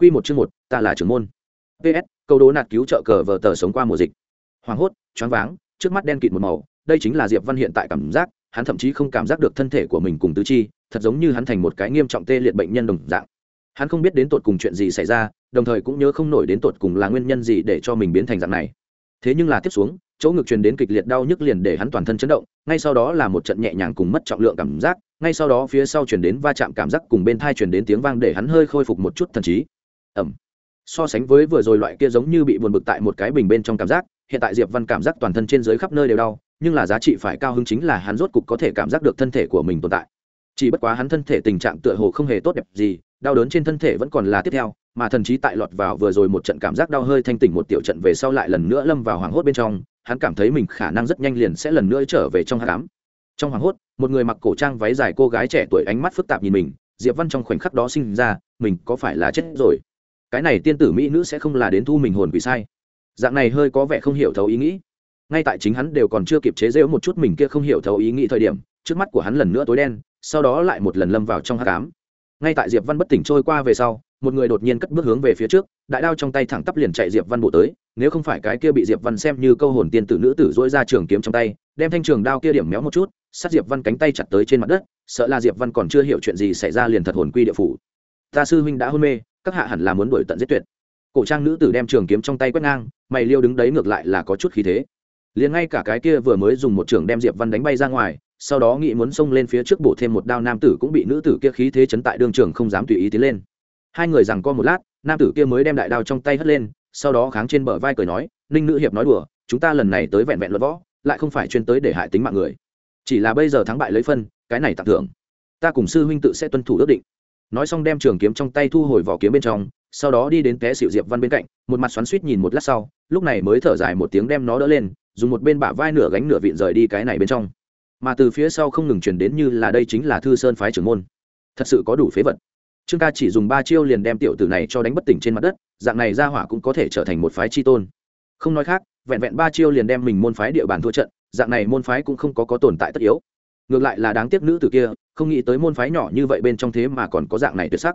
Quy một chương một, ta là trưởng môn. PS, câu đố nạt cứu trợ cờ vở tờ sống qua mùa dịch. Hoàng hốt, choáng váng, trước mắt đen kịt một màu, đây chính là Diệp Văn hiện tại cảm giác, hắn thậm chí không cảm giác được thân thể của mình cùng tứ chi, thật giống như hắn thành một cái nghiêm trọng tê liệt bệnh nhân đồng dạng. Hắn không biết đến tột cùng chuyện gì xảy ra, đồng thời cũng nhớ không nổi đến tột cùng là nguyên nhân gì để cho mình biến thành dạng này. Thế nhưng là tiếp xuống, chỗ ngực truyền đến kịch liệt đau nhức liền để hắn toàn thân chấn động, ngay sau đó là một trận nhẹ nhàng cùng mất trọng lượng cảm giác, ngay sau đó phía sau truyền đến va chạm cảm giác cùng bên tai truyền đến tiếng vang để hắn hơi khôi phục một chút thần trí ẩm. So sánh với vừa rồi loại kia giống như bị buồn bực tại một cái bình bên trong cảm giác, hiện tại diệp văn cảm giác toàn thân trên dưới khắp nơi đều đau, nhưng là giá trị phải cao hứng chính là hắn rốt cục có thể cảm giác được thân thể của mình tồn tại. Chỉ bất quá hắn thân thể tình trạng tựa hồ không hề tốt đẹp gì, đau đớn trên thân thể vẫn còn là tiếp theo, mà thần trí tại lọt vào vừa rồi một trận cảm giác đau hơi thanh tỉnh một tiểu trận về sau lại lần nữa lâm vào hoảng hốt bên trong, hắn cảm thấy mình khả năng rất nhanh liền sẽ lần nữa trở về trong hát cám trong hoảng hốt, một người mặc cổ trang váy dài cô gái trẻ tuổi ánh mắt phức tạp nhìn mình, diệp văn trong khoảnh khắc đó sinh ra, mình có phải là chết rồi? Cái này tiên tử mỹ nữ sẽ không là đến thu mình hồn vì sai. Dạng này hơi có vẻ không hiểu thấu ý nghĩ. Ngay tại chính hắn đều còn chưa kịp chế rễu một chút mình kia không hiểu thấu ý nghĩ thời điểm, trước mắt của hắn lần nữa tối đen, sau đó lại một lần lâm vào trong hát cám ngay tại diệp văn bất tỉnh trôi qua về sau, một người đột nhiên cất bước hướng về phía trước, đại đao trong tay thẳng tắp liền chạy diệp văn bộ tới, nếu không phải cái kia bị diệp văn xem như câu hồn tiên tử nữ tử dỗi ra trường kiếm trong tay, đem thanh trường đao kia điểm méo một chút, sát diệp văn cánh tay chặt tới trên mặt đất, sợ là diệp văn còn chưa hiểu chuyện gì xảy ra liền thật hồn quy địa phủ. Ta sư huynh đã hôn mê các hạ hẳn là muốn đuổi tận giết tuyệt. Cổ trang nữ tử đem trường kiếm trong tay quét ngang, mày liêu đứng đấy ngược lại là có chút khí thế. Liền ngay cả cái kia vừa mới dùng một trường đem diệp văn đánh bay ra ngoài, sau đó nghĩ muốn xông lên phía trước bổ thêm một đao nam tử cũng bị nữ tử kia khí thế chấn tại đường trường không dám tùy ý tiến lên. Hai người rằng co một lát, nam tử kia mới đem đại đao trong tay hất lên, sau đó kháng trên bờ vai cười nói, ninh nữ hiệp nói đùa, chúng ta lần này tới vẹn vẹn luận võ, lại không phải chuyên tới để hại tính mạng người. Chỉ là bây giờ thắng bại lấy phân, cái này tặng thưởng. Ta cùng sư huynh tự sẽ tuân thủ ước định nói xong đem trường kiếm trong tay thu hồi vỏ kiếm bên trong, sau đó đi đến té xịu diệp văn bên cạnh, một mặt xoắn suýt nhìn một lát sau, lúc này mới thở dài một tiếng đem nó đỡ lên, dùng một bên bả vai nửa gánh nửa vịn rời đi cái này bên trong. Mà từ phía sau không ngừng chuyển đến như là đây chính là thư sơn phái trưởng môn. Thật sự có đủ phế vật. Trương ca chỉ dùng ba chiêu liền đem tiểu tử này cho đánh bất tỉnh trên mặt đất, dạng này ra hỏa cũng có thể trở thành một phái chi tôn. Không nói khác, vẹn vẹn ba chiêu liền đem mình môn phái địa bàn thua trận, dạng này môn phái cũng không có có tồn tại tất yếu ngược lại là đáng tiếc nữ tử kia, không nghĩ tới môn phái nhỏ như vậy bên trong thế mà còn có dạng này tuyệt sắc.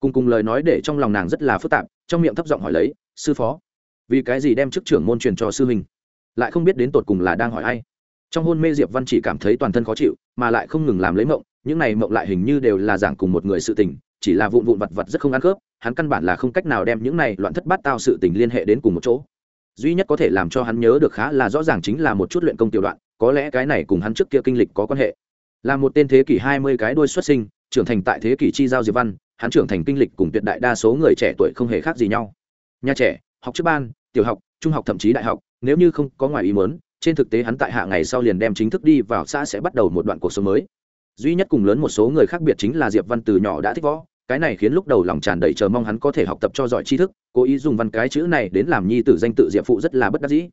Cùng cùng lời nói để trong lòng nàng rất là phức tạp, trong miệng thấp giọng hỏi lấy, sư phó, vì cái gì đem chức trưởng môn truyền cho sư huynh? Lại không biết đến tột cùng là đang hỏi ai? Trong hôn mê diệp văn chỉ cảm thấy toàn thân khó chịu, mà lại không ngừng làm lấy mộng, những này mộng lại hình như đều là giảng cùng một người sự tình, chỉ là vụn vụn vặt vặt rất không ăn khớp, hắn căn bản là không cách nào đem những này loạn thất bát tao sự tình liên hệ đến cùng một chỗ duy nhất có thể làm cho hắn nhớ được khá là rõ ràng chính là một chút luyện công tiểu đoạn, có lẽ cái này cùng hắn trước kia kinh lịch có quan hệ. Là một tên thế kỷ hai mươi cái đuôi xuất sinh, trưởng thành tại thế kỷ chi giao diệp văn, hắn trưởng thành kinh lịch cùng tuyệt đại đa số người trẻ tuổi không hề khác gì nhau. Nhà trẻ, học trước ban, tiểu học, trung học thậm chí đại học, nếu như không có ngoài ý muốn, trên thực tế hắn tại hạ ngày sau liền đem chính thức đi vào xã sẽ bắt đầu một đoạn cuộc sống mới. Duy nhất cùng lớn một số người khác biệt chính là diệp văn từ nhỏ đã thích võ cái này khiến lúc đầu lòng tràn đầy chờ mong hắn có thể học tập cho giỏi tri thức, cố ý dùng văn cái chữ này đến làm nhi tử danh tự diệp phụ rất là bất đắc dĩ.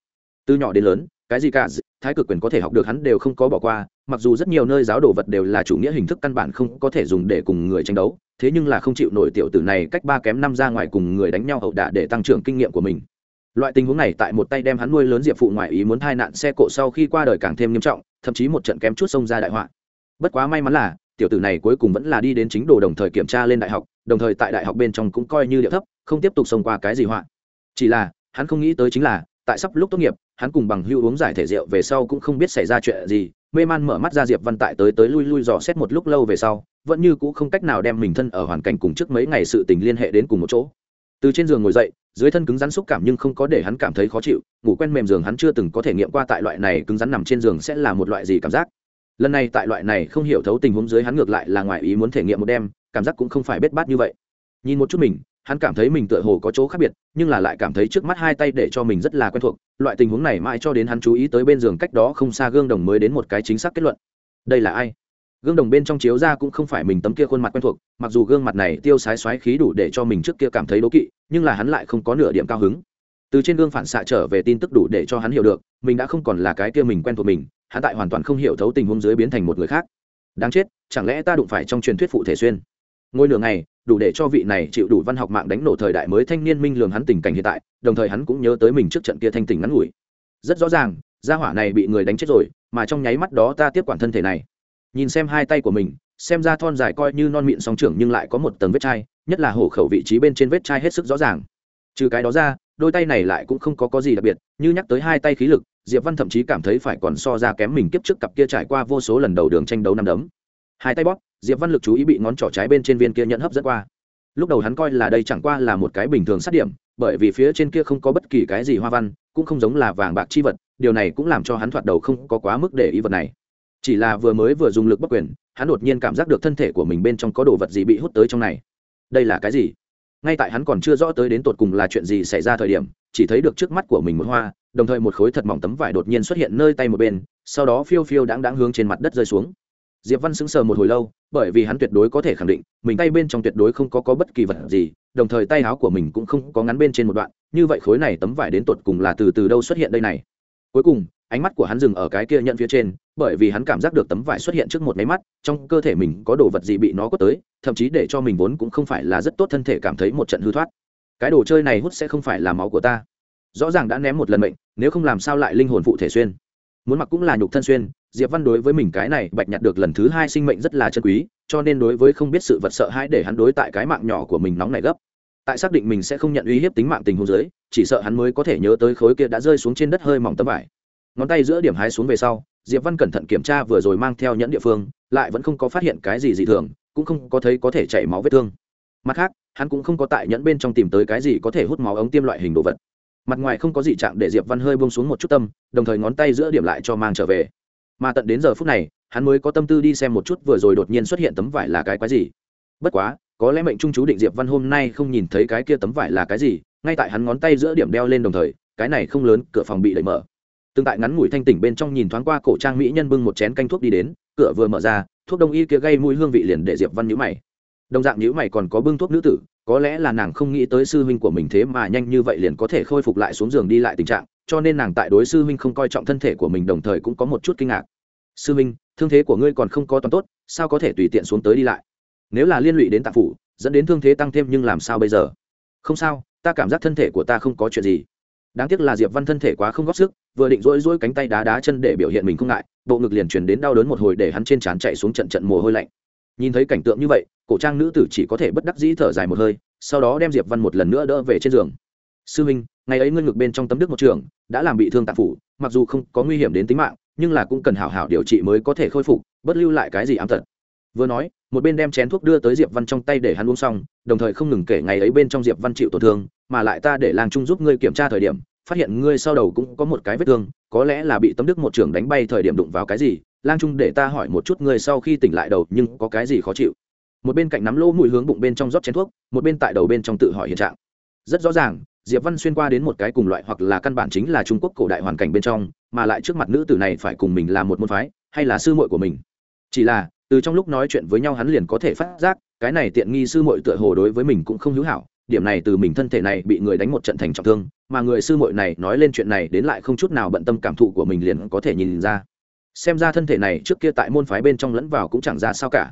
Từ nhỏ đến lớn, cái gì cả thái cực quyền có thể học được hắn đều không có bỏ qua, mặc dù rất nhiều nơi giáo đồ vật đều là chủ nghĩa hình thức căn bản không có thể dùng để cùng người tranh đấu, thế nhưng là không chịu nổi tiểu tử này cách ba kém năm ra ngoài cùng người đánh nhau hậu đả để tăng trưởng kinh nghiệm của mình. Loại tình huống này tại một tay đem hắn nuôi lớn diệp phụ ngoài ý muốn thai nạn xe cộ sau khi qua đời càng thêm nghiêm trọng, thậm chí một trận kém chút xông ra đại họa. Bất quá may mắn là tiểu tử này cuối cùng vẫn là đi đến chính đồ đồng thời kiểm tra lên đại học, đồng thời tại đại học bên trong cũng coi như địa thấp, không tiếp tục xông qua cái gì họa. Chỉ là, hắn không nghĩ tới chính là, tại sắp lúc tốt nghiệp, hắn cùng bằng hưu uống giải thể rượu về sau cũng không biết xảy ra chuyện gì, mê man mở mắt ra diệp văn tại tới tới lui lui dò xét một lúc lâu về sau, vẫn như cũ không cách nào đem mình thân ở hoàn cảnh cùng trước mấy ngày sự tình liên hệ đến cùng một chỗ. Từ trên giường ngồi dậy, dưới thân cứng rắn xúc cảm nhưng không có để hắn cảm thấy khó chịu, ngủ quen mềm giường hắn chưa từng có thể nghiệm qua tại loại này cứng rắn nằm trên giường sẽ là một loại gì cảm giác lần này tại loại này không hiểu thấu tình huống dưới hắn ngược lại là ngoài ý muốn thể nghiệm một đêm, cảm giác cũng không phải bết bát như vậy. Nhìn một chút mình, hắn cảm thấy mình tựa hồ có chỗ khác biệt, nhưng là lại cảm thấy trước mắt hai tay để cho mình rất là quen thuộc, loại tình huống này mãi cho đến hắn chú ý tới bên giường cách đó không xa gương đồng mới đến một cái chính xác kết luận. Đây là ai? Gương đồng bên trong chiếu ra cũng không phải mình tấm kia khuôn mặt quen thuộc, mặc dù gương mặt này tiêu sái xoáy khí đủ để cho mình trước kia cảm thấy đố kỵ, nhưng là hắn lại không có nửa điểm cao hứng. Từ trên gương phản xạ trở về tin tức đủ để cho hắn hiểu được, mình đã không còn là cái kia mình quen thuộc mình hắn tại hoàn toàn không hiểu thấu tình huống dưới biến thành một người khác. Đáng chết, chẳng lẽ ta đụng phải trong truyền thuyết phụ thể xuyên? Ngôi nửa ngày đủ để cho vị này chịu đủ văn học mạng đánh nổ thời đại mới thanh niên minh lường hắn tình cảnh hiện tại, đồng thời hắn cũng nhớ tới mình trước trận kia thanh tỉnh ngắn ngủi. Rất rõ ràng, gia hỏa này bị người đánh chết rồi, mà trong nháy mắt đó ta tiếp quản thân thể này. Nhìn xem hai tay của mình, xem ra thon dài coi như non mịn song trưởng nhưng lại có một tầng vết chai, nhất là hổ khẩu vị trí bên trên vết chai hết sức rõ ràng. Trừ cái đó ra, đôi tay này lại cũng không có có gì đặc biệt, như nhắc tới hai tay khí lực diệp văn thậm chí cảm thấy phải còn so ra kém mình kiếp trước cặp kia trải qua vô số lần đầu đường tranh đấu năm đấm. Hai tay bóp, diệp văn lực chú ý bị ngón trỏ trái bên trên viên kia nhận hấp dẫn qua. Lúc đầu hắn coi là đây chẳng qua là một cái bình thường sát điểm, bởi vì phía trên kia không có bất kỳ cái gì hoa văn, cũng không giống là vàng bạc chi vật, điều này cũng làm cho hắn thoạt đầu không có quá mức để ý vật này. Chỉ là vừa mới vừa dùng lực bất quyền, hắn đột nhiên cảm giác được thân thể của mình bên trong có đồ vật gì bị hút tới trong này. Đây là cái gì? Ngay tại hắn còn chưa rõ tới đến tột cùng là chuyện gì xảy ra thời điểm, chỉ thấy được trước mắt của mình một hoa đồng thời một khối thật mỏng tấm vải đột nhiên xuất hiện nơi tay một bên, sau đó phiêu phiêu đáng đáng hướng trên mặt đất rơi xuống. Diệp văn sững sờ một hồi lâu, bởi vì hắn tuyệt đối có thể khẳng định, mình tay bên trong tuyệt đối không có có bất kỳ vật gì, đồng thời tay áo của mình cũng không có ngắn bên trên một đoạn, như vậy khối này tấm vải đến tột cùng là từ từ đâu xuất hiện đây này? Cuối cùng, ánh mắt của hắn dừng ở cái kia nhận phía trên, bởi vì hắn cảm giác được tấm vải xuất hiện trước một máy mắt, trong cơ thể mình có đồ vật gì bị nó quất tới, thậm chí để cho mình vốn cũng không phải là rất tốt thân thể cảm thấy một trận hư thoát. Cái đồ chơi này hút sẽ không phải là máu của ta rõ ràng đã ném một lần mệnh, nếu không làm sao lại linh hồn phụ thể xuyên. Muốn mặc cũng là nhục thân xuyên, diệp văn đối với mình cái này bạch nhặt được lần thứ hai sinh mệnh rất là chân quý, cho nên đối với không biết sự vật sợ hãi để hắn đối tại cái mạng nhỏ của mình nóng này gấp. Tại xác định mình sẽ không nhận uy hiếp tính mạng tình huống dưới, chỉ sợ hắn mới có thể nhớ tới khối kia đã rơi xuống trên đất hơi mỏng tấm vải. Ngón tay giữa điểm hái xuống về sau, diệp văn cẩn thận kiểm tra vừa rồi mang theo nhẫn địa phương, lại vẫn không có phát hiện cái gì dị thường, cũng không có thấy có thể chảy máu vết thương. Mặt khác, hắn cũng không có tại nhẫn bên trong tìm tới cái gì có thể hút máu ống tiêm loại hình đồ vật mặt ngoài không có gì trạng để diệp văn hơi buông xuống một chút tâm đồng thời ngón tay giữa điểm lại cho mang trở về mà tận đến giờ phút này hắn mới có tâm tư đi xem một chút vừa rồi đột nhiên xuất hiện tấm vải là cái quái gì bất quá có lẽ mệnh trung chú định diệp văn hôm nay không nhìn thấy cái kia tấm vải là cái gì ngay tại hắn ngón tay giữa điểm đeo lên đồng thời cái này không lớn cửa phòng bị đẩy mở tương tại ngắn ngủi thanh tỉnh bên trong nhìn thoáng qua cổ trang mỹ nhân bưng một chén canh thuốc đi đến cửa vừa mở ra thuốc đông y kia gây mùi hương vị liền để diệp văn nhữ mày đồng dạng nhữ mày còn có bưng thuốc nữ tử có lẽ là nàng không nghĩ tới sư huynh của mình thế mà nhanh như vậy liền có thể khôi phục lại xuống giường đi lại tình trạng, cho nên nàng tại đối sư huynh không coi trọng thân thể của mình đồng thời cũng có một chút kinh ngạc. Sư huynh, thương thế của ngươi còn không có toàn tốt, sao có thể tùy tiện xuống tới đi lại? Nếu là liên lụy đến tạp phủ, dẫn đến thương thế tăng thêm nhưng làm sao bây giờ? Không sao, ta cảm giác thân thể của ta không có chuyện gì. Đáng tiếc là diệp văn thân thể quá không góp sức, vừa định rỗi rỗi cánh tay đá đá chân để biểu hiện mình không ngại, bộ ngực liền truyền đến đau đớn một hồi để hắn trên trán chạy xuống trận trận mồ hôi lạnh nhìn thấy cảnh tượng như vậy, cổ trang nữ tử chỉ có thể bất đắc dĩ thở dài một hơi, sau đó đem diệp văn một lần nữa đỡ về trên giường. Sư huynh ngày ấy ngươi ngực bên trong tấm đức một trường, đã làm bị thương tạp phủ, mặc dù không có nguy hiểm đến tính mạng, nhưng là cũng cần hảo hảo điều trị mới có thể khôi phục, bất lưu lại cái gì ám tật. Vừa nói, một bên đem chén thuốc đưa tới diệp văn trong tay để hắn uống xong, đồng thời không ngừng kể ngày ấy bên trong diệp văn chịu tổn thương, mà lại ta để lang trung giúp ngươi kiểm tra thời điểm, phát hiện ngươi sau đầu cũng có một cái vết thương, có lẽ là bị tấm đức một trường đánh bay thời điểm đụng vào cái gì lang trung để ta hỏi một chút ngươi sau khi tỉnh lại đầu nhưng có cái gì khó chịu? Một bên cạnh nắm lỗ mũi hướng bụng bên trong rót chén thuốc, một bên tại đầu bên trong tự hỏi hiện trạng. Rất rõ ràng, diệp văn xuyên qua đến một cái cùng loại hoặc là căn bản chính là trung quốc cổ đại hoàn cảnh bên trong, mà lại trước mặt nữ tử này phải cùng mình là một môn phái, hay là sư muội của mình. Chỉ là, từ trong lúc nói chuyện với nhau hắn liền có thể phát giác, cái này tiện nghi sư muội tựa hồ đối với mình cũng không hữu hảo, điểm này từ mình thân thể này bị người đánh một trận thành trọng thương, mà người sư muội này nói lên chuyện này đến lại không chút nào bận tâm cảm thụ của mình liền có thể nhìn ra xem ra thân thể này trước kia tại môn phái bên trong lẫn vào cũng chẳng ra sao cả.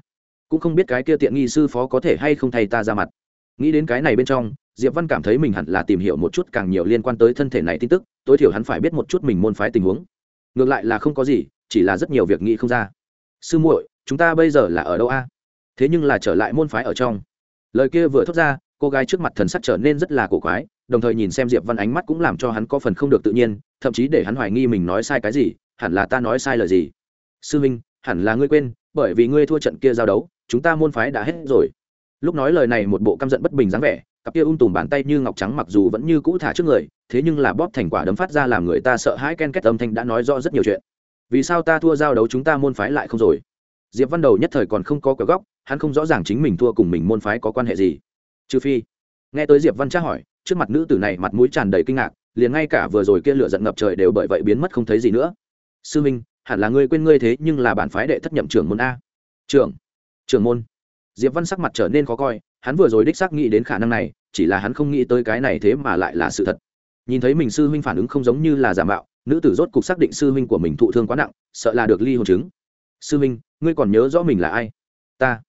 Cũng không biết cái kia tiện nghi sư phó có thể hay không thay ta ra mặt. Nghĩ đến cái này bên trong, diệp văn cảm thấy mình hẳn là tìm hiểu một chút càng nhiều liên quan tới thân thể này tin tức, tối thiểu hắn phải biết một chút mình môn phái tình huống. Ngược lại là không có gì, chỉ là rất nhiều việc nghĩ không ra. Sư muội, chúng ta bây giờ là ở đâu a? Thế nhưng là trở lại môn phái ở trong. Lời kia vừa thốt ra, cô gái trước mặt thần sắc trở nên rất là cổ quái, đồng thời nhìn xem diệp văn ánh mắt cũng làm cho hắn có phần không được tự nhiên, thậm chí để hắn hoài nghi mình nói sai cái gì hẳn là ta nói sai lời gì? Sư minh, hẳn là ngươi quên bởi vì ngươi thua trận kia giao đấu chúng ta môn phái đã hết rồi. Lúc nói lời này một bộ căm giận bất bình dáng vẻ cặp kia ung tùm bàn tay như ngọc trắng mặc dù vẫn như cũ thả trước người thế nhưng là bóp thành quả đấm phát ra làm người ta sợ hãi ken kết âm thanh đã nói rõ rất nhiều chuyện. Vì sao ta thua giao đấu chúng ta môn phái lại không rồi? Diệp văn đầu nhất thời còn không có cửa góc hắn không rõ ràng chính mình thua cùng mình môn phái có quan hệ gì. Trừ phi nghe tới diệp văn tra hỏi trước mặt nữ tử này mặt mũi tràn đầy kinh ngạc liền ngay cả vừa rồi kia lửa giận ngập trời đều bởi vậy biến mất không thấy gì nữa sư minh, hẳn là ngươi quên ngươi thế nhưng là bản phái đệ thất nhậm trưởng môn a. Trưởng trưởng môn. Diệp văn sắc mặt trở nên khó coi, hắn vừa rồi đích xác nghĩ đến khả năng này, chỉ là hắn không nghĩ tới cái này thế mà lại là sự thật. Nhìn thấy mình sư huynh phản ứng không giống như là giả mạo, nữ tử rốt cục xác định sư huynh của mình thụ thương quá nặng, sợ là được ly hôn chứng. Sư huynh, ngươi còn nhớ rõ mình là ai? Ta.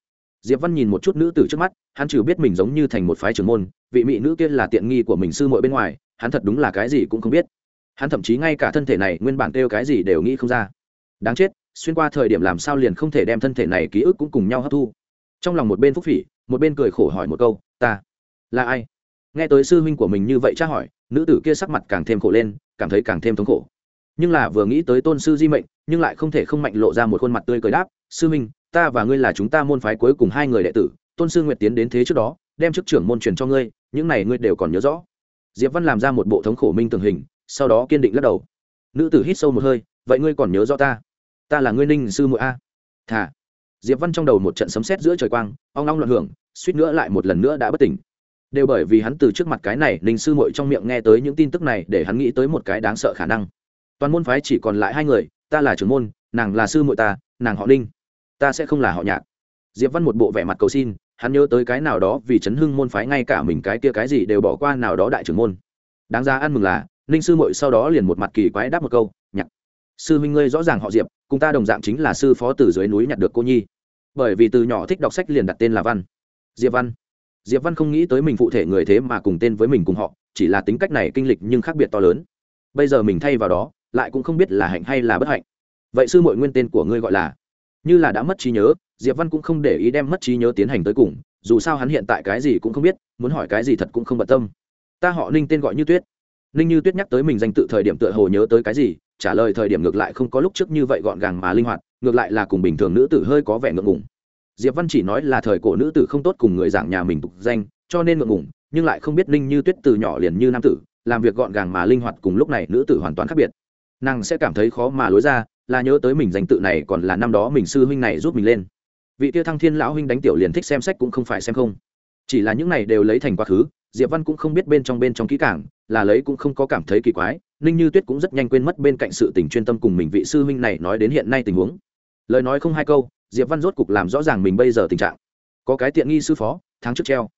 Diệp văn nhìn một chút nữ tử trước mắt, hắn chỉ biết mình giống như thành một phái trưởng môn, vị mỹ nữ kia là tiện nghi của mình sư muội bên ngoài, hắn thật đúng là cái gì cũng không biết hắn thậm chí ngay cả thân thể này nguyên bản kêu cái gì đều nghĩ không ra. Đáng chết, xuyên qua thời điểm làm sao liền không thể đem thân thể này ký ức cũng cùng nhau hấp thu. Trong lòng một bên phúc phỉ, một bên cười khổ hỏi một câu, ta là ai? Nghe tới sư huynh của mình như vậy tra hỏi, nữ tử kia sắc mặt càng thêm khổ lên, cảm thấy càng thêm thống khổ. Nhưng là vừa nghĩ tới tôn sư di mệnh, nhưng lại không thể không mạnh lộ ra một khuôn mặt tươi cười đáp, sư huynh, ta và ngươi là chúng ta môn phái cuối cùng hai người đệ tử, tôn sư nguyệt tiến đến thế trước đó, đem chức trưởng môn truyền cho ngươi, những này ngươi đều còn nhớ rõ. Diệp văn làm ra một bộ thống khổ minh tường hình sau đó kiên định lắc đầu. Nữ tử hít sâu một hơi, vậy ngươi còn nhớ rõ ta? Ta là ngươi ninh sư muội a. Thả diệp văn trong đầu một trận sấm sét giữa trời quang, ong long loạn hưởng, suýt nữa lại một lần nữa đã bất tỉnh. Đều bởi vì hắn từ trước mặt cái này ninh sư muội trong miệng nghe tới những tin tức này để hắn nghĩ tới một cái đáng sợ khả năng. Toàn môn phái chỉ còn lại hai người, ta là trưởng môn, nàng là sư muội ta, nàng họ ninh. Ta sẽ không là họ nhạc. Diệp văn một bộ vẻ mặt cầu xin, hắn nhớ tới cái nào đó vì chấn hưng môn phái ngay cả mình cái kia cái gì đều bỏ qua nào đó đại trưởng môn. Đáng ra ăn mừng là ninh sư muội sau đó liền một mặt kỳ quái đáp một câu, nhạc, sư minh ngươi rõ ràng họ diệp, cùng ta đồng dạng chính là sư phó từ dưới núi nhặt được cô nhi. Bởi vì từ nhỏ thích đọc sách liền đặt tên là văn. Diệp văn. Diệp văn không nghĩ tới mình phụ thể người thế mà cùng tên với mình cùng họ, chỉ là tính cách này kinh lịch nhưng khác biệt to lớn. Bây giờ mình thay vào đó, lại cũng không biết là hạnh hay là bất hạnh. Vậy sư muội nguyên tên của ngươi gọi là? Như là đã mất trí nhớ, diệp văn cũng không để ý đem mất trí nhớ tiến hành tới cùng, dù sao hắn hiện tại cái gì cũng không biết, muốn hỏi cái gì thật cũng không bận tâm. Ta họ ninh tên gọi như tuyết ninh như tuyết nhắc tới mình danh tự thời điểm tựa hồ nhớ tới cái gì, trả lời thời điểm ngược lại không có lúc trước như vậy gọn gàng mà linh hoạt, ngược lại là cùng bình thường nữ tử hơi có vẻ ngượng ngùng. Diệp văn chỉ nói là thời cổ nữ tử không tốt cùng người giảng nhà mình tục danh, cho nên ngượng ngùng, nhưng lại không biết ninh như tuyết từ nhỏ liền như nam tử, làm việc gọn gàng mà linh hoạt cùng lúc này nữ tử hoàn toàn khác biệt. Nàng sẽ cảm thấy khó mà lối ra, là nhớ tới mình danh tự này còn là năm đó mình sư huynh này giúp mình lên. Vị tiêu thăng thiên lão huynh đánh tiểu liền thích xem sách cũng không phải xem không. Chỉ là những này đều lấy thành quá khứ, diệp văn cũng không biết bên trong bên trong kỹ cảng là lấy cũng không có cảm thấy kỳ quái, ninh như tuyết cũng rất nhanh quên mất bên cạnh sự tình chuyên tâm cùng mình vị sư huynh này nói đến hiện nay tình huống. Lời nói không hai câu, diệp văn rốt cục làm rõ ràng mình bây giờ tình trạng. Có cái tiện nghi sư phó, tháng trước treo.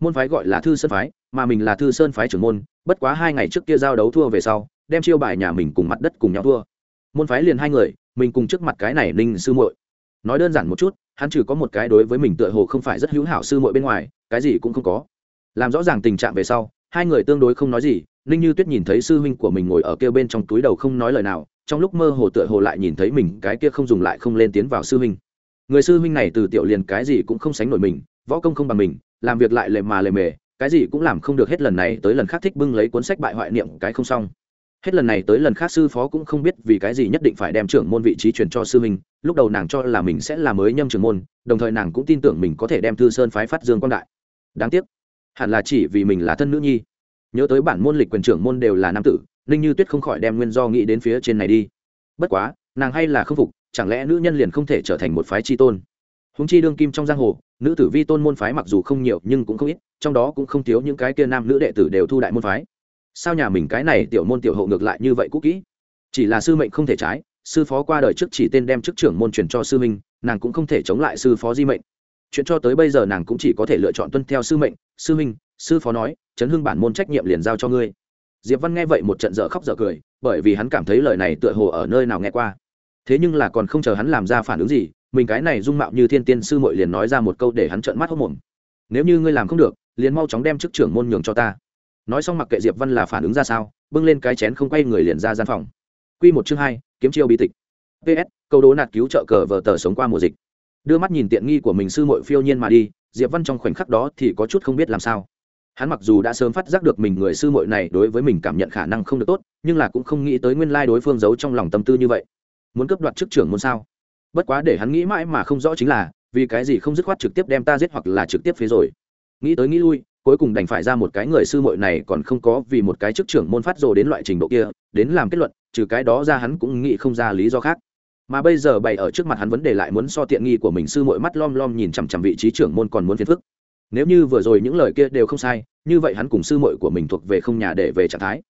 Môn phái gọi là thư sơn phái, mà mình là thư sơn phái trưởng môn, bất quá hai ngày trước kia giao đấu thua về sau, đem chiêu bài nhà mình cùng mặt đất cùng nhau thua. Môn phái liền hai người, mình cùng trước mặt cái này ninh sư muội. Nói đơn giản một chút, hắn trừ có một cái đối với mình tựa hồ không phải rất hữu hảo sư muội bên ngoài, cái gì cũng không có. Làm rõ ràng tình trạng về sau hai người tương đối không nói gì, ninh như tuyết nhìn thấy sư huynh của mình ngồi ở kia bên trong túi đầu không nói lời nào, trong lúc mơ hồ tựa hồ lại nhìn thấy mình, cái kia không dùng lại không lên tiến vào sư huynh. Người sư huynh này từ tiểu liền cái gì cũng không sánh nổi mình, võ công không bằng mình, làm việc lại lề mà lề mề, cái gì cũng làm không được, hết lần này tới lần khác thích bưng lấy cuốn sách bại hoại niệm cái không xong. Hết lần này tới lần khác sư phó cũng không biết vì cái gì nhất định phải đem trưởng môn vị trí truyền cho sư huynh, lúc đầu nàng cho là mình sẽ là mới nhâm trưởng môn, đồng thời nàng cũng tin tưởng mình có thể đem thư sơn phái phát dương quang đại. Đáng tiếc hẳn là chỉ vì mình là thân nữ nhi. Nhớ tới bản môn lịch quyền trưởng môn đều là nam tử, ninh như tuyết không khỏi đem nguyên do nghĩ đến phía trên này đi. Bất quá, nàng hay là không phục, chẳng lẽ nữ nhân liền không thể trở thành một phái chi tôn? Húng chi đương kim trong giang hồ, nữ tử vi tôn môn phái mặc dù không nhiều nhưng cũng không ít, trong đó cũng không thiếu những cái kia nam nữ đệ tử đều thu đại môn phái. Sao nhà mình cái này tiểu môn tiểu hậu ngược lại như vậy cũ kỹ? Chỉ là sư mệnh không thể trái, sư phó qua đời trước chỉ tên đem chức trưởng môn truyền cho sư minh nàng cũng không thể chống lại sư phó di mệnh chuyện cho tới bây giờ nàng cũng chỉ có thể lựa chọn tuân theo sư mệnh, sư minh sư phó nói, chấn hưng bản môn trách nhiệm liền giao cho ngươi. Diệp văn nghe vậy một trận dở khóc dở cười, bởi vì hắn cảm thấy lời này tựa hồ ở nơi nào nghe qua. Thế nhưng là còn không chờ hắn làm ra phản ứng gì, mình cái này dung mạo như thiên tiên sư muội liền nói ra một câu để hắn trợn mắt hốc mồm. Nếu như ngươi làm không được, liền mau chóng đem chức trưởng môn nhường cho ta. Nói xong mặc kệ diệp văn là phản ứng ra sao, bưng lên cái chén không quay người liền ra gian phòng. Q một chương hai, kiếm chiêu bi tịch. Ps câu đố nạt cứu trợ cờ vờ tờ sống qua mùa dịch đưa mắt nhìn tiện nghi của mình sư mội phiêu nhiên mà đi, diệp văn trong khoảnh khắc đó thì có chút không biết làm sao. Hắn mặc dù đã sớm phát giác được mình người sư mội này đối với mình cảm nhận khả năng không được tốt, nhưng là cũng không nghĩ tới nguyên lai đối phương giấu trong lòng tâm tư như vậy. Muốn cướp đoạt chức trưởng môn sao? Bất quá để hắn nghĩ mãi mà không rõ chính là, vì cái gì không dứt khoát trực tiếp đem ta giết hoặc là trực tiếp phế rồi. Nghĩ tới nghĩ lui, cuối cùng đành phải ra một cái người sư muội này còn không có vì một cái chức trưởng môn phát rồ đến loại trình độ kia, đến làm kết luận, trừ cái đó ra hắn cũng nghĩ không ra lý do khác mà bây giờ bày ở trước mặt hắn vấn đề lại muốn so tiện nghi của mình sư muội mắt lom lom nhìn chằm chằm vị trí trưởng môn còn muốn phiền phức. Nếu như vừa rồi những lời kia đều không sai, như vậy hắn cùng sư muội của mình thuộc về không nhà để về trạng thái.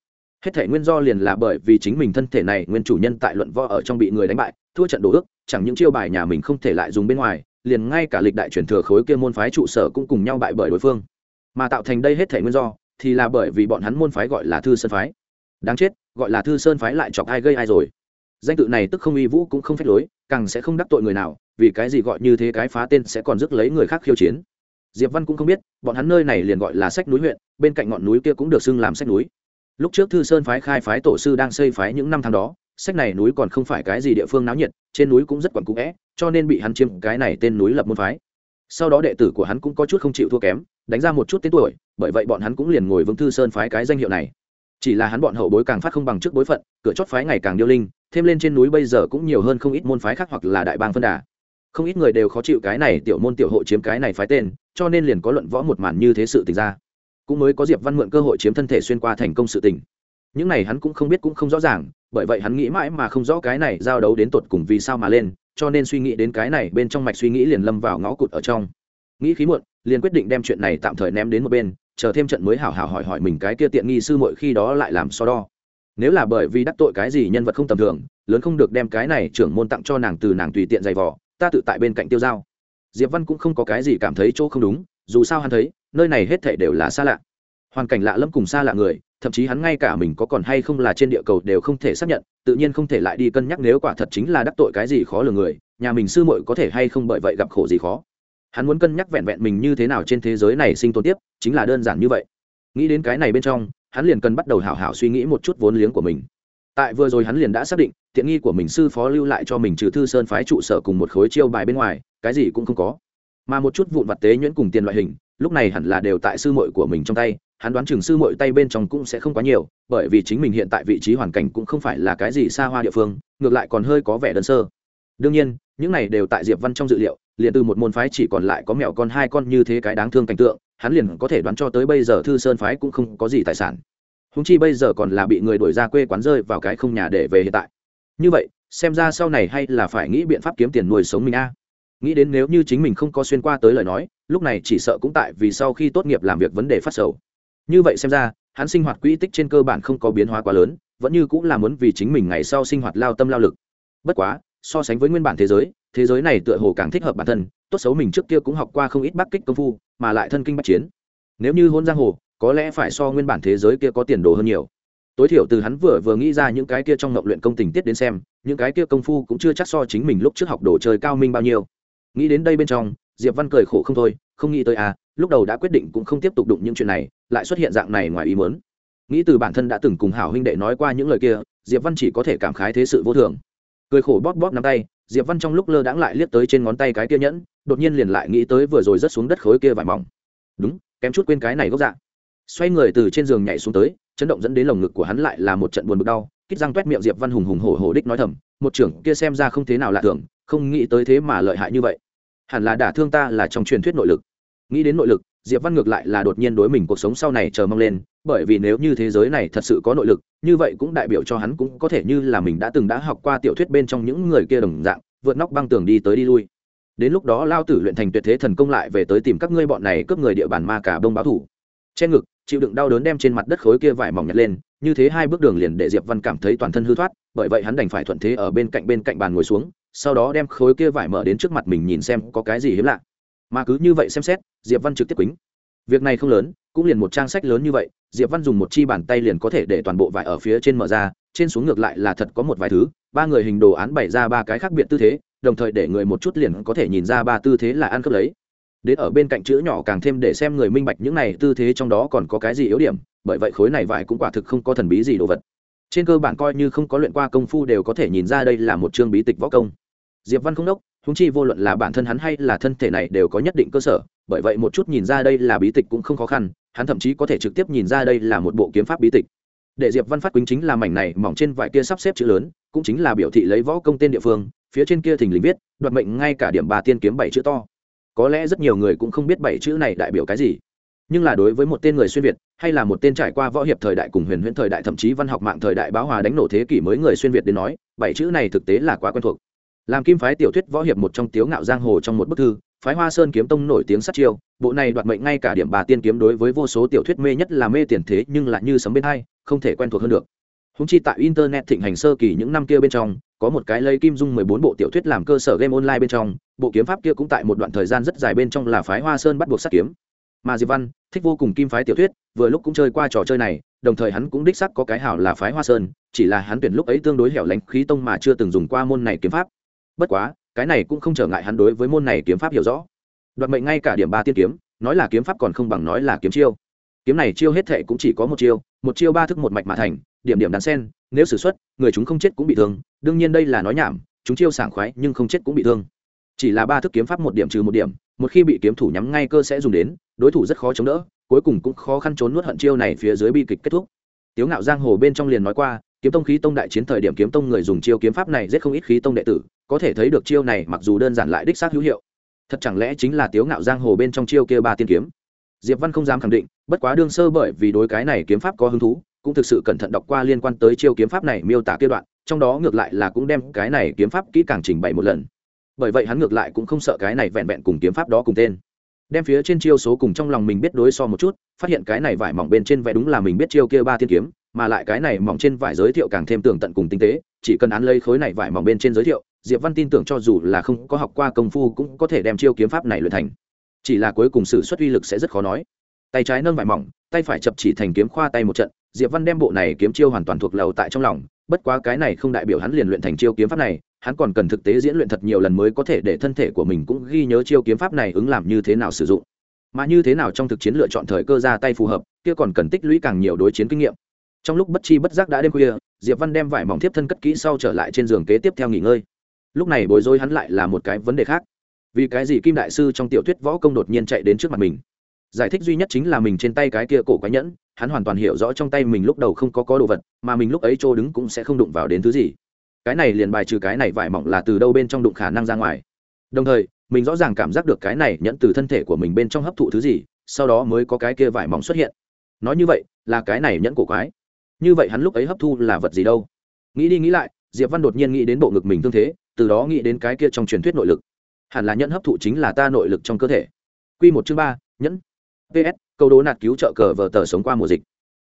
Hết thể nguyên do liền là bởi vì chính mình thân thể này nguyên chủ nhân tại luận võ ở trong bị người đánh bại, thua trận đồ ước, chẳng những chiêu bài nhà mình không thể lại dùng bên ngoài, liền ngay cả lịch đại truyền thừa khối kia môn phái trụ sở cũng cùng nhau bại bởi đối phương. Mà tạo thành đây hết thể nguyên do, thì là bởi vì bọn hắn môn phái gọi là thư sơn phái. Đáng chết, gọi là thư sơn phái lại chọc ai gây ai rồi danh tự này tức không uy vũ cũng không phép lối, càng sẽ không đắc tội người nào, vì cái gì gọi như thế cái phá tên sẽ còn rước lấy người khác khiêu chiến. Diệp văn cũng không biết, bọn hắn nơi này liền gọi là sách núi huyện, bên cạnh ngọn núi kia cũng được xưng làm sách núi. Lúc trước thư sơn phái khai phái tổ sư đang xây phái những năm tháng đó, sách này núi còn không phải cái gì địa phương náo nhiệt, trên núi cũng rất quẩn cũ vẽ, cho nên bị hắn chiếm cái này tên núi lập môn phái. Sau đó đệ tử của hắn cũng có chút không chịu thua kém, đánh ra một chút tên tuổi, bởi vậy bọn hắn cũng liền ngồi vững thư sơn phái cái danh hiệu này. Chỉ là hắn bọn hậu bối càng phát không bằng trước bối phận, cửa chót phái ngày càng điêu linh thêm lên trên núi bây giờ cũng nhiều hơn không ít môn phái khác hoặc là đại bang phân đà. Không ít người đều khó chịu cái này tiểu môn tiểu hộ chiếm cái này phái tên, cho nên liền có luận võ một màn như thế sự tình ra. Cũng mới có diệp văn mượn cơ hội chiếm thân thể xuyên qua thành công sự tình. Những này hắn cũng không biết cũng không rõ ràng, bởi vậy hắn nghĩ mãi mà không rõ cái này giao đấu đến tột cùng vì sao mà lên, cho nên suy nghĩ đến cái này bên trong mạch suy nghĩ liền lâm vào ngõ cụt ở trong. Nghĩ khí muộn, liền quyết định đem chuyện này tạm thời ném đến một bên, chờ thêm trận mới hảo hảo hỏi hỏi mình cái kia tiện nghi sư muội khi đó lại làm so đo nếu là bởi vì đắc tội cái gì nhân vật không tầm thường, lớn không được đem cái này trưởng môn tặng cho nàng từ nàng tùy tiện giày vò, ta tự tại bên cạnh tiêu giao. Diệp văn cũng không có cái gì cảm thấy chỗ không đúng, dù sao hắn thấy, nơi này hết thể đều là xa lạ. Hoàn cảnh lạ lẫm cùng xa lạ người, thậm chí hắn ngay cả mình có còn hay không là trên địa cầu đều không thể xác nhận, tự nhiên không thể lại đi cân nhắc nếu quả thật chính là đắc tội cái gì khó lường người, nhà mình sư muội có thể hay không bởi vậy gặp khổ gì khó. Hắn muốn cân nhắc vẹn vẹn mình như thế nào trên thế giới này sinh tồn tiếp, chính là đơn giản như vậy. Nghĩ đến cái này bên trong hắn liền cần bắt đầu hảo hảo suy nghĩ một chút vốn liếng của mình. Tại vừa rồi hắn liền đã xác định, tiện nghi của mình sư phó lưu lại cho mình trừ thư sơn phái trụ sở cùng một khối chiêu bài bên ngoài, cái gì cũng không có. Mà một chút vụn vặt tế nhuyễn cùng tiền loại hình, lúc này hẳn là đều tại sư muội của mình trong tay, hắn đoán chừng sư muội tay bên trong cũng sẽ không quá nhiều, bởi vì chính mình hiện tại vị trí hoàn cảnh cũng không phải là cái gì xa hoa địa phương, ngược lại còn hơi có vẻ đơn sơ. Đương nhiên, những này đều tại diệp văn trong dự liệu, liền từ một môn phái chỉ còn lại có mẹo con hai con như thế cái đáng thương cảnh tượng hắn liền có thể đoán cho tới bây giờ thư sơn phái cũng không có gì tài sản. Húng chi bây giờ còn là bị người đuổi ra quê quán rơi vào cái không nhà để về hiện tại. Như vậy, xem ra sau này hay là phải nghĩ biện pháp kiếm tiền nuôi sống mình a. Nghĩ đến nếu như chính mình không có xuyên qua tới lời nói, lúc này chỉ sợ cũng tại vì sau khi tốt nghiệp làm việc vấn đề phát sầu. Như vậy xem ra, hắn sinh hoạt quỹ tích trên cơ bản không có biến hóa quá lớn, vẫn như cũng là muốn vì chính mình ngày sau sinh hoạt lao tâm lao lực. Bất quá, so sánh với nguyên bản thế giới thế giới này tựa hồ càng thích hợp bản thân tốt xấu mình trước kia cũng học qua không ít bắc kích công phu, mà lại thân kinh bắc chiến. Nếu như hôn giang hồ, có lẽ phải so nguyên bản thế giới kia có tiền đồ hơn nhiều. Tối thiểu từ hắn vừa vừa nghĩ ra những cái kia trong ngọc luyện công tình tiết đến xem, những cái kia công phu cũng chưa chắc so chính mình lúc trước học đồ chơi cao minh bao nhiêu. Nghĩ đến đây bên trong, diệp văn cười khổ không thôi, không nghĩ tới à lúc đầu đã quyết định cũng không tiếp tục đụng những chuyện này, lại xuất hiện dạng này ngoài ý muốn. Nghĩ từ bản thân đã từng cùng hảo huynh đệ nói qua những lời kia, diệp văn chỉ có thể cảm khái thế sự vô thường. Cười khổ bóp bóp nắm tay, diệp văn trong lúc lơ đãng lại liếc tới trên ngón tay cái kia nhẫn đột nhiên liền lại nghĩ tới vừa rồi rớt xuống đất khối kia vải mỏng. Đúng, kém chút quên cái này gốc dạng xoay người từ trên giường nhảy xuống tới, chấn động dẫn đến lồng ngực của hắn lại là một trận buồn bực đau, kít răng toét miệng diệp văn hùng hùng hổ hổ đích nói thầm, một trưởng kia xem ra không thế nào lạ thường, không nghĩ tới thế mà lợi hại như vậy. Hẳn là đả thương ta là trong truyền thuyết nội lực. Nghĩ đến nội lực, diệp văn ngược lại là đột nhiên đối mình cuộc sống sau này chờ mong lên, bởi vì nếu như thế giới này thật sự có nội lực, như vậy cũng đại biểu cho hắn cũng có thể như là mình đã từng đã học qua tiểu thuyết bên trong những người kia đồng dạng, vượt nóc băng tường đi tới đi lui đến lúc đó lao tử luyện thành tuyệt thế thần công lại về tới tìm các ngươi bọn này cướp người địa bàn ma cả bông báo thủ. Trên ngực, chịu đựng đau đớn đem trên mặt đất khối kia vải mỏng nhặt lên, như thế hai bước đường liền để diệp văn cảm thấy toàn thân hư thoát, bởi vậy hắn đành phải thuận thế ở bên cạnh bên cạnh bàn ngồi xuống, sau đó đem khối kia vải mở đến trước mặt mình nhìn xem có cái gì hiếm lạ. Mà cứ như vậy xem xét, diệp văn trực tiếp quýnh. Việc này không lớn, cũng liền một trang sách lớn như vậy, diệp văn dùng một chi bàn tay liền có thể để toàn bộ vải ở phía trên mở ra, trên xuống ngược lại là thật có một vài thứ, ba người hình đồ án bày ra ba cái khác biệt tư thế đồng thời để người một chút liền có thể nhìn ra ba tư thế là ăn cướp lấy. Đến ở bên cạnh chữ nhỏ càng thêm để xem người minh bạch những này tư thế trong đó còn có cái gì yếu điểm, bởi vậy khối này vải cũng quả thực không có thần bí gì đồ vật. Trên cơ bản coi như không có luyện qua công phu đều có thể nhìn ra đây là một chương bí tịch võ công. Diệp văn không đốc húng chi vô luận là bản thân hắn hay là thân thể này đều có nhất định cơ sở, bởi vậy một chút nhìn ra đây là bí tịch cũng không khó khăn, hắn thậm chí có thể trực tiếp nhìn ra đây là một bộ kiếm pháp bí tịch để diệp văn phát quýnh chính là mảnh này mỏng trên vải kia sắp xếp chữ lớn, cũng chính là biểu thị lấy võ công tên địa phương, phía trên kia thình lình viết, đoạt mệnh ngay cả điểm bà tiên kiếm bảy chữ to. Có lẽ rất nhiều người cũng không biết bảy chữ này đại biểu cái gì, nhưng là đối với một tên người xuyên việt, hay là một tên trải qua võ hiệp thời đại cùng huyền huyễn thời đại thậm chí văn học mạng thời đại báo hòa đánh nổ thế kỷ mới người xuyên việt đến nói, bảy chữ này thực tế là quá quen thuộc. Làm kim phái tiểu thuyết võ hiệp một trong tiếu ngạo giang hồ trong một bức thư phái hoa sơn kiếm tông nổi tiếng sát chiêu, bộ này đoạt mệnh ngay cả điểm bà tiên kiếm đối với vô số tiểu thuyết mê nhất là mê tiền thế nhưng lại như sấm bên hai, không thể quen thuộc hơn được. Húng chi tại internet thịnh hành sơ kỳ những năm kia bên trong, có một cái lấy kim dung mười bốn bộ tiểu thuyết làm cơ sở game online bên trong, bộ kiếm pháp kia cũng tại một đoạn thời gian rất dài bên trong là phái hoa sơn bắt buộc sát kiếm. Mà diệp văn thích vô cùng kim phái tiểu thuyết, vừa lúc cũng chơi qua trò chơi này, đồng thời hắn cũng đích sắc có cái hảo là phái hoa sơn, chỉ là hắn tuyển lúc ấy tương đối hẻo lánh khí tông mà chưa từng dùng qua môn này kiếm pháp. Bất quá cái này cũng không trở ngại hắn đối với môn này kiếm pháp hiểu rõ. Đoạt mệnh ngay cả điểm ba tiên kiếm, nói là kiếm pháp còn không bằng nói là kiếm chiêu. Kiếm này chiêu hết thệ cũng chỉ có một chiêu một chiêu ba thức một mạch mà thành, điểm điểm đàn sen, nếu xử xuất, người chúng không chết cũng bị thương, đương nhiên đây là nói nhảm, chúng chiêu sảng khoái nhưng không chết cũng bị thương. Chỉ là ba thức kiếm pháp một điểm trừ một điểm, một khi bị kiếm thủ nhắm ngay cơ sẽ dùng đến, đối thủ rất khó chống đỡ, cuối cùng cũng khó khăn trốn nuốt hận chiêu này phía dưới bi kịch kết thúc. Tiếu ngạo giang hồ bên trong liền nói qua, kiếm tông khí tông đại chiến thời điểm kiếm tông người dùng chiêu kiếm pháp này rất không ít khí tông đệ tử có thể thấy được chiêu này mặc dù đơn giản lại đích xác hữu hiệu. Thật chẳng lẽ chính là tiếu ngạo giang hồ bên trong chiêu kia ba tiên kiếm? Diệp văn không dám khẳng định, bất quá đương sơ bởi vì đối cái này kiếm pháp có hứng thú, cũng thực sự cẩn thận đọc qua liên quan tới chiêu kiếm pháp này miêu tả kia đoạn, trong đó ngược lại là cũng đem cái này kiếm pháp kỹ càng trình bày một lần. Bởi vậy hắn ngược lại cũng không sợ cái này vẹn vẹn cùng kiếm pháp đó cùng tên. Đem phía trên chiêu số cùng trong lòng mình biết đối so một chút, phát hiện cái này vải mỏng bên trên vẽ đúng là mình biết chiêu kia ba tiên kiếm, mà lại cái này mỏng trên vải giới thiệu càng thêm tường tận cùng tinh tế, chỉ cần án lấy khối này vải mỏng bên trên giới thiệu diệp văn tin tưởng cho dù là không có học qua công phu cũng có thể đem chiêu kiếm pháp này luyện thành. Chỉ là cuối cùng sử xuất uy lực sẽ rất khó nói. Tay trái nâng vải mỏng, tay phải chập chỉ thành kiếm khoa tay một trận, diệp văn đem bộ này kiếm chiêu hoàn toàn thuộc lầu tại trong lòng, bất quá cái này không đại biểu hắn liền luyện thành chiêu kiếm pháp này, hắn còn cần thực tế diễn luyện thật nhiều lần mới có thể để thân thể của mình cũng ghi nhớ chiêu kiếm pháp này ứng làm như thế nào sử dụng. Mà như thế nào trong thực chiến lựa chọn thời cơ ra tay phù hợp, kia còn cần tích lũy càng nhiều đối chiến kinh nghiệm. Trong lúc bất chi bất giác đã đêm khuya, diệp văn đem vải mỏng tiếp thân cất kỹ sau trở lại trên giường kế tiếp theo nghỉ ngơi lúc này bối rối hắn lại là một cái vấn đề khác. Vì cái gì kim đại sư trong tiểu thuyết võ công đột nhiên chạy đến trước mặt mình? Giải thích duy nhất chính là mình trên tay cái kia cổ quái nhẫn, hắn hoàn toàn hiểu rõ trong tay mình lúc đầu không có có đồ vật, mà mình lúc ấy trô đứng cũng sẽ không đụng vào đến thứ gì. Cái này liền bài trừ cái này vải mỏng là từ đâu bên trong đụng khả năng ra ngoài. Đồng thời, mình rõ ràng cảm giác được cái này nhẫn từ thân thể của mình bên trong hấp thụ thứ gì, sau đó mới có cái kia vải mỏng xuất hiện. Nói như vậy, là cái này nhẫn cổ quái. Như vậy hắn lúc ấy hấp thu là vật gì đâu? Nghĩ đi nghĩ lại, diệp văn đột nhiên nghĩ đến bộ ngực mình tương thế từ đó nghĩ đến cái kia trong truyền thuyết nội lực. Hẳn là nhẫn hấp thụ chính là ta nội lực trong cơ thể. Q một chương ba, nhẫn. Ps câu đố nạt cứu trợ cờ vờ tờ sống qua mùa dịch.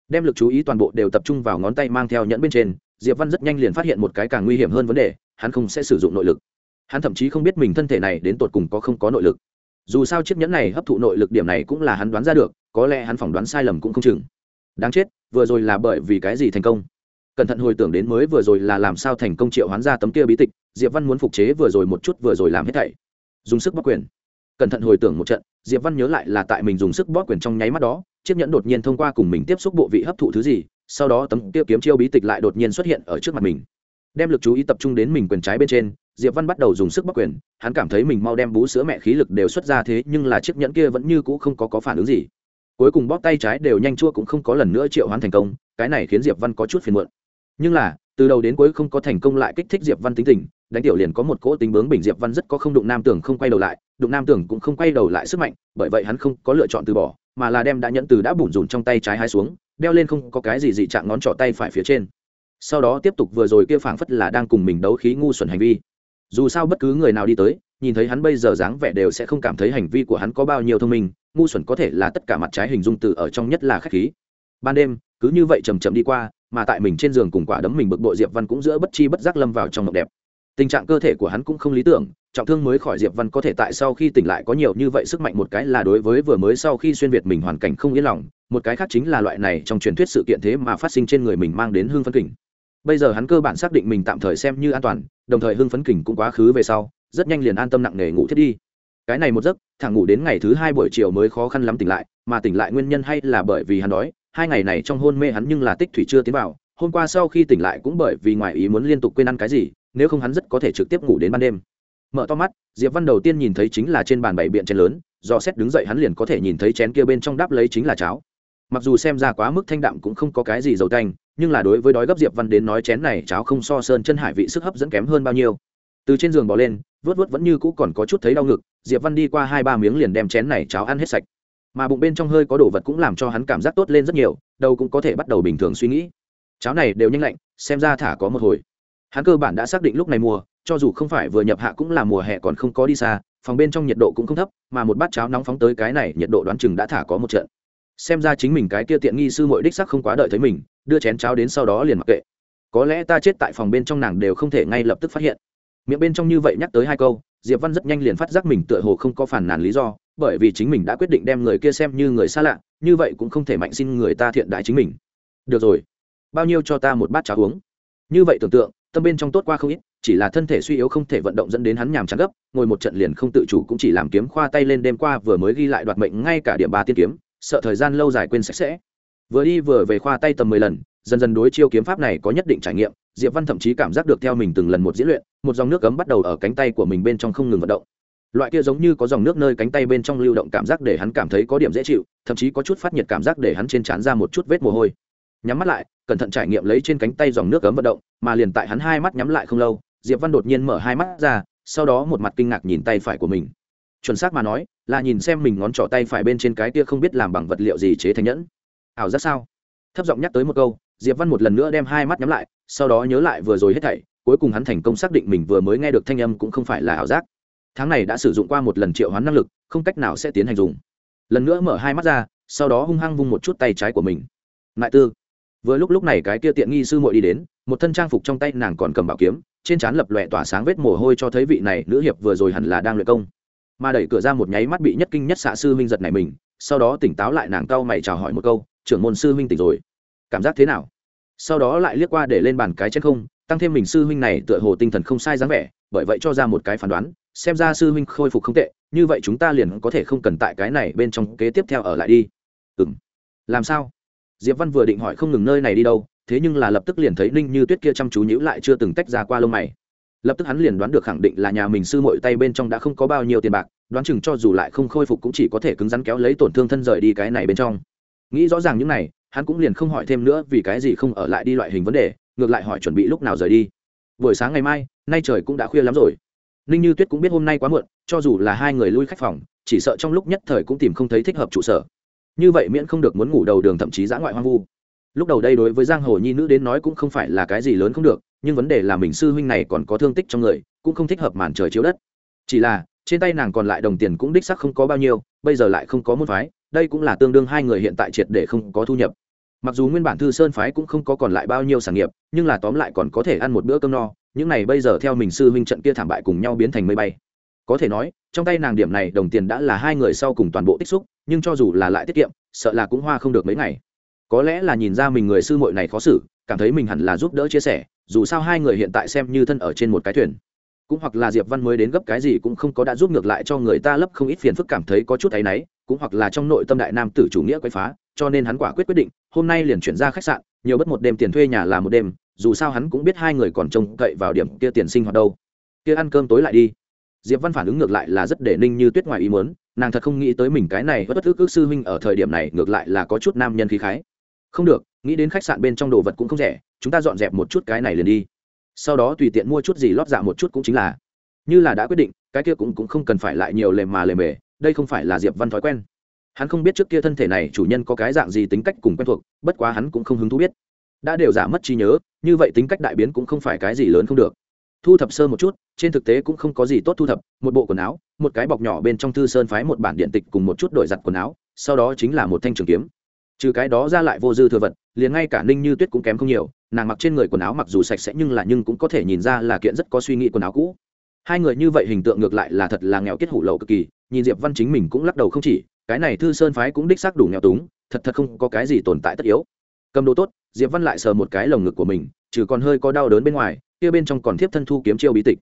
Đem lực chú ý toàn bộ đều tập trung vào ngón tay mang theo nhẫn bên trên, diệp văn rất nhanh liền phát hiện một cái càng nguy hiểm hơn vấn đề, hắn không sẽ sử dụng nội lực. Hắn thậm chí không biết mình thân thể này đến tột cùng có không có nội lực. Dù sao chiếc nhẫn này hấp thụ nội lực điểm này cũng là hắn đoán ra được, có lẽ hắn phỏng đoán sai lầm cũng không chừng. Đáng chết, vừa rồi là bởi vì cái gì thành công? Cẩn thận hồi tưởng đến mới vừa rồi là làm sao thành công triệu hoán ra tấm kia bí tịch, diệp văn muốn phục chế vừa rồi một chút vừa rồi làm hết thảy. Dùng sức bóc quyền. Cẩn thận hồi tưởng một trận, diệp văn nhớ lại là tại mình dùng sức bóc quyền trong nháy mắt đó, chiếc nhẫn đột nhiên thông qua cùng mình tiếp xúc bộ vị hấp thụ thứ gì, sau đó tấm kia kiếm chiêu bí tịch lại đột nhiên xuất hiện ở trước mặt mình. Đem lực chú ý tập trung đến mình quyền trái bên trên, diệp văn bắt đầu dùng sức bóc quyền, hắn cảm thấy mình mau đem bú sữa mẹ khí lực đều xuất ra thế, nhưng là chiếc nhẫn kia vẫn như cũ không có có phản ứng gì. Cuối cùng bóp tay trái đều nhanh chua cũng không có lần nữa triệu hoán thành công, cái này khiến diệp văn có chút phiền muộn nhưng là, từ đầu đến cuối không có thành công lại kích thích diệp văn tính tình, đánh tiểu liền có một cỗ tính bướng bình diệp văn rất có không đụng nam tưởng không quay đầu lại, đụng nam tưởng cũng không quay đầu lại sức mạnh, bởi vậy hắn không có lựa chọn từ bỏ, mà là đem đã nhẫn từ đã bủn rủn trong tay trái hai xuống, đeo lên không có cái gì dị trạng ngón trỏ tay phải phía trên. Sau đó tiếp tục vừa rồi kia phảng phất là đang cùng mình đấu khí ngu xuẩn hành vi. Dù sao bất cứ người nào đi tới, nhìn thấy hắn bây giờ dáng vẻ đều sẽ không cảm thấy hành vi của hắn có bao nhiêu thông minh, ngu xuẩn có thể là tất cả mặt trái hình dung từ ở trong nhất là khách khí. Ban đêm, cứ như vậy chầm chậm đi qua mà tại mình trên giường cùng quả đấm mình bực bội diệp văn cũng giữa bất chi bất giác lâm vào trong mộng đẹp. Tình trạng cơ thể của hắn cũng không lý tưởng, trọng thương mới khỏi diệp văn có thể tại sau khi tỉnh lại có nhiều như vậy sức mạnh một cái là đối với vừa mới sau khi xuyên việt mình hoàn cảnh không yên lòng, một cái khác chính là loại này trong truyền thuyết sự kiện thế mà phát sinh trên người mình mang đến hương Phấn kình. Bây giờ hắn cơ bản xác định mình tạm thời xem như an toàn, đồng thời Hương phấn kình cũng quá khứ về sau, rất nhanh liền an tâm nặng nề ngủ thiết đi. Cái này một giấc, thẳng ngủ đến ngày thứ hai buổi chiều mới khó khăn lắm tỉnh lại, mà tỉnh lại nguyên nhân hay là bởi vì hắn đói hai ngày này trong hôn mê hắn nhưng là tích thủy chưa tiến vào, hôm qua sau khi tỉnh lại cũng bởi vì ngoài ý muốn liên tục quên ăn cái gì, nếu không hắn rất có thể trực tiếp ngủ đến ban đêm. Mở to mắt, diệp văn đầu tiên nhìn thấy chính là trên bàn bảy biện chén lớn, do xét đứng dậy hắn liền có thể nhìn thấy chén kia bên trong đáp lấy chính là cháo. Mặc dù xem ra quá mức thanh đạm cũng không có cái gì dầu tanh, nhưng là đối với đói gấp diệp văn đến nói chén này cháo không so sơn chân hải vị sức hấp dẫn kém hơn bao nhiêu. Từ trên giường bỏ lên vớt vớt vẫn như cũ còn có chút thấy đau ngực, diệp văn đi qua hai ba miếng liền đem chén này cháo ăn hết sạch mà bụng bên trong hơi có đồ vật cũng làm cho hắn cảm giác tốt lên rất nhiều đâu cũng có thể bắt đầu bình thường suy nghĩ. Cháo này đều nhanh lạnh, xem ra thả có một hồi. Hắn cơ bản đã xác định lúc này mùa, cho dù không phải vừa nhập hạ cũng là mùa hè còn không có đi xa, phòng bên trong nhiệt độ cũng không thấp, mà một bát cháo nóng phóng tới cái này, nhiệt độ đoán chừng đã thả có một trận. Xem ra chính mình cái kia tiện nghi sư mội đích sắc không quá đợi thấy mình, đưa chén cháo đến sau đó liền mặc kệ. Có lẽ ta chết tại phòng bên trong nàng đều không thể ngay lập tức phát hiện. Miệng bên trong như vậy nhắc tới hai câu, diệp văn rất nhanh liền phát giác mình tựa hồ không có phản nàn lý do bởi vì chính mình đã quyết định đem người kia xem như người xa lạ, như vậy cũng không thể mạnh xin người ta thiện đại chính mình. Được rồi, bao nhiêu cho ta một bát cháo uống. Như vậy tưởng tượng, tâm bên trong tốt qua không ít, chỉ là thân thể suy yếu không thể vận động dẫn đến hắn nhàm chán gấp, ngồi một trận liền không tự chủ cũng chỉ làm kiếm khoa tay lên đêm qua vừa mới ghi lại đoạt mệnh ngay cả điểm ba tiên kiếm, sợ thời gian lâu dài quên sạch sẽ. Vừa đi vừa về khoa tay tầm mười lần, dần dần đối chiêu kiếm pháp này có nhất định trải nghiệm, diệp văn thậm chí cảm giác được theo mình từng lần một diễn luyện, một dòng nước cấm bắt đầu ở cánh tay của mình bên trong không ngừng vận động loại kia giống như có dòng nước nơi cánh tay bên trong lưu động cảm giác để hắn cảm thấy có điểm dễ chịu, thậm chí có chút phát nhiệt cảm giác để hắn trên trán ra một chút vết mồ hôi. Nhắm mắt lại, cẩn thận trải nghiệm lấy trên cánh tay dòng nước cấm vận động, mà liền tại hắn hai mắt nhắm lại không lâu, diệp văn đột nhiên mở hai mắt ra, sau đó một mặt kinh ngạc nhìn tay phải của mình. Chuẩn xác mà nói, là nhìn xem mình ngón trỏ tay phải bên trên cái kia không biết làm bằng vật liệu gì chế thành nhẫn. Ảo giác sao? Thấp giọng nhắc tới một câu, diệp văn một lần nữa đem hai mắt nhắm lại, sau đó nhớ lại vừa rồi hết thảy, cuối cùng hắn thành công xác định mình vừa mới nghe được thanh âm cũng không phải là ảo giác tháng này đã sử dụng qua một lần triệu hoán năng lực, không cách nào sẽ tiến hành dùng. Lần nữa mở hai mắt ra, sau đó hung hăng vung một chút tay trái của mình. Lại tư. Vừa lúc lúc này cái kia tiện nghi sư muội đi đến, một thân trang phục trong tay nàng còn cầm bảo kiếm, trên trán lập lòe tỏa sáng vết mồ hôi cho thấy vị này nữ hiệp vừa rồi hẳn là đang luyện công. Mà đẩy cửa ra một nháy mắt bị nhất kinh nhất xạ sư minh giật này mình, sau đó tỉnh táo lại nàng cau mày chào hỏi một câu, trưởng môn sư minh tỉnh rồi. Cảm giác thế nào? Sau đó lại liếc qua để lên bàn cái chết không, tăng thêm mình sư huynh này tựa hồ tinh thần không sai dáng vẻ, bởi vậy cho ra một cái phán đoán xem ra sư huynh khôi phục không tệ, như vậy chúng ta liền có thể không cần tại cái này bên trong kế tiếp theo ở lại đi. Ừ m làm sao? Diệp văn vừa định hỏi không ngừng nơi này đi đâu, thế nhưng là lập tức liền thấy ninh như tuyết kia chăm chú nhữ lại chưa từng tách ra qua lông mày. Lập tức hắn liền đoán được khẳng định là nhà mình sư mội tay bên trong đã không có bao nhiêu tiền bạc, đoán chừng cho dù lại không khôi phục cũng chỉ có thể cứng rắn kéo lấy tổn thương thân rời đi cái này bên trong. Nghĩ rõ ràng những này, hắn cũng liền không hỏi thêm nữa vì cái gì không ở lại đi loại hình vấn đề, ngược lại hỏi chuẩn bị lúc nào rời đi. Buổi sáng ngày mai, nay trời cũng đã khuya lắm rồi ninh như tuyết cũng biết hôm nay quá muộn, cho dù là hai người lui khách phòng, chỉ sợ trong lúc nhất thời cũng tìm không thấy thích hợp trụ sở. Như vậy miễn không được muốn ngủ đầu đường thậm chí giã ngoại hoang vu. Lúc đầu đây đối với giang hồ nhi nữ đến nói cũng không phải là cái gì lớn không được, nhưng vấn đề là mình sư huynh này còn có thương tích trong người, cũng không thích hợp màn trời chiếu đất. Chỉ là, trên tay nàng còn lại đồng tiền cũng đích sắc không có bao nhiêu, bây giờ lại không có môn phái, đây cũng là tương đương hai người hiện tại triệt để không có thu nhập. Mặc dù nguyên bản thư sơn phái cũng không có còn lại bao nhiêu sản nghiệp, nhưng là tóm lại còn có thể ăn một bữa cơm no những này bây giờ theo mình sư huynh trận kia thảm bại cùng nhau biến thành mây bay. Có thể nói, trong tay nàng điểm này, đồng tiền đã là hai người sau cùng toàn bộ tích xúc, nhưng cho dù là lại tiết kiệm, sợ là cũng hoa không được mấy ngày. Có lẽ là nhìn ra mình người sư muội này khó xử, cảm thấy mình hẳn là giúp đỡ chia sẻ, dù sao hai người hiện tại xem như thân ở trên một cái thuyền. Cũng hoặc là diệp văn mới đến gấp cái gì cũng không có đã giúp ngược lại cho người ta lấp không ít phiền phức cảm thấy có chút áy náy, cũng hoặc là trong nội tâm đại nam tử chủ nghĩa quấy phá, cho nên hắn quả quyết quyết định, hôm nay liền chuyển ra khách sạn, nhiều bất một đêm tiền thuê nhà là một đêm dù sao hắn cũng biết hai người còn trông cậy vào điểm kia tiền sinh hoạt đâu. Kia ăn cơm tối lại đi. Diệp văn phản ứng ngược lại là rất để ninh như tuyết ngoài ý muốn, nàng thật không nghĩ tới mình cái này bất ức ức sư huynh ở thời điểm này ngược lại là có chút nam nhân khí khái. Không được, nghĩ đến khách sạn bên trong đồ vật cũng không rẻ, chúng ta dọn dẹp một chút cái này liền đi. Sau đó tùy tiện mua chút gì lót dạ một chút cũng chính là. Như là đã quyết định, cái kia cũng cũng không cần phải lại nhiều lề mà lề mề, đây không phải là diệp văn thói quen. Hắn không biết trước kia thân thể này chủ nhân có cái dạng gì tính cách cùng quen thuộc, bất quá hắn cũng không hứng thú biết đã đều giả mất trí nhớ, như vậy tính cách đại biến cũng không phải cái gì lớn không được. Thu thập sơ một chút, trên thực tế cũng không có gì tốt thu thập, một bộ quần áo, một cái bọc nhỏ bên trong thư sơn phái một bản điện tịch cùng một chút đổi giặt quần áo, sau đó chính là một thanh trường kiếm. Trừ cái đó ra lại vô dư thừa vật, liền ngay cả ninh như tuyết cũng kém không nhiều, nàng mặc trên người quần áo mặc dù sạch sẽ nhưng là nhưng cũng có thể nhìn ra là kiện rất có suy nghĩ quần áo cũ. Hai người như vậy hình tượng ngược lại là thật là nghèo kết hủ lậu cực kỳ, nhìn diệp văn chính mình cũng lắc đầu không chỉ, cái này thư sơn phái cũng đích xác đủ nghèo túng, thật thật không có cái gì tồn tại tất yếu cầm đồ tốt, diệp văn lại sờ một cái lồng ngực của mình, trừ còn hơi có đau đớn bên ngoài, kia bên trong còn thiếp thân thu kiếm chiêu bí tịch.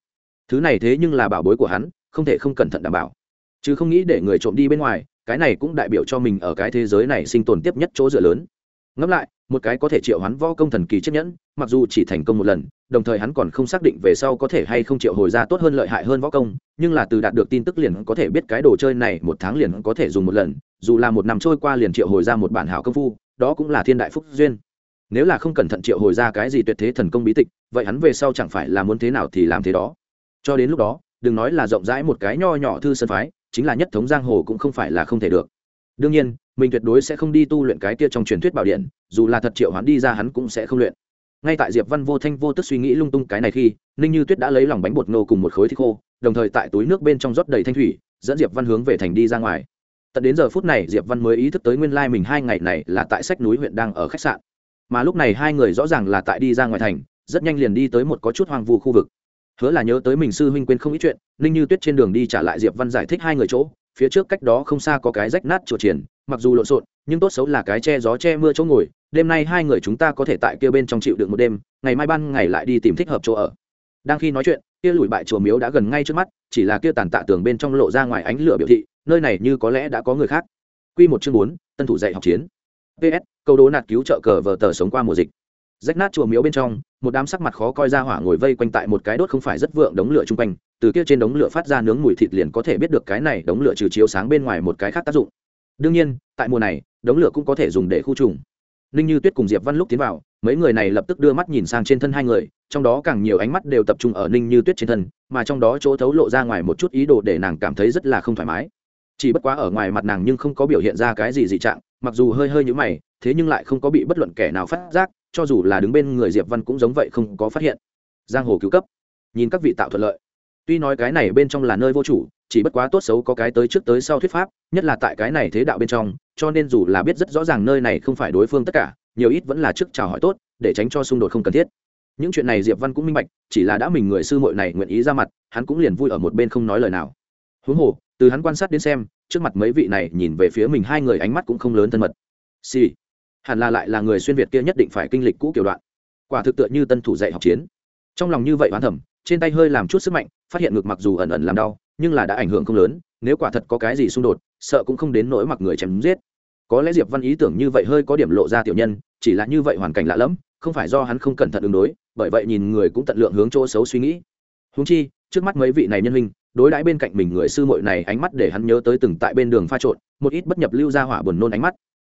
Thứ này thế nhưng là bảo bối của hắn, không thể không cẩn thận đảm bảo. Chứ không nghĩ để người trộm đi bên ngoài, cái này cũng đại biểu cho mình ở cái thế giới này sinh tồn tiếp nhất chỗ dựa lớn. Ngẫm lại, một cái có thể triệu hắn võ công thần kỳ chiếc nhẫn, mặc dù chỉ thành công một lần, đồng thời hắn còn không xác định về sau có thể hay không triệu hồi ra tốt hơn lợi hại hơn võ công, nhưng là từ đạt được tin tức liền có thể biết cái đồ chơi này một tháng liền có thể dùng một lần, dù là một năm trôi qua liền triệu hồi ra một bản hảo công phu đó cũng là thiên đại phúc duyên. Nếu là không cẩn thận triệu hồi ra cái gì tuyệt thế thần công bí tịch, vậy hắn về sau chẳng phải là muốn thế nào thì làm thế đó. Cho đến lúc đó, đừng nói là rộng rãi một cái nho nhỏ thư sân phái, chính là nhất thống giang hồ cũng không phải là không thể được. Đương nhiên, mình tuyệt đối sẽ không đi tu luyện cái kia trong truyền thuyết bảo điện, dù là thật triệu hắn đi ra hắn cũng sẽ không luyện. Ngay tại diệp văn vô thanh vô tức suy nghĩ lung tung cái này khi, ninh như tuyết đã lấy lòng bánh bột nô cùng một khối thịt khô, đồng thời tại túi nước bên trong rót đầy thanh thủy, dẫn diệp văn hướng về thành đi ra ngoài tận đến giờ phút này, diệp văn mới ý thức tới nguyên lai mình hai ngày này là tại sách núi huyện đang ở khách sạn. Mà lúc này hai người rõ ràng là tại đi ra ngoài thành, rất nhanh liền đi tới một có chút hoang vu khu vực. Hứa là nhớ tới mình sư huynh quên không ít chuyện, ninh như tuyết trên đường đi trả lại diệp văn giải thích hai người chỗ, phía trước cách đó không xa có cái rách nát chùa triển, mặc dù lộn xộn, nhưng tốt xấu là cái che gió che mưa chỗ ngồi, đêm nay hai người chúng ta có thể tại kia bên trong chịu được một đêm, ngày mai ban ngày lại đi tìm thích hợp chỗ ở. Đang khi nói chuyện, kia lùi bại chùa miếu đã gần ngay trước mắt, chỉ là kia tàn tạ tường bên trong lộ ra ngoài ánh lửa biểu thị nơi này như có lẽ đã có người khác. Quy một chương bốn, tân thủ dạy học chiến. Ps câu đố nạt cứu trợ cờ vờ tờ sống qua mùa dịch. Rách nát chùa miếu bên trong, một đám sắc mặt khó coi ra hỏa ngồi vây quanh tại một cái đốt không phải rất vượng đống lửa chung quanh, từ kia trên đống lửa phát ra nướng mùi thịt liền có thể biết được cái này đống lửa trừ chiếu sáng bên ngoài một cái khác tác dụng. Đương nhiên, tại mùa này, đống lửa cũng có thể dùng để khu trùng. Ninh như tuyết cùng diệp văn lúc tiến vào, mấy người này lập tức đưa mắt nhìn sang trên thân hai người, trong đó càng nhiều ánh mắt đều tập trung ở ninh như tuyết trên thân, mà trong đó chỗ thấu lộ ra ngoài một chút ý đồ để nàng cảm thấy rất là không thoải mái chỉ bất quá ở ngoài mặt nàng nhưng không có biểu hiện ra cái gì dị trạng, mặc dù hơi hơi nhũ mày, thế nhưng lại không có bị bất luận kẻ nào phát giác, cho dù là đứng bên người diệp văn cũng giống vậy không có phát hiện. Giang hồ cứu cấp. Nhìn các vị tạo thuận lợi. Tuy nói cái này bên trong là nơi vô chủ, chỉ bất quá tốt xấu có cái tới trước tới sau thuyết pháp, nhất là tại cái này thế đạo bên trong, cho nên dù là biết rất rõ ràng nơi này không phải đối phương tất cả, nhiều ít vẫn là trước chào hỏi tốt, để tránh cho xung đột không cần thiết. Những chuyện này diệp văn cũng minh bạch, chỉ là đã mình người sư muội này nguyện ý ra mặt, hắn cũng liền vui ở một bên không nói lời nào. Huống hồ từ hắn quan sát đến xem, trước mặt mấy vị này nhìn về phía mình hai người ánh mắt cũng không lớn thân mật. Xì、sì. hẳn là lại là người xuyên việt kia nhất định phải kinh lịch cũ kiểu đoạn. Quả thực tựa như tân thủ dạy học chiến. Trong lòng như vậy hoán thẩm trên tay hơi làm chút sức mạnh, phát hiện ngực mặc dù ẩn ẩn làm đau, nhưng là đã ảnh hưởng không lớn, nếu quả thật có cái gì xung đột, sợ cũng không đến nỗi mặc người chém giết. Có lẽ diệp văn ý tưởng như vậy hơi có điểm lộ ra tiểu nhân, chỉ là như vậy hoàn cảnh lạ lẫm, không phải do hắn không cẩn thận ứng đối, bởi vậy nhìn người cũng tận lượng hướng chỗ xấu suy nghĩ. Húng chi, trước mắt mấy vị này nhân minh đối đãi bên cạnh mình người sư muội này ánh mắt để hắn nhớ tới từng tại bên đường pha trộn, một ít bất nhập lưu ra hỏa buồn nôn ánh mắt.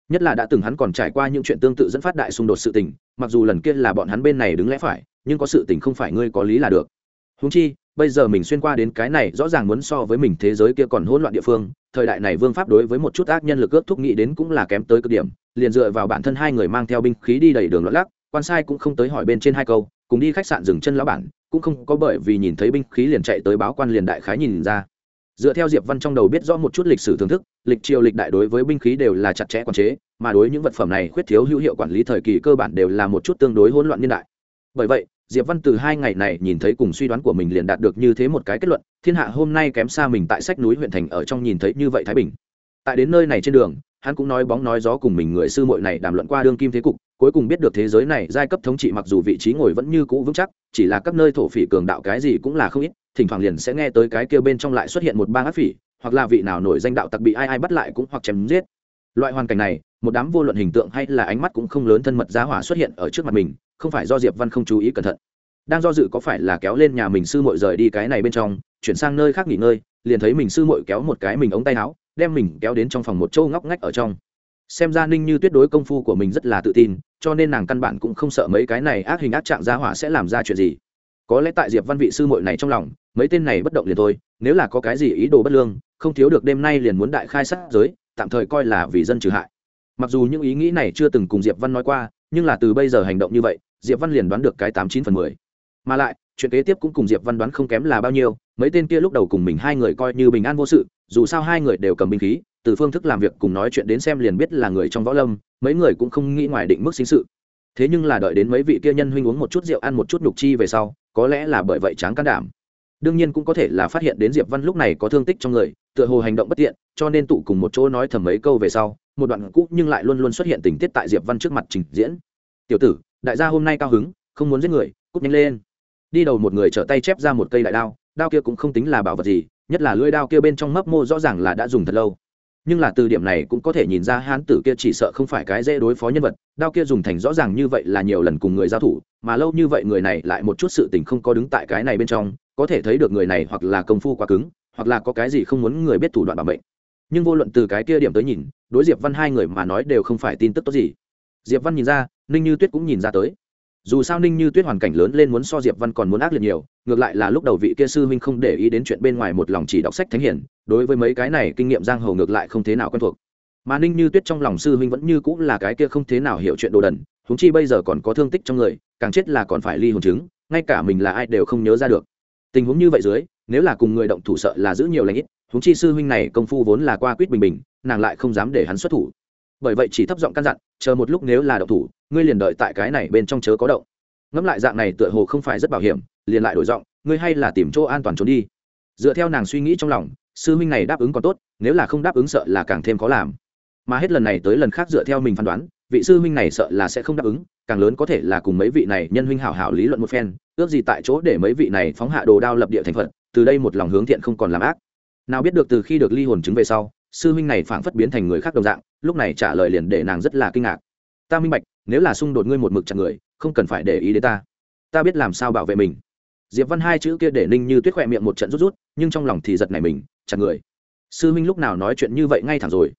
Nhất là đã từng hắn còn trải qua những chuyện tương tự dẫn phát đại xung đột sự tình, mặc dù lần kia là bọn hắn bên này đứng lẽ phải, nhưng có sự tình không phải ngươi có lý là được. Húng chi, bây giờ mình xuyên qua đến cái này rõ ràng muốn so với mình thế giới kia còn hỗn loạn địa phương, thời đại này vương pháp đối với một chút ác nhân lực ước thúc nghĩ đến cũng là kém tới cực điểm, liền dựa vào bản thân hai người mang theo binh khí đi đầy đường lót lắc, quan sai cũng không tới hỏi bên trên hai câu, cùng đi khách sạn dừng chân lão bản cũng không có bởi vì nhìn thấy binh khí liền chạy tới báo quan liền đại khái nhìn ra. Dựa theo diệp văn trong đầu biết rõ một chút lịch sử thưởng thức, lịch triều lịch đại đối với binh khí đều là chặt chẽ quản chế, mà đối những vật phẩm này khuyết thiếu hữu hiệu quản lý thời kỳ cơ bản đều là một chút tương đối hỗn loạn niên đại. Bởi vậy, diệp văn từ hai ngày này nhìn thấy cùng suy đoán của mình liền đạt được như thế một cái kết luận, thiên hạ hôm nay kém xa mình tại sách núi huyện thành ở trong nhìn thấy như vậy thái bình. Tại đến nơi này trên đường, hắn cũng nói bóng nói gió cùng mình người sư muội này đàm luận qua đương kim thế cục cuối cùng biết được thế giới này giai cấp thống trị mặc dù vị trí ngồi vẫn như cũ vững chắc, chỉ là các nơi thổ phỉ cường đạo cái gì cũng là không ít, thỉnh thoảng liền sẽ nghe tới cái kêu bên trong lại xuất hiện một bang ác phỉ, hoặc là vị nào nổi danh đạo tặc bị ai ai bắt lại cũng hoặc chém giết. Loại hoàn cảnh này, một đám vô luận hình tượng hay là ánh mắt cũng không lớn thân mật giá hỏa xuất hiện ở trước mặt mình, không phải do diệp văn không chú ý cẩn thận. Đang do dự có phải là kéo lên nhà mình sư muội rời đi cái này bên trong, chuyển sang nơi khác nghỉ ngơi, liền thấy mình sư muội kéo một cái mình ống tay áo, đem mình kéo đến trong phòng một châu ngóc ngách ở trong xem ra ninh như tuyết đối công phu của mình rất là tự tin, cho nên nàng căn bản cũng không sợ mấy cái này ác hình ác trạng gia hỏa sẽ làm ra chuyện gì. Có lẽ tại diệp văn vị sư muội này trong lòng, mấy tên này bất động liền thôi, nếu là có cái gì ý đồ bất lương, không thiếu được đêm nay liền muốn đại khai sát giới, tạm thời coi là vì dân trừ hại. Mặc dù những ý nghĩ này chưa từng cùng diệp văn nói qua, nhưng là từ bây giờ hành động như vậy, diệp văn liền đoán được cái tám chín phần mười. Mà lại, chuyện kế tiếp cũng cùng diệp văn đoán không kém là bao nhiêu, mấy tên kia lúc đầu cùng mình hai người coi như bình an vô sự, dù sao hai người đều cầm binh khí từ phương thức làm việc cùng nói chuyện đến xem liền biết là người trong võ lâm, mấy người cũng không nghĩ ngoài định mức sinh sự. Thế nhưng là đợi đến mấy vị kia nhân huynh uống một chút rượu ăn một chút nhục chi về sau, có lẽ là bởi vậy tráng can đảm. Đương nhiên cũng có thể là phát hiện đến diệp văn lúc này có thương tích trong người, tựa hồ hành động bất tiện, cho nên tụ cùng một chỗ nói thầm mấy câu về sau, một đoạn cũ nhưng lại luôn luôn xuất hiện tình tiết tại diệp văn trước mặt trình diễn. Tiểu tử, đại gia hôm nay cao hứng, không muốn giết người cúp nhanh lên. Đi đầu một người trở tay chép ra một cây đại đao đao kia cũng không tính là bảo vật gì, nhất là lưỡi đao kia bên trong mấp mô rõ ràng là đã dùng thật lâu nhưng là từ điểm này cũng có thể nhìn ra hán tử kia chỉ sợ không phải cái dễ đối phó nhân vật, đao kia dùng thành rõ ràng như vậy là nhiều lần cùng người giao thủ, mà lâu như vậy người này lại một chút sự tình không có đứng tại cái này bên trong, có thể thấy được người này hoặc là công phu quá cứng, hoặc là có cái gì không muốn người biết thủ đoạn bảo mệnh. Nhưng vô luận từ cái kia điểm tới nhìn, đối diệp văn hai người mà nói đều không phải tin tức tốt gì. Diệp văn nhìn ra, ninh như tuyết cũng nhìn ra tới dù sao ninh như tuyết hoàn cảnh lớn lên muốn so diệp văn còn muốn ác liệt nhiều, ngược lại là lúc đầu vị kia sư huynh không để ý đến chuyện bên ngoài một lòng chỉ đọc sách thánh hiển, đối với mấy cái này kinh nghiệm giang hồ ngược lại không thế nào quen thuộc. Mà ninh như tuyết trong lòng sư huynh vẫn như cũng là cái kia không thế nào hiểu chuyện đồ đần húng chi bây giờ còn có thương tích trong người, càng chết là còn phải ly hồn chứng, ngay cả mình là ai đều không nhớ ra được. Tình huống như vậy dưới, nếu là cùng người động thủ sợ là giữ nhiều lãnh ít húng chi sư huynh này công phu vốn là qua quýt bình bình, nàng lại không dám để hắn xuất thủ bởi vậy chỉ thấp giọng căn dặn, chờ một lúc nếu là động thủ, ngươi liền đợi tại cái này bên trong chớ có động. Ngẫm lại dạng này tựa hồ không phải rất bảo hiểm, liền lại đổi giọng, ngươi hay là tìm chỗ an toàn trốn đi. Dựa theo nàng suy nghĩ trong lòng, sư huynh này đáp ứng còn tốt, nếu là không đáp ứng sợ là càng thêm khó làm. Mà hết lần này tới lần khác dựa theo mình phán đoán, vị sư huynh này sợ là sẽ không đáp ứng, càng lớn có thể là cùng mấy vị này nhân huynh hảo hảo lý luận một phen, ước gì tại chỗ để mấy vị này phóng hạ đồ đao lập địa thành phật, từ đây một lòng hướng thiện không còn làm ác. Nào biết được từ khi được ly hồn chứng về sau sư huynh này phảng phất biến thành người khác đồng dạng, lúc này trả lời liền để nàng rất là kinh ngạc. Ta minh bạch, nếu là xung đột ngươi một mực chặt người, không cần phải để ý đến ta. Ta biết làm sao bảo vệ mình. Diệp văn hai chữ kia để ninh như tuyết khỏe miệng một trận rút rút, nhưng trong lòng thì giật này mình chặt người. Sư minh lúc nào nói chuyện như vậy ngay thẳng rồi.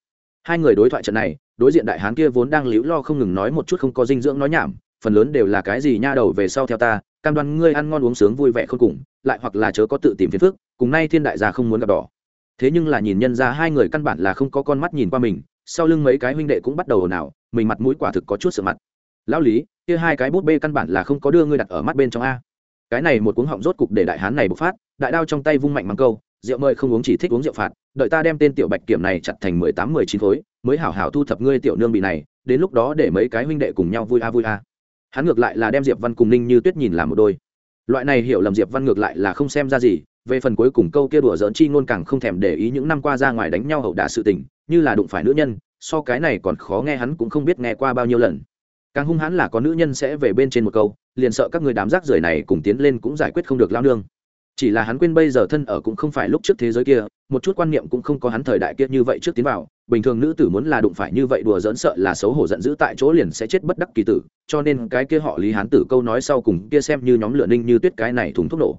Hai người đối thoại trận này, đối diện đại hán kia vốn đang liễu lo không ngừng nói một chút không có dinh dưỡng nói nhảm, phần lớn đều là cái gì nha đầu về sau theo ta, cam đoan ngươi ăn ngon uống sướng vui vẻ không cùng, lại hoặc là chớ có tự tìm phiền phức, cùng nay thiên đại gia không muốn gặp đỏ thế nhưng là nhìn nhân ra hai người căn bản là không có con mắt nhìn qua mình, sau lưng mấy cái huynh đệ cũng bắt đầu ồn ào, mình mặt mũi quả thực có chút sợ mặt. Lão lý, kia hai cái bút bê căn bản là không có đưa ngươi đặt ở mắt bên trong a. Cái này một cuống họng rốt cục để đại hán này bộc phát, đại đao trong tay vung mạnh mắng câu, rượu mời không uống chỉ thích uống rượu phạt, đợi ta đem tên tiểu bạch kiểm này chặt thành mười tám, mười chín khối, mới hảo hảo thu thập ngươi tiểu nương bị này, đến lúc đó để mấy cái huynh đệ cùng nhau vui a vui a. Hắn ngược lại là đem diệp văn cùng ninh như tuyết nhìn làm một đôi. Loại này hiểu lầm diệp văn ngược lại là không xem ra gì về phần cuối cùng câu kia đùa giỡn chi ngôn càng không thèm để ý những năm qua ra ngoài đánh nhau hậu đả sự tình, như là đụng phải nữ nhân, so cái này còn khó nghe hắn cũng không biết nghe qua bao nhiêu lần. Càng hung hãn là có nữ nhân sẽ về bên trên một câu, liền sợ các người đám rác rưởi này cùng tiến lên cũng giải quyết không được lao nương. Chỉ là hắn quên bây giờ thân ở cũng không phải lúc trước thế giới kia, một chút quan niệm cũng không có hắn thời đại kia như vậy trước tiến vào. Bình thường nữ tử muốn là đụng phải như vậy đùa dỡn sợ là xấu hổ giận dữ tại chỗ liền sẽ chết bất đắc kỳ tử, cho nên cái kia họ lý hán tử câu nói sau cùng kia xem như nhóm lửa ninh như tuyết cái này thùng thuốc nổ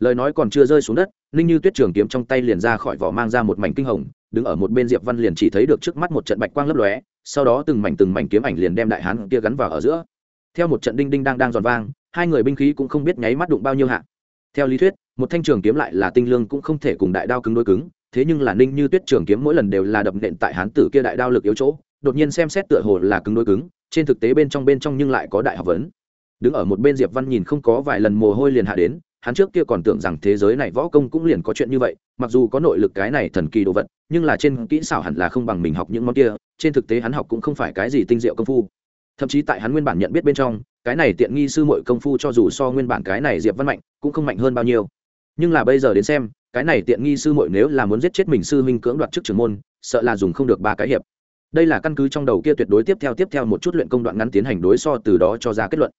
lời nói còn chưa rơi xuống đất, ninh như tuyết trường kiếm trong tay liền ra khỏi vỏ mang ra một mảnh kinh hồng, đứng ở một bên diệp văn liền chỉ thấy được trước mắt một trận bạch quang lấp lóe, sau đó từng mảnh từng mảnh kiếm ảnh liền đem đại hán kia gắn vào ở giữa. Theo một trận đinh đinh đang đang giòn vang, hai người binh khí cũng không biết nháy mắt đụng bao nhiêu hạ. Theo lý thuyết, một thanh trường kiếm lại là tinh lương cũng không thể cùng đại đao cứng đối cứng, thế nhưng là ninh như tuyết trường kiếm mỗi lần đều là đập nện tại hán tử kia đại đao lực yếu chỗ, đột nhiên xem xét tựa hồ là cứng đối cứng, trên thực tế bên trong bên trong nhưng lại có đại học vấn. Đứng ở một bên diệp văn nhìn không có vài lần mồ hôi liền hạ đến hắn trước kia còn tưởng rằng thế giới này võ công cũng liền có chuyện như vậy, mặc dù có nội lực cái này thần kỳ đồ vật, nhưng là trên kỹ xảo hẳn là không bằng mình học những món kia, trên thực tế hắn học cũng không phải cái gì tinh diệu công phu. Thậm chí tại hắn nguyên bản nhận biết bên trong, cái này tiện nghi sư muội công phu cho dù so nguyên bản cái này diệp văn mạnh, cũng không mạnh hơn bao nhiêu. Nhưng là bây giờ đến xem, cái này tiện nghi sư muội nếu là muốn giết chết mình sư huynh cưỡng đoạt chức trưởng môn, sợ là dùng không được ba cái hiệp. Đây là căn cứ trong đầu kia tuyệt đối tiếp theo tiếp theo một chút luyện công đoạn ngắn tiến hành đối so từ đó cho ra kết luận.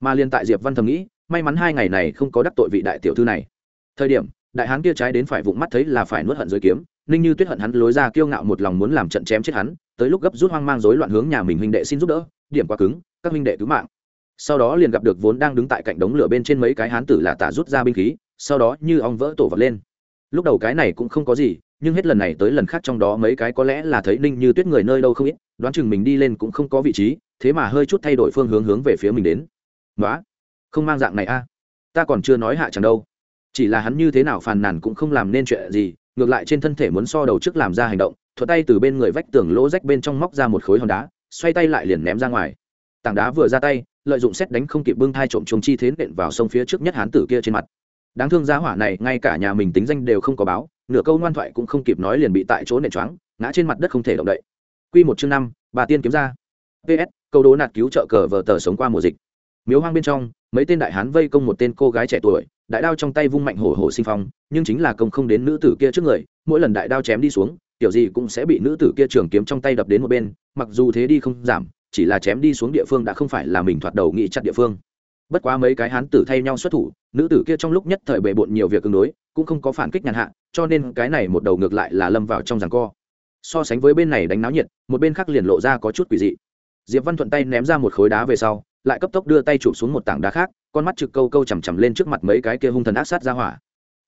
Mà liên tại diệp văn thầm nghĩ may mắn hai ngày này không có đắc tội vị đại tiểu thư này. Thời điểm, đại hán kia trái đến phải vụng mắt thấy là phải nuốt hận dưới kiếm, ninh như tuyết hận hắn lối ra kiêu ngạo một lòng muốn làm trận chém chết hắn, tới lúc gấp rút hoang mang rối loạn hướng nhà mình huynh đệ xin giúp đỡ, điểm quá cứng, các huynh đệ cứu mạng. Sau đó liền gặp được vốn đang đứng tại cạnh đống lửa bên trên mấy cái hán tử là tả rút ra binh khí, sau đó như ong vỡ tổ vật lên. Lúc đầu cái này cũng không có gì, nhưng hết lần này tới lần khác trong đó mấy cái có lẽ là thấy ninh như tuyết người nơi đâu không ít, đoán chừng mình đi lên cũng không có vị trí, thế mà hơi chút thay đổi phương hướng hướng về phía mình đến. Nói không mang dạng này a. Ta còn chưa nói hạ chẳng đâu. Chỉ là hắn như thế nào phàn nàn cũng không làm nên chuyện gì, ngược lại trên thân thể muốn so đầu trước làm ra hành động thuật tay từ bên người vách tường lỗ rách bên trong móc ra một khối hòn đá, xoay tay lại liền ném ra ngoài. Tảng đá vừa ra tay, lợi dụng xét đánh không kịp bưng thai trộm chuồng chi thế nện vào sông phía trước nhất hán tử kia trên mặt. Đáng thương giá hỏa này, ngay cả nhà mình tính danh đều không có báo, nửa câu ngoan thoại cũng không kịp nói liền bị tại chỗ nện choáng, ngã trên mặt đất không thể động đậy. Q một chương năm, bà tiên kiếm ra. Ps câu đố nạt cứu trợ cờ vờ tờ sống qua mùa dịch miếu hoang bên trong, mấy tên đại hán vây công một tên cô gái trẻ tuổi, đại đao trong tay vung mạnh hổ hổ sinh phong, nhưng chính là công không đến nữ tử kia trước người, mỗi lần đại đao chém đi xuống kiểu gì cũng sẽ bị nữ tử kia trường kiếm trong tay đập đến một bên, mặc dù thế đi không giảm, chỉ là chém đi xuống địa phương đã không phải là mình thoạt đầu nghĩ chặt địa phương. Bất quá mấy cái hán tử thay nhau xuất thủ, nữ tử kia trong lúc nhất thời bề bộn nhiều việc ứng đối, cũng không có phản kích nhàn hạ, cho nên cái này một đầu ngược lại là lâm vào trong giằng co. So sánh với bên này đánh náo nhiệt, một bên khác liền lộ ra có chút quỷ dị. Diệp văn thuận tay ném ra một khối đá về sau lại cấp tốc đưa tay chụp xuống một tảng đá khác, con mắt trực câu câu chằm chằm lên trước mặt mấy cái kia hung thần ác sát ra hỏa.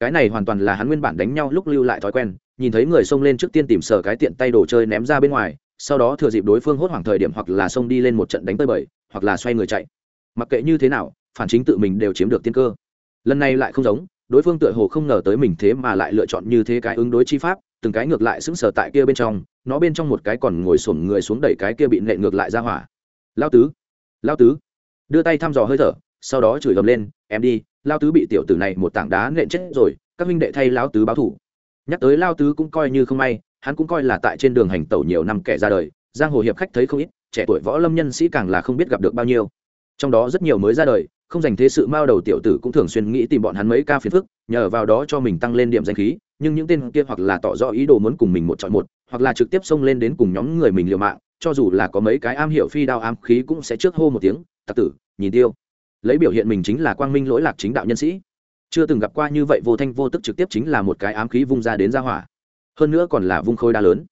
Cái này hoàn toàn là hắn nguyên bản đánh nhau lúc lưu lại thói quen, nhìn thấy người xông lên trước tiên tìm sở cái tiện tay đồ chơi ném ra bên ngoài, sau đó thừa dịp đối phương hốt hoảng thời điểm hoặc là xông đi lên một trận đánh tơi bời, hoặc là xoay người chạy. Mặc kệ như thế nào, phản chính tự mình đều chiếm được tiên cơ. Lần này lại không giống, đối phương tựa hồ không ngờ tới mình thế mà lại lựa chọn như thế cái ứng đối chi pháp, từng cái ngược lại sững sờ tại kia bên trong, nó bên trong một cái còn ngồi xổm người xuống đẩy cái kia bị nện ngược lại ra hỏa. Lao tứ lao tứ. Đưa tay thăm dò hơi thở, sau đó chửi gầm lên, em đi, lao tứ bị tiểu tử này một tảng đá nện chết rồi, các huynh đệ thay lao tứ báo thủ. Nhắc tới lao tứ cũng coi như không may, hắn cũng coi là tại trên đường hành tẩu nhiều năm kẻ ra đời, giang hồ hiệp khách thấy không ít, trẻ tuổi võ lâm nhân sĩ càng là không biết gặp được bao nhiêu. Trong đó rất nhiều mới ra đời, không dành thế sự mao đầu tiểu tử cũng thường xuyên nghĩ tìm bọn hắn mấy ca phiền phức, nhờ vào đó cho mình tăng lên điểm danh khí, nhưng những tên kia hoặc là tỏ rõ ý đồ muốn cùng mình một chọn một, hoặc là trực tiếp xông lên đến cùng nhóm người mình liều mạng cho dù là có mấy cái am hiểu phi đao am khí cũng sẽ trước hô một tiếng, tặc tử, nhìn tiêu. Lấy biểu hiện mình chính là quang minh lỗi lạc chính đạo nhân sĩ. Chưa từng gặp qua như vậy vô thanh vô tức trực tiếp chính là một cái ám khí vung ra đến ra hỏa. Hơn nữa còn là vung khôi đa lớn.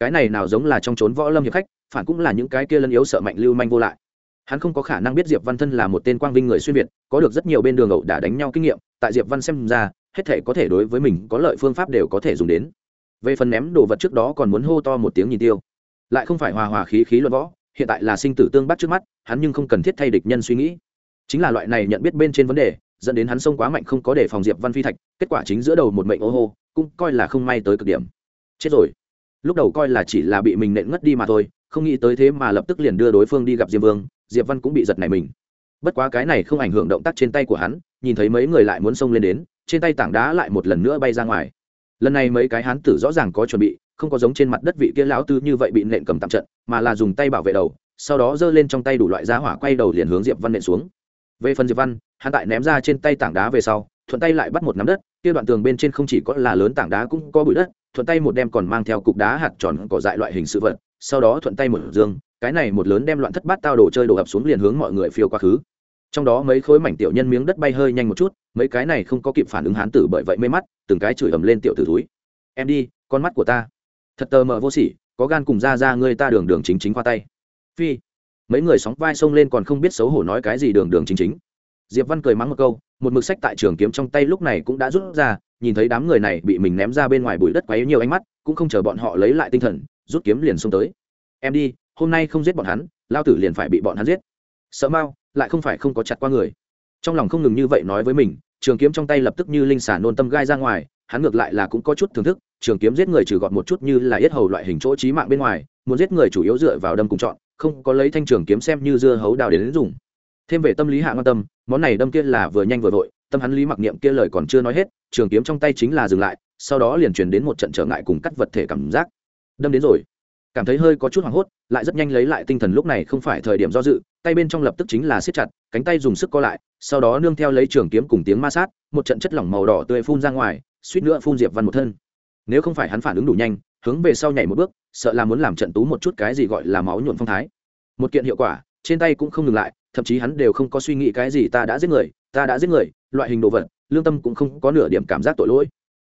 Cái này nào giống là trong trốn võ lâm hiệp khách, phản cũng là những cái kia lân yếu sợ mạnh lưu manh vô lại. Hắn không có khả năng biết diệp văn thân là một tên quang vinh người xuyên việt, có được rất nhiều bên đường ẩu đả đánh nhau kinh nghiệm, tại diệp văn xem ra, hết thể có thể đối với mình có lợi phương pháp đều có thể dùng đến. Về phần ném đồ vật trước đó còn muốn hô to một tiếng nhìn tiêu lại không phải hòa hòa khí khí luận võ, hiện tại là sinh tử tương bắt trước mắt, hắn nhưng không cần thiết thay địch nhân suy nghĩ. Chính là loại này nhận biết bên trên vấn đề, dẫn đến hắn sông quá mạnh không có để phòng diệp văn phi thạch, kết quả chính giữa đầu một mệnh ô hô, cũng coi là không may tới cực điểm. Chết rồi. Lúc đầu coi là chỉ là bị mình nện ngất đi mà thôi, không nghĩ tới thế mà lập tức liền đưa đối phương đi gặp Diêm vương, diệp văn cũng bị giật này mình. Bất quá cái này không ảnh hưởng động tác trên tay của hắn, nhìn thấy mấy người lại muốn xông lên đến, trên tay tảng đá lại một lần nữa bay ra ngoài. Lần này mấy cái hán tử rõ ràng có chuẩn bị không có giống trên mặt đất vị kia lão tư như vậy bị nện cầm tạm trận, mà là dùng tay bảo vệ đầu, sau đó giơ lên trong tay đủ loại giá hỏa quay đầu liền hướng diệp văn nện xuống. Về phần diệp văn, hắn tại ném ra trên tay tảng đá về sau, thuận tay lại bắt một nắm đất, kia đoạn tường bên trên không chỉ có là lớn tảng đá cũng có bụi đất, thuận tay một đem còn mang theo cục đá hạt tròn cỏ dại loại hình sự vật, sau đó thuận tay một dương, cái này một lớn đem loạn thất bát tao đồ chơi đổ ập xuống liền hướng mọi người phiêu quá khứ. Trong đó mấy khối mảnh tiểu nhân miếng đất bay hơi nhanh một chút, mấy cái này không có kịp phản ứng hán tử bởi vậy mê mắt, từng cái chửi ầm lên tiểu tử túi em đi, con mắt của ta thật tờ mờ vô sỉ, có gan cùng ra ra ngươi ta đường đường chính chính qua tay. Phi. Mấy người sóng vai xông lên còn không biết xấu hổ nói cái gì đường đường chính chính. Diệp văn cười mắng một câu, một mực sách tại trường kiếm trong tay lúc này cũng đã rút ra, nhìn thấy đám người này bị mình ném ra bên ngoài bụi đất quấy nhiều ánh mắt, cũng không chờ bọn họ lấy lại tinh thần, rút kiếm liền xông tới. Em đi, hôm nay không giết bọn hắn, lao tử liền phải bị bọn hắn giết. Sợ mau, lại không phải không có chặt qua người. Trong lòng không ngừng như vậy nói với mình, trường kiếm trong tay lập tức như linh xả nôn tâm gai ra ngoài, hắn ngược lại là cũng có chút thưởng thức trường kiếm giết người trừ gọn một chút như là yết hầu loại hình chỗ trí mạng bên ngoài, muốn giết người chủ yếu dựa vào đâm cùng chọn, không có lấy thanh trường kiếm xem như dưa hấu đào đến dùng. Thêm về tâm lý hạ quan tâm, món này đâm kia là vừa nhanh vừa vội, tâm hắn lý mặc niệm kia lời còn chưa nói hết, trường kiếm trong tay chính là dừng lại, sau đó liền truyền đến một trận trở ngại cùng cắt vật thể cảm giác. Đâm đến rồi. Cảm thấy hơi có chút hoảng hốt, lại rất nhanh lấy lại tinh thần lúc này không phải thời điểm do dự, tay bên trong lập tức chính là siết chặt, cánh tay dùng sức co lại, sau đó nương theo lấy trường kiếm cùng tiếng ma sát, một trận chất lỏng màu đỏ tươi phun ra ngoài, suýt nữa phun diệp văn một thân nếu không phải hắn phản ứng đủ nhanh, hướng về sau nhảy một bước, sợ là muốn làm trận tú một chút cái gì gọi là máu nhuộn phong thái. Một kiện hiệu quả, trên tay cũng không ngừng lại, thậm chí hắn đều không có suy nghĩ cái gì ta đã giết người, ta đã giết người, loại hình đồ vật, lương tâm cũng không có nửa điểm cảm giác tội lỗi.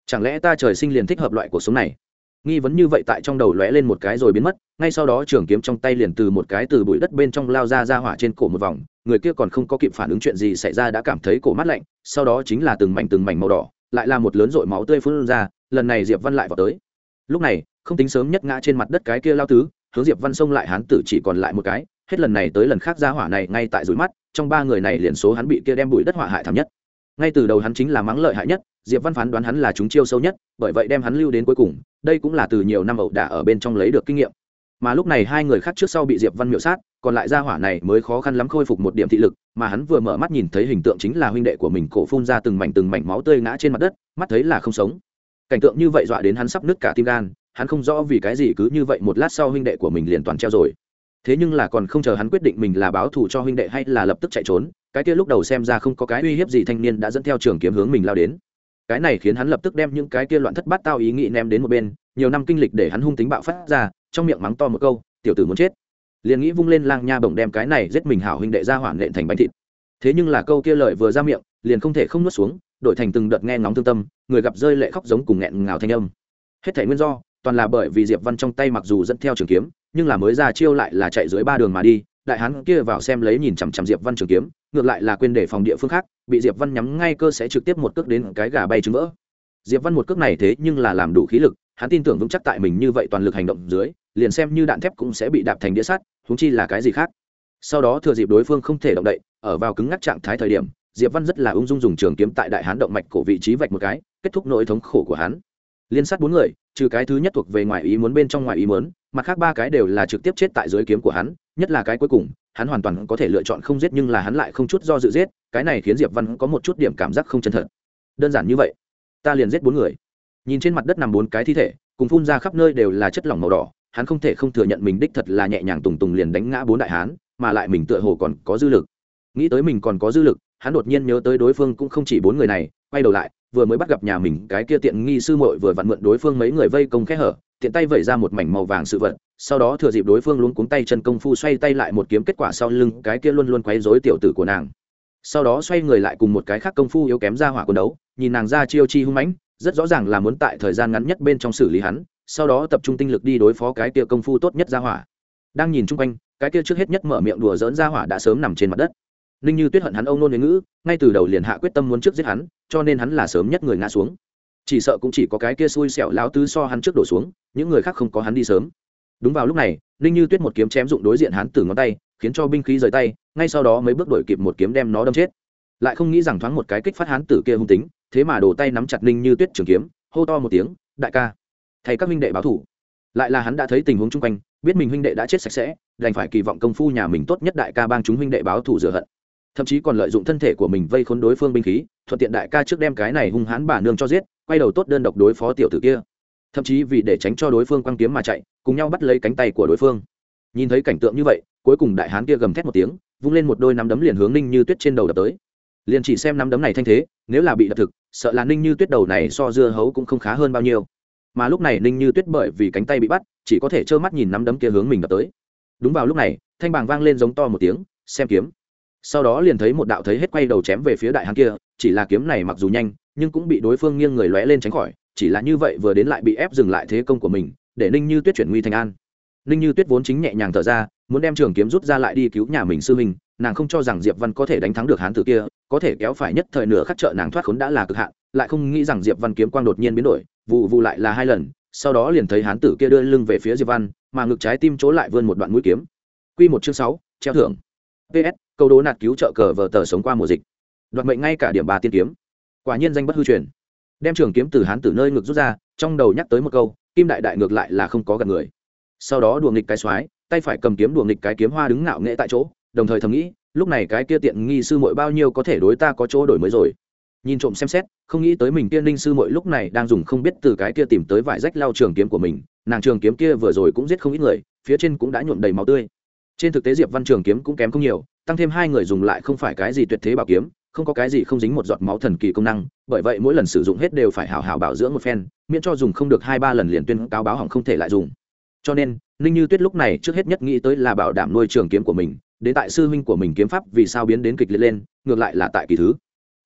Chẳng lẽ ta trời sinh liền thích hợp loại cuộc sống này? Nghi vấn như vậy tại trong đầu lóe lên một cái rồi biến mất, ngay sau đó trường kiếm trong tay liền từ một cái từ bụi đất bên trong lao ra ra hỏa trên cổ một vòng, người kia còn không có kịp phản ứng chuyện gì xảy ra đã cảm thấy cổ mắt lạnh, sau đó chính là từng mảnh từng mảnh màu đỏ, lại là một lớn rội máu tươi phun ra lần này diệp văn lại vào tới. Lúc này, không tính sớm nhất ngã trên mặt đất cái kia lao tứ, hướng diệp văn xông lại hán tử chỉ còn lại một cái, hết lần này tới lần khác ra hỏa này ngay tại rủi mắt, trong ba người này liền số hắn bị kia đem bụi đất hỏa hại thảm nhất. Ngay từ đầu hắn chính là mắng lợi hại nhất, diệp văn phán đoán hắn là chúng chiêu sâu nhất, bởi vậy đem hắn lưu đến cuối cùng, đây cũng là từ nhiều năm ẩu đả ở bên trong lấy được kinh nghiệm. Mà lúc này hai người khác trước sau bị diệp văn miễu sát, còn lại ra hỏa này mới khó khăn lắm khôi phục một điểm thị lực, mà hắn vừa mở mắt nhìn thấy hình tượng chính là huynh đệ của mình cổ phun ra từng mảnh từng mảnh máu tươi ngã trên mặt đất, mắt thấy là không sống cảnh tượng như vậy dọa đến hắn sắp nứt cả tim gan, hắn không rõ vì cái gì cứ như vậy một lát sau huynh đệ của mình liền toàn treo rồi. Thế nhưng là còn không chờ hắn quyết định mình là báo thù cho huynh đệ hay là lập tức chạy trốn, cái kia lúc đầu xem ra không có cái uy hiếp gì thanh niên đã dẫn theo trường kiếm hướng mình lao đến. Cái này khiến hắn lập tức đem những cái kia loạn thất bát tao ý nghĩ ném đến một bên, nhiều năm kinh lịch để hắn hung tính bạo phát ra, trong miệng mắng to một câu, tiểu tử muốn chết. Liền nghĩ vung lên lang nha bổng đem cái này giết mình hảo huynh đệ ra hoảng nện thành bánh thịt. Thế nhưng là câu kia lời vừa ra miệng, liền không thể không nuốt xuống đổi thành từng đợt nghe ngóng thương tâm, người gặp rơi lệ khóc giống cùng nghẹn ngào thanh âm. Hết thể nguyên do, toàn là bởi vì diệp văn trong tay mặc dù dẫn theo trường kiếm, nhưng là mới ra chiêu lại là chạy dưới ba đường mà đi, đại hán kia vào xem lấy nhìn chằm chằm diệp văn trường kiếm, ngược lại là quên để phòng địa phương khác, bị diệp văn nhắm ngay cơ sẽ trực tiếp một cước đến cái gà bay trứng vỡ. Diệp văn một cước này thế nhưng là làm đủ khí lực, hắn tin tưởng vững chắc tại mình như vậy toàn lực hành động dưới, liền xem như đạn thép cũng sẽ bị đạp thành đĩa sắt chúng chi là cái gì khác. Sau đó thừa dịp đối phương không thể động đậy, ở vào cứng ngắc trạng thái thời điểm diệp văn rất là ung dung dùng trường kiếm tại đại hán động mạch cổ vị trí vạch một cái, kết thúc nỗi thống khổ của hắn. Liên sát bốn người, trừ cái thứ nhất thuộc về ngoài ý muốn bên trong ngoài ý muốn, mặt khác ba cái đều là trực tiếp chết tại dưới kiếm của hắn, nhất là cái cuối cùng, hắn hoàn toàn có thể lựa chọn không giết nhưng là hắn lại không chút do dự giết, cái này khiến diệp văn có một chút điểm cảm giác không chân thật. Đơn giản như vậy, ta liền giết bốn người. Nhìn trên mặt đất nằm bốn cái thi thể, cùng phun ra khắp nơi đều là chất lỏng màu đỏ, hắn không thể không thừa nhận mình đích thật là nhẹ nhàng tùng tùng liền đánh ngã bốn đại hán, mà lại mình tựa hồ còn có dư lực. Nghĩ tới mình còn có dư lực hắn đột nhiên nhớ tới đối phương cũng không chỉ bốn người này, quay đầu lại, vừa mới bắt gặp nhà mình, cái kia tiện nghi sư muội vừa vặn mượn đối phương mấy người vây công khẽ hở, tiện tay vẩy ra một mảnh màu vàng sự vật, sau đó thừa dịp đối phương luống cuống tay chân công phu xoay tay lại một kiếm kết quả sau lưng, cái kia luôn luôn quấy rối tiểu tử của nàng. Sau đó xoay người lại cùng một cái khác công phu yếu kém ra hỏa quần đấu, nhìn nàng ra chiêu chi hung mãnh, rất rõ ràng là muốn tại thời gian ngắn nhất bên trong xử lý hắn, sau đó tập trung tinh lực đi đối phó cái kia công phu tốt nhất ra hỏa. Đang nhìn chung quanh, cái kia trước hết nhất mở miệng đùa dỡn ra hỏa đã sớm nằm trên mặt đất ninh như tuyết hận hắn ông nôn ngữ, ngay từ đầu liền hạ quyết tâm muốn trước giết hắn, cho nên hắn là sớm nhất người ngã xuống. Chỉ sợ cũng chỉ có cái kia xui xẻo lão tứ so hắn trước đổ xuống, những người khác không có hắn đi sớm. Đúng vào lúc này ninh như tuyết một kiếm chém dụng đối diện hắn từ ngón tay, khiến cho binh khí rời tay, ngay sau đó mấy bước đổi kịp một kiếm đem nó đâm chết. Lại không nghĩ rằng thoáng một cái kích phát hắn tử kia hung tính, thế mà đổ tay nắm chặt ninh như tuyết trường kiếm, hô to một tiếng, đại ca thầy các huynh đệ báo thủ. Lại là hắn đã thấy tình huống chung quanh, biết mình huynh đệ đã chết sạch sẽ, đành phải kỳ vọng công phu nhà mình tốt nhất đại ca bang chúng huynh đệ báo thủ rửa hận thậm chí còn lợi dụng thân thể của mình vây khốn đối phương binh khí, thuận tiện đại ca trước đem cái này hung hãn bà nương cho giết, quay đầu tốt đơn độc đối phó tiểu tử kia. Thậm chí vì để tránh cho đối phương quăng kiếm mà chạy, cùng nhau bắt lấy cánh tay của đối phương. Nhìn thấy cảnh tượng như vậy, cuối cùng đại hán kia gầm thét một tiếng, vung lên một đôi nắm đấm liền hướng ninh như tuyết trên đầu đập tới. Liền chỉ xem nắm đấm này thanh thế, nếu là bị đập thực, sợ là ninh như tuyết đầu này so dưa hấu cũng không khá hơn bao nhiêu. Mà lúc này ninh như tuyết bởi vì cánh tay bị bắt, chỉ có thể trơ mắt nhìn nắm đấm kia hướng mình đập tới. Đúng vào lúc này, thanh bàng vang lên giống to một tiếng, xem kiếm sau đó liền thấy một đạo thấy hết quay đầu chém về phía đại hán kia, chỉ là kiếm này mặc dù nhanh, nhưng cũng bị đối phương nghiêng người lóe lên tránh khỏi, chỉ là như vậy vừa đến lại bị ép dừng lại thế công của mình, để ninh như tuyết chuyển nguy thành an. Ninh như tuyết vốn chính nhẹ nhàng thở ra, muốn đem trường kiếm rút ra lại đi cứu nhà mình sư mình nàng không cho rằng diệp văn có thể đánh thắng được hán tử kia, có thể kéo phải nhất thời nửa khắc trợ nàng thoát khốn đã là cực hạn, lại không nghĩ rằng diệp văn kiếm quang đột nhiên biến đổi vụ vụ lại là hai lần, sau đó liền thấy hán tử kia đưa lưng về phía diệp văn, mà ngực trái tim chỗ lại vươn một đoạn mũi kiếm. Quy một chương sáu, treo thưởng. Ps câu đố nạt cứu trợ cờ vờ tờ sống qua mùa dịch. Đoạt mệnh ngay cả điểm bà tiên kiếm. Quả nhiên danh bất hư truyền. Đem trường kiếm từ hán từ nơi ngược rút ra, trong đầu nhắc tới một câu, kim đại đại ngược lại là không có gần người. Sau đó đùa nghịch cái xoái tay phải cầm kiếm đùa nghịch cái kiếm hoa đứng ngạo nghệ tại chỗ, đồng thời thầm nghĩ, lúc này cái kia tiện nghi sư muội bao nhiêu có thể đối ta có chỗ đổi mới rồi? Nhìn trộm xem xét, không nghĩ tới mình tiên linh sư muội lúc này đang dùng không biết từ cái kia tìm tới vải rách lau trường kiếm của mình, nàng trường kiếm kia vừa rồi cũng giết không ít người, phía trên cũng đã nhuộm đầy máu tươi trên thực tế diệp văn trường kiếm cũng kém không nhiều, tăng thêm hai người dùng lại không phải cái gì tuyệt thế bảo kiếm, không có cái gì không dính một giọt máu thần kỳ công năng, bởi vậy mỗi lần sử dụng hết đều phải hào hào bảo dưỡng một phen, miễn cho dùng không được hai ba lần liền tuyên cáo báo hỏng không thể lại dùng. Cho nên, ninh như tuyết lúc này trước hết nhất nghĩ tới là bảo đảm nuôi trường kiếm của mình, đến tại sư huynh của mình kiếm pháp vì sao biến đến kịch liệt lên, ngược lại là tại kỳ thứ.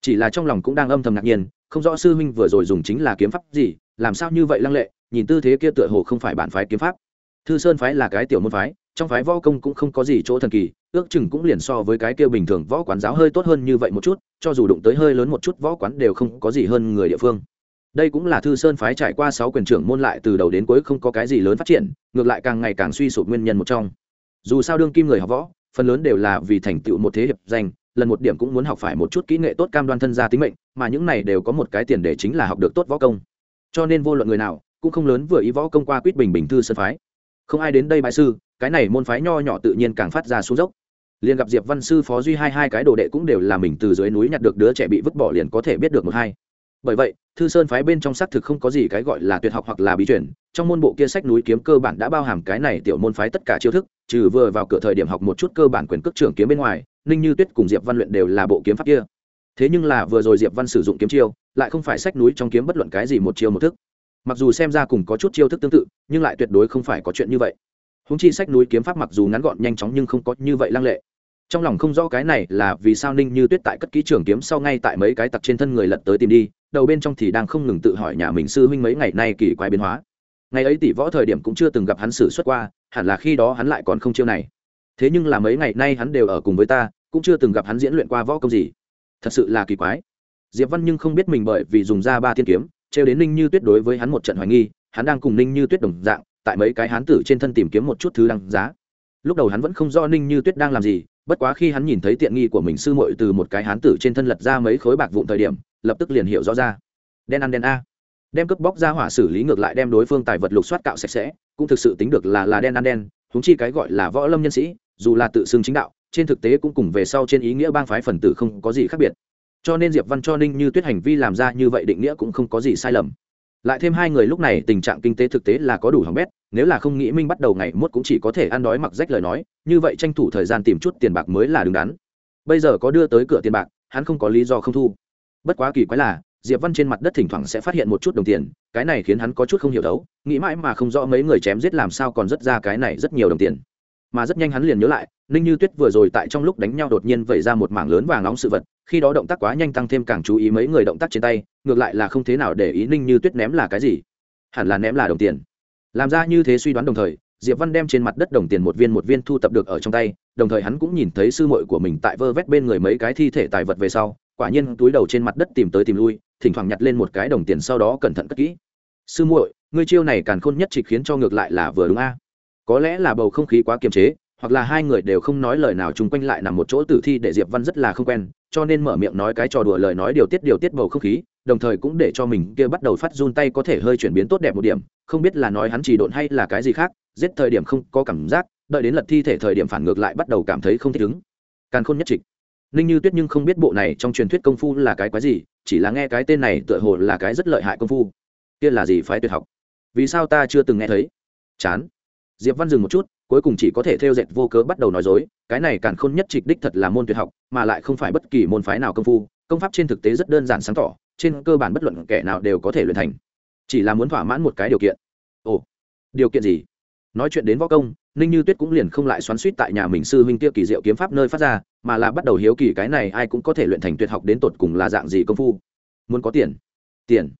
Chỉ là trong lòng cũng đang âm thầm ngạc nhiên, không rõ sư huynh vừa rồi dùng chính là kiếm pháp gì, làm sao như vậy lăng lệ, nhìn tư thế kia tựa hồ không phải bản phái kiếm pháp. Thư sơn phái là cái tiểu môn phái trong phái võ công cũng không có gì chỗ thần kỳ, ước chừng cũng liền so với cái kia bình thường võ quán giáo hơi tốt hơn như vậy một chút, cho dù đụng tới hơi lớn một chút võ quán đều không có gì hơn người địa phương. Đây cũng là thư sơn phái trải qua sáu quyền trưởng môn lại từ đầu đến cuối không có cái gì lớn phát triển, ngược lại càng ngày càng suy sụp nguyên nhân một trong. Dù sao đương kim người học võ, phần lớn đều là vì thành tựu một thế hiệp danh, lần một điểm cũng muốn học phải một chút kỹ nghệ tốt cam đoan thân gia tính mệnh, mà những này đều có một cái tiền để chính là học được tốt võ công. Cho nên vô luận người nào, cũng không lớn vừa ý võ công qua quýt bình bình thư sơn phái không ai đến đây bại sư, cái này môn phái nho nhỏ tự nhiên càng phát ra xuống dốc. Liền gặp diệp văn sư phó duy hai hai cái đồ đệ cũng đều là mình từ dưới núi nhặt được đứa trẻ bị vứt bỏ liền có thể biết được một hai. Bởi vậy, thư sơn phái bên trong xác thực không có gì cái gọi là tuyệt học hoặc là bí truyền, trong môn bộ kia sách núi kiếm cơ bản đã bao hàm cái này tiểu môn phái tất cả chiêu thức, trừ vừa vào cửa thời điểm học một chút cơ bản quyền cước trưởng kiếm bên ngoài, ninh như tuyết cùng diệp văn luyện đều là bộ kiếm pháp kia. Thế nhưng là vừa rồi diệp văn sử dụng kiếm chiêu, lại không phải sách núi trong kiếm bất luận cái gì một chiêu một thức mặc dù xem ra cùng có chút chiêu thức tương tự, nhưng lại tuyệt đối không phải có chuyện như vậy. Húng chi sách núi kiếm pháp mặc dù ngắn gọn nhanh chóng nhưng không có như vậy lăng lệ. Trong lòng không rõ cái này là vì sao ninh như tuyết tại cất ký trường kiếm sau ngay tại mấy cái tặc trên thân người lật tới tìm đi, đầu bên trong thì đang không ngừng tự hỏi nhà mình sư huynh mấy ngày nay kỳ quái biến hóa. Ngày ấy tỷ võ thời điểm cũng chưa từng gặp hắn xử xuất qua, hẳn là khi đó hắn lại còn không chiêu này. Thế nhưng là mấy ngày nay hắn đều ở cùng với ta, cũng chưa từng gặp hắn diễn luyện qua võ công gì. Thật sự là kỳ quái. Diệp văn nhưng không biết mình bởi vì dùng ra ba thiên kiếm trêu đến ninh như tuyết đối với hắn một trận hoài nghi, hắn đang cùng ninh như tuyết đồng dạng, tại mấy cái hán tử trên thân tìm kiếm một chút thứ đăng giá. Lúc đầu hắn vẫn không do ninh như tuyết đang làm gì, bất quá khi hắn nhìn thấy tiện nghi của mình sư muội từ một cái hán tử trên thân lật ra mấy khối bạc vụn thời điểm, lập tức liền hiểu rõ ra. Đen ăn đen a. Đem cướp bóc ra hỏa xử lý ngược lại đem đối phương tài vật lục soát cạo sạch sẽ, cũng thực sự tính được là là đen ăn đen húng chi cái gọi là võ lâm nhân sĩ, dù là tự xưng chính đạo, trên thực tế cũng cùng về sau trên ý nghĩa bang phái phần tử không có gì khác biệt cho nên diệp văn cho ninh như tuyết hành vi làm ra như vậy định nghĩa cũng không có gì sai lầm lại thêm hai người lúc này tình trạng kinh tế thực tế là có đủ hỏng bét nếu là không nghĩ minh bắt đầu ngày mốt cũng chỉ có thể ăn đói mặc rách lời nói như vậy tranh thủ thời gian tìm chút tiền bạc mới là đứng đắn bây giờ có đưa tới cửa tiền bạc hắn không có lý do không thu bất quá kỳ quái là diệp văn trên mặt đất thỉnh thoảng sẽ phát hiện một chút đồng tiền cái này khiến hắn có chút không hiểu đấu nghĩ mãi mà không rõ mấy người chém giết làm sao còn rất ra cái này rất nhiều đồng tiền mà rất nhanh hắn liền nhớ lại, ninh như tuyết vừa rồi tại trong lúc đánh nhau đột nhiên vẩy ra một mảng lớn vàng nóng sự vật, khi đó động tác quá nhanh tăng thêm càng chú ý mấy người động tác trên tay, ngược lại là không thế nào để ý ninh như tuyết ném là cái gì. Hẳn là ném là đồng tiền. Làm ra như thế suy đoán đồng thời, diệp văn đem trên mặt đất đồng tiền một viên một viên thu tập được ở trong tay, đồng thời hắn cũng nhìn thấy sư muội của mình tại vơ vét bên người mấy cái thi thể tài vật về sau, quả nhiên túi đầu trên mặt đất tìm tới tìm lui, thỉnh thoảng nhặt lên một cái đồng tiền sau đó cẩn thận cất kỹ. Sư muội, ngươi chiêu này càng khôn nhất trịch khiến cho ngược lại là vừa đúng a có lẽ là bầu không khí quá kiềm chế, hoặc là hai người đều không nói lời nào chung quanh lại nằm một chỗ tử thi để diệp văn rất là không quen, cho nên mở miệng nói cái trò đùa lời nói điều tiết điều tiết bầu không khí, đồng thời cũng để cho mình kia bắt đầu phát run tay có thể hơi chuyển biến tốt đẹp một điểm, không biết là nói hắn chỉ độn hay là cái gì khác, giết thời điểm không có cảm giác, đợi đến lật thi thể thời điểm phản ngược lại bắt đầu cảm thấy không thích ứng. Càn khôn nhất trịch. Ninh như tuyết nhưng không biết bộ này trong truyền thuyết công phu là cái quái gì, chỉ là nghe cái tên này tựa hồ là cái rất lợi hại công phu. Kia là gì phái tuyệt học? Vì sao ta chưa từng nghe thấy? Chán diệp văn dừng một chút, cuối cùng chỉ có thể theo dệt vô cớ bắt đầu nói dối, cái này càn khôn nhất trịch đích thật là môn tuyệt học, mà lại không phải bất kỳ môn phái nào công phu, công pháp trên thực tế rất đơn giản sáng tỏ, trên cơ bản bất luận kẻ nào đều có thể luyện thành. Chỉ là muốn thỏa mãn một cái điều kiện. Ồ, điều kiện gì? Nói chuyện đến võ công, ninh như tuyết cũng liền không lại xoắn suýt tại nhà mình sư huynh kia kỳ diệu kiếm pháp nơi phát ra, mà là bắt đầu hiếu kỳ cái này ai cũng có thể luyện thành tuyệt học đến tột cùng là dạng gì công phu. Muốn có tiền? Tiền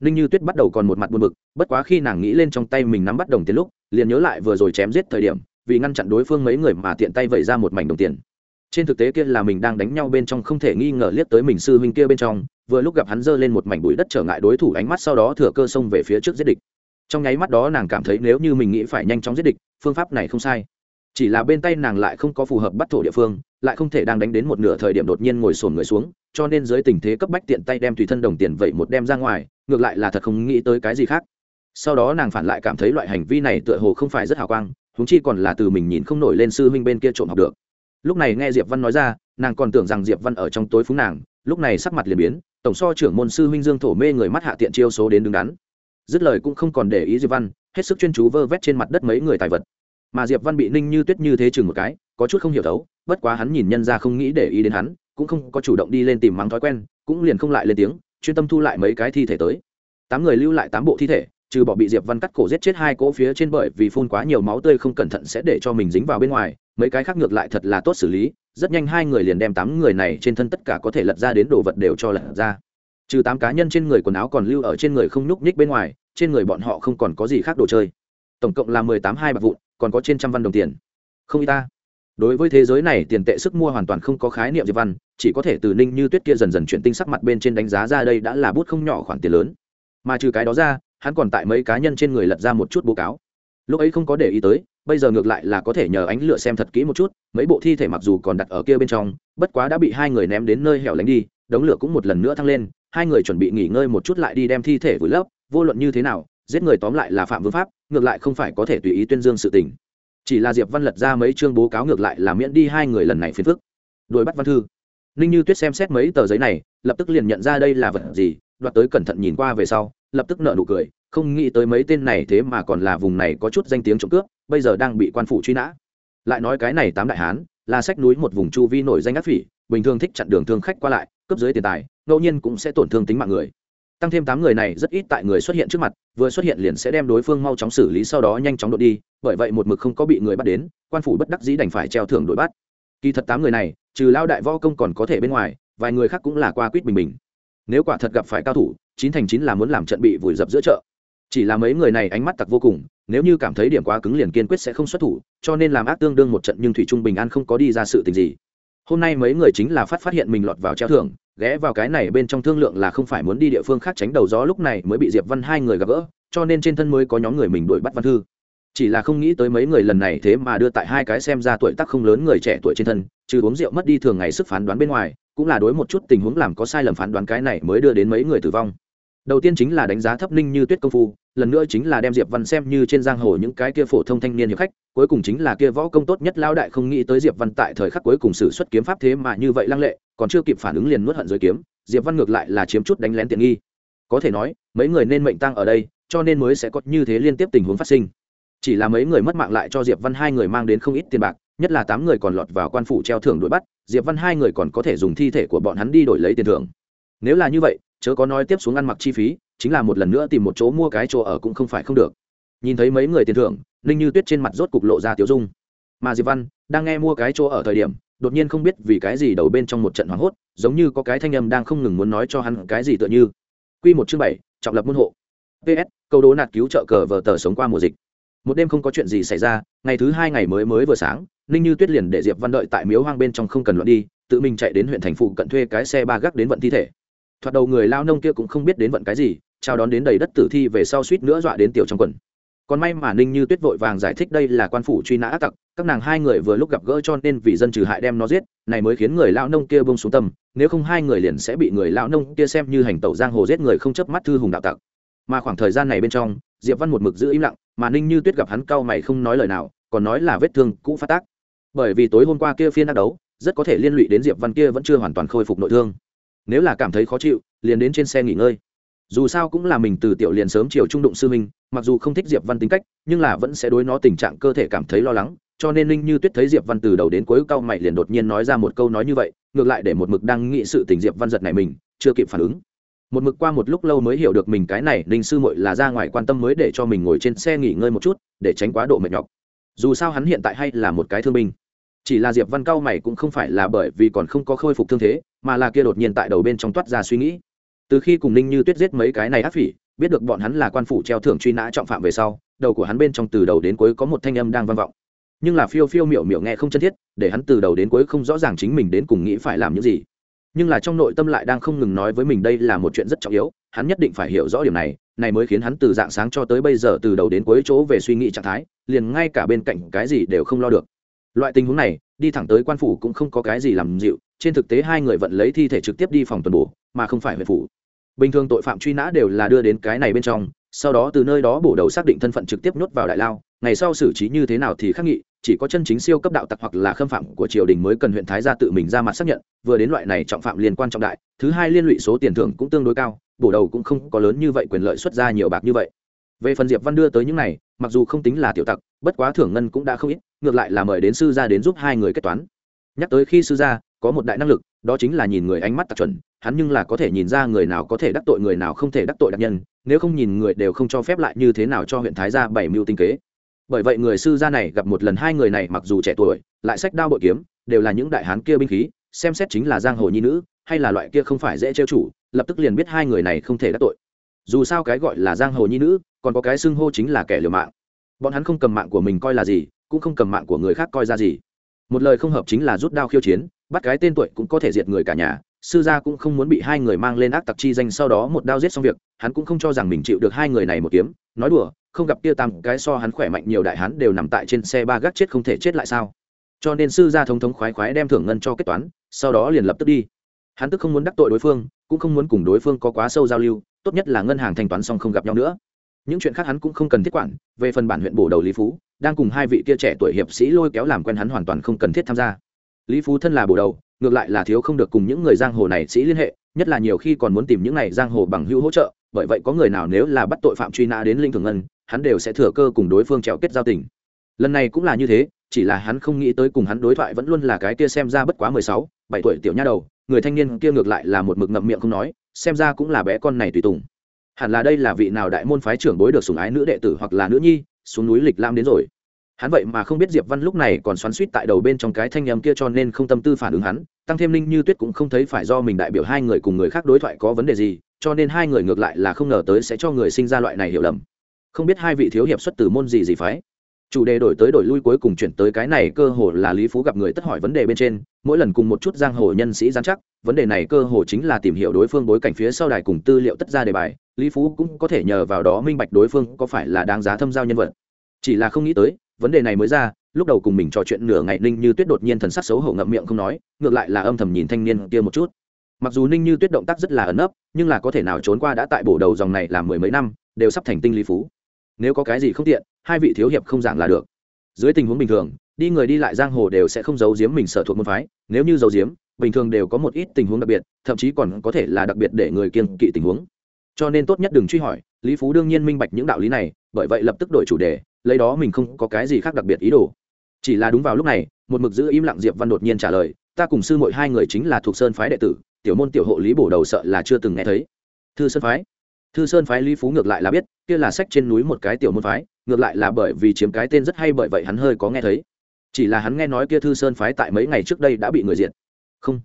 ninh như tuyết bắt đầu còn một mặt buồn bực, bất quá khi nàng nghĩ lên trong tay mình nắm bắt đồng tiền lúc, liền nhớ lại vừa rồi chém giết thời điểm, vì ngăn chặn đối phương mấy người mà tiện tay vẩy ra một mảnh đồng tiền. Trên thực tế kia là mình đang đánh nhau bên trong không thể nghi ngờ liếc tới mình sư huynh kia bên trong, vừa lúc gặp hắn giơ lên một mảnh bụi đất trở ngại đối thủ ánh mắt sau đó thừa cơ xông về phía trước giết địch. Trong nháy mắt đó nàng cảm thấy nếu như mình nghĩ phải nhanh chóng giết địch, phương pháp này không sai chỉ là bên tay nàng lại không có phù hợp bắt thổ địa phương, lại không thể đang đánh đến một nửa thời điểm đột nhiên ngồi sồn người xuống, cho nên dưới tình thế cấp bách tiện tay đem tùy thân đồng tiền vậy một đem ra ngoài, ngược lại là thật không nghĩ tới cái gì khác. Sau đó nàng phản lại cảm thấy loại hành vi này tựa hồ không phải rất hào quang húng chi còn là từ mình nhìn không nổi lên sư huynh bên kia trộm học được. Lúc này nghe diệp văn nói ra, nàng còn tưởng rằng diệp văn ở trong tối phúng nàng, lúc này sắc mặt liền biến, tổng so trưởng môn sư huynh dương thổ mê người mắt hạ tiện chiêu số đến đứng đắn. Dứt lời cũng không còn để ý diệp văn, hết sức chuyên chú vơ vét trên mặt đất mấy người tài vật mà diệp văn bị ninh như tuyết như thế chừng một cái, có chút không hiểu thấu, bất quá hắn nhìn nhân ra không nghĩ để ý đến hắn, cũng không có chủ động đi lên tìm mắng thói quen, cũng liền không lại lên tiếng, chuyên tâm thu lại mấy cái thi thể tới. Tám người lưu lại tám bộ thi thể, trừ bỏ bị diệp văn cắt cổ giết chết hai cỗ phía trên bởi vì phun quá nhiều máu tươi không cẩn thận sẽ để cho mình dính vào bên ngoài, mấy cái khác ngược lại thật là tốt xử lý, rất nhanh hai người liền đem tám người này trên thân tất cả có thể lật ra đến đồ vật đều cho lật ra. Trừ tám cá nhân trên người quần áo còn lưu ở trên người không nhúc nhích bên ngoài, trên người bọn họ không còn có gì khác đồ chơi. Tổng cộng là mười tám hai bạc vụn còn có trên trăm văn đồng tiền. Không y ta. Đối với thế giới này, tiền tệ sức mua hoàn toàn không có khái niệm diệp văn, chỉ có thể từ ninh như tuyết kia dần dần chuyển tinh sắc mặt bên trên đánh giá ra đây đã là bút không nhỏ khoản tiền lớn. Mà trừ cái đó ra, hắn còn tại mấy cá nhân trên người lật ra một chút bố cáo. Lúc ấy không có để ý tới, bây giờ ngược lại là có thể nhờ ánh lửa xem thật kỹ một chút, mấy bộ thi thể mặc dù còn đặt ở kia bên trong, bất quá đã bị hai người ném đến nơi hẻo lánh đi, đống lửa cũng một lần nữa thăng lên, hai người chuẩn bị nghỉ ngơi một chút lại đi đem thi thể vùi lấp, vô luận như thế nào, giết người tóm lại là phạm vương pháp ngược lại không phải có thể tùy ý tuyên dương sự tình. Chỉ là diệp văn lật ra mấy chương bố cáo ngược lại là miễn đi hai người lần này phiền phức. Đuổi bắt văn thư. Ninh như tuyết xem xét mấy tờ giấy này, lập tức liền nhận ra đây là vật gì, đoạt tới cẩn thận nhìn qua về sau, lập tức nợ nụ cười, không nghĩ tới mấy tên này thế mà còn là vùng này có chút danh tiếng trộm cướp, bây giờ đang bị quan phủ truy nã. Lại nói cái này tám đại hán, là sách núi một vùng chu vi nổi danh ác phỉ, bình thường thích chặn đường thương khách qua lại, cướp dưới tiền tài, ngẫu nhiên cũng sẽ tổn thương tính mạng người tăng thêm tám người này rất ít tại người xuất hiện trước mặt, vừa xuất hiện liền sẽ đem đối phương mau chóng xử lý sau đó nhanh chóng đội đi, bởi vậy một mực không có bị người bắt đến, quan phủ bất đắc dĩ đành phải treo thưởng đuổi bắt. Kỳ thật tám người này, trừ lao đại võ công còn có thể bên ngoài, vài người khác cũng là qua quýt bình bình. Nếu quả thật gặp phải cao thủ, chín thành chín là muốn làm trận bị vùi dập giữa chợ. Chỉ là mấy người này ánh mắt tặc vô cùng, nếu như cảm thấy điểm quá cứng liền kiên quyết sẽ không xuất thủ, cho nên làm ác tương đương một trận nhưng thủy trung bình an không có đi ra sự tình gì. Hôm nay mấy người chính là phát phát hiện mình lọt vào treo thưởng ghé vào cái này bên trong thương lượng là không phải muốn đi địa phương khác tránh đầu gió lúc này mới bị diệp văn hai người gặp gỡ, cho nên trên thân mới có nhóm người mình đuổi bắt văn thư. Chỉ là không nghĩ tới mấy người lần này thế mà đưa tại hai cái xem ra tuổi tác không lớn người trẻ tuổi trên thân, trừ uống rượu mất đi thường ngày sức phán đoán bên ngoài, cũng là đối một chút tình huống làm có sai lầm phán đoán cái này mới đưa đến mấy người tử vong đầu tiên chính là đánh giá thấp ninh như tuyết công phu, lần nữa chính là đem diệp văn xem như trên giang hồ những cái kia phổ thông thanh niên hiệp khách, cuối cùng chính là kia võ công tốt nhất lao đại không nghĩ tới diệp văn tại thời khắc cuối cùng xử xuất kiếm pháp thế mà như vậy lăng lệ, còn chưa kịp phản ứng liền nuốt hận dưới kiếm, diệp văn ngược lại là chiếm chút đánh lén tiện nghi. Có thể nói, mấy người nên mệnh tăng ở đây, cho nên mới sẽ có như thế liên tiếp tình huống phát sinh. Chỉ là mấy người mất mạng lại cho diệp văn hai người mang đến không ít tiền bạc, nhất là tám người còn lọt vào quan phủ treo thưởng đuổi bắt, diệp văn hai người còn có thể dùng thi thể của bọn hắn đi đổi lấy tiền thưởng. Nếu là như vậy chớ có nói tiếp xuống ăn mặc chi phí, chính là một lần nữa tìm một chỗ mua cái chỗ ở cũng không phải không được. Nhìn thấy mấy người tiền thưởng, ninh như tuyết trên mặt rốt cục lộ ra tiểu dung. Mà diệp văn đang nghe mua cái chỗ ở thời điểm, đột nhiên không biết vì cái gì đầu bên trong một trận hoảng hốt, giống như có cái thanh âm đang không ngừng muốn nói cho hắn cái gì tựa như. Quy một chương bảy, trọng lập môn hộ. Ps câu đố nạt cứu trợ cờ vờ tờ sống qua mùa dịch. Một đêm không có chuyện gì xảy ra, ngày thứ hai ngày mới mới vừa sáng, ninh như tuyết liền để diệp văn đợi tại miếu hoang bên trong không cần luận đi, tự mình chạy đến huyện thành phụ cận thuê cái xe ba gác đến vận thi thể thoạt đầu người lao nông kia cũng không biết đến vận cái gì, chào đón đến đầy đất tử thi về sau suýt nữa dọa đến tiểu trong quần. Còn may mà ninh như tuyết vội vàng giải thích đây là quan phủ truy nã ác tặc, các nàng hai người vừa lúc gặp gỡ cho nên vì dân trừ hại đem nó giết, này mới khiến người lao nông kia bông xuống tâm, nếu không hai người liền sẽ bị người lao nông kia xem như hành tẩu giang hồ giết người không chớp mắt thư hùng đạo tặc. Mà khoảng thời gian này bên trong, diệp văn một mực giữ im lặng, mà ninh như tuyết gặp hắn cau mày không nói lời nào, còn nói là vết thương cũ phát tác. Bởi vì tối hôm qua kia phiên ác đấu, rất có thể liên lụy đến diệp văn kia vẫn chưa hoàn toàn khôi phục nội thương nếu là cảm thấy khó chịu, liền đến trên xe nghỉ ngơi. Dù sao cũng là mình từ tiểu liền sớm chiều trung đụng sư minh mặc dù không thích diệp văn tính cách, nhưng là vẫn sẽ đối nó tình trạng cơ thể cảm thấy lo lắng, cho nên ninh như tuyết thấy diệp văn từ đầu đến cuối cau mày liền đột nhiên nói ra một câu nói như vậy, ngược lại để một mực đang nghĩ sự tình diệp văn giật này mình, chưa kịp phản ứng. Một mực qua một lúc lâu mới hiểu được mình cái này, ninh sư muội là ra ngoài quan tâm mới để cho mình ngồi trên xe nghỉ ngơi một chút, để tránh quá độ mệt nhọc. Dù sao hắn hiện tại hay là một cái thương binh chỉ là diệp văn cao mày cũng không phải là bởi vì còn không có khôi phục thương thế, mà là kia đột nhiên tại đầu bên trong toát ra suy nghĩ. Từ khi cùng ninh như tuyết giết mấy cái này ác phỉ, biết được bọn hắn là quan phủ treo thưởng truy nã trọng phạm về sau, đầu của hắn bên trong từ đầu đến cuối có một thanh âm đang vang vọng. Nhưng là phiêu phiêu miểu miểu nghe không chân thiết, để hắn từ đầu đến cuối không rõ ràng chính mình đến cùng nghĩ phải làm những gì. Nhưng là trong nội tâm lại đang không ngừng nói với mình đây là một chuyện rất trọng yếu, hắn nhất định phải hiểu rõ điểm này này mới khiến hắn từ dạng sáng cho tới bây giờ từ đầu đến cuối chỗ về suy nghĩ trạng thái, liền ngay cả bên cạnh cái gì đều không lo được loại tình huống này, đi thẳng tới quan phủ cũng không có cái gì làm dịu, trên thực tế hai người vận lấy thi thể trực tiếp đi phòng tuần bổ, mà không phải huyện phủ. Bình thường tội phạm truy nã đều là đưa đến cái này bên trong, sau đó từ nơi đó bổ đầu xác định thân phận trực tiếp nhốt vào đại lao, ngày sau xử trí như thế nào thì khắc nghị, chỉ có chân chính siêu cấp đạo tặc hoặc là khâm phạm của triều đình mới cần huyện thái gia tự mình ra mặt xác nhận, vừa đến loại này trọng phạm liên quan trọng đại, thứ hai liên lụy số tiền thưởng cũng tương đối cao, bổ đầu cũng không có lớn như vậy quyền lợi xuất ra nhiều bạc như vậy về phần diệp văn đưa tới những này, mặc dù không tính là tiểu tặc, bất quá thưởng ngân cũng đã không ít, ngược lại là mời đến sư gia đến giúp hai người kết toán. Nhắc tới khi sư gia, có một đại năng lực, đó chính là nhìn người ánh mắt tặc chuẩn, hắn nhưng là có thể nhìn ra người nào có thể đắc tội người nào không thể đắc tội đặc nhân, nếu không nhìn người đều không cho phép lại như thế nào cho huyện thái gia bảy mưu tinh kế. Bởi vậy người sư gia này gặp một lần hai người này mặc dù trẻ tuổi, lại sách đao bội kiếm, đều là những đại hán kia binh khí, xem xét chính là giang hồ nhi nữ, hay là loại kia không phải dễ trêu chủ, lập tức liền biết hai người này không thể đắc tội dù sao cái gọi là giang hồ nhi nữ, còn có cái xưng hô chính là kẻ liều mạng. Bọn hắn không cầm mạng của mình coi là gì, cũng không cầm mạng của người khác coi ra gì. Một lời không hợp chính là rút đao khiêu chiến, bắt cái tên tuổi cũng có thể diệt người cả nhà. Sư gia cũng không muốn bị hai người mang lên ác tặc chi danh sau đó một đao giết xong việc, hắn cũng không cho rằng mình chịu được hai người này một kiếm. Nói đùa, không gặp kia tam cái so hắn khỏe mạnh nhiều đại hắn đều nằm tại trên xe ba gác chết không thể chết lại sao? Cho nên sư gia thống thống khoái khoái đem thưởng ngân cho kết toán, sau đó liền lập tức đi hắn tức không muốn đắc tội đối phương, cũng không muốn cùng đối phương có quá sâu giao lưu, tốt nhất là ngân hàng thanh toán xong không gặp nhau nữa. Những chuyện khác hắn cũng không cần thiết quản, về phần bản huyện bổ đầu lý phú, đang cùng hai vị kia trẻ tuổi hiệp sĩ lôi kéo làm quen hắn hoàn toàn không cần thiết tham gia. Lý phú thân là bổ đầu, ngược lại là thiếu không được cùng những người giang hồ này sĩ liên hệ, nhất là nhiều khi còn muốn tìm những này giang hồ bằng hữu hỗ trợ, bởi vậy có người nào nếu là bắt tội phạm truy nã đến linh thường ngân, hắn đều sẽ thừa cơ cùng đối phương trèo kết giao tình. Lần này cũng là như thế, chỉ là hắn không nghĩ tới cùng hắn đối thoại vẫn luôn là cái kia xem ra bất quá mười sáu, bảy tuổi tiểu nha đầu người thanh niên kia ngược lại là một mực ngậm miệng không nói, xem ra cũng là bé con này tùy tùng. Hẳn là đây là vị nào đại môn phái trưởng bối được sủng ái nữ đệ tử hoặc là nữ nhi, xuống núi lịch lam đến rồi. Hắn vậy mà không biết diệp văn lúc này còn xoắn suýt tại đầu bên trong cái thanh nhầm kia cho nên không tâm tư phản ứng hắn, tăng thêm linh như tuyết cũng không thấy phải do mình đại biểu hai người cùng người khác đối thoại có vấn đề gì, cho nên hai người ngược lại là không ngờ tới sẽ cho người sinh ra loại này hiểu lầm. Không biết hai vị thiếu hiệp xuất từ môn gì gì phái chủ đề đổi tới đổi lui cuối cùng chuyển tới cái này cơ hồ là lý phú gặp người tất hỏi vấn đề bên trên, mỗi lần cùng một chút giang hồ nhân sĩ giám chắc, vấn đề này cơ hồ chính là tìm hiểu đối phương bối cảnh phía sau đài cùng tư liệu tất ra đề bài, lý phú cũng có thể nhờ vào đó minh bạch đối phương có phải là đáng giá thâm giao nhân vật. Chỉ là không nghĩ tới, vấn đề này mới ra, lúc đầu cùng mình trò chuyện nửa ngày ninh như tuyết đột nhiên thần sắc xấu hổ ngậm miệng không nói, ngược lại là âm thầm nhìn thanh niên kia một chút. Mặc dù ninh như tuyết động tác rất là ẩn ấp nhưng là có thể nào trốn qua đã tại bổ đầu dòng này là mười mấy năm, đều sắp thành tinh lý phú nếu có cái gì không tiện, hai vị thiếu hiệp không giảng là được. Dưới tình huống bình thường, đi người đi lại giang hồ đều sẽ không giấu giếm mình sở thuộc môn phái, nếu như giấu giếm, bình thường đều có một ít tình huống đặc biệt, thậm chí còn có thể là đặc biệt để người kiên kỵ tình huống. Cho nên tốt nhất đừng truy hỏi, lý phú đương nhiên minh bạch những đạo lý này, bởi vậy lập tức đổi chủ đề, lấy đó mình không có cái gì khác đặc biệt ý đồ. Chỉ là đúng vào lúc này, một mực giữ im lặng diệp văn đột nhiên trả lời, ta cùng sư mội hai người chính là thuộc sơn phái đệ tử, tiểu môn tiểu hộ lý bổ đầu sợ là chưa từng nghe thấy. Thư sơn phái? Thư sơn phái lý phú ngược lại là biết, kia là sách trên núi một cái tiểu môn phái, ngược lại là bởi vì chiếm cái tên rất hay bởi vậy hắn hơi có nghe thấy. Chỉ là hắn nghe nói kia thư sơn phái tại mấy ngày trước đây đã bị người diệt. Không.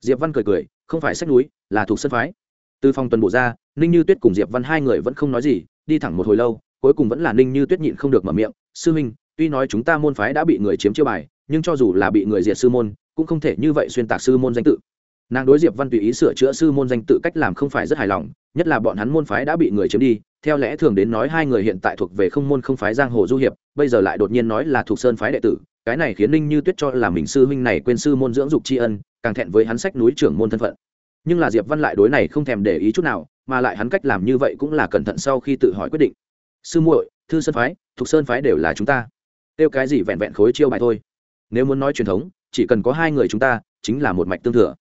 Diệp văn cười cười, không phải sách núi, là thuộc sơn phái. Từ phòng tuần bộ ra, ninh như tuyết cùng diệp văn hai người vẫn không nói gì, đi thẳng một hồi lâu, cuối cùng vẫn là ninh như tuyết nhịn không được mở miệng, sư huynh, tuy nói chúng ta môn phái đã bị người chiếm chiêu bài, nhưng cho dù là bị người diệt sư môn, cũng không thể như vậy xuyên tạc sư môn danh tự. Nàng đối diệp văn tùy ý sửa chữa sư môn danh tự cách làm không phải rất hài lòng nhất là bọn hắn môn phái đã bị người chiếm đi, theo lẽ thường đến nói hai người hiện tại thuộc về không môn không phái giang hồ du hiệp, bây giờ lại đột nhiên nói là thuộc sơn phái đệ tử, cái này khiến ninh như tuyết cho là mình sư huynh này quên sư môn dưỡng dục tri ân, càng thẹn với hắn sách núi trưởng môn thân phận. Nhưng là diệp văn lại đối này không thèm để ý chút nào, mà lại hắn cách làm như vậy cũng là cẩn thận sau khi tự hỏi quyết định. Sư muội, thư sơn phái, thuộc sơn phái đều là chúng ta. Tiêu cái gì vẹn vẹn khối chiêu bài thôi. Nếu muốn nói truyền thống, chỉ cần có hai người chúng ta, chính là một mạch tương thừa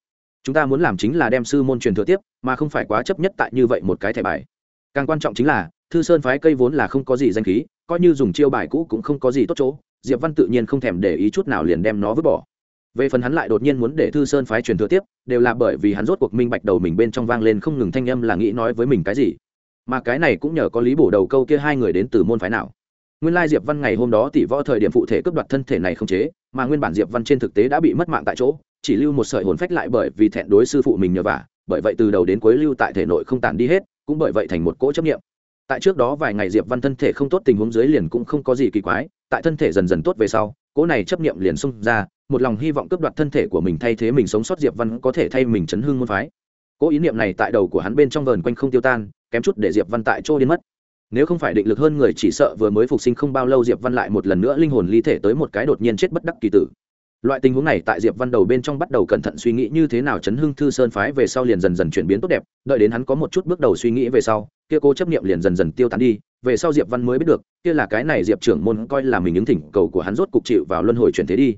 chúng ta muốn làm chính là đem sư môn truyền thừa tiếp, mà không phải quá chấp nhất tại như vậy một cái thẻ bài. Càng quan trọng chính là, thư sơn phái cây vốn là không có gì danh khí, coi như dùng chiêu bài cũ cũng không có gì tốt chỗ, diệp văn tự nhiên không thèm để ý chút nào liền đem nó vứt bỏ. Về phần hắn lại đột nhiên muốn để thư sơn phái truyền thừa tiếp, đều là bởi vì hắn rốt cuộc minh bạch đầu mình bên trong vang lên không ngừng thanh âm là nghĩ nói với mình cái gì. Mà cái này cũng nhờ có lý bổ đầu câu kia hai người đến từ môn phái nào. Nguyên lai diệp văn ngày hôm đó tỷ võ thời điểm phụ thể cướp đoạt thân thể này không chế mà nguyên bản diệp văn trên thực tế đã bị mất mạng tại chỗ, chỉ lưu một sợi hồn phách lại bởi vì thẹn đối sư phụ mình nhờ vả, bởi vậy từ đầu đến cuối lưu tại thể nội không tàn đi hết, cũng bởi vậy thành một cỗ chấp nghiệm tại trước đó vài ngày diệp văn thân thể không tốt tình huống dưới liền cũng không có gì kỳ quái, tại thân thể dần dần tốt về sau, cỗ này chấp nghiệm liền xung ra, một lòng hy vọng cướp đoạt thân thể của mình thay thế mình sống sót diệp văn có thể thay mình chấn hương môn phái. Cỗ ý niệm này tại đầu của hắn bên trong vờn quanh không tiêu tan, kém chút để diệp văn tại chỗ điên mất nếu không phải định lực hơn người chỉ sợ vừa mới phục sinh không bao lâu diệp văn lại một lần nữa linh hồn ly thể tới một cái đột nhiên chết bất đắc kỳ tử. Loại tình huống này tại diệp văn đầu bên trong bắt đầu cẩn thận suy nghĩ như thế nào chấn hưng thư sơn phái về sau liền dần dần chuyển biến tốt đẹp, đợi đến hắn có một chút bước đầu suy nghĩ về sau, kia cô chấp niệm liền dần dần tiêu tán đi, về sau diệp văn mới biết được, kia là cái này diệp trưởng môn coi là mình ứng thỉnh cầu của hắn rốt cục chịu vào luân hồi chuyển thế đi.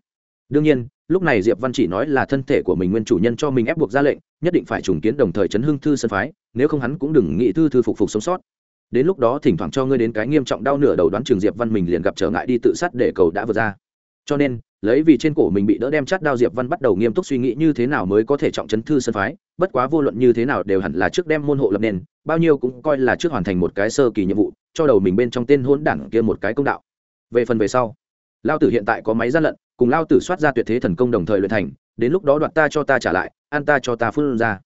Đương nhiên, lúc này diệp văn chỉ nói là thân thể của mình nguyên chủ nhân cho mình ép buộc ra lệnh, nhất định phải trùng kiến đồng thời chấn hưng thư sơn phái, nếu không hắn cũng đừng nghĩ thư thư phục phục sống sót đến lúc đó thỉnh thoảng cho ngươi đến cái nghiêm trọng đau nửa đầu đoán trường diệp văn mình liền gặp trở ngại đi tự sát để cầu đã vượt ra. Cho nên, lấy vì trên cổ mình bị đỡ đem chát đao diệp văn bắt đầu nghiêm túc suy nghĩ như thế nào mới có thể trọng chấn thư sân phái, bất quá vô luận như thế nào đều hẳn là trước đem môn hộ lập nền, bao nhiêu cũng coi là trước hoàn thành một cái sơ kỳ nhiệm vụ, cho đầu mình bên trong tên hỗn đảng kia một cái công đạo. Về phần về sau, lao tử hiện tại có máy gian lận, cùng lao tử soát ra tuyệt thế thần công đồng thời luyện thành, đến lúc đó đoạt ta cho ta trả lại an ta cho ta phương ra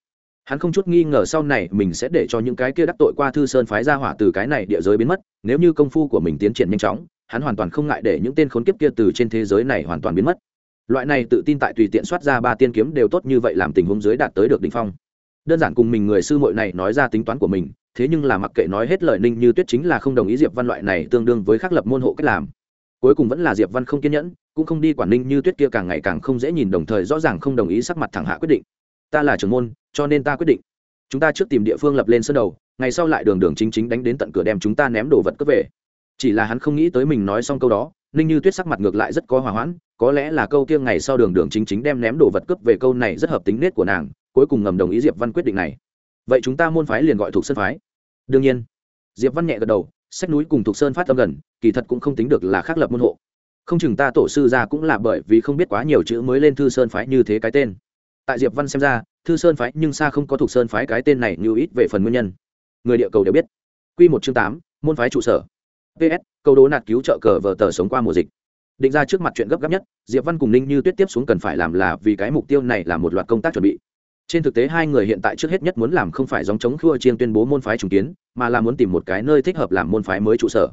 hắn không chút nghi ngờ sau này mình sẽ để cho những cái kia đắc tội qua thư sơn phái ra hỏa từ cái này địa giới biến mất, nếu như công phu của mình tiến triển nhanh chóng, hắn hoàn toàn không ngại để những tên khốn kiếp kia từ trên thế giới này hoàn toàn biến mất. Loại này tự tin tại tùy tiện soát ra ba tiên kiếm đều tốt như vậy làm tình huống dưới đạt tới được đỉnh phong. Đơn giản cùng mình người sư muội này nói ra tính toán của mình, thế nhưng là mặc kệ nói hết lời ninh như tuyết chính là không đồng ý diệp văn loại này tương đương với khắc lập môn hộ cách làm. Cuối cùng vẫn là diệp văn không kiên nhẫn, cũng không đi quản ninh như tuyết kia càng ngày càng không dễ nhìn, đồng thời rõ ràng không đồng ý sắc mặt thẳng hạ quyết định ta là trưởng môn, cho nên ta quyết định. Chúng ta trước tìm địa phương lập lên sân đầu, ngày sau lại đường đường chính chính đánh đến tận cửa đem chúng ta ném đồ vật cướp về. Chỉ là hắn không nghĩ tới mình nói xong câu đó, ninh như tuyết sắc mặt ngược lại rất có hòa hoãn, có lẽ là câu kia ngày sau đường đường chính chính đem ném đồ vật cướp về câu này rất hợp tính nết của nàng, cuối cùng ngầm đồng ý diệp văn quyết định này. Vậy chúng ta môn phái liền gọi thuộc sơn phái. Đương nhiên, diệp văn nhẹ gật đầu, sách núi cùng thuộc sơn phát tâm gần, kỳ thật cũng không tính được là khác lập môn hộ. Không chừng ta tổ sư ra cũng là bởi vì không biết quá nhiều chữ mới lên thư sơn phái như thế cái tên tại diệp văn xem ra, thư sơn phái nhưng xa không có thuộc sơn phái cái tên này như ít về phần nguyên nhân. Người địa cầu đều biết. Q một chương tám, môn phái trụ sở. Ps câu đố nạt cứu trợ cờ vờ tờ sống qua mùa dịch. Định ra trước mặt chuyện gấp gáp nhất, diệp văn cùng ninh như tuyết tiếp xuống cần phải làm là vì cái mục tiêu này là một loạt công tác chuẩn bị. Trên thực tế hai người hiện tại trước hết nhất muốn làm không phải dòng chống khua chiên tuyên bố môn phái trùng kiến, mà là muốn tìm một cái nơi thích hợp làm môn phái mới trụ sở.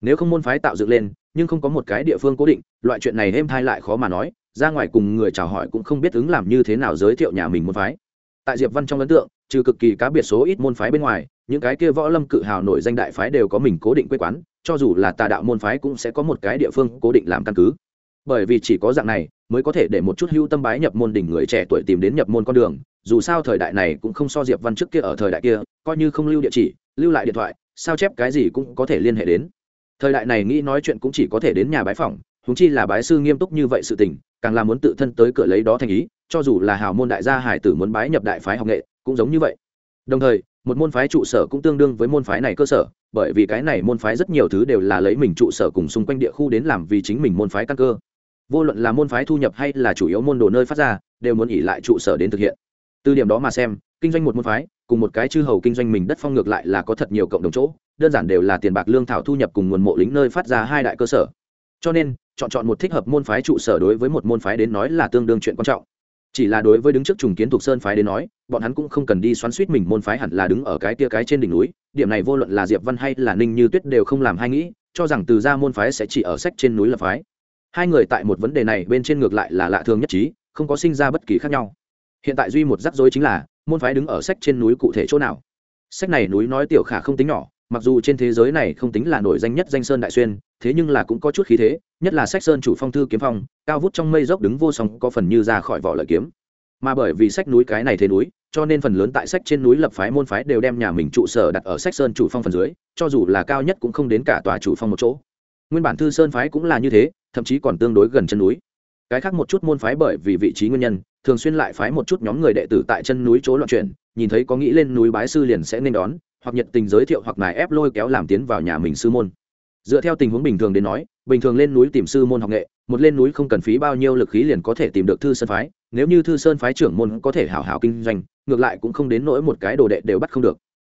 Nếu không môn phái tạo dựng lên, nhưng không có một cái địa phương cố định, loại chuyện này êm thai lại khó mà nói ra ngoài cùng người chào hỏi cũng không biết ứng làm như thế nào giới thiệu nhà mình môn phái. Tại diệp văn trong ấn tượng, trừ cực kỳ cá biệt số ít môn phái bên ngoài, những cái kia võ lâm cự hào nổi danh đại phái đều có mình cố định quê quán, cho dù là tà đạo môn phái cũng sẽ có một cái địa phương cố định làm căn cứ. Bởi vì chỉ có dạng này, mới có thể để một chút hưu tâm bái nhập môn đỉnh người trẻ tuổi tìm đến nhập môn con đường, dù sao thời đại này cũng không so diệp văn trước kia ở thời đại kia, coi như không lưu địa chỉ, lưu lại điện thoại, sao chép cái gì cũng có thể liên hệ đến. Thời đại này nghĩ nói chuyện cũng chỉ có thể đến nhà bái phỏng húng chi là bái sư nghiêm túc như vậy sự tình, càng là muốn tự thân tới cửa lấy đó thành ý, cho dù là hào môn đại gia hải tử muốn bái nhập đại phái học nghệ, cũng giống như vậy. Đồng thời, một môn phái trụ sở cũng tương đương với môn phái này cơ sở, bởi vì cái này môn phái rất nhiều thứ đều là lấy mình trụ sở cùng xung quanh địa khu đến làm vì chính mình môn phái căn cơ. Vô luận là môn phái thu nhập hay là chủ yếu môn đồ nơi phát ra, đều muốn ỉ lại trụ sở đến thực hiện. Từ điểm đó mà xem, kinh doanh một môn phái, cùng một cái chư hầu kinh doanh mình đất phong ngược lại là có thật nhiều cộng đồng chỗ, đơn giản đều là tiền bạc lương thảo thu nhập cùng nguồn mộ lính nơi phát ra hai đại cơ sở. Cho nên chọn chọn một thích hợp môn phái trụ sở đối với một môn phái đến nói là tương đương chuyện quan trọng. Chỉ là đối với đứng trước trùng kiến thuộc sơn phái đến nói, bọn hắn cũng không cần đi xoắn suýt mình môn phái hẳn là đứng ở cái tia cái trên đỉnh núi, điểm này vô luận là diệp văn hay là ninh như tuyết đều không làm hay nghĩ, cho rằng từ gia môn phái sẽ chỉ ở sách trên núi là phái. Hai người tại một vấn đề này bên trên ngược lại là lạ thường nhất trí, không có sinh ra bất kỳ khác nhau. Hiện tại duy một rắc rối chính là, môn phái đứng ở sách trên núi cụ thể chỗ nào? Sách này núi nói tiểu khả không tính nhỏ mặc dù trên thế giới này không tính là nổi danh nhất danh sơn đại xuyên, thế nhưng là cũng có chút khí thế, nhất là sách sơn chủ phong thư kiếm phong, cao vút trong mây dốc đứng vô song có phần như ra khỏi vỏ lợi kiếm. Mà bởi vì sách núi cái này thế núi, cho nên phần lớn tại sách trên núi lập phái môn phái đều đem nhà mình trụ sở đặt ở sách sơn chủ phong phần dưới, cho dù là cao nhất cũng không đến cả tòa chủ phong một chỗ. Nguyên bản thư sơn phái cũng là như thế, thậm chí còn tương đối gần chân núi. Cái khác một chút môn phái bởi vì vị trí nguyên nhân, thường xuyên lại phái một chút nhóm người đệ tử tại chân núi chỗ loạn chuyển, nhìn thấy có nghĩ lên núi bái sư liền sẽ nên đón hoặc nhiệt tình giới thiệu hoặc ngài ép lôi kéo làm tiến vào nhà mình sư môn. Dựa theo tình huống bình thường đến nói, bình thường lên núi tìm sư môn học nghệ, một lên núi không cần phí bao nhiêu lực khí liền có thể tìm được thư sơn phái, nếu như thư sơn phái trưởng môn có thể hảo hảo kinh doanh, ngược lại cũng không đến nỗi một cái đồ đệ đều bắt không được.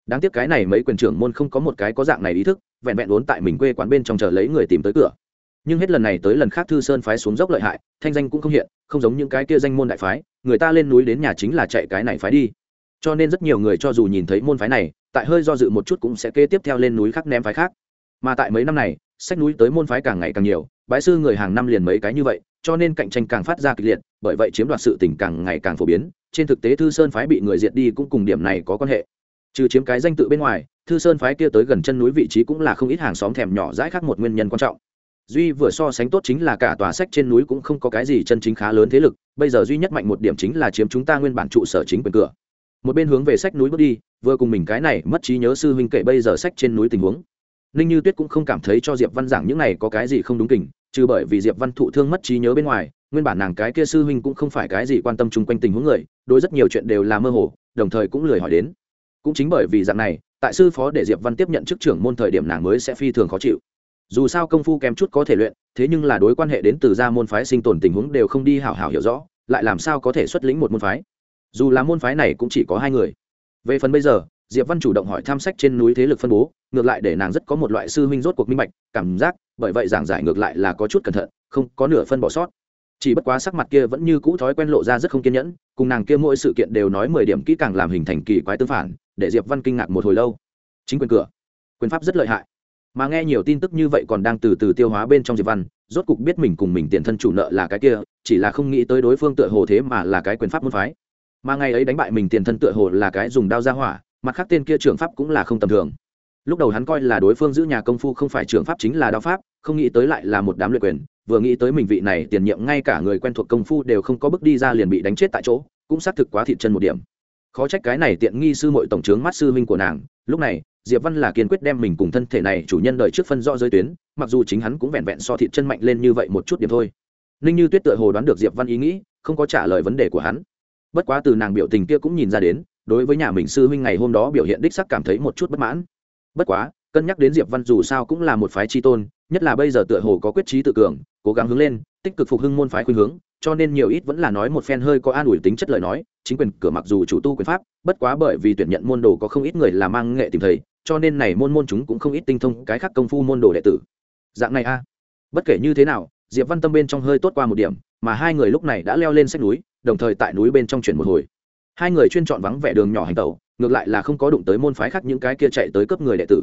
Đáng tiếc cái này mấy quyền trưởng môn không có một cái có dạng này ý thức, vẹn vẹn vốn tại mình quê quán bên trong chờ lấy người tìm tới cửa. Nhưng hết lần này tới lần khác thư sơn phái xuống dốc lợi hại, thanh danh cũng không hiện, không giống những cái kia danh môn đại phái, người ta lên núi đến nhà chính là chạy cái này phái đi. Cho nên rất nhiều người cho dù nhìn thấy môn phái này tại hơi do dự một chút cũng sẽ kế tiếp theo lên núi khác ném phái khác. Mà tại mấy năm này, sách núi tới môn phái càng ngày càng nhiều bãi sư người hàng năm liền mấy cái như vậy, cho nên cạnh tranh càng phát ra kịch liệt, bởi vậy chiếm đoạt sự tình càng ngày càng phổ biến, trên thực tế thư sơn phái bị người diệt đi cũng cùng điểm này có quan hệ. Trừ chiếm cái danh tự bên ngoài, thư sơn phái kia tới gần chân núi vị trí cũng là không ít hàng xóm thèm nhỏ dãi khác một nguyên nhân quan trọng. Duy vừa so sánh tốt chính là cả tòa sách trên núi cũng không có cái gì chân chính khá lớn thế lực, bây giờ duy nhất mạnh một điểm chính là chiếm chúng ta nguyên bản trụ sở chính quyền cửa. Một bên hướng về sách núi bước đi vừa cùng mình cái này mất trí nhớ sư huynh kể bây giờ sách trên núi tình huống. Ninh như tuyết cũng không cảm thấy cho diệp văn giảng những này có cái gì không đúng kình, trừ bởi vì diệp văn thụ thương mất trí nhớ bên ngoài, nguyên bản nàng cái kia sư huynh cũng không phải cái gì quan tâm chung quanh tình huống người, đối rất nhiều chuyện đều là mơ hồ, đồng thời cũng lười hỏi đến. Cũng chính bởi vì dạng này, tại sư phó để diệp văn tiếp nhận chức trưởng môn thời điểm nàng mới sẽ phi thường khó chịu. Dù sao công phu kém chút có thể luyện, thế nhưng là đối quan hệ đến từ gia môn phái sinh tồn tình huống đều không đi hảo hảo hiểu rõ, lại làm sao có thể xuất lĩnh một môn phái? Dù là môn phái này cũng chỉ có hai người về phần bây giờ, diệp văn chủ động hỏi tham sách trên núi thế lực phân bố, ngược lại để nàng rất có một loại sư huynh rốt cuộc minh bạch, cảm giác, bởi vậy giảng giải ngược lại là có chút cẩn thận, không có nửa phân bỏ sót. Chỉ bất quá sắc mặt kia vẫn như cũ thói quen lộ ra rất không kiên nhẫn, cùng nàng kia mỗi sự kiện đều nói mười điểm kỹ càng làm hình thành kỳ quái tương phản, để diệp văn kinh ngạc một hồi lâu. Chính quyền cửa, quyền pháp rất lợi hại. Mà nghe nhiều tin tức như vậy còn đang từ từ tiêu hóa bên trong diệp văn, rốt cục biết mình cùng mình tiền thân chủ nợ là cái kia, chỉ là không nghĩ tới đối phương tựa hồ thế mà là cái quyền pháp môn phái mà ngày ấy đánh bại mình tiền thân tựa hồ là cái dùng đao ra hỏa, mặt khác tên kia trưởng pháp cũng là không tầm thường. Lúc đầu hắn coi là đối phương giữ nhà công phu không phải trưởng pháp chính là đao pháp, không nghĩ tới lại là một đám luyện quyền, vừa nghĩ tới mình vị này tiền nhiệm ngay cả người quen thuộc công phu đều không có bước đi ra liền bị đánh chết tại chỗ, cũng xác thực quá thịt chân một điểm. Khó trách cái này tiện nghi sư mội tổng trướng mắt sư huynh của nàng, lúc này, diệp văn là kiên quyết đem mình cùng thân thể này chủ nhân đợi trước phân rõ giới tuyến, mặc dù chính hắn cũng vẹn vẹn so thịt chân mạnh lên như vậy một chút điểm thôi. Ninh như tuyết tựa hồ đoán được diệp văn ý nghĩ, không có trả lời vấn đề của hắn bất quá từ nàng biểu tình kia cũng nhìn ra đến, đối với nhà mình sư huynh ngày hôm đó biểu hiện đích sắc cảm thấy một chút bất mãn. Bất quá, cân nhắc đến diệp văn dù sao cũng là một phái tri tôn, nhất là bây giờ tựa hồ có quyết trí tự cường, cố gắng hướng lên, tích cực phục hưng môn phái khuyên hướng, cho nên nhiều ít vẫn là nói một phen hơi có an ủi tính chất lời nói, chính quyền cửa mặc dù chủ tu quyền pháp, bất quá bởi vì tuyển nhận môn đồ có không ít người là mang nghệ tìm thầy, cho nên này môn môn chúng cũng không ít tinh thông cái khác công phu môn đồ đệ tử. Dạng này a. Bất kể như thế nào, diệp văn tâm bên trong hơi tốt qua một điểm, mà hai người lúc này đã leo lên sách núi đồng thời tại núi bên trong chuyển một hồi. Hai người chuyên chọn vắng vẻ đường nhỏ hành tẩu, ngược lại là không có đụng tới môn phái khác những cái kia chạy tới cấp người đệ tử.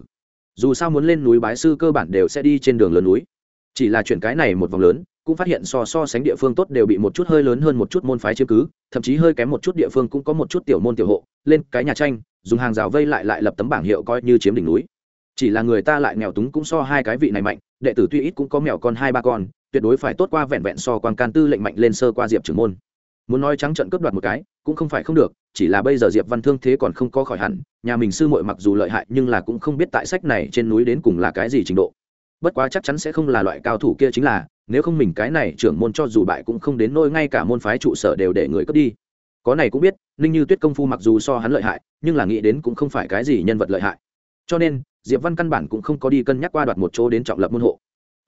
Dù sao muốn lên núi bái sư cơ bản đều sẽ đi trên đường lớn núi. Chỉ là chuyển cái này một vòng lớn, cũng phát hiện so so sánh địa phương tốt đều bị một chút hơi lớn hơn một chút môn phái chiếm cứ, thậm chí hơi kém một chút địa phương cũng có một chút tiểu môn tiểu hộ, lên cái nhà tranh, dùng hàng rào vây lại lại lập tấm bảng hiệu coi như chiếm đỉnh núi. Chỉ là người ta lại nghèo túng cũng so hai cái vị này mạnh, đệ tử tuy ít cũng có mèo con hai ba con, tuyệt đối phải tốt qua vẹn vẹn so quan can tư lệnh mạnh lên sơ qua diệp trưởng môn muốn nói trắng trận cướp đoạt một cái, cũng không phải không được, chỉ là bây giờ diệp văn thương thế còn không có khỏi hẳn, nhà mình sư muội mặc dù lợi hại nhưng là cũng không biết tại sách này trên núi đến cùng là cái gì trình độ. Bất quá chắc chắn sẽ không là loại cao thủ kia chính là, nếu không mình cái này trưởng môn cho dù bại cũng không đến nôi ngay cả môn phái trụ sở đều để người cướp đi. Có này cũng biết, ninh như tuyết công phu mặc dù so hắn lợi hại, nhưng là nghĩ đến cũng không phải cái gì nhân vật lợi hại. Cho nên, diệp văn căn bản cũng không có đi cân nhắc qua đoạt một chỗ đến trọng lập môn hộ.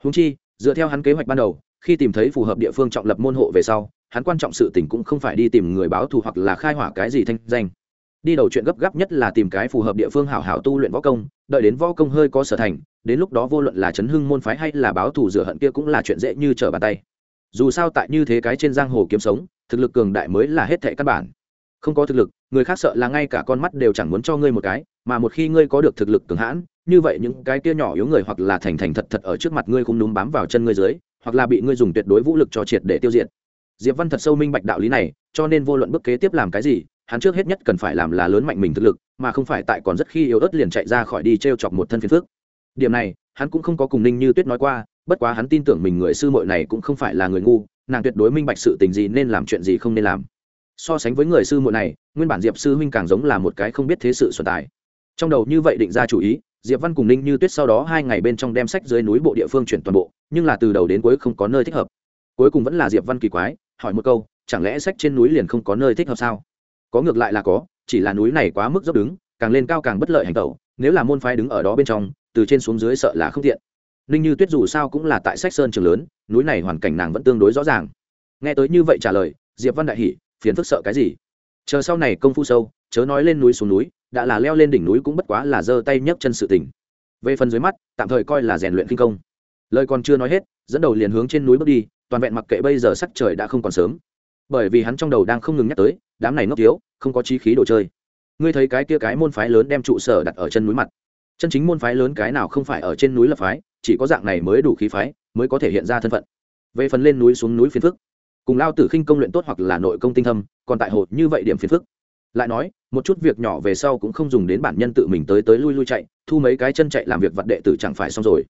Húng chi, dựa theo hắn kế hoạch ban đầu, khi tìm thấy phù hợp địa phương trọng lập môn hộ về sau hắn quan trọng sự tình cũng không phải đi tìm người báo thù hoặc là khai hỏa cái gì thanh danh. Đi đầu chuyện gấp gáp nhất là tìm cái phù hợp địa phương hảo hảo tu luyện võ công, đợi đến võ công hơi có sở thành, đến lúc đó vô luận là chấn hưng môn phái hay là báo thù rửa hận kia cũng là chuyện dễ như trở bàn tay. Dù sao tại như thế cái trên giang hồ kiếm sống, thực lực cường đại mới là hết thệ căn bản. Không có thực lực, người khác sợ là ngay cả con mắt đều chẳng muốn cho ngươi một cái, mà một khi ngươi có được thực lực cường hãn, như vậy những cái kia nhỏ yếu người hoặc là thành thành thật thật ở trước mặt ngươi cũng núm bám vào chân ngươi dưới, hoặc là bị ngươi dùng tuyệt đối vũ lực cho triệt để tiêu diệt diệp văn thật sâu minh bạch đạo lý này, cho nên vô luận bước kế tiếp làm cái gì, hắn trước hết nhất cần phải làm là lớn mạnh mình thực lực, mà không phải tại còn rất khi yếu ớt liền chạy ra khỏi đi t r e o chọc một thân phiền phước điểm này, hắn cũng không có cùng ninh như tuyết nói qua, bất quá hắn tin tưởng mình người sư muội này cũng không phải là người ngu, nàng tuyệt đối minh bạch sự tình gì nên làm chuyện gì không nên làm. So sánh với người sư muội này, nguyên bản diệp sư huynh càng giống là một cái không biết thế sự xuân tài. Trong đầu như vậy định ra chủ ý, diệp văn cùng ninh như tuyết sau đó hai ngày bên trong đem sách dưới núi bộ địa phương chuyển toàn bộ, nhưng là từ đầu đến cuối không có nơi thích hợp. Cuối cùng vẫn là diệp văn kỳ quái hỏi một câu, chẳng lẽ sách trên núi liền không có nơi thích hợp sao? Có ngược lại là có, chỉ là núi này quá mức dốc đứng, càng lên cao càng bất lợi hành tẩu, nếu là môn phái đứng ở đó bên trong, từ trên xuống dưới sợ là không tiện. Ninh như tuyết dù sao cũng là tại sách sơn trường lớn, núi này hoàn cảnh nàng vẫn tương đối rõ ràng. Nghe tới như vậy trả lời, diệp văn đại hỉ, phiền phức sợ cái gì? Chờ sau này công phu sâu, chớ nói lên núi xuống núi, đã là leo lên đỉnh núi cũng bất quá là giơ tay nhấc chân sự tình. về phần dưới mắt, tạm thời coi là rèn luyện kinh công. Lời còn chưa nói hết, dẫn đầu liền hướng trên núi bước đi toàn vẹn mặc kệ bây giờ sắc trời đã không còn sớm. Bởi vì hắn trong đầu đang không ngừng nhắc tới, đám này ngốc thiếu, không có trí khí đồ chơi. Ngươi thấy cái kia cái môn phái lớn đem trụ sở đặt ở chân núi mặt. Chân chính môn phái lớn cái nào không phải ở trên núi lập phái, chỉ có dạng này mới đủ khí phái, mới có thể hiện ra thân phận. Về phần lên núi xuống núi phiền phức, cùng lao tử khinh công luyện tốt hoặc là nội công tinh thâm, còn tại hồ như vậy điểm phiền phức. Lại nói, một chút việc nhỏ về sau cũng không dùng đến bản nhân tự mình tới tới lui lui chạy, thu mấy cái chân chạy làm việc vật đệ tử chẳng phải xong rồi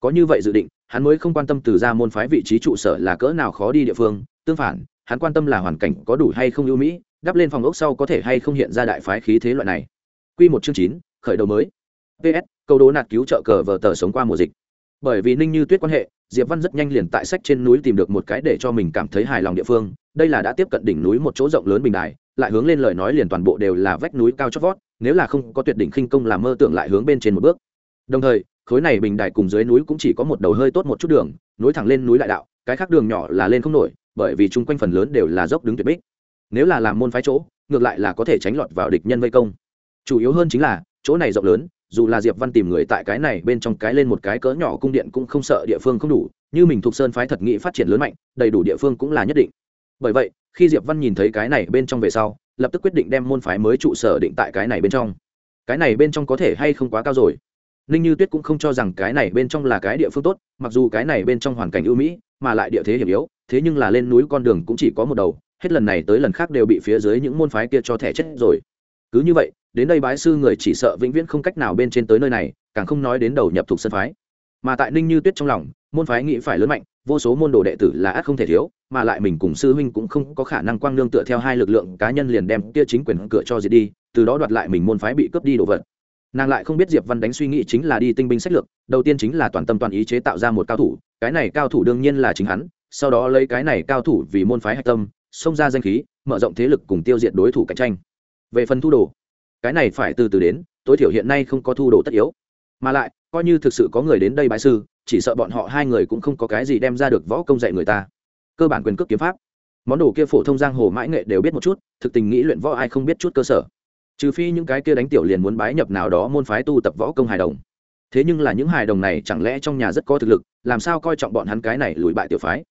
có như vậy dự định, hắn mới không quan tâm từ ra môn phái vị trí trụ sở là cỡ nào khó đi địa phương. Tương phản, hắn quan tâm là hoàn cảnh có đủ hay không ưu mỹ, đắp lên phòng ốc sau có thể hay không hiện ra đại phái khí thế loại này. Quy một chương chín, khởi đầu mới. Ps câu đố nạt cứu trợ cờ vờ tờ sống qua mùa dịch. Bởi vì ninh như tuyết quan hệ, diệp văn rất nhanh liền tại sách trên núi tìm được một cái để cho mình cảm thấy hài lòng địa phương. Đây là đã tiếp cận đỉnh núi một chỗ rộng lớn bình đài, lại hướng lên lời nói liền toàn bộ đều là vách núi cao chót vót, nếu là không có tuyệt đỉnh khinh công làm mơ tưởng lại hướng bên trên một bước. Đồng thời khối này bình đài cùng dưới núi cũng chỉ có một đầu hơi tốt một chút đường, nối thẳng lên núi đại đạo, cái khác đường nhỏ là lên không nổi, bởi vì chung quanh phần lớn đều là dốc đứng tuyệt bích. Nếu là làm môn phái chỗ, ngược lại là có thể tránh lọt vào địch nhân vây công. Chủ yếu hơn chính là, chỗ này rộng lớn, dù là diệp văn tìm người tại cái này bên trong cái lên một cái cỡ nhỏ cung điện cũng không sợ địa phương không đủ, như mình thuộc sơn phái thật nghị phát triển lớn mạnh, đầy đủ địa phương cũng là nhất định. Bởi vậy, khi diệp văn nhìn thấy cái này bên trong về sau, lập tức quyết định đem môn phái mới trụ sở định tại cái này bên trong. Cái này bên trong có thể hay không quá cao rồi? Ninh như tuyết cũng không cho rằng cái này bên trong là cái địa phương tốt, mặc dù cái này bên trong hoàn cảnh ưu mỹ, mà lại địa thế hiểm yếu, thế nhưng là lên núi con đường cũng chỉ có một đầu, hết lần này tới lần khác đều bị phía dưới những môn phái kia cho thẻ chết rồi. Cứ như vậy, đến đây bái sư người chỉ sợ vĩnh viễn không cách nào bên trên tới nơi này, càng không nói đến đầu nhập thuộc sân phái. Mà tại ninh như tuyết trong lòng, môn phái nghĩ phải lớn mạnh, vô số môn đồ đệ tử là ác không thể thiếu, mà lại mình cùng sư huynh cũng không có khả năng quang lương tựa theo hai lực lượng cá nhân liền đem kia chính quyền cửa cho diệt đi, từ đó đoạt lại mình môn phái bị cướp đi đồ vật nàng lại không biết diệp văn đánh suy nghĩ chính là đi tinh binh sách lược, đầu tiên chính là toàn tâm toàn ý chế tạo ra một cao thủ, cái này cao thủ đương nhiên là chính hắn, sau đó lấy cái này cao thủ vì môn phái hạch tâm, xông ra danh khí, mở rộng thế lực cùng tiêu diệt đối thủ cạnh tranh. Về phần thu đồ, cái này phải từ từ đến, tối thiểu hiện nay không có thu đồ tất yếu. Mà lại, coi như thực sự có người đến đây bái sư, chỉ sợ bọn họ hai người cũng không có cái gì đem ra được võ công dạy người ta. Cơ bản quyền cước kiếm pháp. Món đồ kia phổ thông giang hồ mãi nghệ đều biết một chút, thực tình nghĩ luyện võ ai không biết chút cơ sở trừ phi những cái kia đánh tiểu liền muốn bái nhập nào đó môn phái tu tập võ công hài đồng. Thế nhưng là những hài đồng này chẳng lẽ trong nhà rất có thực lực, làm sao coi trọng bọn hắn cái này lùi bại tiểu phái?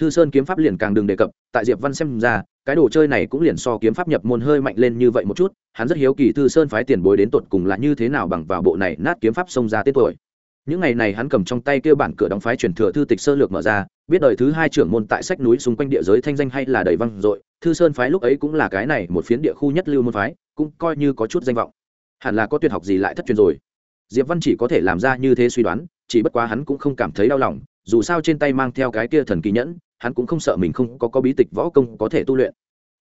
Thư sơn kiếm pháp liền càng đừng đề cập, tại diệp văn xem ra, cái đồ chơi này cũng liền so kiếm pháp nhập môn hơi mạnh lên như vậy một chút, hắn rất hiếu kỳ thư sơn phái tiền bối đến tột cùng là như thế nào bằng vào bộ này nát kiếm pháp xông ra tết tuổi. Những ngày này hắn cầm trong tay kêu bản cửa đóng phái truyền thừa thư tịch sơ lược mở ra biết đời thứ hai trưởng môn tại sách núi xung quanh địa giới thanh danh hay là đầy văng dội, thư sơn phái lúc ấy cũng là cái này một phiến địa khu nhất lưu môn phái, cũng coi như có chút danh vọng. Hẳn là có tuyệt học gì lại thất truyền rồi. Diệp văn chỉ có thể làm ra như thế suy đoán, chỉ bất quá hắn cũng không cảm thấy đau lòng, dù sao trên tay mang theo cái kia thần kỳ nhẫn, hắn cũng không sợ mình không có có bí tịch võ công có thể tu luyện.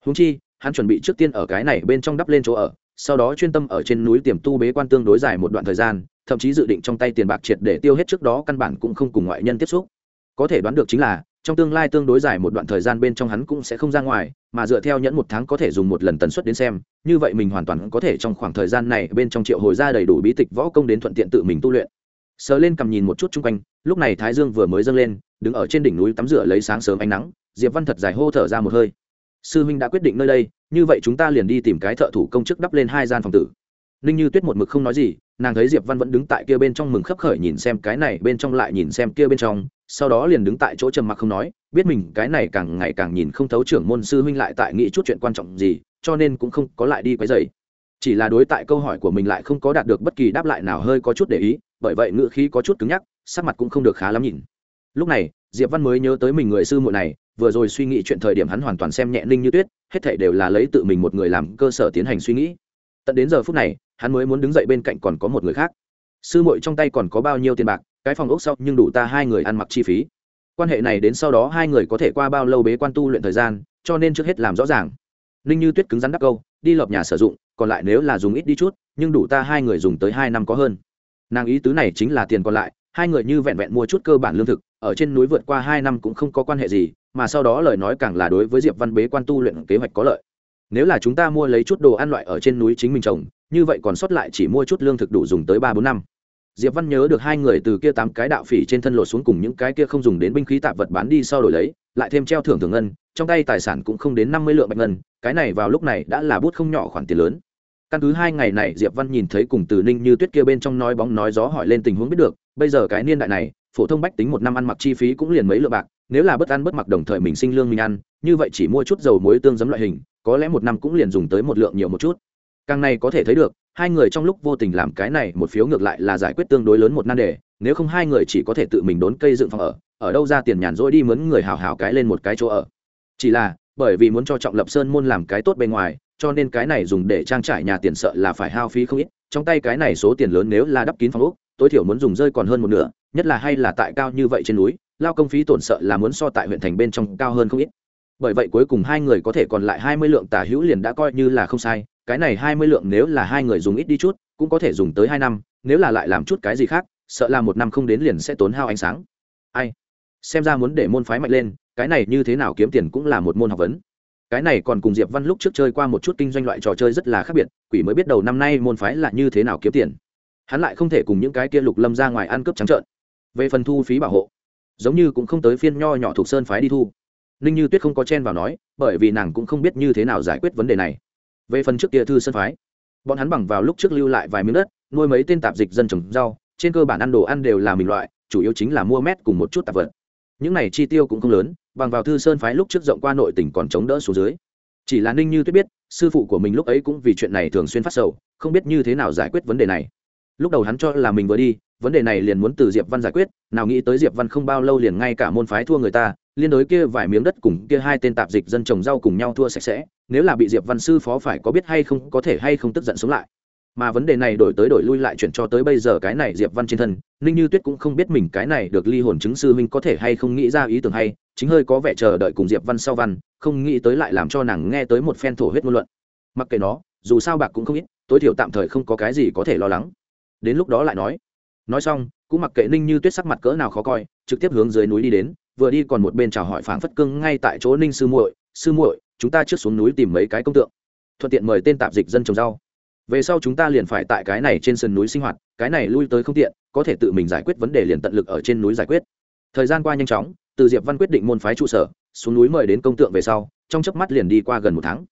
Húng chi, hắn chuẩn bị trước tiên ở cái này bên trong đắp lên chỗ ở, sau đó chuyên tâm ở trên núi tiềm tu bế quan tương đối dài một đoạn thời gian, thậm chí dự định trong tay tiền bạc triệt để tiêu hết trước đó căn bản cũng không cùng ngoại nhân tiếp xúc có thể đoán được chính là, trong tương lai tương đối dài một đoạn thời gian bên trong hắn cũng sẽ không ra ngoài, mà dựa theo nhẫn một tháng có thể dùng một lần tần suất đến xem, như vậy mình hoàn toàn có thể trong khoảng thời gian này bên trong triệu hồi ra đầy đủ bí tịch võ công đến thuận tiện tự mình tu luyện. Sờ lên cầm nhìn một chút chung quanh, lúc này thái dương vừa mới dâng lên, đứng ở trên đỉnh núi tắm rửa lấy sáng sớm ánh nắng, diệp văn thật dài hô thở ra một hơi. Sư huynh đã quyết định nơi đây, như vậy chúng ta liền đi tìm cái thợ thủ công chức đắp lên hai gian phòng tử. Ninh như tuyết một mực không nói gì, nàng thấy diệp văn vẫn đứng tại kia bên trong mừng khấp khởi nhìn xem cái này bên trong lại nhìn xem kia bên trong sau đó liền đứng tại chỗ trầm mặc không nói, biết mình cái này càng ngày càng nhìn không thấu trưởng môn sư huynh lại tại nghĩ chút chuyện quan trọng gì, cho nên cũng không có lại đi quấy dày chỉ là đối tại câu hỏi của mình lại không có đạt được bất kỳ đáp lại nào hơi có chút để ý, bởi vậy ngựa khí có chút cứng nhắc, sắc mặt cũng không được khá lắm nhìn. Lúc này, diệp văn mới nhớ tới mình người sư muội này, vừa rồi suy nghĩ chuyện thời điểm hắn hoàn toàn xem nhẹ ninh như tuyết, hết thảy đều là lấy tự mình một người làm cơ sở tiến hành suy nghĩ. Tận đến giờ phút này, hắn mới muốn đứng dậy bên cạnh còn có một người khác. Sư muội trong tay còn có bao nhiêu tiền bạc? Cái phòng ốc sau nhưng đủ ta hai người ăn mặc chi phí. Quan hệ này đến sau đó hai người có thể qua bao lâu bế quan tu luyện thời gian, cho nên trước hết làm rõ ràng. Ninh như tuyết cứng rắn đắc câu, đi lợp nhà sử dụng, còn lại nếu là dùng ít đi chút, nhưng đủ ta hai người dùng tới hai năm có hơn. Nàng ý tứ này chính là tiền còn lại, hai người như vẹn vẹn mua chút cơ bản lương thực, ở trên núi vượt qua hai năm cũng không có quan hệ gì, mà sau đó lời nói càng là đối với diệp văn bế quan tu luyện kế hoạch có lợi. Nếu là chúng ta mua lấy chút đồ ăn loại ở trên núi chính mình trồng, như vậy còn sót lại chỉ mua chút lương thực đủ dùng tới ba bốn năm diệp văn nhớ được hai người từ kia tám cái đạo phỉ trên thân lột xuống cùng những cái kia không dùng đến binh khí tạp vật bán đi sau đổi lấy, lại thêm treo thưởng thường ngân, trong tay tài sản cũng không đến năm mươi lượng bạch ngân, cái này vào lúc này đã là bút không nhỏ khoản tiền lớn. Căn cứ hai ngày này, diệp văn nhìn thấy cùng từ ninh như tuyết kia bên trong nói bóng nói gió hỏi lên tình huống biết được, bây giờ cái niên đại này, phổ thông bách tính một năm ăn mặc chi phí cũng liền mấy lượng bạc, nếu là bất ăn bất mặc đồng thời mình sinh lương mình ăn, như vậy chỉ mua chút dầu muối tương giấm loại hình, có lẽ một năm cũng liền dùng tới một lượng nhiều một chút. Càng này có thể thấy được hai người trong lúc vô tình làm cái này một phiếu ngược lại là giải quyết tương đối lớn một nan đề, nếu không hai người chỉ có thể tự mình đốn cây dựng phòng ở ở đâu ra tiền nhàn rỗi đi mướn người hào hào cái lên một cái chỗ ở. Chỉ là, bởi vì muốn cho trọng lập sơn môn làm cái tốt bên ngoài, cho nên cái này dùng để trang trải nhà tiền sợ là phải hao phí không ít, trong tay cái này số tiền lớn nếu là đắp kín phòng úc tối thiểu muốn dùng rơi còn hơn một nửa, nhất là hay là tại cao như vậy trên núi, lao công phí tổn sợ là muốn so tại huyện thành bên trong cao hơn không ít. Bởi vậy cuối cùng hai người có thể còn lại hai mươi lượng tả hữu liền đã coi như là không sai cái này hai mươi lượng nếu là hai người dùng ít đi chút, cũng có thể dùng tới hai năm, nếu là lại làm chút cái gì khác, sợ là một năm không đến liền sẽ tốn hao ánh sáng. Ai? Xem ra muốn để môn phái mạnh lên, cái này như thế nào kiếm tiền cũng là một môn học vấn. Cái này còn cùng diệp văn lúc trước chơi qua một chút kinh doanh loại trò chơi rất là khác biệt, quỷ mới biết đầu năm nay môn phái là như thế nào kiếm tiền. Hắn lại không thể cùng những cái kia lục lâm ra ngoài ăn cướp trắng trợn. Về phần thu phí bảo hộ, giống như cũng không tới phiên nho nhỏ thuộc sơn phái đi thu. Ninh như tuyết không có chen vào nói, bởi vì nàng cũng không biết như thế nào giải quyết vấn đề này về phần trước kia thư sơn phái, bọn hắn bằng vào lúc trước lưu lại vài miếng đất, nuôi mấy tên tạp dịch dân trồng rau, trên cơ bản ăn đồ ăn đều là mình loại, chủ yếu chính là mua mét cùng một chút tạp vật. Những này chi tiêu cũng không lớn, bằng vào thư sơn phái lúc trước rộng qua nội tỉnh còn chống đỡ xuống dưới. Chỉ là ninh như tuyết biết, sư phụ của mình lúc ấy cũng vì chuyện này thường xuyên phát sầu, không biết như thế nào giải quyết vấn đề này. Lúc đầu hắn cho là mình vừa đi, vấn đề này liền muốn từ diệp văn giải quyết, nào nghĩ tới diệp văn không bao lâu liền ngay cả môn phái thua người ta, liên đối kia vài miếng đất cùng kia hai tên tạp dịch dân trồng rau cùng nhau thua sạch sẽ nếu là bị diệp văn sư phó phải có biết hay không, có thể hay không tức giận sống lại. Mà vấn đề này đổi tới đổi lui lại chuyển cho tới bây giờ cái này diệp văn trên thân, ninh như tuyết cũng không biết mình cái này được ly hồn chứng sư huynh có thể hay không nghĩ ra ý tưởng hay, chính hơi có vẻ chờ đợi cùng diệp văn sau văn, không nghĩ tới lại làm cho nàng nghe tới một phen thổ huyết ngôn luận. Mặc kệ nó, dù sao bạc cũng không ít, tối thiểu tạm thời không có cái gì có thể lo lắng. Đến lúc đó lại nói. Nói xong, cũng mặc kệ ninh như tuyết sắc mặt cỡ nào khó coi, trực tiếp hướng dưới núi đi đến, vừa đi còn một bên chào hỏi phảng phất cưng ngay tại chỗ ninh sư muội sư muội chúng ta trước xuống núi tìm mấy cái công tượng, thuận tiện mời tên tạp dịch dân trồng rau. Về sau chúng ta liền phải tại cái này trên sườn núi sinh hoạt, cái này lui tới không tiện, có thể tự mình giải quyết vấn đề liền tận lực ở trên núi giải quyết. Thời gian qua nhanh chóng, từ diệp văn quyết định môn phái trụ sở, xuống núi mời đến công tượng về sau, trong chớp mắt liền đi qua gần một tháng.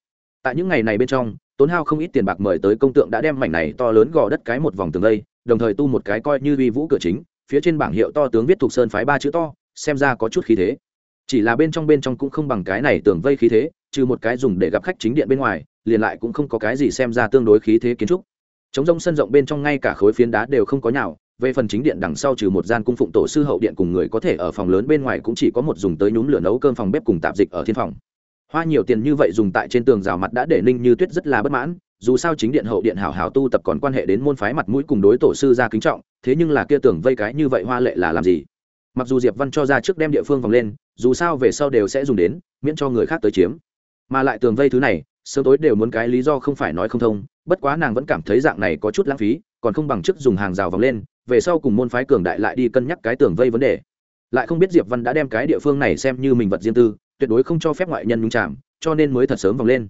Tại những ngày này bên trong, tốn hao không ít tiền bạc mời tới công tượng đã đem mảnh này to lớn gò đất cái một vòng tường lây đồng thời tu một cái coi như uy vũ cửa chính, phía trên bảng hiệu to tướng viết thuộc sơn phái ba chữ to, xem ra có chút khí thế. Chỉ là bên trong bên trong cũng không bằng cái này tường vây khí thế trừ một cái dùng để gặp khách chính điện bên ngoài, liền lại cũng không có cái gì xem ra tương đối khí thế kiến trúc. Chống rông sân rộng bên trong ngay cả khối phiến đá đều không có nhào, về phần chính điện đằng sau trừ một gian cung phụng tổ sư hậu điện cùng người có thể ở phòng lớn bên ngoài cũng chỉ có một dùng tới nhúm lửa nấu cơm phòng bếp cùng tạp dịch ở thiên phòng. Hoa nhiều tiền như vậy dùng tại trên tường rào mặt đã để ninh như tuyết rất là bất mãn, dù sao chính điện hậu điện hảo hảo tu tập còn quan hệ đến môn phái mặt mũi cùng đối tổ sư ra kính trọng, thế nhưng là kia tường vây cái như vậy hoa lệ là làm gì? Mặc dù diệp văn cho ra trước đem địa phương vòng lên, dù sao về sau đều sẽ dùng đến, miễn cho người khác tới chiếm mà lại tường vây thứ này, sớm tối đều muốn cái lý do không phải nói không thông, bất quá nàng vẫn cảm thấy dạng này có chút lãng phí, còn không bằng chức dùng hàng rào vòng lên, về sau cùng môn phái cường đại lại đi cân nhắc cái tường vây vấn đề. Lại không biết diệp văn đã đem cái địa phương này xem như mình vật riêng tư, tuyệt đối không cho phép ngoại nhân nhung chạm cho nên mới thật sớm vòng lên.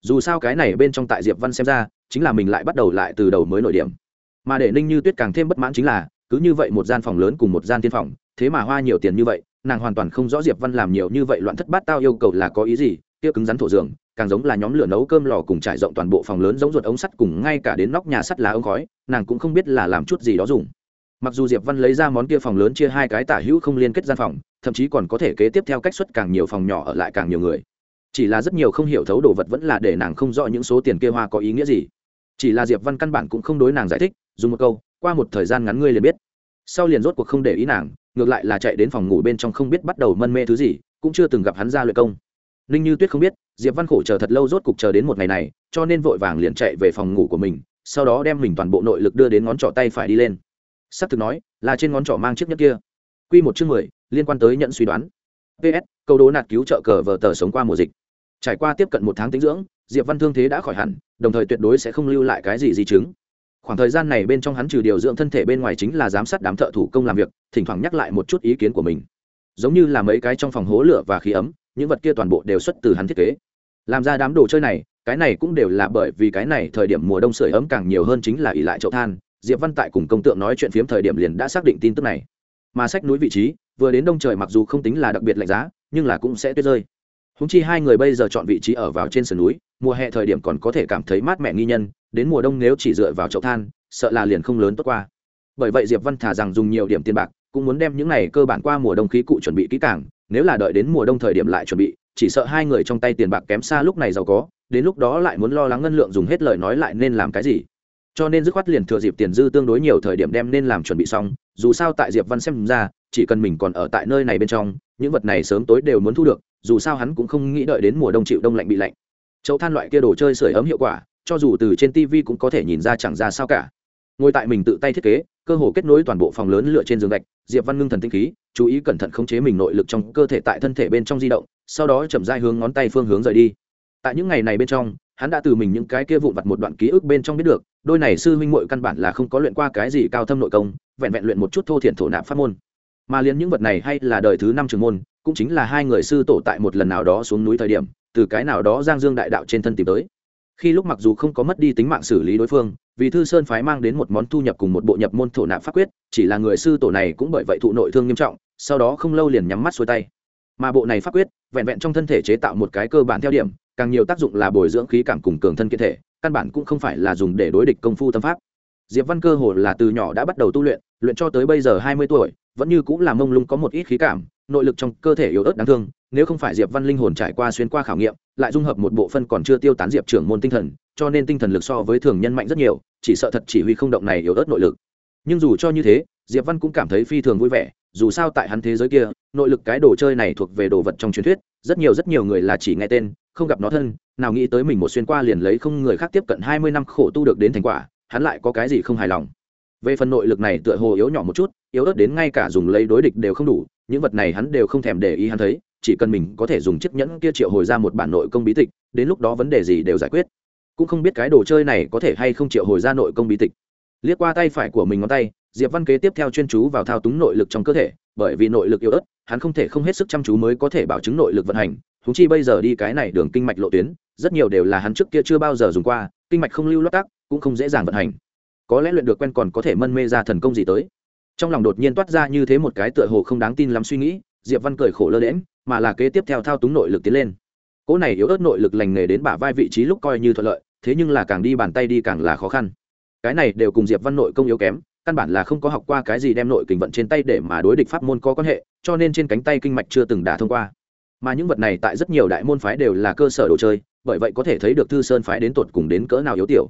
Dù sao cái này bên trong tại diệp văn xem ra, chính là mình lại bắt đầu lại từ đầu mới nội điểm. Mà để ninh như tuyết càng thêm bất mãn chính là, cứ như vậy một gian phòng lớn cùng một gian tiên phòng, thế mà hoa nhiều tiền như vậy, nàng hoàn toàn không rõ diệp văn làm nhiều như vậy loạn thất bát tao yêu cầu là có ý gì kia cứng rắn thổ giường, càng giống là nhóm lửa nấu cơm lò cùng trải rộng toàn bộ phòng lớn giống ruột ống sắt cùng ngay cả đến nóc nhà sắt lá ống khói, nàng cũng không biết là làm chút gì đó dùng. Mặc dù diệp văn lấy ra món kia phòng lớn chia hai cái tả hữu không liên kết gian phòng, thậm chí còn có thể kế tiếp theo cách xuất càng nhiều phòng nhỏ ở lại càng nhiều người. Chỉ là rất nhiều không hiểu thấu đồ vật vẫn là để nàng không rõ những số tiền kia hoa có ý nghĩa gì. Chỉ là diệp văn căn bản cũng không đối nàng giải thích, dùng một câu, qua một thời gian ngắn ngươi liền biết. Sau liền rốt cuộc không để ý nàng, ngược lại là chạy đến phòng ngủ bên trong không biết bắt đầu mân mê thứ gì, cũng chưa từng gặp hắn ra luyện công ninh như tuyết không biết, diệp văn khổ chờ thật lâu rốt cục chờ đến một ngày này, cho nên vội vàng liền chạy về phòng ngủ của mình, sau đó đem mình toàn bộ nội lực đưa đến ngón trỏ tay phải đi lên. S ắ c thực nói, là trên ngón trỏ mang chiếc nhất kia. Q một chương mười, liên quan tới nhận suy đoán. Ps câu đố nạt cứu trợ cờ vờ tờ sống qua mùa dịch. Trải qua tiếp cận một tháng tính dưỡng, diệp văn thương thế đã khỏi hẳn, đồng thời tuyệt đối sẽ không lưu lại cái gì di chứng. Khoảng thời gian này bên trong hắn trừ điều dưỡng thân thể bên ngoài chính là giám sát đám thợ thủ công làm việc, thỉnh thoảng nhắc lại một chút ý kiến của mình. Giống như là mấy cái trong phòng hố lửa và khí ấm những vật kia toàn bộ đều xuất từ hắn thiết kế. Làm ra đám đồ chơi này, cái này cũng đều là bởi vì cái này thời điểm mùa đông sưởi ấm càng nhiều hơn chính là ỉ lại chậu than. Diệp văn tại cùng công tượng nói chuyện phiếm thời điểm liền đã xác định tin tức này. Mà sách núi vị trí, vừa đến đông trời mặc dù không tính là đặc biệt lạnh giá, nhưng là cũng sẽ tuyết rơi. Húng chi hai người bây giờ chọn vị trí ở vào trên sườn núi, mùa hè thời điểm còn có thể cảm thấy mát mẻ nghi nhân, đến mùa đông nếu chỉ dựa vào chậu than, sợ là liền không lớn tốt qua. Bởi vậy diệp văn thả rằng dùng nhiều điểm tiền bạc, cũng muốn đem những này cơ bản qua mùa đông khí cụ chuẩn bị kỹ càng nếu là đợi đến mùa đông thời điểm lại chuẩn bị, chỉ sợ hai người trong tay tiền bạc kém xa lúc này giàu có, đến lúc đó lại muốn lo lắng ngân lượng dùng hết lời nói lại nên làm cái gì. Cho nên dứt khoát liền thừa dịp tiền dư tương đối nhiều thời điểm đem nên làm chuẩn bị xong, dù sao tại diệp văn xem ra, chỉ cần mình còn ở tại nơi này bên trong, những vật này sớm tối đều muốn thu được, dù sao hắn cũng không nghĩ đợi đến mùa đông chịu đông lạnh bị lạnh. Chậu than loại kia đồ chơi sưởi ấm hiệu quả, cho dù từ trên tv cũng có thể nhìn ra chẳng ra sao cả. Ngồi tại mình tự tay thiết kế cơ hồ kết nối toàn bộ phòng lớn lựa trên giường gạch, diệp văn ngưng thần tinh khí, chú ý cẩn thận khống chế mình nội lực trong cơ thể tại thân thể bên trong di động, sau đó chậm dai hướng ngón tay phương hướng rời đi. Tại những ngày này bên trong, hắn đã từ mình những cái kia vụn vặt một đoạn ký ức bên trong biết được, đôi này sư huynh muội căn bản là không có luyện qua cái gì cao thâm nội công, vẹn vẹn luyện một chút thô thiển thổ nạp pháp môn. Mà liền những vật này hay là đời thứ năm trường môn, cũng chính là hai người sư tổ tại một lần nào đó xuống núi thời điểm, từ cái nào đó giang dương đại đạo trên thân tìm tới khi lúc mặc dù không có mất đi tính mạng xử lý đối phương, vì thư sơn phái mang đến một món thu nhập cùng một bộ nhập môn thổ nạp pháp quyết, chỉ là người sư tổ này cũng bởi vậy thụ nội thương nghiêm trọng, sau đó không lâu liền nhắm mắt xuôi tay. Mà bộ này pháp quyết, vẹn vẹn trong thân thể chế tạo một cái cơ bản theo điểm, càng nhiều tác dụng là bồi dưỡng khí cảm cùng cường thân kiện thể, căn bản cũng không phải là dùng để đối địch công phu tâm pháp. Diệp văn cơ hồ là từ nhỏ đã bắt đầu tu luyện luyện cho tới bây giờ hai mươi tuổi, vẫn như cũng là mông lung có một ít khí cảm, nội lực trong cơ thể yếu ớt đáng thương nếu không phải diệp văn linh hồn trải qua xuyên qua khảo nghiệm, lại dung hợp một bộ phân còn chưa tiêu tán diệp trưởng môn tinh thần, cho nên tinh thần lực so với thường nhân mạnh rất nhiều, chỉ sợ thật chỉ huy không động này yếu ớt nội lực. Nhưng dù cho như thế, diệp văn cũng cảm thấy phi thường vui vẻ, dù sao tại hắn thế giới kia, nội lực cái đồ chơi này thuộc về đồ vật trong truyền thuyết, rất nhiều rất nhiều người là chỉ nghe tên, không gặp nó thân, nào nghĩ tới mình một xuyên qua liền lấy không người khác tiếp cận hai mươi năm khổ tu được đến thành quả, hắn lại có cái gì không hài lòng. Về phần nội lực này tựa hồ yếu nhỏ một chút, yếu ớt đến ngay cả dùng lấy đối địch đều không đủ, những vật này hắn đều không thèm để ý hắn thấy chỉ cần mình có thể dùng chiếc nhẫn kia triệu hồi ra một bản nội công bí tịch, đến lúc đó vấn đề gì đều giải quyết. Cũng không biết cái đồ chơi này có thể hay không triệu hồi ra nội công bí tịch. Liếc qua tay phải của mình ngón tay, diệp văn kế tiếp theo chuyên chú vào thao túng nội lực trong cơ thể, bởi vì nội lực yếu ớt, hắn không thể không hết sức chăm chú mới có thể bảo chứng nội lực vận hành. Húng chi bây giờ đi cái này đường kinh mạch lộ tuyến, rất nhiều đều là hắn trước kia chưa bao giờ dùng qua, kinh mạch không lưu lót tắc, cũng không dễ dàng vận hành. Có lẽ luyện được quen còn có thể mân mê ra thần công gì tới. Trong lòng đột nhiên toát ra như thế một cái tựa hồ không đáng tin lắm suy nghĩ diệp văn cười khổ lơ lễm mà là kế tiếp theo thao túng nội lực tiến lên. Cỗ này yếu ớt nội lực lành nghề đến bả vai vị trí lúc coi như thuận lợi, thế nhưng là càng đi bàn tay đi càng là khó khăn. Cái này đều cùng diệp văn nội công yếu kém, căn bản là không có học qua cái gì đem nội kình vận trên tay để mà đối địch pháp môn có quan hệ, cho nên trên cánh tay kinh mạch chưa từng đả thông qua. Mà những vật này tại rất nhiều đại môn phái đều là cơ sở đồ chơi, bởi vậy có thể thấy được thư sơn phái đến tột cùng đến cỡ nào yếu tiểu.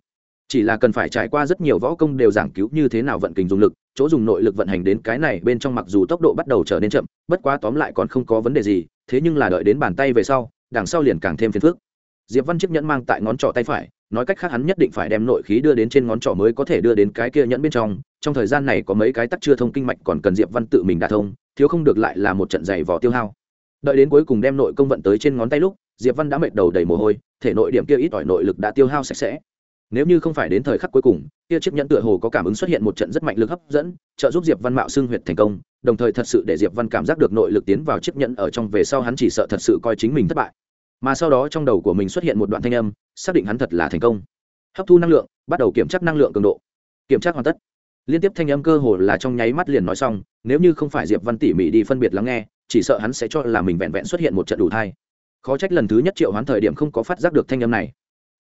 Chỉ là cần phải trải qua rất nhiều võ công đều giảng cứu như thế nào vận kình dùng lực chỗ dùng nội lực vận hành đến cái này bên trong mặc dù tốc độ bắt đầu trở nên chậm, bất quá tóm lại còn không có vấn đề gì, thế nhưng là đợi đến bàn tay về sau, đằng sau liền càng thêm phiền phức. Diệp văn chiếc nhẫn mang tại ngón trỏ tay phải, nói cách khác hắn nhất định phải đem nội khí đưa đến trên ngón trỏ mới có thể đưa đến cái kia nhẫn bên trong trong thời gian này có mấy cái tắc chưa thông kinh mạch còn cần diệp văn tự mình đả thông, thiếu không được lại là một trận dày vò tiêu hao. Đợi đến cuối cùng đem nội công vận tới trên ngón tay lúc, diệp văn đã mệt đầu đầy mồ hôi, thể nội điểm kia ít ỏi nội lực đã tiêu hao sạch sẽ nếu như không phải đến thời khắc cuối cùng, kia chiếc nhẫn tựa hồ có cảm ứng xuất hiện một trận rất mạnh lực hấp dẫn, trợ giúp diệp văn mạo xưng huyệt thành công, đồng thời thật sự để diệp văn cảm giác được nội lực tiến vào chiếc nhẫn ở trong về sau hắn chỉ sợ thật sự coi chính mình thất bại. Mà sau đó trong đầu của mình xuất hiện một đoạn thanh âm, xác định hắn thật là thành công. Hấp thu năng lượng, bắt đầu kiểm tra năng lượng cường độ. Kiểm tra hoàn tất. Liên tiếp thanh âm cơ hồ là trong nháy mắt liền nói xong, nếu như không phải diệp văn tỉ mỉ đi phân biệt lắng nghe, chỉ sợ hắn sẽ cho là mình vẹn vẹn xuất hiện một trận đủ thai. Khó trách lần thứ nhất triệu hoán thời điểm không có phát giác được thanh âm này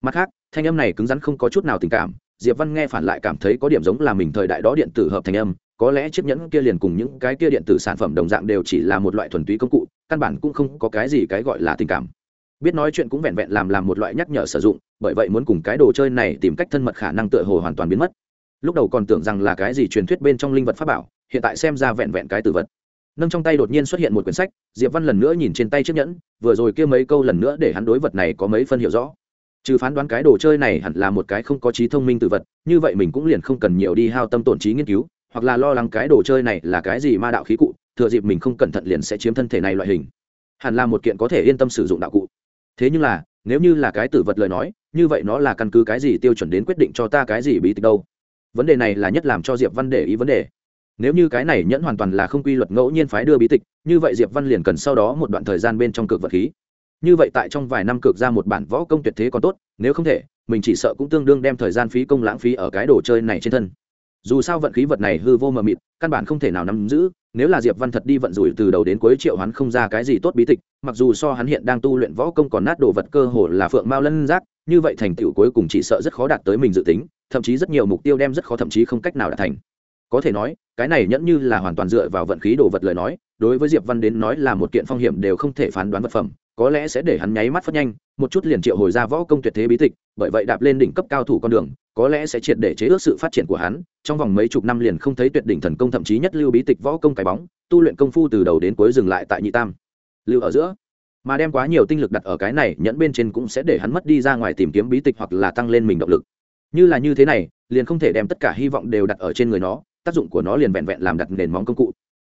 mặt khác, thanh âm này cứng rắn không có chút nào tình cảm, diệp văn nghe phản lại cảm thấy có điểm giống là mình thời đại đó điện tử hợp thành âm, có lẽ chiếc nhẫn kia liền cùng những cái kia điện tử sản phẩm đồng dạng đều chỉ là một loại thuần túy công cụ, căn bản cũng không có cái gì cái gọi là tình cảm. Biết nói chuyện cũng vẹn vẹn làm làm một loại nhắc nhở sử dụng, bởi vậy muốn cùng cái đồ chơi này tìm cách thân mật khả năng tựa hồ hoàn toàn biến mất. Lúc đầu còn tưởng rằng là cái gì truyền thuyết bên trong linh vật pháp bảo, hiện tại xem ra vẹn vẹn cái tử vật. Nâng trong tay đột nhiên xuất hiện một quyển sách, diệp văn lần nữa nhìn trên tay chiếc nhẫn, vừa rồi kia mấy câu lần nữa để hắn đối vật này có mấy phân hiểu rõ trừ phán đoán cái đồ chơi này hẳn là một cái không có trí thông minh tự vật, như vậy mình cũng liền không cần nhiều đi hao tâm tổn trí nghiên cứu, hoặc là lo lắng cái đồ chơi này là cái gì ma đạo khí cụ, thừa dịp mình không cẩn thận liền sẽ chiếm thân thể này loại hình. Hẳn là một kiện có thể yên tâm sử dụng đạo cụ. Thế nhưng là, nếu như là cái tử vật lời nói, như vậy nó là căn cứ cái gì tiêu chuẩn đến quyết định cho ta cái gì bí tịch đâu? Vấn đề này là nhất làm cho diệp văn để ý vấn đề. Nếu như cái này nhẫn hoàn toàn là không quy luật ngẫu nhiên phái đưa bí tịch, như vậy diệp văn liền cần sau đó một đoạn thời gian bên trong cực vật khí như vậy tại trong vài năm cược ra một bản võ công tuyệt thế còn tốt, nếu không thể, mình chỉ sợ cũng tương đương đem thời gian phí công lãng phí ở cái đồ chơi này trên thân. Dù sao vận khí vật này hư vô mờ mịt, căn bản không thể nào nắm giữ, nếu là diệp văn thật đi vận rủi từ đầu đến cuối triệu hắn không ra cái gì tốt bí tịch, mặc dù so hắn hiện đang tu luyện võ công còn nát đồ vật cơ hồ là phượng mao lân giác, như vậy thành tựu cuối cùng chỉ sợ rất khó đạt tới mình dự tính, thậm chí rất nhiều mục tiêu đem rất khó thậm chí không cách nào đạt thành. Có thể nói, cái này nhẫn như là hoàn toàn dựa vào vận khí đồ vật lời nói đối với diệp văn đến nói là một kiện phong hiểm đều không thể phán đoán vật phẩm, có lẽ sẽ để hắn nháy mắt phát nhanh, một chút liền triệu hồi ra võ công tuyệt thế bí tịch, bởi vậy đạp lên đỉnh cấp cao thủ con đường, có lẽ sẽ triệt để chế ước sự phát triển của hắn. Trong vòng mấy chục năm liền không thấy tuyệt đỉnh thần công thậm chí nhất lưu bí tịch võ công cái bóng, tu luyện công phu từ đầu đến cuối dừng lại tại nhị tam. Lưu ở giữa, mà đem quá nhiều tinh lực đặt ở cái này, nhẫn bên trên cũng sẽ để hắn mất đi ra ngoài tìm kiếm bí tịch hoặc là tăng lên mình động lực. Như là như thế này, liền không thể đem tất cả hy vọng đều đặt ở trên người nó, tác dụng của nó liền vẹn vẹn làm đặt nền móng công cụ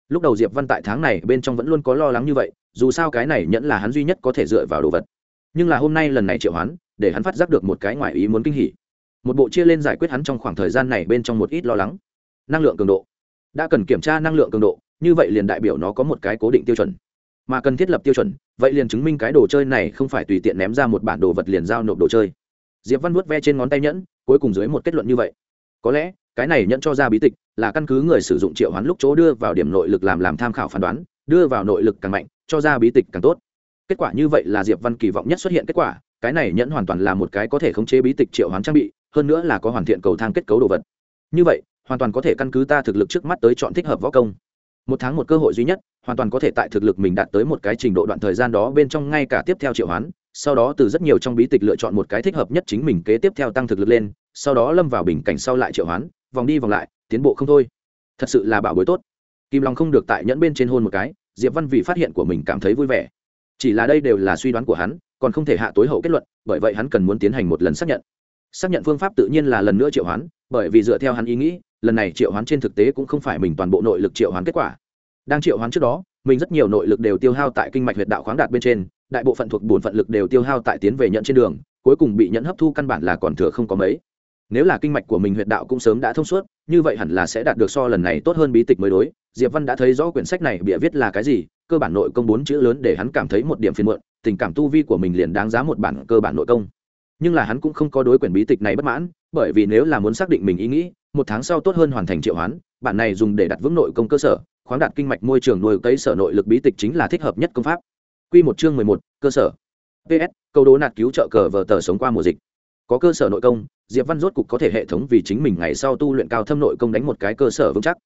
lúc đầu diệp văn tại tháng này bên trong vẫn luôn có lo lắng như vậy, dù sao cái này nhẫn là hắn duy nhất có thể dựa vào đồ vật. Nhưng là hôm nay lần này triệu hoán, để hắn phát giác được một cái ngoại ý muốn kinh hỉ. Một bộ chia lên giải quyết hắn trong khoảng thời gian này bên trong một ít lo lắng. Năng lượng cường độ. Đã cần kiểm tra năng lượng cường độ, như vậy liền đại biểu nó có một cái cố định tiêu chuẩn. Mà cần thiết lập tiêu chuẩn, vậy liền chứng minh cái đồ chơi này không phải tùy tiện ném ra một bản đồ vật liền giao nộp đồ chơi. Diệp văn vuốt ve trên ngón tay nhẫn, cuối cùng dưới một kết luận như vậy. Có lẽ cái này nhận cho ra bí tịch là căn cứ người sử dụng triệu hoán lúc chỗ đưa vào điểm nội lực làm làm tham khảo phán đoán, đưa vào nội lực càng mạnh, cho ra bí tịch càng tốt. Kết quả như vậy là diệp văn kỳ vọng nhất xuất hiện kết quả, cái này nhẫn hoàn toàn là một cái có thể khống chế bí tịch triệu hoán trang bị, hơn nữa là có hoàn thiện cầu thang kết cấu đồ vật. Như vậy, hoàn toàn có thể căn cứ ta thực lực trước mắt tới chọn thích hợp võ công. Một tháng một cơ hội duy nhất, hoàn toàn có thể tại thực lực mình đạt tới một cái trình độ đoạn thời gian đó bên trong ngay cả tiếp theo triệu hoán, sau đó từ rất nhiều trong bí tịch lựa chọn một cái thích hợp nhất chính mình kế tiếp theo tăng thực lực lên, sau đó lâm vào bình cảnh sau lại triệu hoán vòng đi vòng lại, tiến bộ không thôi. Thật sự là bảo bối tốt. Kim long không được tại nhẫn bên trên hôn một cái, diệp văn vì phát hiện của mình cảm thấy vui vẻ. Chỉ là đây đều là suy đoán của hắn, còn không thể hạ tối hậu kết luận, bởi vậy hắn cần muốn tiến hành một lần xác nhận. Xác nhận phương pháp tự nhiên là lần nữa triệu hoán, bởi vì dựa theo hắn ý nghĩ, lần này triệu hoán trên thực tế cũng không phải mình toàn bộ nội lực triệu hoán kết quả. Đang triệu hoán trước đó, mình rất nhiều nội lực đều tiêu hao tại kinh mạch huyệt đạo khoáng đạt bên trên, đại bộ phận thuộc bổn phận lực đều tiêu hao tại tiến về nhận trên đường, cuối cùng bị nhận hấp thu căn bản là còn thừa không có mấy nếu là kinh mạch của mình huyệt đạo cũng sớm đã thông suốt, như vậy hẳn là sẽ đạt được so lần này tốt hơn bí tịch mới đối. Diệp văn đã thấy rõ quyển sách này bịa viết là cái gì, cơ bản nội công bốn chữ lớn để hắn cảm thấy một điểm phiền muộn, tình cảm tu vi của mình liền đáng giá một bản cơ bản nội công. Nhưng là hắn cũng không có đối quyển bí tịch này bất mãn, bởi vì nếu là muốn xác định mình ý nghĩ, một tháng sau tốt hơn hoàn thành triệu hoán, bản này dùng để đặt vững nội công cơ sở, khoáng đạt kinh mạch môi trường nuôi cấy sở nội lực bí tịch chính là thích hợp nhất công pháp. Quy một chương mười một, cơ sở. Ps câu đố nạt cứu trợ cờ vờ tờ sống qua mùa dịch có cơ sở nội công, diệp văn rốt cục có thể hệ thống vì chính mình ngày sau tu luyện cao thâm nội công đánh một cái cơ sở vững chắc.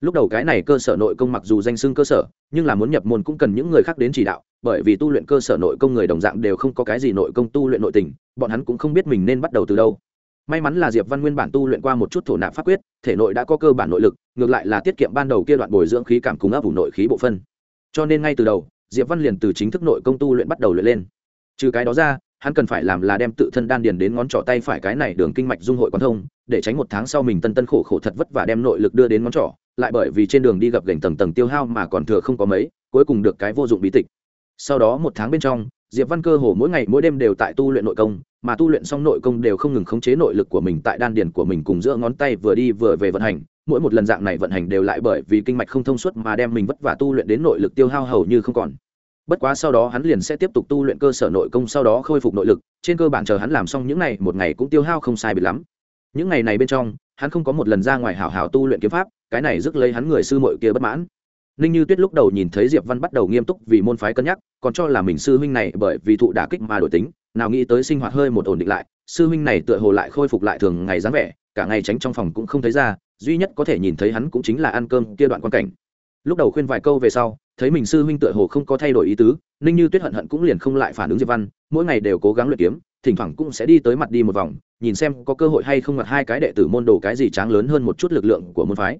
Lúc đầu cái này cơ sở nội công mặc dù danh xưng cơ sở, nhưng là muốn nhập môn cũng cần những người khác đến chỉ đạo, bởi vì tu luyện cơ sở nội công người đồng dạng đều không có cái gì nội công tu luyện nội tình, bọn hắn cũng không biết mình nên bắt đầu từ đâu. May mắn là diệp văn nguyên bản tu luyện qua một chút thổ nạp pháp quyết, thể nội đã có cơ bản nội lực, ngược lại là tiết kiệm ban đầu kia đoạn bồi dưỡng khí cảm cùng ấp ủ nội khí bộ phân. Cho nên ngay từ đầu, diệp văn liền từ chính thức nội công tu luyện bắt đầu luyện lên. Trừ cái đó ra hắn cần phải làm là đem tự thân đan điền đến ngón trỏ tay phải cái này đường kinh mạch dung hội quán thông, để tránh một tháng sau mình tân tân khổ khổ thật vất vả đem nội lực đưa đến ngón trỏ, lại bởi vì trên đường đi gặp gành tầng tầng tiêu hao mà còn thừa không có mấy, cuối cùng được cái vô dụng bí tịch. Sau đó một tháng bên trong, diệp văn cơ hồ mỗi ngày mỗi đêm đều tại tu luyện nội công, mà tu luyện xong nội công đều không ngừng khống chế nội lực của mình tại đan điền của mình cùng giữa ngón tay vừa đi vừa về vận hành, mỗi một lần dạng này vận hành đều lại bởi vì kinh mạch không thông suốt mà đem mình vất vả tu luyện đến nội lực tiêu hao hầu như không còn bất quá sau đó hắn liền sẽ tiếp tục tu luyện cơ sở nội công, sau đó khôi phục nội lực, trên cơ bản chờ hắn làm xong những ngày một ngày cũng tiêu hao không sai bị lắm. Những ngày này bên trong, hắn không có một lần ra ngoài hảo hảo tu luyện kiếm pháp, cái này rước lấy hắn người sư muội kia bất mãn. Ninh như tuyết lúc đầu nhìn thấy diệp văn bắt đầu nghiêm túc vì môn phái cân nhắc, còn cho là mình sư huynh này bởi vì thụ đả kích mà đổi tính, nào nghĩ tới sinh hoạt hơi một ổn định lại, sư huynh này tựa hồ lại khôi phục lại thường ngày dáng vẻ, cả ngày tránh trong phòng cũng không thấy ra, duy nhất có thể nhìn thấy hắn cũng chính là ăn cơm kia đoạn quan cảnh. Lúc đầu khuyên vài câu về sau thấy mình sư huynh tựa hồ không có thay đổi ý tứ, ninh như tuyết hận hận cũng liền không lại phản ứng diệp văn, mỗi ngày đều cố gắng luyện kiếm, thỉnh thoảng cũng sẽ đi tới mặt đi một vòng, nhìn xem có cơ hội hay không mặt hai cái đệ tử môn đồ cái gì tráng lớn hơn một chút lực lượng của môn phái.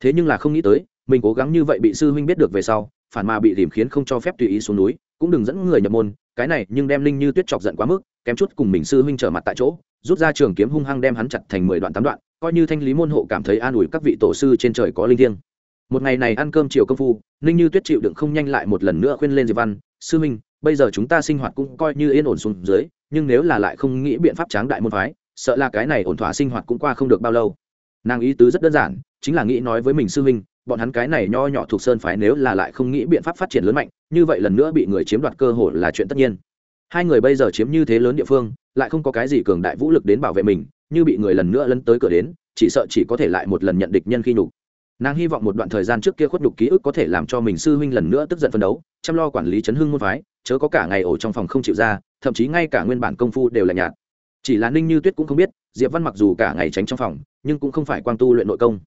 Thế nhưng là không nghĩ tới, mình cố gắng như vậy bị sư huynh biết được về sau, phản mà bị tìm khiến không cho phép tùy ý xuống núi, cũng đừng dẫn người nhập môn, cái này nhưng đem linh như tuyết chọc giận quá mức, kém chút cùng mình sư huynh trở mặt tại chỗ, rút ra trường kiếm hung hăng đem hắn chặt thành mười đoạn tám đoạn, coi như thanh lý môn hộ cảm thấy an ủi các vị tổ sư trên trời có linh thiêng một ngày này ăn cơm chiều công phu, ninh như tuyết chịu đựng không nhanh lại một lần nữa khuyên lên diệp văn, sư minh, bây giờ chúng ta sinh hoạt cũng coi như yên ổn xuống dưới, nhưng nếu là lại không nghĩ biện pháp tráng đại môn phái, sợ là cái này ổn thỏa sinh hoạt cũng qua không được bao lâu. Nàng ý tứ rất đơn giản, chính là nghĩ nói với mình sư minh, bọn hắn cái này nho nhỏ thuộc sơn phái nếu là lại không nghĩ biện pháp phát triển lớn mạnh, như vậy lần nữa bị người chiếm đoạt cơ hội là chuyện tất nhiên. Hai người bây giờ chiếm như thế lớn địa phương, lại không có cái gì cường đại vũ lực đến bảo vệ mình, như bị người lần nữa lấn tới cửa đến, chỉ sợ chỉ có thể lại một lần nhận địch nhân khi nhục nàng hy vọng một đoạn thời gian trước kia khuất đục ký ức có thể làm cho mình sư huynh lần nữa tức giận phân đấu, chăm lo quản lý chấn hưng môn phái, chớ có cả ngày ổ trong phòng không chịu ra, thậm chí ngay cả nguyên bản công phu đều là nhạt. Chỉ là ninh như tuyết cũng không biết, diệp văn mặc dù cả ngày tránh trong phòng, nhưng cũng không phải quang tu luyện nội công.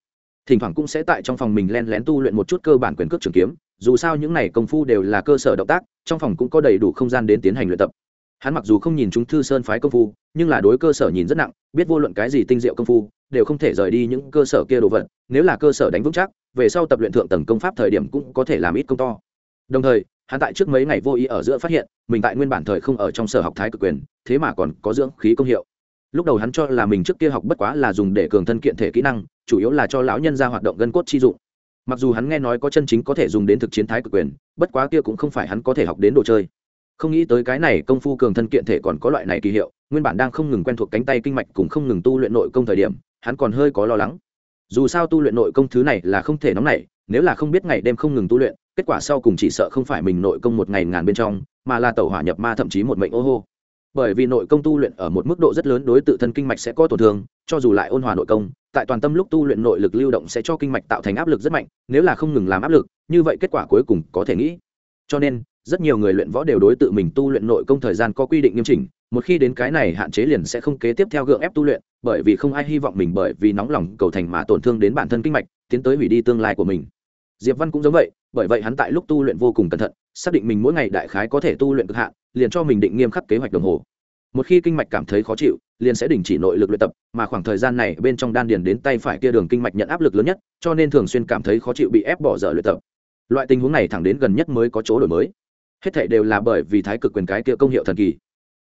Thỉnh thoảng cũng sẽ tại trong phòng mình len lén tu luyện một chút cơ bản quyền cước trường kiếm, dù sao những này công phu đều là cơ sở động tác, trong phòng cũng có đầy đủ không gian đến tiến hành luyện tập hắn mặc dù không nhìn chúng thư sơn phái công phu, nhưng là đối cơ sở nhìn rất nặng, biết vô luận cái gì tinh diệu công phu, đều không thể rời đi những cơ sở kia đồ vật, nếu là cơ sở đánh vững chắc, về sau tập luyện thượng tầng công pháp thời điểm cũng có thể làm ít công to. Đồng thời, hắn tại trước mấy ngày vô ý ở giữa phát hiện, mình tại nguyên bản thời không ở trong sở học thái cực quyền, thế mà còn có dưỡng khí công hiệu. Lúc đầu hắn cho là mình trước kia học bất quá là dùng để cường thân kiện thể kỹ năng, chủ yếu là cho lão nhân ra hoạt động gân cốt chi dụng. Mặc dù hắn nghe nói có chân chính có thể dùng đến thực chiến thái cực quyền, bất quá kia cũng không phải hắn có thể học đến đồ chơi không nghĩ tới cái này công phu cường thân kiện thể còn có loại này kỳ hiệu, nguyên bản đang không ngừng quen thuộc cánh tay kinh mạch cùng không ngừng tu luyện nội công thời điểm, hắn còn hơi có lo lắng. Dù sao tu luyện nội công thứ này là không thể nóng nảy, nếu là không biết ngày đêm không ngừng tu luyện, kết quả sau cùng chỉ sợ không phải mình nội công một ngày ngàn bên trong, mà là tẩu hỏa nhập ma thậm chí một mệnh ô hô. Bởi vì nội công tu luyện ở một mức độ rất lớn đối tự thân kinh mạch sẽ có tổn thương, cho dù lại ôn hòa nội công, tại toàn tâm lúc tu luyện nội lực lưu động sẽ cho kinh mạch tạo thành áp lực rất mạnh, nếu là không ngừng làm áp lực, như vậy kết quả cuối cùng có thể nghĩ. Cho nên rất nhiều người luyện võ đều đối tự mình tu luyện nội công thời gian có quy định nghiêm chỉnh, một khi đến cái này hạn chế liền sẽ không kế tiếp theo gượng ép tu luyện, bởi vì không ai hy vọng mình bởi vì nóng lòng cầu thành mà tổn thương đến bản thân kinh mạch, tiến tới hủy đi tương lai của mình. Diệp văn cũng giống vậy, bởi vậy hắn tại lúc tu luyện vô cùng cẩn thận, xác định mình mỗi ngày đại khái có thể tu luyện cực hạn, liền cho mình định nghiêm khắc kế hoạch đồng hồ. Một khi kinh mạch cảm thấy khó chịu, liền sẽ đình chỉ nội lực luyện tập, mà khoảng thời gian này bên trong đan điền đến tay phải kia đường kinh mạch nhận áp lực lớn nhất, cho nên thường xuyên cảm thấy khó chịu bị ép bỏ dở luyện tập. Loại tình huống này thẳng đến gần nhất mới có chỗ đổi mới hết thảy đều là bởi vì thái cực quyền cái kia công hiệu thần kỳ.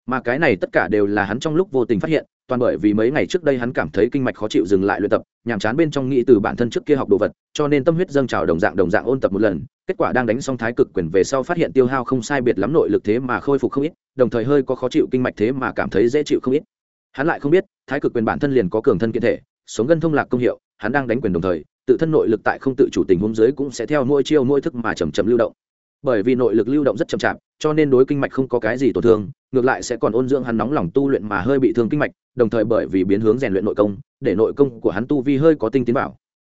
Mà cái này tất cả đều là hắn trong lúc vô tình phát hiện, toàn bởi vì mấy ngày trước đây hắn cảm thấy kinh mạch khó chịu dừng lại luyện tập, nhàm chán bên trong nghĩ từ bản thân trước kia học đồ vật, cho nên tâm huyết dâng trào đồng dạng đồng dạng ôn tập một lần, kết quả đang đánh xong thái cực quyền về sau phát hiện tiêu hao không sai biệt lắm nội lực thế mà khôi phục không ít, đồng thời hơi có khó chịu kinh mạch thế mà cảm thấy dễ chịu không ít. Hắn lại không biết, thái cực quyền bản thân liền có cường thân kiện thể, sống gân thông lạc công hiệu, hắn đang đánh quyền đồng thời, tự thân nội lực tại không tự chủ tình huống dưới cũng sẽ theo mỗi chiêu mỗi thức mà chầm chậm lưu động bởi vì nội lực lưu động rất chậm chạp, cho nên đối kinh mạch không có cái gì tổn thương, ngược lại sẽ còn ôn dưỡng hắn nóng lòng tu luyện mà hơi bị thương kinh mạch, đồng thời bởi vì biến hướng rèn luyện nội công, để nội công của hắn tu vi hơi có tinh tiến vào.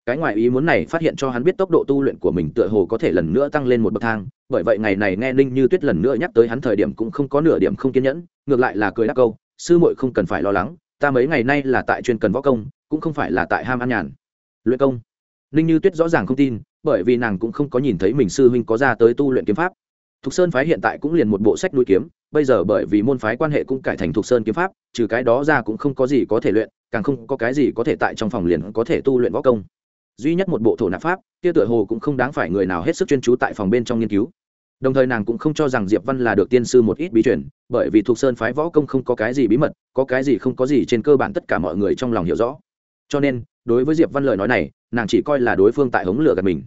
Cái ngoại ý muốn này phát hiện cho hắn biết tốc độ tu luyện của mình tựa hồ có thể lần nữa tăng lên một bậc thang, bởi vậy ngày này nghe ninh như tuyết lần nữa nhắc tới hắn thời điểm cũng không có nửa điểm không kiên nhẫn, ngược lại là cười đáp câu, sư muội không cần phải lo lắng, ta mấy ngày nay là tại chuyên cần võ công, cũng không phải là tại ham ăn nhàn. Luyện công? Ninh như tuyết rõ ràng không tin bởi vì nàng cũng không có nhìn thấy mình sư huynh có ra tới tu luyện kiếm pháp. Thục sơn phái hiện tại cũng liền một bộ sách núi kiếm, bây giờ bởi vì môn phái quan hệ cũng cải thành thục sơn kiếm pháp, trừ cái đó ra cũng không có gì có thể luyện, càng không có cái gì có thể tại trong phòng liền có thể tu luyện võ công. Duy nhất một bộ thổ nạp pháp, kia tựa hồ cũng không đáng phải người nào hết sức chuyên chú tại phòng bên trong nghiên cứu. Đồng thời nàng cũng không cho rằng diệp văn là được tiên sư một ít bí truyền, bởi vì thuộc sơn phái võ công không có cái gì bí mật, có cái gì không có gì trên cơ bản tất cả mọi người trong lòng hiểu rõ. Cho nên, đối với diệp văn lời nói này, nàng chỉ coi là đối phương tại hống lửa gạt mình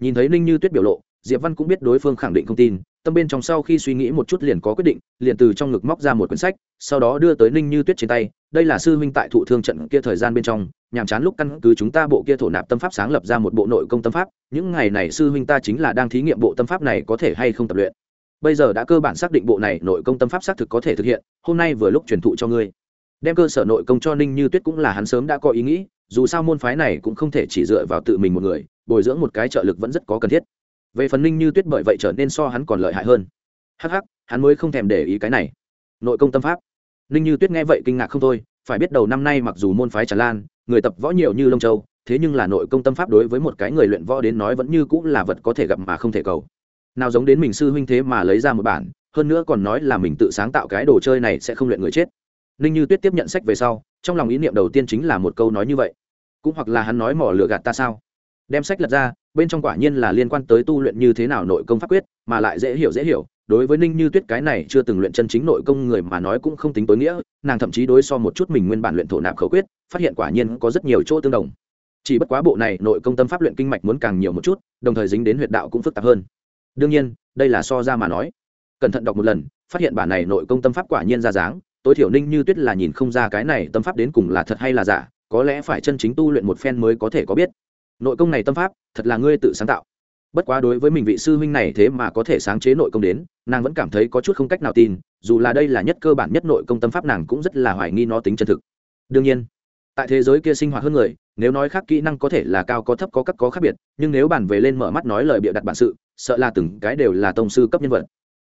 nhìn thấy ninh như tuyết biểu lộ, diệp văn cũng biết đối phương khẳng định không tin, tâm bên trong sau khi suy nghĩ một chút liền có quyết định, liền từ trong ngực móc ra một quyển sách, sau đó đưa tới ninh như tuyết trên tay. Đây là sư huynh tại thụ thương trận kia thời gian bên trong, nhàm chán lúc căn cứ chúng ta bộ kia thổ nạp tâm pháp sáng lập ra một bộ nội công tâm pháp, những ngày này sư huynh ta chính là đang thí nghiệm bộ tâm pháp này có thể hay không tập luyện. Bây giờ đã cơ bản xác định bộ này nội công tâm pháp xác thực có thể thực hiện, hôm nay vừa lúc truyền thụ cho ngươi. Đem cơ sở nội công cho ninh như tuyết cũng là hắn sớm đã có ý nghĩ, dù sao môn phái này cũng không thể chỉ dựa vào tự mình một người bồi dưỡng một cái trợ lực vẫn rất có cần thiết. Về phần ninh như tuyết bởi vậy trở nên so hắn còn lợi hại hơn. Hh hắn mới không thèm để ý cái này. Nội công tâm pháp. Ninh như tuyết nghe vậy kinh ngạc không thôi, phải biết đầu năm nay mặc dù môn phái tràn lan, người tập võ nhiều như lông châu, thế nhưng là nội công tâm pháp đối với một cái người luyện võ đến nói vẫn như cũng là vật có thể gặp mà không thể cầu. Nào giống đến mình sư huynh thế mà lấy ra một bản, hơn nữa còn nói là mình tự sáng tạo cái đồ chơi này sẽ không luyện người chết. Ninh như tuyết tiếp nhận sách về sau, trong lòng ý niệm đầu tiên chính là một câu nói như vậy. Cũng hoặc là hắn nói mỏ lừa gạt ta sao? Đem sách lật ra, bên trong quả nhiên là liên quan tới tu luyện như thế nào nội công pháp quyết, mà lại dễ hiểu dễ hiểu. Đối với ninh như tuyết cái này chưa từng luyện chân chính nội công người mà nói cũng không tính tối nghĩa, nàng thậm chí đối so một chút mình nguyên bản luyện thổ nạp khẩu quyết, phát hiện quả nhiên có rất nhiều chỗ tương đồng. Chỉ bất quá bộ này nội công tâm pháp luyện kinh mạch muốn càng nhiều một chút, đồng thời dính đến huyệt đạo cũng phức tạp hơn. Đương nhiên, đây là so ra mà nói. Cẩn thận đọc một lần, phát hiện bản này nội công tâm pháp quả nhiên ra dáng, tối thiểu ninh như tuyết là nhìn không ra cái này tâm pháp đến cùng là thật hay là giả, có lẽ phải chân chính tu luyện một phen mới có thể có biết nội công này tâm pháp, thật là ngươi tự sáng tạo. Bất quá đối với mình vị sư huynh này thế mà có thể sáng chế nội công đến, nàng vẫn cảm thấy có chút không cách nào tin, dù là đây là nhất cơ bản nhất nội công tâm pháp nàng cũng rất là hoài nghi nó tính chân thực. Đương nhiên, tại thế giới kia sinh hoạt hơn người, nếu nói khác kỹ năng có thể là cao có thấp có các có khác biệt, nhưng nếu bàn về lên mở mắt nói lời bịa đặt bản sự, sợ là từng cái đều là tông sư cấp nhân vật.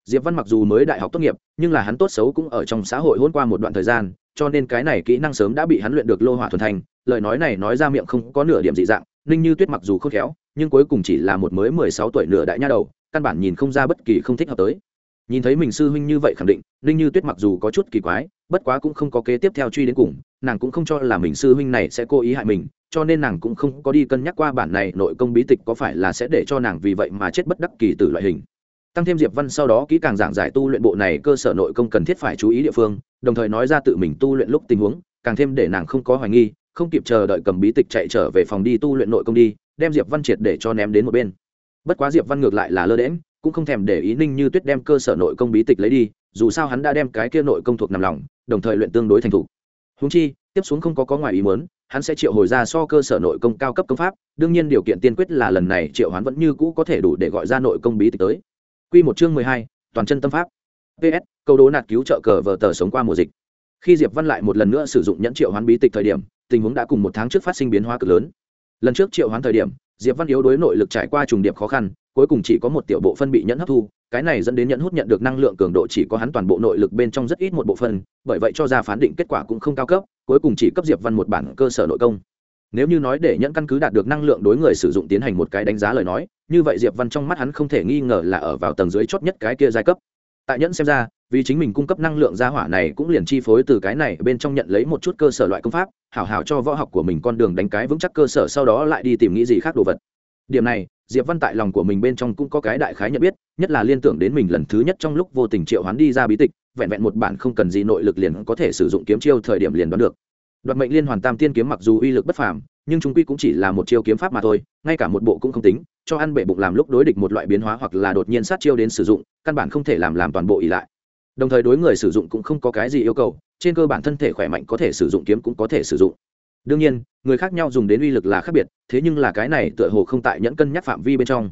Diệp văn mặc dù mới đại học tốt nghiệp, nhưng là hắn tốt xấu cũng ở trong xã hội hôn qua một đoạn thời gian, cho nên cái này kỹ năng sớm đã bị hắn luyện được lô hỏa thuần thành, lời nói này nói ra miệng không có nửa điểm dị dạng ninh như tuyết mặc dù khôn khéo, nhưng cuối cùng chỉ là một mới mười sáu tuổi nửa đại nha đầu, căn bản nhìn không ra bất kỳ không thích hợp tới. Nhìn thấy mình sư huynh như vậy khẳng định, ninh như tuyết mặc dù có chút kỳ quái, bất quá cũng không có kế tiếp theo truy đến cùng, nàng cũng không cho là mình sư huynh này sẽ cố ý hại mình, cho nên nàng cũng không có đi cân nhắc qua bản này nội công bí tịch có phải là sẽ để cho nàng vì vậy mà chết bất đắc kỳ từ loại hình. Tăng thêm diệp văn sau đó kỹ càng giảng giải tu luyện bộ này cơ sở nội công cần thiết phải chú ý địa phương, đồng thời nói ra tự mình tu luyện lúc tình huống, càng thêm để nàng không có hoài nghi không kịp chờ đợi cầm bí tịch chạy trở về phòng đi tu luyện nội công đi, đem diệp văn triệt để cho ném đến một bên. Bất quá diệp văn ngược lại là lơ đễm cũng không thèm để ý ninh như tuyết đem cơ sở nội công bí tịch lấy đi, dù sao hắn đã đem cái kia nội công thuộc nằm lòng, đồng thời luyện tương đối thành thục. Húng chi, tiếp xuống không có có ngoài ý muốn, hắn sẽ triệu hồi ra so cơ sở nội công cao cấp công pháp, đương nhiên điều kiện tiên quyết là lần này triệu hắn vẫn như cũ có thể đủ để gọi ra nội công bí tịch tới. Quy một chương mười hai, toàn chân tâm pháp. Ps câu đố nạt cứu trợ cờ vờ tờ sống qua mùa dịch khi diệp văn lại một lần nữa sử dụng nhẫn triệu hoán bí tịch thời điểm, tình huống đã cùng một tháng trước phát sinh biến hóa cực lớn. Lần trước triệu hoán thời điểm, diệp văn yếu đối nội lực trải qua trùng điệp khó khăn, cuối cùng chỉ có một tiểu bộ phân bị nhẫn hấp thu, cái này dẫn đến nhẫn hút nhận được năng lượng cường độ chỉ có hắn toàn bộ nội lực bên trong rất ít một bộ phân, bởi vậy cho ra phán định kết quả cũng không cao cấp, cuối cùng chỉ cấp diệp văn một bản cơ sở nội công. Nếu như nói để nhẫn căn cứ đạt được năng lượng đối người sử dụng tiến hành một cái đánh giá lời nói, như vậy diệp văn trong mắt hắn không thể nghi ngờ là ở vào tầng dưới chót nhất cái kia giai cấp. Tại nhẫn xem ra vì chính mình cung cấp năng lượng gia hỏa này cũng liền chi phối từ cái này bên trong nhận lấy một chút cơ sở loại công pháp, hảo hảo cho võ học của mình con đường đánh cái vững chắc cơ sở sau đó lại đi tìm nghĩ gì khác đồ vật. Điểm này, diệp văn tại lòng của mình bên trong cũng có cái đại khái nhận biết, nhất là liên tưởng đến mình lần thứ nhất trong lúc vô tình triệu hoán đi ra bí tịch, vẹn vẹn một bản không cần gì nội lực liền có thể sử dụng kiếm chiêu thời điểm liền đoán được. Đoạt mệnh liên hoàn tam tiên kiếm mặc dù uy lực bất phàm, nhưng chúng quy cũng chỉ là một chiêu kiếm pháp mà thôi, ngay cả một bộ cũng không tính, cho ăn bệ bụng làm lúc đối địch một loại biến hóa hoặc là đột nhiên sát chiêu đến sử dụng, căn bản không thể làm làm toàn bộ ỉ lại đồng thời đối người sử dụng cũng không có cái gì yêu cầu, trên cơ bản thân thể khỏe mạnh có thể sử dụng kiếm cũng có thể sử dụng. Đương nhiên, người khác nhau dùng đến uy lực là khác biệt, thế nhưng là cái này tựa hồ không tại nhẫn cân nhắc phạm vi bên trong.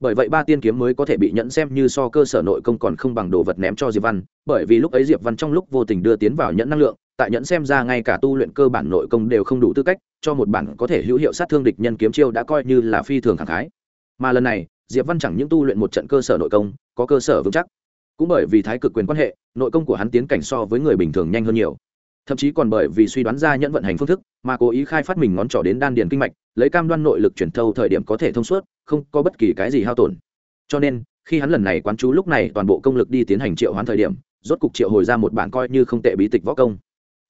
Bởi vậy ba tiên kiếm mới có thể bị nhẫn xem như so cơ sở nội công còn không bằng đồ vật ném cho diệp văn, bởi vì lúc ấy diệp văn trong lúc vô tình đưa tiến vào nhẫn năng lượng, tại nhẫn xem ra ngay cả tu luyện cơ bản nội công đều không đủ tư cách, cho một bản có thể hữu hiệu sát thương địch nhân kiếm chiêu đã coi như là phi thường thẳng khái. Mà lần này, diệp văn chẳng những tu luyện một trận cơ sở nội công, có cơ sở vững chắc cũng bởi vì thái cực quyền quan hệ, nội công của hắn tiến cảnh so với người bình thường nhanh hơn nhiều. Thậm chí còn bởi vì suy đoán ra nhẫn vận hành phương thức, mà cố ý khai phát mình ngón trỏ đến đan điền kinh mạch, lấy cam đoan nội lực chuyển thâu thời điểm có thể thông suốt, không có bất kỳ cái gì hao tổn. Cho nên, khi hắn lần này quán chú lúc này toàn bộ công lực đi tiến hành triệu hoán thời điểm, rốt cục triệu hồi ra một bản coi như không tệ bí tịch võ công.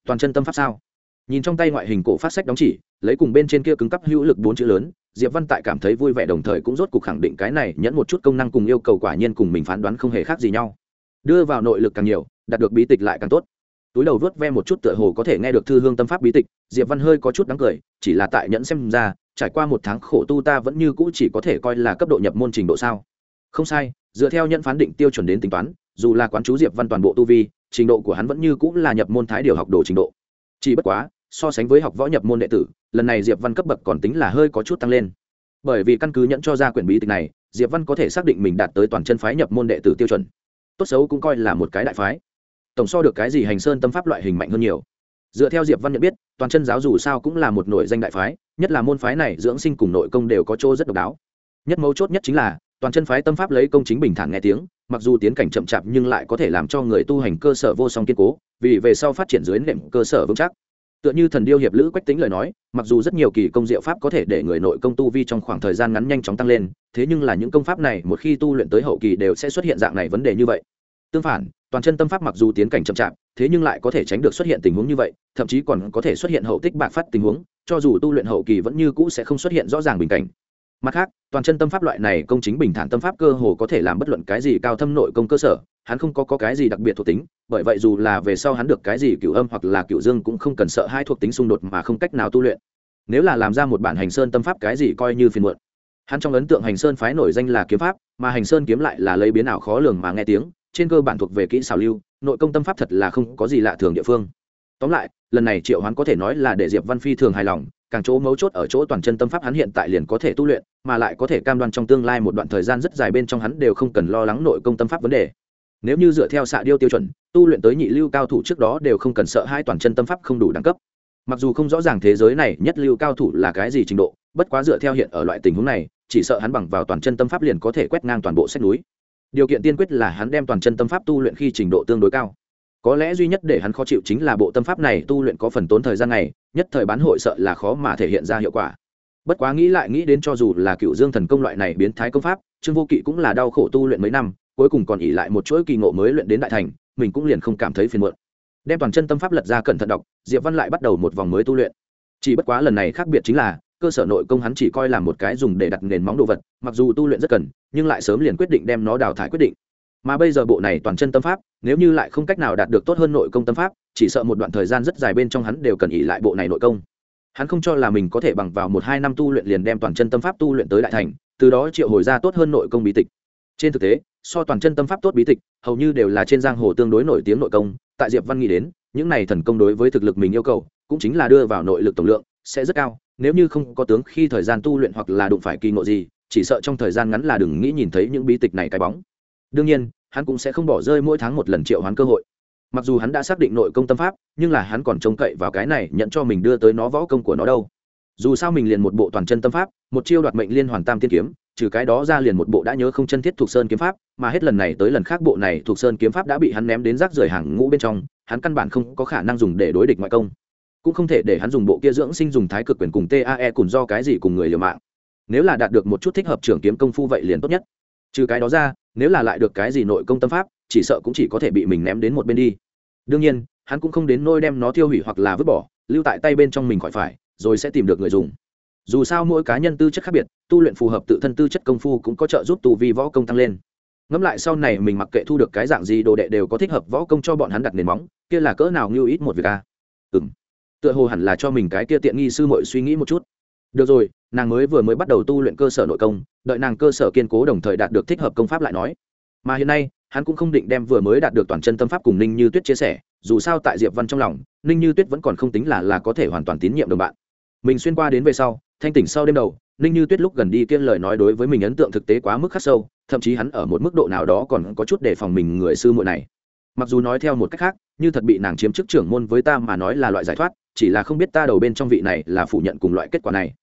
Toàn chân tâm pháp sao? Nhìn trong tay ngoại hình cổ phát sách đóng chỉ, lấy cùng bên trên kia cứng cắp hữu lực bốn chữ lớn diệp văn tại cảm thấy vui vẻ đồng thời cũng rốt cục khẳng định cái này nhẫn một chút công năng cùng yêu cầu quả nhiên cùng mình phán đoán không hề khác gì nhau. Đưa vào nội lực càng nhiều, đạt được bí tịch lại càng tốt. Túi đầu vớt ve một chút tựa hồ có thể nghe được thư hương tâm pháp bí tịch, diệp văn hơi có chút đáng cười, chỉ là tại nhẫn xem ra, trải qua một tháng khổ tu ta vẫn như cũ chỉ có thể coi là cấp độ nhập môn trình độ sao. Không sai, dựa theo nhận phán định tiêu chuẩn đến tính toán, dù là quán chú diệp văn toàn bộ tu vi, trình độ của hắn vẫn như cũng là nhập môn thái điều học đồ trình độ. Chỉ bất quá so sánh với học võ nhập môn đệ tử, lần này diệp văn cấp bậc còn tính là hơi có chút tăng lên. Bởi vì căn cứ nhận cho ra quyển bí tịch này, diệp văn có thể xác định mình đạt tới toàn chân phái nhập môn đệ tử tiêu chuẩn. Tốt xấu cũng coi là một cái đại phái. Tổng so được cái gì hành sơn tâm pháp loại hình mạnh hơn nhiều. Dựa theo diệp văn nhận biết, toàn chân giáo dù sao cũng là một nội danh đại phái, nhất là môn phái này dưỡng sinh cùng nội công đều có chỗ rất độc đáo. Nhất mấu chốt nhất chính là, toàn chân phái tâm pháp lấy công chính bình thản nghe tiếng, mặc dù tiến cảnh chậm chạp nhưng lại có thể làm cho người tu hành cơ sở vô song kiên cố, vì về sau phát triển dưới nệm cơ sở vững chắc tựa như thần điêu hiệp lữ quách tính lời nói, mặc dù rất nhiều kỳ công diệu pháp có thể để người nội công tu vi trong khoảng thời gian ngắn nhanh chóng tăng lên, thế nhưng là những công pháp này một khi tu luyện tới hậu kỳ đều sẽ xuất hiện dạng này vấn đề như vậy. Tương phản, toàn chân tâm pháp mặc dù tiến cảnh chậm chạp, thế nhưng lại có thể tránh được xuất hiện tình huống như vậy, thậm chí còn có thể xuất hiện hậu tích bạc phát tình huống, cho dù tu luyện hậu kỳ vẫn như cũ sẽ không xuất hiện rõ ràng bình cảnh. Mặt khác, toàn chân tâm pháp loại này công chính bình thản tâm pháp cơ hồ có thể làm bất luận cái gì cao thâm nội công cơ sở hắn không có, có cái gì đặc biệt thuộc tính bởi vậy dù là về sau hắn được cái gì cựu âm hoặc là cựu dương cũng không cần sợ hai thuộc tính xung đột mà không cách nào tu luyện. Nếu là làm ra một bản hành sơn tâm pháp cái gì coi như phiền muộn. Hắn trong ấn tượng hành sơn phái nổi danh là kiếm pháp mà hành sơn kiếm lại là lấy biến ảo khó lường mà nghe tiếng trên cơ bản thuộc về kỹ xảo lưu nội công tâm pháp thật là không có gì lạ thường địa phương. Tóm lại lần này triệu hắn có thể nói là để diệp văn phi thường hài lòng càng chỗ mấu chốt ở chỗ toàn chân tâm pháp hắn hiện tại liền có thể tu luyện mà lại có thể cam đoan trong tương lai một đoạn thời gian rất dài bên trong hắn đều không cần lo lắng nội công tâm pháp vấn đề nếu như dựa theo xạ điêu tiêu chuẩn, tu luyện tới nhị lưu cao thủ trước đó đều không cần sợ hai toàn chân tâm pháp không đủ đẳng cấp. Mặc dù không rõ ràng thế giới này nhất lưu cao thủ là cái gì trình độ, bất quá dựa theo hiện ở loại tình huống này, chỉ sợ hắn bằng vào toàn chân tâm pháp liền có thể quét ngang toàn bộ sách núi. Điều kiện tiên quyết là hắn đem toàn chân tâm pháp tu luyện khi trình độ tương đối cao. Có lẽ duy nhất để hắn khó chịu chính là bộ tâm pháp này tu luyện có phần tốn thời gian này, nhất thời bán hội sợ là khó mà thể hiện ra hiệu quả. Bất quá nghĩ lại nghĩ đến cho dù là cựu dương thần công loại này biến thái công pháp, trương vô kỵ cũng là đau khổ tu luyện mấy năm cuối cùng còn ỉ lại một chuỗi kỳ ngộ mới luyện đến đại thành, mình cũng liền không cảm thấy phiền muộn. Đem toàn chân tâm pháp lật ra cẩn thận đọc, diệp văn lại bắt đầu một vòng mới tu luyện. Chỉ bất quá lần này khác biệt chính là, cơ sở nội công hắn chỉ coi là một cái dùng để đặt nền móng đồ vật, mặc dù tu luyện rất cần, nhưng lại sớm liền quyết định đem nó đào thải quyết định. Mà bây giờ bộ này toàn chân tâm pháp, nếu như lại không cách nào đạt được tốt hơn nội công tâm pháp, chỉ sợ một đoạn thời gian rất dài bên trong hắn đều cần ỉ lại bộ này nội công. Hắn không cho là mình có thể bằng vào một hai năm tu luyện liền đem toàn chân tâm pháp tu luyện tới đại thành, từ đó triệu hồi ra tốt hơn nội công bí tịch trên thực tế, so toàn chân tâm pháp tốt bí tịch, hầu như đều là trên giang hồ tương đối nổi tiếng nội công, tại diệp văn nghĩ đến, những này thần công đối với thực lực mình yêu cầu, cũng chính là đưa vào nội lực tổng lượng, sẽ rất cao, nếu như không có tướng khi thời gian tu luyện hoặc là đụng phải kỳ ngộ gì, chỉ sợ trong thời gian ngắn là đừng nghĩ nhìn thấy những bí tịch này cái bóng. Đương nhiên, hắn cũng sẽ không bỏ rơi mỗi tháng một lần triệu hoán cơ hội. Mặc dù hắn đã xác định nội công tâm pháp, nhưng là hắn còn trông cậy vào cái này nhận cho mình đưa tới nó võ công của nó đâu. Dù sao mình liền một bộ toàn chân tâm pháp, một chiêu đoạt mệnh liên hoàn tam tiên kiếm trừ cái đó ra liền một bộ đã nhớ không chân thiết thuộc sơn kiếm pháp, mà hết lần này tới lần khác bộ này thuộc sơn kiếm pháp đã bị hắn ném đến rác rưởi hàng ngũ bên trong, hắn căn bản không có khả năng dùng để đối địch ngoại công. Cũng không thể để hắn dùng bộ kia dưỡng sinh dùng thái cực quyền cùng tae cùng do cái gì cùng người liều mạng. Nếu là đạt được một chút thích hợp trưởng kiếm công phu vậy liền tốt nhất. Trừ cái đó ra, nếu là lại được cái gì nội công tâm pháp, chỉ sợ cũng chỉ có thể bị mình ném đến một bên đi. Đương nhiên, hắn cũng không đến nôi đem nó tiêu hủy hoặc là vứt bỏ, lưu tại tay bên trong mình khỏi phải, rồi sẽ tìm được người dùng dù sao mỗi cá nhân tư chất khác biệt, tu luyện phù hợp tự thân tư chất công phu cũng có trợ giúp tù vi võ công tăng lên. Ngẫm lại sau này mình mặc kệ thu được cái dạng gì, đồ đệ đều có thích hợp võ công cho bọn hắn đặt nền móng, kia là cỡ nào ngưu ít một việc a à? ừ m tựa hồ hẳn là cho mình cái kia tiện nghi sư mội suy nghĩ một chút. Được rồi, nàng mới vừa mới bắt đầu tu luyện cơ sở nội công, đợi nàng cơ sở kiên cố đồng thời đạt được thích hợp công pháp lại nói. Mà hiện nay, hắn cũng không định đem vừa mới đạt được toàn chân tâm pháp cùng ninh như tuyết chia sẻ, dù sao tại diệp văn trong lòng, ninh như tuyết vẫn còn không tính là là có thể hoàn toàn tín nhiệm đồng bạn. Mình xuyên qua đến về sau thanh tỉnh sau đêm đầu, ninh như tuyết lúc gần đi kiên lời nói đối với mình ấn tượng thực tế quá mức khắc sâu, thậm chí hắn ở một mức độ nào đó còn có chút đề phòng mình người sư muội này. Mặc dù nói theo một cách khác, như thật bị nàng chiếm chức trưởng môn với ta mà nói là loại giải thoát, chỉ là không biết ta đầu bên trong vị này là phủ nhận cùng loại kết quả này.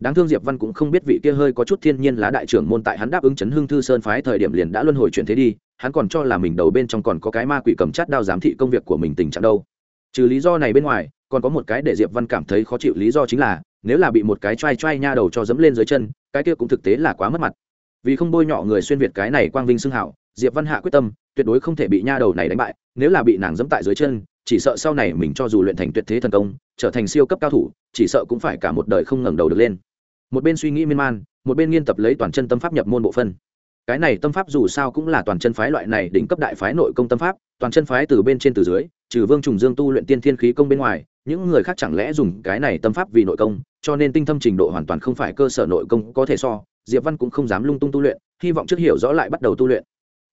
Đáng thương diệp văn cũng không biết vị kia hơi có chút thiên nhiên lá đại trưởng môn tại hắn đáp ứng chấn hương thư sơn phái thời điểm liền đã luân hồi chuyển thế đi, hắn còn cho là mình đầu bên trong còn có cái ma quỷ cầm chát đao giám thị công việc của mình tình trạng đâu. Trừ lý do này bên ngoài, còn có một cái để diệp văn cảm thấy khó chịu lý do chính là nếu là bị một cái trai trai nha đầu cho dẫm lên dưới chân, cái kia cũng thực tế là quá mất mặt. Vì không bôi nhọ người xuyên việt cái này quang vinh xưng hảo, diệp văn hạ quyết tâm, tuyệt đối không thể bị nha đầu này đánh bại, nếu là bị nàng dẫm tại dưới chân, chỉ sợ sau này mình cho dù luyện thành tuyệt thế thần công, trở thành siêu cấp cao thủ, chỉ sợ cũng phải cả một đời không ngẩng đầu được lên. Một bên suy nghĩ miên man, một bên nghiên tập lấy toàn chân tâm pháp nhập môn bộ phân. Cái này tâm pháp dù sao cũng là toàn chân phái loại này đỉnh cấp đại phái nội công tâm pháp, toàn chân phái từ bên trên từ dưới trừ vương trùng dương tu luyện tiên thiên khí công bên ngoài, những người khác chẳng lẽ dùng cái này tâm pháp vì nội công, cho nên tinh thâm trình độ hoàn toàn không phải cơ sở nội công có thể so, diệp văn cũng không dám lung tung tu luyện, hy vọng trước hiểu rõ lại bắt đầu tu luyện.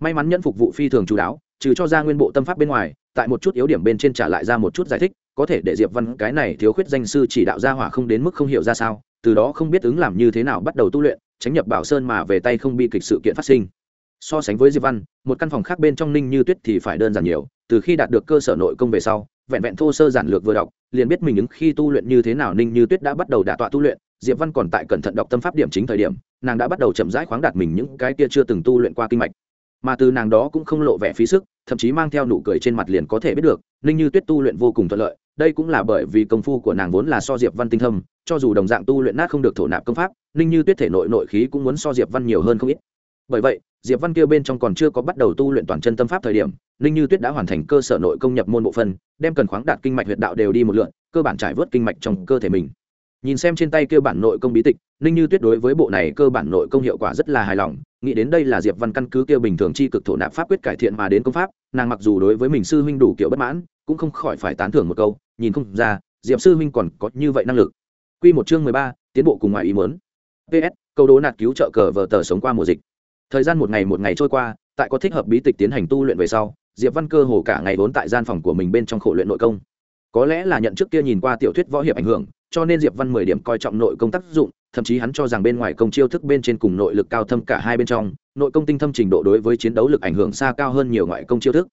May mắn nhân phục vụ phi thường chú đáo, trừ cho ra nguyên bộ tâm pháp bên ngoài, tại một chút yếu điểm bên trên trả lại ra một chút giải thích, có thể để diệp văn cái này thiếu khuyết danh sư chỉ đạo ra hỏa không đến mức không hiểu ra sao, từ đó không biết ứng làm như thế nào bắt đầu tu luyện, tránh nhập bảo sơn mà về tay không bi kịch sự kiện phát sinh so sánh với diệp văn, một căn phòng khác bên trong ninh như tuyết thì phải đơn giản nhiều, từ khi đạt được cơ sở nội công về sau, vẹn vẹn thô sơ giản lược vừa đọc, liền biết mình ứng khi tu luyện như thế nào ninh như tuyết đã bắt đầu đả tọa tu luyện. Diệp văn còn tại cẩn thận đọc tâm pháp điểm chính thời điểm, nàng đã bắt đầu chậm rãi khoáng đạt mình những cái kia chưa từng tu luyện qua kinh mạch. Mà từ nàng đó cũng không lộ vẻ phí sức, thậm chí mang theo nụ cười trên mặt liền có thể biết được, ninh như tuyết tu luyện vô cùng thuận lợi, đây cũng là bởi vì công phu của nàng vốn là so diệp văn tinh thâm, cho dù đồng dạng tu luyện nát không được thổ nạp công pháp, ninh như tuyết thể nội nội khí cũng muốn so diệp văn nhiều hơn không ít bởi vậy, diệp văn kia bên trong còn chưa có bắt đầu tu luyện toàn chân tâm pháp thời điểm, ninh như tuyết đã hoàn thành cơ sở nội công nhập môn bộ phân đem cần khoáng đạt kinh mạch huyệt đạo đều đi một lượn, cơ bản trải vớt kinh mạch trong cơ thể mình. Nhìn xem trên tay kia bản nội công bí tịch, ninh như tuyết đối với bộ này cơ bản nội công hiệu quả rất là hài lòng, nghĩ đến đây là diệp văn căn cứ kia bình thường chi cực thổ nạp pháp quyết cải thiện mà đến công pháp, nàng mặc dù đối với mình sư huynh đủ kiểu bất mãn, cũng không khỏi phải tán thưởng một câu, nhìn không ra, diệp sư huynh còn có như vậy năng lực. Quy một chương mười ba, tiến bộ cùng ngoài ý muốn. Ps câu đố nạt cứu trợ cờ vờ tờ sống qua mùa dịch thời gian một ngày một ngày trôi qua, tại có thích hợp bí tịch tiến hành tu luyện về sau, diệp văn cơ hồ cả ngày vốn tại gian phòng của mình bên trong khổ luyện nội công. Có lẽ là nhận trước kia nhìn qua tiểu thuyết võ hiệp ảnh hưởng, cho nên diệp văn mười điểm coi trọng nội công tác dụng, thậm chí hắn cho rằng bên ngoài công chiêu thức bên trên cùng nội lực cao thâm cả hai bên trong, nội công tinh thâm trình độ đối với chiến đấu lực ảnh hưởng xa cao hơn nhiều ngoại công chiêu thức.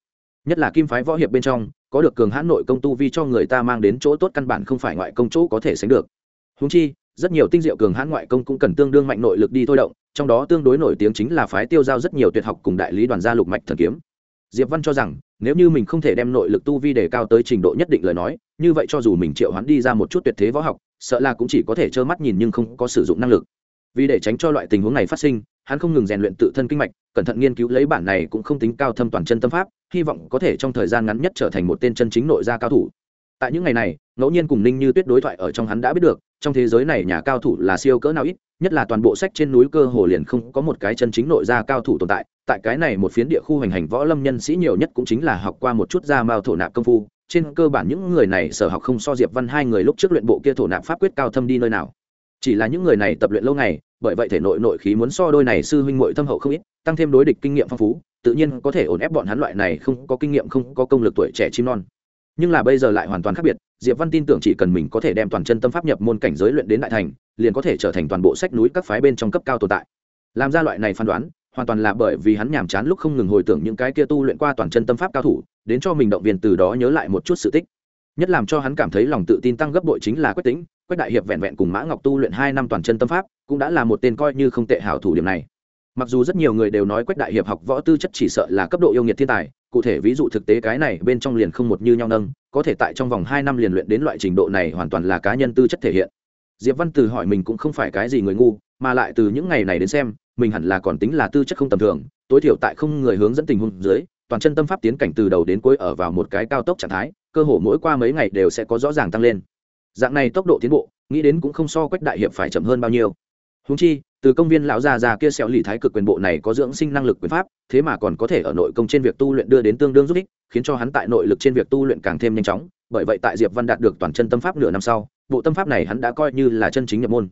Nhất là kim phái võ hiệp bên trong, có được cường hãn nội công tu vi cho người ta mang đến chỗ tốt căn bản không phải ngoại công chỗ có thể sánh được. Húng chi rất nhiều tinh diệu cường hãn ngoại công cũng cần tương đương mạnh nội lực đi thôi động, trong đó tương đối nổi tiếng chính là phái tiêu giao rất nhiều tuyệt học cùng đại lý đoàn gia lục mạch thần kiếm. Diệp văn cho rằng, nếu như mình không thể đem nội lực tu vi đề cao tới trình độ nhất định lời nói, như vậy cho dù mình triệu hoán đi ra một chút tuyệt thế võ học, sợ là cũng chỉ có thể trơ mắt nhìn nhưng không có sử dụng năng lực. Vì để tránh cho loại tình huống này phát sinh, hắn không ngừng rèn luyện tự thân kinh mạch, cẩn thận nghiên cứu lấy bản này cũng không tính cao thâm toàn chân tâm pháp, hy vọng có thể trong thời gian ngắn nhất trở thành một tên chân chính nội gia cao thủ. Tại những ngày này, ngẫu nhiên cùng ninh như tuyết đối thoại ở trong hắn đã biết được trong thế giới này nhà cao thủ là siêu cỡ nào ít, nhất là toàn bộ sách trên núi cơ hồ liền không có một cái chân chính nội gia cao thủ tồn tại. Tại cái này một phiến địa khu hành hành võ lâm nhân sĩ nhiều nhất cũng chính là học qua một chút gia mao thổ nạp công phu. Trên cơ bản những người này sở học không so diệp văn hai người lúc trước luyện bộ kia thổ nạp pháp quyết cao thâm đi nơi nào. Chỉ là những người này tập luyện lâu ngày, bởi vậy thể nội nội khí muốn so đôi này sư huynh muội thâm hậu không ít, tăng thêm đối địch kinh nghiệm phong phú, tự nhiên có thể ổn ép bọn hắn loại này không có kinh nghiệm, không có công lực tuổi trẻ chim non nhưng là bây giờ lại hoàn toàn khác biệt, diệp văn tin tưởng chỉ cần mình có thể đem toàn chân tâm pháp nhập môn cảnh giới luyện đến đại thành, liền có thể trở thành toàn bộ sách núi các phái bên trong cấp cao tồn tại. Làm ra loại này phán đoán, hoàn toàn là bởi vì hắn nhàm chán lúc không ngừng hồi tưởng những cái kia tu luyện qua toàn chân tâm pháp cao thủ, đến cho mình động viên từ đó nhớ lại một chút sự tích. Nhất làm cho hắn cảm thấy lòng tự tin tăng gấp bội chính là quách tính quách đại hiệp vẹn vẹn cùng mã ngọc tu luyện hai năm toàn chân tâm pháp, cũng đã là một tên coi như không tệ hảo thủ điểm này. Mặc dù rất nhiều người đều nói quách đại hiệp học võ tư chất chỉ sợ là cấp độ yêu nghiệt thiên tài cụ thể ví dụ thực tế cái này bên trong liền không một như nhau nâng, có thể tại trong vòng hai năm liền luyện đến loại trình độ này hoàn toàn là cá nhân tư chất thể hiện. Diệp văn từ hỏi mình cũng không phải cái gì người ngu, mà lại từ những ngày này đến xem, mình hẳn là còn tính là tư chất không tầm thường, tối thiểu tại không người hướng dẫn tình huống dưới, toàn chân tâm pháp tiến cảnh từ đầu đến cuối ở vào một cái cao tốc trạng thái, cơ hồ mỗi qua mấy ngày đều sẽ có rõ ràng tăng lên. Dạng này tốc độ tiến bộ, nghĩ đến cũng không so quách đại hiệp phải chậm hơn bao nhiêu. Húng chi từ công viên lão già già kia xẻo lì thái cực quyền bộ này có dưỡng sinh năng lực quyền pháp, thế mà còn có thể ở nội công trên việc tu luyện đưa đến tương đương giúp ích, khiến cho hắn tại nội lực trên việc tu luyện càng thêm nhanh chóng. Bởi vậy tại diệp văn đạt được toàn chân tâm pháp nửa năm sau, bộ tâm pháp này hắn đã coi như là chân chính nhập môn.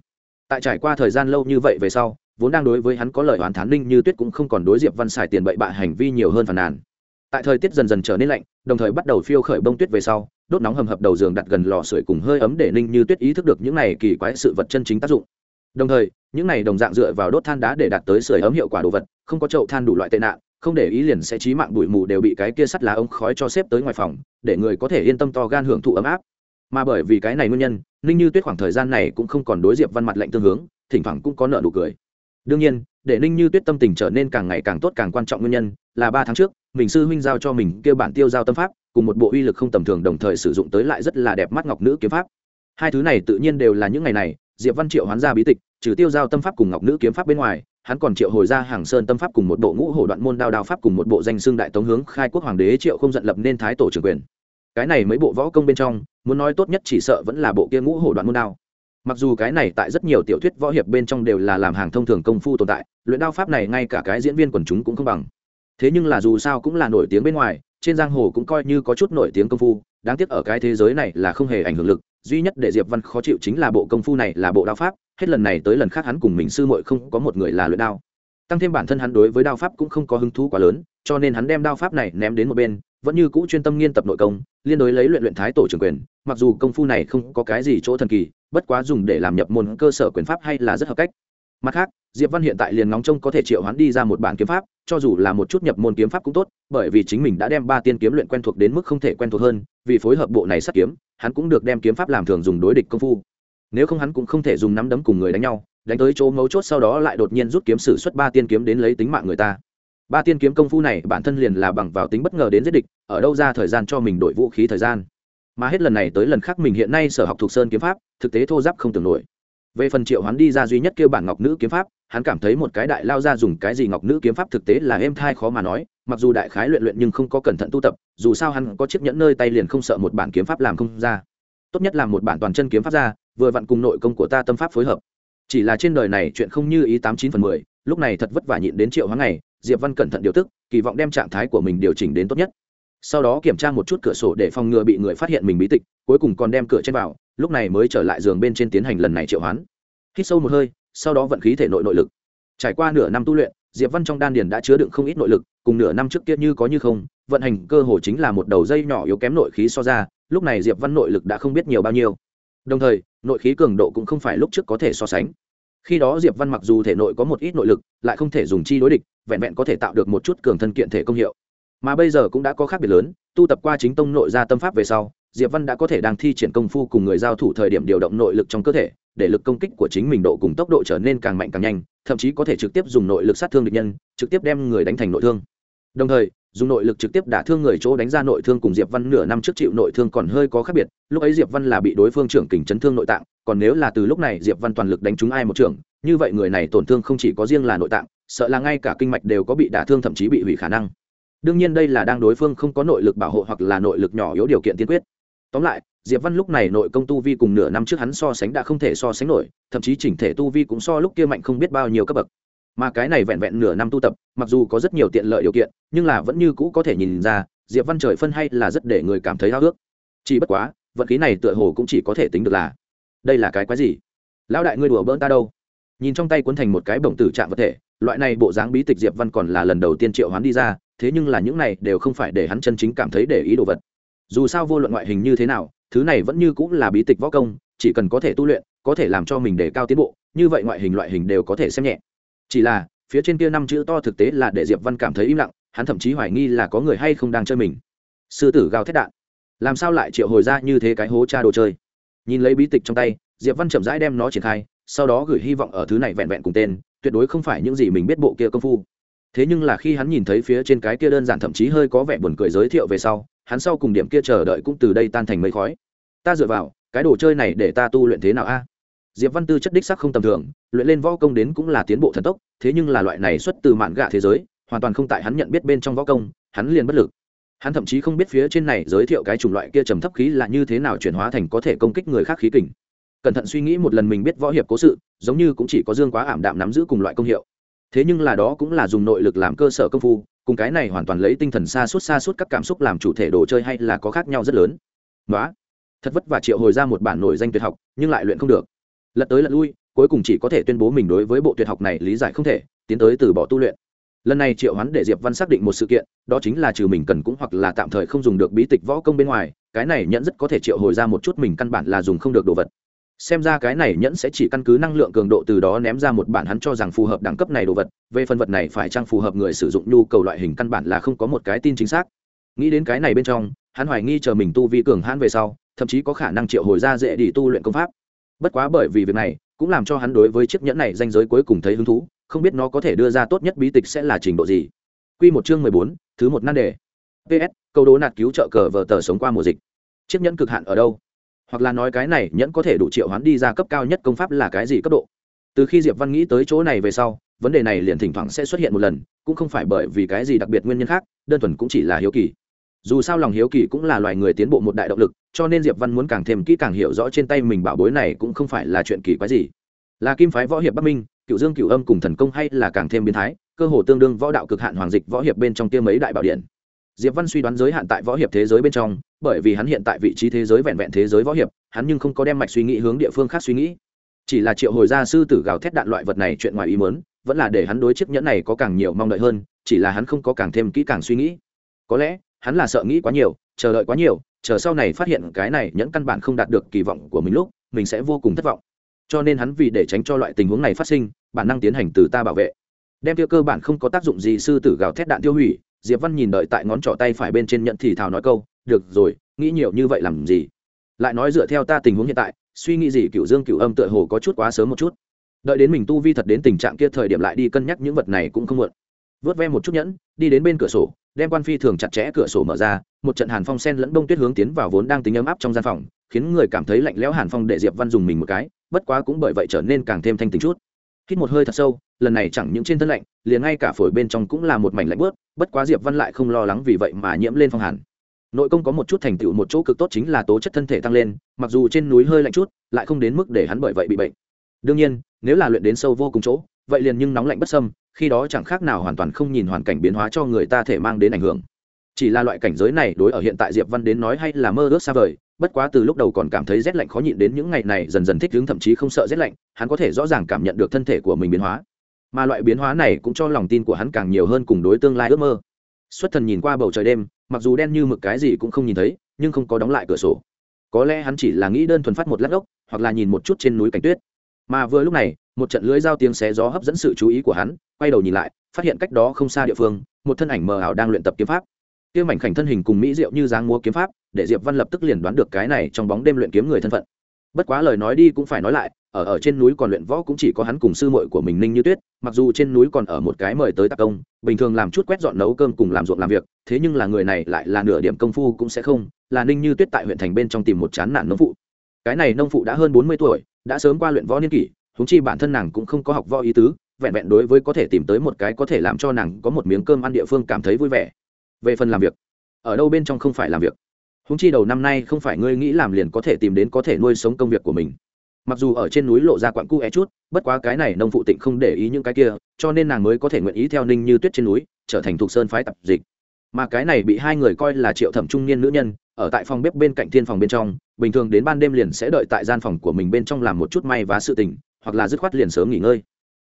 Tại trải qua thời gian lâu như vậy về sau, vốn đang đối với hắn có lời oán thán ninh như tuyết cũng không còn đối diệp văn xài tiền bậy bạ hành vi nhiều hơn phàn nàn. Tại thời tiết dần dần trở nên lạnh, đồng thời bắt đầu phiêu khởi bông tuyết về sau, đốt nóng hầm hập đầu giường đặt gần lò sưởi cùng hơi ấm để ninh như tuyết ý thức được những này kỳ quái sự vật chân chính tác dụng đồng thời, những này đồng dạng dựa vào đốt than đá để đạt tới sưởi ấm hiệu quả đồ vật, không có chậu than đủ loại tệ nạn, không để ý liền sẽ trí mạng bụi mù đều bị cái kia sắt lá ống khói cho xếp tới ngoài phòng, để người có thể yên tâm to gan hưởng thụ ấm áp. Mà bởi vì cái này nguyên nhân, ninh như tuyết khoảng thời gian này cũng không còn đối diệp văn mặt lạnh tương hướng, thỉnh thoảng cũng có nợ nụ cười. Đương nhiên, để ninh như tuyết tâm tình trở nên càng ngày càng tốt càng quan trọng nguyên nhân là ba tháng trước, mình sư huynh giao cho mình kêu bản tiêu giao tâm pháp, cùng một bộ uy lực không tầm thường đồng thời sử dụng tới lại rất là đẹp mắt ngọc nữ kiếm pháp. Hai thứ này tự nhiên đều là những ngày này diệp văn triệu hoán ra bí tịch, trừ tiêu giao tâm pháp cùng ngọc nữ kiếm pháp bên ngoài, hắn còn triệu hồi ra hàng sơn tâm pháp cùng một bộ ngũ hổ đoạn môn đao đao pháp cùng một bộ danh xương đại tống hướng khai quốc hoàng đế triệu không giận lập nên thái tổ trưởng quyền. Cái này mấy bộ võ công bên trong, muốn nói tốt nhất chỉ sợ vẫn là bộ kia ngũ hổ đoạn môn đao. Mặc dù cái này tại rất nhiều tiểu thuyết võ hiệp bên trong đều là làm hàng thông thường công phu tồn tại, luyện đao pháp này ngay cả cái diễn viên quần chúng cũng không bằng. Thế nhưng là dù sao cũng là nổi tiếng bên ngoài, trên giang hồ cũng coi như có chút nổi tiếng công phu, đáng tiếc ở cái thế giới này là không hề ảnh hưởng lực duy nhất để diệp văn khó chịu chính là bộ công phu này là bộ đao pháp, hết lần này tới lần khác hắn cùng mình sư muội không có một người là luyện đao. Tăng thêm bản thân hắn đối với đao pháp cũng không có hứng thú quá lớn, cho nên hắn đem đao pháp này ném đến một bên, vẫn như cũ chuyên tâm nghiên tập nội công, liên đối lấy luyện luyện thái tổ trưởng quyền, mặc dù công phu này không có cái gì chỗ thần kỳ, bất quá dùng để làm nhập môn cơ sở quyền pháp hay là rất hợp cách. Mặt khác, diệp văn hiện tại liền ngóng trông có thể triệu hắn đi ra một bản kiếm pháp, cho dù là một chút nhập môn kiếm pháp cũng tốt, bởi vì chính mình đã đem ba tiên kiếm luyện quen thuộc đến mức không thể quen thuộc hơn, vì phối hợp bộ này sát kiếm hắn cũng được đem kiếm pháp làm thường dùng đối địch công phu. Nếu không hắn cũng không thể dùng nắm đấm cùng người đánh nhau, đánh tới chỗ mấu chốt sau đó lại đột nhiên rút kiếm sử xuất ba tiên kiếm đến lấy tính mạng người ta. Ba tiên kiếm công phu này, bản thân liền là bằng vào tính bất ngờ đến giết địch, ở đâu ra thời gian cho mình đổi vũ khí thời gian. Mà hết lần này tới lần khác mình hiện nay sở học thuộc sơn kiếm pháp, thực tế thô giáp không tưởng nổi. Về phần triệu hắn đi ra duy nhất kêu bản ngọc nữ kiếm pháp hắn cảm thấy một cái đại lao ra dùng cái gì ngọc nữ kiếm pháp thực tế là êm thai khó mà nói, mặc dù đại khái luyện luyện nhưng không có cẩn thận tu tập, dù sao hắn có chiếc nhẫn nơi tay liền không sợ một bản kiếm pháp làm không ra. Tốt nhất là một bản toàn chân kiếm pháp ra, vừa vặn cùng nội công của ta tâm pháp phối hợp. Chỉ là trên đời này chuyện không như ý tám chín phần mười, lúc này thật vất vả nhịn đến triệu hóa ngày, diệp văn cẩn thận điều tức, kỳ vọng đem trạng thái của mình điều chỉnh đến tốt nhất. Sau đó kiểm tra một chút cửa sổ để phòng ngừa bị người phát hiện mình bí tịch, cuối cùng còn đem cửa trên vào, lúc này mới trở lại giường bên trên tiến hành lần này triệu hoán. Hít sâu một hơi sau đó vận khí thể nội nội lực. Trải qua nửa năm tu luyện, diệp văn trong đan điền đã chứa đựng không ít nội lực, cùng nửa năm trước kia như có như không, vận hành cơ hồ chính là một đầu dây nhỏ yếu kém nội khí so ra, lúc này diệp văn nội lực đã không biết nhiều bao nhiêu. Đồng thời, nội khí cường độ cũng không phải lúc trước có thể so sánh. Khi đó diệp văn mặc dù thể nội có một ít nội lực, lại không thể dùng chi đối địch, vẹn vẹn có thể tạo được một chút cường thân kiện thể công hiệu. Mà bây giờ cũng đã có khác biệt lớn, tu tập qua chính tông nội gia tâm pháp về sau, diệp văn đã có thể đang thi triển công phu cùng người giao thủ thời điểm điều động nội lực trong cơ thể để lực công kích của chính mình độ cùng tốc độ trở nên càng mạnh càng nhanh, thậm chí có thể trực tiếp dùng nội lực sát thương địch nhân, trực tiếp đem người đánh thành nội thương. Đồng thời, dùng nội lực trực tiếp đả thương người chỗ đánh ra nội thương cùng diệp văn nửa năm trước chịu nội thương còn hơi có khác biệt, lúc ấy diệp văn là bị đối phương trưởng kình chấn thương nội tạng, còn nếu là từ lúc này diệp văn toàn lực đánh trúng ai một trưởng, như vậy người này tổn thương không chỉ có riêng là nội tạng, sợ là ngay cả kinh mạch đều có bị đả thương thậm chí bị hủy khả năng. Đương nhiên đây là đang đối phương không có nội lực bảo hộ hoặc là nội lực nhỏ yếu điều kiện tiên quyết. Tóm lại diệp văn lúc này nội công tu vi cùng nửa năm trước hắn so sánh đã không thể so sánh nổi, thậm chí chỉnh thể tu vi cũng so lúc kia mạnh không biết bao nhiêu cấp bậc. Mà cái này vẹn vẹn nửa năm tu tập, mặc dù có rất nhiều tiện lợi điều kiện, nhưng là vẫn như cũ có thể nhìn ra, diệp văn trời phân hay là rất để người cảm thấy háo ước chỉ bất quá vận khí này tựa hồ cũng chỉ có thể tính được là, đây là cái quái gì? Lão đại ngươi đùa bỡn ta đâu? Nhìn trong tay cuốn thành một cái bổng tử trạng vật thể, loại này bộ dáng bí tịch diệp văn còn là lần đầu tiên triệu hoán đi ra, thế nhưng là những này đều không phải để hắn chân chính cảm thấy để ý đồ vật. Dù sao vô luận ngoại hình như thế nào thứ này vẫn như cũng là bí tịch võ công, chỉ cần có thể tu luyện, có thể làm cho mình để cao tiến bộ, như vậy ngoại hình loại hình đều có thể xem nhẹ. Chỉ là, phía trên kia năm chữ to thực tế là để diệp văn cảm thấy im lặng, hắn thậm chí hoài nghi là có người hay không đang chơi mình. Sư tử gào thét đạn. Làm sao lại triệu hồi ra như thế cái hố cha đồ chơi? Nhìn lấy bí tịch trong tay, diệp văn chậm rãi đem nó triển khai, sau đó gửi hy vọng ở thứ này vẹn vẹn cùng tên, tuyệt đối không phải những gì mình biết bộ kia công phu. Thế nhưng là khi hắn nhìn thấy phía trên cái kia đơn giản thậm chí hơi có vẻ buồn cười giới thiệu về sau hắn sau cùng điểm kia chờ đợi cũng từ đây tan thành mây khói. Ta dựa vào, cái đồ chơi này để ta tu luyện thế nào a? Diệp văn tư chất đích sắc không tầm thường, luyện lên võ công đến cũng là tiến bộ thần tốc, thế nhưng là loại này xuất từ mạn gạ thế giới, hoàn toàn không tại hắn nhận biết bên trong võ công, hắn liền bất lực. Hắn thậm chí không biết phía trên này giới thiệu cái chủng loại kia trầm thấp khí là như thế nào chuyển hóa thành có thể công kích người khác khí kình. Cẩn thận suy nghĩ một lần mình biết võ hiệp cố sự, giống như cũng chỉ có dương quá ảm đạm nắm giữ cùng loại công hiệu. Thế nhưng là đó cũng là dùng nội lực làm cơ sở công phu cùng cái này hoàn toàn lấy tinh thần xa suốt xa suốt các cảm xúc làm chủ thể đồ chơi hay là có khác nhau rất lớn. Đó, thật vất vả triệu hồi ra một bản nội danh tuyệt học nhưng lại luyện không được. Lật tới lật lui cuối cùng chỉ có thể tuyên bố mình đối với bộ tuyệt học này lý giải không thể tiến tới từ bỏ tu luyện. Lần này triệu hoán để diệp văn xác định một sự kiện đó chính là trừ mình cần cũng hoặc là tạm thời không dùng được bí tịch võ công bên ngoài cái này nhận rất có thể triệu hồi ra một chút mình căn bản là dùng không được đồ vật xem ra cái này nhẫn sẽ chỉ căn cứ năng lượng cường độ từ đó ném ra một bản hắn cho rằng phù hợp đẳng cấp này đồ vật về phần vật này phải chăng phù hợp người sử dụng nhu cầu loại hình căn bản là không có một cái tin chính xác nghĩ đến cái này bên trong hắn hoài nghi chờ mình tu vi cường hãn về sau thậm chí có khả năng triệu hồi ra dễ đi tu luyện công pháp bất quá bởi vì việc này cũng làm cho hắn đối với chiếc nhẫn này danh giới cuối cùng thấy hứng thú không biết nó có thể đưa ra tốt nhất bí tịch sẽ là trình độ gì Quy một chương mười bốn, thứ một nan đề. PS, câu đố nạt cứu trợ cờ vờ tờ sống qua mùa dịch. Chiếc nhẫn cực hạn ở đâu? Hoặc là nói cái này nhẫn có thể đủ triệu hoán đi ra cấp cao nhất công pháp là cái gì cấp độ? Từ khi Diệp Văn nghĩ tới chỗ này về sau, vấn đề này liền thỉnh thoảng sẽ xuất hiện một lần, cũng không phải bởi vì cái gì đặc biệt nguyên nhân khác, đơn thuần cũng chỉ là hiếu kỳ. Dù sao lòng hiếu kỳ cũng là loài người tiến bộ một đại động lực cho nên diệp văn muốn càng thêm kỹ càng hiểu rõ trên tay mình bảo bối này cũng không phải là chuyện kỳ quái gì. Là kim phái võ hiệp bắc minh cựu dương cựu âm cùng thần công hay là càng thêm biến thái cơ hồ tương đương võ đạo cực hạn hoàng dịch võ hiệp bên trong tiêm mấy đại bảo điện. Diệp văn suy đoán giới hạn tại võ hiệp thế giới bên trong bởi vì hắn hiện tại vị trí thế giới vẹn vẹn thế giới võ hiệp, hắn nhưng không có đem mạch suy nghĩ hướng địa phương khác suy nghĩ. Chỉ là triệu hồi gia sư tử gào thét đạn loại vật này chuyện ngoài ý muốn, vẫn là để hắn đối chiếc nhẫn này có càng nhiều mong đợi hơn, chỉ là hắn không có càng thêm kỹ càng suy nghĩ. Có lẽ, hắn là sợ nghĩ quá nhiều, chờ đợi quá nhiều, chờ sau này phát hiện cái này nhẫn căn bản không đạt được kỳ vọng của mình lúc, mình sẽ vô cùng thất vọng. Cho nên hắn vì để tránh cho loại tình huống này phát sinh, bản năng tiến hành từ ta bảo vệ. Đem tiêu cơ bản không có tác dụng gì sư tử gào thét đạn tiêu hủy, diệp văn nhìn đợi tại ngón trỏ tay phải bên trên nhận thì thào nói câu được rồi, nghĩ nhiều như vậy làm gì? Lại nói dựa theo ta tình huống hiện tại, suy nghĩ gì cựu dương cựu âm tựa hồ có chút quá sớm một chút. Đợi đến mình tu vi thật đến tình trạng kia thời điểm lại đi cân nhắc những vật này cũng không muộn. Vớt ve một chút nhẫn, đi đến bên cửa sổ, đem quan phi thường chặt chẽ cửa sổ mở ra, một trận hàn phong sen lẫn đông tuyết hướng tiến vào vốn đang tính ấm áp trong gian phòng, khiến người cảm thấy lạnh lẽo hàn phong để diệp văn dùng mình một cái, bất quá cũng bởi vậy trở nên càng thêm thanh tính chút. Hít một hơi thật sâu, lần này chẳng những trên thân lạnh, liền ngay cả phổi bên trong cũng là một mảnh lạnh bớt, bất quá diệp văn lại không lo lắng vì vậy mà nhiễm lên phong hàn nội công có một chút thành tựu, một chỗ cực tốt chính là tố chất thân thể tăng lên, mặc dù trên núi hơi lạnh chút, lại không đến mức để hắn bởi vậy bị bệnh. Đương nhiên, nếu là luyện đến sâu vô cùng chỗ, vậy liền nhưng nóng lạnh bất sâm khi đó chẳng khác nào hoàn toàn không nhìn hoàn cảnh biến hóa cho người ta thể mang đến ảnh hưởng. Chỉ là loại cảnh giới này đối ở hiện tại diệp văn đến nói hay là mơ ước xa vời, bất quá từ lúc đầu còn cảm thấy rét lạnh khó nhịn đến những ngày này dần dần thích ứng, thậm chí không sợ rét lạnh, hắn có thể rõ ràng cảm nhận được thân thể của mình biến hóa. Mà loại biến hóa này cũng cho lòng tin của hắn càng nhiều hơn cùng đối tương lai ước mơ xuất thần nhìn qua bầu trời đêm, mặc dù đen như mực cái gì cũng không nhìn thấy, nhưng không có đóng lại cửa sổ. Có lẽ hắn chỉ là nghĩ đơn thuần phát một lát gốc hoặc là nhìn một chút trên núi cảnh tuyết. Mà vừa lúc này, một trận lưới dao tiếng xé gió hấp dẫn sự chú ý của hắn, quay đầu nhìn lại, phát hiện cách đó không xa địa phương, một thân ảnh mờ ảo đang luyện tập kiếm pháp. Kia mảnh khảnh thân hình cùng mỹ diệu như dáng múa kiếm pháp, để diệp văn lập tức liền đoán được cái này trong bóng đêm luyện kiếm người thân phận. Bất quá lời nói đi cũng phải nói lại ở ở trên núi còn luyện võ cũng chỉ có hắn cùng sư muội của mình ninh như tuyết, mặc dù trên núi còn ở một cái mời tới tạc công, bình thường làm chút quét dọn nấu cơm cùng làm ruộng làm việc, thế nhưng là người này lại là nửa điểm công phu cũng sẽ không, là ninh như tuyết tại huyện thành bên trong tìm một chán nản nông phụ. Cái này nông phụ đã hơn bốn mươi tuổi, đã sớm qua luyện võ niên kỷ, huống chi bản thân nàng cũng không có học võ ý tứ, vẹn vẹn đối với có thể tìm tới một cái có thể làm cho nàng có một miếng cơm ăn địa phương cảm thấy vui vẻ. Về phần làm việc, ở đâu bên trong không phải làm việc? Huống chi đầu năm nay không phải ngươi nghĩ làm liền có thể tìm đến có thể nuôi sống công việc của mình mặc dù ở trên núi lộ ra quặn cu é chút, bất quá cái này nông phụ tịnh không để ý những cái kia, cho nên nàng mới có thể nguyện ý theo ninh như tuyết trên núi, trở thành thuộc sơn phái tập dịch. Mà cái này bị hai người coi là triệu thẩm trung niên nữ nhân, ở tại phòng bếp bên cạnh thiên phòng bên trong, bình thường đến ban đêm liền sẽ đợi tại gian phòng của mình bên trong làm một chút may vá sự tình, hoặc là dứt khoát liền sớm nghỉ ngơi.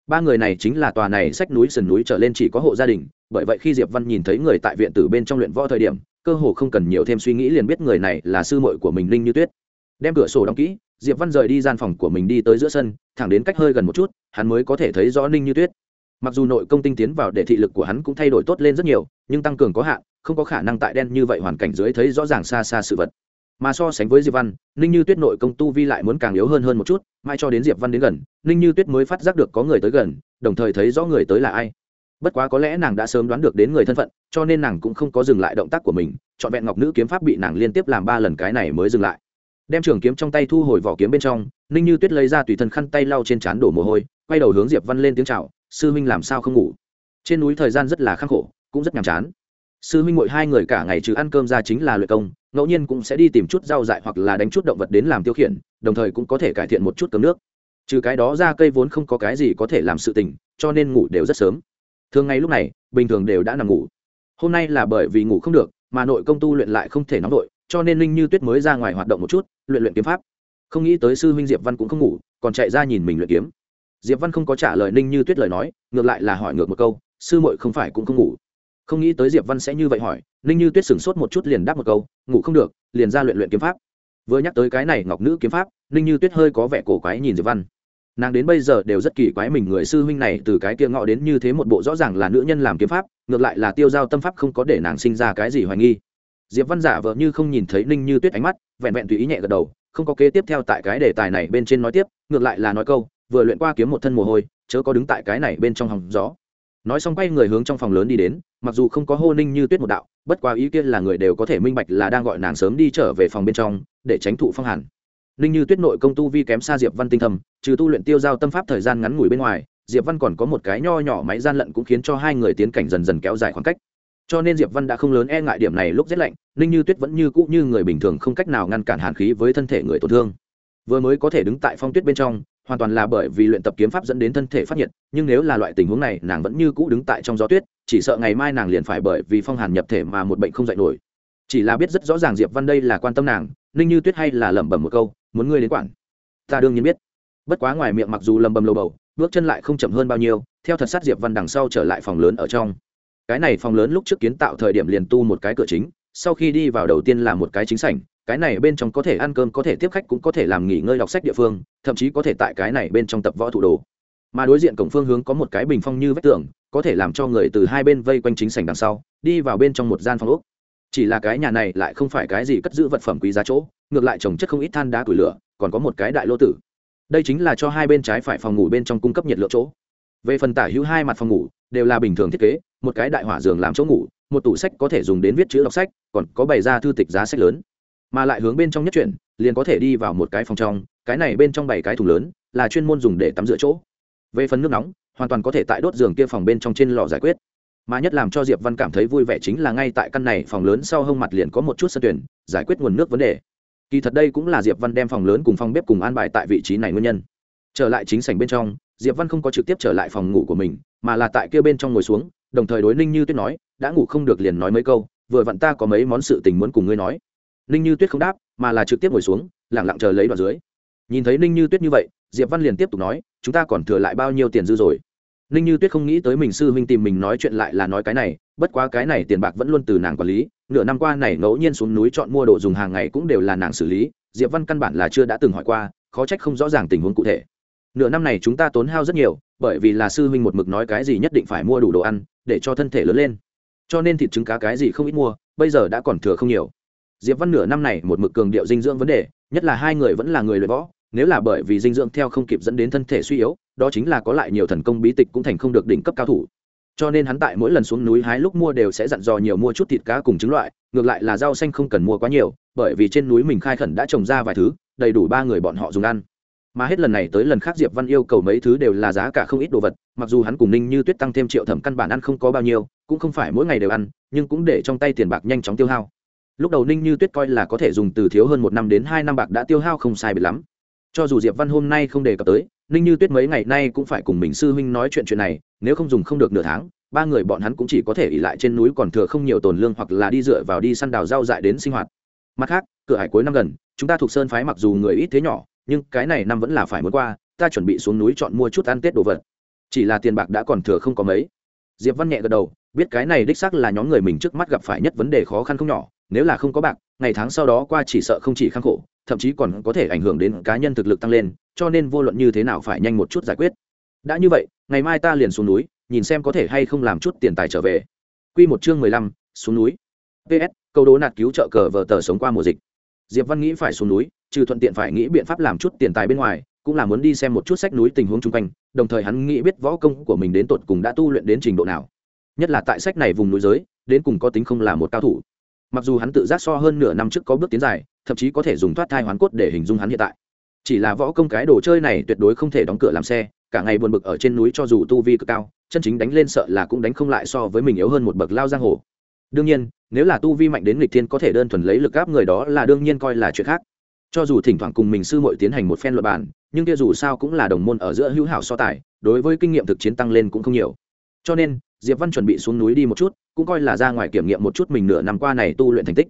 Ba người này chính là tòa này sách núi sườn núi trở lên chỉ có hộ gia đình, bởi vậy khi diệp văn nhìn thấy người tại viện tử bên trong luyện võ thời điểm, cơ hồ không cần nhiều thêm suy nghĩ liền biết người này là sư muội của mình ninh như tuyết. Đem cửa sổ đóng kỹ diệp văn rời đi gian phòng của mình đi tới giữa sân, thẳng đến cách hơi gần một chút, hắn mới có thể thấy rõ ninh như tuyết. Mặc dù nội công tinh tiến vào để thị lực của hắn cũng thay đổi tốt lên rất nhiều, nhưng tăng cường có hạn, không có khả năng tại đen như vậy hoàn cảnh dưới thấy rõ ràng xa xa sự vật. Mà so sánh với diệp văn, ninh như tuyết nội công tu vi lại muốn càng yếu hơn hơn một chút mai cho đến diệp văn đến gần, ninh như tuyết mới phát giác được có người tới gần, đồng thời thấy rõ người tới là ai. Bất quá có lẽ nàng đã sớm đoán được đến người thân phận, cho nên nàng cũng không có dừng lại động tác của mình trọn vẹn ngọc nữ kiếm pháp bị nàng liên tiếp làm ba lần cái này mới dừng lại đem trường kiếm trong tay thu hồi vỏ kiếm bên trong, ninh như tuyết lấy ra tùy thân khăn tay lau trên trán đổ mồ hôi, quay đầu hướng diệp văn lên tiếng c h à o sư huynh làm sao không ngủ? Trên núi thời gian rất là khắc khổ, cũng rất nhàm chán. Sư huynh ngồi hai người cả ngày trừ ăn cơm ra chính là luyện công, ngẫu nhiên cũng sẽ đi tìm chút rau dại hoặc là đánh chút động vật đến làm tiêu khiển, đồng thời cũng có thể cải thiện một chút cấm nước. Trừ cái đó ra cây vốn không có cái gì có thể làm sự tình, cho nên ngủ đều rất sớm. Thường ngày lúc này, bình thường đều đã nằm ngủ. Hôm nay là bởi vì ngủ không được, mà nội công tu luyện lại không thể nóng đội cho nên linh như tuyết mới ra ngoài hoạt động một chút, luyện luyện kiếm pháp. Không nghĩ tới sư huynh diệp văn cũng không ngủ, còn chạy ra nhìn mình luyện kiếm. Diệp văn không có trả lời ninh như tuyết lời nói, ngược lại là hỏi ngược một câu, sư muội không phải cũng không ngủ? Không nghĩ tới diệp văn sẽ như vậy hỏi ninh như tuyết sửng sốt một chút liền đáp một câu, ngủ không được, liền ra luyện luyện kiếm pháp. Vừa nhắc tới cái này ngọc nữ kiếm pháp ninh như tuyết hơi có vẻ cổ quái nhìn diệp văn. Nàng đến bây giờ đều rất kỳ quái mình người sư huynh này từ cái kia ngọ đến như thế một bộ rõ ràng là nữ nhân làm kiếm pháp, ngược lại là tiêu giao tâm pháp không có để nàng sinh ra cái gì hoài nghi diệp văn giả vờ như không nhìn thấy ninh như tuyết ánh mắt, vẹn vẹn tùy ý nhẹ gật đầu, không có kế tiếp theo tại cái đề tài này bên trên nói tiếp, ngược lại là nói câu, vừa luyện qua kiếm một thân mồ hôi, chớ có đứng tại cái này bên trong hòng gió. Nói xong quay người hướng trong phòng lớn đi đến, mặc dù không có hô ninh như tuyết một đạo, bất quá ý kiến là người đều có thể minh bạch là đang gọi nàng sớm đi trở về phòng bên trong, để tránh thụ phong hàn. Ninh như tuyết nội công tu vi kém xa diệp văn tinh thầm trừ tu luyện tiêu giao tâm pháp thời gian ngắn ngủi bên ngoài, diệp văn còn có một cái nho nhỏ máy gian lận cũng khiến cho hai người tiến cảnh dần dần kéo dài khoảng cách cho nên diệp văn đã không lớn e ngại điểm này lúc rét lạnh, ninh như tuyết vẫn như cũ như người bình thường không cách nào ngăn cản hàn khí với thân thể người tổn thương. Vừa mới có thể đứng tại phong tuyết bên trong, hoàn toàn là bởi vì luyện tập kiếm pháp dẫn đến thân thể phát nhiệt, nhưng nếu là loại tình huống này, nàng vẫn như cũ đứng tại trong gió tuyết, chỉ sợ ngày mai nàng liền phải bởi vì phong hàn nhập thể mà một bệnh không dạy nổi. Chỉ là biết rất rõ ràng diệp văn đây là quan tâm nàng, ninh như tuyết hay là lẩm bẩm một câu, muốn ngươi đến quản. Ta đương nhiên biết. Bất quá ngoài miệng mặc dù lầm bầm lầu bầu, bước chân lại không chậm hơn bao nhiêu, theo thật sát diệp văn đằng sau trở lại phòng lớn ở trong cái này phòng lớn lúc trước kiến tạo thời điểm liền tu một cái cửa chính, sau khi đi vào đầu tiên là một cái chính sảnh, cái này bên trong có thể ăn cơm, có thể tiếp khách, cũng có thể làm nghỉ ngơi, đọc sách địa phương, thậm chí có thể tại cái này bên trong tập võ thủ đồ. Mà đối diện cổng phương hướng có một cái bình phong như vách tường, có thể làm cho người từ hai bên vây quanh chính sảnh đằng sau, đi vào bên trong một gian phòng úc chỉ là cái nhà này lại không phải cái gì cất giữ vật phẩm quý giá chỗ, ngược lại trồng chất không ít than đá củi lửa, còn có một cái đại lô tử. Đây chính là cho hai bên trái phải phòng ngủ bên trong cung cấp nhiệt lượng chỗ. Về phần tả hữu hai mặt phòng ngủ, đều là bình thường thiết kế một cái đại hỏa giường làm chỗ ngủ, một tủ sách có thể dùng đến viết chữ đọc sách, còn có bày ra thư tịch giá sách lớn. Mà lại hướng bên trong nhất chuyển liền có thể đi vào một cái phòng trong, cái này bên trong bảy cái thùng lớn, là chuyên môn dùng để tắm rửa chỗ. Về phần nước nóng, hoàn toàn có thể tại đốt giường kia phòng bên trong trên lò giải quyết. Mà nhất làm cho diệp văn cảm thấy vui vẻ chính là ngay tại căn này phòng lớn sau hông mặt liền có một chút sân tuyển, giải quyết nguồn nước vấn đề. Kỳ thật đây cũng là diệp văn đem phòng lớn cùng phòng bếp cùng an bài tại vị trí này nguyên nhân. Trở lại chính sảnh bên trong, diệp văn không có trực tiếp trở lại phòng ngủ của mình, mà là tại kia bên trong ngồi xuống đồng thời đối ninh như tuyết nói, đã ngủ không được liền nói mấy câu, vừa vặn ta có mấy món sự tình muốn cùng ngươi nói. Ninh như tuyết không đáp, mà là trực tiếp ngồi xuống lẳng lặng chờ lấy đoạn dưới. Nhìn thấy ninh như tuyết như vậy, diệp văn liền tiếp tục nói, chúng ta còn thừa lại bao nhiêu tiền dư rồi? Ninh như tuyết không nghĩ tới mình sư huynh tìm mình nói chuyện lại là nói cái này, bất quá cái này tiền bạc vẫn luôn từ nàng quản lý, nửa năm qua này ngẫu nhiên xuống núi chọn mua đồ dùng hàng ngày cũng đều là nàng xử lý, diệp văn căn bản là chưa đã từng hỏi qua, khó trách không rõ ràng tình huống cụ thể. Nửa năm này chúng ta tốn hao rất nhiều bởi vì là sư huynh một mực nói cái gì nhất định phải mua đủ đồ ăn, để cho thân thể lớn lên. Cho nên thịt trứng cá cái gì không ít mua, bây giờ đã còn thừa không nhiều. Diệp văn nửa năm này một mực cường điệu dinh dưỡng vấn đề, nhất là hai người vẫn là người luyện võ, nếu là bởi vì dinh dưỡng theo không kịp dẫn đến thân thể suy yếu, đó chính là có lại nhiều thần công bí tịch cũng thành không được đỉnh cấp cao thủ. Cho nên hắn tại mỗi lần xuống núi hái lúc mua đều sẽ dặn dò nhiều mua chút thịt cá cùng trứng loại, ngược lại là rau xanh không cần mua quá nhiều, bởi vì trên núi mình khai khẩn đã trồng ra vài thứ, đầy đủ ba người bọn họ dùng ăn mà hết lần này tới lần khác diệp văn yêu cầu mấy thứ đều là giá cả không ít đồ vật, mặc dù hắn cùng ninh như tuyết tăng thêm triệu thẩm căn bản ăn không có bao nhiêu, cũng không phải mỗi ngày đều ăn, nhưng cũng để trong tay tiền bạc nhanh chóng tiêu hao. Lúc đầu ninh như tuyết coi là có thể dùng từ thiếu hơn một năm đến hai năm bạc đã tiêu hao không sai biệt lắm. Cho dù diệp văn hôm nay không đề cập tới, ninh như tuyết mấy ngày nay cũng phải cùng mình sư huynh nói chuyện chuyện này, nếu không dùng không được nửa tháng, ba người bọn hắn cũng chỉ có thể ỉ lại trên núi còn thừa không nhiều tồn lương hoặc là đi dựa vào đi săn đào rau dại đến sinh hoạt. Mặt khác, cửa hải cuối năm gần, chúng ta thuộc sơn phái mặc dù người ít thế nhỏ nhưng cái này năm vẫn là phải muốn qua ta chuẩn bị xuống núi chọn mua chút ăn tết đồ vật. Chỉ là tiền bạc đã còn thừa không có mấy. Diệp văn nhẹ gật đầu biết cái này đích xác là nhóm người mình trước mắt gặp phải nhất vấn đề khó khăn không nhỏ nếu là không có bạc ngày tháng sau đó qua chỉ sợ không chỉ khăng khổ thậm chí còn có thể ảnh hưởng đến cá nhân thực lực tăng lên cho nên vô luận như thế nào phải nhanh một chút giải quyết. Đã như vậy ngày mai ta liền xuống núi nhìn xem có thể hay không làm chút tiền tài trở về. Quy một chương mười lăm, xuống núi. Ps câu đố nạt cứu trợ cờ vở tờ sống qua mùa dịch diệp văn nghĩ phải xuống núi, trừ thuận tiện phải nghĩ biện pháp làm chút tiền tài bên ngoài, cũng là muốn đi xem một chút sách núi tình huống chung quanh, đồng thời hắn nghĩ biết võ công của mình đến tột cùng đã tu luyện đến trình độ nào. Nhất là tại sách này vùng núi giới, đến cùng có tính không là một cao thủ. Mặc dù hắn tự giác so hơn nửa năm trước có bước tiến dài, thậm chí có thể dùng thoát thai hoán cốt để hình dung hắn hiện tại. Chỉ là võ công cái đồ chơi này tuyệt đối không thể đóng cửa làm xe, cả ngày buồn bực ở trên núi cho dù tu vi cực cao, chân chính đánh lên sợ là cũng đánh không lại so với mình yếu hơn một bậc lao giang hồ đương nhiên, nếu là tu vi mạnh đến nghịch thiên có thể đơn thuần lấy lực áp người đó là đương nhiên coi là chuyện khác. Cho dù thỉnh thoảng cùng mình sư muội tiến hành một phen luật bản nhưng kia dù sao cũng là đồng môn ở giữa hữu hảo so tài, đối với kinh nghiệm thực chiến tăng lên cũng không nhiều. Cho nên, diệp văn chuẩn bị xuống núi đi một chút, cũng coi là ra ngoài kiểm nghiệm một chút mình nửa năm qua này tu luyện thành tích.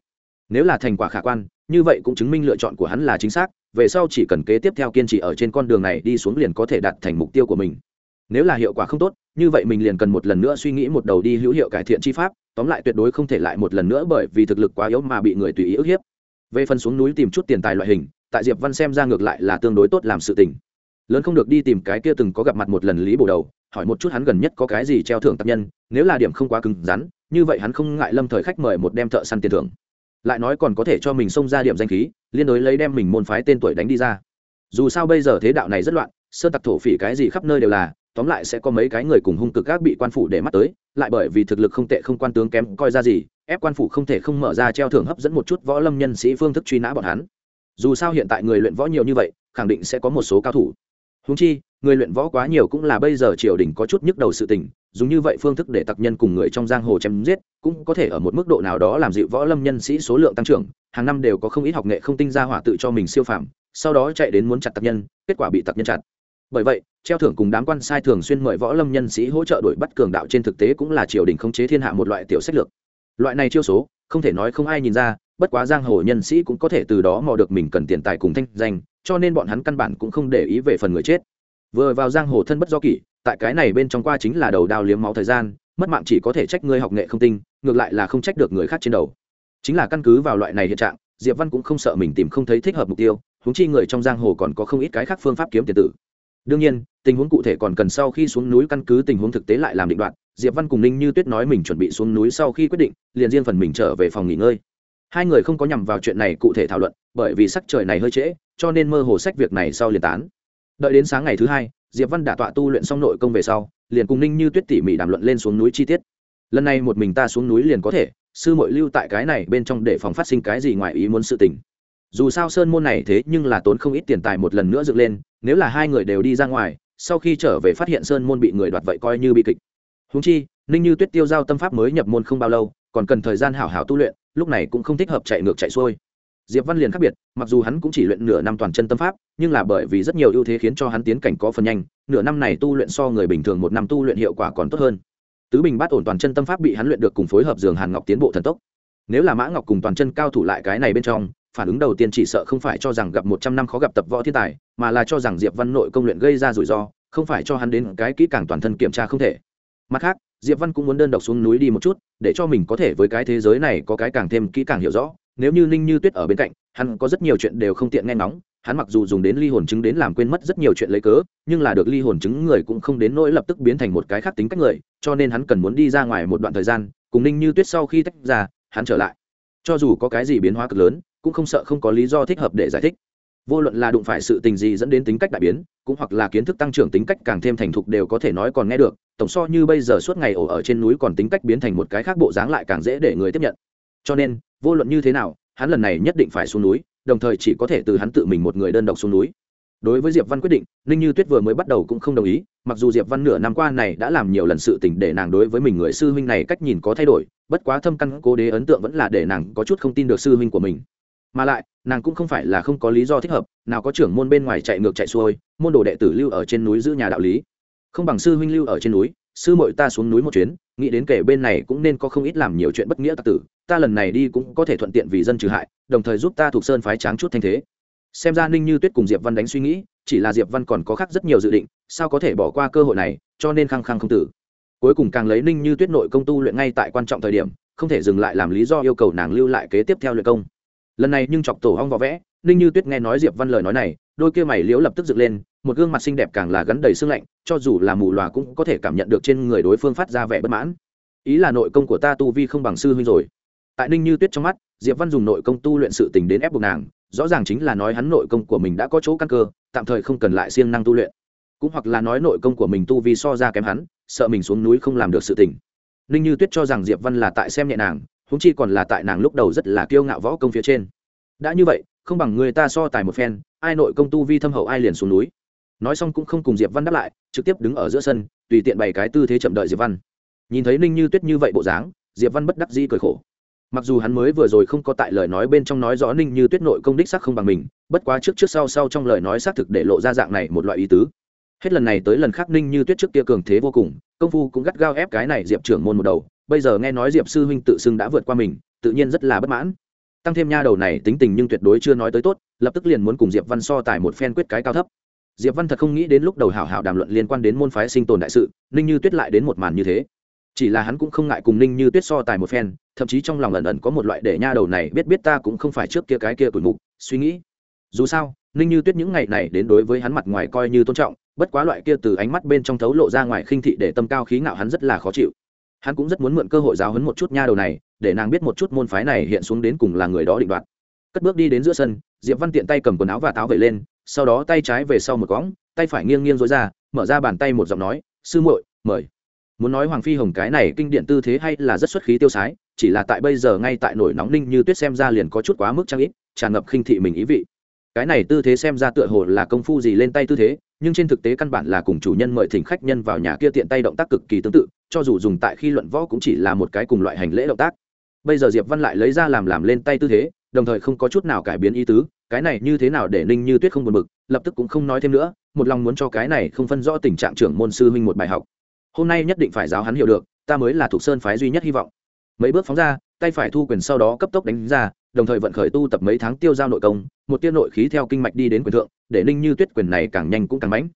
Nếu là thành quả khả quan, như vậy cũng chứng minh lựa chọn của hắn là chính xác, về sau chỉ cần kế tiếp theo kiên trì ở trên con đường này đi xuống liền có thể đạt thành mục tiêu của mình nếu là hiệu quả không tốt, như vậy mình liền cần một lần nữa suy nghĩ một đầu đi hữu hiệu cải thiện chi pháp, tóm lại tuyệt đối không thể lại một lần nữa bởi vì thực lực quá yếu mà bị người tùy ý ức hiếp. Về phần xuống núi tìm chút tiền tài loại hình, tại diệp văn xem ra ngược lại là tương đối tốt làm sự tình. Lớn không được đi tìm cái kia từng có gặp mặt một lần lý bổ đầu, hỏi một chút hắn gần nhất có cái gì treo thưởng tác nhân, nếu là điểm không quá cứng rắn, như vậy hắn không ngại lâm thời khách mời một đem thợ săn tiền thưởng. Lại nói còn có thể cho mình xông ra điểm danh khí, liên đối lấy đem mình môn phái tên tuổi đánh đi ra. Dù sao bây giờ thế đạo này rất loạn sơ tặc thổ phỉ cái gì khắp nơi đều là tóm lại sẽ có mấy cái người cùng hung cực các bị quan phủ để mắt tới, lại bởi vì thực lực không tệ không quan tướng kém coi ra gì, ép quan phủ không thể không mở ra treo thưởng hấp dẫn một chút võ lâm nhân sĩ phương thức truy nã bọn hắn. Dù sao hiện tại người luyện võ nhiều như vậy, khẳng định sẽ có một số cao thủ. Húng chi, người luyện võ quá nhiều cũng là bây giờ triều đình có chút nhức đầu sự tình, dùng như vậy phương thức để tặc nhân cùng người trong giang hồ chém giết, cũng có thể ở một mức độ nào đó làm dịu võ lâm nhân sĩ số lượng tăng trưởng, hàng năm đều có không ít học nghệ không tinh ra hỏa tự cho mình siêu phàm, sau đó chạy đến muốn chặt tặc nhân, kết quả bị tặc nhân chặt bởi vậy, treo thưởng cùng đám quan sai thường xuyên mời võ lâm nhân sĩ hỗ trợ đuổi bắt cường đạo trên thực tế cũng là triều đình khống chế thiên hạ một loại tiểu sách lược. Loại này chiêu số, không thể nói không ai nhìn ra, bất quá giang hồ nhân sĩ cũng có thể từ đó mò được mình cần tiền tài cùng thanh danh, cho nên bọn hắn căn bản cũng không để ý về phần người chết. Vừa vào giang hồ thân bất do kỷ, tại cái này bên trong qua chính là đầu đao liếm máu thời gian, mất mạng chỉ có thể trách ngươi học nghệ không tinh, ngược lại là không trách được người khác trên đầu. Chính là căn cứ vào loại này hiện trạng, diệp văn cũng không sợ mình tìm không thấy thích hợp mục tiêu húng chi người trong giang hồ còn có không ít cái khác phương pháp kiếm tiền tử đương nhiên, tình huống cụ thể còn cần sau khi xuống núi căn cứ tình huống thực tế lại làm định đoạt, diệp văn cùng ninh như tuyết nói mình chuẩn bị xuống núi sau khi quyết định, liền riêng phần mình trở về phòng nghỉ ngơi. Hai người không có nhằm vào chuyện này cụ thể thảo luận, bởi vì sắc trời này hơi trễ, cho nên mơ hồ sách việc này sau liền tán. Đợi đến sáng ngày thứ hai, diệp văn đã tọa tu luyện xong nội công về sau, liền cùng ninh như tuyết tỉ mỉ đàm luận lên xuống núi chi tiết. Lần này một mình ta xuống núi liền có thể, sư mội lưu tại cái này bên trong để phòng phát sinh cái gì ngoài ý muốn sự tình. Dù sao sơn môn này thế nhưng là tốn không ít tiền tài một lần nữa dựng lên nếu là hai người đều đi ra ngoài, sau khi trở về phát hiện sơn môn bị người đoạt vậy coi như bị kịch. Húng chi, ninh như tuyết tiêu giao tâm pháp mới nhập môn không bao lâu, còn cần thời gian hảo hảo tu luyện, lúc này cũng không thích hợp chạy ngược chạy xuôi. Diệp văn liền khác biệt, mặc dù hắn cũng chỉ luyện nửa năm toàn chân tâm pháp, nhưng là bởi vì rất nhiều ưu thế khiến cho hắn tiến cảnh có phần nhanh, nửa năm này tu luyện so người bình thường một năm tu luyện hiệu quả còn tốt hơn. Tứ bình bát ổn toàn chân tâm pháp bị hắn luyện được cùng phối hợp giường hàn ngọc tiến bộ thần tốc. Nếu là mã ngọc cùng toàn chân cao thủ lại cái này bên trong phản ứng đầu tiên chỉ sợ không phải cho rằng gặp một trăm năm khó gặp tập võ thiên tài, mà là cho rằng diệp văn nội công luyện gây ra rủi ro, không phải cho hắn đến cái kỹ càng toàn thân kiểm tra không thể. Mặt khác, diệp văn cũng muốn đơn độc xuống núi đi một chút, để cho mình có thể với cái thế giới này có cái càng thêm kỹ càng hiểu rõ. Nếu như ninh như tuyết ở bên cạnh, hắn có rất nhiều chuyện đều không tiện nghe ngóng, hắn mặc dù dùng đến ly hồn chứng đến làm quên mất rất nhiều chuyện lấy cớ, nhưng là được ly hồn chứng người cũng không đến nỗi lập tức biến thành một cái khác tính cách người, cho nên hắn cần muốn đi ra ngoài một đoạn thời gian, cùng ninh như tuyết sau khi tách ra, hắn trở lại. Cho dù có cái gì biến hóa cực lớn cũng không sợ không có lý do thích hợp để giải thích. Vô luận là đụng phải sự tình gì dẫn đến tính cách đại biến, cũng hoặc là kiến thức tăng trưởng tính cách càng thêm thành thục đều có thể nói còn nghe được, tổng so như bây giờ suốt ngày ổ ở trên núi còn tính cách biến thành một cái khác bộ dáng lại càng dễ để người tiếp nhận. Cho nên, vô luận như thế nào, hắn lần này nhất định phải xuống núi, đồng thời chỉ có thể từ hắn tự mình một người đơn độc xuống núi. Đối với diệp văn quyết định, ninh như tuyết vừa mới bắt đầu cũng không đồng ý, mặc dù diệp văn nửa năm qua này đã làm nhiều lần sự tình để nàng đối với mình người sư huynh này cách nhìn có thay đổi, bất quá thâm căn cố đế ấn tượng vẫn là để nàng có chút không tin được sư huynh của mình mà lại, nàng cũng không phải là không có lý do thích hợp, nào có trưởng môn bên ngoài chạy ngược chạy xuôi, môn đồ đệ tử lưu ở trên núi giữ nhà đạo lý. Không bằng sư huynh lưu ở trên núi, sư muội ta xuống núi một chuyến, nghĩ đến kể bên này cũng nên có không ít làm nhiều chuyện bất nghĩa tặc tử, ta lần này đi cũng có thể thuận tiện vì dân trừ hại, đồng thời giúp ta thuộc sơn phái tráng chút thanh thế. Xem ra ninh như tuyết cùng diệp văn đánh suy nghĩ, chỉ là diệp văn còn có khác rất nhiều dự định, sao có thể bỏ qua cơ hội này, cho nên khăng khăng không tử. Cuối cùng càng lấy ninh như tuyết nội công tu luyện ngay tại quan trọng thời điểm, không thể dừng lại làm lý do yêu cầu nàng lưu lại kế tiếp theo luyện công lần này nhưng chọc tổ hong võ vẽ, ninh như tuyết nghe nói diệp văn lời nói này, đôi kia mày liếu lập tức dựng lên, một gương mặt xinh đẹp càng là gắn đầy sương lạnh, cho dù là mù loà cũng có thể cảm nhận được trên người đối phương phát ra vẻ bất mãn. Ý là nội công của ta tu vi không bằng sư huynh rồi. Tại ninh như tuyết trong mắt, diệp văn dùng nội công tu luyện sự tình đến ép buộc nàng, rõ ràng chính là nói hắn nội công của mình đã có chỗ căn cơ, tạm thời không cần lại siêng năng tu luyện. Cũng hoặc là nói nội công của mình tu vi so ra kém hắn, sợ mình xuống núi không làm được sự tình. Ninh như tuyết cho rằng diệp văn là tại xem nhẹ nàng húng chi còn là tại nàng lúc đầu rất là kiêu ngạo võ công phía trên. Đã như vậy, không bằng người ta so tài một phen, ai nội công tu vi thâm hậu ai liền xuống núi. Nói xong cũng không cùng diệp văn đáp lại, trực tiếp đứng ở giữa sân, tùy tiện bày cái tư thế chậm đợi diệp văn. Nhìn thấy ninh như tuyết như vậy bộ dáng, diệp văn bất đắc dĩ cười khổ. Mặc dù hắn mới vừa rồi không có tại lời nói bên trong nói rõ ninh như tuyết nội công đích sắc không bằng mình, bất quá trước trước sau sau trong lời nói xác thực để lộ ra dạng này một loại ý tứ. Hết lần này tới lần khác ninh như tuyết trước kia cường thế vô cùng, công phu cũng gắt gao ép cái này diệp trưởng môn một đầu bây giờ nghe nói diệp sư huynh tự xưng đã vượt qua mình, tự nhiên rất là bất mãn. Tăng thêm nha đầu này tính tình nhưng tuyệt đối chưa nói tới tốt, lập tức liền muốn cùng diệp văn so tài một phen quyết cái cao thấp. Diệp văn thật không nghĩ đến lúc đầu hảo hảo đàm luận liên quan đến môn phái sinh tồn đại sự, ninh như tuyết lại đến một màn như thế. Chỉ là hắn cũng không ngại cùng ninh như tuyết so tài một phen, thậm chí trong lòng ẩn ẩn có một loại để nha đầu này biết biết ta cũng không phải trước kia cái kia tuổi mục, suy nghĩ. Dù sao, ninh như tuyết những ngày này đến đối với hắn mặt ngoài coi như tôn trọng, bất quá loại kia từ ánh mắt bên trong thấu lộ ra ngoài khinh thị để tâm cao khí ngạo hắn rất là khó chịu hắn cũng rất muốn mượn cơ hội giáo hấn một chút nha đầu này, để nàng biết một chút môn phái này hiện xuống đến cùng là người đó định đoạt. Cất bước đi đến giữa sân, diệp văn tiện tay cầm quần áo và táo vẩy lên, sau đó tay trái về sau một cõng tay phải nghiêng nghiêng dối ra, mở ra bàn tay một giọng nói, sư muội, mời. Muốn nói hoàng phi hồng cái này kinh điển tư thế hay là rất xuất khí tiêu sái, chỉ là tại bây giờ ngay tại nổi nóng ninh như tuyết xem ra liền có chút quá mức trang ít, tràn ngập khinh thị mình ý vị. Cái này tư thế xem ra tựa hồ là công phu gì lên tay tư thế nhưng trên thực tế căn bản là cùng chủ nhân mời thỉnh khách nhân vào nhà kia tiện tay động tác cực kỳ tương tự, cho dù dùng tại khi luận võ cũng chỉ là một cái cùng loại hành lễ động tác. Bây giờ diệp văn lại lấy ra làm làm lên tay tư thế, đồng thời không có chút nào cải biến ý tứ, cái này như thế nào để ninh như tuyết không buồn bực, lập tức cũng không nói thêm nữa, một lòng muốn cho cái này không phân rõ tình trạng trưởng môn sư huynh một bài học. Hôm nay nhất định phải giáo hắn hiểu được, ta mới là thuộc sơn phái duy nhất hy vọng. Mấy bước phóng ra tay phải thu quyền sau đó cấp tốc đánh ra, đồng thời vận khởi tu tập mấy tháng tiêu giao nội công, một tiên nội khí theo kinh mạch đi đến quyền thượng, để ninh như tuyết quyền này càng nhanh cũng càng mãnh.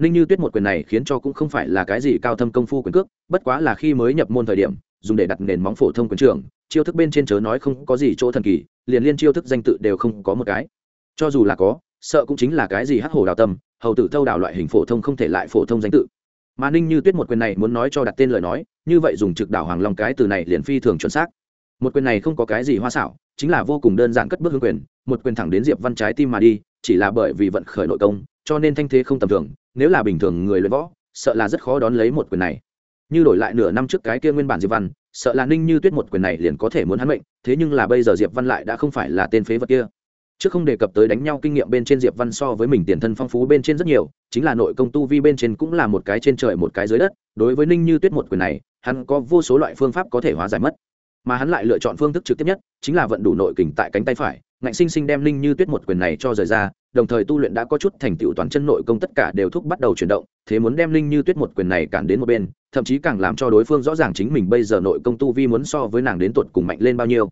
Ninh như tuyết một quyền này khiến cho cũng không phải là cái gì cao thâm công phu quyền cước, bất quá là khi mới nhập môn thời điểm, dùng để đặt nền móng phổ thông quyền trường chiêu thức bên trên chớ nói không có gì chỗ thần kỳ, liền liên chiêu thức danh tự đều không có một cái. Cho dù là có, sợ cũng chính là cái gì hắc hồ đào tâm, hầu tử thâu đào loại hình phổ thông không thể lại phổ thông danh tự. Mà ninh như tuyết một quyền này muốn nói cho đặt tên lời nói, như vậy dùng trực đảo hoàng long cái từ này liền phi thường chuẩn xác một quyền này không có cái gì hoa xảo, chính là vô cùng đơn giản cất bước hướng quyền, một quyền thẳng đến diệp văn trái tim mà đi, chỉ là bởi vì vận khởi nội công, cho nên thanh thế không tầm thường, nếu là bình thường người luyện võ, sợ là rất khó đón lấy một quyền này. Như đổi lại nửa năm trước cái kia nguyên bản diệp văn, sợ là ninh như tuyết một quyền này liền có thể muốn hắn mệnh, thế nhưng là bây giờ diệp văn lại đã không phải là tên phế vật kia. Trước không đề cập tới đánh nhau kinh nghiệm bên trên diệp văn so với mình tiền thân phong phú bên trên rất nhiều, chính là nội công tu vi bên trên cũng là một cái trên trời một cái dưới đất, đối với ninh như tuyết một quyền này, hắn có vô số loại phương pháp có thể hóa giải mất mà hắn lại lựa chọn phương thức trực tiếp nhất, chính là vận đủ nội kình tại cánh tay phải, ngạnh sinh sinh đem linh như tuyết một quyền này cho rời ra, đồng thời tu luyện đã có chút thành tựu toàn chân nội công tất cả đều thúc bắt đầu chuyển động, thế muốn đem linh như tuyết một quyền này cản đến một bên, thậm chí càng làm cho đối phương rõ ràng chính mình bây giờ nội công tu vi muốn so với nàng đến tuột cùng mạnh lên bao nhiêu.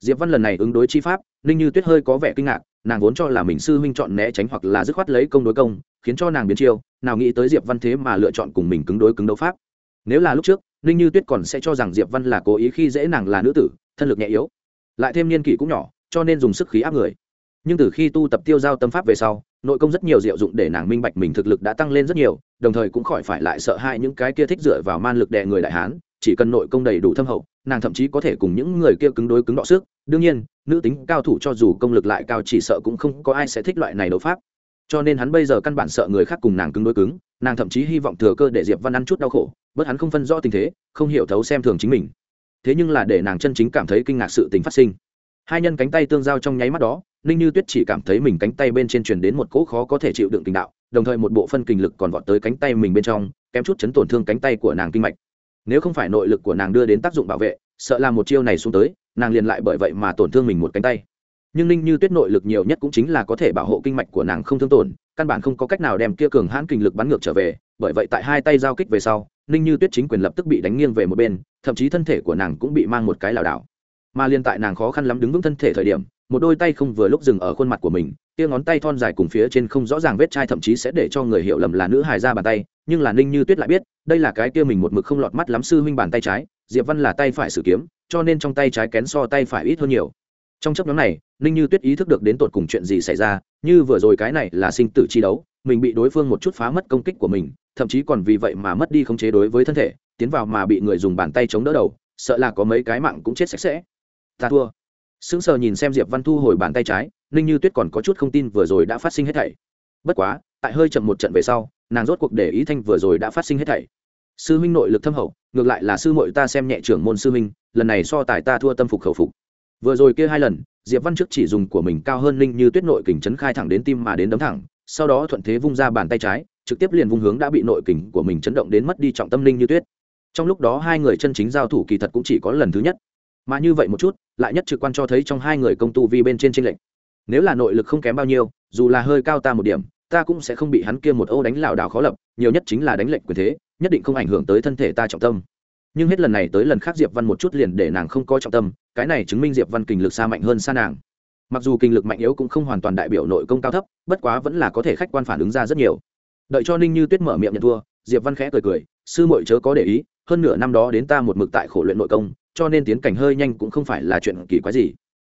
Diệp văn lần này ứng đối chi pháp, linh như tuyết hơi có vẻ kinh ngạc, nàng vốn cho là mình sư huynh chọn né tránh hoặc là dứt khoát lấy công đối công, khiến cho nàng biến chiêu, nào nghĩ tới diệp văn thế mà lựa chọn cùng mình cứng đối cứng đấu pháp nếu là lúc trước, ninh như tuyết còn sẽ cho rằng diệp văn là cố ý khi dễ nàng là nữ tử, thân lực nhẹ yếu. Lại thêm niên kỷ cũng nhỏ, cho nên dùng sức khí áp người. Nhưng từ khi tu tập tiêu giao tâm pháp về sau, nội công rất nhiều diệu dụng để nàng minh bạch mình thực lực đã tăng lên rất nhiều, đồng thời cũng khỏi phải lại sợ hãi những cái kia thích dựa vào man lực đè người đại hán, chỉ cần nội công đầy đủ thâm hậu, nàng thậm chí có thể cùng những người kia cứng đối cứng đọ sức. Đương nhiên, nữ tính cao thủ cho dù công lực lại cao chỉ sợ cũng không có ai sẽ thích loại này đấu pháp cho nên hắn bây giờ căn bản sợ người khác cùng nàng cứng đối cứng, nàng thậm chí hy vọng thừa cơ để diệp văn ăn chút đau khổ bớt hắn không phân rõ tình thế, không hiểu thấu xem thường chính mình. Thế nhưng là để nàng chân chính cảm thấy kinh ngạc sự tình phát sinh. Hai nhân cánh tay tương giao trong nháy mắt đó, ninh như tuyết chỉ cảm thấy mình cánh tay bên trên truyền đến một cỗ khó có thể chịu đựng tình đạo, đồng thời một bộ phân kinh lực còn vọt tới cánh tay mình bên trong, kém chút chấn tổn thương cánh tay của nàng kinh mạch. Nếu không phải nội lực của nàng đưa đến tác dụng bảo vệ, sợ là một chiêu này xuống tới, nàng liền lại bởi vậy mà tổn thương mình một cánh tay nhưng ninh như tuyết nội lực nhiều nhất cũng chính là có thể bảo hộ kinh mạch của nàng không thương tổn, căn bản không có cách nào đem kia cường hãn kinh lực bắn ngược trở về, bởi vậy tại hai tay giao kích về sau, ninh như tuyết chính quyền lập tức bị đánh nghiêng về một bên, thậm chí thân thể của nàng cũng bị mang một cái lảo đảo. Mà liên tại nàng khó khăn lắm đứng vững thân thể thời điểm, một đôi tay không vừa lúc dừng ở khuôn mặt của mình, kia ngón tay thon dài cùng phía trên không rõ ràng vết chai thậm chí sẽ để cho người hiểu lầm là nữ hài ra bàn tay, nhưng là ninh như tuyết lại biết, đây là cái kia mình một mực không lọt mắt lắm sư huynh bàn tay trái, diệp văn là tay phải sử kiếm, cho nên trong tay trái kén so tay phải ít hơn nhiều trong chấp nhóm này, ninh như tuyết ý thức được đến tột cùng chuyện gì xảy ra, như vừa rồi cái này là sinh tử chi đấu, mình bị đối phương một chút phá mất công kích của mình, thậm chí còn vì vậy mà mất đi khống chế đối với thân thể, tiến vào mà bị người dùng bàn tay chống đỡ đầu, sợ là có mấy cái mạng cũng chết sạch sẽ. Ta thua. Sững sờ nhìn xem diệp văn thu hồi bàn tay trái, ninh như tuyết còn có chút không tin vừa rồi đã phát sinh hết thảy. Bất quá, tại hơi chậm một trận về sau, nàng rốt cuộc để ý thanh vừa rồi đã phát sinh hết thảy. Sư huynh nội lực thâm hậu, ngược lại là sư muội ta xem nhẹ trưởng môn sư huynh, lần này so tài ta thua tâm phục khẩu phục vừa rồi kia hai lần, diệp văn trước chỉ dùng của mình cao hơn linh như tuyết nội kình chấn khai thẳng đến tim mà đến đấm thẳng, sau đó thuận thế vung ra bàn tay trái, trực tiếp liền vung hướng đã bị nội kình của mình chấn động đến mất đi trọng tâm linh như tuyết. Trong lúc đó hai người chân chính giao thủ kỳ thật cũng chỉ có lần thứ nhất. Mà như vậy một chút, lại nhất trực quan cho thấy trong hai người công tu vi bên trên tranh lệch. Nếu là nội lực không kém bao nhiêu, dù là hơi cao ta một điểm, ta cũng sẽ không bị hắn kia một ô đánh lảo đảo khó lập, nhiều nhất chính là đánh lệnh quyền thế, nhất định không ảnh hưởng tới thân thể ta trọng tâm nhưng hết lần này tới lần khác diệp văn một chút liền để nàng không có trọng tâm, cái này chứng minh diệp văn kinh lực xa mạnh hơn xa nàng. Mặc dù kinh lực mạnh yếu cũng không hoàn toàn đại biểu nội công cao thấp, bất quá vẫn là có thể khách quan phản ứng ra rất nhiều. Đợi cho ninh như tuyết mở miệng nhận thua, diệp văn khẽ cười cười, sư muội chớ có để ý, hơn nửa năm đó đến ta một mực tại khổ luyện nội công, cho nên tiến cảnh hơi nhanh cũng không phải là chuyện kỳ quái gì.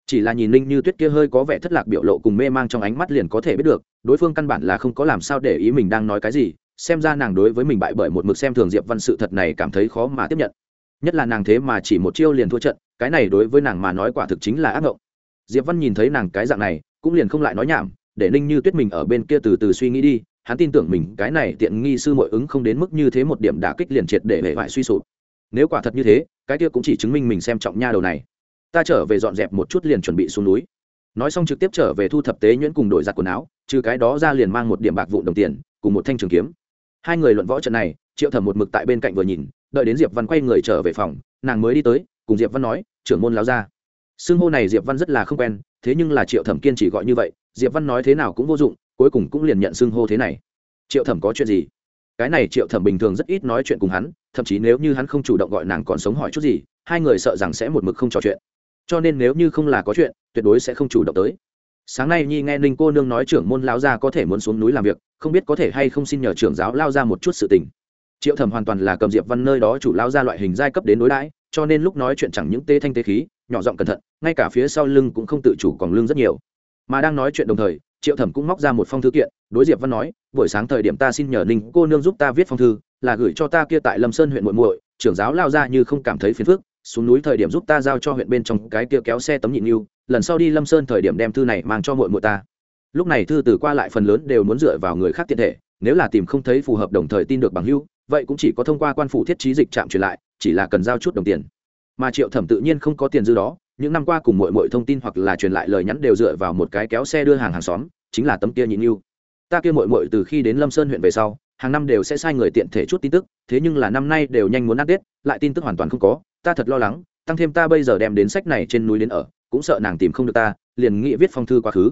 Chỉ là nhìn ninh như tuyết kia hơi có vẻ thất lạc biểu lộ cùng mê mang trong ánh mắt liền có thể biết được, đối phương căn bản là không có làm sao để ý mình đang nói cái gì xem ra nàng đối với mình bại bởi một mực xem thường diệp văn sự thật này cảm thấy khó mà tiếp nhận. Nhất là nàng thế mà chỉ một chiêu liền thua trận, cái này đối với nàng mà nói quả thực chính là ác ngộng. Diệp văn nhìn thấy nàng cái dạng này, cũng liền không lại nói nhảm, để ninh như tuyết mình ở bên kia từ từ suy nghĩ đi, hắn tin tưởng mình, cái này tiện nghi sư mội ứng không đến mức như thế một điểm đả kích liền triệt để hệ hoại suy sụp. Nếu quả thật như thế, cái kia cũng chỉ chứng minh mình xem trọng nha đầu này. Ta trở về dọn dẹp một chút liền chuẩn bị xuống núi. Nói xong trực tiếp trở về thu thập tế nhuyễn cùng đổi giặt quần áo, trừ cái đó ra liền mang một điểm bạc vụ đồng tiền, cùng một thanh trường kiếm hai người luận võ trận này, triệu thẩm một mực tại bên cạnh vừa nhìn, đợi đến diệp văn quay người trở về phòng, nàng mới đi tới, cùng diệp văn nói, trưởng môn láo ra xưng hô này diệp văn rất là không quen, thế nhưng là triệu thẩm kiên chỉ gọi như vậy, diệp văn nói thế nào cũng vô dụng, cuối cùng cũng liền nhận xưng hô thế này. Triệu thẩm có chuyện gì? Cái này triệu thẩm bình thường rất ít nói chuyện cùng hắn, thậm chí nếu như hắn không chủ động gọi nàng còn sống hỏi chút gì, hai người sợ rằng sẽ một mực không trò chuyện. Cho nên nếu như không là có chuyện, tuyệt đối sẽ không chủ động tới sáng nay nhi nghe ninh cô nương nói trưởng môn lao gia có thể muốn xuống núi làm việc, không biết có thể hay không xin nhờ trưởng giáo lao ra một chút sự tình. Triệu thẩm hoàn toàn là cầm diệp văn nơi đó chủ lao ra loại hình giai cấp đến đối đãi, cho nên lúc nói chuyện chẳng những tê thanh tê khí, nhỏ giọng cẩn thận, ngay cả phía sau lưng cũng không tự chủ còn lưng rất nhiều. Mà đang nói chuyện đồng thời, triệu thẩm cũng móc ra một phong thư kiện, đối diệp văn nói, buổi sáng thời điểm ta xin nhờ ninh cô nương giúp ta viết phong thư, là gửi cho ta kia tại lâm sơn huyện muội muội, trưởng giáo lao ra như không cảm thấy phiền phức xuống núi thời điểm giúp ta giao cho huyện bên trong cái kia kéo xe tấm nhịn yêu lần sau đi lâm sơn thời điểm đem thư này mang cho muội muội ta. Lúc này thư từ qua lại phần lớn đều muốn dựa vào người khác tiện thể, nếu là tìm không thấy phù hợp đồng thời tin được bằng hưu vậy cũng chỉ có thông qua quan phủ thiết trí dịch trạm truyền lại, chỉ là cần giao chút đồng tiền. Mà triệu thẩm tự nhiên không có tiền dư đó, những năm qua cùng mội mội thông tin hoặc là truyền lại lời nhắn đều dựa vào một cái kéo xe đưa hàng hàng xóm, chính là tấm kia nhịn yêu ta kia mội mội từ khi đến lâm sơn huyện về sau, hàng năm đều sẽ sai người tiện thể chút tin tức, thế nhưng là năm nay đều nhanh muốn ăn tết, lại tin tức hoàn toàn không có ta thật lo lắng, tăng thêm ta bây giờ đem đến sách này trên núi đến ở, cũng sợ nàng tìm không được ta, liền nghĩ viết phong thư quá khứ.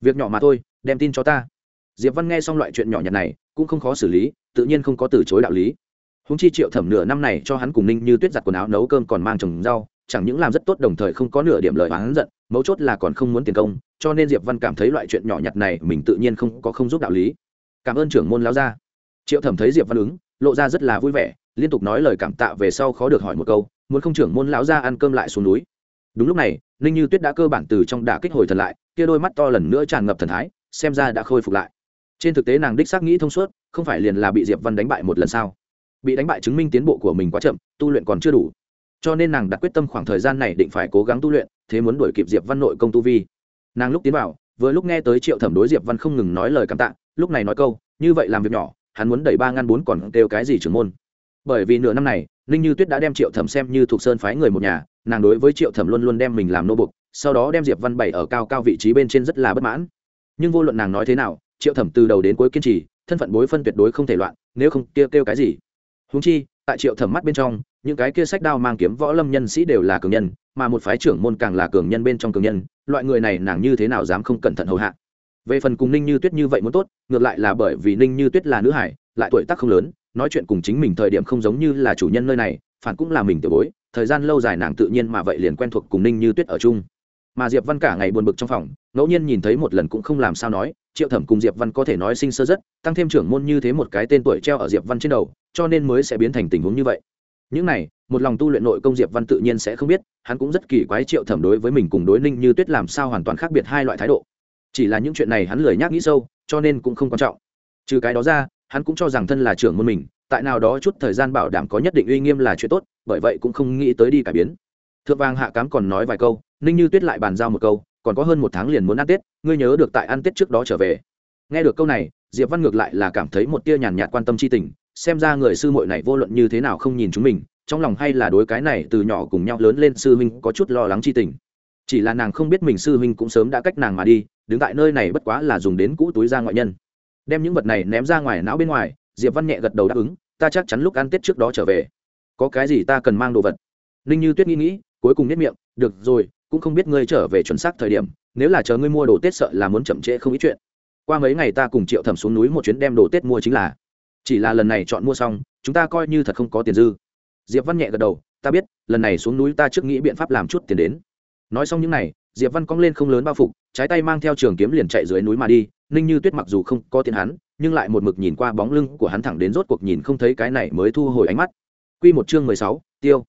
Việc nhỏ mà thôi, đem tin cho ta. Diệp văn nghe xong loại chuyện nhỏ nhặt này, cũng không khó xử lý, tự nhiên không có từ chối đạo lý. Húng chi triệu thẩm nửa năm này cho hắn cùng ninh như tuyết giặt quần áo nấu cơm còn mang trồng rau, chẳng những làm rất tốt đồng thời không có nửa điểm lời hắn giận, mấu chốt là còn không muốn tiền công, cho nên diệp văn cảm thấy loại chuyện nhỏ nhặt này mình tự nhiên không có không giúp đạo lý. Cảm ơn trưởng môn lão gia. Triệu thẩm thấy diệp văn ứng, lộ ra rất là vui vẻ, liên tục nói lời cảm tạ về sau khó được hỏi một câu muốn không trưởng môn lão ra ăn cơm lại xuống núi. Đúng lúc này, ninh như tuyết đã cơ bản từ trong đả kích hồi thần lại, kia đôi mắt to lần nữa tràn ngập thần thái, xem ra đã khôi phục lại. Trên thực tế nàng đích xác nghĩ thông suốt, không phải liền là bị diệp văn đánh bại một lần sao? Bị đánh bại chứng minh tiến bộ của mình quá chậm, tu luyện còn chưa đủ. Cho nên nàng đặt quyết tâm khoảng thời gian này định phải cố gắng tu luyện, thế muốn đuổi kịp diệp văn nội công tu vi. Nàng lúc tiến vào, vừa lúc nghe tới triệu thẩm đối diệp văn không ngừng nói lời cảm tạ, lúc này nói câu, như vậy làm việc nhỏ, hắn muốn đẩy ba ngăn bốn còn kêu cái gì trưởng môn? Bởi vì nửa năm này, ninh như tuyết đã đem triệu thẩm xem như thuộc sơn phái người một nhà, nàng đối với triệu thẩm luôn luôn đem mình làm nô bục, sau đó đem diệp văn bảy ở cao cao vị trí bên trên rất là bất mãn. Nhưng vô luận nàng nói thế nào, triệu thẩm từ đầu đến cuối kiên trì, thân phận bối phân tuyệt đối không thể loạn, nếu không kêu kêu cái gì. Húng chi, tại triệu thẩm mắt bên trong, những cái kia sách đao mang kiếm võ lâm nhân sĩ đều là cường nhân, mà một phái trưởng môn càng là cường nhân bên trong cường nhân, loại người này nàng như thế nào dám không cẩn thận hầu hạ. Về phần cùng ninh như tuyết như vậy muốn tốt, ngược lại là bởi vì ninh như tuyết là nữ hải, lại tuổi tác không lớn nói chuyện cùng chính mình thời điểm không giống như là chủ nhân nơi này, phản cũng là mình tiểu bối, thời gian lâu dài nàng tự nhiên mà vậy liền quen thuộc cùng ninh như tuyết ở chung. Mà diệp văn cả ngày buồn bực trong phòng, ngẫu nhiên nhìn thấy một lần cũng không làm sao nói, triệu thẩm cùng diệp văn có thể nói sinh sơ rất, tăng thêm trưởng môn như thế một cái tên tuổi treo ở diệp văn trên đầu, cho nên mới sẽ biến thành tình huống như vậy. Những này, một lòng tu luyện nội công diệp văn tự nhiên sẽ không biết, hắn cũng rất kỳ quái triệu thẩm đối với mình cùng đối ninh như tuyết làm sao hoàn toàn khác biệt hai loại thái độ. Chỉ là những chuyện này hắn lười nhác nghĩ sâu, cho nên cũng không quan trọng. Trừ cái đó ra hắn cũng cho rằng thân là trưởng môn mình, tại nào đó chút thời gian bảo đảm có nhất định uy nghiêm là chuyện tốt, bởi vậy cũng không nghĩ tới đi cải biến. Thượng vàng hạ cám còn nói vài câu, ninh như tuyết lại bàn giao một câu, còn có hơn một tháng liền muốn ăn tết, ngươi nhớ được tại ăn tết trước đó trở về. Nghe được câu này, diệp văn ngược lại là cảm thấy một tia nhàn nhạt quan tâm c h i tình, xem ra người sư muội này vô luận như thế nào không nhìn chúng mình, trong lòng hay là đối cái này từ nhỏ cùng nhau lớn lên sư huynh có chút lo lắng c h i tình. Chỉ là nàng không biết mình sư huynh cũng sớm đã cách nàng mà đi, đứng tại nơi này bất quá là dùng đến cũ túi ra ngoại nhân đem những vật này ném ra ngoài não bên ngoài, diệp văn nhẹ gật đầu đáp ứng, ta chắc chắn lúc ăn tết trước đó trở về. Có cái gì ta cần mang đồ vật. Ninh như tuyết nghĩ nghĩ, cuối cùng nhất miệng, được rồi, cũng không biết ngươi trở về chuẩn xác thời điểm, nếu là chờ ngươi mua đồ tết sợ là muốn chậm trễ không ít chuyện. Qua mấy ngày ta cùng triệu thẩm xuống núi một chuyến đem đồ tết mua chính là. Chỉ là lần này chọn mua xong, chúng ta coi như thật không có tiền dư. Diệp văn nhẹ gật đầu, ta biết, lần này xuống núi ta trước nghĩ biện pháp làm chút tiền đến. Nói xong những n à y diệp văn cong lên không lớn bao phục, trái tay mang theo trường kiếm liền chạy dưới núi mà đi ninh như tuyết mặc dù không có tiền hắn, nhưng lại một mực nhìn qua bóng lưng của hắn thẳng đến rốt cuộc nhìn không thấy cái này mới thu hồi ánh mắt. Q một chương mười sáu, tiêu.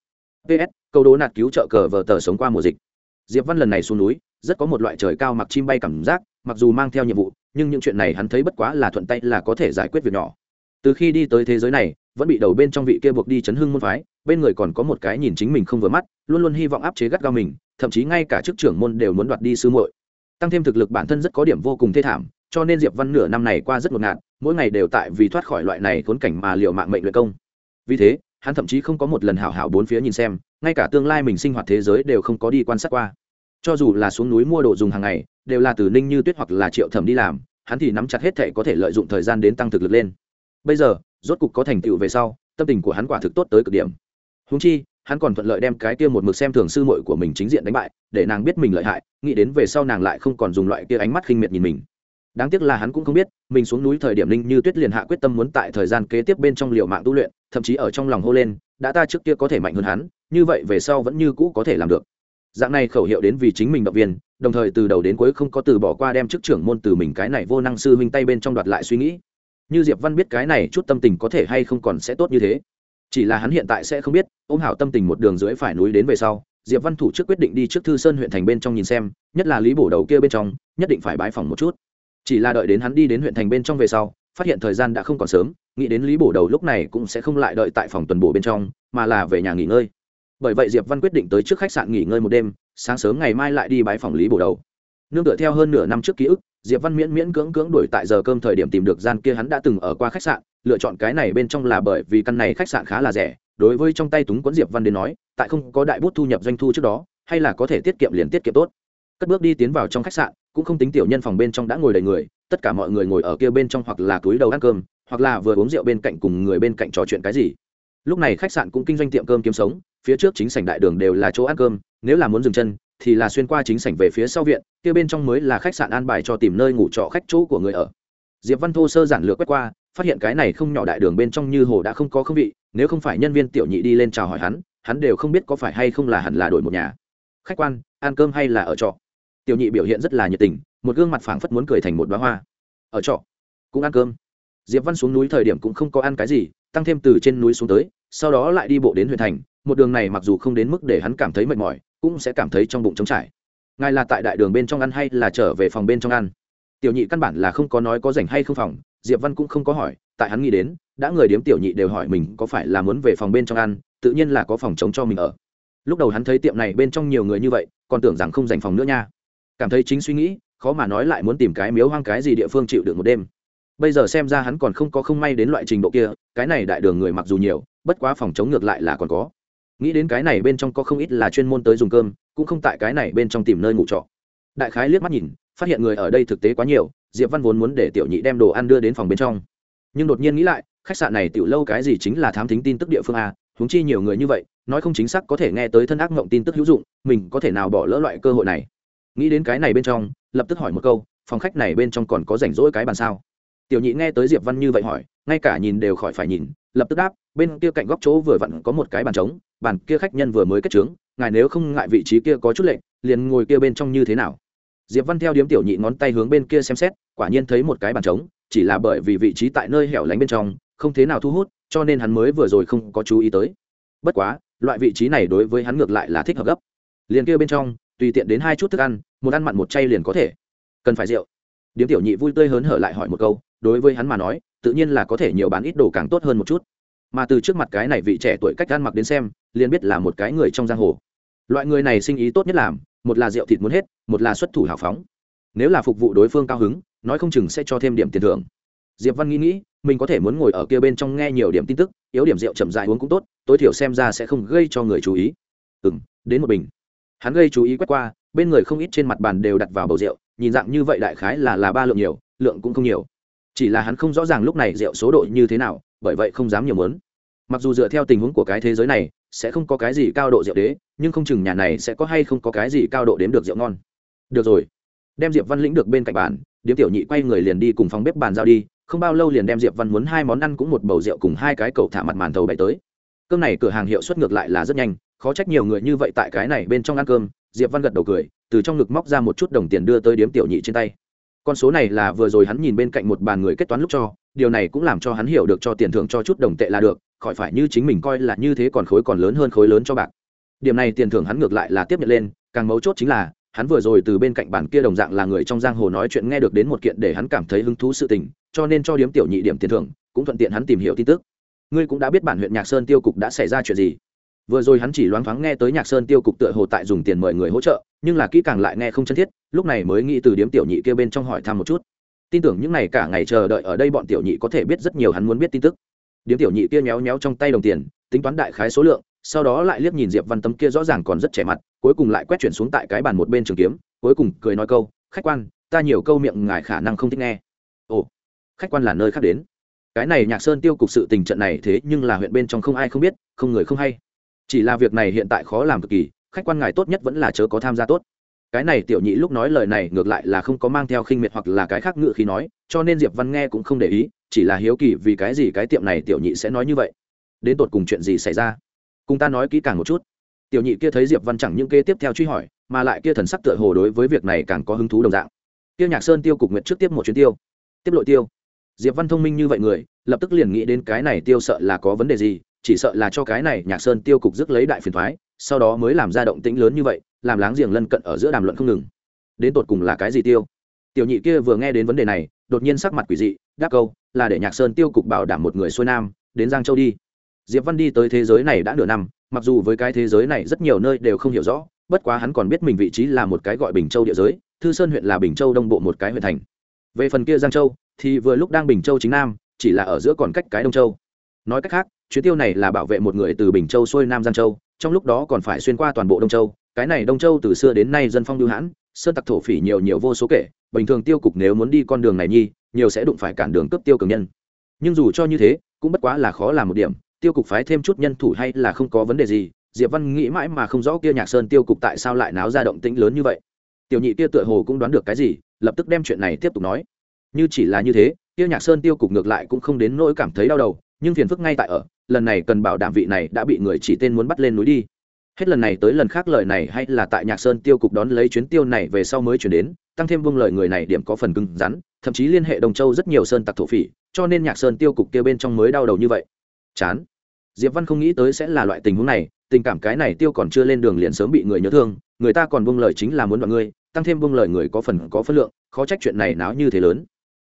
Ps câu đố nạt cứu trợ cờ vờ tờ sống qua mùa dịch. Diệp văn lần này xuống núi, rất có một loại trời cao mặc chim bay cảm giác, mặc dù mang theo nhiệm vụ, nhưng những chuyện này hắn thấy bất quá là thuận tay là có thể giải quyết việc nhỏ. Từ khi đi tới thế giới này, vẫn bị đầu bên trong vị kia buộc đi chấn hưng môn phái, bên người còn có một cái nhìn chính mình không vừa mắt, luôn luôn hy vọng áp chế gắt gao mình, thậm chí ngay cả chức trưởng môn đều muốn đoạt đi sư muội tăng thêm thực lực bản thân rất có điểm vô cùng thê thảm, cho nên diệp văn nửa năm này qua rất ngột ngạt, mỗi ngày đều tại vì thoát khỏi loại này khốn cảnh mà liệu mạng mệnh luyện công. Vì thế, hắn thậm chí không có một lần hảo hảo bốn phía nhìn xem, ngay cả tương lai mình sinh hoạt thế giới đều không có đi quan sát qua. Cho dù là xuống núi mua đồ dùng hàng ngày, đều là từ ninh như tuyết hoặc là triệu thẩm đi làm, hắn thì nắm chặt hết thể có thể lợi dụng thời gian đến tăng thực lực lên. Bây giờ, rốt cục có thành tựu về sau, tâm tình của hắn quả thực tốt tới cực điểm. Húng chi hắn còn thuận lợi đem cái kia một mực xem thường sư muội của mình chính diện đánh bại, để nàng biết mình lợi hại, nghĩ đến về sau nàng lại không còn dùng loại kia ánh mắt khinh miệt nhìn mình. Đáng tiếc là hắn cũng không biết, mình xuống núi thời điểm linh như tuyết liền hạ quyết tâm muốn tại thời gian kế tiếp bên trong liều mạng tu luyện, thậm chí ở trong lòng hô lên, đã ta trước kia có thể mạnh hơn hắn, như vậy về sau vẫn như cũ có thể làm được. Dạng này khẩu hiệu đến vì chính mình động viên, đồng thời từ đầu đến cuối không có từ bỏ qua đem chức trưởng môn từ mình cái này vô năng sư huynh tay bên trong đoạt lại suy nghĩ. Như diệp văn biết cái này chút tâm tình có thể hay không còn sẽ tốt như thế chỉ là hắn hiện tại sẽ không biết, ôm hảo tâm tình một đường dưới phải núi đến về sau, diệp văn thủ trước quyết định đi trước thư sơn huyện thành bên trong nhìn xem, nhất là lý bổ đầu kia bên trong, nhất định phải bái phòng một chút. Chỉ là đợi đến hắn đi đến huyện thành bên trong về sau, phát hiện thời gian đã không còn sớm, nghĩ đến lý bổ đầu lúc này cũng sẽ không lại đợi tại phòng tuần bổ bên trong, mà là về nhà nghỉ ngơi. Bởi vậy diệp văn quyết định tới trước khách sạn nghỉ ngơi một đêm, sáng sớm ngày mai lại đi bái phòng lý bổ đầu. Nương tựa theo hơn nửa năm trước ký ức, diệp văn miễn miễn cưỡng cưỡng đuổi tại giờ cơm thời điểm tìm được gian kia hắn đã từng ở qua khách sạn lựa chọn cái này bên trong là bởi vì căn này khách sạn khá là rẻ, đối với trong tay túng quấn diệp văn đến nói, tại không có đại bút thu nhập doanh thu trước đó, hay là có thể tiết kiệm liền tiết kiệm tốt. Cất bước đi tiến vào trong khách sạn, cũng không tính tiểu nhân phòng bên trong đã ngồi đầy người, tất cả mọi người ngồi ở kia bên trong hoặc là túi đầu ăn cơm, hoặc là vừa uống rượu bên cạnh cùng người bên cạnh trò chuyện cái gì. Lúc này khách sạn cũng kinh doanh tiệm cơm kiếm sống, phía trước chính sảnh đại đường đều là chỗ ăn cơm, nếu là muốn dừng chân, thì là xuyên qua chính sảnh về phía sau viện, kia bên trong mới là khách sạn an bài cho tìm nơi ngủ trọ khách chỗ của người ở. Diệp văn thô sơ giản lược quét qua phát hiện cái này không nhỏ đại đường bên trong như hồ đã không có không vị, nếu không phải nhân viên tiểu nhị đi lên chào hỏi hắn hắn đều không biết có phải hay không là hẳn là đổi một nhà. Khách quan, ăn cơm hay là ở trọ? Tiểu nhị biểu hiện rất là nhiệt tình, một gương mặt phảng phất muốn cười thành một đoá hoa. Ở trọ, cũng ăn cơm. Diệp văn xuống núi thời điểm cũng không có ăn cái gì, tăng thêm từ trên núi xuống tới, sau đó lại đi bộ đến huyện thành, một đường này mặc dù không đến mức để hắn cảm thấy mệt mỏi, cũng sẽ cảm thấy trong bụng trống trải. Ngài là tại đại đường bên trong ăn hay là trở về phòng bên trong ăn? Tiểu nhị căn bản là không có nói có rảnh hay không phòng diệp văn cũng không có hỏi, tại hắn nghĩ đến, đã người điếm tiểu nhị đều hỏi mình có phải là muốn về phòng bên trong ăn, tự nhiên là có phòng chống cho mình ở. Lúc đầu hắn thấy tiệm này bên trong nhiều người như vậy, còn tưởng rằng không dành phòng nữa nha. Cảm thấy chính suy nghĩ, khó mà nói lại muốn tìm cái miếu hoang cái gì địa phương chịu được một đêm. Bây giờ xem ra hắn còn không có không may đến loại trình độ kia, cái này đại đường người mặc dù nhiều, bất quá phòng chống ngược lại là còn có. Nghĩ đến cái này bên trong có không ít là chuyên môn tới dùng cơm, cũng không tại cái này bên trong tìm nơi ngủ trọ. Đại khái liếc mắt nhìn, phát hiện người ở đây thực tế quá nhiều diệp văn vốn muốn để tiểu nhị đem đồ ăn đưa đến phòng bên trong. Nhưng đột nhiên nghĩ lại, khách sạn này tiểu lâu cái gì chính là thám thính tin tức địa phương a huống chi nhiều người như vậy, nói không chính xác có thể nghe tới thân ác mộng tin tức hữu dụng, mình có thể nào bỏ lỡ loại cơ hội này? Nghĩ đến cái này bên trong, lập tức hỏi một câu, phòng khách này bên trong còn có rảnh rỗi cái bàn sao? Tiểu nhị nghe tới diệp văn như vậy hỏi, ngay cả nhìn đều khỏi phải nhìn, lập tức đáp, bên kia cạnh góc chỗ vừa vặn có một cái bàn trống, bàn kia khách nhân vừa mới kết trướng, ngài nếu không ngại vị trí kia có chút lệnh liền ngồi kia bên trong như thế nào? Diệp văn theo điếm tiểu nhị ngón tay hướng bên kia xem xét, quả nhiên thấy một cái bàn trống, chỉ là bởi vì vị trí tại nơi hẻo lánh bên trong, không thế nào thu hút, cho nên hắn mới vừa rồi không có chú ý tới. Bất quá, loại vị trí này đối với hắn ngược lại là thích hợp gấp. Liền kia bên trong, tùy tiện đến hai chút thức ăn, một ăn mặn một chay liền có thể. Cần phải rượu. Điếm tiểu nhị vui tươi hớn hở lại hỏi một câu, đối với hắn mà nói, tự nhiên là có thể nhiều bán ít đồ càng tốt hơn một chút. Mà từ trước mặt cái này vị trẻ tuổi cách ăn mặc đến xem, liền biết là một cái người trong giang hồ. Loại người này sinh ý tốt nhất làm một là rượu thịt muốn hết, một là xuất thủ hào phóng. Nếu là phục vụ đối phương cao hứng, nói không chừng sẽ cho thêm điểm tiền thưởng. Diệp văn nghĩ nghĩ, mình có thể muốn ngồi ở kia bên trong nghe nhiều điểm tin tức, yếu điểm rượu chậm dại uống cũng tốt, tối thiểu xem ra sẽ không gây cho người chú ý. Ừ m đến một bình. Hắn gây chú ý quét qua, bên người không ít trên mặt bàn đều đặt vào bầu rượu, nhìn dạng như vậy đại khái là là ba lượng nhiều, lượng cũng không nhiều. Chỉ là hắn không rõ ràng lúc này rượu số độ như thế nào, bởi vậy không dám nhiều mớn mặc dù dựa theo tình huống của cái thế giới này sẽ không có cái gì cao độ rượu đế, nhưng không chừng nhà này sẽ có hay không có cái gì cao độ đếm được rượu ngon. Được rồi. Đem diệp văn lĩnh được bên cạnh bàn, điếm tiểu nhị quay người liền đi cùng phòng bếp bàn giao đi, không bao lâu liền đem diệp văn muốn hai món ăn cũng một bầu rượu cùng hai cái cầu thả mặt màn thầu bày tới. Cơm này cửa hàng hiệu suất ngược lại là rất nhanh, khó trách nhiều người như vậy tại cái này bên trong ăn cơm, diệp văn gật đầu cười, từ trong ngực móc ra một chút đồng tiền đưa tới điếm tiểu nhị trên tay con số này là vừa rồi hắn nhìn bên cạnh một bàn người kết toán lúc cho, điều này cũng làm cho hắn hiểu được cho tiền thưởng cho chút đồng tệ là được, khỏi phải như chính mình coi là như thế còn khối còn lớn hơn khối lớn cho bạc. Điểm này tiền thưởng hắn ngược lại là tiếp nhận lên, càng mấu chốt chính là, hắn vừa rồi từ bên cạnh bàn kia đồng dạng là người trong giang hồ nói chuyện nghe được đến một kiện để hắn cảm thấy hứng thú sự tình, cho nên cho điếm tiểu nhị điểm tiền thưởng, cũng thuận tiện hắn tìm hiểu tin tức. Ngươi cũng đã biết bản huyện nhạc sơn tiêu cục đã xảy ra chuyện gì. Vừa rồi hắn chỉ loáng thoáng nghe tới nhạc sơn tiêu cục tựa hồ tại dùng tiền mời người hỗ trợ nhưng là kỹ càng lại nghe không chân thiết, lúc này mới nghĩ từ điếm tiểu nhị kia bên trong hỏi thăm một chút. Tin tưởng những ngày cả ngày chờ đợi ở đây bọn tiểu nhị có thể biết rất nhiều hắn muốn biết tin tức. Điếm tiểu nhị kia nhéo nhéo trong tay đồng tiền, tính toán đại khái số lượng, sau đó lại liếc nhìn diệp văn tấm kia rõ ràng còn rất trẻ mặt, cuối cùng lại quét chuyển xuống tại cái bàn một bên trường kiếm, cuối cùng cười nói câu, khách quan, ta nhiều câu miệng ngài khả năng không thích nghe. Ồ, khách quan là nơi khác đến. Cái này nhạc sơn tiêu cục sự tình trận này thế nhưng là huyện bên trong không ai không biết, không người không hay. Chỉ là việc này hiện tại khó làm cực kỳ khách quan ngài tốt nhất vẫn là chớ có tham gia tốt. Cái này tiểu nhị lúc nói lời này ngược lại là không có mang theo khinh miệt hoặc là cái khác ngự khi nói, cho nên diệp văn nghe cũng không để ý, chỉ là hiếu kỳ vì cái gì cái tiệm này tiểu nhị sẽ nói như vậy. Đến tột cùng chuyện gì xảy ra? Cùng ta nói kỹ càng một chút. Tiểu nhị kia thấy diệp văn chẳng những kế tiếp theo truy hỏi, mà lại kia thần sắc tựa hồ đối với việc này càng có hứng thú đồng dạng. Tiêu nhạc sơn tiêu cục nguyện trước tiếp một chuyến tiêu. Tiếp lội tiêu. Diệp văn thông minh như vậy người, lập tức liền nghĩ đến cái này tiêu sợ là có vấn đề gì, chỉ sợ là cho cái này nhạc sơn tiêu cục dứt lấy đại phiền thoái sau đó mới làm ra động tĩnh lớn như vậy, làm láng giềng lân cận ở giữa đàm luận không ngừng. Đến tột cùng là cái gì tiêu? Tiểu nhị kia vừa nghe đến vấn đề này, đột nhiên sắc mặt quỷ dị đáp câu, là để nhạc sơn tiêu cục bảo đảm một người xuôi nam, đến giang châu đi. Diệp văn đi tới thế giới này đã nửa năm, mặc dù với cái thế giới này rất nhiều nơi đều không hiểu rõ, bất quá hắn còn biết mình vị trí là một cái gọi bình châu địa giới, thư sơn huyện là bình châu đông bộ một cái huyện thành. Về phần kia giang châu, thì vừa lúc đang bình châu chính nam, chỉ là ở giữa còn cách cái đông châu. Nói cách khác, chuyến tiêu này là bảo vệ một người từ bình châu xuôi nam giang châu trong lúc đó còn phải xuyên qua toàn bộ đông châu, cái này đông châu từ xưa đến nay dân phong lưu hãn, sơn tặc thổ phỉ nhiều nhiều vô số kể, bình thường tiêu cục nếu muốn đi con đường này nhi, nhiều sẽ đụng phải cản đường cướp tiêu cường nhân. Nhưng dù cho như thế, cũng bất quá là khó làm một điểm, tiêu cục phái thêm chút nhân thủ hay là không có vấn đề gì, diệp văn nghĩ mãi mà không rõ kia nhạc sơn tiêu cục tại sao lại náo ra động tĩnh lớn như vậy. Tiểu nhị kia tựa hồ cũng đoán được cái gì, lập tức đem chuyện này tiếp tục nói. Như chỉ là như thế, kia nhạc sơn tiêu cục ngược lại cũng không đến nỗi cảm thấy đau đầu nhưng phiền phức ngay tại ở, lần này cần bảo đảm vị này đã bị người chỉ tên muốn bắt lên núi đi. Hết lần này tới lần khác lời này hay là tại nhạc sơn tiêu cục đón lấy chuyến tiêu này về sau mới chuyển đến, tăng thêm vương lời người này điểm có phần cứng rắn, thậm chí liên hệ đồng châu rất nhiều sơn tặc thổ phỉ, cho nên nhạc sơn tiêu cục kia bên trong mới đau đầu như vậy. Chán. Diệp văn không nghĩ tới sẽ là loại tình huống này, tình cảm cái này tiêu còn chưa lên đường liền sớm bị người nhớ thương, người ta còn vương lời chính là muốn đoạn ngươi, tăng thêm vương lời người có phần có phân lượng, khó trách chuyện này náo như thế lớn.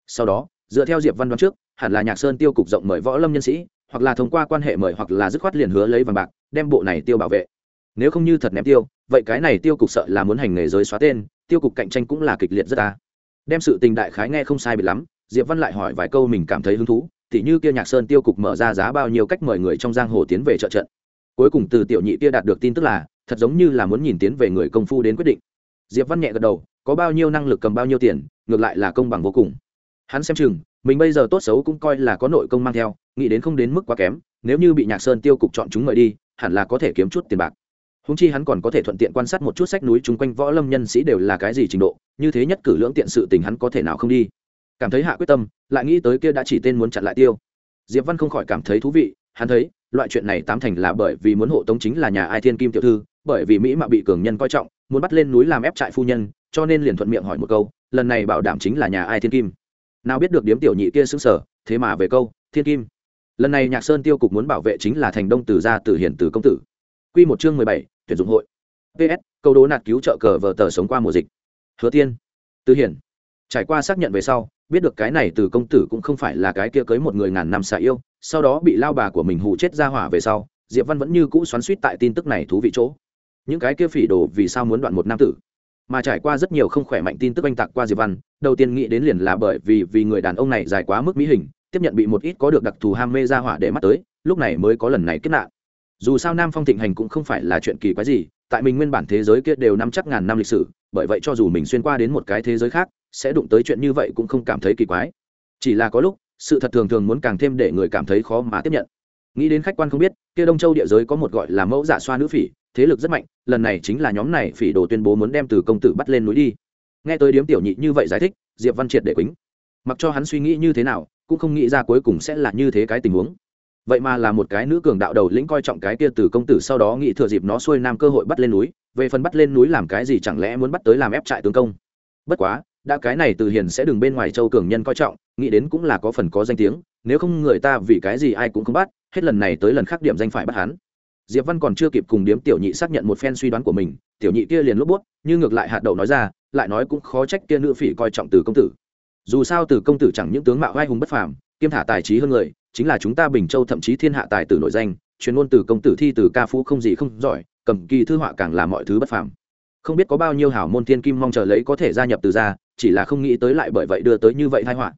Sau đó, dựa theo diệp văn đoán trước hẳn là nhạc sơn tiêu cục rộng mời võ lâm nhân sĩ, hoặc là thông qua quan hệ mời hoặc là dứt khoát liền hứa lấy vàng bạc, đem bộ này tiêu bảo vệ. Nếu không như thật ném tiêu, vậy cái này tiêu cục sợ là muốn hành nghề giới xóa tên, tiêu cục cạnh tranh cũng là kịch liệt rất ta. Đem sự tình đại khái nghe không sai biệt lắm, diệp văn lại hỏi vài câu mình cảm thấy hứng thú Thì như kia nhạc sơn tiêu cục mở ra giá bao nhiêu cách mời người trong giang hồ tiến về trợ trận. Cuối cùng từ tiểu nhị kia đạt được tin tức là, thật giống như là muốn nhìn tiến về người công phu đến quyết định. Diệp văn nhẹ gật đầu, có bao nhiêu năng lực cầm bao nhiêu tiền, ngược lại là công bằng vô cùng. Hắn xem chừng mình bây giờ tốt xấu cũng coi là có nội công mang theo, nghĩ đến không đến mức quá kém, nếu như bị nhạc sơn tiêu cục chọn chúng mời đi, hẳn là có thể kiếm chút tiền bạc. Húng chi hắn còn có thể thuận tiện quan sát một chút sách núi chung quanh võ lâm nhân sĩ đều là cái gì trình độ, như thế nhất cử lưỡng tiện sự tình hắn có thể nào không đi. Cảm thấy hạ quyết tâm, lại nghĩ tới kia đã chỉ tên muốn chặn lại tiêu. Diệp văn không khỏi cảm thấy thú vị, hắn thấy, loại chuyện này tám thành là bởi vì muốn hộ tống chính là nhà ai thiên kim tiểu thư, bởi vì mỹ mạo bị cường nhân coi trọng, muốn bắt lên núi làm ép trại phu nhân, cho nên liền thuận miệng hỏi một câu, lần này bảo đảm chính là nhà ai thiên kim nào biết được điếm tiểu nhị kia xứng sở thế mà về câu, thiên kim, lần này nhạc sơn tiêu cục muốn bảo vệ chính là thành đông từ gia từ hiển từ công tử. Q một chương mười bảy, tuyển dụng hội. Ps câu đố nạt cứu trợ cờ vờ tờ sống qua mùa dịch. Hứa tiên, từ hiển, trải qua xác nhận về sau, biết được cái này từ công tử cũng không phải là cái kia cưới một người ngàn năm xạ yêu, sau đó bị lao bà của mình hụ chết ra hỏa về sau, diệp văn vẫn như cũ xoắn suýt tại tin tức này thú vị chỗ. Những cái kia phỉ đồ vì sao muốn đoạn một nam tử? Mà trải qua rất nhiều không khỏe mạnh tin tức oanh tạc qua diệp văn, đầu tiên nghĩ đến liền là bởi vì vì người đàn ông này dài quá mức mỹ hình, tiếp nhận bị một ít có được đặc thù ham mê ra hỏa để mắt tới, lúc này mới có lần này kết nạn. Dù sao nam phong thịnh hành cũng không phải là chuyện kỳ quái gì, tại mình nguyên bản thế giới kia đều năm chắc ngàn năm lịch sử, bởi vậy cho dù mình xuyên qua đến một cái thế giới khác, sẽ đụng tới chuyện như vậy cũng không cảm thấy kỳ quái. Chỉ là có lúc, sự thật thường thường muốn càng thêm để người cảm thấy khó mà tiếp nhận nghĩ đến khách quan không biết, kia đông châu địa giới có một gọi là mẫu giả xoa nữ phỉ, thế lực rất mạnh, lần này chính là nhóm này phỉ đồ tuyên bố muốn đem từ công tử bắt lên núi đi. Nghe tới điếm tiểu nhị như vậy giải thích, diệp văn triệt để quýnh mặc cho hắn suy nghĩ như thế nào, cũng không nghĩ ra cuối cùng sẽ là như thế cái tình huống. Vậy mà là một cái nữ cường đạo đầu lĩnh coi trọng cái kia từ công tử sau đó nghĩ thừa dịp nó xuôi nam cơ hội bắt lên núi, về phần bắt lên núi làm cái gì chẳng lẽ muốn bắt tới làm ép trại tướng công. Bất quá, đã cái này từ hiền sẽ đừng bên ngoài châu cường nhân coi trọng, nghĩ đến cũng là có phần có danh tiếng, nếu không người ta vì cái gì ai cũng không bắt hết lần này tới lần khác điểm danh phải bắt hắn. Diệp văn còn chưa kịp cùng điếm tiểu nhị xác nhận một phen suy đoán của mình, tiểu nhị kia liền lúc bút nhưng ngược lại hạt đậu nói ra, lại nói cũng khó trách kia nữ phỉ coi trọng từ công tử. Dù sao từ công tử chẳng những tướng mạo vai hùng bất phàm, kiêm thả tài trí hơn người, chính là chúng ta bình châu thậm chí thiên hạ tài tử nổi danh, chuyên môn từ công tử thi từ ca phú không gì không giỏi, cầm kỳ thư họa càng là mọi thứ bất phàm. Không biết có bao nhiêu hảo môn thiên kim mong chờ lấy có thể gia nhập từ gia, chỉ là không nghĩ tới lại bởi vậy đưa tới như vậy tai họa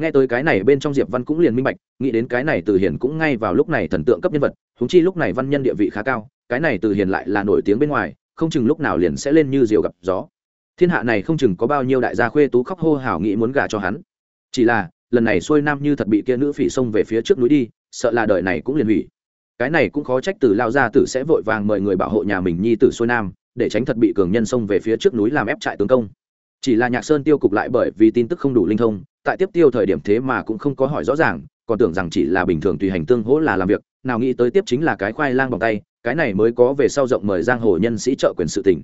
nghe tới cái này bên trong diệp văn cũng liền minh bạch, nghĩ đến cái này từ hiền cũng ngay vào lúc này thần tượng cấp nhân vật húng chi lúc này văn nhân địa vị khá cao, cái này từ hiền lại là nổi tiếng bên ngoài, không chừng lúc nào liền sẽ lên như diều gặp gió. Thiên hạ này không chừng có bao nhiêu đại gia khuê tú khóc hô hào nghĩ muốn gả cho hắn. Chỉ là, lần này xuôi nam như thật bị kia nữ phỉ xông về phía trước núi đi, sợ là đời này cũng liền hủy. Cái này cũng khó trách từ lao gia tử sẽ vội vàng mời người bảo hộ nhà mình nhi tử xuôi nam, để tránh thật bị cường nhân xông về phía trước núi làm ép trại tướng công. Chỉ là nhạc sơn tiêu cục lại bởi vì tin tức không đủ linh thông tại tiếp tiêu thời điểm thế mà cũng không có hỏi rõ ràng, còn tưởng rằng chỉ là bình thường tùy hành tương hỗ là làm việc, nào nghĩ tới tiếp chính là cái khoai lang bằng tay, cái này mới có về sau rộng mời giang hồ nhân sĩ trợ quyền sự tình.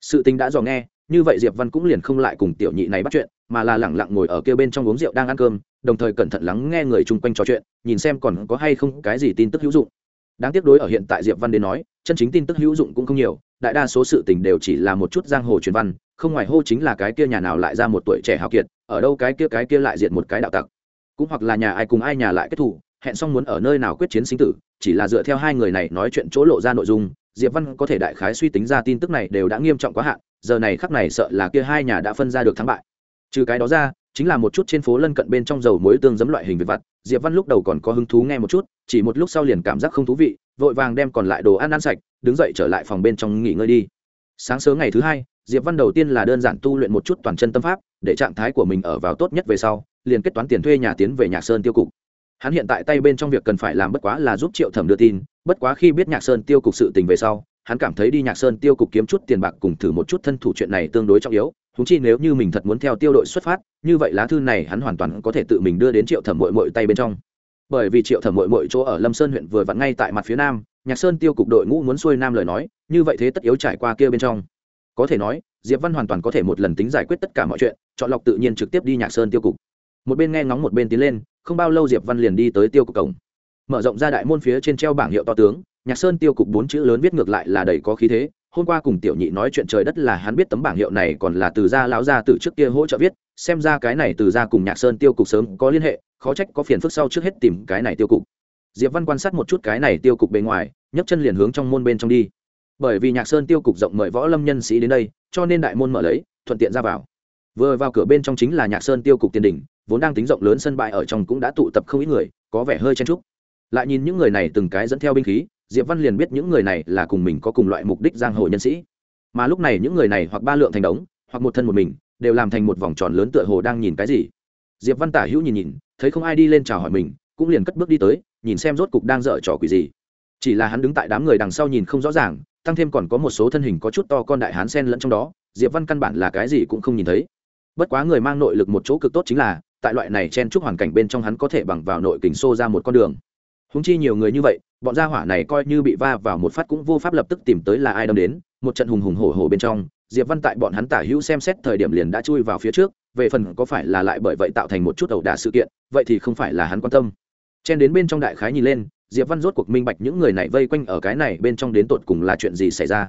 Sự tình đã dò nghe, như vậy diệp văn cũng liền không lại cùng tiểu nhị này bắt chuyện, mà là lẳng lặng ngồi ở kia bên trong uống rượu đang ăn cơm, đồng thời cẩn thận lắng nghe người chung quanh trò chuyện, nhìn xem còn có hay không cái gì tin tức hữu dụng. Đáng tiếc đối ở hiện tại diệp văn đến nói, chân chính tin tức hữu dụng cũng không nhiều, đại đa số sự tình đều chỉ là một chút giang hồ truyền văn không ngoài hô chính là cái kia nhà nào lại ra một tuổi trẻ hào kiệt, ở đâu cái kia cái kia lại diện một cái đạo tặc. Cũng hoặc là nhà ai cùng ai nhà lại kết thủ, hẹn xong muốn ở nơi nào quyết chiến sinh tử, chỉ là dựa theo hai người này nói chuyện chỗ lộ ra nội dung, diệp văn có thể đại khái suy tính ra tin tức này đều đã nghiêm trọng quá hạn, giờ này khắc này sợ là kia hai nhà đã phân ra được thắng bại. Trừ cái đó ra, chính là một chút trên phố lân cận bên trong dầu muối tương giấm loại hình về vặt, diệp văn lúc đầu còn có hứng thú nghe một chút, chỉ một lúc sau liền cảm giác không thú vị, vội vàng đem còn lại đồ ăn ăn sạch, đứng dậy trở lại phòng bên trong nghỉ ngơi đi. Sáng sớm ngày thứ hai diệp văn đầu tiên là đơn giản tu luyện một chút toàn chân tâm pháp, để trạng thái của mình ở vào tốt nhất về sau, liền kết toán tiền thuê nhà tiến về nhạc sơn tiêu cục. Hắn hiện tại tay bên trong việc cần phải làm bất quá là giúp triệu thẩm đưa tin, bất quá khi biết nhạc sơn tiêu cục sự tình về sau, hắn cảm thấy đi nhạc sơn tiêu cục kiếm chút tiền bạc cùng thử một chút thân thủ chuyện này tương đối trọng yếu húng chi nếu như mình thật muốn theo tiêu đội xuất phát, như vậy lá thư này hắn hoàn toàn có thể tự mình đưa đến triệu thẩm mội mội tay bên trong. Bởi vì triệu thẩm mội mội chỗ ở lâm sơn huyện vừa vặn ngay tại mặt phía nam, nhạc sơn tiêu cục đội ngũ muốn xuôi nam lời nói, như vậy thế tất yếu trải qua kia bên trong có thể nói, diệp văn hoàn toàn có thể một lần tính giải quyết tất cả mọi chuyện, chọn lọc tự nhiên trực tiếp đi nhạc sơn tiêu cục. Một bên nghe ngóng một bên tiến lên, không bao lâu diệp văn liền đi tới tiêu cục cổng. Mở rộng ra đại môn phía trên treo bảng hiệu to tướng, nhạc sơn tiêu cục bốn chữ lớn viết ngược lại là đầy có khí thế. Hôm qua cùng tiểu nhị nói chuyện trời đất là hắn biết tấm bảng hiệu này còn là từ gia lão gia từ trước kia hỗ trợ viết, xem ra cái này từ gia cùng nhạc sơn tiêu cục sớm có liên hệ, khó trách có phiền phức sau trước hết tìm cái này tiêu cục. Diệp văn quan sát một chút cái này tiêu cục bề ngoài, nhấc chân liền hướng trong môn bên trong đi bởi vì nhạc sơn tiêu cục rộng mời võ lâm nhân sĩ đến đây, cho nên đại môn mở lấy, thuận tiện ra vào. Vừa vào cửa bên trong chính là nhạc sơn tiêu cục tiền đỉnh vốn đang tính rộng lớn sân bãi ở trong cũng đã tụ tập không ít người, có vẻ hơi chen trúc lại nhìn những người này từng cái dẫn theo binh khí, diệp văn liền biết những người này là cùng mình có cùng loại mục đích giang hồ nhân sĩ. Mà lúc này những người này hoặc ba lượng thành đống, hoặc một thân một mình, đều làm thành một vòng tròn lớn tựa hồ đang nhìn cái gì. Diệp văn tả hữu nhìn nhìn, thấy không ai đi lên chào hỏi mình, cũng liền cất bước đi tới, nhìn xem rốt cục đang dở trò quỷ gì chỉ là hắn đứng tại đám người đằng sau nhìn không rõ ràng, tăng thêm còn có một số thân hình có chút to con đại hán sen lẫn trong đó, diệp văn căn bản là cái gì cũng không nhìn thấy. Bất quá người mang nội lực một chỗ cực tốt chính là, tại loại này chen chúc hoàn cảnh bên trong hắn có thể bằng vào nội kình xô ra một con đường. Húng chi nhiều người như vậy, bọn gia hỏa này coi như bị va vào một phát cũng vô pháp lập tức tìm tới là ai đâm đến, một trận hùng hùng hổ hổ bên trong, diệp văn tại bọn hắn tả hữu xem xét thời điểm liền đã chui vào phía trước, về phần có phải là lại bởi vậy tạo thành một chút ẩu đả sự kiện, vậy thì không phải là hắn quan tâm. Chen đến bên trong đại khái nhìn lên diệp văn rốt cuộc minh bạch những người này vây quanh ở cái này bên trong đến tột cùng là chuyện gì xảy ra.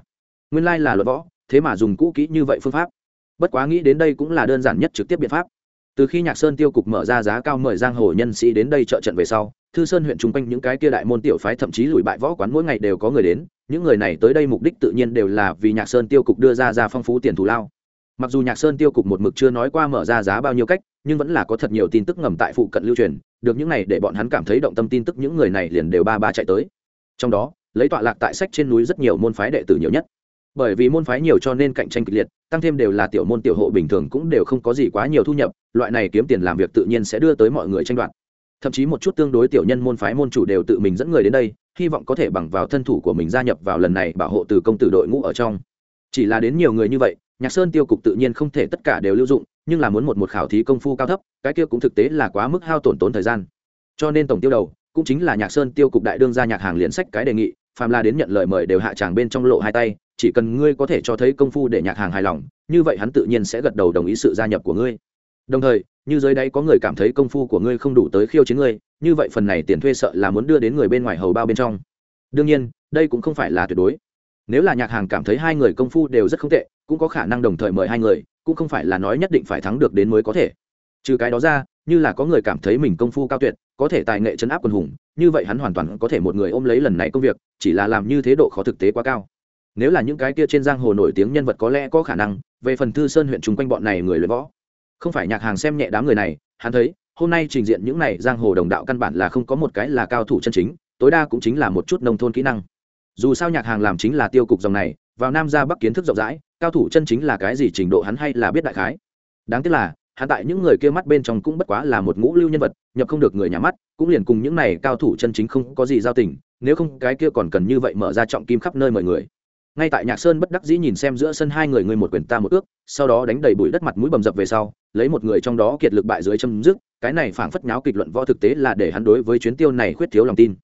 Nguyên lai là luật võ, thế mà dùng cũ kỹ như vậy phương pháp. Bất quá nghĩ đến đây cũng là đơn giản nhất trực tiếp biện pháp. Từ khi nhạc sơn tiêu cục mở ra giá cao mời giang hồ nhân sĩ đến đây trợ trận về sau, thư sơn huyện chung quanh những cái kia đại môn tiểu phái thậm chí lùi bại võ quán mỗi ngày đều có người đến, những người này tới đây mục đích tự nhiên đều là vì nhạc sơn tiêu cục đưa ra ra phong phú tiền thù lao mặc dù nhạc sơn tiêu cục một mực chưa nói qua mở ra giá bao nhiêu cách, nhưng vẫn là có thật nhiều tin tức ngầm tại phụ cận lưu truyền, được những này để bọn hắn cảm thấy động tâm tin tức những người này liền đều ba ba chạy tới. Trong đó, lấy tọa lạc tại sách trên núi rất nhiều môn phái đệ tử nhiều nhất. Bởi vì môn phái nhiều cho nên cạnh tranh kịch liệt, tăng thêm đều là tiểu môn tiểu hộ bình thường cũng đều không có gì quá nhiều thu nhập, loại này kiếm tiền làm việc tự nhiên sẽ đưa tới mọi người tranh đoạt. Thậm chí một chút tương đối tiểu nhân môn phái môn chủ đều tự mình dẫn người đến đây, hy vọng có thể bằng vào thân thủ của mình gia nhập vào lần này bảo hộ từ công tử đội ngũ ở trong. Chỉ là đến nhiều người như vậy nhạc sơn tiêu cục tự nhiên không thể tất cả đều lưu dụng, nhưng là muốn một một khảo thí công phu cao thấp, cái kia cũng thực tế là quá mức hao tổn tốn thời gian. Cho nên tổng tiêu đầu, cũng chính là nhạc sơn tiêu cục đại đương gia nhạc hàng liền sách cái đề nghị, phàm la đến nhận lời mời đều hạ tràng bên trong lộ hai tay, chỉ cần ngươi có thể cho thấy công phu để nhạc hàng hài lòng, như vậy hắn tự nhiên sẽ gật đầu đồng ý sự gia nhập của ngươi. Đồng thời, như dưới đây có người cảm thấy công phu của ngươi không đủ tới khiêu chiến ngươi, như vậy phần này tiền thuê sợ là muốn đưa đến người bên ngoài hầu bao bên trong. Đương nhiên, đây cũng không phải là tuyệt đối. Nếu là nhạc hàng cảm thấy hai người công phu đều rất không tệ cũng có khả năng đồng thời mời hai người, cũng không phải là nói nhất định phải thắng được đến mới có thể. Trừ cái đó ra, như là có người cảm thấy mình công phu cao tuyệt, có thể tài nghệ chấn áp quần hùng, như vậy hắn hoàn toàn có thể một người ôm lấy lần này công việc, chỉ là làm như thế độ khó thực tế quá cao. Nếu là những cái kia trên giang hồ nổi tiếng nhân vật có lẽ có khả năng, về phần thư sơn huyện chung quanh bọn này người luyện võ. Không phải nhạc hàng xem nhẹ đám người này, hắn thấy, hôm nay trình diện những này giang hồ đồng đạo căn bản là không có một cái là cao thủ chân chính, tối đa cũng chính là một chút nông thôn kỹ năng. Dù sao nhạc hàng làm chính là tiêu cục dòng này, vào nam ra bắc kiến thức rộng rãi cao thủ chân chính là cái gì trình độ hắn hay là biết đại khái. Đáng tiếc là, hắn tại những người kia mắt bên trong cũng bất quá là một ngũ lưu nhân vật, nhập không được người nhà mắt, cũng liền cùng những này cao thủ chân chính không có gì giao tình, nếu không cái kia còn cần như vậy mở ra trọng kim khắp nơi mọi người. Ngay tại nhạc sơn bất đắc dĩ nhìn xem giữa sân hai người người một quyền ta một ước, sau đó đánh đầy bụi đất mặt mũi bầm dập về sau, lấy một người trong đó kiệt lực bại dưới châm dứt, cái này phảng phất nháo kịch luận võ thực tế là để hắn đối với chuyến tiêu này khuyết thiếu lòng tin.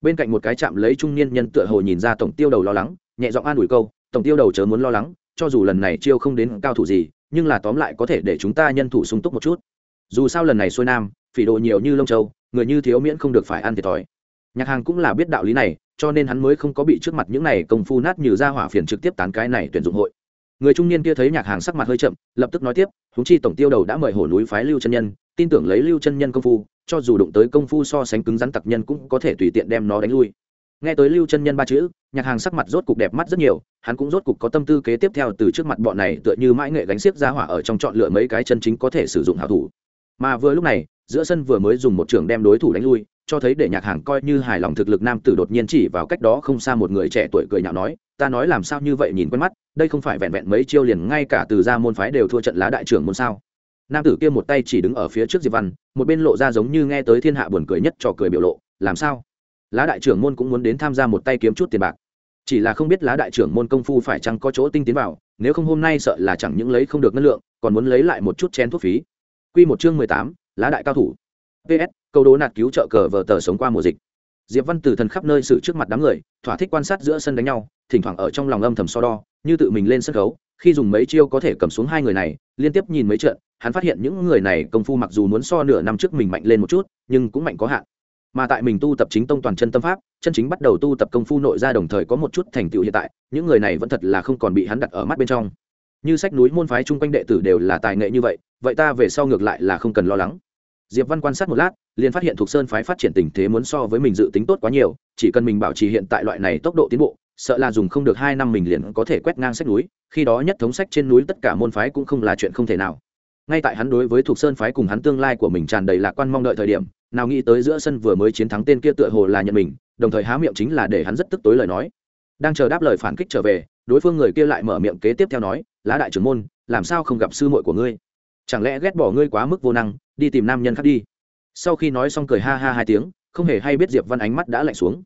Bên cạnh một cái chạm lấy trung niên nhân tựa hồ nhìn ra tổng tiêu đầu lo lắng, nhẹ giọng an ủi câu, tổng tiêu đầu chớ muốn lo lắng cho dù lần này chiêu không đến cao thủ gì, nhưng là tóm lại có thể để chúng ta nhân thủ sung túc một chút. Dù sao lần này xuôi nam, phỉ đồ nhiều như lông châu, người như thiếu miễn không được phải ăn thiệt thòi. Nhạc hàng cũng là biết đạo lý này, cho nên hắn mới không có bị trước mặt những này công phu nát như ra hỏa phiền trực tiếp tán cái này tuyển dụng hội. Người trung niên kia thấy nhạc hàng sắc mặt hơi chậm, lập tức nói tiếp húng chi tổng tiêu đầu đã mời hổ núi phái lưu chân nhân, tin tưởng lấy lưu chân nhân công phu, cho dù đụng tới công phu so sánh cứng rắn tặc nhân cũng có thể tùy tiện đem nó đánh lui nghe tới lưu chân nhân ba chữ, nhạc hàng sắc mặt rốt cục đẹp mắt rất nhiều, hắn cũng rốt cục có tâm tư kế tiếp theo từ trước mặt bọn này tựa như mãi nghệ gánh xiếc ra hỏa ở trong chọn lựa mấy cái chân chính có thể sử dụng hảo thủ. Mà vừa lúc này, giữa sân vừa mới dùng một trường đem đối thủ đánh lui, cho thấy để nhạc hàng coi như hài lòng thực lực nam tử đột nhiên chỉ vào cách đó không xa một người trẻ tuổi cười nhạo nói, ta nói làm sao như vậy nhìn quen mắt, đây không phải vẹn vẹn mấy chiêu liền ngay cả từ gia môn phái đều thua trận lá đại trưởng môn sao? Nam tử kia một tay chỉ đứng ở phía trước diệp văn, một bên lộ ra giống như nghe tới thiên hạ buồn cười nhất trò cười biểu lộ, làm sao? Lá đại trưởng môn cũng muốn đến tham gia một tay kiếm chút tiền bạc. Chỉ là không biết lá đại trưởng môn công phu phải chăng có chỗ tinh tiến vào, nếu không hôm nay sợ là chẳng những lấy không được năng lượng, còn muốn lấy lại một chút chén thuốc phí. Quy một chương mười tám, lá đại cao thủ. Ps câu đố nạt cứu trợ cờ vờ tờ sống qua mùa dịch. Diệp văn từ thần khắp nơi xử trước mặt đám người, thỏa thích quan sát giữa sân đánh nhau, thỉnh thoảng ở trong lòng âm thầm so đo, như tự mình lên sân khấu, khi dùng mấy chiêu có thể cầm xuống hai người này, liên tiếp nhìn mấy trận, hắn phát hiện những người này công phu mặc dù muốn so nửa năm trước mình mạnh lên một chút, nhưng cũng mạnh có hạn mà tại mình tu tập chính tông toàn chân tâm pháp, chân chính bắt đầu tu tập công phu nội ra đồng thời có một chút thành tựu hiện tại, những người này vẫn thật là không còn bị hắn đặt ở mắt bên trong. Như sách núi môn phái chung quanh đệ tử đều là tài nghệ như vậy vậy ta về sau ngược lại là không cần lo lắng. Diệp văn quan sát một lát, liền phát hiện thuộc sơn phái phát triển tình thế muốn so với mình dự tính tốt quá nhiều, chỉ cần mình bảo trì hiện tại loại này tốc độ tiến bộ, sợ là dùng không được hai năm mình liền có thể quét ngang sách núi, khi đó nhất thống sách trên núi tất cả môn phái cũng không là chuyện không thể nào ngay tại hắn đối với thuộc sơn phái cùng hắn tương lai của mình tràn đầy lạc quan mong đợi thời điểm, nào nghĩ tới giữa sân vừa mới chiến thắng tên kia tựa hồ là nhận mình, đồng thời há miệng chính là để hắn rất tức tối lời nói. Đang chờ đáp lời phản kích trở về, đối phương người kia lại mở miệng kế tiếp theo nói, lá đại trưởng môn, làm sao không gặp sư muội của ngươi? Chẳng lẽ ghét bỏ ngươi quá mức vô năng, đi tìm nam nhân khác đi. Sau khi nói xong cười ha ha hai tiếng, không hề hay biết diệp văn ánh mắt đã lạnh xuống.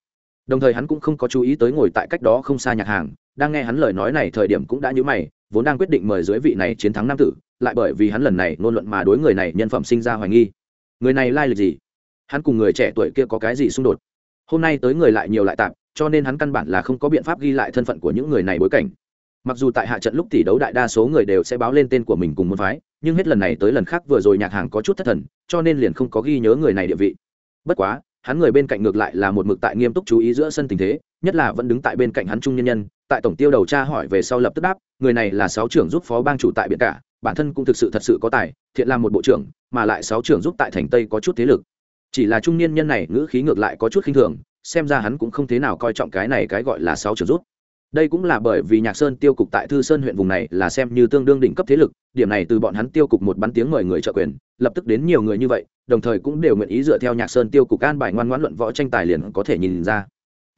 Đồng thời hắn cũng không có chú ý tới ngồi tại cách đó không xa nhạc hàng, đang nghe hắn lời nói này thời điểm cũng đã nhớ mày, vốn đang quyết định mời dưới vị này chiến thắng nam tử lại bởi vì hắn lần này ngôn luận mà đối người này nhân phẩm sinh ra hoài nghi. Người này lai lịch gì? Hắn cùng người trẻ tuổi kia có cái gì xung đột? Hôm nay tới người lại nhiều lại tạm cho nên hắn căn bản là không có biện pháp ghi lại thân phận của những người này bối cảnh. Mặc dù tại hạ trận lúc tỷ đấu đại đa số người đều sẽ báo lên tên của mình cùng môn phái, nhưng hết lần này tới lần khác vừa rồi nhạc hàng có chút thất thần, cho nên liền không có ghi nhớ người này địa vị. Bất quá, hắn người bên cạnh ngược lại là một mực tại nghiêm túc chú ý giữa sân tình thế, nhất là vẫn đứng tại bên cạnh hắn trung nhân nhân. Tại tổng tiêu đầu tra hỏi về sau lập tức đáp, người này là sáu trưởng giúp phó bang chủ tại biển cả bản thân cũng thực sự thật sự có tài, thiện làm một bộ trưởng, mà lại sáu trưởng giúp tại thành tây có chút thế lực. Chỉ là trung niên nhân này ngữ khí ngược lại có chút khinh thường, xem ra hắn cũng không thế nào coi trọng cái này cái gọi là sáu trưởng rút đây cũng là bởi vì nhạc sơn tiêu cục tại thư sơn huyện vùng này là xem như tương đương đỉnh cấp thế lực, điểm này từ bọn hắn tiêu cục một bắn tiếng mời người trợ quyền, lập tức đến nhiều người như vậy, đồng thời cũng đều nguyện ý dựa theo nhạc sơn tiêu cục an bài ngoan ngoãn luận võ tranh tài liền có thể nhìn ra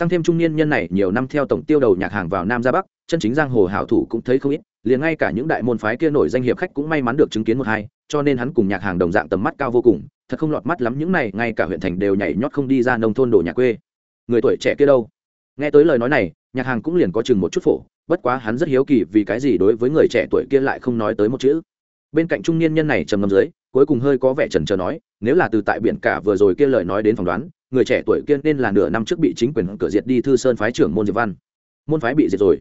tăng thêm trung niên nhân này nhiều năm theo tổng tiêu đầu nhạc hàng vào nam ra bắc, chân chính giang hồ hảo thủ cũng thấy không ít, liền ngay cả những đại môn phái kia nổi danh hiệp khách cũng may mắn được chứng kiến một hai, cho nên hắn cùng nhạc hàng đồng dạng tầm mắt cao vô cùng, thật không lọt mắt lắm những này, ngay cả huyện thành đều nhảy nhót không đi ra nông thôn đồ nhà quê. Người tuổi trẻ kia đâu? Nghe tới lời nói này, nhạc hàng cũng liền có chừng một chút phổ, bất quá hắn rất hiếu kỳ vì cái gì đối với người trẻ tuổi kia lại không nói tới một chữ. Bên cạnh trung niên nhân này trầm ngâm dưới, cuối cùng hơi có vẻ trần trờ nói, nếu là từ tại biển cả vừa rồi kia lời nói đến phỏng đoán người trẻ tuổi kia nên là nửa năm trước bị chính quyền cửa diệt đi thư sơn phái trưởng môn diệp văn. Môn phái bị diệt rồi.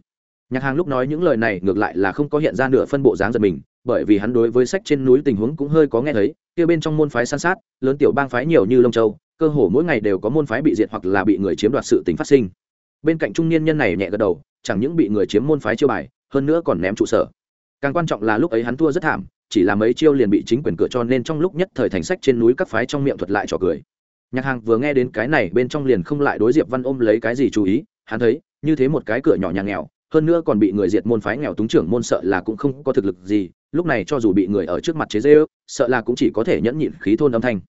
Nhạc hàng lúc nói những lời này ngược lại là không có hiện ra nửa phân bộ dáng giật mình, bởi vì hắn đối với sách trên núi tình huống cũng hơi có nghe thấy, kia bên trong môn phái san sát, lớn tiểu bang phái nhiều như lông châu, cơ hồ mỗi ngày đều có môn phái bị diệt hoặc là bị người chiếm đoạt sự tính phát sinh. Bên cạnh trung niên nhân này nhẹ gật đầu, chẳng những bị người chiếm môn phái chiêu bài, hơn nữa còn ném trụ sở. Càng quan trọng là lúc ấy hắn thua rất thảm, chỉ là mấy chiêu liền bị chính quyền cửa cho nên trong lúc nhất thời thành sách trên núi các phái trong miệng thuật lại trò cười nhạc hàng vừa nghe đến cái này, bên trong liền không lại đối diệp văn ôm lấy cái gì chú ý, hắn thấy, như thế một cái cửa nhỏ nhà nghèo, hơn nữa còn bị người diệt môn phái nghèo túng trưởng môn sợ là cũng không có thực lực gì, lúc này cho dù bị người ở trước mặt chế dễ ước sợ là cũng chỉ có thể nhẫn nhịn khí thôn âm thanh.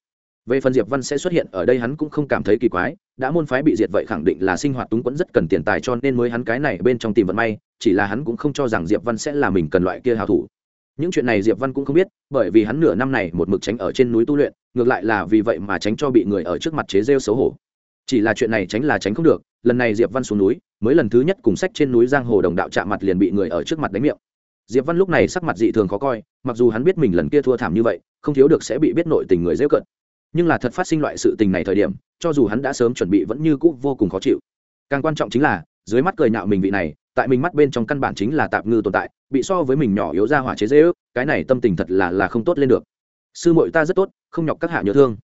Về phần diệp văn sẽ xuất hiện ở đây hắn cũng không cảm thấy kỳ quái, đã môn phái bị diệt vậy khẳng định là sinh hoạt túng quẫn rất cần tiền tài cho nên mới hắn cái này bên trong tìm vận may, chỉ là hắn cũng không cho rằng diệp văn sẽ là mình cần loại kia hào thủ những chuyện này diệp văn cũng không biết, bởi vì hắn nửa năm này một mực tránh ở trên núi tu luyện, ngược lại là vì vậy mà tránh cho bị người ở trước mặt chế rêu xấu hổ. Chỉ là chuyện này tránh là tránh không được, lần này diệp văn xuống núi, mới lần thứ nhất cùng sách trên núi giang hồ đồng đạo chạm mặt liền bị người ở trước mặt đánh miệng. Diệp văn lúc này sắc mặt dị thường khó coi, mặc dù hắn biết mình lần kia thua thảm như vậy, không thiếu được sẽ bị biết nội tình người dễ cận. Nhưng là thật phát sinh loại sự tình này thời điểm, cho dù hắn đã sớm chuẩn bị vẫn như cũ vô cùng khó chịu. Càng quan trọng chính là, dưới mắt cười nhạo mình vị này tại mình mắt bên trong căn bản chính là tạp ngư tồn tại, bị so với mình nhỏ yếu ra hỏa chế dễ ước, cái này tâm tình thật là là không tốt lên được. Sư mội ta rất tốt, không nhọc các hạ nhớ thương.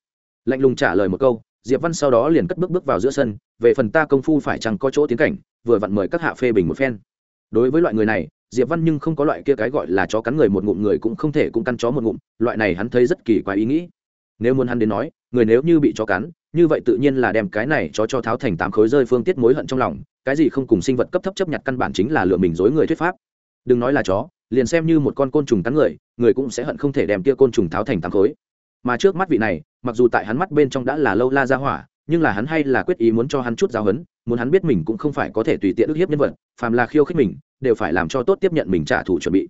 Lạnh lùng trả lời một câu, diệp văn sau đó liền cất bước bước vào giữa sân, về phần ta công phu phải chăng có chỗ tiến cảnh, vừa vặn mời các hạ phê bình một phen. Đối với loại người này, diệp văn nhưng không có loại kia cái gọi là chó cắn người một ngụm người cũng không thể cũng căn chó một ngụm, loại này hắn thấy rất kỳ quái ý nghĩ. Nếu muốn hắn đến nói, người nếu như bị chó cắn, như vậy tự nhiên là đem cái này chó cho tháo thành tám khối rơi phương tiết mối hận trong lòng cái gì không cùng sinh vật cấp thấp chấp nhận căn bản chính là lừa mình dối người thuyết pháp. Đừng nói là chó, liền xem như một con côn trùng cắn người người cũng sẽ hận không thể đem kia côn trùng tháo thành tám khối. Mà trước mắt vị này, mặc dù tại hắn mắt bên trong đã là lâu la ra hỏa, nhưng là hắn hay là quyết ý muốn cho hắn chút giáo hấn muốn hắn biết mình cũng không phải có thể tùy tiện ức hiếp nhân vật, phàm là khiêu khích mình, đều phải làm cho tốt tiếp nhận mình trả thù chuẩn bị.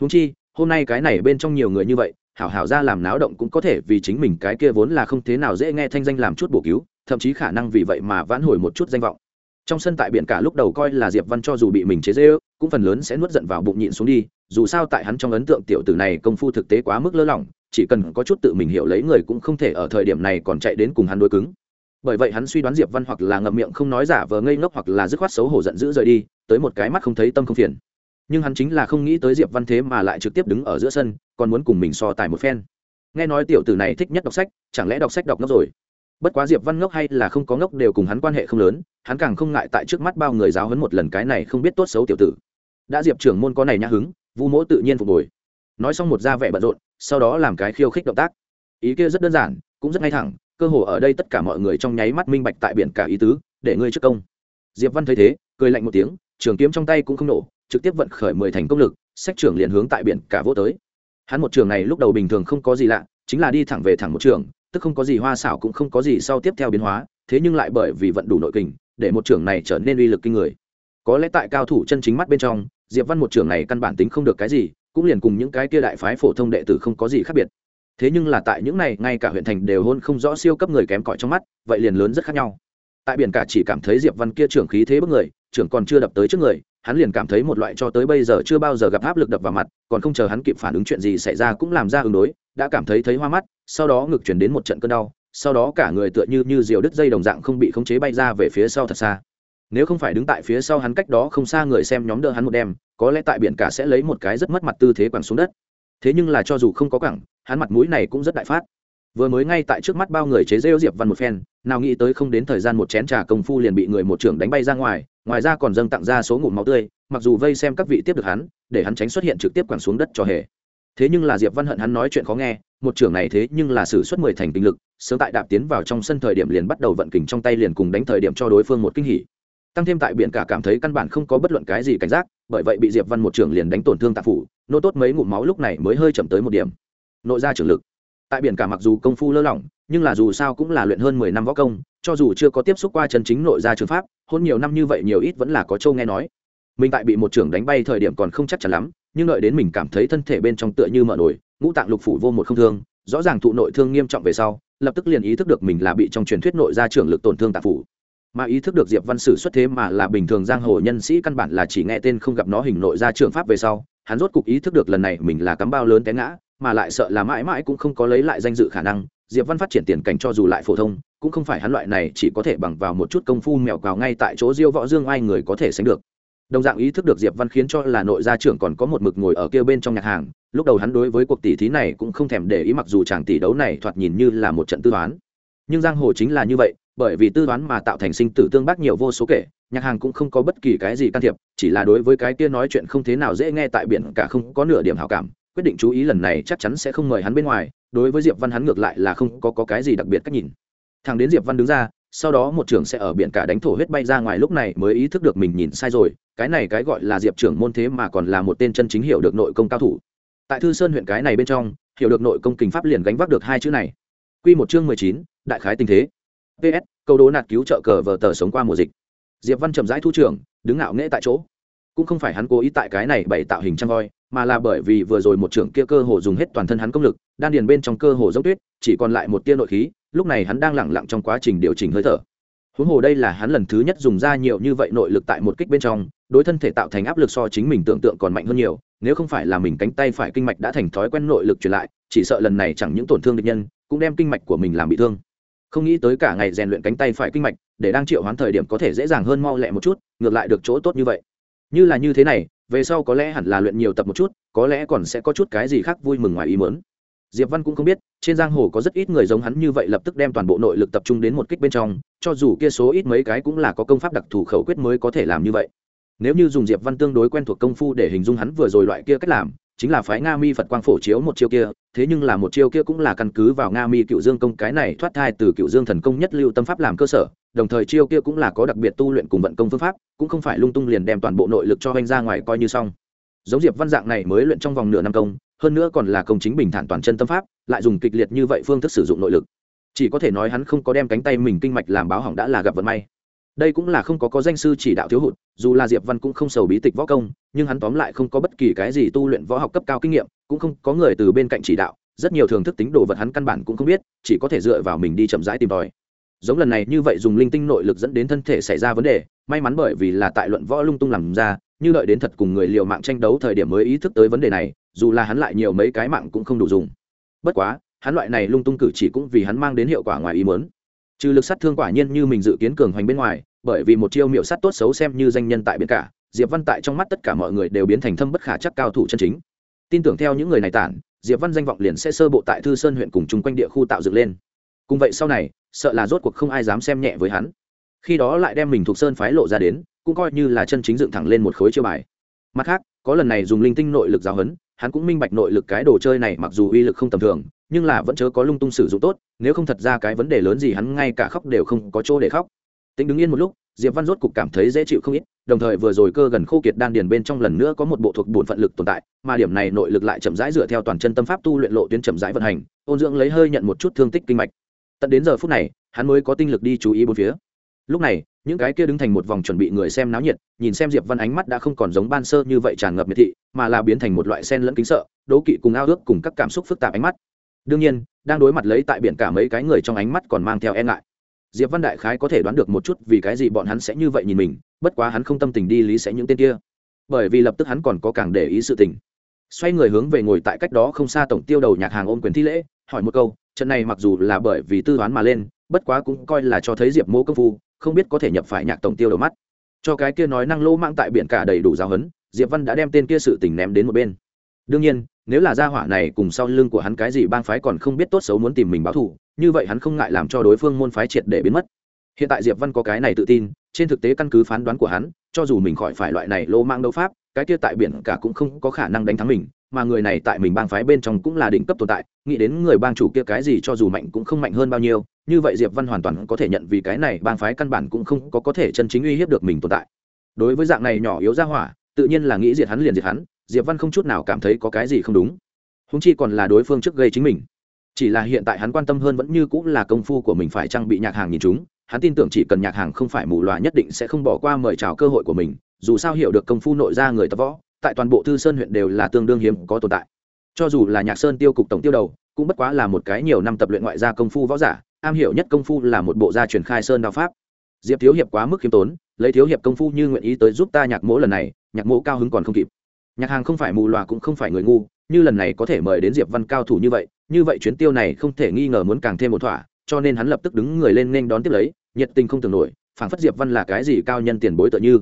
Húng chi, hôm nay cái này bên trong nhiều người như vậy, hảo hảo ra làm náo động cũng có thể vì chính mình cái kia vốn là không thế nào dễ nghe thanh danh làm chút bổ cứu, thậm chí khả năng vì vậy mà vãn hồi một chút danh vọng trong sân tại biển cả lúc đầu coi là diệp văn cho dù bị mình chế dễ cũng phần lớn sẽ nuốt giận vào bụng nhịn xuống đi, dù sao tại hắn trong ấn tượng tiểu tử này công phu thực tế quá mức lơ lỏng, chỉ cần có chút tự mình hiểu lấy người cũng không thể ở thời điểm này còn chạy đến cùng hắn đối cứng. Bởi vậy hắn suy đoán diệp văn hoặc là ngậm miệng không nói giả vờ ngây ngốc hoặc là dứt khoát xấu hổ giận dữ rời đi, tới một cái mắt không thấy tâm không phiền. Nhưng hắn chính là không nghĩ tới diệp văn thế mà lại trực tiếp đứng ở giữa sân, còn muốn cùng mình so tài một phen. Nghe nói tiểu tử này thích nhất đọc sách, chẳng lẽ đọc sách đọc ngốc rồi? Bất quá diệp văn ngốc hay là không có ngốc đều cùng hắn quan hệ không lớn, hắn càng không ngại tại trước mắt bao người giáo hấn một lần cái này không biết tốt xấu tiểu tử. Đã diệp trưởng môn có này nhã hứng, vu mỗ tự nhiên phục hồi. Nói xong một ra vẻ bận rộn, sau đó làm cái khiêu khích động tác. Ý kia rất đơn giản, cũng rất ngay thẳng, cơ hồ ở đây tất cả mọi người trong nháy mắt minh bạch tại biển cả ý tứ, để ngươi trước công. Diệp văn thấy thế, cười lạnh một tiếng, trường kiếm trong tay cũng không nổ, trực tiếp vận khởi mười thành công lực sách trưởng liền hướng tại biển cả vô tới. Hắn một trường này lúc đầu bình thường không có gì lạ, chính là đi thẳng về thẳng một trường tức không có gì hoa xảo cũng không có gì sau tiếp theo biến hóa, thế nhưng lại bởi vì vận đủ nội kình, để một trưởng này trở nên uy lực kinh người. Có lẽ tại cao thủ chân chính mắt bên trong, diệp văn một trưởng này căn bản tính không được cái gì, cũng liền cùng những cái kia đại phái phổ thông đệ tử không có gì khác biệt. Thế nhưng là tại những này, ngay cả huyện thành đều hôn không rõ siêu cấp người kém cỏi trong mắt, vậy liền lớn rất khác nhau. Tại biển cả chỉ cảm thấy diệp văn kia trưởng khí thế bức người, trưởng còn chưa đập tới trước người hắn liền cảm thấy một loại cho tới bây giờ chưa bao giờ gặp áp lực đập vào mặt còn không chờ hắn kịp phản ứng chuyện gì xảy ra cũng làm ra ứng đối đã cảm thấy thấy hoa mắt sau đó ngực chuyển đến một trận cơn đau sau đó cả người tựa như như diều đứt dây đồng dạng không bị khống chế bay ra về phía sau thật xa. Nếu không phải đứng tại phía sau hắn cách đó không xa người xem nhóm đỡ hắn một đêm có lẽ tại biển cả sẽ lấy một cái rất mất mặt tư thế quẳng xuống đất. Thế nhưng là cho dù không có cẳng, hắn mặt mũi này cũng rất đại phát vừa mới ngay tại trước mắt bao người chế rêu diệp văn một phen, nào nghĩ tới không đến thời gian một chén trà công phu liền bị người một trưởng đánh bay ra ngoài ngoài ra còn dâng tặng ra số ngụm máu tươi, mặc dù vây xem các vị tiếp được hắn, để hắn tránh xuất hiện trực tiếp quẳng xuống đất cho hề. Thế nhưng là diệp văn hận hắn nói chuyện khó nghe, một trưởng này thế nhưng là sử xuất mười thành kinh lực, sớm tại đạp tiến vào trong sân thời điểm liền bắt đầu vận kình trong tay liền cùng đánh thời điểm cho đối phương một kinh hỉ. Tăng thêm tại biển cả cảm thấy căn bản không có bất luận cái gì cảnh giác, bởi vậy bị diệp văn một trưởng liền đánh tổn thương tạp phủ, nô tốt mấy ngụm máu lúc này mới hơi chậm tới một điểm. Nội ra trưởng lực tại biển cả mặc dù công phu lơ lỏng, nhưng là dù sao cũng là luyện hơn mười năm võ công, cho dù chưa có tiếp xúc qua chân chính nội gia trường pháp, hôn nhiều năm như vậy nhiều ít vẫn là có châu nghe nói. Mình tại bị một trưởng đánh bay thời điểm còn không chắc chắn lắm, nhưng đợi đến mình cảm thấy thân thể bên trong tựa như mở nổi ngũ tạng lục phủ vô một không thương, rõ ràng thụ nội thương nghiêm trọng về sau, lập tức liền ý thức được mình là bị trong truyền thuyết nội gia trưởng lực tổn thương tạng phủ. Mà ý thức được diệp văn sử xuất thế mà là bình thường giang hồ nhân sĩ căn bản là chỉ nghe tên không gặp nó hình nội gia trưởng pháp về sau, hắn rốt cục ý thức được lần này mình là cắm bao lớn té ngã mà lại sợ là mãi mãi cũng không có lấy lại danh dự khả năng, diệp văn phát triển tiền cảnh cho dù lại phổ thông, cũng không phải hắn loại này chỉ có thể bằng vào một chút công phu mèo cào ngay tại chỗ diêu võ dương ai người có thể sánh được. Đồng dạng ý thức được diệp văn khiến cho là nội gia trưởng còn có một mực ngồi ở kia bên trong nhạc hàng, lúc đầu hắn đối với cuộc tỷ thí này cũng không thèm để ý mặc dù chàng tỷ đấu này thoạt nhìn như là một trận tư toán. Nhưng giang hồ chính là như vậy, bởi vì tư toán mà tạo thành sinh tử tương bác nhiều vô số kể, nhạc hàng cũng không có bất kỳ cái gì can thiệp, chỉ là đối với cái kia nói chuyện không thế nào dễ nghe tại biển cả không có nửa điểm hảo cảm quyết định chú ý lần này chắc chắn sẽ không mời hắn bên ngoài đối với diệp văn hắn ngược lại là không có, có cái gì đặc biệt cách nhìn. Thằng đến diệp văn đứng ra sau đó một trưởng sẽ ở biển cả đánh thổ huyết bay ra ngoài lúc này mới ý thức được mình nhìn sai rồi cái này cái gọi là diệp trưởng môn thế mà còn là một tên chân chính hiểu được nội công cao thủ. Tại thư sơn huyện cái này bên trong hiểu được nội công kình pháp liền gánh vác được hai chữ này. Quy một chương mười chín đại khái tình thế. Ps câu đố nạt cứu trợ cờ vờ tờ sống qua mùa dịch. Diệp văn chậm rãi thu trưởng đứng ngạo nghễ tại chỗ. Cũng không phải hắn cố ý tại cái này bày tạo hình trăng voi mà là bởi vì vừa rồi một trưởng kia cơ hồ dùng hết toàn thân hắn công lực, đan điền bên trong cơ hồ giống tuyết, chỉ còn lại một tia nội khí, lúc này hắn đang lẳng lặng trong quá trình điều chỉnh hơi thở. Huống hồ đây là hắn lần thứ nhất dùng ra nhiều như vậy nội lực tại một kích bên trong, đối thân thể tạo thành áp lực so chính mình tưởng tượng còn mạnh hơn nhiều, nếu không phải là mình cánh tay phải kinh mạch đã thành thói quen nội lực truyền lại, chỉ sợ lần này chẳng những tổn thương địch nhân, cũng đem kinh mạch của mình làm bị thương. Không nghĩ tới cả ngày rèn luyện cánh tay phải kinh mạch, để đang triệu hoán thời điểm có thể dễ dàng hơn mau lẹ một chút, ngược lại được chỗ tốt như vậy. Như là như thế này về sau có lẽ hẳn là luyện nhiều tập một chút, có lẽ còn sẽ có chút cái gì khác vui mừng ngoài ý mớn diệp văn cũng không biết, trên giang hồ có rất ít người giống hắn như vậy lập tức đem toàn bộ nội lực tập trung đến một kích bên trong, cho dù kia số ít mấy cái cũng là có công pháp đặc thù khẩu quyết mới có thể làm như vậy. Nếu như dùng diệp văn tương đối quen thuộc công phu để hình dung hắn vừa rồi loại kia cách làm, chính là phái nga mi phật quang phổ chiếu một chiêu kia, thế nhưng là một chiêu kia cũng là căn cứ vào nga mi cựu dương công cái này thoát thai từ cựu dương thần công nhất lưu tâm pháp làm cơ sở đồng thời chiêu kia cũng là có đặc biệt tu luyện cùng vận công phương pháp, cũng không phải lung tung liền đem toàn bộ nội lực cho anh ra ngoài coi như xong. Giống diệp văn dạng này mới luyện trong vòng nửa năm công, hơn nữa còn là công chính bình thản toàn chân tâm pháp, lại dùng kịch liệt như vậy phương thức sử dụng nội lực. Chỉ có thể nói hắn không có đem cánh tay mình kinh mạch làm báo hỏng đã là gặp vận may. Đây cũng là không có có danh sư chỉ đạo thiếu hụt, dù là diệp văn cũng không sầu bí tịch võ công, nhưng hắn tóm lại không có bất kỳ cái gì tu luyện võ học cấp cao kinh nghiệm, cũng không có người từ bên cạnh chỉ đạo, rất nhiều thường thức tính đồ vật hắn căn bản cũng không biết, chỉ có thể dựa vào mình đi chậm rãi tìm tòi giống lần này như vậy dùng linh tinh nội lực dẫn đến thân thể xảy ra vấn đề, may mắn bởi vì là tại luận võ lung tung làm ra, như đợi đến thật cùng người liều mạng tranh đấu thời điểm mới ý thức tới vấn đề này, dù là hắn lại nhiều mấy cái mạng cũng không đủ dùng. Bất quá, hắn loại này lung tung cử chỉ cũng vì hắn mang đến hiệu quả ngoài ý muốn. Trừ lực sát thương quả nhiên như mình dự kiến cường hoành bên ngoài, bởi vì một chiêu miệu sát tốt xấu xem như danh nhân tại biển cả, diệp văn tại trong mắt tất cả mọi người đều biến thành thâm bất khả chắc cao thủ chân chính. Tin tưởng theo những người này tản, diệp văn danh vọng liền sẽ sơ bộ tại thư sơn huyện cùng chung quanh địa khu tạo dựng lên. Cùng vậy sau này sợ là rốt cuộc không ai dám xem nhẹ với hắn. Khi đó lại đem mình thuộc sơn phái lộ ra đến cũng coi như là chân chính dựng thẳng lên một khối chiêu bài. Mặt khác có lần này dùng linh tinh nội lực giáo hấn, hắn cũng minh bạch nội lực cái đồ chơi này mặc dù uy lực không tầm thường nhưng là vẫn chớ có lung tung sử dụng tốt nếu không thật ra cái vấn đề lớn gì hắn ngay cả khóc đều không có chỗ để khóc. Tính đứng yên một lúc diệp văn rốt cục cảm thấy dễ chịu không ít đồng thời vừa rồi cơ gần khô kiệt đan điền bên trong lần nữa có một bộ thuộc bổn phận lực tồn tại mà điểm này nội lực lại chậm rãi dựa theo toàn chân tâm pháp tu luyện lộ tuyến chậm rãi vận hành ôn dưỡng lấy hơi nhận một chút thương tích kinh mạch tận đến giờ phút này, hắn mới có tinh lực đi chú ý bốn phía. Lúc này, những cái kia đứng thành một vòng chuẩn bị người xem náo nhiệt, nhìn xem diệp văn ánh mắt đã không còn giống ban sơ như vậy tràn ngập miệt thị, mà là biến thành một loại sen lẫn kính sợ, đố kỵ cùng ao ước cùng các cảm xúc phức tạp ánh mắt. Đương nhiên, đang đối mặt lấy tại biển cả mấy cái người trong ánh mắt còn mang theo e ngại. Diệp văn đại khái có thể đoán được một chút vì cái gì bọn hắn sẽ như vậy nhìn mình, bất quá hắn không tâm tình đi lý sẽ những tên kia. Bởi vì lập tức hắn còn có càng để ý sự tình. Xoay người hướng về ngồi tại cách đó không xa tổng tiêu đầu nhạc hàng ôm quyền thi lễ, hỏi một câu trận này mặc dù là bởi vì tư toán mà lên, bất quá cũng coi là cho thấy diệp mô công phu, không biết có thể nhập phải nhạc tổng tiêu đầu mắt. Cho cái kia nói năng lô mang tại biển cả đầy đủ giáo hấn diệp văn đã đem tên kia sự tình ném đến một bên. Đương nhiên, nếu là gia hỏa này cùng sau lưng của hắn cái gì bang phái còn không biết tốt xấu muốn tìm mình báo thù, như vậy hắn không ngại làm cho đối phương môn phái triệt để biến mất. Hiện tại diệp văn có cái này tự tin, trên thực tế căn cứ phán đoán của hắn, cho dù mình khỏi phải loại này lô mang đấu pháp, cái kia tại biển cả cũng không có khả năng đánh thắng mình mà người này tại mình bang phái bên trong cũng là đỉnh cấp tồn tại, nghĩ đến người bang chủ kia cái gì cho dù mạnh cũng không mạnh hơn bao nhiêu, như vậy diệp văn hoàn toàn có thể nhận vì cái này bang phái căn bản cũng không có có thể chân chính uy hiếp được mình tồn tại. Đối với dạng này nhỏ yếu ra hỏa, tự nhiên là nghĩ diệt hắn liền diệt hắn, diệp văn không chút nào cảm thấy có cái gì không đúng. Húng chi còn là đối phương trước gây chính mình. Chỉ là hiện tại hắn quan tâm hơn vẫn như cũng là công phu của mình phải trang bị nhạc hàng nhìn chúng, hắn tin tưởng chỉ cần nhạc hàng không phải mù loà nhất định sẽ không bỏ qua mời chào cơ hội của mình, dù sao hiểu được công phu nội ra người tập võ tại toàn bộ thư sơn huyện đều là tương đương hiếm có tồn tại. Cho dù là nhạc sơn tiêu cục tổng tiêu đầu, cũng bất quá là một cái nhiều năm tập luyện ngoại gia công phu võ giả, am hiểu nhất công phu là một bộ gia truyền khai sơn đao pháp. Diệp thiếu hiệp quá mức khiêm tốn, lấy thiếu hiệp công phu như nguyện ý tới giúp ta nhạc mỗ lần này, nhạc mỗ cao hứng còn không kịp. Nhạc hàng không phải mù loà cũng không phải người ngu, như lần này có thể mời đến diệp văn cao thủ như vậy như vậy chuyến tiêu này không thể nghi ngờ muốn càng thêm một thỏa, cho nên hắn lập tức đứng người lên nên đón tiếp lấy, nhiệt tình không tưởng nổi, phảng phất diệp văn là cái gì cao nhân tiền bối tự như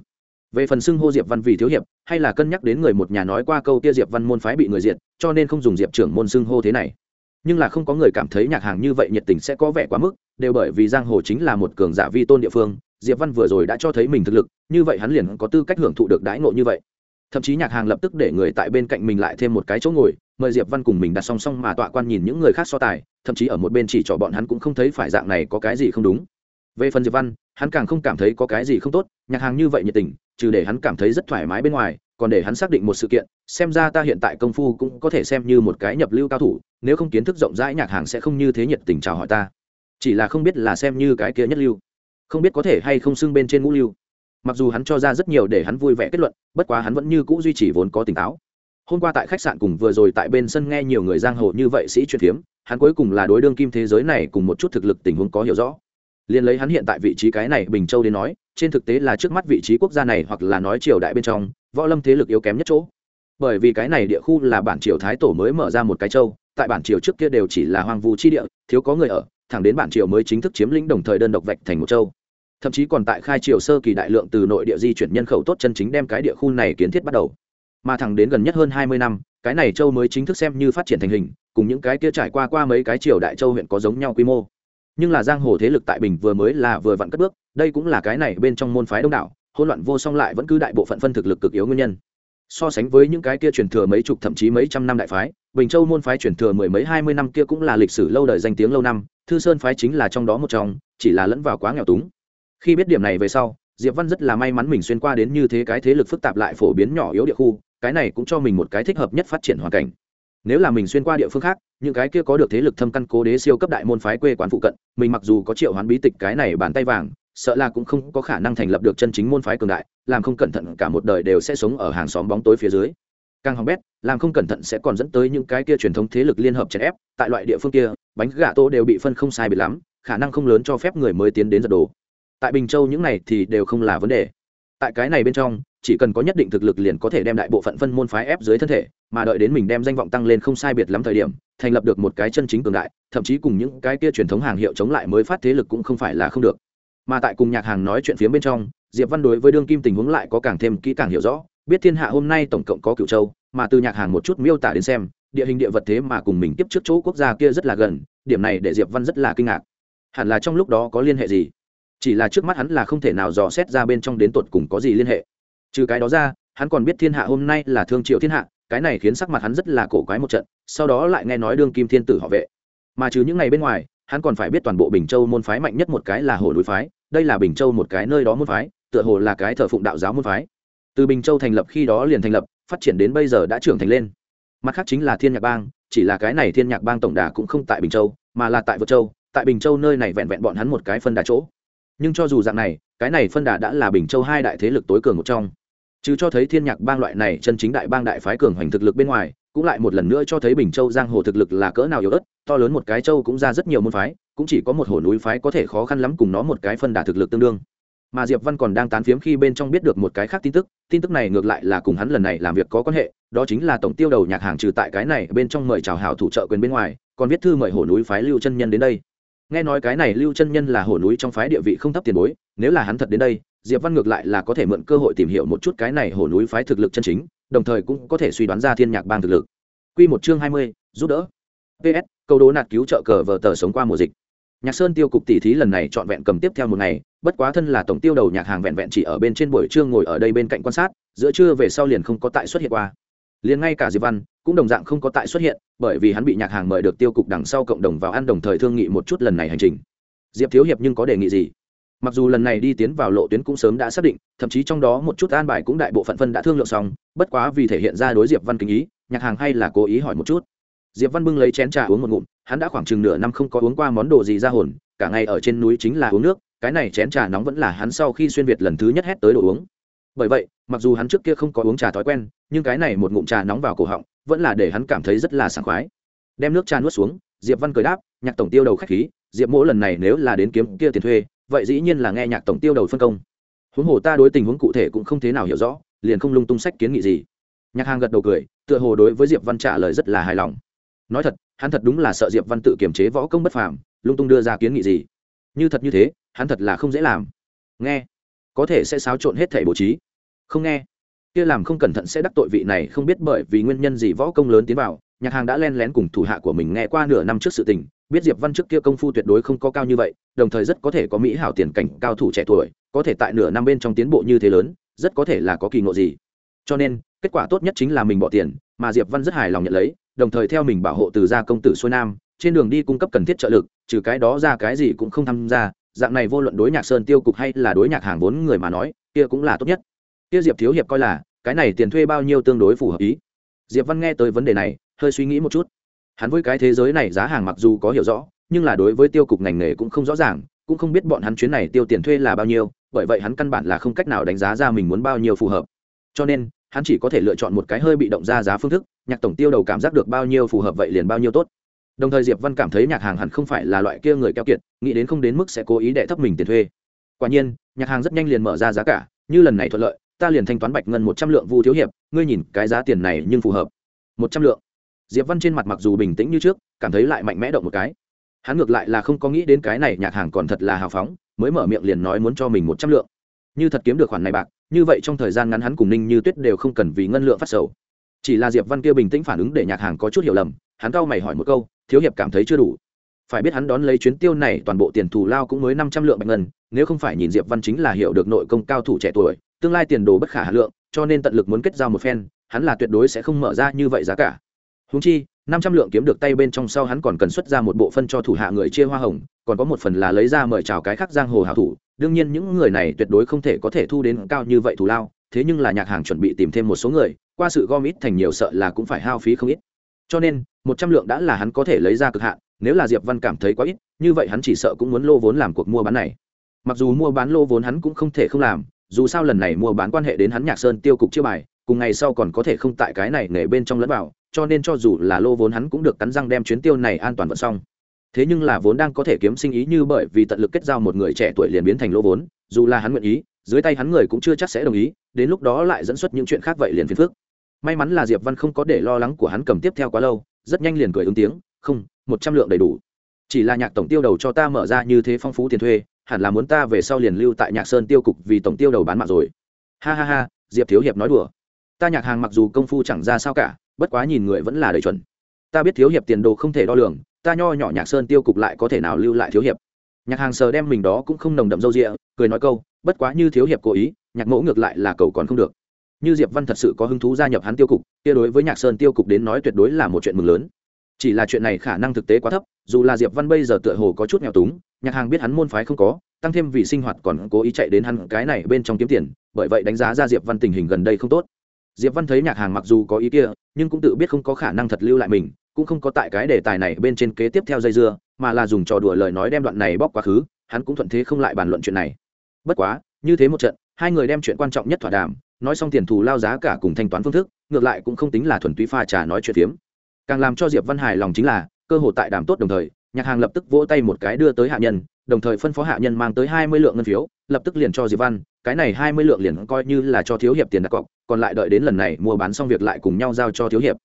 về phần xưng hô diệp văn vì thiếu hiệp, hay là cân nhắc đến người một nhà nói qua câu tia diệp văn môn phái bị người diệt, cho nên không dùng diệp trưởng môn xưng hô thế này. Nhưng là không có người cảm thấy nhạc hàng như vậy nhiệt tình sẽ có vẻ quá mức, đều bởi vì giang hồ chính là một cường giả vi tôn địa phương, diệp văn vừa rồi đã cho thấy mình thực lực, như vậy hắn liền có tư cách hưởng thụ được đãi ngộ như vậy. Thậm chí nhạc hàng lập tức để người tại bên cạnh mình lại thêm một cái chỗ ngồi, mời diệp văn cùng mình đặt song song mà tọa quan nhìn những người khác so tài, thậm chí ở một bên chỉ cho bọn hắn cũng không thấy phải dạng này có cái gì không đúng. Về phần diệp văn, hắn càng không cảm thấy có cái gì không tốt, nhạc hàng như vậy nhiệt tình trừ để hắn cảm thấy rất thoải mái bên ngoài, còn để hắn xác định một sự kiện, xem ra ta hiện tại công phu cũng có thể xem như một cái nhập lưu cao thủ, nếu không kiến thức rộng rãi nhạc hàng sẽ không như thế nhiệt tình chào hỏi ta. Chỉ là không biết là xem như cái kia nhất lưu, không biết có thể hay không xưng bên trên ngũ lưu. Mặc dù hắn cho ra rất nhiều để hắn vui vẻ kết luận, bất quá hắn vẫn như cũ duy trì vốn có tỉnh táo. Hôm qua tại khách sạn cùng vừa rồi tại bên sân nghe nhiều người giang hồ như vậy sĩ truyền phiếm hắn cuối cùng là đối đương kim thế giới này cùng một chút thực lực tình huống có hiểu rõ liền lấy hắn hiện tại vị trí cái này bình châu đến nói, trên thực tế là trước mắt vị trí quốc gia này hoặc là nói triều đại bên trong, võ lâm thế lực yếu kém nhất chỗ. Bởi vì cái này địa khu là bản triều thái tổ mới mở ra một cái châu, tại bản triều trước kia đều chỉ là hoang vu chi địa, thiếu có người ở, thẳng đến bản triều mới chính thức chiếm lĩnh đồng thời đơn độc vạch thành một châu. Thậm chí còn tại khai triều sơ kỳ đại lượng từ nội địa di chuyển nhân khẩu tốt chân chính đem cái địa khu này kiến thiết bắt đầu. Mà thẳng đến gần nhất hơn hai mươi năm, cái này châu mới chính thức xem như phát triển thành hình, cùng những cái kia trải qua qua mấy cái triều đại châu huyện có giống nhau quy mô nhưng là giang hồ thế lực tại bình vừa mới là vừa vặn cất bước, đây cũng là cái này bên trong môn phái đông đảo, hỗn loạn vô song lại vẫn cứ đại bộ phận phân thực lực cực yếu nguyên nhân. So sánh với những cái kia truyền thừa mấy chục thậm chí mấy trăm năm đại phái, bình châu môn phái truyền thừa mười mấy hai mươi năm kia cũng là lịch sử lâu đời danh tiếng lâu năm, thư sơn phái chính là trong đó một trong, chỉ là lẫn vào quá nghèo túng. Khi biết điểm này về sau, diệp văn rất là may mắn mình xuyên qua đến như thế cái thế lực phức tạp lại phổ biến nhỏ yếu địa khu, cái này cũng cho mình một cái thích hợp nhất phát triển hoàn cảnh nếu là mình xuyên qua địa phương khác, những cái kia có được thế lực thâm căn cố đế siêu cấp đại môn phái quê quán phụ cận, mình mặc dù có triệu hoán bí tịch cái này bàn tay vàng, sợ là cũng không có khả năng thành lập được chân chính môn phái cường đại, làm không cẩn thận cả một đời đều sẽ sống ở hàng xóm bóng tối phía dưới. Càng hỏng bét, làm không cẩn thận sẽ còn dẫn tới những cái kia truyền thống thế lực liên hợp chèn ép, tại loại địa phương kia, bánh gà tô đều bị phân không sai biệt lắm, khả năng không lớn cho phép người mới tiến đến giật đồ. Tại bình châu những này thì đều không là vấn đề. Tại cái này bên trong, chỉ cần có nhất định thực lực liền có thể đem đại bộ phận phân môn phái ép dưới thân thể mà đợi đến mình đem danh vọng tăng lên không sai biệt lắm thời điểm, thành lập được một cái chân chính cường đại, thậm chí cùng những cái kia truyền thống hàng hiệu chống lại mới phát thế lực cũng không phải là không được. Mà tại cùng nhạc hàng nói chuyện phía bên trong, diệp văn đối với đương kim tình huống lại có càng thêm kỹ càng hiểu rõ, biết thiên hạ hôm nay tổng cộng có cựu châu, mà từ nhạc hàng một chút miêu tả đến xem, địa hình địa vật thế mà cùng mình tiếp trước chỗ quốc gia kia rất là gần, điểm này để diệp văn rất là kinh ngạc. Hẳn là trong lúc đó có liên hệ gì? Chỉ là trước mắt hắn là không thể nào dò xét ra bên trong đến tột cùng có gì liên hệ. Trừ cái đó ra, hắn còn biết thiên hạ hôm nay là thương triệu thiên hạ cái này khiến sắc mặt hắn rất là cổ quái một trận, sau đó lại nghe nói đương kim thiên tử họ vệ. Mà trừ những ngày bên ngoài, hắn còn phải biết toàn bộ bình châu môn phái mạnh nhất một cái là hồ núi phái, đây là bình châu một cái nơi đó môn phái, tựa hồ là cái thờ phụng đạo giáo môn phái. Từ bình châu thành lập khi đó liền thành lập, phát triển đến bây giờ đã trưởng thành lên. Mặt khác chính là thiên nhạc bang, chỉ là cái này thiên nhạc bang tổng đà cũng không tại bình châu, mà là tại vượt châu, tại bình châu nơi này vẹn vẹn bọn hắn một cái phân đà chỗ. Nhưng cho dù dạng này, cái này phân đà đã là bình châu hai đại thế lực tối cường một trong chứ cho thấy thiên nhạc bang loại này chân chính đại bang đại phái cường hoành thực lực bên ngoài, cũng lại một lần nữa cho thấy bình châu giang hồ thực lực là cỡ nào yếu ớt, to lớn một cái châu cũng ra rất nhiều môn phái, cũng chỉ có một hồ núi phái có thể khó khăn lắm cùng nó một cái phân đả thực lực tương đương. Mà diệp văn còn đang tán phiếm khi bên trong biết được một cái khác tin tức tin tức này ngược lại là cùng hắn lần này làm việc có quan hệ, đó chính là tổng tiêu đầu nhạc hàng trừ tại cái này bên trong mời chào hảo thủ trợ quyền bên ngoài, còn viết thư mời hồ núi phái lưu chân nhân đến đây. Nghe nói cái này lưu chân nhân là hồ núi trong phái địa vị không thấp tiền bối, nếu là hắn thật đến đây diệp văn ngược lại là có thể mượn cơ hội tìm hiểu một chút cái này hồ núi phái thực lực chân chính đồng thời cũng có thể suy đoán ra thiên nhạc bang thực lực. Quy một chương hai mươi, giúp đỡ. Ps câu đố nạt cứu trợ cờ vờ tờ sống qua mùa dịch. Nhạc sơn tiêu cục tỷ thí lần này trọn vẹn cầm tiếp theo một ngày bất quá thân là tổng tiêu đầu nhạc hàng vẹn vẹn chỉ ở bên trên buổi trưa ngồi ở đây bên cạnh quan sát giữa trưa về sau liền không có tại xuất hiện qua. Liền ngay cả diệp văn cũng đồng dạng không có tại xuất hiện bởi vì hắn bị nhạc hàng mời được tiêu cục đằng sau cộng đồng vào ăn đồng thời thương nghị một chút lần này hành trình. Diệp thiếu hiệp nhưng có đề nghị gì? Mặc dù lần này đi tiến vào lộ tuyến cũng sớm đã xác định, thậm chí trong đó một chút an bài cũng đại bộ phận phân đã thương lượng xong, bất quá vì thể hiện ra đối diệp văn kính ý, nhạc hàng hay là cố ý hỏi một chút. Diệp văn bưng lấy chén trà uống một ngụm, hắn đã khoảng chừng nửa năm không có uống qua món đồ gì ra hồn, cả ngày ở trên núi chính là uống nước, cái này chén trà nóng vẫn là hắn sau khi xuyên việt lần thứ nhất hét tới đồ uống. Bởi vậy, mặc dù hắn trước kia không có uống trà thói quen, nhưng cái này một ngụm trà nóng vào cổ họng, vẫn là để hắn cảm thấy rất là sảng khoái. Đem nước trà nuốt xuống, diệp văn cười đáp, nhạc tổng tiêu đầu khách khí, diệp mỗ lần này nếu là đến kiếm kia tiền thuê vậy dĩ nhiên là nghe nhạc tổng tiêu đầu phân công. Huống hồ ta đối tình huống cụ thể cũng không thế nào hiểu rõ, liền không lung tung sách kiến nghị gì. Nhạc hàng gật đầu cười, tựa hồ đối với diệp văn trả lời rất là hài lòng. Nói thật, hắn thật đúng là sợ diệp văn tự kiềm chế võ công bất phàm, lung tung đưa ra kiến nghị gì. Như thật như thế, hắn thật là không dễ làm. Nghe, có thể sẽ xáo trộn hết thể bố trí. Không nghe, kia làm không cẩn thận sẽ đắc tội vị này không biết bởi vì nguyên nhân gì võ công lớn tiến vào. Nhạc hàng đã len lén cùng thủ hạ của mình nghe qua nửa năm trước sự tình biết diệp văn trước kia công phu tuyệt đối không có cao như vậy, đồng thời rất có thể có mỹ hảo tiền cảnh cao thủ trẻ tuổi, có thể tại nửa năm bên trong tiến bộ như thế lớn, rất có thể là có kỳ ngộ gì. Cho nên, kết quả tốt nhất chính là mình bỏ tiền, mà diệp văn rất hài lòng nhận lấy, đồng thời theo mình bảo hộ từ gia công tử xuôi nam, trên đường đi cung cấp cần thiết trợ lực, trừ cái đó ra cái gì cũng không tham gia, dạng này vô luận đối nhạc sơn tiêu cục hay là đối nhạc hàng vốn người mà nói, kia cũng là tốt nhất. Kia diệp thiếu hiệp coi là, cái này tiền thuê bao nhiêu tương đối phù hợp ý. Diệp văn nghe tới vấn đề này, hơi suy nghĩ một chút hắn với cái thế giới này giá hàng mặc dù có hiểu rõ, nhưng là đối với tiêu cục ngành nghề cũng không rõ ràng, cũng không biết bọn hắn chuyến này tiêu tiền thuê là bao nhiêu, bởi vậy hắn căn bản là không cách nào đánh giá ra mình muốn bao nhiêu phù hợp. Cho nên, hắn chỉ có thể lựa chọn một cái hơi bị động ra giá phương thức, nhạc tổng tiêu đầu cảm giác được bao nhiêu phù hợp vậy liền bao nhiêu tốt. Đồng thời diệp văn cảm thấy nhạc hàng hẳn không phải là loại kia người keo kiệt, nghĩ đến không đến mức sẽ cố ý đệ thấp mình tiền thuê. Quả nhiên, nhạc hàng rất nhanh liền mở ra giá cả, như lần này thuận lợi, ta liền thanh toán bạch ngân một trăm lượng vu thiếu hiệp, ngươi nhìn cái giá tiền này nhưng phù hợp. Một trăm lượng diệp văn trên mặt mặc dù bình tĩnh như trước, cảm thấy lại mạnh mẽ động một cái. Hắn ngược lại là không có nghĩ đến cái này nhạc hàng còn thật là hào phóng, mới mở miệng liền nói muốn cho mình một trăm lượng. Như thật kiếm được khoản này bạc, như vậy trong thời gian ngắn hắn cùng ninh như tuyết đều không cần vì ngân lượng phát sầu. Chỉ là diệp văn kia bình tĩnh phản ứng để nhạc hàng có chút hiểu lầm, hắn cau mày hỏi một câu, thiếu hiệp cảm thấy chưa đủ. Phải biết hắn đón lấy chuyến tiêu này toàn bộ tiền thù lao cũng mới năm trăm lượng bạch ngân, nếu không phải nhìn diệp văn chính là hiểu được nội công cao thủ trẻ tuổi, tương lai tiền đồ bất khả hà lượng, cho nên tận lực muốn kết giao một phen, hắn là tuyệt đối sẽ không mở ra như vậy giá cả húng chi, năm trăm lượng kiếm được tay bên trong sau hắn còn cần xuất ra một bộ phân cho thủ hạ người chia hoa hồng, còn có một phần là lấy ra mời chào cái khác giang hồ hảo thủ. Đương nhiên những người này tuyệt đối không thể có thể thu đến cao như vậy thù lao, thế nhưng là nhạc hàng chuẩn bị tìm thêm một số người, qua sự gom ít thành nhiều sợ là cũng phải hao phí không ít. Cho nên, một trăm lượng đã là hắn có thể lấy ra cực hạn, nếu là diệp văn cảm thấy quá ít, như vậy hắn chỉ sợ cũng muốn lô vốn làm cuộc mua bán này. Mặc dù mua bán lô vốn hắn cũng không thể không làm, dù sao lần này mua bán quan hệ đến hắn nhạc sơn tiêu cục chưa bài, cùng ngày sau còn có thể không tại cái này nể bên trong lẫn vào cho nên cho dù là lô vốn hắn cũng được cắn răng đem chuyến tiêu này an toàn vận xong. Thế nhưng là vốn đang có thể kiếm sinh ý như bởi vì tận lực kết giao một người trẻ tuổi liền biến thành lô vốn, dù là hắn nguyện ý, dưới tay hắn người cũng chưa chắc sẽ đồng ý, đến lúc đó lại dẫn xuất những chuyện khác vậy liền phiền phức. May mắn là diệp văn không có để lo lắng của hắn cầm tiếp theo quá lâu, rất nhanh liền cười ứng tiếng, không, một trăm lượng đầy đủ. Chỉ là nhạc tổng tiêu đầu cho ta mở ra như thế phong phú tiền thuê, hẳn là muốn ta về sau liền lưu tại nhạc sơn tiêu cục vì tổng tiêu đầu bán mạng rồi. Ha ha ha, diệp thiếu hiệp nói đùa. Ta nhạc hàng mặc dù công phu chẳng ra sao cả bất quá nhìn người vẫn là đầy chuẩn. Ta biết thiếu hiệp tiền đồ không thể đo lường, ta nho nhỏ nhạc sơn tiêu cục lại có thể nào lưu lại thiếu hiệp. Nhạc hàng sờ đem mình đó cũng không nồng đậm dâu rịa cười nói câu, bất quá như thiếu hiệp cố ý, nhạc mẫu ngược lại là cầu còn không được. Như diệp văn thật sự có hứng thú gia nhập hắn tiêu cục, kia đối với nhạc sơn tiêu cục đến nói tuyệt đối là một chuyện mừng lớn. Chỉ là chuyện này khả năng thực tế quá thấp, dù là diệp văn bây giờ tựa hồ có chút nghèo túng, nhạc hàng biết hắn môn phái không có, tăng thêm vì sinh hoạt còn cố ý chạy đến hắn cái này bên trong kiếm tiền, bởi vậy đánh giá ra diệp văn tình hình gần đây không tốt diệp văn thấy nhạc hàng mặc dù có ý kia, nhưng cũng tự biết không có khả năng thật lưu lại mình, cũng không có tại cái đề tài này bên trên kế tiếp theo dây dưa, mà là dùng trò đùa lời nói đem đoạn này bóc quá khứ, hắn cũng thuận thế không lại bàn luận chuyện này. Bất quá, như thế một trận, hai người đem chuyện quan trọng nhất thỏa đàm, nói xong tiền thù lao giá cả cùng thanh toán phương thức, ngược lại cũng không tính là thuần túy pha trà nói chuyện phiếm. Càng làm cho diệp văn hài lòng chính là, cơ hội tại đàm tốt đồng thời, nhạc hàng lập tức vỗ tay một cái đưa tới hạ nhân, đồng thời phân phó hạ nhân mang tới hai mươi lượng ngân phiếu, lập tức liền cho diệp văn cái này hai mươi lượng liền coi như là cho thiếu hiệp tiền đặt cọc, còn lại đợi đến lần này mua bán xong việc lại cùng nhau giao cho thiếu hiệp.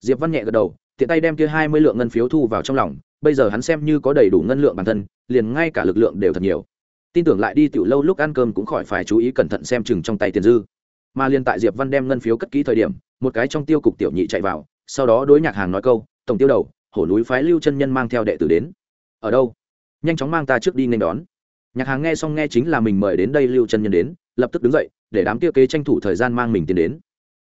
Diệp văn nhẹ gật đầu, tiện tay đem kia hai mươi lượng ngân phiếu thu vào trong lòng, bây giờ hắn xem như có đầy đủ ngân lượng bản thân, liền ngay cả lực lượng đều thật nhiều. Tin tưởng lại đi tiểu lâu lúc ăn cơm cũng khỏi phải chú ý cẩn thận xem chừng trong tay tiền dư. Mà liên tại diệp văn đem ngân phiếu cất kỹ thời điểm, một cái trong tiêu cục tiểu nhị chạy vào, sau đó đối nhạc hàng nói câu, tổng tiêu đầu, hổ núi phái lưu chân nhân mang theo đệ tử đến. Ở đâu? Nhanh chóng mang ta trước đi nên đón nhạc hàng nghe xong nghe chính là mình mời đến đây lưu chân nhân đến, lập tức đứng dậy, để đám tiêu kế tranh thủ thời gian mang mình tiến đến.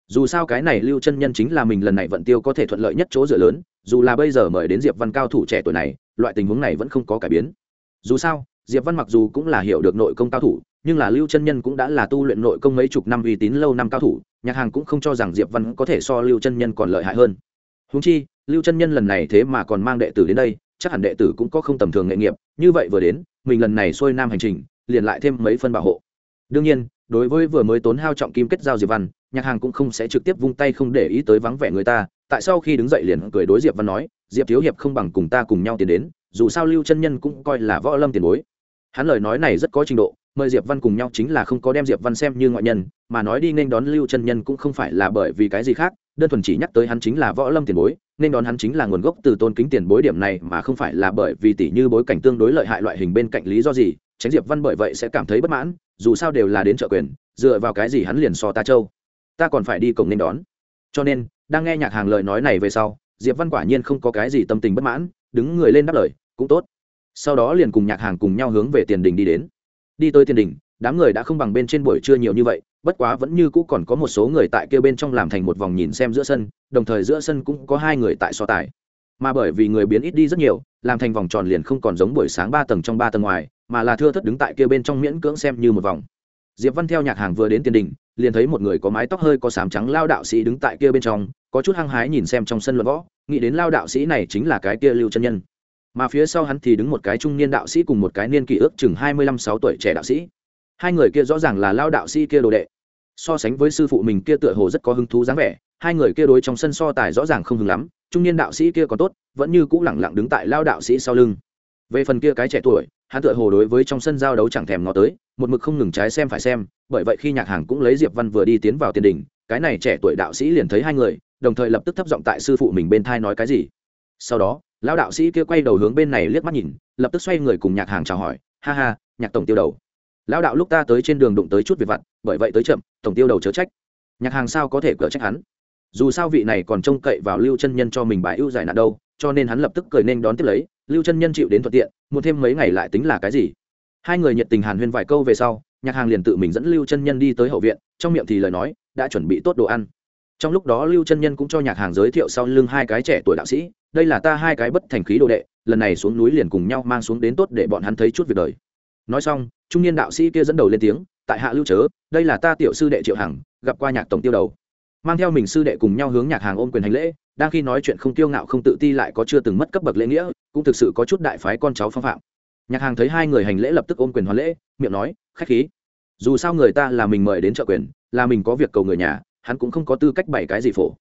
Dù sao cái này lưu chân nhân chính là mình lần này vận tiêu có thể thuận lợi nhất chỗ dựa lớn, dù là bây giờ mời đến diệp văn cao thủ trẻ tuổi này, loại tình huống này vẫn không có cải biến. Dù sao, diệp văn mặc dù cũng là hiểu được nội công cao thủ, nhưng là lưu chân nhân cũng đã là tu luyện nội công mấy chục năm uy tín lâu năm cao thủ, nhạc hàng cũng không cho rằng diệp văn có thể so lưu chân nhân còn lợi hại hơn. Húng chi, lưu chân nhân lần này thế mà còn mang đệ tử đến đây chắc hẳn đệ tử cũng có không tầm thường nghệ nghiệp, như vậy vừa đến, mình lần này xuôi nam hành trình, liền lại thêm mấy phân bảo hộ. Đương nhiên, đối với vừa mới tốn hao trọng kim kết giao diệp văn, nhạc hàng cũng không sẽ trực tiếp vung tay không để ý tới vắng vẻ người ta, tại sau khi đứng dậy liền cười đối diệp văn nói, diệp thiếu hiệp không bằng cùng ta cùng nhau tiến đến, dù sao lưu chân nhân cũng coi là võ lâm tiền bối. Hắn lời nói này rất có trình độ, mời diệp văn cùng nhau chính là không có đem diệp văn xem như ngoại nhân, mà nói đi nên đón lưu chân nhân cũng không phải là bởi vì cái gì khác đơn thuần chỉ nhắc tới hắn chính là võ lâm tiền bối, nên đón hắn chính là nguồn gốc từ tôn kính tiền bối điểm này mà không phải là bởi vì tỷ như bối cảnh tương đối lợi hại loại hình bên cạnh lý do gì, tránh diệp văn bởi vậy sẽ cảm thấy bất mãn, dù sao đều là đến trợ quyền, dựa vào cái gì hắn liền so ta châu? Ta còn phải đi cổng nên đón. Cho nên, đang nghe nhạc hàng lời nói này về sau, diệp văn quả nhiên không có cái gì tâm tình bất mãn, đứng người lên đáp lời, cũng tốt. Sau đó liền cùng nhạc hàng cùng nhau hướng về tiền đình đi đến. Đi tới tiền đình đám người đã không bằng bên trên buổi trưa nhiều như vậy, bất quá vẫn như cũ còn có một số người tại kia bên trong làm thành một vòng nhìn xem giữa sân, đồng thời giữa sân cũng có hai người tại so tài. Mà bởi vì người biến ít đi rất nhiều, làm thành vòng tròn liền không còn giống buổi sáng ba tầng trong ba tầng ngoài, mà là thưa thất đứng tại kia bên trong miễn cưỡng xem như một vòng. Diệp văn theo nhạc hàng vừa đến tiền đình, liền thấy một người có mái tóc hơi có sám trắng lao đạo sĩ đứng tại kia bên trong, có chút hăng hái nhìn xem trong sân luận võ, nghĩ đến lao đạo sĩ này chính là cái kia lưu chân nhân. Mà phía sau hắn thì đứng một cái trung niên đạo sĩ cùng một cái niên kỷ ước chừng hai mươi lăm sáu tuổi trẻ đạo sĩ hai người kia rõ ràng là lao đạo sĩ kia đồ đệ. So sánh với sư phụ mình kia tựa hồ rất có hứng thú dáng vẻ, hai người kia đối trong sân so tài rõ ràng không hứng lắm, trung niên đạo sĩ kia còn tốt, vẫn như cũ lẳng lặng đứng tại lao đạo sĩ sau lưng. Về phần kia cái trẻ tuổi, hắn tựa hồ đối với trong sân giao đấu chẳng thèm ngó tới, một mực không ngừng trái xem phải xem, bởi vậy khi nhạc hàng cũng lấy diệp văn vừa đi tiến vào tiền đình cái này trẻ tuổi đạo sĩ liền thấy hai người, đồng thời lập tức thấp giọng tại sư phụ mình bên thai nói cái gì. Sau đó lão đạo sĩ kia quay đầu hướng bên này liếc mắt nhìn, lập tức xoay người cùng nhạc hàng chào hỏi, ha ha, nhạc tổng tiêu đầu lão đạo lúc ta tới trên đường đụng tới chút việc vặt, bởi vậy tới chậm, tổng tiêu đầu chớ trách. Nhạc hàng sao có thể cửa trách hắn? Dù sao vị này còn trông cậy vào lưu chân nhân cho mình bài ưu giải nạn đâu, cho nên hắn lập tức cười nên đón tiếp lấy, lưu chân nhân chịu đến thuận tiện một thêm mấy ngày lại tính là cái gì? Hai người nhiệt tình hàn huyên vài câu về sau, nhạc hàng liền tự mình dẫn lưu chân nhân đi tới hậu viện, trong miệng thì lời nói, đã chuẩn bị tốt đồ ăn. Trong lúc đó lưu chân nhân cũng cho nhạc hàng giới thiệu sau lưng hai cái trẻ tuổi đạo sĩ, đây là ta hai cái bất thành khí đồ đệ, lần này xuống núi liền cùng nhau mang xuống đến tốt để bọn hắn thấy chút việc đời nói xong, trung niên đạo sĩ kia dẫn đầu lên tiếng, tại hạ lưu chớ, đây là ta tiểu sư đệ triệu hằng, gặp qua nhạc tổng tiêu đầu. Mang theo mình sư đệ cùng nhau hướng nhạc hàng ôm quyền hành lễ, đang khi nói chuyện không kiêu ngạo không tự ti lại có chưa từng mất cấp bậc lễ nghĩa, cũng thực sự có chút đại phái con cháu phong phạm. Nhạc hàng thấy hai người hành lễ lập tức ôm quyền hoàn lễ, miệng nói, khách khí. Dù sao người ta là mình mời đến trợ quyền, là mình có việc cầu người nhà, hắn cũng không có tư cách bày cái gì phổ.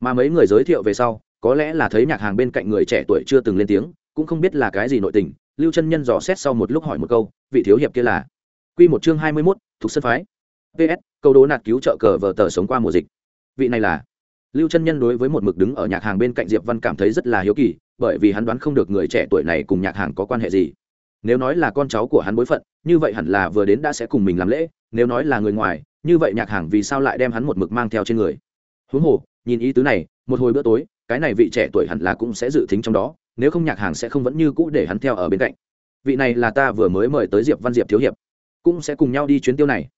Mà mấy người giới thiệu về sau, có lẽ là thấy nhạc hàng bên cạnh người trẻ tuổi chưa từng lên tiếng, cũng không biết là cái gì nội tình, lưu chân nhân dò xét sau một lúc hỏi một câu vị thiếu hiệp kia là. Quy một chương hai mươi mốt, thuộc sân phái. Ps câu đố nạt cứu trợ cờ vờ tờ sống qua mùa dịch. Vị này là. Lưu chân nhân đối với một mực đứng ở nhạc hàng bên cạnh diệp văn cảm thấy rất là hiếu kỳ, bởi vì hắn đoán không được người trẻ tuổi này cùng nhạc hàng có quan hệ gì. Nếu nói là con cháu của hắn bối phận, như vậy hẳn là vừa đến đã sẽ cùng mình làm lễ, nếu nói là người ngoài, như vậy nhạc hàng vì sao lại đem hắn một mực mang theo trên người? Huống hồ, nhìn ý tứ này, một hồi bữa tối, cái này vị trẻ tuổi hẳn là cũng sẽ dự tính trong đó, nếu không nhạc hàng sẽ không vẫn như cũ để hắn theo ở bên cạnh vị này là ta vừa mới mời tới diệp văn diệp thiếu hiệp, cũng sẽ cùng nhau đi chuyến tiêu này.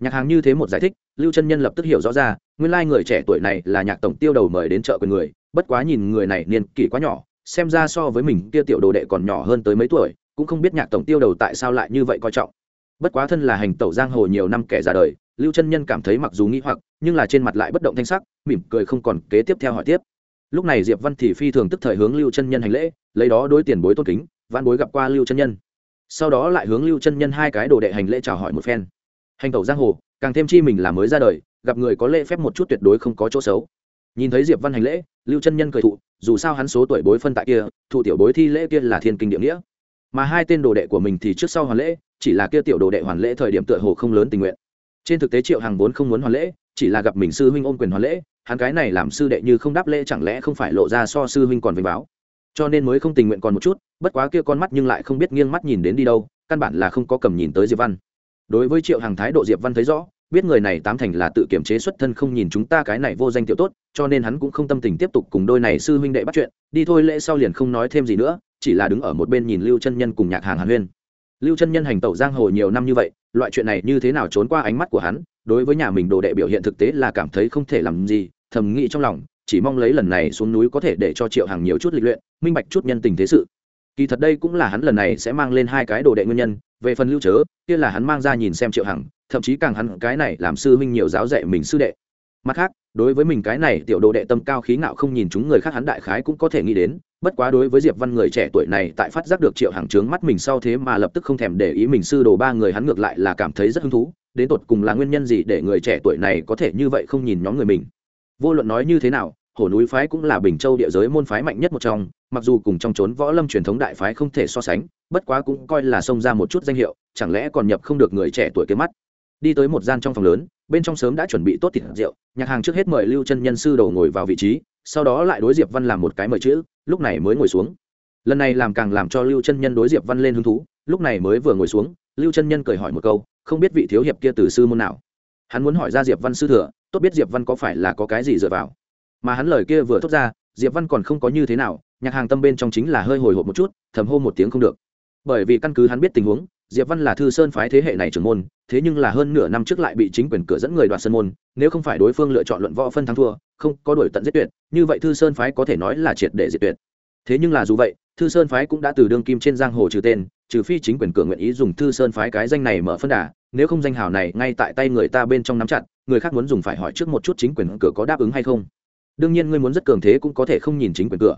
Nhạc hàng như thế một giải thích, lưu chân nhân lập tức hiểu rõ ra, nguyên lai người trẻ tuổi này là nhạc tổng tiêu đầu mời đến chợ quyền người, bất quá nhìn người này niên kỷ quá nhỏ, xem ra so với mình kia tiểu đồ đệ còn nhỏ hơn tới mấy tuổi, cũng không biết nhạc tổng tiêu đầu tại sao lại như vậy coi trọng. Bất quá thân là hành tẩu giang hồ nhiều năm kẻ ra đời, lưu chân nhân cảm thấy mặc dù nghĩ hoặc, nhưng là trên mặt lại bất động thanh sắc, mỉm cười không còn kế tiếp theo hỏi tiếp. Lúc này diệp văn thì phi thường tức thời hướng lưu chân nhân hành lễ, lấy đó đối tiền bối tôn kính văn bối gặp qua lưu chân nhân. Sau đó lại hướng lưu chân nhân hai cái đồ đệ hành lễ chào hỏi một phen. Hành tẩu giang hồ, càng thêm chi mình là mới ra đời, gặp người có lễ phép một chút tuyệt đối không có chỗ xấu. Nhìn thấy diệp văn hành lễ, lưu chân nhân cười thụ, dù sao hắn số tuổi bối phân tại kia, thụ tiểu bối thi lễ kia là thiên kinh địa nghĩa. Mà hai tên đồ đệ của mình thì trước sau hoàn lễ, chỉ là kia tiểu đồ đệ hoàn lễ thời điểm tựa hồ không lớn tình nguyện. Trên thực tế triệu hàng vốn không muốn hoàn lễ, chỉ là gặp mình sư huynh ôm quyền hoàn lễ, hắn cái này làm sư đệ như không đáp lễ chẳng lẽ không phải lộ ra so sư huynh còn vinh báo cho nên mới không tình nguyện còn một chút, bất quá kia con mắt nhưng lại không biết nghiêng mắt nhìn đến đi đâu, căn bản là không có cầm nhìn tới diệp văn. Đối với triệu hàng thái độ diệp văn thấy rõ, biết người này tám thành là tự kiểm chế xuất thân không nhìn chúng ta cái này vô danh tiểu tốt, cho nên hắn cũng không tâm tình tiếp tục cùng đôi này sư huynh đệ bắt chuyện, đi thôi lễ sau liền không nói thêm gì nữa, chỉ là đứng ở một bên nhìn lưu chân nhân cùng nhạc hàng hàn huyên. Lưu chân nhân hành tẩu giang hồ nhiều năm như vậy, loại chuyện này như thế nào trốn qua ánh mắt của hắn, đối với nhà mình đồ đệ biểu hiện thực tế là cảm thấy không thể làm gì, thầm nghĩ trong lòng chỉ mong lấy lần này xuống núi có thể để cho triệu hàng nhiều chút lịch luyện, minh bạch chút nhân tình thế sự. Kỳ thật đây cũng là hắn lần này sẽ mang lên hai cái đồ đệ nguyên nhân, về phần lưu chớ, kia là hắn mang ra nhìn xem triệu hằng, thậm chí càng hắn cái này làm sư huynh nhiều giáo dạy mình sư đệ. Mặt khác, đối với mình cái này tiểu đồ đệ tâm cao khí ngạo không nhìn chúng người khác hắn đại khái cũng có thể nghĩ đến, bất quá đối với diệp văn người trẻ tuổi này tại phát giác được triệu hàng trướng mắt mình sau thế mà lập tức không thèm để ý mình sư đồ ba người hắn ngược lại là cảm thấy rất hứng thú, đến tột cùng là nguyên nhân gì để người trẻ tuổi này có thể như vậy không nhìn nhóm người mình. Vô luận nói như thế nào hổ núi phái cũng là bình châu địa giới môn phái mạnh nhất một trong, mặc dù cùng trong trốn võ lâm truyền thống đại phái không thể so sánh, bất quá cũng coi là xông ra một chút danh hiệu, chẳng lẽ còn nhập không được người trẻ tuổi kế mắt. Đi tới một gian trong phòng lớn, bên trong sớm đã chuẩn bị tốt thịt rượu, nhạc hàng trước hết mời lưu chân nhân sư đầu ngồi vào vị trí, sau đó lại đối diệp văn làm một cái mời chữ, lúc này mới ngồi xuống. Lần này làm càng làm cho lưu chân nhân đối diệp văn lên hứng thú, lúc này mới vừa ngồi xuống, lưu chân nhân cười hỏi một câu, không biết vị thiếu hiệp kia từ sư môn nào? Hắn muốn hỏi ra diệp văn sư thừa, tốt biết diệp văn có phải là có cái gì dựa vào? Mà hắn lời kia vừa thốt ra, diệp văn còn không có như thế nào, nhạc hàng tâm bên trong chính là hơi hồi hộp một chút, thầm hô một tiếng không được. Bởi vì căn cứ hắn biết tình huống, diệp văn là thư sơn phái thế hệ này trưởng môn, thế nhưng là hơn nửa năm trước lại bị chính quyền cửa dẫn người đoạt sơn môn, nếu không phải đối phương lựa chọn luận võ phân thắng thua, không có đổi tận giết tuyệt, như vậy thư sơn phái có thể nói là triệt để diệt tuyệt. Thế nhưng là dù vậy, thư sơn phái cũng đã từ đương kim trên giang hồ trừ tên, trừ phi chính quyền cửa nguyện ý dùng thư sơn phái cái danh này mở phân đà, nếu không danh hào này ngay tại tay người ta bên trong nắm chặt, người khác muốn dùng phải hỏi trước một chút chính quyền cửa có đáp ứng hay không đương nhiên ngươi muốn rất cường thế cũng có thể không nhìn chính quyền cửa.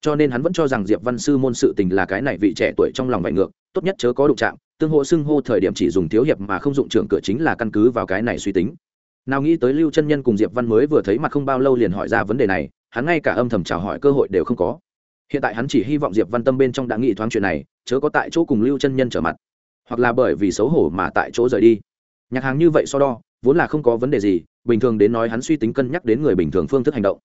Cho nên hắn vẫn cho rằng diệp văn sư môn sự tình là cái này vị trẻ tuổi trong lòng vạy ngược, tốt nhất chớ có đụng chạm, tương hộ xưng hô thời điểm chỉ dùng thiếu hiệp mà không dụng trưởng cửa chính là căn cứ vào cái này suy tính. Nào nghĩ tới lưu chân nhân cùng diệp văn mới vừa thấy mặt không bao lâu liền hỏi ra vấn đề này, hắn ngay cả âm thầm chào hỏi cơ hội đều không có. Hiện tại hắn chỉ hy vọng diệp văn tâm bên trong đã nghĩ thoáng chuyện này, chớ có tại chỗ cùng lưu chân nhân trở mặt. Hoặc là bởi vì xấu hổ mà tại chỗ rời đi. Nhạc hàng như vậy so đo vốn là không có vấn đề gì, bình thường đến nói hắn suy tính cân nhắc đến người bình thường phương thức hành động.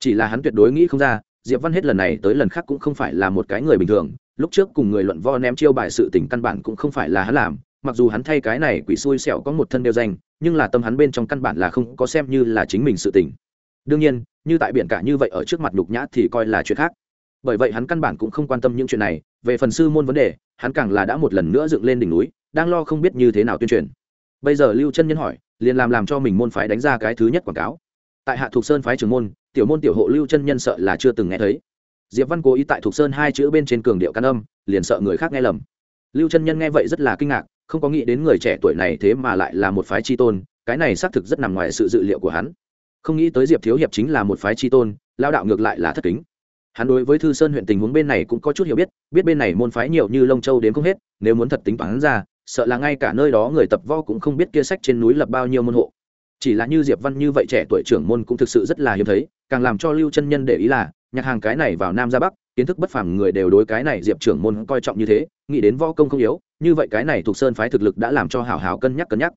Chỉ là hắn tuyệt đối nghĩ không ra, diệp văn hết lần này tới lần khác cũng không phải là một cái người bình thường, lúc trước cùng người luận vo ném chiêu bài sự tình căn bản cũng không phải là hắn làm, mặc dù hắn thay cái này quỷ xui xẻo có một thân đeo danh, nhưng là tâm hắn bên trong căn bản là không có xem như là chính mình sự tình. Đương nhiên, như tại biển cả như vậy ở trước mặt nhục nhã thì coi là chuyện khác. Bởi vậy hắn căn bản cũng không quan tâm những chuyện này, về phần sư môn vấn đề, hắn càng là đã một lần nữa dựng lên đỉnh núi, đang lo không biết như thế nào tuyên truyền. Bây giờ lưu chân nhân hỏi liền làm làm cho mình môn phái đánh ra cái thứ nhất quảng cáo. Tại hạ thuộc sơn phái trưởng môn, tiểu môn tiểu hộ lưu chân nhân sợ là chưa từng nghe thấy. Diệp văn cố ý tại thuộc sơn hai chữ bên trên cường điệu căn âm, liền sợ người khác nghe lầm. Lưu chân nhân nghe vậy rất là kinh ngạc, không có nghĩ đến người trẻ tuổi này thế mà lại là một phái chi tôn, cái này xác thực rất nằm ngoài sự dự liệu của hắn. Không nghĩ tới diệp thiếu hiệp chính là một phái chi tôn, lao đạo ngược lại là thất kính. Hắn đối với thư sơn huyện tình huống bên này cũng có chút hiểu biết biết bên này môn phái nhiều như lông châu đến không hết, nếu muốn thật tính toán ra sợ là ngay cả nơi đó người tập võ cũng không biết kia sách trên núi lập bao nhiêu môn hộ. Chỉ là như diệp văn như vậy trẻ tuổi trưởng môn cũng thực sự rất là hiếm thấy, càng làm cho lưu chân nhân để ý là, nhạc hàng cái này vào nam ra bắc, kiến thức bất phàm người đều đối cái này diệp trưởng môn coi trọng như thế, nghĩ đến võ công không yếu, như vậy cái này thuộc sơn phái thực lực đã làm cho hảo hảo cân nhắc cân nhắc.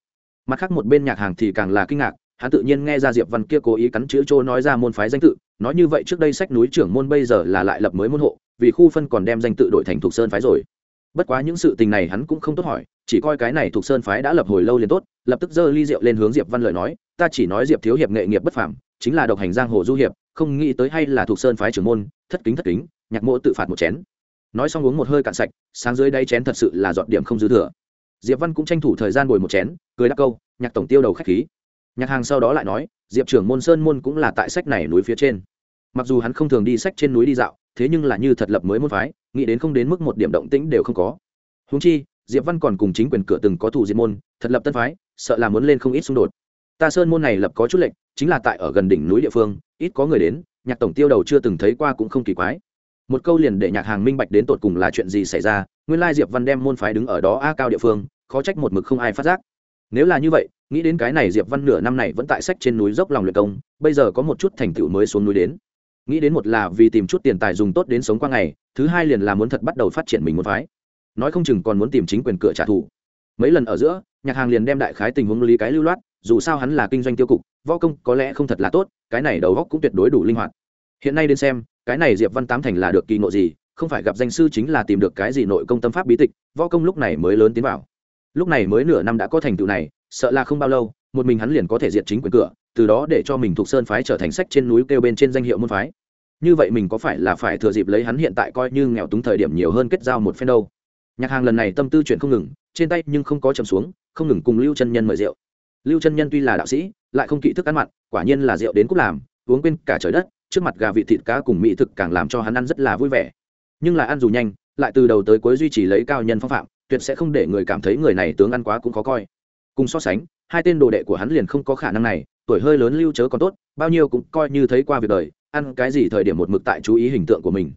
Mặt khác một bên nhạc hàng thì càng là kinh ngạc, hắn tự nhiên nghe ra diệp văn kia cố ý cắn chữ chỗ nói ra môn phái danh tự, nói như vậy trước đây sách núi trưởng môn bây giờ là lại lập mới môn hộ, vì khu phân còn đem danh tự đổi thành thuộc sơn phái rồi bất quá những sự tình này hắn cũng không tốt hỏi, chỉ coi cái này thuộc sơn phái đã lập hồi lâu liền tốt, lập tức giơ ly rượu lên hướng diệp văn lời nói, ta chỉ nói diệp thiếu hiệp nghệ nghiệp bất phàm, chính là độc hành giang hồ du hiệp, không nghĩ tới hay là thuộc sơn phái trưởng môn, thất kính thất kính, nhạc mộ tự phạt một chén. Nói xong uống một hơi cạn sạch, sáng dưới đáy chén thật sự là dọn điểm không dư thừa. Diệp văn cũng tranh thủ thời gian bồi một chén, cười đáp câu, nhạc tổng tiêu đầu khách khí. Nhạc hàng sau đó lại nói, diệp trưởng môn sơn môn cũng là tại sách này núi phía trên. Mặc dù hắn không thường đi sách trên núi đi dạo thế nhưng là như thật lập mới môn phái, nghĩ đến không đến mức một điểm động tĩnh đều không có. Húng chi, diệp văn còn cùng chính quyền cửa từng có thủ diệt môn, thật lập tân phái, sợ là muốn lên không ít xung đột. Ta sơn môn này lập có chút lệnh chính là tại ở gần đỉnh núi địa phương, ít có người đến, nhạc tổng tiêu đầu chưa từng thấy qua cũng không kỳ quái. Một câu liền để nhạc hàng minh bạch đến tột cùng là chuyện gì xảy ra, nguyên lai diệp văn đem môn phái đứng ở đó a cao địa phương, khó trách một mực không ai phát giác. Nếu là như vậy, nghĩ đến cái này diệp văn nửa năm này vẫn tại sách trên núi dốc lòng luyện công, bây giờ có một chút thành tựu mới xuống núi đến nghĩ đến một là vì tìm chút tiền tài dùng tốt đến sống qua ngày, thứ hai liền là muốn thật bắt đầu phát triển mình một phái. Nói không chừng còn muốn tìm chính quyền cửa trả thù. Mấy lần ở giữa, nhạc hàng liền đem đại khái tình huống lý cái lưu loát, dù sao hắn là kinh doanh tiêu cục, võ công có lẽ không thật là tốt, cái này đầu góc cũng tuyệt đối đủ linh hoạt. Hiện nay đến xem, cái này diệp văn tám thành là được kỳ ngộ gì, không phải gặp danh sư chính là tìm được cái gì nội công tâm pháp bí tịch, võ công lúc này mới lớn tiến vào. Lúc này mới nửa năm đã có thành tựu này, sợ là không bao lâu, một mình hắn liền có thể diệt chính quyền cửa, từ đó để cho mình thuộc sơn phái trở thành sách trên núi kêu bên trên danh hiệu môn phái như vậy mình có phải là phải thừa dịp lấy hắn hiện tại coi như nghèo túng thời điểm nhiều hơn kết giao một phen đâu? Nhạc hàng lần này tâm tư chuyện không ngừng, trên tay nhưng không có chầm xuống, không ngừng cùng lưu chân nhân mời rượu. Lưu chân nhân tuy là đạo sĩ, lại không kỹ thức ăn mặn, quả nhiên là rượu đến cúc làm, uống quên cả trời đất, trước mặt gà vị thịt cá cùng mỹ thực càng làm cho hắn ăn rất là vui vẻ. Nhưng là ăn dù nhanh, lại từ đầu tới cuối duy trì lấy cao nhân phong phạm, tuyệt sẽ không để người cảm thấy người này tướng ăn quá cũng khó coi. Cùng so sánh, hai tên đồ đệ của hắn liền không có khả năng này, tuổi hơi lớn lưu chớ còn tốt, bao nhiêu cũng coi như thấy qua việc đời ăn cái gì thời điểm một mực tại chú ý hình tượng của mình.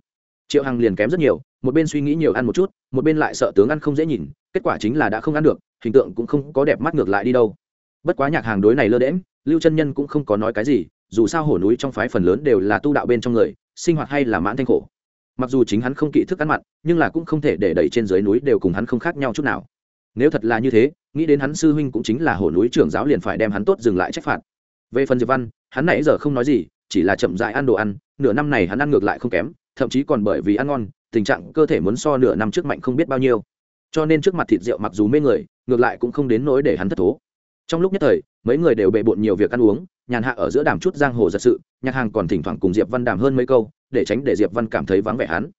Triệu hằng liền kém rất nhiều, một bên suy nghĩ nhiều ăn một chút, một bên lại sợ tướng ăn không dễ nhìn, kết quả chính là đã không ăn được, hình tượng cũng không có đẹp mắt ngược lại đi đâu. Bất quá nhạc hàng đối này lơ đễm lưu chân nhân cũng không có nói cái gì, dù sao hổ núi trong phái phần lớn đều là tu đạo bên trong người, sinh hoạt hay là mãn thanh khổ. Mặc dù chính hắn không kỹ thức ăn mặn, nhưng là cũng không thể để đẩy trên dưới núi đều cùng hắn không khác nhau chút nào. Nếu thật là như thế, nghĩ đến hắn sư huynh cũng chính là hổ núi trưởng giáo liền phải đem hắn tốt dừng lại trách phạt. Về phần diệp văn, hắn nãy giờ không nói gì chỉ là chậm dại ăn đồ ăn, nửa năm này hắn ăn ngược lại không kém, thậm chí còn bởi vì ăn ngon, tình trạng cơ thể muốn so nửa năm trước mạnh không biết bao nhiêu. Cho nên trước mặt thịt rượu mặc dù mê người, ngược lại cũng không đến nỗi để hắn thất thố. Trong lúc nhất thời, mấy người đều bệ bộn nhiều việc ăn uống, nhàn hạ ở giữa đàm chút giang hồ giật sự, nhạc hàng còn thỉnh thoảng cùng diệp văn đàm hơn mấy câu, để tránh để diệp văn cảm thấy vắng vẻ hắn.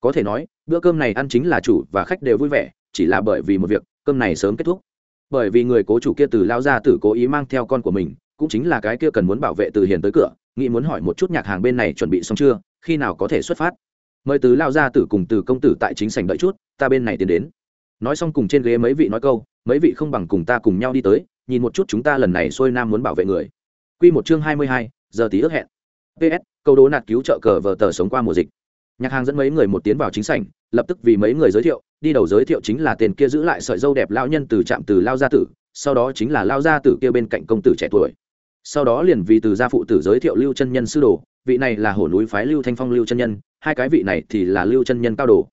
Có thể nói, bữa cơm này ăn chính là chủ và khách đều vui vẻ, chỉ là bởi vì một việc, cơm này sớm kết thúc. Bởi vì người cố chủ kia từ lao ra tử cố ý mang theo con của mình, cũng chính là cái kia cần muốn bảo vệ từ hiền tới cửa nghĩ muốn hỏi một chút nhạc hàng bên này chuẩn bị xong chưa khi nào có thể xuất phát mời từ lao ra tử cùng từ công tử tại chính sảnh đợi chút ta bên này tiến đến nói xong cùng trên ghế mấy vị nói câu mấy vị không bằng cùng ta cùng nhau đi tới nhìn một chút chúng ta lần này xuôi nam muốn bảo vệ người Quy một chương hai mươi hai, giờ tí ước hẹn. PS, câu đố nạt cứu trợ cờ vở tờ sống qua mùa dịch. Nhạc hàng dẫn mấy người một tiến vào chính sảnh, lập tức vì mấy người giới thiệu, đi đầu giới thiệu chính là tên kia giữ lại sợi dâu đẹp lão nhân từ trạm từ lao gia tử, sau đó chính là lao gia tử kia bên cạnh công tử trẻ tuổi. Sau đó liền vì từ gia phụ tử giới thiệu Lưu chân nhân sư đồ, vị này là hổ núi phái Lưu Thanh Phong Lưu chân nhân, hai cái vị này thì là Lưu chân nhân cao đồ.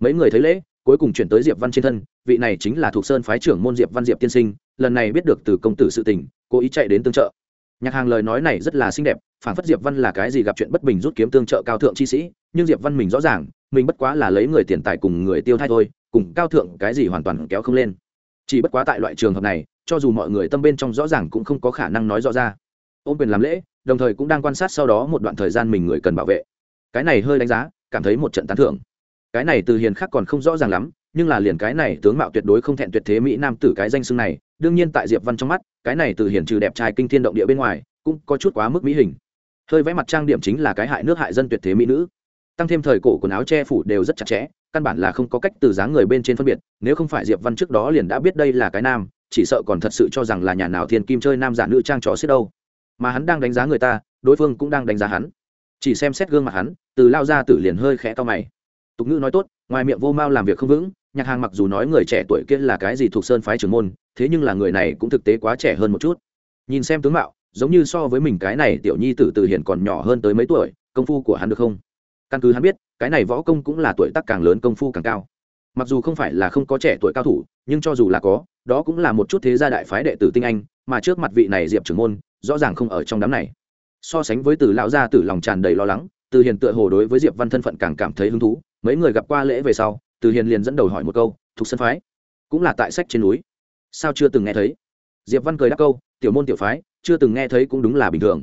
Mấy người thấy lễ, cuối cùng chuyển tới Diệp Văn trên thân, vị này chính là thuộc sơn phái trưởng môn Diệp Văn Diệp tiên sinh, lần này biết được từ công tử sự tình, cố ý chạy đến tương trợ nhạc hàng lời nói này rất là xinh đẹp phản phất diệp văn là cái gì gặp chuyện bất bình rút kiếm tương trợ cao thượng chi sĩ nhưng diệp văn mình rõ ràng mình bất quá là lấy người tiền tài cùng người tiêu thay thôi cùng cao thượng cái gì hoàn toàn kéo không lên chỉ bất quá tại loại trường hợp này cho dù mọi người tâm bên trong rõ ràng cũng không có khả năng nói rõ ra. Ôm quyền làm lễ, đồng thời cũng đang quan sát sau đó một đoạn thời gian mình người cần bảo vệ. Cái này hơi đánh giá, cảm thấy một trận tán thưởng. Cái này từ hiền khác còn không rõ ràng lắm, nhưng là liền cái này tướng mạo tuyệt đối không thẹn tuyệt thế mỹ nam tử cái danh xưng này, đương nhiên tại diệp văn trong mắt, cái này từ Hiền trừ đẹp trai kinh thiên động địa bên ngoài, cũng có chút quá mức mỹ hình. Hơi vẽ mặt trang điểm chính là cái hại nước hại dân tuyệt thế mỹ nữ. Tăng thêm thời cổ quần áo che phủ đều rất chặt chẽ, căn bản là không có cách từ dáng người bên trên phân biệt, nếu không phải diệp văn trước đó liền đã biết đây là cái nam chỉ sợ còn thật sự cho rằng là nhà nào thiên kim chơi nam giả nữ trang trò xếp đâu. Mà hắn đang đánh giá người ta, đối phương cũng đang đánh giá hắn. Chỉ xem xét gương mặt hắn, từ lao ra tử liền hơi khẽ to mày. Tục ngữ nói tốt, ngoài miệng vô mao làm việc không vững, nhạc hàng mặc dù nói người trẻ tuổi kia là cái gì thuộc sơn phái trưởng môn, thế nhưng là người này cũng thực tế quá trẻ hơn một chút. Nhìn xem tướng mạo, giống như so với mình cái này tiểu nhi tử từ hiện còn nhỏ hơn tới mấy tuổi, công phu của hắn được không? Căn cứ hắn biết, cái này võ công cũng là tuổi tác càng lớn, công phu càng cao mặc dù không phải là không có trẻ tuổi cao thủ, nhưng cho dù là có, đó cũng là một chút thế gia đại phái đệ tử tinh anh, mà trước mặt vị này diệp trưởng môn, rõ ràng không ở trong đám này. So sánh với từ lão gia tử lòng tràn đầy lo lắng, từ hiền tựa hồ đối với diệp văn thân phận càng cảm thấy hứng thú, mấy người gặp qua lễ về sau, từ hiền liền dẫn đầu hỏi một câu thuộc sân phái, cũng là tại sách trên núi, sao chưa từng nghe thấy? Diệp văn cười đáp câu, tiểu môn tiểu phái, chưa từng nghe thấy cũng đúng là bình thường.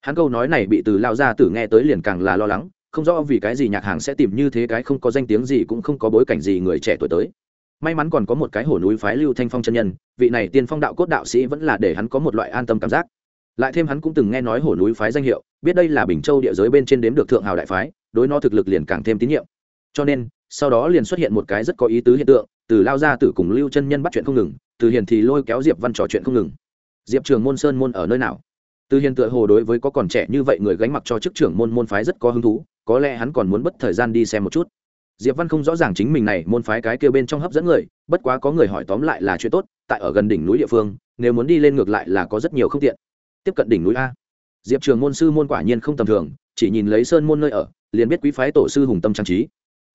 Hắn câu nói này bị từ lao gia tử nghe tới liền càng là lo lắng không rõ vì cái gì nhạc hàng sẽ tìm như thế cái không có danh tiếng gì cũng không có bối cảnh gì người trẻ tuổi tới. May mắn còn có một cái hổ núi phái lưu thanh phong chân nhân, vị này tiên phong đạo cốt đạo sĩ vẫn là để hắn có một loại an tâm cảm giác. Lại thêm hắn cũng từng nghe nói hổ núi phái danh hiệu, biết đây là bình châu địa giới bên trên đếm được thượng hào đại phái, đối nó thực lực liền càng thêm tín nhiệm. Cho nên, sau đó liền xuất hiện một cái rất có ý tứ hiện tượng, từ lao ra từ cùng lưu chân nhân bắt chuyện không ngừng, từ hiền thì lôi kéo diệp văn trò chuyện không ngừng. Diệp trường môn sơn môn ở nơi nào? Từ hiền tựa hồ đối với có còn trẻ như vậy người gánh mặc cho chức trưởng môn môn phái rất có hứng thú có lẽ hắn còn muốn bất thời gian đi xem một chút. Diệp văn không rõ ràng chính mình này môn phái cái kia bên trong hấp dẫn người, bất quá có người hỏi tóm lại là chuyện tốt, tại ở gần đỉnh núi địa phương, nếu muốn đi lên ngược lại là có rất nhiều không tiện. Tiếp cận đỉnh núi a. Diệp trường môn sư môn quả nhiên không tầm thường, chỉ nhìn lấy sơn môn nơi ở, liền biết quý phái tổ sư hùng tâm trang trí.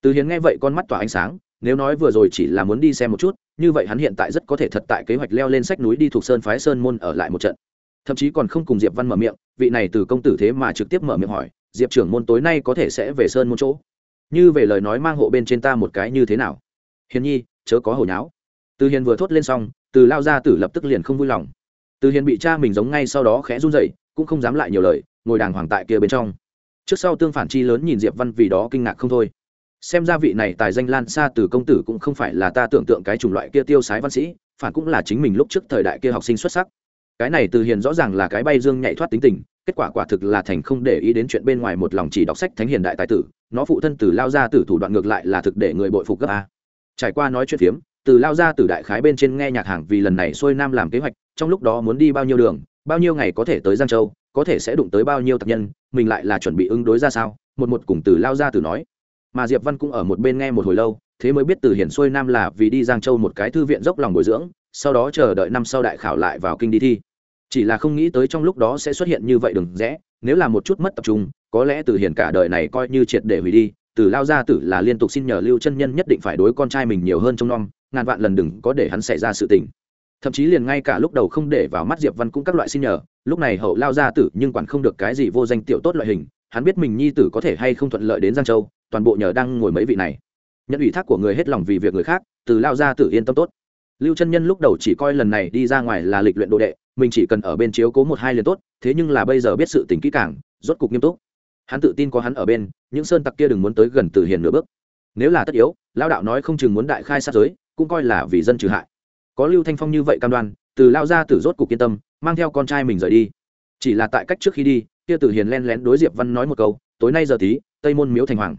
Từ Hiến nghe vậy con mắt tỏa ánh sáng, nếu nói vừa rồi chỉ là muốn đi xem một chút, như vậy hắn hiện tại rất có thể thật tại kế hoạch leo lên sách núi đi thuộc sơn phái sơn môn ở lại một trận. Thậm chí còn không cùng diệp văn mở miệng, vị này từ công tử thế mà trực tiếp mở miệng hỏi diệp trưởng môn tối nay có thể sẽ về sơn môn chỗ. Như về lời nói mang hộ bên trên ta một cái như thế nào? Hiền nhi, chớ có hồi nháo. Từ hiền vừa thốt lên xong, từ lao ra tử lập tức liền không vui lòng. Từ hiền bị cha mình giống ngay sau đó khẽ run rẩy, cũng không dám lại nhiều lời, ngồi đàng hoàng tại kia bên trong. Trước sau tương phản chi lớn nhìn diệp văn vì đó kinh ngạc không thôi. Xem ra vị này tài danh lan xa từ công tử cũng không phải là ta tưởng tượng cái chủng loại kia tiêu sái văn sĩ, phản cũng là chính mình lúc trước thời đại kia học sinh xuất sắc. Cái này từ hiền rõ ràng là cái bay dương nhảy thoát tính tình kết quả quả thực là thành không để ý đến chuyện bên ngoài một lòng chỉ đọc sách thánh hiền đại tài tử, nó phụ thân từ lao ra từ thủ đoạn ngược lại là thực để người bội phục gấp a. Trải qua nói chuyện phiếm, từ lao ra từ đại khái bên trên nghe nhạc hàng vì lần này xuôi nam làm kế hoạch, trong lúc đó muốn đi bao nhiêu đường, bao nhiêu ngày có thể tới giang châu, có thể sẽ đụng tới bao nhiêu tập nhân, mình lại là chuẩn bị ứng đối ra sao, một một cùng từ lao ra từ nói. Mà diệp văn cũng ở một bên nghe một hồi lâu, thế mới biết từ hiển xuôi nam là vì đi giang châu một cái thư viện dốc lòng bồi dưỡng, sau đó chờ đợi năm sau đại khảo lại vào kinh đi thi chỉ là không nghĩ tới trong lúc đó sẽ xuất hiện như vậy đừng rẽ, nếu là một chút mất tập trung, có lẽ từ hiền cả đời này coi như triệt để hủy đi, từ lao gia tử là liên tục xin nhờ lưu chân nhân nhất định phải đối con trai mình nhiều hơn trong non ngàn vạn lần đừng có để hắn xảy ra sự tình. Thậm chí liền ngay cả lúc đầu không để vào mắt diệp văn cũng các loại xin nhờ, lúc này hậu lao gia tử nhưng quản không được cái gì vô danh tiểu tốt loại hình, hắn biết mình nhi tử có thể hay không thuận lợi đến giang châu, toàn bộ nhờ đang ngồi mấy vị này. Nhận ủy thác của người hết lòng vì việc người khác, từ lao gia tử yên tâm tốt. Lưu chân nhân lúc đầu chỉ coi lần này đi ra ngoài là lịch luyện đồ đệ mình chỉ cần ở bên chiếu cố một hai liền tốt, thế nhưng là bây giờ biết sự tình kỹ càng, rốt cục nghiêm túc. Hắn tự tin có hắn ở bên, những sơn tặc kia đừng muốn tới gần từ hiền nửa bước. Nếu là tất yếu lao đạo nói không chừng muốn đại khai sát giới, cũng coi là vì dân trừ hại. Có lưu thanh phong như vậy cam đoan, từ lao ra từ rốt cục yên tâm, mang theo con trai mình rời đi. Chỉ là tại cách trước khi đi, kia từ hiền len lén đối diệp văn nói một câu, tối nay giờ tí, tây môn miếu thành hoàng.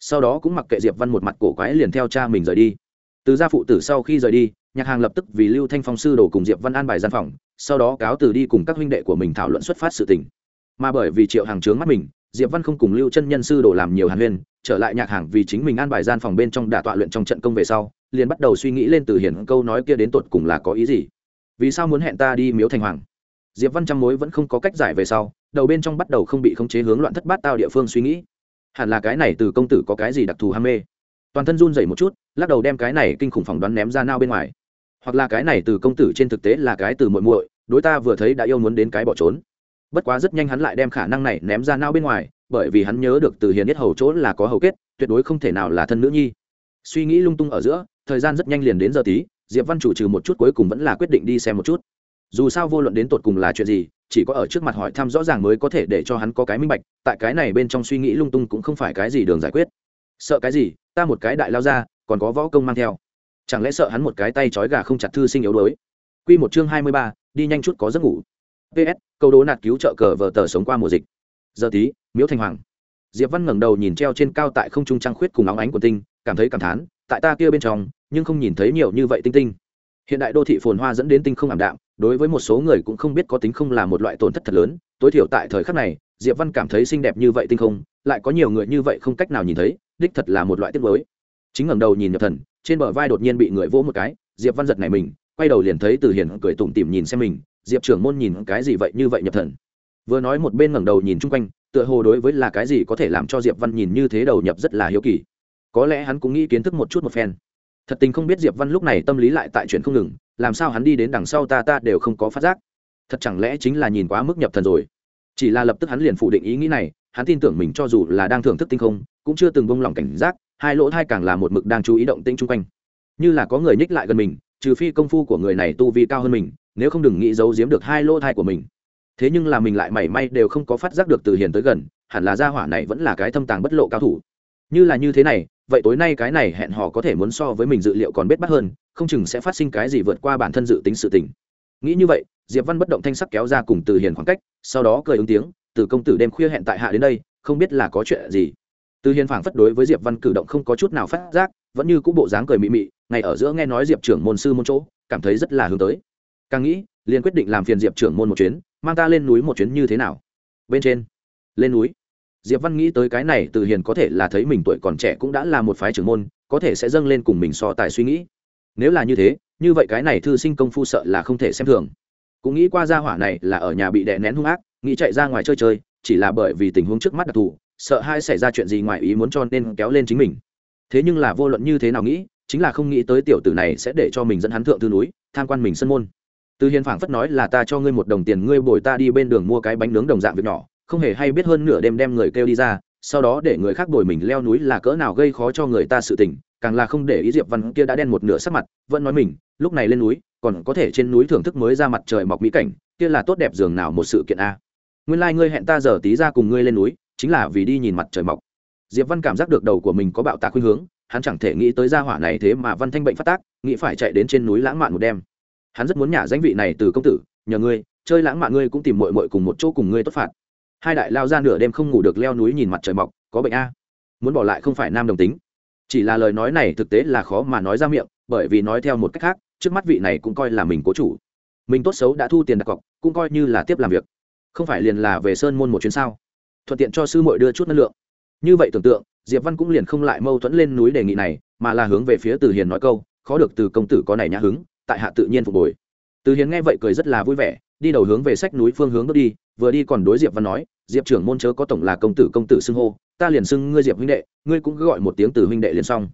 Sau đó cũng mặc kệ diệp văn một mặt cổ quái liền theo cha mình rời đi. Từ gia phụ tử sau khi rời đi, nhạc hàng lập tức vì lưu thanh phong sư đổ cùng diệp văn an bài gian phòng sau đó cáo từ đi cùng các huynh đệ của mình thảo luận xuất phát sự tình. Mà bởi vì triệu hàng trướng mắt mình, diệp văn không cùng lưu chân nhân sư đổ làm nhiều hàn huyên, trở lại nhạc hàng vì chính mình an bài gian phòng bên trong đả tọa luyện trong trận công về sau, liền bắt đầu suy nghĩ lên từ hiển câu nói kia đến tột cùng là có ý gì. Vì sao muốn hẹn ta đi miếu thành hoàng? Diệp văn trăm mối vẫn không có cách giải về sau, đầu bên trong bắt đầu không bị khống chế hướng loạn thất bát tao địa phương suy nghĩ. Hẳn là cái này từ công tử có cái gì đặc thù ham mê? Toàn thân run dậy một chút, lắc đầu đem cái này kinh khủng phỏng đoán ném ra nao bên ngoài. Hoặc là cái này từ công tử trên thực tế là cái từ muội muội đối ta vừa thấy đã yêu muốn đến cái bỏ trốn. Bất quá rất nhanh hắn lại đem khả năng này ném ra nao bên ngoài bởi vì hắn nhớ được từ hiền nhất hầu chỗ là có hầu kết tuyệt đối không thể nào là thân nữ nhi. Suy nghĩ lung tung ở giữa thời gian rất nhanh liền đến giờ tí diệp văn chủ trừ một chút cuối cùng vẫn là quyết định đi xem một chút. Dù sao vô luận đến tột cùng là chuyện gì chỉ có ở trước mặt hỏi thăm rõ ràng mới có thể để cho hắn có cái minh bạch tại cái này bên trong suy nghĩ lung tung cũng không phải cái gì đường giải quyết. Sợ cái gì ta một cái đại lao ra còn có võ công mang theo. Chẳng lẽ sợ hắn một cái tay trói gà không chặt thư sinh yếu đuối? Quy một chương hai mươi ba, đi nhanh chút có giấc ngủ. Ps câu đố nạt cứu trợ cờ vờ tờ sống qua mùa dịch. Giờ tí, miếu thành hoàng. Diệp văn ngẩng đầu nhìn treo trên cao tại không trung trăng khuyết cùng óng ánh của tinh, cảm thấy cảm thán, tại ta kia bên trong, nhưng không nhìn thấy nhiều như vậy tinh tinh. Hiện đại đô thị phồn hoa dẫn đến tinh không ảm đạm, đối với một số người cũng không biết có tính không là một loại tổn thất thật lớn. Tối thiểu tại thời khắc này, diệp văn cảm thấy xinh đẹp như vậy tinh không, lại có nhiều người như vậy không cách nào nhìn thấy, đích thật là một loại tiết mới chính ngẩng đầu nhìn nhập thần, trên bờ vai đột nhiên bị người vỗ một cái, diệp văn giật này mình quay đầu liền thấy từ hiền cười tủm tỉm nhìn xem mình, diệp trưởng môn nhìn cái gì vậy, như vậy nhập thần. Vừa nói một bên ngẩng đầu nhìn chung quanh, tựa hồ đối với là cái gì có thể làm cho diệp văn nhìn như thế đầu nhập rất là hiếu kỳ. Có lẽ hắn cũng nghĩ kiến thức một chút một phen. Thật tình không biết diệp văn lúc này tâm lý lại tại chuyện không ngừng, làm sao hắn đi đến đằng sau ta ta đều không có phát giác. Thật chẳng lẽ chính là nhìn quá mức nhập thần rồi? Chỉ là lập tức hắn liền phủ định ý nghĩ này, hắn tin tưởng mình cho dù là đang thưởng thức tinh không, cũng chưa từng bông lỏng cảnh giác, hai lỗ thai càng là một mực đang chú ý động tĩnh chung quanh. Như là có người nhích lại gần mình trừ phi công phu của người này tu vi cao hơn mình, nếu không đừng nghĩ giấu giếm được hai lỗ thai của mình. Thế nhưng là mình lại mảy may đều không có phát giác được từ hiền tới gần, hẳn là gia hỏa này vẫn là cái thâm tàng bất lộ cao thủ. Như là như thế này, vậy tối nay cái này hẹn hò có thể muốn so với mình dự liệu còn biết bắt hơn, không chừng sẽ phát sinh cái gì vượt qua bản thân dự tính sự tình. Nghĩ như vậy, diệp văn bất động thanh sắc kéo ra cùng từ hiền khoảng cách, sau đó cười ứng tiếng, từ công tử đêm khuya hẹn tại hạ đến đây, không biết là có chuyện gì từ hiền phảng phất đối với diệp văn cử động không có chút nào phát giác, vẫn như cũng bộ dáng cười mị mị ngày ở giữa nghe nói diệp trưởng môn sư môn chỗ, cảm thấy rất là hướng tới. Càng nghĩ, liền quyết định làm phiền diệp trưởng môn một chuyến, mang ta lên núi một chuyến như thế nào? Bên trên. Lên núi. Diệp văn nghĩ tới cái này từ hiền có thể là thấy mình tuổi còn trẻ cũng đã là một phái trưởng môn, có thể sẽ dâng lên cùng mình so tài suy nghĩ. Nếu là như thế, như vậy cái này thư sinh công phu sợ là không thể xem thường. Cũng nghĩ qua gia hỏa này là ở nhà bị đè nén hung ác, nghĩ chạy ra ngoài chơi chơi, chỉ là bởi vì tình huống trước mắt đặc thù sợ hai xảy ra chuyện gì ngoài ý muốn cho nên kéo lên chính mình. Thế nhưng là vô luận như thế nào nghĩ, chính là không nghĩ tới tiểu tử này sẽ để cho mình dẫn hắn thượng thư núi, tham quan mình sân môn. Từ hiền phảng phất nói là ta cho ngươi một đồng tiền, ngươi bồi ta đi bên đường mua cái bánh nướng đồng dạng việc nhỏ, không hề hay biết hơn nửa đêm đem người kêu đi ra, sau đó để người khác bồi mình leo núi là cỡ nào gây khó cho người ta sự tình, càng là không để ý diệp văn kia đã đen một nửa sắc mặt, vẫn nói mình, lúc này lên núi, còn có thể trên núi thưởng thức mới ra mặt trời mọc mỹ cảnh, kia là tốt đẹp dường nào một sự kiện a. Nguyên lai、like、ngươi hẹn ta giờ tí ra cùng ngươi lên núi chính là vì đi nhìn mặt trời mọc. Diệp văn cảm giác được đầu của mình có bạo tạc khuynh hướng, hắn chẳng thể nghĩ tới gia hỏa này thế mà văn thanh bệnh phát tác, nghĩ phải chạy đến trên núi lãng mạn một đêm. Hắn rất muốn nhả danh vị này từ công tử, nhờ ngươi, chơi lãng mạn ngươi cũng tìm mội mội cùng một chỗ cùng ngươi tốt phạt. Hai đại lao ra nửa đêm không ngủ được leo núi nhìn mặt trời mọc, có bệnh a? Muốn bỏ lại không phải nam đồng tính. Chỉ là lời nói này thực tế là khó mà nói ra miệng, bởi vì nói theo một cách khác, trước mắt vị này cũng coi là mình cố chủ. Mình tốt xấu đã thu tiền đặt cọc, cũng coi như là tiếp làm việc. Không phải liền là về sơn môn một chuyến sao? Thuận tiện cho sư muội đưa chút năng lượng. Như vậy tưởng tượng, diệp văn cũng liền không lại mâu thuẫn lên núi đề nghị này, mà là hướng về phía từ hiền nói câu, khó được từ công tử có này nhã hứng, tại hạ tự nhiên phục hồi. Từ hiền nghe vậy cười rất là vui vẻ, đi đầu hướng về sách núi phương hướng bước đi, vừa đi còn đối diệp văn nói, diệp trưởng môn chớ có tổng là công tử công tử xưng hô, ta liền xưng ngươi diệp huynh đệ, ngươi cũng cứ gọi một tiếng từ huynh đệ liền xong.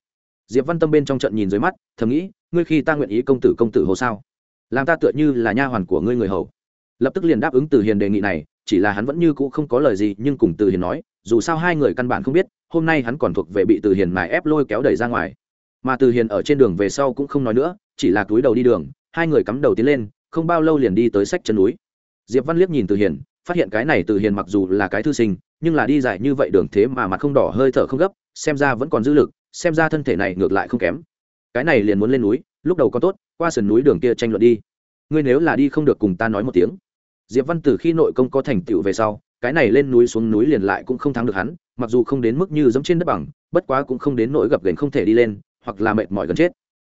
Diệp văn tâm bên trong trận nhìn dưới mắt, thầm nghĩ, ngươi khi ta nguyện ý công tử công tử hồ sao? Làm ta tựa như là nha hoàn của ngươi người hầu. Lập tức liền đáp ứng từ hiền đề nghị này chỉ là hắn vẫn như cũ không có lời gì, nhưng cùng từ hiền nói, dù sao hai người căn bản không biết, hôm nay hắn còn thuộc về bị từ hiền mài ép lôi kéo đẩy ra ngoài. Mà từ hiền ở trên đường về sau cũng không nói nữa, chỉ là túi đầu đi đường, hai người cắm đầu tiến lên, không bao lâu liền đi tới sách chân núi. Diệp văn liếc nhìn từ hiền, phát hiện cái này từ hiền mặc dù là cái thư sinh, nhưng là đi dài như vậy đường thế mà mặt không đỏ, hơi thở không gấp, xem ra vẫn còn dư lực, xem ra thân thể này ngược lại không kém. Cái này liền muốn lên núi, lúc đầu có tốt, qua sườn núi đường kia tranh luận đi. Ngươi nếu là đi không được cùng ta nói một tiếng diệp văn từ khi nội công có thành tựu về sau, cái này lên núi xuống núi liền lại cũng không thắng được hắn, mặc dù không đến mức như giống trên đất bằng, bất quá cũng không đến nỗi gập ghềnh không thể đi lên, hoặc là mệt mỏi gần chết.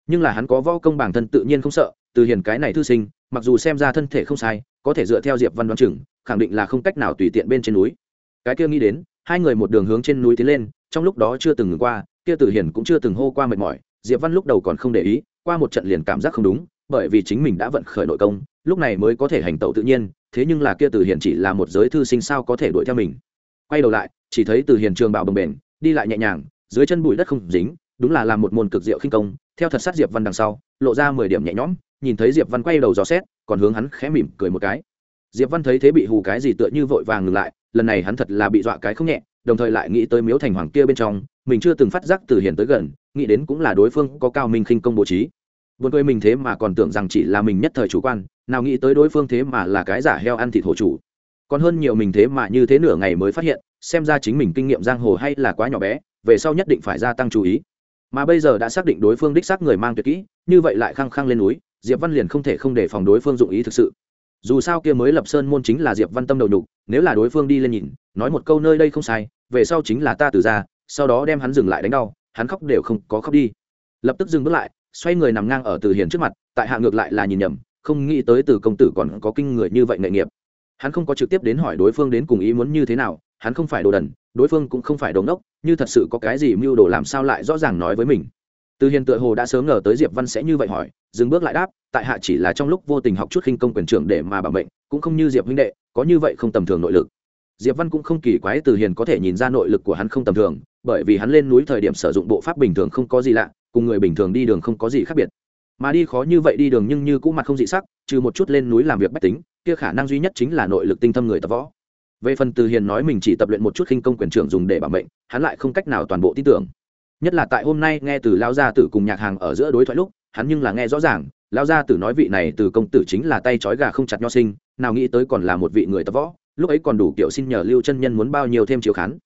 Nhưng là hắn có võ công bản thân tự nhiên không sợ, từ hiền cái này thư sinh, mặc dù xem ra thân thể không sai, có thể dựa theo diệp văn đoán chừng, khẳng định là không cách nào tùy tiện bên trên núi. Cái kia nghĩ đến, hai người một đường hướng trên núi tiến lên, trong lúc đó chưa từng ngừng qua, kia Tử hiền cũng chưa từng hô qua mệt mỏi, diệp văn lúc đầu còn không để ý, qua một trận liền cảm giác không đúng bởi vì chính mình đã vận khởi nội công, lúc này mới có thể hành tẩu tự nhiên, thế nhưng là kia từ hiền chỉ là một giới thư sinh sao có thể đuổi theo mình. Quay đầu lại, chỉ thấy từ hiền trường bảo bồng bềnh, đi lại nhẹ nhàng, dưới chân bụi đất không dính, đúng là làm một môn cực diệu khinh công, theo thật sát diệp văn đằng sau, lộ ra mười điểm nhẹ nhõm, nhìn thấy diệp văn quay đầu dò xét, còn hướng hắn khẽ mỉm cười một cái. Diệp văn thấy thế bị hù cái gì tựa như vội vàng ngừng lại, lần này hắn thật là bị dọa cái không nhẹ, đồng thời lại nghĩ tới miếu thành hoàng kia bên trong, mình chưa từng phát giác từ hiền tới gần, nghĩ đến cũng là đối phương có cao minh khinh công bố trí buồn cười mình thế mà còn tưởng rằng chỉ là mình nhất thời chủ quan, nào nghĩ tới đối phương thế mà là cái giả heo ăn thịt hổ chủ. Còn hơn nhiều mình thế mà như thế nửa ngày mới phát hiện, xem ra chính mình kinh nghiệm giang hồ hay là quá nhỏ bé, về sau nhất định phải gia tăng chú ý. Mà bây giờ đã xác định đối phương đích xác người mang tuyệt kỹ, như vậy lại khăng khăng lên núi, diệp văn liền không thể không để phòng đối phương dụng ý thực sự. Dù sao kia mới lập sơn môn chính là diệp văn tâm đầu nhục, nếu là đối phương đi lên nhìn, nói một câu nơi đây không sai, về sau chính là ta từ ra, sau đó đem hắn dừng lại đánh đau, hắn khóc đều không có khóc đi. Lập tức dừng bước lại xoay người nằm ngang ở từ hiền trước mặt, tại hạ ngược lại là nhìn nhầm, không nghĩ tới từ công tử còn có kinh người như vậy nghề nghiệp. Hắn không có trực tiếp đến hỏi đối phương đến cùng ý muốn như thế nào, hắn không phải đồ đần, đối phương cũng không phải đồ ngốc, như thật sự có cái gì mưu đồ làm sao lại rõ ràng nói với mình. Từ hiền tựa hồ đã sớm ngờ tới diệp văn sẽ như vậy hỏi, dừng bước lại đáp, tại hạ chỉ là trong lúc vô tình học chút khinh công quyền trưởng để mà bảo mệnh, cũng không như diệp huynh đệ, có như vậy không tầm thường nội lực. Diệp văn cũng không kỳ quái từ hiền có thể nhìn ra nội lực của hắn không tầm thường, bởi vì hắn lên núi thời điểm sử dụng bộ pháp bình thường không có gì lạ cùng người bình thường đi đường không có gì khác biệt. Mà đi khó như vậy đi đường nhưng như cũ mặt không dị sắc, trừ một chút lên núi làm việc bách tính, kia khả năng duy nhất chính là nội lực tinh thâm người tập võ. Về phần từ hiền nói mình chỉ tập luyện một chút khinh công quyền trưởng dùng để bảo mệnh, hắn lại không cách nào toàn bộ tin tưởng. Nhất là tại hôm nay nghe từ lao gia tử cùng nhạc hàng ở giữa đối thoại lúc, hắn nhưng là nghe rõ ràng lao gia tử nói vị này từ công tử chính là tay trói gà không chặt nho sinh, nào nghĩ tới còn là một vị người tập võ, lúc ấy còn đủ kiểu xin nhờ lưu chân nhân muốn bao nhiêu thêm chiếu khán.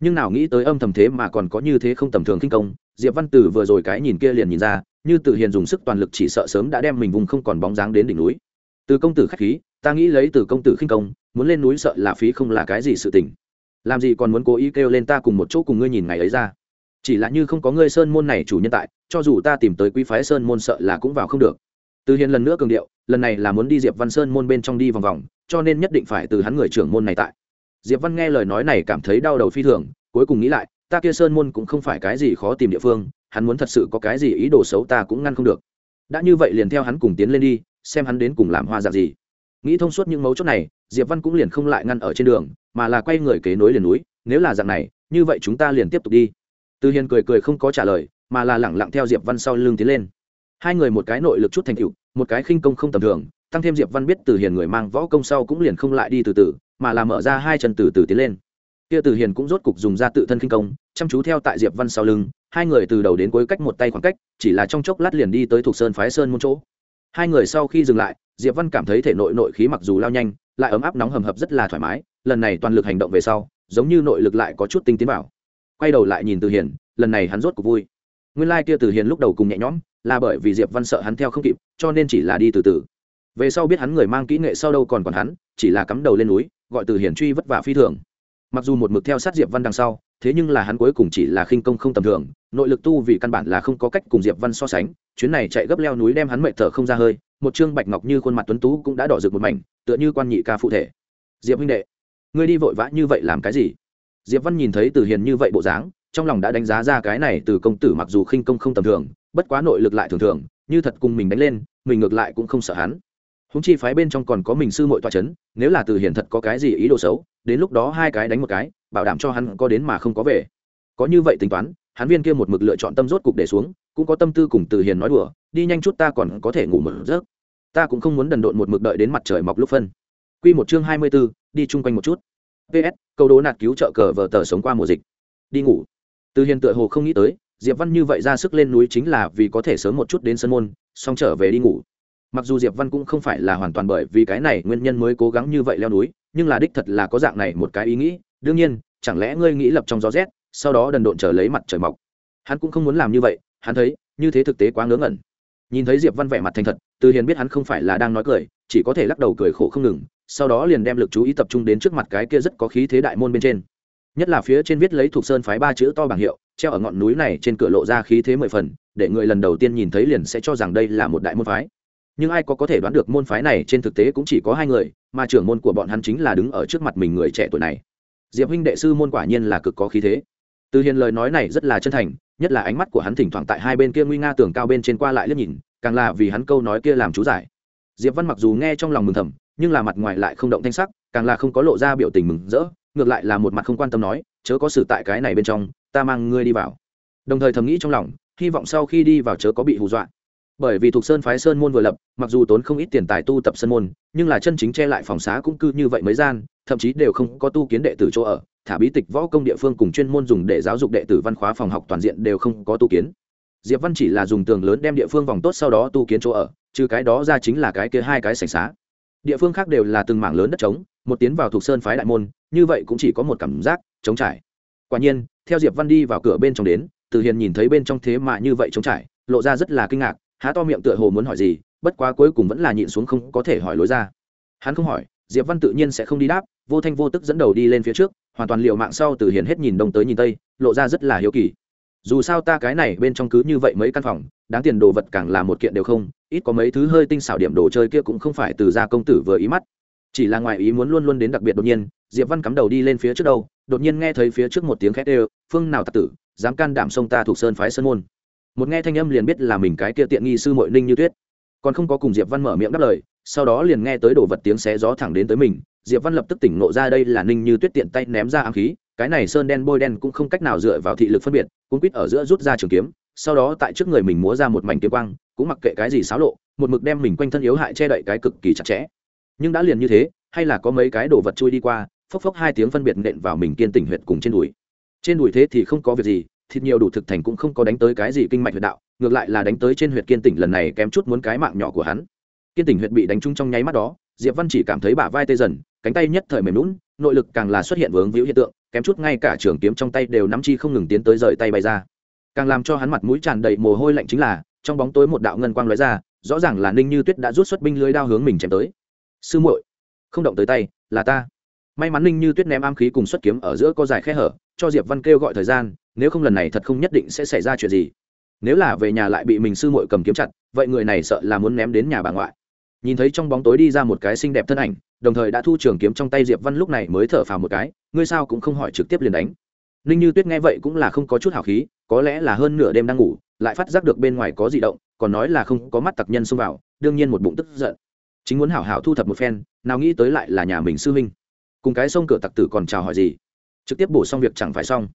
Nhưng nào nghĩ tới âm thầm thế mà còn có như thế không tầm thường kinh công diệp văn tử vừa rồi cái nhìn kia liền nhìn ra, như từ hiền dùng sức toàn lực chỉ sợ sớm đã đem mình vùng không còn bóng dáng đến đỉnh núi. Từ công tử khách khí, ta nghĩ lấy từ công tử khinh công, muốn lên núi sợ là phí không là cái gì sự tình. Làm gì còn muốn cố ý kêu lên ta cùng một chỗ cùng ngươi nhìn ngày ấy ra. Chỉ là như không có ngươi sơn môn này chủ nhân tại, cho dù ta tìm tới quý phái sơn môn sợ là cũng vào không được. Từ hiền lần nữa cường điệu, lần này là muốn đi diệp văn sơn môn bên trong đi vòng vòng, cho nên nhất định phải từ hắn người trưởng môn này tại. Diệp văn nghe lời nói này cảm thấy đau đầu phi thường, cuối cùng nghĩ lại ta kia sơn môn cũng không phải cái gì khó tìm địa phương, hắn muốn thật sự có cái gì ý đồ xấu ta cũng ngăn không được. Đã như vậy liền theo hắn cùng tiến lên đi, xem hắn đến cùng làm hoa dạng gì. Nghĩ thông suốt những mấu chốt này, diệp văn cũng liền không lại ngăn ở trên đường, mà là quay người kế nối liền núi, nếu là dạng này, như vậy chúng ta liền tiếp tục đi. Từ hiền cười cười không có trả lời, mà là lẳng lặng theo diệp văn sau lưng tiến lên. Hai người một cái nội lực chút thành tựu, một cái khinh công không tầm thường, tăng thêm diệp văn biết từ hiền người mang võ công sau cũng liền không lại đi từ từ, mà là mở ra hai chân từ từ tiến lên kia từ hiền cũng rốt cục dùng ra tự thân kinh công, chăm chú theo tại diệp văn sau lưng, hai người từ đầu đến cuối cách một tay khoảng cách, chỉ là trong chốc lát liền đi tới thuộc sơn phái sơn môn chỗ. Hai người sau khi dừng lại, diệp văn cảm thấy thể nội nội khí mặc dù lao nhanh, lại ấm áp nóng hầm hập rất là thoải mái, lần này toàn lực hành động về sau, giống như nội lực lại có chút tinh tiến vào. Quay đầu lại nhìn từ hiền, lần này hắn rốt cục vui. Nguyên lai、like、kia từ hiền lúc đầu cùng nhẹ nhõm, là bởi vì diệp văn sợ hắn theo không kịp, cho nên chỉ là đi từ từ. Về sau biết hắn người mang kỹ nghệ sau đâu còn còn hắn, chỉ là cắm đầu lên núi, gọi từ hiền truy vất vả phi thường mặc dù một mực theo sát diệp văn đằng sau, thế nhưng là hắn cuối cùng chỉ là khinh công không tầm thường, nội lực tu vì căn bản là không có cách cùng diệp văn so sánh, chuyến này chạy gấp leo núi đem hắn mệt thở không ra hơi, một trương bạch ngọc như khuôn mặt tuấn tú cũng đã đỏ rực một mảnh, tựa như quan nhị ca phụ thể. Diệp huynh đệ, ngươi đi vội vã như vậy làm cái gì? Diệp văn nhìn thấy từ hiền như vậy bộ dáng, trong lòng đã đánh giá ra cái này từ công tử mặc dù khinh công không tầm thường, bất quá nội lực lại thường thường, như thật cùng mình đánh lên, mình ngược lại cũng không sợ hắn húng chi phái bên trong còn có mình sư mội toa c h ấ n nếu là từ hiền thật có cái gì ý đồ xấu, đến lúc đó hai cái đánh một cái, bảo đảm cho hắn có đến mà không có về. Có như vậy tính toán, hắn viên kia một mực lựa chọn tâm rốt cục để xuống, cũng có tâm tư cùng từ hiền nói đùa, đi nhanh chút ta còn có thể ngủ một giấc. Ta cũng không muốn đần độn một mực đợi đến mặt trời mọc lúc phân. Q một chương hai mươi b ố đi chung quanh một chút. Ps câu đố nạt cứu trợ cờ vờ tờ sống qua mùa dịch. Đi ngủ. Từ hiền tựa hồ không nghĩ tới, diệp văn như vậy ra sức lên núi chính là vì có thể sớm một chút đến sân môn, xong trở về đi ngủ mặc dù diệp văn cũng không phải là hoàn toàn bởi vì cái này nguyên nhân mới cố gắng như vậy leo núi, nhưng là đích thật là có dạng này một cái ý nghĩ. Đương nhiên, chẳng lẽ ngươi nghĩ lập trong gió rét, sau đó đần độn chờ lấy mặt trời mọc? Hắn cũng không muốn làm như vậy, hắn thấy, như thế thực tế quá ngớ ngẩn. Nhìn thấy diệp văn vẻ mặt thành thật, từ hiền biết hắn không phải là đang nói cười, chỉ có thể lắc đầu cười khổ không ngừng, sau đó liền đem lực chú ý tập trung đến trước mặt cái kia rất có khí thế đại môn bên trên. Nhất là phía trên viết lấy thuộc sơn phái ba chữ to bảng hiệu, treo ở ngọn núi này trên cửa lộ ra khí thế mười phần, để người lần đầu tiên nhìn thấy liền sẽ cho rằng đây là một đại môn phái nhưng ai có có thể đoán được môn phái này trên thực tế cũng chỉ có hai người, mà trưởng môn của bọn hắn chính là đứng ở trước mặt mình người trẻ tuổi này. Diệp huynh đệ sư môn quả nhiên là cực có khí thế. Từ hiền lời nói này rất là chân thành, nhất là ánh mắt của hắn thỉnh thoảng tại hai bên kia nguy nga tường cao bên trên qua lại liếc nhìn, càng là vì hắn câu nói kia làm chú giải. Diệp văn mặc dù nghe trong lòng mừng thầm, nhưng là mặt ngoài lại không động thanh sắc, càng là không có lộ ra biểu tình mừng rỡ, ngược lại là một mặt không quan tâm nói, chớ có sự tại cái này bên trong, ta mang ngươi đi vào. Đồng thời thầm nghĩ trong lòng, hy vọng sau khi đi vào chớ có bị hù dọa bởi vì thuộc sơn phái sơn môn vừa lập, mặc dù tốn không ít tiền tài tu tập sơn môn, nhưng là chân chính che lại phòng xá cũng cư như vậy mấy gian, thậm chí đều không có tu kiến đệ tử chỗ ở, thả bí tịch võ công địa phương cùng chuyên môn dùng để giáo dục đệ tử văn khóa phòng học toàn diện đều không có tu kiến. Diệp văn chỉ là dùng tường lớn đem địa phương vòng tốt sau đó tu kiến chỗ ở, trừ cái đó ra chính là cái kia hai cái sảnh xá. Địa phương khác đều là từng mảng lớn đất trống, một tiến vào thuộc sơn phái đại môn, như vậy cũng chỉ có một cảm giác, trống trải. Quả nhiên, theo diệp văn đi vào cửa bên trong đến, từ hiền nhìn thấy bên trong thế mà như vậy trống trải, lộ ra rất là kinh ngạc há to miệng tựa hồ muốn hỏi gì, bất quá cuối cùng vẫn là nhịn xuống không có thể hỏi lối ra. Hắn không hỏi, diệp văn tự nhiên sẽ không đi đáp, vô thanh vô tức dẫn đầu đi lên phía trước, hoàn toàn liệu mạng sau từ hiền hết nhìn đông tới nhìn tây, lộ ra rất là hiếu kỳ. Dù sao ta cái này bên trong cứ như vậy mấy căn phòng, đáng tiền đồ vật càng là một kiện đều không, ít có mấy thứ hơi tinh xảo điểm đồ chơi kia cũng không phải từ gia công tử vừa ý mắt. Chỉ là ngoài ý muốn luôn luôn đến đặc biệt đột nhiên, diệp văn cắm đầu đi lên phía trước đâu, đột nhiên nghe thấy phía trước một tiếng khét đều, phương nào tạc tử, dám can đảm sông ta thuộc sơn phái sơn môn? Một nghe thanh âm liền biết là mình cái kia tiện nghi sư mội ninh như tuyết. Còn không có cùng diệp văn mở miệng đáp lời, sau đó liền nghe tới đồ vật tiếng xé gió thẳng đến tới mình. Diệp văn lập tức tỉnh nộ ra đây là ninh như tuyết tiện tay ném ra ám khí, cái này sơn đen bôi đen cũng không cách nào dựa vào thị lực phân biệt cũng quýt ở giữa rút ra trường kiếm, sau đó tại trước người mình múa ra một mảnh kiếm quang, cũng mặc kệ cái gì xáo lộ, một mực đem mình quanh thân yếu hại che đậy cái cực kỳ chặt chẽ. Nhưng đã liền như thế, hay là có mấy cái đồ vật chui đi qua, phốc phốc hai tiếng phân biệt nện vào mình kiên tỉnh huyệt cùng trên đùi. Trên đùi thế thì không có việc gì thịt nhiều đủ thực thành cũng không có đánh tới cái gì kinh mạch huyệt đạo, ngược lại là đánh tới trên huyệt kiên tỉnh lần này kém chút muốn cái mạng nhỏ của hắn. Kiên tỉnh huyệt bị đánh trúng trong nháy mắt đó, diệp văn chỉ cảm thấy bả vai tê dần, cánh tay nhất thời mềm lún nội lực càng là xuất hiện vướng víu hiện tượng, kém chút ngay cả trường kiếm trong tay đều nắm chi không ngừng tiến tới rời tay bay ra. Càng làm cho hắn mặt mũi tràn đầy mồ hôi lạnh chính là, trong bóng tối một đạo ngân quang lóe ra, rõ ràng là ninh như tuyết đã rút xuất binh lưới đao hướng mình chém tới. Sư muội, không động tới tay, là ta. May mắn ninh như tuyết ném am khí cùng xuất kiếm ở giữa có dài khe hở, cho diệp văn kêu gọi thời gian nếu không lần này thật không nhất định sẽ xảy ra chuyện gì. Nếu là về nhà lại bị mình sư muội cầm kiếm chặt, vậy người này sợ là muốn ném đến nhà bà ngoại. Nhìn thấy trong bóng tối đi ra một cái xinh đẹp thân ảnh, đồng thời đã thu trường kiếm trong tay diệp văn lúc này mới thở phào một cái, ngươi sao cũng không hỏi trực tiếp liền đánh. Ninh như tuyết nghe vậy cũng là không có chút hào khí, có lẽ là hơn nửa đêm đang ngủ, lại phát giác được bên ngoài có gì động, còn nói là không có mắt tặc nhân xông vào, đương nhiên một bụng tức giận. Chính muốn hảo hảo thu thập một phen, nào nghĩ tới lại là nhà mình sư huynh. Cùng cái sông cửa tặc tử còn chào hỏi gì? Trực tiếp bổ xong việc chẳng phải xong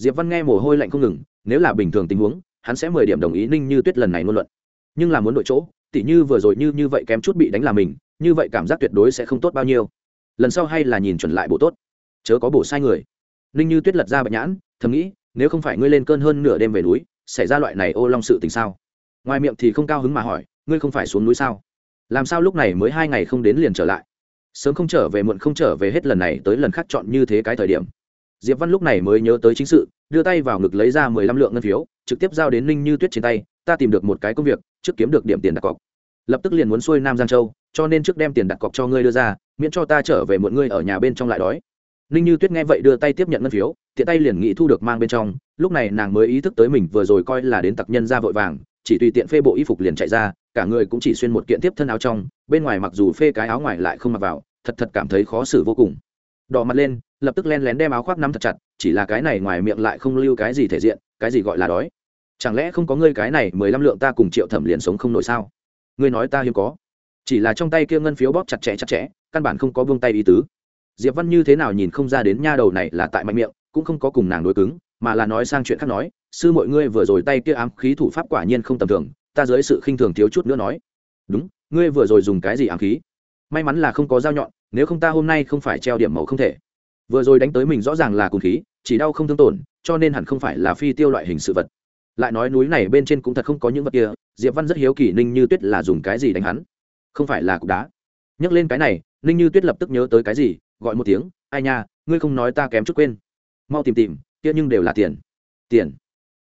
diệp văn nghe mồ hôi lạnh không ngừng, nếu là bình thường tình huống, hắn sẽ mười điểm đồng ý ninh như tuyết lần này ngôn luận. Nhưng là muốn đội chỗ, tỉ như vừa rồi như như vậy kém chút bị đánh là mình, như vậy cảm giác tuyệt đối sẽ không tốt bao nhiêu. Lần sau hay là nhìn chuẩn lại bộ tốt. Chớ có bổ sai người. Ninh như tuyết lật ra bận nhãn, thầm nghĩ, nếu không phải ngươi lên cơn hơn nửa đêm về núi, xảy ra loại này ô long sự tình sao? Ngoài miệng thì không cao hứng mà hỏi, ngươi không phải xuống núi sao? Làm sao lúc này mới hai ngày không đến liền trở lại? Sớm không trở về muộn không trở về hết lần này tới lần khác chọn như thế cái thời điểm diệp văn lúc này mới nhớ tới chính sự, đưa tay vào ngực lấy ra mười lăm lượng ngân phiếu, trực tiếp giao đến ninh như tuyết trên tay, ta tìm được một cái công việc, trước kiếm được điểm tiền đặt cọc. Lập tức liền muốn xuôi nam giang châu, cho nên trước đem tiền đặt cọc cho ngươi đưa ra, miễn cho ta trở về muộn ngươi ở nhà bên trong lại đói. Ninh như tuyết nghe vậy đưa tay tiếp nhận ngân phiếu, tiện tay liền nghĩ thu được mang bên trong, lúc này nàng mới ý thức tới mình vừa rồi coi là đến tặc nhân ra vội vàng, chỉ tùy tiện phê bộ y phục liền chạy ra, cả người cũng chỉ xuyên một kiện tiếp thân áo trong, bên ngoài mặc dù phê cái áo ngoài lại không mặc vào, thật thật cảm thấy khó xử vô cùng. Đỏ mặt lên lập tức len lén đem áo khoác nắm thật chặt, chỉ là cái này ngoài miệng lại không lưu cái gì thể diện, cái gì gọi là đói. Chẳng lẽ không có ngươi cái này mười lăm lượng ta cùng triệu thẩm liền sống không nổi sao? Ngươi nói ta hiếm có. Chỉ là trong tay kia ngân phiếu bóp chặt chẽ chặt chẽ, căn bản không có buông tay ý tứ. Diệp văn như thế nào nhìn không ra đến nha đầu này là tại mạnh miệng, cũng không có cùng nàng đối cứng, mà là nói sang chuyện khác nói, sư mọi ngươi vừa rồi tay kia ám khí thủ pháp quả nhiên không tầm thường, ta dưới sự khinh thường thiếu chút nữa nói. Đúng, ngươi vừa rồi dùng cái gì ám khí? May mắn là không có dao nhọn, nếu không ta hôm nay không phải treo điểm màu không thể vừa rồi đánh tới mình rõ ràng là cùng khí, chỉ đau không thương tổn, cho nên hẳn không phải là phi tiêu loại hình sự vật. Lại nói núi này bên trên cũng thật không có những vật kia, diệp văn rất hiếu kỳ ninh như tuyết là dùng cái gì đánh hắn. Không phải là cục đá. Nhắc lên cái này, ninh như tuyết lập tức nhớ tới cái gì, gọi một tiếng, ai nha, ngươi không nói ta kém chút quên. Mau tìm tìm, kia nhưng đều là tiền. Tiền.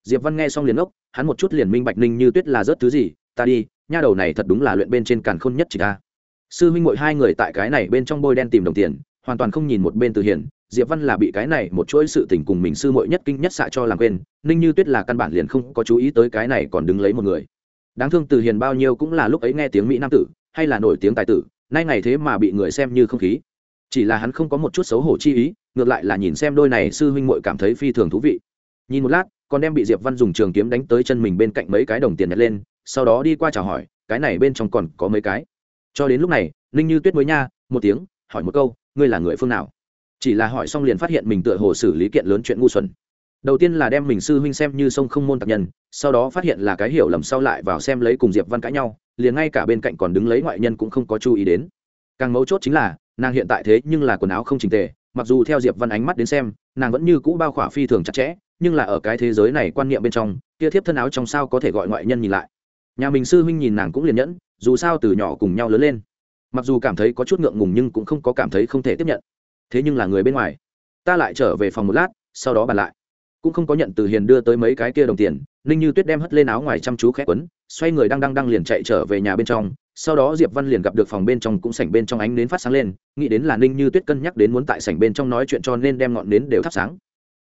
Diệp văn nghe xong liền ốc hắn một chút liền minh bạch ninh như tuyết là rớt thứ gì, ta đi, nha đầu này thật đúng là luyện bên trên càn khôn nhất chỉ ta. Sư huynh mội hai người tại cái này bên trong bôi đen tìm đồng tiền, hoàn toàn không nhìn một bên từ hiển diệp văn là bị cái này một chuỗi sự tình cùng mình sư muội nhất kinh nhất xạ cho làm quên, ninh như tuyết là căn bản liền không có chú ý tới cái này còn đứng lấy một người. Đáng thương từ hiền bao nhiêu cũng là lúc ấy nghe tiếng mỹ nam tử, hay là nổi tiếng tài tử, nay ngày thế mà bị người xem như không khí. Chỉ là hắn không có một chút xấu hổ chi ý, ngược lại là nhìn xem đôi này sư huynh muội cảm thấy phi thường thú vị. Nhìn một lát, còn đem bị diệp văn dùng trường kiếm đánh tới chân mình bên cạnh mấy cái đồng tiền nhặt lên, sau đó đi qua chào hỏi, cái này bên trong còn có mấy cái. Cho đến lúc này, ninh như tuyết mới nha, một tiếng, hỏi một câu, ngươi là người phương nào? Chỉ là hỏi xong liền phát hiện mình tựa hồ xử lý kiện lớn chuyện ngu xuẩn. Đầu tiên là đem mình sư huynh xem như sông không môn tạc nhân, sau đó phát hiện là cái hiểu lầm sau lại vào xem lấy cùng diệp văn cãi nhau, liền ngay cả bên cạnh còn đứng lấy ngoại nhân cũng không có chú ý đến. Càng mấu chốt chính là, nàng hiện tại thế nhưng là quần áo không trình tề, mặc dù theo diệp văn ánh mắt đến xem, nàng vẫn như cũ bao khỏa phi thường chặt chẽ, nhưng là ở cái thế giới này quan niệm bên trong, kia thiếp thân áo trong sao có thể gọi ngoại nhân nhìn lại. Nhà mình sư huynh nhìn nàng cũng liền nhẫn, dù sao từ nhỏ cùng nhau lớn lên. Mặc dù cảm thấy có chút ngượng ngùng nhưng cũng không có cảm thấy không thể tiếp nhận thế nhưng là người bên ngoài. Ta lại trở về phòng một lát, sau đó bàn lại. Cũng không có nhận từ hiền đưa tới mấy cái kia đồng tiền, ninh như tuyết đem hất lên áo ngoài chăm chú khét quấn, xoay người đang đang đang liền chạy trở về nhà bên trong. Sau đó diệp văn liền gặp được phòng bên trong cũng sảnh bên trong ánh nến phát sáng lên, nghĩ đến là ninh như tuyết cân nhắc đến muốn tại sảnh bên trong nói chuyện cho nên đem ngọn nến đều thắp sáng.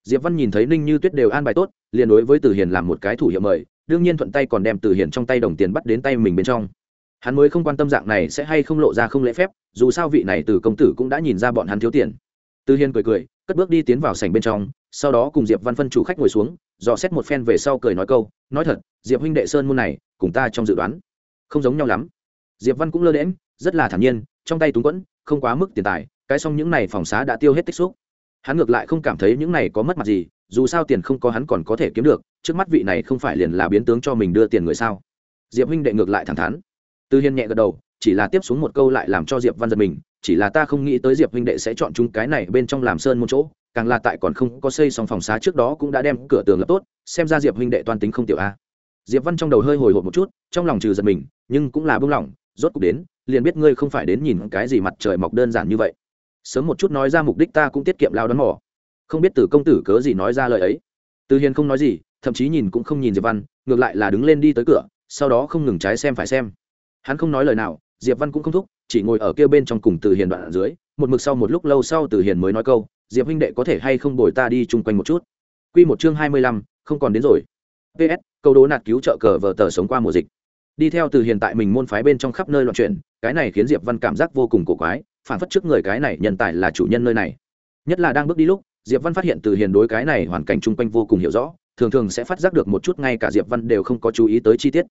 Diệp văn nhìn thấy ninh như tuyết đều an bài tốt, liền đối với từ hiền làm một cái thủ hiệu mời, đương nhiên thuận tay còn đem từ hiền trong tay đồng tiền bắt đến tay mình bên trong hắn mới không quan tâm dạng này sẽ hay không lộ ra không lễ phép, dù sao vị này từ công tử cũng đã nhìn ra bọn hắn thiếu tiền. Tư hiên cười cười, cất bước đi tiến vào sảnh bên trong, sau đó cùng diệp văn phân chủ khách ngồi xuống, dò xét một phen về sau cười nói câu, nói thật, diệp huynh đệ sơn môn này, cùng ta trong dự đoán không giống nhau lắm. Diệp văn cũng lơ đễm rất là thản nhiên, trong tay túng quẫn, không quá mức tiền tài, cái xong những này phòng xá đã tiêu hết tích xúc. Hắn ngược lại không cảm thấy những này có mất mặt gì, dù sao tiền không có hắn còn có thể kiếm được, trước mắt vị này không phải liền là biến tướng cho mình đưa tiền người sao? Diệp huynh đệ ngược lại thẳng thắn. Từ hiên nhẹ gật đầu, chỉ là tiếp xuống một câu lại làm cho diệp văn giật mình, chỉ là ta không nghĩ tới diệp huynh đệ sẽ chọn chúng cái này bên trong làm sơn một chỗ, càng là tại còn không có xây xong phòng xá trước đó cũng đã đem cửa tường lập tốt, xem ra diệp huynh đệ toàn tính không tiểu a. Diệp văn trong đầu hơi hồi hộp một chút, trong lòng trừ giật mình, nhưng cũng là bưng lòng. rốt cục đến, liền biết ngươi không phải đến nhìn cái gì mặt trời mọc đơn giản như vậy. Sớm một chút nói ra mục đích ta cũng tiết kiệm lao đón mỏ không biết từ công tử cớ gì nói ra lời ấy. Từ hiền không nói gì, thậm chí nhìn cũng không nhìn diệp văn, ngược lại là đứng lên đi tới cửa, sau đó không ngừng trái xem phải xem hắn không nói lời nào diệp văn cũng không thúc chỉ ngồi ở kia bên trong cùng từ hiền đoạn ở dưới một mực sau một lúc lâu sau từ hiền mới nói câu diệp huynh đệ có thể hay không bồi ta đi chung quanh một chút? Q một chương hai mươi lăm không còn đến rồi. Ps câu đố nạt cứu trợ cờ vờ tờ sống qua mùa dịch. Đi theo từ hiện tại mình môn phái bên trong khắp nơi loạn chuyện, cái này khiến diệp văn cảm giác vô cùng cổ quái phản phất trước người cái này nhân tài là chủ nhân nơi này. Nhất là đang bước đi lúc diệp văn phát hiện từ hiền đối cái này hoàn cảnh chung quanh vô cùng hiểu rõ thường thường sẽ phát giác được một chút ngay cả diệp văn đều không có chú ý tới chi tiết.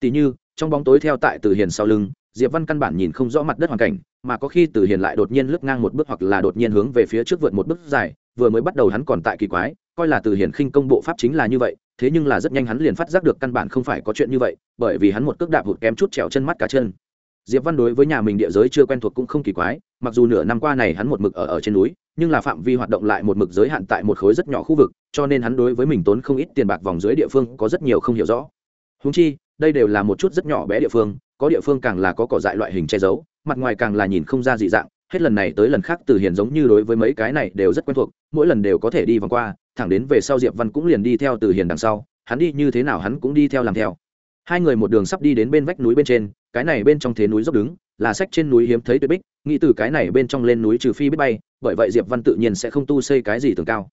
Tỉ như trong bóng tối theo tại từ hiền sau lưng, diệp văn căn bản nhìn không rõ mặt đất hoàn cảnh, mà có khi từ hiền lại đột nhiên lướt ngang một bước hoặc là đột nhiên hướng về phía trước vượt một bước dài, vừa mới bắt đầu hắn còn tại kỳ quái, coi là từ hiền khinh công bộ pháp chính là như vậy, thế nhưng là rất nhanh hắn liền phát giác được căn bản không phải có chuyện như vậy, bởi vì hắn một cước đạp hụt kém chút trèo chân mắt cả chân. Diệp văn đối với nhà mình địa giới chưa quen thuộc cũng không kỳ quái, mặc dù nửa năm qua này hắn một mực ở ở trên núi, nhưng là phạm vi hoạt động lại một mực giới hạn tại một khối rất nhỏ khu vực, cho nên hắn đối với mình tốn không ít tiền bạc vòng dưới địa phương có rất nhiều không hiểu rõ. Húng chi đây đều là một chút rất nhỏ bé địa phương, có địa phương càng là có cỏ dại loại hình che giấu, mặt ngoài càng là nhìn không ra dị dạng, hết lần này tới lần khác từ hiền giống như đối với mấy cái này đều rất quen thuộc, mỗi lần đều có thể đi vòng qua, thẳng đến về sau diệp văn cũng liền đi theo từ hiền đằng sau, hắn đi như thế nào hắn cũng đi theo làm theo. Hai người một đường sắp đi đến bên vách núi bên trên, cái này bên trong thế núi dốc đứng, là sách trên núi hiếm thấy tuyệt bích, nghĩ từ cái này bên trong lên núi trừ phi biết bay, bởi vậy diệp văn tự nhiên sẽ không tu xây cái gì tường cao.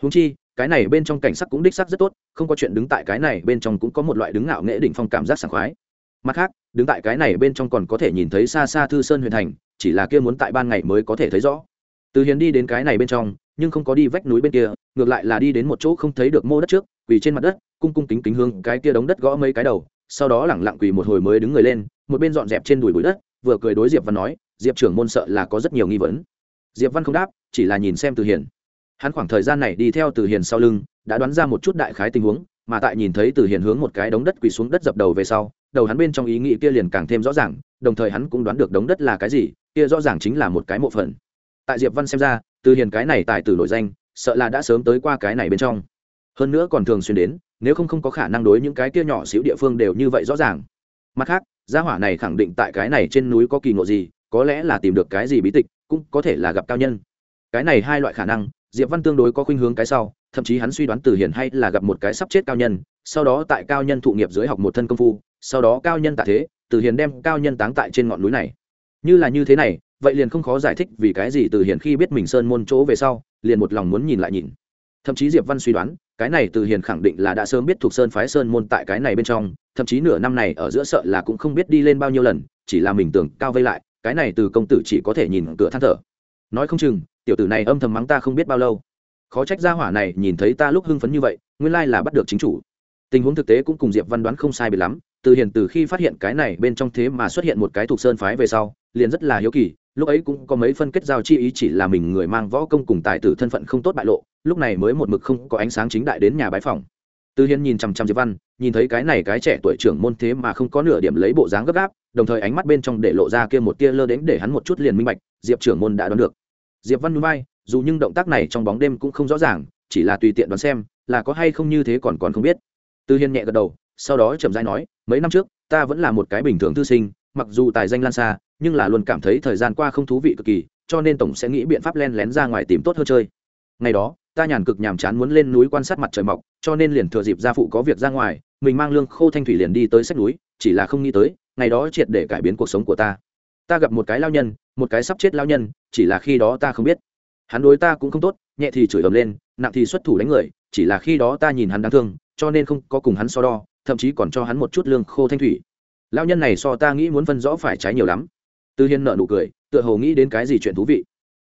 Húng chi cái này bên trong cảnh sắc cũng đích sắc rất tốt, không có chuyện đứng tại cái này bên trong cũng có một loại đứng ngạo nghệ đỉnh phong cảm giác sảng khoái. Mặt khác, đứng tại cái này bên trong còn có thể nhìn thấy xa xa thư sơn huyền thành, chỉ là kia muốn tại ban ngày mới có thể thấy rõ. Từ hiền đi đến cái này bên trong, nhưng không có đi vách núi bên kia, ngược lại là đi đến một chỗ không thấy được mô đất trước, quỳ trên mặt đất, cung cung kính kính hương cái kia đống đất gõ mấy cái đầu, sau đó lẳng lặng quỳ một hồi mới đứng người lên, một bên dọn dẹp trên đùi bụi đất, vừa cười đối diệp văn nói, diệp trưởng môn sợ là có rất nhiều nghi vấn. Diệp văn không đáp, chỉ là nhìn xem từ hiền hắn khoảng thời gian này đi theo từ hiền sau lưng, đã đoán ra một chút đại khái tình huống, mà tại nhìn thấy từ hiền hướng một cái đống đất quỳ xuống đất dập đầu về sau, đầu hắn bên trong ý nghĩ kia liền càng thêm rõ ràng, đồng thời hắn cũng đoán được đống đất là cái gì, kia rõ ràng chính là một cái mộ phần. Tại diệp văn xem ra, từ hiền cái này tài tử nổi danh, sợ là đã sớm tới qua cái này bên trong. Hơn nữa còn thường xuyên đến, nếu không không có khả năng đối những cái kia nhỏ xíu địa phương đều như vậy rõ ràng. Mặt khác, gia hỏa này khẳng định tại cái này trên núi có kỳ ngộ gì, có lẽ là tìm được cái gì bí tịch, cũng có thể là gặp cao nhân. Cái này hai loại khả năng diệp văn tương đối có khuynh hướng cái sau, thậm chí hắn suy đoán từ hiền hay là gặp một cái sắp chết cao nhân, sau đó tại cao nhân thụ nghiệp dưới học một thân công phu, sau đó cao nhân tạ thế, từ hiền đem cao nhân táng tại trên ngọn núi này. Như là như thế này, vậy liền không khó giải thích vì cái gì từ hiền khi biết mình sơn môn chỗ về sau, liền một lòng muốn nhìn lại nhìn. Thậm chí diệp văn suy đoán, cái này từ hiền khẳng định là đã sớm biết thuộc sơn phái sơn môn tại cái này bên trong, thậm chí nửa năm này ở giữa sợ là cũng không biết đi lên bao nhiêu lần, chỉ là mình tưởng cao vây lại, cái này từ công tử chỉ có thể nhìn cửa than thở. Nói không chừng tiểu tử này âm thầm mắng ta không biết bao lâu. Khó trách gia hỏa này nhìn thấy ta lúc hưng phấn như vậy, nguyên lai là bắt được chính chủ. Tình huống thực tế cũng cùng diệp văn đoán không sai bị lắm, từ hiền từ khi phát hiện cái này bên trong thế mà xuất hiện một cái thuộc sơn phái về sau, liền rất là hiếu kỳ, lúc ấy cũng có mấy phân kết giao chi ý chỉ là mình người mang võ công cùng tài tử thân phận không tốt bại lộ, lúc này mới một mực không có ánh sáng chính đại đến nhà bái phòng. Từ hiền nhìn chằm chằm diệp văn, nhìn thấy cái này cái trẻ tuổi trưởng môn thế mà không có nửa điểm lấy bộ dáng gấp gáp, đồng thời ánh mắt bên trong để lộ ra kia một tia lơ đến để hắn một chút liền minh bạch, diệp trưởng môn đã đoán được diệp văn núi bay, dù nhưng động tác này trong bóng đêm cũng không rõ ràng, chỉ là tùy tiện đoán xem, là có hay không như thế còn còn không biết. Từ Hiên nhẹ gật đầu, sau đó chậm rãi nói, mấy năm trước, ta vẫn là một cái bình thường thư sinh, mặc dù tài danh lan xa, nhưng là luôn cảm thấy thời gian qua không thú vị cực kỳ, cho nên tổng sẽ nghĩ biện pháp len lén ra ngoài tìm tốt hơn chơi. Ngày đó, ta nhàn cực nhàm chán muốn lên núi quan sát mặt trời mọc, cho nên liền thừa dịp gia phụ có việc ra ngoài, mình mang lương khô thanh thủy liền đi tới sách núi, chỉ là không nghĩ tới, ngày đó triệt để cải biến cuộc sống của ta ta gặp một cái lao nhân, một cái sắp chết lao nhân, chỉ là khi đó ta không biết. Hắn đối ta cũng không tốt, nhẹ thì chửi ầm lên, nặng thì xuất thủ đánh người, chỉ là khi đó ta nhìn hắn đáng thương, cho nên không có cùng hắn so đo, thậm chí còn cho hắn một chút lương khô thanh thủy. Lao nhân này so ta nghĩ muốn phân rõ phải trái nhiều lắm. Tư hiên nợ nụ cười, tựa hồ nghĩ đến cái gì chuyện thú vị.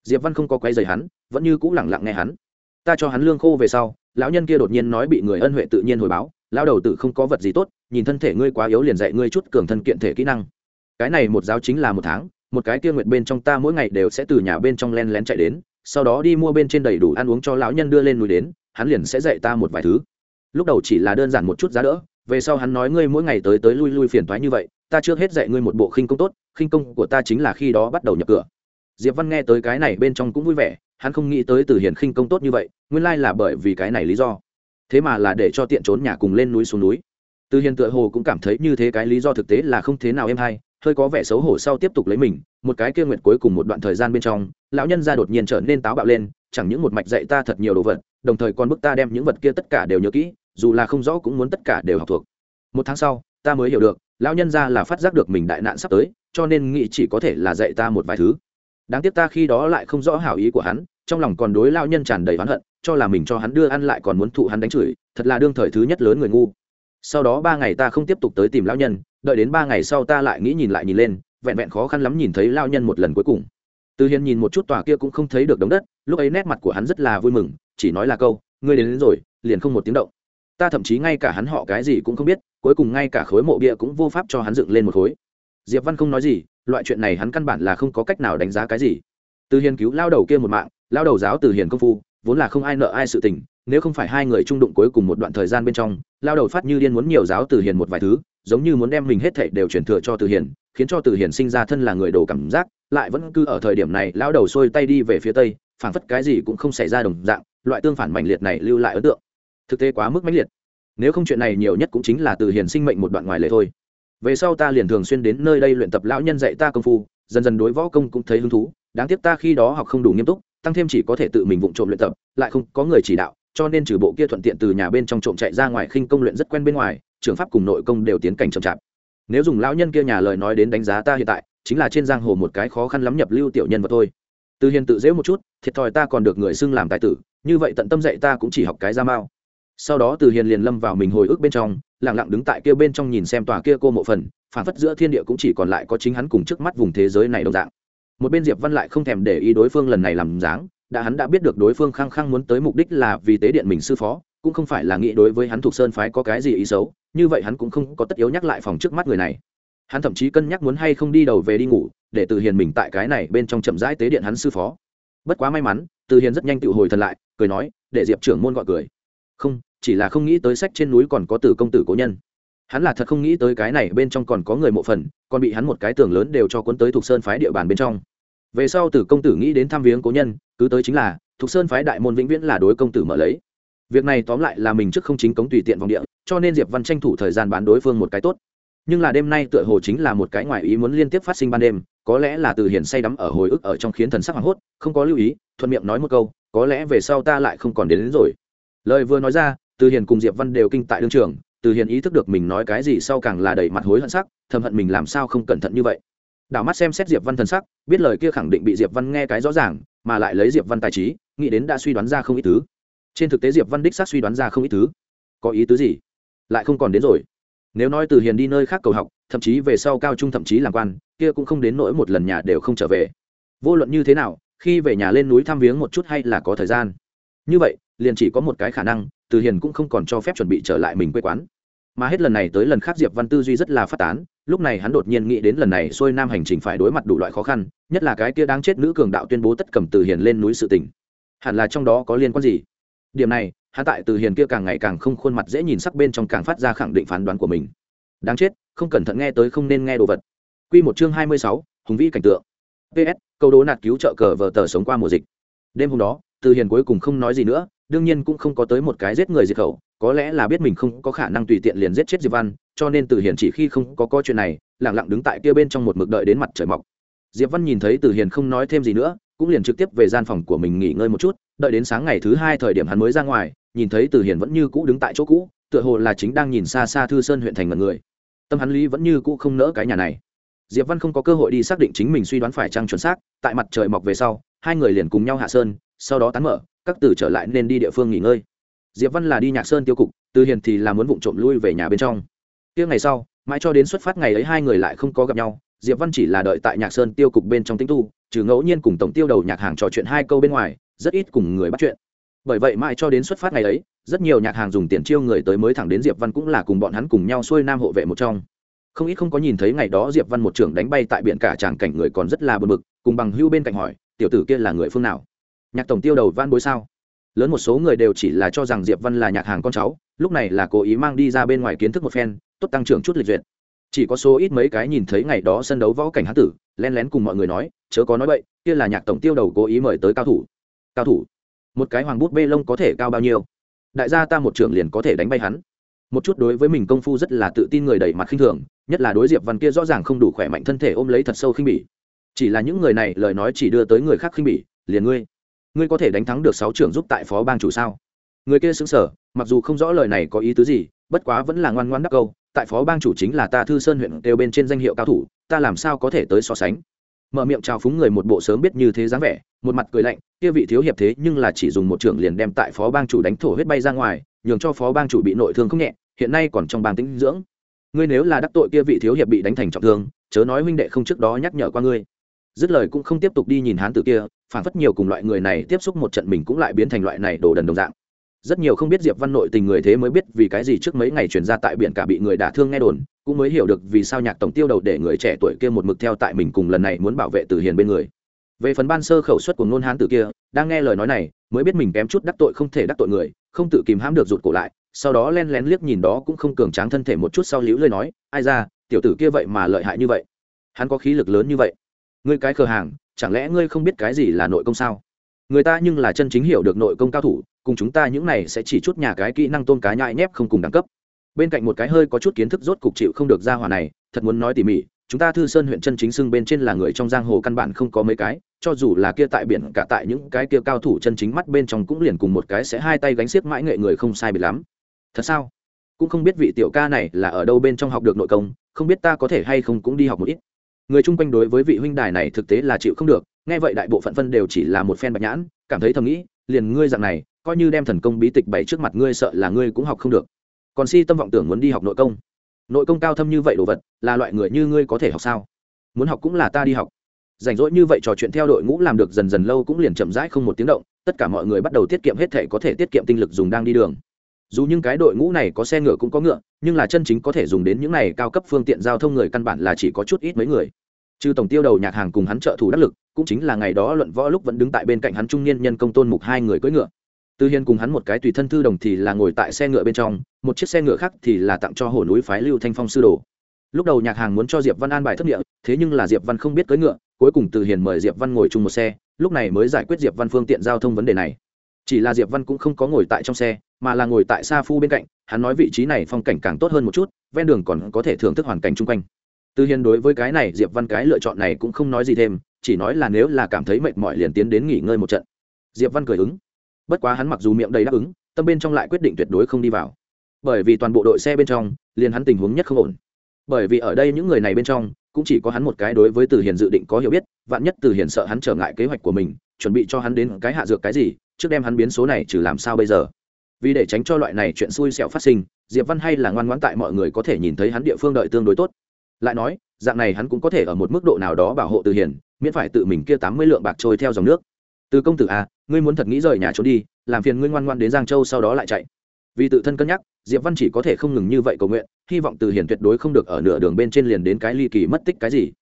Diệp văn không có quay dày hắn, vẫn như cũ lẳng lặng nghe hắn. Ta cho hắn lương khô về sau, lão nhân kia đột nhiên nói bị người ân huệ tự nhiên hồi báo lao đầu tự không có vật gì tốt, nhìn thân thể ngươi quá yếu liền dạy ngươi chút cường thân kiện thể kỹ năng cái này một giáo chính là một tháng, một cái kia nguyện bên trong ta mỗi ngày đều sẽ từ nhà bên trong len lén chạy đến, sau đó đi mua bên trên đầy đủ ăn uống cho lão nhân đưa lên núi đến, hắn liền sẽ dạy ta một vài thứ. Lúc đầu chỉ là đơn giản một chút giá đỡ, về sau hắn nói ngươi mỗi ngày tới tới lui lui phiền thoái như vậy, ta chưa hết dạy ngươi một bộ khinh công tốt, khinh công của ta chính là khi đó bắt đầu nhập cửa. Diệp văn nghe tới cái này bên trong cũng vui vẻ, hắn không nghĩ tới từ hiền khinh công tốt như vậy, nguyên lai là bởi vì cái này lý do. Thế mà là để cho tiện trốn nhà cùng lên núi xuống núi. Từ hiền tựa hồ cũng cảm thấy như thế cái lý do thực tế là không thế nào em hay hơi có vẻ xấu hổ sau tiếp tục lấy mình, một cái kia nguyệt cuối cùng một đoạn thời gian bên trong, lão nhân ra đột nhiên trở nên táo bạo lên, chẳng những một mạch dạy ta thật nhiều đồ vật, đồng thời còn bức ta đem những vật kia tất cả đều nhớ kỹ, dù là không rõ cũng muốn tất cả đều học thuộc. Một tháng sau, ta mới hiểu được, lão nhân ra là phát giác được mình đại nạn sắp tới, cho nên nghĩ chỉ có thể là dạy ta một vài thứ. Đáng tiếc ta khi đó lại không rõ hảo ý của hắn, trong lòng còn đối lão nhân tràn đầy oán hận, cho là mình cho hắn đưa ăn lại còn muốn thụ hắn đánh chửi, thật là đương thời thứ nhất lớn người ngu. Sau đó ba ngày ta không tiếp tục tới tìm lão nhân đợi đến ba ngày sau ta lại nghĩ nhìn lại nhìn lên vẹn vẹn khó khăn lắm nhìn thấy lao nhân một lần cuối cùng. Từ hiền nhìn một chút tòa kia cũng không thấy được đống đất lúc ấy nét mặt của hắn rất là vui mừng chỉ nói là câu ngươi đến, đến rồi liền không một tiếng động. Ta thậm chí ngay cả hắn họ cái gì cũng không biết cuối cùng ngay cả khối mộ bia cũng vô pháp cho hắn dựng lên một khối. Diệp văn không nói gì loại chuyện này hắn căn bản là không có cách nào đánh giá cái gì. Từ hiền cứu lao đầu kia một mạng lao đầu giáo từ hiền công phu vốn là không ai nợ ai sự tình nếu không phải hai người trung đụng cuối cùng một đoạn thời gian bên trong, lao đầu phát như điên muốn nhiều giáo từ hiền một vài thứ, giống như muốn đem mình hết thảy đều chuyển thừa cho từ hiền, khiến cho từ hiền sinh ra thân là người đồ cảm giác, lại vẫn cứ ở thời điểm này, lao đầu xuôi tay đi về phía tây, phảng phất cái gì cũng không xảy ra đồng dạng, loại tương phản mạnh liệt này lưu lại ấn tượng. Thực tế quá mức mãnh liệt. Nếu không chuyện này nhiều nhất cũng chính là từ hiền sinh mệnh một đoạn ngoài lệ thôi. Về sau ta liền thường xuyên đến nơi đây luyện tập lão nhân dạy ta công phu, dần dần đối võ công cũng thấy hứng thú, đáng tiếc ta khi đó học không đủ nghiêm túc, tăng thêm chỉ có thể tự mình vụng trộm luyện tập, lại không có người chỉ đạo cho nên trừ bộ kia thuận tiện từ nhà bên trong trộm chạy ra ngoài khinh công luyện rất quen bên ngoài trường pháp cùng nội công đều tiến cảnh chậm chạp. Nếu dùng lão nhân kia nhà lời nói đến đánh giá ta hiện tại, chính là trên giang hồ một cái khó khăn lắm nhập lưu tiểu nhân vật thôi. Từ hiền tự dễ một chút, thiệt thòi ta còn được người xưng làm tài tử, như vậy tận tâm dạy ta cũng chỉ học cái ra mao. Sau đó từ hiền liền lâm vào mình hồi ức bên trong lẳng lặng đứng tại kia bên trong nhìn xem tòa kia cô mộ phần, phản phất giữa thiên địa cũng chỉ còn lại có chính hắn cùng trước mắt vùng thế giới này đồng dạng. Một bên diệp văn lại không thèm để ý đối phương lần này làm dáng đã hắn đã biết được đối phương khăng khăng muốn tới mục đích là vì tế điện mình sư phó, cũng không phải là nghĩ đối với hắn thuộc sơn phái có cái gì ý xấu, như vậy hắn cũng không có tất yếu nhắc lại phòng trước mắt người này. Hắn thậm chí cân nhắc muốn hay không đi đầu về đi ngủ, để từ hiền mình tại cái này bên trong chậm rãi tế điện hắn sư phó. Bất quá may mắn, từ hiền rất nhanh tự hồi thần lại, cười nói, để diệp trưởng môn gọi cười. Không, chỉ là không nghĩ tới sách trên núi còn có tử công tử cố nhân. Hắn là thật không nghĩ tới cái này bên trong còn có người mộ phần, còn bị hắn một cái tường lớn đều cho cuốn tới thuộc sơn phái địa bàn bên trong về sau tử công tử nghĩ đến thăm viếng cố nhân cứ tới chính là thục sơn phái đại môn vĩnh viễn là đối công tử mở lấy. Việc này tóm lại là mình trước không chính cống tùy tiện vòng địa cho nên diệp văn tranh thủ thời gian bán đối phương một cái tốt. Nhưng là đêm nay tựa hồ chính là một cái ngoại ý muốn liên tiếp phát sinh ban đêm có lẽ là từ hiền say đắm ở hồi ức ở trong khiến thần sắc hoảng hốt không có lưu ý thuận miệng nói một câu có lẽ về sau ta lại không còn đến, đến rồi. Lời vừa nói ra từ hiền cùng diệp văn đều kinh tại đương trường từ hiền ý thức được mình nói cái gì sau càng là đầy mặt hối hận sắc thầm hận mình làm sao không cẩn thận như vậy đảo mắt xem xét diệp văn thần sắc, biết lời kia khẳng định bị diệp văn nghe cái rõ ràng, mà lại lấy diệp văn tài trí, nghĩ đến đã suy đoán ra không ít thứ. Trên thực tế diệp văn đích xác suy đoán ra không ít thứ. Có ý tứ gì? Lại không còn đến rồi. Nếu nói từ hiền đi nơi khác cầu học, thậm chí về sau cao trung thậm chí làm quan, kia cũng không đến nỗi một lần nhà đều không trở về. Vô luận như thế nào, khi về nhà lên núi thăm viếng một chút hay là có thời gian. Như vậy, liền chỉ có một cái khả năng, từ hiền cũng không còn cho phép chuẩn bị trở lại mình quê quán mà hết lần này tới lần khác diệp văn tư duy rất là phát tán, lúc này hắn đột nhiên nghĩ đến lần này xuôi nam hành trình phải đối mặt đủ loại khó khăn, nhất là cái kia đang chết nữ cường đạo tuyên bố tất cầm từ hiền lên núi sự tình. hẳn là trong đó có liên quan gì? Điểm này, hắn tại từ hiền kia càng ngày càng không khuôn mặt dễ nhìn sắc bên trong càng phát ra khẳng định phán đoán của mình. Đáng chết, không cẩn thận nghe tới không nên nghe đồ vật. Q một chương hai mươi sáu, hùng vĩ cảnh tượng. Ps câu đố nạt cứu trợ cờ vờ tờ sống qua mùa dịch. Đêm hôm đó, từ hiền cuối cùng không nói gì nữa đương nhiên cũng không có tới một cái giết người diệt khẩu, có lẽ là biết mình không có khả năng tùy tiện liền giết chết diệp văn, cho nên từ hiền chỉ khi không có có chuyện này lẳng lặng đứng tại kia bên trong một mực đợi đến mặt trời mọc. Diệp văn nhìn thấy từ hiền không nói thêm gì nữa, cũng liền trực tiếp về gian phòng của mình nghỉ ngơi một chút, đợi đến sáng ngày thứ hai thời điểm hắn mới ra ngoài, nhìn thấy từ hiền vẫn như cũ đứng tại chỗ cũ, tựa hồ là chính đang nhìn xa xa thư sơn huyện thành mật người. Tâm hắn lý vẫn như cũ không nỡ cái nhà này. Diệp văn không có cơ hội đi xác định chính mình suy đoán phải chăng chuẩn xác, tại mặt trời mọc về sau, hai người liền cùng nhau hạ sơn sau đó tán mở, các tử trở lại nên đi địa phương nghỉ ngơi. Diệp văn là đi nhạc sơn tiêu cục, từ hiền thì là muốn vụng trộm lui về nhà bên trong. Kia ngày sau, mãi cho đến xuất phát ngày ấy hai người lại không có gặp nhau, diệp văn chỉ là đợi tại nhạc sơn tiêu cục bên trong tính tu, trừ ngẫu nhiên cùng tổng tiêu đầu nhạc hàng trò chuyện hai câu bên ngoài, rất ít cùng người bắt chuyện. Bởi vậy mãi cho đến xuất phát ngày ấy, rất nhiều nhạc hàng dùng tiền chiêu người tới mới thẳng đến diệp văn cũng là cùng bọn hắn cùng nhau xuôi nam hộ vệ một trong. Không ít không có nhìn thấy ngày đó diệp văn một trưởng đánh bay tại biển cả tràng cảnh người còn rất là bực bực, cùng bằng hưu bên cạnh hỏi, tiểu tử kia là người phương nào? Nhạc tổng tiêu đầu van bối sao? Lớn một số người đều chỉ là cho rằng diệp văn là nhạc hàng con cháu, lúc này là cố ý mang đi ra bên ngoài kiến thức một phen, tốt tăng trưởng chút lịch duyệt. Chỉ có số ít mấy cái nhìn thấy ngày đó sân đấu võ cảnh hán tử len lén cùng mọi người nói, chớ có nói vậy kia là nhạc tổng tiêu đầu cố ý mời tới cao thủ. Cao thủ? Một cái hoàng bút bê lông có thể cao bao nhiêu? Đại gia ta một trưởng liền có thể đánh bay hắn. Một chút đối với mình công phu rất là tự tin người đẩy mặt khinh thường, nhất là đối diệp văn kia rõ ràng không đủ khỏe mạnh thân thể ôm lấy thật sâu khinh bỉ. Chỉ là những người này, lời nói chỉ đưa tới người khác khinh bỉ, liền ngươi ngươi có thể đánh thắng được sáu trưởng giúp tại phó bang chủ sao? Người kia xứng sở mặc dù không rõ lời này có ý tứ gì, bất quá vẫn là ngoan ngoan đắc câu, tại phó bang chủ chính là ta thư sơn huyện đều bên trên danh hiệu cao thủ, ta làm sao có thể tới so sánh? Mở miệng chào phúng người một bộ sớm biết như thế dáng vẻ, một mặt cười lạnh, kia vị thiếu hiệp thế nhưng là chỉ dùng một trưởng liền đem tại phó bang chủ đánh thổ huyết bay ra ngoài, nhường cho phó bang chủ bị nội thương không nhẹ, hiện nay còn trong bang tĩnh dưỡng. Ngươi nếu là đắc tội kia vị thiếu hiệp bị đánh thành trọng thương, chớ nói huynh đệ không trước đó nhắc nhở qua ngươi dứt lời cũng không tiếp tục đi nhìn hán tử kia phản phất nhiều cùng loại người này tiếp xúc một trận mình cũng lại biến thành loại này đồ đần đồng dạng. Rất nhiều không biết diệp văn nội tình người thế mới biết vì cái gì trước mấy ngày truyền ra tại biển cả bị người đả thương nghe đồn, cũng mới hiểu được vì sao nhạc tổng tiêu đầu để người trẻ tuổi kia một mực theo tại mình cùng lần này muốn bảo vệ từ hiền bên người. Về phần ban sơ khẩu suất của ngôn hán tử kia, đang nghe lời nói này, mới biết mình kém chút đắc tội không thể đắc tội người, không tự kìm hãm được rụt cổ lại, sau đó len lén liếc nhìn đó cũng không cường tráng thân thể một chút sau liễu lời nói, ai ra, tiểu tử kia vậy mà lợi hại như vậy. Hắn có khí lực lớn như vậy ngươi cái cửa hàng, chẳng lẽ ngươi không biết cái gì là nội công sao? Người ta nhưng là chân chính hiểu được nội công cao thủ, cùng chúng ta những này sẽ chỉ chút nhà cái kỹ năng tôn cá nhại nhép không cùng đẳng cấp. Bên cạnh một cái hơi có chút kiến thức rốt cục chịu không được ra hòa này, thật muốn nói tỉ mỉ, chúng ta thư sơn huyện chân chính xưng bên trên là người trong giang hồ căn bản không có mấy cái, cho dù là kia tại biển, cả tại những cái kia cao thủ chân chính mắt bên trong cũng liền cùng một cái sẽ hai tay gánh xiếc mãi nghệ người không sai biệt lắm. Thật sao? Cũng không biết vị tiểu ca này là ở đâu bên trong học được nội công, không biết ta có thể hay không cũng đi học một ít người chung quanh đối với vị huynh đài này thực tế là chịu không được, nghe vậy đại bộ phận phân đều chỉ là một phen bạch nhãn, cảm thấy thầm nghĩ, liền ngươi dạng này, coi như đem thần công bí tịch bày trước mặt ngươi sợ là ngươi cũng học không được. Còn si tâm vọng tưởng muốn đi học nội công. Nội công cao thâm như vậy đồ vật, là loại người như ngươi có thể học sao? Muốn học cũng là ta đi học. Rảnh rỗi như vậy trò chuyện theo đội ngũ làm được dần dần lâu cũng liền chậm rãi không một tiếng động, tất cả mọi người bắt đầu tiết kiệm hết thể có thể tiết kiệm tinh lực dùng đang đi đường dù những cái đội ngũ này có xe ngựa cũng có ngựa, nhưng là chân chính có thể dùng đến những này cao cấp phương tiện giao thông người căn bản là chỉ có chút ít mấy người. Trừ tổng tiêu đầu nhạc hàng cùng hắn trợ thủ đắc lực, cũng chính là ngày đó luận võ lúc vẫn đứng tại bên cạnh hắn trung niên nhân công tôn mục hai người cưỡi ngựa. Tư hiên cùng hắn một cái tùy thân thư đồng thì là ngồi tại xe ngựa bên trong, một chiếc xe ngựa khác thì là tặng cho hồ núi phái lưu thanh phong sư đồ. Lúc đầu nhạc hàng muốn cho diệp văn an bài thất địa, thế nhưng là diệp văn không biết cưỡi ngựa, cuối cùng từ hiền mời diệp văn ngồi chung một xe, lúc này mới giải quyết diệp văn phương tiện giao thông vấn đề này. Chỉ là diệp văn cũng không có ngồi tại trong xe mà là ngồi tại xa phu bên cạnh, hắn nói vị trí này phong cảnh càng tốt hơn một chút, ven đường còn có thể thưởng thức hoàn cảnh chung quanh. Từ hiền đối với cái này diệp văn cái lựa chọn này cũng không nói gì thêm, chỉ nói là nếu là cảm thấy mệt mỏi liền tiến đến nghỉ ngơi một trận. Diệp văn cười ứng. Bất quá hắn mặc dù miệng đầy đáp ứng, tâm bên trong lại quyết định tuyệt đối không đi vào. Bởi vì toàn bộ đội xe bên trong, liền hắn tình huống nhất không ổn. Bởi vì ở đây những người này bên trong, cũng chỉ có hắn một cái đối với từ hiền dự định có hiểu biết, vạn nhất từ hiền sợ hắn trở ngại kế hoạch của mình, chuẩn bị cho hắn đến cái hạ dược cái gì, trước đem hắn biến số này trừ làm sao bây giờ vì để tránh cho loại này chuyện xui xẻo phát sinh, diệp văn hay là ngoan ngoãn tại mọi người có thể nhìn thấy hắn địa phương đợi tương đối tốt. Lại nói, dạng này hắn cũng có thể ở một mức độ nào đó bảo hộ từ hiền, miễn phải tự mình kia tám mươi lượng bạc trôi theo dòng nước. Từ công tử a ngươi muốn thật nghĩ rời nhà trốn đi, làm phiền ngươi ngoan ngoan đến giang châu sau đó lại chạy. Vì tự thân cân nhắc, diệp văn chỉ có thể không ngừng như vậy cầu nguyện, hy vọng từ hiền tuyệt đối không được ở nửa đường bên trên liền đến cái ly kỳ mất tích cái gì.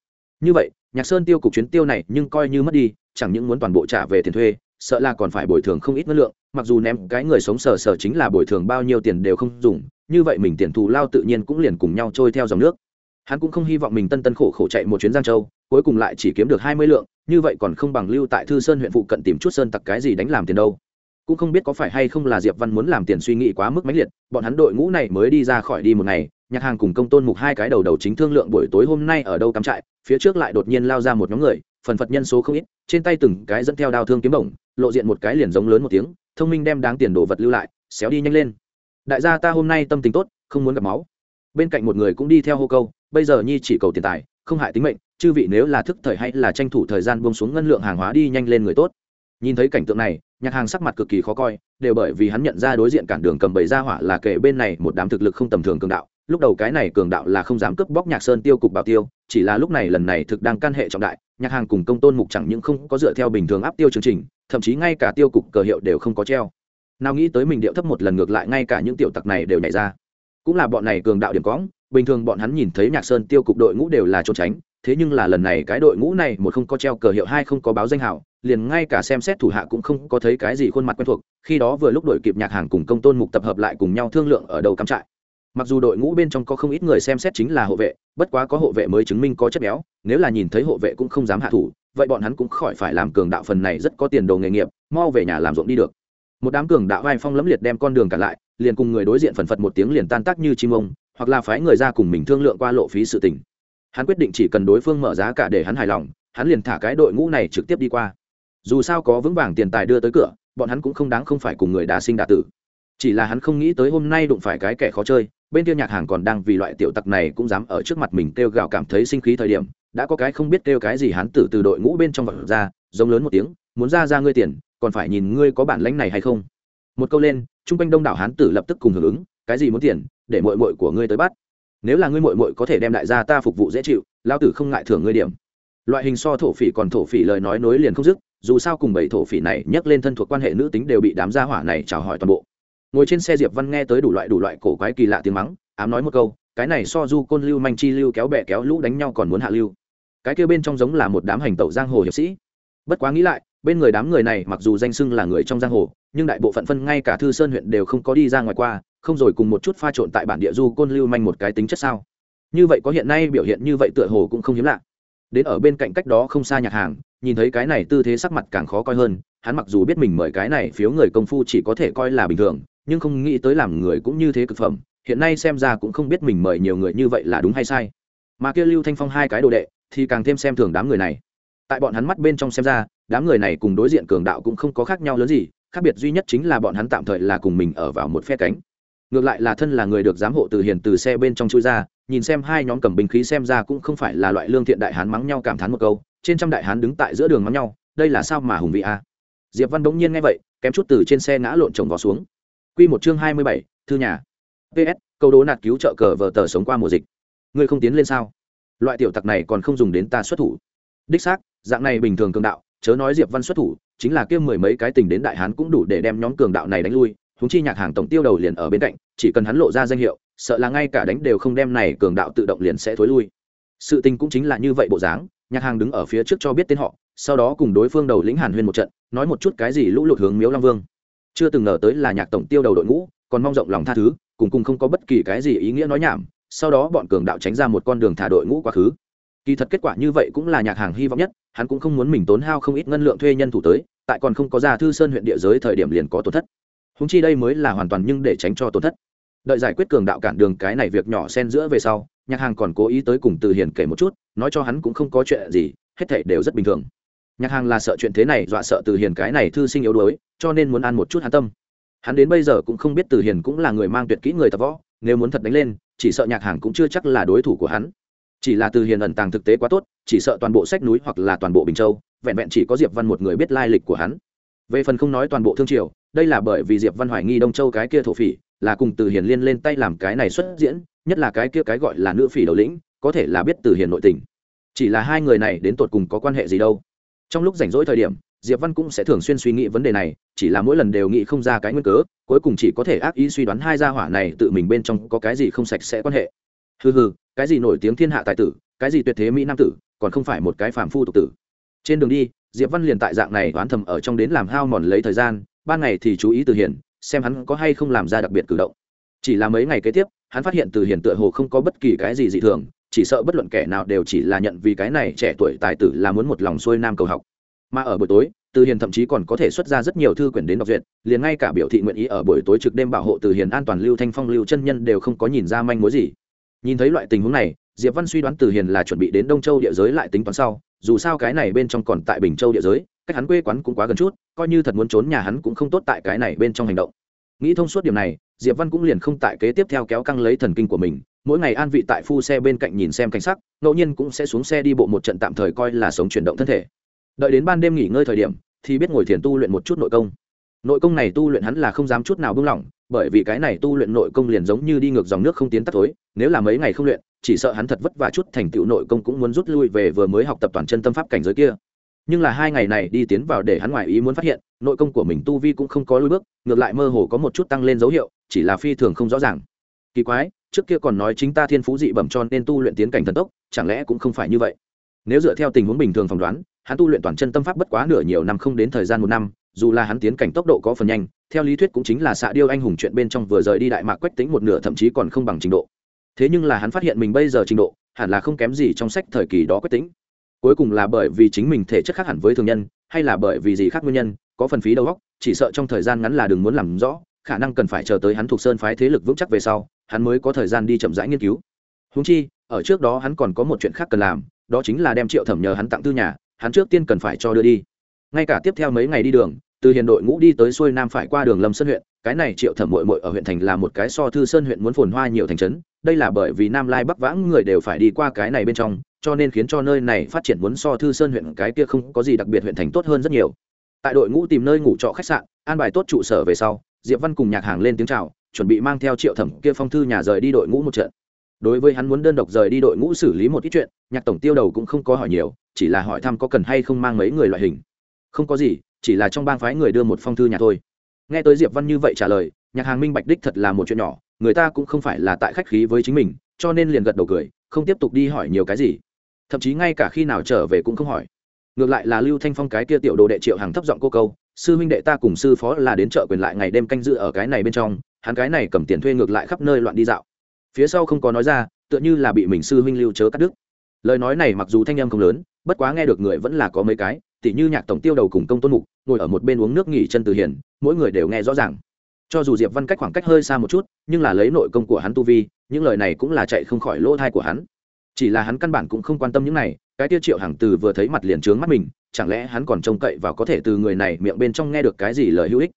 Như vậy, nhạc sơn tiêu cục chuyến tiêu này nhưng coi như mất đi, chẳng những muốn toàn bộ trả về tiền thuê sợ là còn phải bồi thường không ít ngân lượng, mặc dù ném cái người sống sờ sờ chính là bồi thường bao nhiêu tiền đều không dùng, như vậy mình tiền thù lao tự nhiên cũng liền cùng nhau trôi theo dòng nước. Hắn cũng không hy vọng mình tân tân khổ khổ chạy một chuyến giang châu, cuối cùng lại chỉ kiếm được hai mươi lượng, như vậy còn không bằng lưu tại thư sơn huyện phụ cận tìm chút sơn tặc cái gì đánh làm tiền đâu. Cũng không biết có phải hay không là diệp văn muốn làm tiền suy nghĩ quá mức mãnh liệt, bọn hắn đội ngũ này mới đi ra khỏi đi một ngày, nhạc hàng cùng công tôn mục hai cái đầu đầu chính thương lượng buổi tối hôm nay ở đâu cắm trại, phía trước lại đột nhiên lao ra một nhóm người phần phật nhân số không ít, trên tay từng cái dẫn theo đao thương kiếm bổng, lộ diện một cái liền giống lớn một tiếng, thông minh đem đáng tiền đồ vật lưu lại, xéo đi nhanh lên. Đại gia ta hôm nay tâm tình tốt, không muốn gặp máu. Bên cạnh một người cũng đi theo hô câu, bây giờ nhi chỉ cầu tiền tài, không hại tính mệnh, chư vị nếu là thức thời hay là tranh thủ thời gian buông xuống ngân lượng hàng hóa đi nhanh lên người tốt. Nhìn thấy cảnh tượng này, nhạc hàng sắc mặt cực kỳ khó coi, đều bởi vì hắn nhận ra đối diện cản đường cầm bầy ra hỏa là kể bên này một đám thực lực không tầm thường cường đạo, lúc đầu cái này cường đạo là không dám cướp bóc nhạc sơn tiêu cục bảo tiêu, chỉ là lúc này lần này thực đang căn hệ trọng đại nhạc hàng cùng công tôn mục chẳng những không có dựa theo bình thường áp tiêu chương trình, thậm chí ngay cả tiêu cục cờ hiệu đều không có treo. Nào nghĩ tới mình điệu thấp một lần ngược lại ngay cả những tiểu tặc này đều nhảy ra. Cũng là bọn này cường đạo điểm cõng, bình thường bọn hắn nhìn thấy nhạc sơn tiêu cục đội ngũ đều là trốn tránh, thế nhưng là lần này cái đội ngũ này một không có treo cờ hiệu hai không có báo danh hảo, liền ngay cả xem xét thủ hạ cũng không có thấy cái gì khuôn mặt quen thuộc, khi đó vừa lúc đội kịp nhạc hàng cùng công tôn mục tập hợp lại cùng nhau thương lượng ở đầu cắm trại mặc dù đội ngũ bên trong có không ít người xem xét chính là hộ vệ, bất quá có hộ vệ mới chứng minh có chất béo, nếu là nhìn thấy hộ vệ cũng không dám hạ thủ, vậy bọn hắn cũng khỏi phải làm cường đạo phần này rất có tiền đồ nghề nghiệp, mau về nhà làm ruộng đi được. Một đám cường đạo vai phong lẫm liệt đem con đường cả lại, liền cùng người đối diện phần phật một tiếng liền tan tác như chim ông, hoặc là phái người ra cùng mình thương lượng qua lộ phí sự tình. Hắn quyết định chỉ cần đối phương mở giá cả để hắn hài lòng, hắn liền thả cái đội ngũ này trực tiếp đi qua. Dù sao có vững vàng tiền tài đưa tới cửa, bọn hắn cũng không đáng không phải cùng người đà sinh đà tử. Chỉ là hắn không nghĩ tới hôm nay đụng phải cái kẻ khó chơi bên kia nhạc hàng còn đang vì loại tiểu tặc này cũng dám ở trước mặt mình kêu gào cảm thấy sinh khí thời điểm, đã có cái không biết kêu cái gì hắn tử từ đội ngũ bên trong vật ra, giống lớn một tiếng, muốn ra ra ngươi tiền, còn phải nhìn ngươi có bản lãnh này hay không? Một câu lên, chung quanh đông đảo hán tử lập tức cùng hưởng ứng, cái gì muốn tiền, để mội mội của ngươi tới bắt. Nếu là ngươi mội mội có thể đem đại gia ta phục vụ dễ chịu, lao tử không ngại thưởng ngươi điểm. Loại hình so thổ phỉ còn thổ phỉ lời nói nối liền không dứt, dù sao cùng bảy thổ phỉ này nhắc lên thân thuộc quan hệ nữ tính đều bị đám gia hỏa này chào hỏi toàn bộ ngồi trên xe diệp văn nghe tới đủ loại đủ loại cổ quái kỳ lạ tiếng mắng, ám nói một câu, cái này so du côn lưu manh chi lưu kéo bè kéo lũ đánh nhau còn muốn hạ lưu. Cái kia bên trong giống là một đám hành tẩu giang hồ hiệp sĩ. Bất quá nghĩ lại, bên người đám người này mặc dù danh xưng là người trong giang hồ, nhưng đại bộ phận phân ngay cả thư sơn huyện đều không có đi ra ngoài qua, không rồi cùng một chút pha trộn tại bản địa du côn lưu manh một cái tính chất sao? Như vậy có hiện nay biểu hiện như vậy tựa hồ cũng không hiếm lạ. Đến ở bên cạnh cách đó không xa nhạc hàng, nhìn thấy cái này tư thế sắc mặt càng khó coi hơn, hắn mặc dù biết mình mời cái này phiếu người công phu chỉ có thể coi là bình thường nhưng không nghĩ tới làm người cũng như thế cực phẩm, hiện nay xem ra cũng không biết mình mời nhiều người như vậy là đúng hay sai. Mà kia lưu thanh phong hai cái đồ đệ thì càng thêm xem thường đám người này. Tại bọn hắn mắt bên trong xem ra, đám người này cùng đối diện cường đạo cũng không có khác nhau lớn gì, khác biệt duy nhất chính là bọn hắn tạm thời là cùng mình ở vào một phe cánh. Ngược lại là thân là người được giám hộ từ hiền từ xe bên trong chui ra, nhìn xem hai nhóm cầm binh khí xem ra cũng không phải là loại lương thiện đại hán mắng nhau cảm thán một câu, trên trăm đại hán đứng tại giữa đường mắng nhau, đây là sao mà hùng vị a? Diệp văn bỗng nhiên nghe vậy, kém chút từ trên xe ngã lộn chồng vào xuống. Quy một chương hai mươi bảy, thư nhà. PS, câu đố nạt cứu trợ cờ vở tờ sống qua mùa dịch. Ngươi không tiến lên sao? Loại tiểu tặc này còn không dùng đến ta xuất thủ. Đích xác, dạng này bình thường cường đạo, chớ nói Diệp Văn xuất thủ, chính là kia mười mấy cái tình đến đại hán cũng đủ để đem nhóm cường đạo này đánh lui, huống chi nhạc hàng tổng tiêu đầu liền ở bên cạnh, chỉ cần hắn lộ ra danh hiệu, sợ là ngay cả đánh đều không đem này cường đạo tự động liền sẽ thối lui. Sự tình cũng chính là như vậy bộ dáng, nhạc hàng đứng ở phía trước cho biết tên họ, sau đó cùng đối phương đầu lĩnh Hàn Huyên một trận, nói một chút cái gì lũ lụt hướng Miếu Long Vương chưa từng ngờ tới là nhạc tổng tiêu đầu đội ngũ, còn mong rộng lòng tha thứ, cùng cùng không có bất kỳ cái gì ý nghĩa nói nhảm, sau đó bọn cường đạo tránh ra một con đường thả đội ngũ quá khứ. Kỳ thật kết quả như vậy cũng là nhạc hàng hy vọng nhất, hắn cũng không muốn mình tốn hao không ít ngân lượng thuê nhân thủ tới, tại còn không có ra thư sơn huyện địa giới thời điểm liền có tổn thất. Húng chi đây mới là hoàn toàn nhưng để tránh cho tổn thất. Đợi giải quyết cường đạo cản đường cái này việc nhỏ xen giữa về sau, nhạc hàng còn cố ý tới cùng từ hiền kể một chút, nói cho hắn cũng không có chuyện gì, hết thảy đều rất bình thường. Nhạc hàng là sợ chuyện thế này, dọa sợ từ hiền cái này thư sinh yếu đuối cho nên muốn ăn một chút hắn tâm. Hắn đến bây giờ cũng không biết từ hiền cũng là người mang tuyệt kỹ người tập võ, nếu muốn thật đánh lên, chỉ sợ nhạc hàng cũng chưa chắc là đối thủ của hắn. Chỉ là từ hiền ẩn tàng thực tế quá tốt, chỉ sợ toàn bộ sách núi hoặc là toàn bộ bình châu, vẹn vẹn chỉ có diệp văn một người biết lai lịch của hắn. Về phần không nói toàn bộ thương triều, đây là bởi vì diệp văn hoài nghi đông châu cái kia thổ phỉ, là cùng từ hiền liên lên tay làm cái này xuất diễn, nhất là cái kia cái gọi là nữ phỉ đầu lĩnh, có thể là biết từ hiền nội tình. Chỉ là hai người này đến tột cùng có quan hệ gì đâu. Trong lúc rảnh rỗi thời điểm diệp văn cũng sẽ thường xuyên suy nghĩ vấn đề này, chỉ là mỗi lần đều nghĩ không ra cái nguyên cớ, cuối cùng chỉ có thể ác ý suy đoán hai gia hỏa này tự mình bên trong có cái gì không sạch sẽ quan hệ. Hừ hừ, cái gì nổi tiếng thiên hạ tài tử, cái gì tuyệt thế mỹ nam tử, còn không phải một cái phàm phu tục tử. Trên đường đi, diệp văn liền tại dạng này đoán thầm ở trong đến làm hao mòn lấy thời gian, ban ngày thì chú ý từ hiền xem hắn có hay không làm ra đặc biệt cử động. Chỉ là mấy ngày kế tiếp, hắn phát hiện từ hiền tựa hồ không có bất kỳ cái gì dị thường, chỉ sợ bất luận kẻ nào đều chỉ là nhận vì cái này trẻ tuổi tài tử là muốn một lòng xuôi nam cầu học mà ở buổi tối, từ hiền thậm chí còn có thể xuất ra rất nhiều thư quyển đến đọc duyệt, liền ngay cả biểu thị nguyện ý ở buổi tối trực đêm bảo hộ từ hiền an toàn lưu thanh phong, lưu chân nhân đều không có nhìn ra manh mối gì. Nhìn thấy loại tình huống này, diệp văn suy đoán từ hiền là chuẩn bị đến đông châu địa giới lại tính toán sau, dù sao cái này bên trong còn tại bình châu địa giới, cách hắn quê quán cũng quá gần chút, coi như thật muốn trốn nhà hắn cũng không tốt tại cái này bên trong hành động. Nghĩ thông suốt điểm này, diệp văn cũng liền không tại kế tiếp theo kéo căng lấy thần kinh của mình, mỗi ngày an vị tại phu xe bên cạnh nhìn xem cảnh sắc, ngẫu nhiên cũng sẽ xuống xe đi bộ một trận tạm thời coi là sống chuyển động thân thể đợi đến ban đêm nghỉ ngơi thời điểm, thì biết ngồi thiền tu luyện một chút nội công. Nội công này tu luyện hắn là không dám chút nào buông lỏng, bởi vì cái này tu luyện nội công liền giống như đi ngược dòng nước không tiến tắt tối nếu là mấy ngày không luyện, chỉ sợ hắn thật vất vả chút thành tựu nội công cũng muốn rút lui về vừa mới học tập toàn chân tâm pháp cảnh giới kia. Nhưng là hai ngày này đi tiến vào để hắn ngoài ý muốn phát hiện, nội công của mình tu vi cũng không có lùi bước, ngược lại mơ hồ có một chút tăng lên dấu hiệu, chỉ là phi thường không rõ ràng. Kỳ quái, trước kia còn nói chính ta thiên phú dị bẩm cho nên tu luyện tiến cảnh thần tốc, chẳng lẽ cũng không phải như vậy? Nếu dựa theo tình huống bình thường phỏng đoán hắn tu luyện toàn chân tâm pháp bất quá nửa nhiều năm không đến thời gian một năm, dù là hắn tiến cảnh tốc độ có phần nhanh, theo lý thuyết cũng chính là xạ điêu anh hùng chuyện bên trong vừa rời đi đại mạc quách tính một nửa thậm chí còn không bằng trình độ. Thế nhưng là hắn phát hiện mình bây giờ trình độ, hẳn là không kém gì trong sách thời kỳ đó quách tính. Cuối cùng là bởi vì chính mình thể chất khác hẳn với thường nhân, hay là bởi vì gì khác nguyên nhân, có phần phí đầu óc, chỉ sợ trong thời gian ngắn là đừng muốn làm rõ, khả năng cần phải chờ tới hắn thuộc sơn phái thế lực vững chắc về sau, hắn mới có thời gian đi chậm rãi nghiên cứu. Húng chi, ở trước đó hắn còn có một chuyện khác cần làm, đó chính là đem triệu thẩm nhờ hắn tặng tư nhà hắn trước tiên cần phải cho đưa đi. Ngay cả tiếp theo mấy ngày đi đường, từ hiền đội ngũ đi tới xuôi nam phải qua đường lâm sơn huyện, cái này triệu thẩm mội mội ở huyện thành là một cái so thư sơn huyện muốn phồn hoa nhiều thành trấn, đây là bởi vì nam lai bắc vãng người đều phải đi qua cái này bên trong, cho nên khiến cho nơi này phát triển muốn so thư sơn huyện cái kia không có gì đặc biệt huyện thành tốt hơn rất nhiều. Tại đội ngũ tìm nơi ngủ trọ khách sạn, an bài tốt trụ sở về sau, diệp văn cùng nhạc hàng lên tiếng chào, chuẩn bị mang theo triệu thẩm kia phong thư nhà rời đi đội ngũ một trận đối với hắn muốn đơn độc rời đi đội ngũ xử lý một ít chuyện, nhạc tổng tiêu đầu cũng không có hỏi nhiều, chỉ là hỏi thăm có cần hay không mang mấy người loại hình. Không có gì, chỉ là trong bang phái người đưa một phong thư nhà thôi. Nghe tới diệp văn như vậy trả lời, nhạc hàng minh bạch đích thật là một chuyện nhỏ, người ta cũng không phải là tại khách khí với chính mình, cho nên liền gật đầu cười, không tiếp tục đi hỏi nhiều cái gì. Thậm chí ngay cả khi nào trở về cũng không hỏi. Ngược lại là lưu thanh phong cái kia tiểu đồ đệ triệu hàng thấp giọng cô câu, sư huynh đệ ta cùng sư phó là đến chợ quyền lại ngày đêm canh dự ở cái này bên trong, hắn cái này cầm tiền thuê ngược lại khắp nơi loạn đi dạo phía sau không có nói ra, tựa như là bị mình sư huynh lưu chớ cắt đứt. Lời nói này mặc dù thanh em không lớn, bất quá nghe được người vẫn là có mấy cái, tỉ như nhạc tổng tiêu đầu cùng công tôn mục, ngồi ở một bên uống nước nghỉ chân từ hiền, mỗi người đều nghe rõ ràng. Cho dù diệp văn cách khoảng cách hơi xa một chút, nhưng là lấy nội công của hắn tu vi, những lời này cũng là chạy không khỏi lỗ thai của hắn. Chỉ là hắn căn bản cũng không quan tâm những này, cái tiêu triệu hàng từ vừa thấy mặt liền trướng mắt mình, chẳng lẽ hắn còn trông cậy vào có thể từ người này miệng bên trong nghe được cái gì lời hữu ích?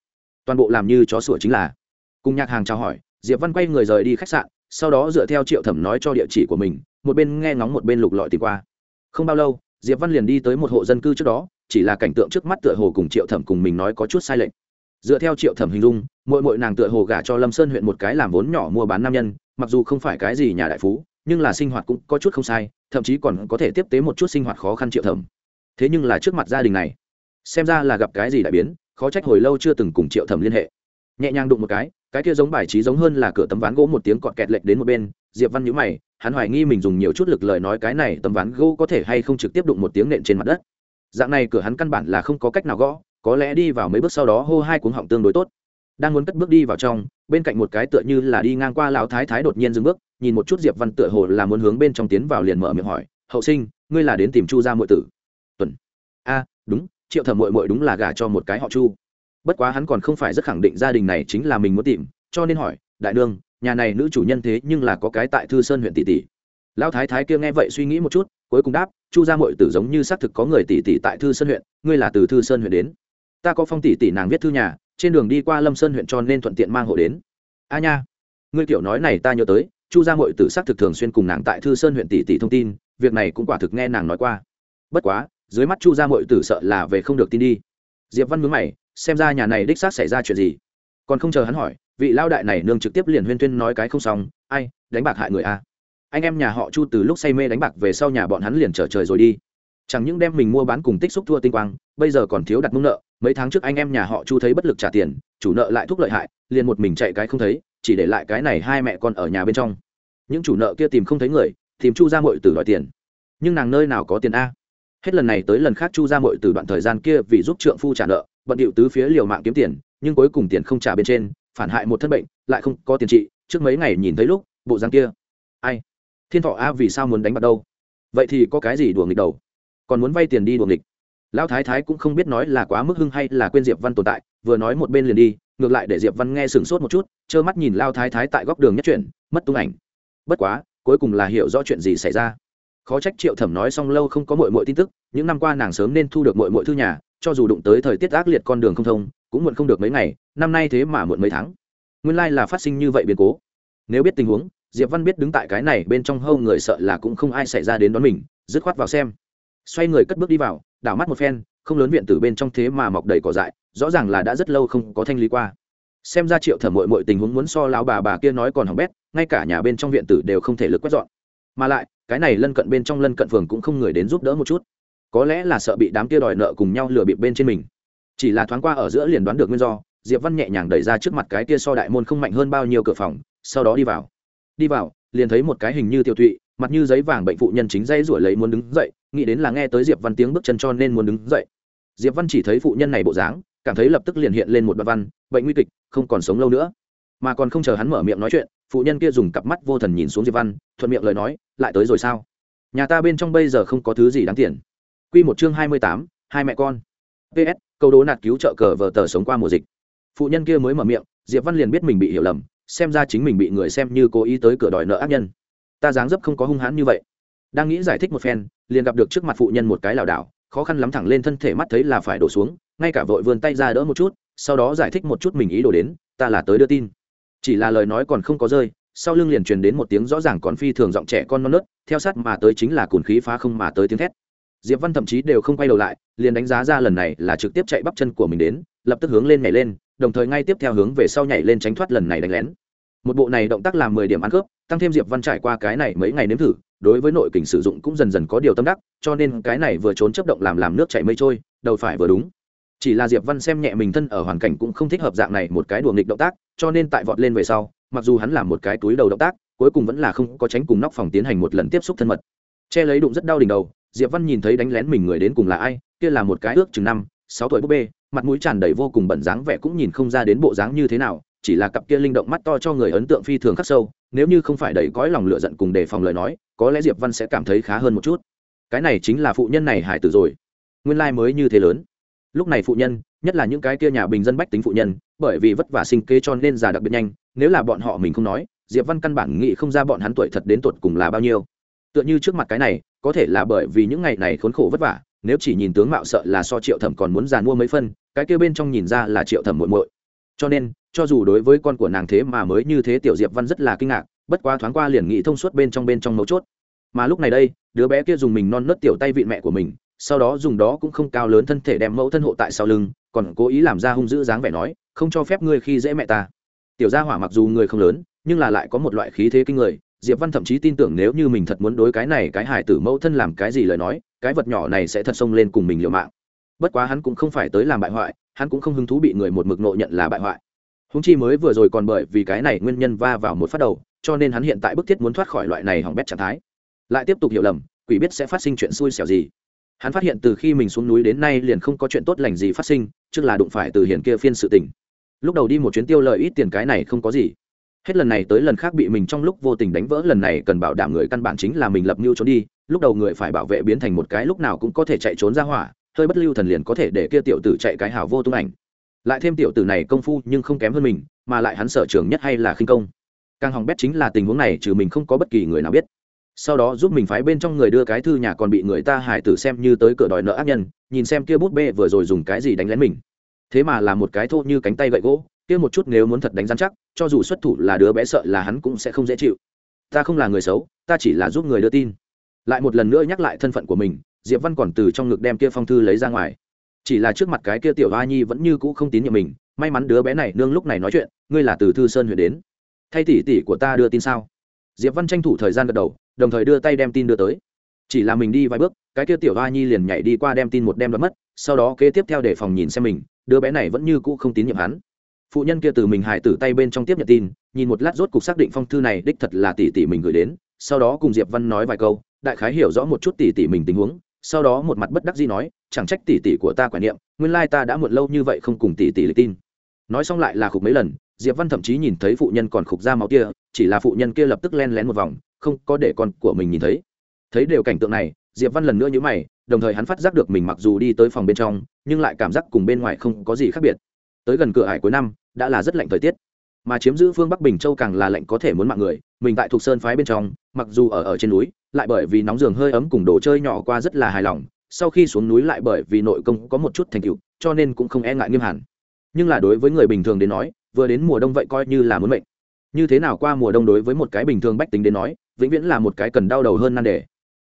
Toàn bộ làm như chó sủa chính là. Cùng nhạc hàng chào hỏi, diệp văn quay người rời đi khách sạn sau đó dựa theo triệu thẩm nói cho địa chỉ của mình, một bên nghe ngóng một bên lục lọi tìm qua. Không bao lâu, diệp văn liền đi tới một hộ dân cư trước đó, chỉ là cảnh tượng trước mắt tựa hồ cùng triệu thẩm cùng mình nói có chút sai lệch. Dựa theo triệu thẩm hình dung mỗi mỗi nàng tựa hồ gả cho lâm sơn huyện một cái làm vốn nhỏ mua bán nam nhân, mặc dù không phải cái gì nhà đại phú, nhưng là sinh hoạt cũng có chút không sai, thậm chí còn có thể tiếp tế một chút sinh hoạt khó khăn triệu thẩm. Thế nhưng là trước mặt gia đình này, xem ra là gặp cái gì đại biến, khó trách hồi lâu chưa từng cùng triệu thẩm liên hệ. Nhẹ nhàng đụng một cái cái kia giống bài trí giống hơn là cửa tấm ván gỗ một tiếng cọt kẹt lệch đến một bên, diệp văn nhíu mày, hắn hoài nghi mình dùng nhiều chút lực lời nói cái này tấm ván gỗ có thể hay không trực tiếp đụng một tiếng nện trên mặt đất. Dạng này cửa hắn căn bản là không có cách nào gõ, có lẽ đi vào mấy bước sau đó hô hai cuống họng tương đối tốt. Đang muốn cất bước đi vào trong, bên cạnh một cái tựa như là đi ngang qua lão thái thái đột nhiên dừng bước, nhìn một chút diệp văn tựa hồ là muốn hướng bên trong tiến vào liền mở miệng hỏi, hậu sinh, ngươi là đến tìm chu gia muội tử? Tuần. A, đúng, triệu thẩm muội muội đúng là gả cho một cái họ chu bất quá hắn còn không phải rất khẳng định gia đình này chính là mình muốn tìm, cho nên hỏi, đại nương, nhà này nữ chủ nhân thế nhưng là có cái tại thư sơn huyện tỷ tỷ. Lão thái thái kia nghe vậy suy nghĩ một chút, cuối cùng đáp, chu gia muội tử giống như xác thực có người tỷ tỷ tại thư sơn huyện, ngươi là từ thư sơn huyện đến. Ta có phong tỷ tỷ nàng viết thư nhà, trên đường đi qua lâm sơn huyện cho nên thuận tiện mang hộ đến. A nha, ngươi tiểu nói này ta nhớ tới, chu gia muội tử xác thực thường xuyên cùng nàng tại thư sơn huyện tỷ tỷ thông tin, việc này cũng quả thực nghe nàng nói qua. Bất quá, dưới mắt chu gia muội tử sợ là về không được tin đi. Diệp văn mướn mày xem ra nhà này đích xác xảy ra chuyện gì. Còn không chờ hắn hỏi, vị lao đại này nương trực tiếp liền huyên tuyên nói cái không xong, ai, đánh bạc hại người a anh em nhà họ chu từ lúc say mê đánh bạc về sau nhà bọn hắn liền trở trời rồi đi. Chẳng những đem mình mua bán cùng tích xúc thua tinh quang, bây giờ còn thiếu đặt mông nợ, mấy tháng trước anh em nhà họ chu thấy bất lực trả tiền, chủ nợ lại thúc lợi hại, liền một mình chạy cái không thấy, chỉ để lại cái này hai mẹ con ở nhà bên trong. Những chủ nợ kia tìm không thấy người, tìm chu ra mội từ đòi tiền. Nhưng nàng nơi nào có tiền a? Hết lần này tới lần khác chu ra mội từ đoạn thời gian kia vì giúp trượng phu trả nợ bận điệu tứ phía liều mạng kiếm tiền, nhưng cuối cùng tiền không trả bên trên, phản hại một thân bệnh, lại không có tiền trị, trước mấy ngày nhìn thấy lúc, bộ dáng kia. Ai? Thiên thọ a vì sao muốn đánh bạc đâu? Vậy thì có cái gì đùa nghịch đầu? Còn muốn vay tiền đi đùa nghịch? Lão thái thái cũng không biết nói là quá mức hưng hay là quên diệp văn tồn tại, vừa nói một bên liền đi, ngược lại để diệp văn nghe sửng sốt một chút, trơ mắt nhìn lao thái thái tại góc đường nhất chuyển, mất tung ảnh. Bất quá, cuối cùng là hiểu rõ chuyện gì xảy ra khó trách triệu thẩm nói xong lâu không có mội mội tin tức, những năm qua nàng sớm nên thu được mội mội thư nhà, cho dù đụng tới thời tiết ác liệt con đường không thông, cũng muộn không được mấy ngày, năm nay thế mà muộn mấy tháng. Nguyên lai là phát sinh như vậy biến cố. Nếu biết tình huống, diệp văn biết đứng tại cái này bên trong hâu người sợ là cũng không ai xảy ra đến đón mình, dứt khoát vào xem. Xoay người cất bước đi vào, đảo mắt một phen, không lớn viện tử bên trong thế mà mọc đầy cỏ dại, rõ ràng là đã rất lâu không có thanh lý qua. Xem ra triệu thẩm mội mội tình huống muốn so lão bà bà kia nói còn hỏng bét, ngay cả nhà bên trong viện tử đều không thể lực quét dọn. Mà lại cái này lân cận bên trong lân cận phường cũng không người đến giúp đỡ một chút. Có lẽ là sợ bị đám kia đòi nợ cùng nhau lừa bịp bên trên mình. Chỉ là thoáng qua ở giữa liền đoán được nguyên do, diệp văn nhẹ nhàng đẩy ra trước mặt cái kia so đại môn không mạnh hơn bao nhiêu cửa phòng, sau đó đi vào. Đi vào, liền thấy một cái hình như tiêu thụy mặt như giấy vàng bệnh phụ nhân chính dây rủi lấy muốn đứng dậy, nghĩ đến là nghe tới diệp văn tiếng bước chân cho nên muốn đứng dậy. Diệp văn chỉ thấy phụ nhân này bộ dáng, cảm thấy lập tức liền hiện lên một đoạn văn, bệnh nguy kịch, không còn sống lâu nữa mà còn không chờ hắn mở miệng nói chuyện, phụ nhân kia dùng cặp mắt vô thần nhìn xuống diệp văn, thuận miệng lời nói, lại tới rồi sao? Nhà ta bên trong bây giờ không có thứ gì đáng tiền. Quy một chương hai mươi tám, hai mẹ con. Ps câu đố nạt cứu trợ cờ vờ tờ sống qua mùa dịch. Phụ nhân kia mới mở miệng, diệp văn liền biết mình bị hiểu lầm, xem ra chính mình bị người xem như cố ý tới cửa đòi nợ ác nhân. Ta dáng dấp không có hung hãn như vậy. Đang nghĩ giải thích một phen, liền gặp được trước mặt phụ nhân một cái lảo đảo, khó khăn lắm thẳng lên thân thể mắt thấy là phải đổ xuống, ngay cả vội vươn tay ra đỡ một chút, sau đó giải thích một chút mình ý đồ đến, ta là tới đưa tin chỉ là lời nói còn không có rơi, sau lưng liền truyền đến một tiếng rõ ràng còn phi thường giọng trẻ con non nớt, theo sát mà tới chính là cồn khí phá không mà tới tiếng thét. Diệp văn thậm chí đều không quay đầu lại, liền đánh giá ra lần này là trực tiếp chạy bắp chân của mình đến, lập tức hướng lên nhảy lên, đồng thời ngay tiếp theo hướng về sau nhảy lên tránh thoát lần này đánh lén. Một bộ này động tác làm mười điểm ăn cướp tăng thêm diệp văn trải qua cái này mấy ngày nếm thử, đối với nội kình sử dụng cũng dần dần có điều tâm đắc, cho nên cái này vừa trốn chấp động làm làm nước chảy mây trôi, đầu phải vừa đúng chỉ là diệp văn xem nhẹ mình thân ở hoàn cảnh cũng không thích hợp dạng này một cái đùa nghịch động tác, cho nên tại vọt lên về sau, mặc dù hắn làm một cái túi đầu động tác, cuối cùng vẫn là không có tránh cùng nóc phòng tiến hành một lần tiếp xúc thân mật. Che lấy đụng rất đau đỉnh đầu, diệp văn nhìn thấy đánh lén mình người đến cùng là ai, kia là một cái ước chừng năm, sáu tuổi búp bê, mặt mũi tràn đầy vô cùng bẩn dáng vẻ cũng nhìn không ra đến bộ dáng như thế nào, chỉ là cặp kia linh động mắt to cho người ấn tượng phi thường khắc sâu, nếu như không phải đầy cõi lòng lựa giận cùng đề phòng lời nói, có lẽ diệp văn sẽ cảm thấy khá hơn một chút. Cái này chính là phụ nhân này hải tử rồi. Nguyên lai mới như thế lớn lúc này phụ nhân, nhất là những cái kia nhà bình dân bách tính phụ nhân, bởi vì vất vả sinh kế cho nên già đặc biệt nhanh, nếu là bọn họ mình không nói, diệp văn căn bản nghĩ không ra bọn hắn tuổi thật đến tột cùng là bao nhiêu. Tựa như trước mặt cái này, có thể là bởi vì những ngày này khốn khổ vất vả, nếu chỉ nhìn tướng mạo sợ là so triệu thẩm còn muốn giàn mua mấy phân, cái kia bên trong nhìn ra là triệu thẩm muội muội. Cho nên, cho dù đối với con của nàng thế mà mới như thế, tiểu diệp văn rất là kinh ngạc, bất quá thoáng qua liền nghĩ thông suốt bên trong bên trong mấu chốt. Mà lúc này đây, đứa bé kia dùng mình non nớt tiểu tay vị mẹ của mình sau đó dùng đó cũng không cao lớn thân thể đem mẫu thân hộ tại sau lưng, còn cố ý làm ra hung dữ dáng vẻ nói, không cho phép ngươi khi dễ mẹ ta. Tiểu gia hỏa mặc dù người không lớn, nhưng là lại có một loại khí thế kinh người, diệp văn thậm chí tin tưởng nếu như mình thật muốn đối cái này cái hải tử mẫu thân làm cái gì lời nói, cái vật nhỏ này sẽ thật xông lên cùng mình liều mạng. Bất quá hắn cũng không phải tới làm bại hoại, hắn cũng không hứng thú bị người một mực nộ nhận là bại hoại. Húng chi mới vừa rồi còn bởi vì cái này nguyên nhân va vào một phát đầu, cho nên hắn hiện tại bức thiết muốn thoát khỏi loại này hỏng bét trạng thái. Lại tiếp tục hiểu lầm, quỷ biết sẽ phát sinh chuyện xui xẻo gì hắn phát hiện từ khi mình xuống núi đến nay liền không có chuyện tốt lành gì phát sinh, trước là đụng phải từ hiền kia phiên sự tình. Lúc đầu đi một chuyến tiêu lợi ít tiền cái này không có gì. Hết lần này tới lần khác bị mình trong lúc vô tình đánh vỡ lần này cần bảo đảm người căn bản chính là mình lập mưu trốn đi, lúc đầu người phải bảo vệ biến thành một cái lúc nào cũng có thể chạy trốn ra hỏa, hơi bất lưu thần liền có thể để kia tiểu tử chạy cái hào vô tung ảnh. Lại thêm tiểu tử này công phu nhưng không kém hơn mình, mà lại hắn sở trường nhất hay là khinh công. Càng hỏng bét chính là tình huống này trừ mình không có bất kỳ người nào biết sau đó giúp mình phái bên trong người đưa cái thư nhà còn bị người ta hải tử xem như tới cửa đòi nợ ác nhân, nhìn xem kia bút bê vừa rồi dùng cái gì đánh lén mình. Thế mà là một cái thô như cánh tay gậy gỗ, kia một chút nếu muốn thật đánh rắn chắc, cho dù xuất thủ là đứa bé sợ là hắn cũng sẽ không dễ chịu. Ta không là người xấu, ta chỉ là giúp người đưa tin. Lại một lần nữa nhắc lại thân phận của mình, diệp văn còn từ trong ngực đem kia phong thư lấy ra ngoài. Chỉ là trước mặt cái kia tiểu hoa nhi vẫn như cũ không tín nhiệm mình, may mắn đứa bé này nương lúc này nói chuyện, ngươi là từ thư sơn huyện đến. Thay tỷ tỷ của ta đưa tin sao? Diệp văn tranh thủ thời gian gật đầu đồng thời đưa tay đem tin đưa tới. Chỉ là mình đi vài bước, cái kia tiểu hoa nhi liền nhảy đi qua đem tin một đem đoạt mất, sau đó kế tiếp theo để phòng nhìn xem mình, đứa bé này vẫn như cũ không tín nhiệm hắn. Phụ nhân kia từ mình hải tử tay bên trong tiếp nhận tin, nhìn một lát rốt cục xác định phong thư này đích thật là tỷ tỷ mình gửi đến, sau đó cùng diệp văn nói vài câu, đại khái hiểu rõ một chút tỷ tỷ mình tình huống, sau đó một mặt bất đắc dĩ nói, chẳng trách tỷ tỷ của ta quản niệm, nguyên lai ta đã muộn lâu như vậy không cùng tỷ tỷ lịch tin. Nói xong lại là khục mấy lần, diệp văn thậm chí nhìn thấy phụ nhân còn khục ra máu kia chỉ là phụ nhân kia lập tức len lén một vòng, không có để con của mình nhìn thấy. Thấy đều cảnh tượng này, diệp văn lần nữa nhíu mày, đồng thời hắn phát giác được mình mặc dù đi tới phòng bên trong, nhưng lại cảm giác cùng bên ngoài không có gì khác biệt. Tới gần cửa hải cuối năm, đã là rất lạnh thời tiết. Mà chiếm giữ phương bắc bình châu càng là lạnh có thể muốn mạng người, mình tại thuộc sơn phái bên trong, mặc dù ở ở trên núi, lại bởi vì nóng giường hơi ấm cùng đồ chơi nhỏ qua rất là hài lòng, sau khi xuống núi lại bởi vì nội công có một chút thành tựu, cho nên cũng không e ngại nghiêm hẳn. Nhưng là đối với người bình thường đến nói, vừa đến mùa đông vậy coi như là muốn mệnh như thế nào qua mùa đông đối với một cái bình thường bách tính đến nói, vĩnh viễn là một cái cần đau đầu hơn nan đề.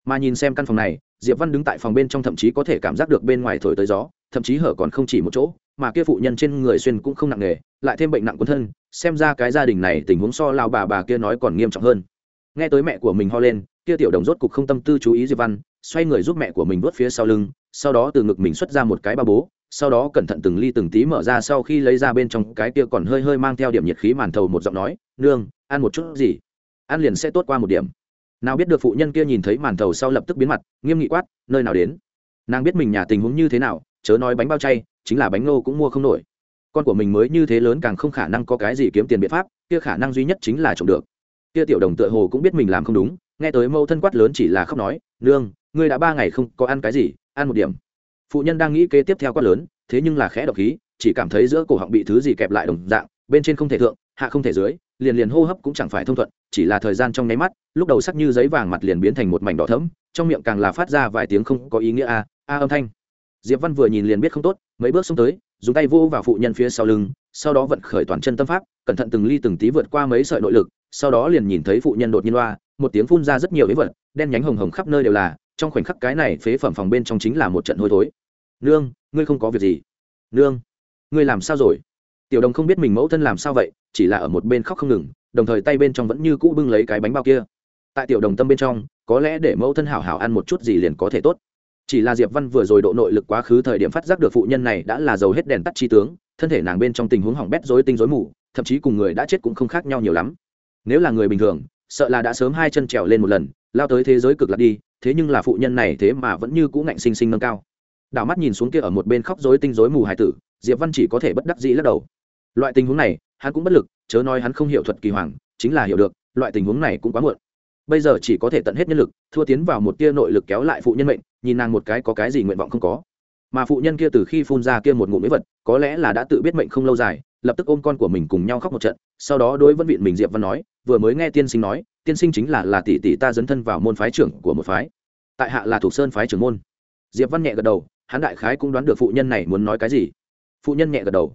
Mà nhìn xem căn phòng này, diệp văn đứng tại phòng bên trong thậm chí có thể cảm giác được bên ngoài thổi tới gió, thậm chí hở còn không chỉ một chỗ, mà kia phụ nhân trên người xuyên cũng không nặng nề, lại thêm bệnh nặng quân thân, xem ra cái gia đình này tình huống so lao bà bà kia nói còn nghiêm trọng hơn. Nghe tới mẹ của mình ho lên, kia tiểu đồng rốt cục không tâm tư chú ý diệp văn, xoay người giúp mẹ của mình vớt phía sau lưng, sau đó từ ngực mình xuất ra một cái ba bố sau đó cẩn thận từng ly từng tí mở ra sau khi lấy ra bên trong cái kia còn hơi hơi mang theo điểm nhiệt khí màn thầu một giọng nói, nương, ăn một chút gì? Ăn liền sẽ tốt qua một điểm. Nào biết được phụ nhân kia nhìn thấy màn thầu sau lập tức biến mặt, nghiêm nghị quát, nơi nào đến? Nàng biết mình nhà tình huống như thế nào, chớ nói bánh bao chay, chính là bánh ngô cũng mua không nổi. Con của mình mới như thế lớn càng không khả năng có cái gì kiếm tiền biện pháp, kia khả năng duy nhất chính là trộm được. Kia tiểu đồng tựa hồ cũng biết mình làm không đúng, nghe tới mâu thân quát lớn chỉ là khóc nói, nương, ngươi đã ba ngày không có ăn cái gì, ăn một điểm phụ nhân đang nghĩ kế tiếp theo quát lớn, thế nhưng là khẽ độc khí, chỉ cảm thấy giữa cổ họng bị thứ gì kẹp lại đồng dạng, bên trên không thể thượng, hạ không thể dưới, liền liền hô hấp cũng chẳng phải thông thuận, chỉ là thời gian trong nháy mắt, lúc đầu sắc như giấy vàng mặt liền biến thành một mảnh đỏ thẫm, trong miệng càng là phát ra vài tiếng không có ý nghĩa a a âm thanh. Diệp văn vừa nhìn liền biết không tốt, mấy bước xông tới, dùng tay vô vào phụ nhân phía sau lưng, sau đó vận khởi toàn chân tâm pháp, cẩn thận từng ly từng tí vượt qua mấy sợi nội lực, sau đó liền nhìn thấy phụ nhân đột nhiên loa, một tiếng phun ra rất nhiều ế vật, đen nhánh hồng hồng khắp nơi đều là, trong khoảnh khắc cái này phế phẩm phòng bên trong chính là một trận hôi thối nương, ngươi không có việc gì. Nương, ngươi làm sao rồi? Tiểu đồng không biết mình mẫu thân làm sao vậy, chỉ là ở một bên khóc không ngừng, đồng thời tay bên trong vẫn như cũ bưng lấy cái bánh bao kia. Tại tiểu đồng tâm bên trong, có lẽ để mẫu thân hảo hảo ăn một chút gì liền có thể tốt. Chỉ là diệp văn vừa rồi độ nội lực quá khứ thời điểm phát giác được phụ nhân này đã là giàu hết đèn tắt chi tướng, thân thể nàng bên trong tình huống hỏng bét rối tinh rối mù, thậm chí cùng người đã chết cũng không khác nhau nhiều lắm. Nếu là người bình thường, sợ là đã sớm hai chân trèo lên một lần, lao tới thế giới cực lạc đi, thế nhưng là phụ nhân này thế mà vẫn như cũ ngạnh sinh sinh nâng cao đảo mắt nhìn xuống kia ở một bên khóc rối tinh rối mù hải tử, diệp văn chỉ có thể bất đắc dĩ lắc đầu. Loại tình huống này, hắn cũng bất lực, chớ nói hắn không hiểu thuật kỳ hoàng, chính là hiểu được, loại tình huống này cũng quá muộn. Bây giờ chỉ có thể tận hết nhân lực, thua tiến vào một tia nội lực kéo lại phụ nhân mệnh, nhìn nàng một cái có cái gì nguyện vọng không có. Mà phụ nhân kia từ khi phun ra kia một ngụm mỹ vật, có lẽ là đã tự biết mệnh không lâu dài, lập tức ôm con của mình cùng nhau khóc một trận, sau đó đối vẫn viện mình diệp văn nói, vừa mới nghe tiên sinh nói, tiên sinh chính là là tỷ tỷ ta dấn thân vào môn phái trưởng của một phái. Tại hạ là thuộc sơn phái trưởng môn. Diệp văn nhẹ gật đầu hắn đại khái cũng đoán được phụ nhân này muốn nói cái gì. Phụ nhân nhẹ gật đầu.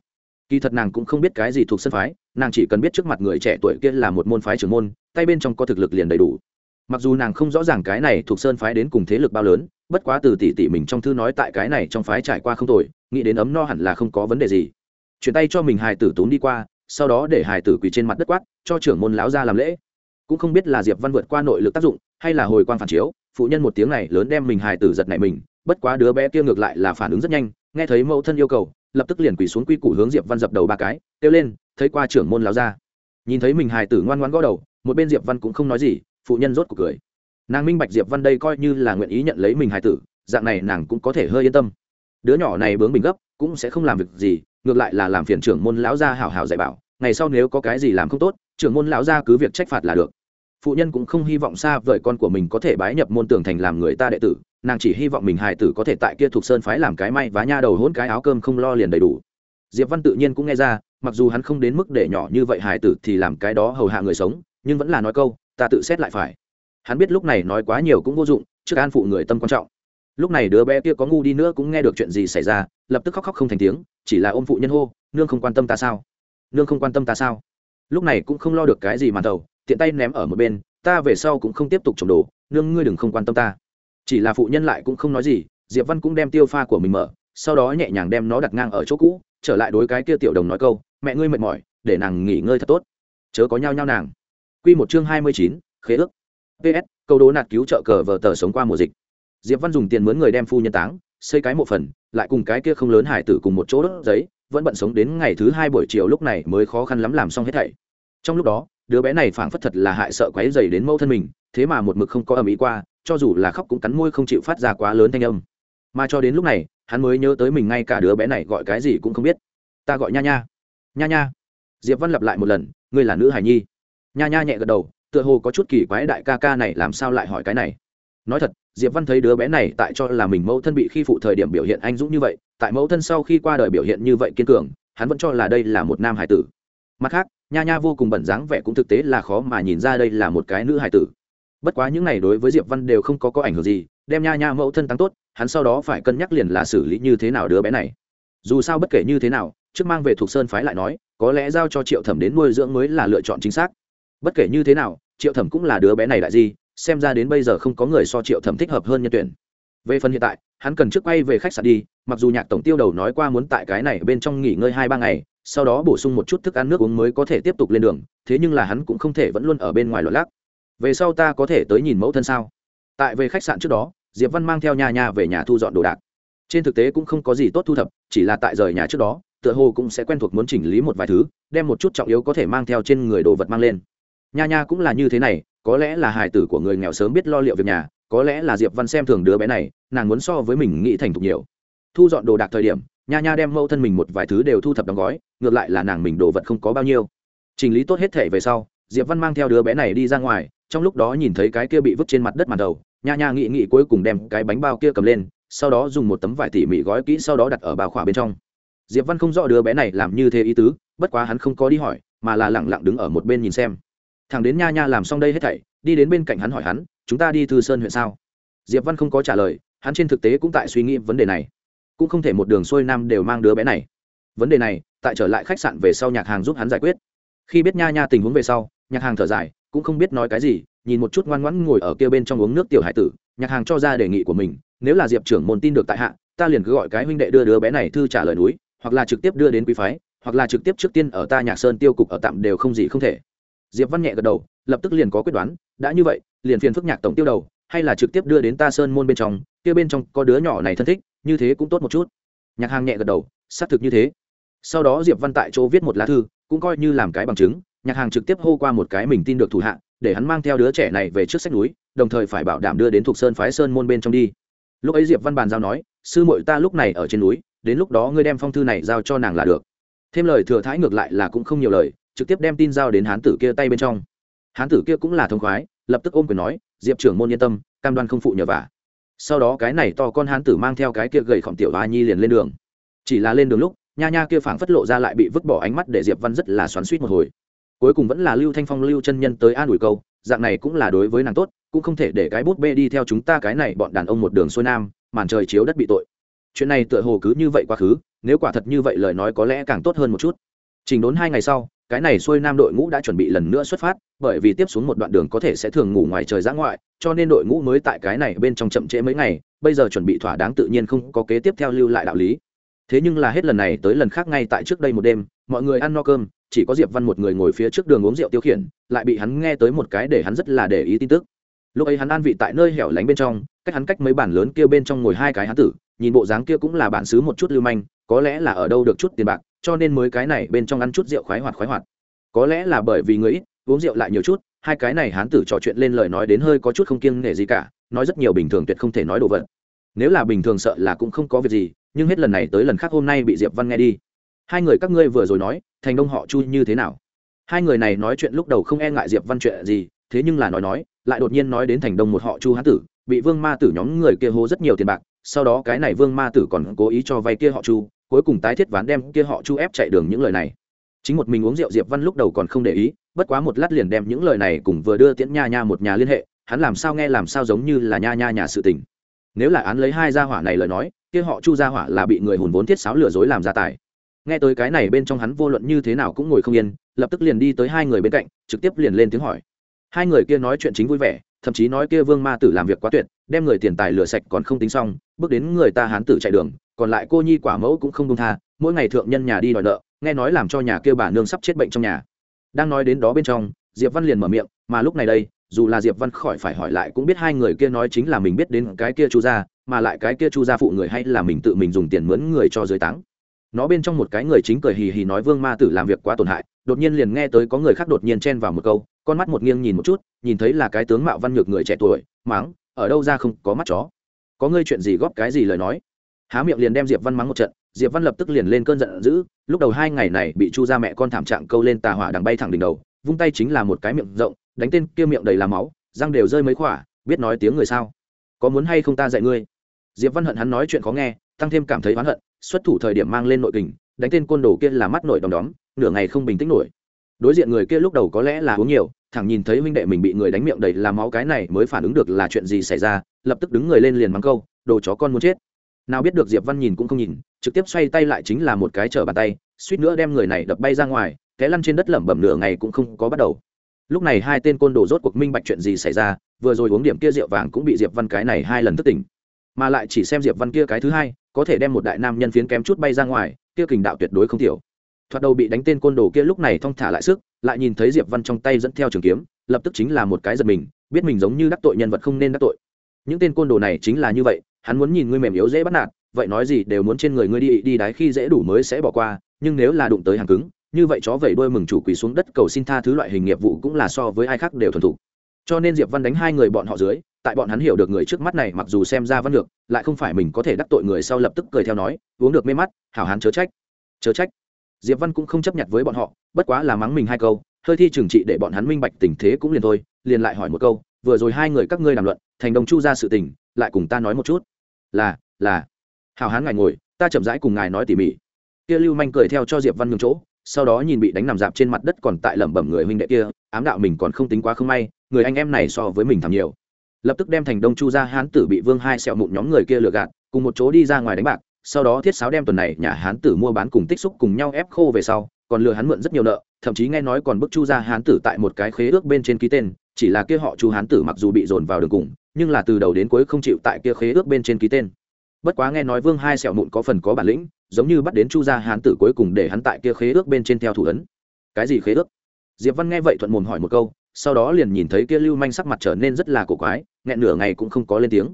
Kỳ thật nàng cũng không biết cái gì thuộc sơn phái, nàng chỉ cần biết trước mặt người trẻ tuổi kia là một môn phái trưởng môn, tay bên trong có thực lực liền đầy đủ. Mặc dù nàng không rõ ràng cái này thuộc sơn phái đến cùng thế lực bao lớn, bất quá từ tỷ tỷ mình trong thư nói tại cái này trong phái trải qua không tồi, nghĩ đến ấm no hẳn là không có vấn đề gì. Chuyển tay cho mình hài tử tốn đi qua, sau đó để hài tử quỳ trên mặt đất quát, cho trưởng môn lão ra làm lễ. Cũng không biết là diệp văn vượt qua nội lực tác dụng, hay là hồi quan phản chiếu, phụ nhân một tiếng này lớn đem mình hài tử giật này mình bất quá đứa bé kia ngược lại là phản ứng rất nhanh, nghe thấy mẫu thân yêu cầu, lập tức liền quỳ xuống quy củ hướng diệp văn dập đầu ba cái, kêu lên, thấy qua trưởng môn lão ra nhìn thấy mình hài tử ngoan ngoan gõ đầu, một bên diệp văn cũng không nói gì, phụ nhân rốt cuộc cười. Nàng minh bạch diệp văn đây coi như là nguyện ý nhận lấy mình hài tử, dạng này nàng cũng có thể hơi yên tâm. Đứa nhỏ này bướng bình gấp, cũng sẽ không làm việc gì, ngược lại là làm phiền trưởng môn lão gia hảo hảo dạy bảo, ngày sau nếu có cái gì làm không tốt, trưởng môn lão gia cứ việc trách phạt là được. Phụ nhân cũng không hy vọng xa vời con của mình có thể bái nhập môn tưởng thành làm người ta đệ tử nàng chỉ hy vọng mình hài tử có thể tại kia thuộc sơn phái làm cái may vá nha đầu hôn cái áo cơm không lo liền đầy đủ. Diệp văn tự nhiên cũng nghe ra, mặc dù hắn không đến mức để nhỏ như vậy hài tử thì làm cái đó hầu hạ người sống, nhưng vẫn là nói câu, ta tự xét lại phải. Hắn biết lúc này nói quá nhiều cũng vô dụng, trước an phụ người tâm quan trọng. Lúc này đứa bé kia có ngu đi nữa cũng nghe được chuyện gì xảy ra, lập tức khóc khóc không thành tiếng, chỉ là ôm phụ nhân hô, nương không quan tâm ta sao? Nương không quan tâm ta sao? Lúc này cũng không lo được cái gì mà tàu, tiện tay ném ở một bên, ta về sau cũng không tiếp tục trồng đồ, nương ngươi đừng không quan tâm ta chỉ là phụ nhân lại cũng không nói gì, diệp văn cũng đem tiêu pha của mình mở, sau đó nhẹ nhàng đem nó đặt ngang ở chỗ cũ, trở lại đối cái kia tiểu đồng nói câu, mẹ ngươi mệt mỏi, để nàng nghỉ ngơi thật tốt. Chớ có nhau nhau nàng. Quy một chương hai mươi chín, khế ước. Ps câu đố nạt cứu trợ cờ vờ tờ sống qua mùa dịch. Diệp văn dùng tiền mướn người đem phu nhân táng, xây cái một phần, lại cùng cái kia không lớn hải tử cùng một chỗ đốt giấy, vẫn bận sống đến ngày thứ hai buổi chiều lúc này mới khó khăn lắm làm xong hết thảy. Trong lúc đó, đứa bé này phảng phất thật là hại sợ quấy dày đến mẫu thân mình, thế mà một mực không có ầm ĩ qua cho dù là khóc cũng cắn môi không chịu phát ra quá lớn thanh âm. Mà cho đến lúc này, hắn mới nhớ tới mình ngay cả đứa bé này gọi cái gì cũng không biết. Ta gọi nha nha. Nha nha. Diệp văn lặp lại một lần, ngươi là nữ hải nhi. Nha nha nhẹ gật đầu, tựa hồ có chút kỳ quái đại ca ca này làm sao lại hỏi cái này. Nói thật, diệp văn thấy đứa bé này tại cho là mình mẫu thân bị khi phụ thời điểm biểu hiện anh dũng như vậy, tại mẫu thân sau khi qua đời biểu hiện như vậy kiên cường, hắn vẫn cho là đây là một nam hải tử. Mặt khác, nha nha vô cùng bẩn dáng vẻ cũng thực tế là khó mà nhìn ra đây là một cái nữ hải tử bất quá những này đối với diệp văn đều không có có ảnh hưởng gì, đem nha nha mẫu thân tăng tốt, hắn sau đó phải cân nhắc liền là xử lý như thế nào đứa bé này. Dù sao bất kể như thế nào, trước mang về thuộc sơn phái lại nói, có lẽ giao cho triệu thẩm đến nuôi dưỡng mới là lựa chọn chính xác. Bất kể như thế nào, triệu thẩm cũng là đứa bé này đại gì xem ra đến bây giờ không có người so triệu thẩm thích hợp hơn nhân tuyển. Về phần hiện tại, hắn cần trước quay về khách sạn đi, mặc dù nhạc tổng tiêu đầu nói qua muốn tại cái này bên trong nghỉ ngơi hai ba ngày, sau đó bổ sung một chút thức ăn nước uống mới có thể tiếp tục lên đường, thế nhưng là hắn cũng không thể vẫn luôn ở bên ngoài loạn lác về sau ta có thể tới nhìn mẫu thân sao? Tại về khách sạn trước đó, diệp văn mang theo nhà nhà về nhà thu dọn đồ đạc. Trên thực tế cũng không có gì tốt thu thập, chỉ là tại rời nhà trước đó, tựa hồ cũng sẽ quen thuộc muốn chỉnh lý một vài thứ, đem một chút trọng yếu có thể mang theo trên người đồ vật mang lên. Nha nha cũng là như thế này, có lẽ là hài tử của người nghèo sớm biết lo liệu việc nhà, có lẽ là diệp văn xem thường đứa bé này, nàng muốn so với mình nghĩ thành thục nhiều. Thu dọn đồ đạc thời điểm nha nha đem mẫu thân mình một vài thứ đều thu thập đóng gói, ngược lại là nàng mình đồ vật không có bao nhiêu. Chỉnh lý tốt hết thể về sau, diệp văn mang theo đứa bé này đi ra ngoài trong lúc đó nhìn thấy cái kia bị vứt trên mặt đất màn đầu, nha nha nghị nghị cuối cùng đem cái bánh bao kia cầm lên, sau đó dùng một tấm vải tỉ mỉ gói kỹ sau đó đặt ở bao khỏa bên trong. Diệp văn không rõ đứa bé này làm như thế ý tứ, bất quá hắn không có đi hỏi, mà là lẳng lặng đứng ở một bên nhìn xem. Thằng đến nha nha làm xong đây hết thảy, đi đến bên cạnh hắn hỏi hắn, chúng ta đi thư sơn huyện sao? Diệp văn không có trả lời, hắn trên thực tế cũng tại suy nghĩ vấn đề này. Cũng không thể một đường xuôi nam đều mang đứa bé này. Vấn đề này, tại trở lại khách sạn về sau nhạc hàng giúp hắn giải quyết. Khi biết nha nha tình huống về sau, nhạc hàng thở dài cũng không biết nói cái gì, nhìn một chút ngoan ngoãn ngồi ở kia bên trong uống nước tiểu hải tử, nhạc hàng cho ra đề nghị của mình, nếu là diệp trưởng môn tin được tại hạ, ta liền cứ gọi cái huynh đệ đưa đứa bé này thư trả lời núi, hoặc là trực tiếp đưa đến quý phái, hoặc là trực tiếp trước tiên ở ta nhạc sơn tiêu cục ở tạm đều không gì không thể. Diệp văn nhẹ gật đầu, lập tức liền có quyết đoán, đã như vậy, liền phiền phức nhạc tổng tiêu đầu, hay là trực tiếp đưa đến ta sơn môn bên trong, kia bên trong có đứa nhỏ này thân thích, như thế cũng tốt một chút. Nhạc hàng nhẹ gật đầu, xác thực như thế. Sau đó diệp văn tại chỗ viết một lá thư, cũng coi như làm cái bằng chứng nhạc hàng trực tiếp hô qua một cái mình tin được thủ hạ, để hắn mang theo đứa trẻ này về trước sách núi, đồng thời phải bảo đảm đưa đến thuộc sơn phái sơn môn bên trong đi. Lúc ấy diệp văn bàn giao nói, sư muội ta lúc này ở trên núi, đến lúc đó ngươi đem phong thư này giao cho nàng là được. Thêm lời thừa thái ngược lại là cũng không nhiều lời, trực tiếp đem tin giao đến hán tử kia tay bên trong. Hán tử kia cũng là thông khoái, lập tức ôm quyền nói, diệp trưởng môn yên tâm, cam đoan không phụ nhờ vả. Sau đó cái này to con hán tử mang theo cái kia gầy khổng tiểu hoa nhi liền lên đường. Chỉ là lên đường lúc, nha nha kia phảng phất lộ ra lại bị vứt bỏ ánh mắt để diệp văn rất là xoắn suýt một hồi cuối cùng vẫn là lưu thanh phong, lưu chân nhân tới an ủi câu, dạng này cũng là đối với nàng tốt, cũng không thể để cái bút bê đi theo chúng ta cái này bọn đàn ông một đường xuôi nam, màn trời chiếu đất bị tội. Chuyện này tựa hồ cứ như vậy quá khứ, nếu quả thật như vậy lời nói có lẽ càng tốt hơn một chút. Chỉnh đốn hai ngày sau, cái này xuôi nam đội ngũ đã chuẩn bị lần nữa xuất phát, bởi vì tiếp xuống một đoạn đường có thể sẽ thường ngủ ngoài trời giã ngoại, cho nên đội ngũ mới tại cái này bên trong chậm trễ mấy ngày, bây giờ chuẩn bị thỏa đáng tự nhiên không có kế tiếp theo lưu lại đạo lý. Thế nhưng là hết lần này tới lần khác ngay tại trước đây một đêm, mọi người ăn no cơm chỉ có diệp văn một người ngồi phía trước đường uống rượu tiêu khiển, lại bị hắn nghe tới một cái để hắn rất là để ý tin tức. Lúc ấy hắn an vị tại nơi hẻo lánh bên trong, cách hắn cách mấy bản lớn kia bên trong ngồi hai cái hắn tử, nhìn bộ dáng kia cũng là bản xứ một chút lưu manh, có lẽ là ở đâu được chút tiền bạc, cho nên mới cái này bên trong ăn chút rượu khoái hoạt khoái hoạt. Có lẽ là bởi vì người ít, uống rượu lại nhiều chút, hai cái này hắn tử trò chuyện lên lời nói đến hơi có chút không kiêng nể gì cả, nói rất nhiều bình thường tuyệt không thể nói đồ vật. Nếu là bình thường sợ là cũng không có việc gì, nhưng hết lần này tới lần khác hôm nay bị diệp văn nghe đi hai người các ngươi vừa rồi nói, thành đông họ chu như thế nào? Hai người này nói chuyện lúc đầu không e ngại diệp văn chuyện gì, thế nhưng là nói nói, lại đột nhiên nói đến thành đông một họ chu hán tử, bị vương ma tử nhóm người kia hô rất nhiều tiền bạc, sau đó cái này vương ma tử còn cố ý cho vay kia họ chu, cuối cùng tái thiết ván đem kia họ chu ép chạy đường những lời này. Chính một mình uống rượu diệp văn lúc đầu còn không để ý, bất quá một lát liền đem những lời này cùng vừa đưa tiễn nha nha một nhà liên hệ, hắn làm sao nghe làm sao giống như là nha nha nhà sự tình. Nếu là án lấy hai gia hỏa này lời nói, kia họ chu gia hỏa là bị người hùn vốn thiết sáo lừa dối làm gia tài nghe tới cái này bên trong hắn vô luận như thế nào cũng ngồi không yên, lập tức liền đi tới hai người bên cạnh, trực tiếp liền lên tiếng hỏi. Hai người kia nói chuyện chính vui vẻ, thậm chí nói kia vương ma tử làm việc quá tuyệt, đem người tiền tài lừa sạch còn không tính xong, bước đến người ta hán tử chạy đường, còn lại cô nhi quả mẫu cũng không công tha, mỗi ngày thượng nhân nhà đi đòi nợ, nghe nói làm cho nhà kia bà nương sắp chết bệnh trong nhà. Đang nói đến đó bên trong, diệp văn liền mở miệng, mà lúc này đây, dù là diệp văn khỏi phải hỏi lại cũng biết hai người kia nói chính là mình biết đến cái kia chu gia, mà lại cái kia chu gia phụ người hay là mình tự mình dùng tiền mướn người cho dưới táng nó bên trong một cái người chính cười hì hì nói vương ma tử làm việc quá tổn hại, đột nhiên liền nghe tới có người khác đột nhiên chen vào một câu, con mắt một nghiêng nhìn một chút, nhìn thấy là cái tướng mạo văn nhược người trẻ tuổi, mắng, ở đâu ra không có mắt chó? Có ngươi chuyện gì góp cái gì lời nói? Há miệng liền đem diệp văn mắng một trận, diệp văn lập tức liền lên cơn giận dữ, lúc đầu hai ngày này bị chu ra mẹ con thảm trạng câu lên tà hỏa đằng bay thẳng đỉnh đầu, vung tay chính là một cái miệng rộng, đánh tên kia miệng đầy làm máu, răng đều rơi mấy khỏa, biết nói tiếng người sao? Có muốn hay không ta dạy ngươi? Diệp văn hận hắn nói chuyện khó nghe, tăng thêm cảm thấy oán hận xuất thủ thời điểm mang lên nội kình, đánh tên côn đồ kia là mắt nổi đom đóm, nửa ngày không bình tĩnh nổi. Đối diện người kia lúc đầu có lẽ là uống nhiều, thẳng nhìn thấy huynh đệ mình bị người đánh miệng đầy làm máu cái này mới phản ứng được là chuyện gì xảy ra, lập tức đứng người lên liền mắng câu, đồ chó con muốn chết. Nào biết được diệp văn nhìn cũng không nhìn, trực tiếp xoay tay lại chính là một cái trở bàn tay, suýt nữa đem người này đập bay ra ngoài, té lăn trên đất lẩm bẩm nửa ngày cũng không có bắt đầu. Lúc này hai tên côn đồ rốt cuộc minh bạch chuyện gì xảy ra, vừa rồi uống điểm kia rượu vàng cũng bị diệp văn cái này hai lần thức tỉnh mà lại chỉ xem diệp văn kia cái thứ hai, có thể đem một đại nam nhân phiến kém chút bay ra ngoài, kia kình đạo tuyệt đối không thiểu thoạt đầu bị đánh tên côn đồ kia lúc này thong thả lại sức, lại nhìn thấy diệp văn trong tay dẫn theo trường kiếm, lập tức chính là một cái giật mình, biết mình giống như đắc tội nhân vật không nên đắc tội. Những tên côn đồ này chính là như vậy, hắn muốn nhìn ngươi mềm yếu dễ bắt nạt, vậy nói gì đều muốn trên người ngươi đi đi đái khi dễ đủ mới sẽ bỏ qua, nhưng nếu là đụng tới hàng cứng, như vậy chó vẩy đuôi mừng chủ quỳ xuống đất cầu xin tha thứ loại hình nghiệp vụ cũng là so với ai khác đều thuần thủ cho nên diệp văn đánh hai người bọn họ dưới tại bọn hắn hiểu được người trước mắt này mặc dù xem ra văn được lại không phải mình có thể đắc tội người sau lập tức cười theo nói, uống được mê mắt, hảo hán chớ trách. Chớ trách? Diệp văn cũng không chấp nhận với bọn họ, bất quá là mắng mình hai câu, hơi thi trừng trị để bọn hắn minh bạch tình thế cũng liền thôi, liền lại hỏi một câu, vừa rồi hai người các ngươi làm luận, thành đồng chu ra sự tình, lại cùng ta nói một chút. Là là. Hào hán ngài ngồi, ta chậm rãi cùng ngài nói tỉ mỉ. Kia lưu manh cười theo cho diệp văn nhường chỗ, sau đó nhìn bị đánh nằm dạp trên mặt đất còn tại lẩm bẩm người huynh đệ kia, ám đạo mình còn không tính quá không may, người anh em này so với mình thảm nhiều lập tức đem thành đông chu ra hán tử bị vương hai sẹo mụn nhóm người kia lừa gạt, cùng một chỗ đi ra ngoài đánh bạc, sau đó thiết sáo đem tuần này nhà hán tử mua bán cùng tích xúc cùng nhau ép khô về sau, còn lừa hắn mượn rất nhiều nợ, thậm chí nghe nói còn bức chu ra hán tử tại một cái khế ước bên trên ký tên, chỉ là kia họ chu hán tử mặc dù bị dồn vào đường cùng, nhưng là từ đầu đến cuối không chịu tại kia khế ước bên trên ký tên. Bất quá nghe nói vương hai sẹo mụn có phần có bản lĩnh, giống như bắt đến chu gia hán tử cuối cùng để hắn tại kia khế ước bên trên theo thủ ấn. Cái gì khế ước? Diệp văn nghe vậy thuận mồm hỏi một câu sau đó liền nhìn thấy kia lưu manh sắc mặt trở nên rất là cổ quái, nghẹn nửa ngày cũng không có lên tiếng.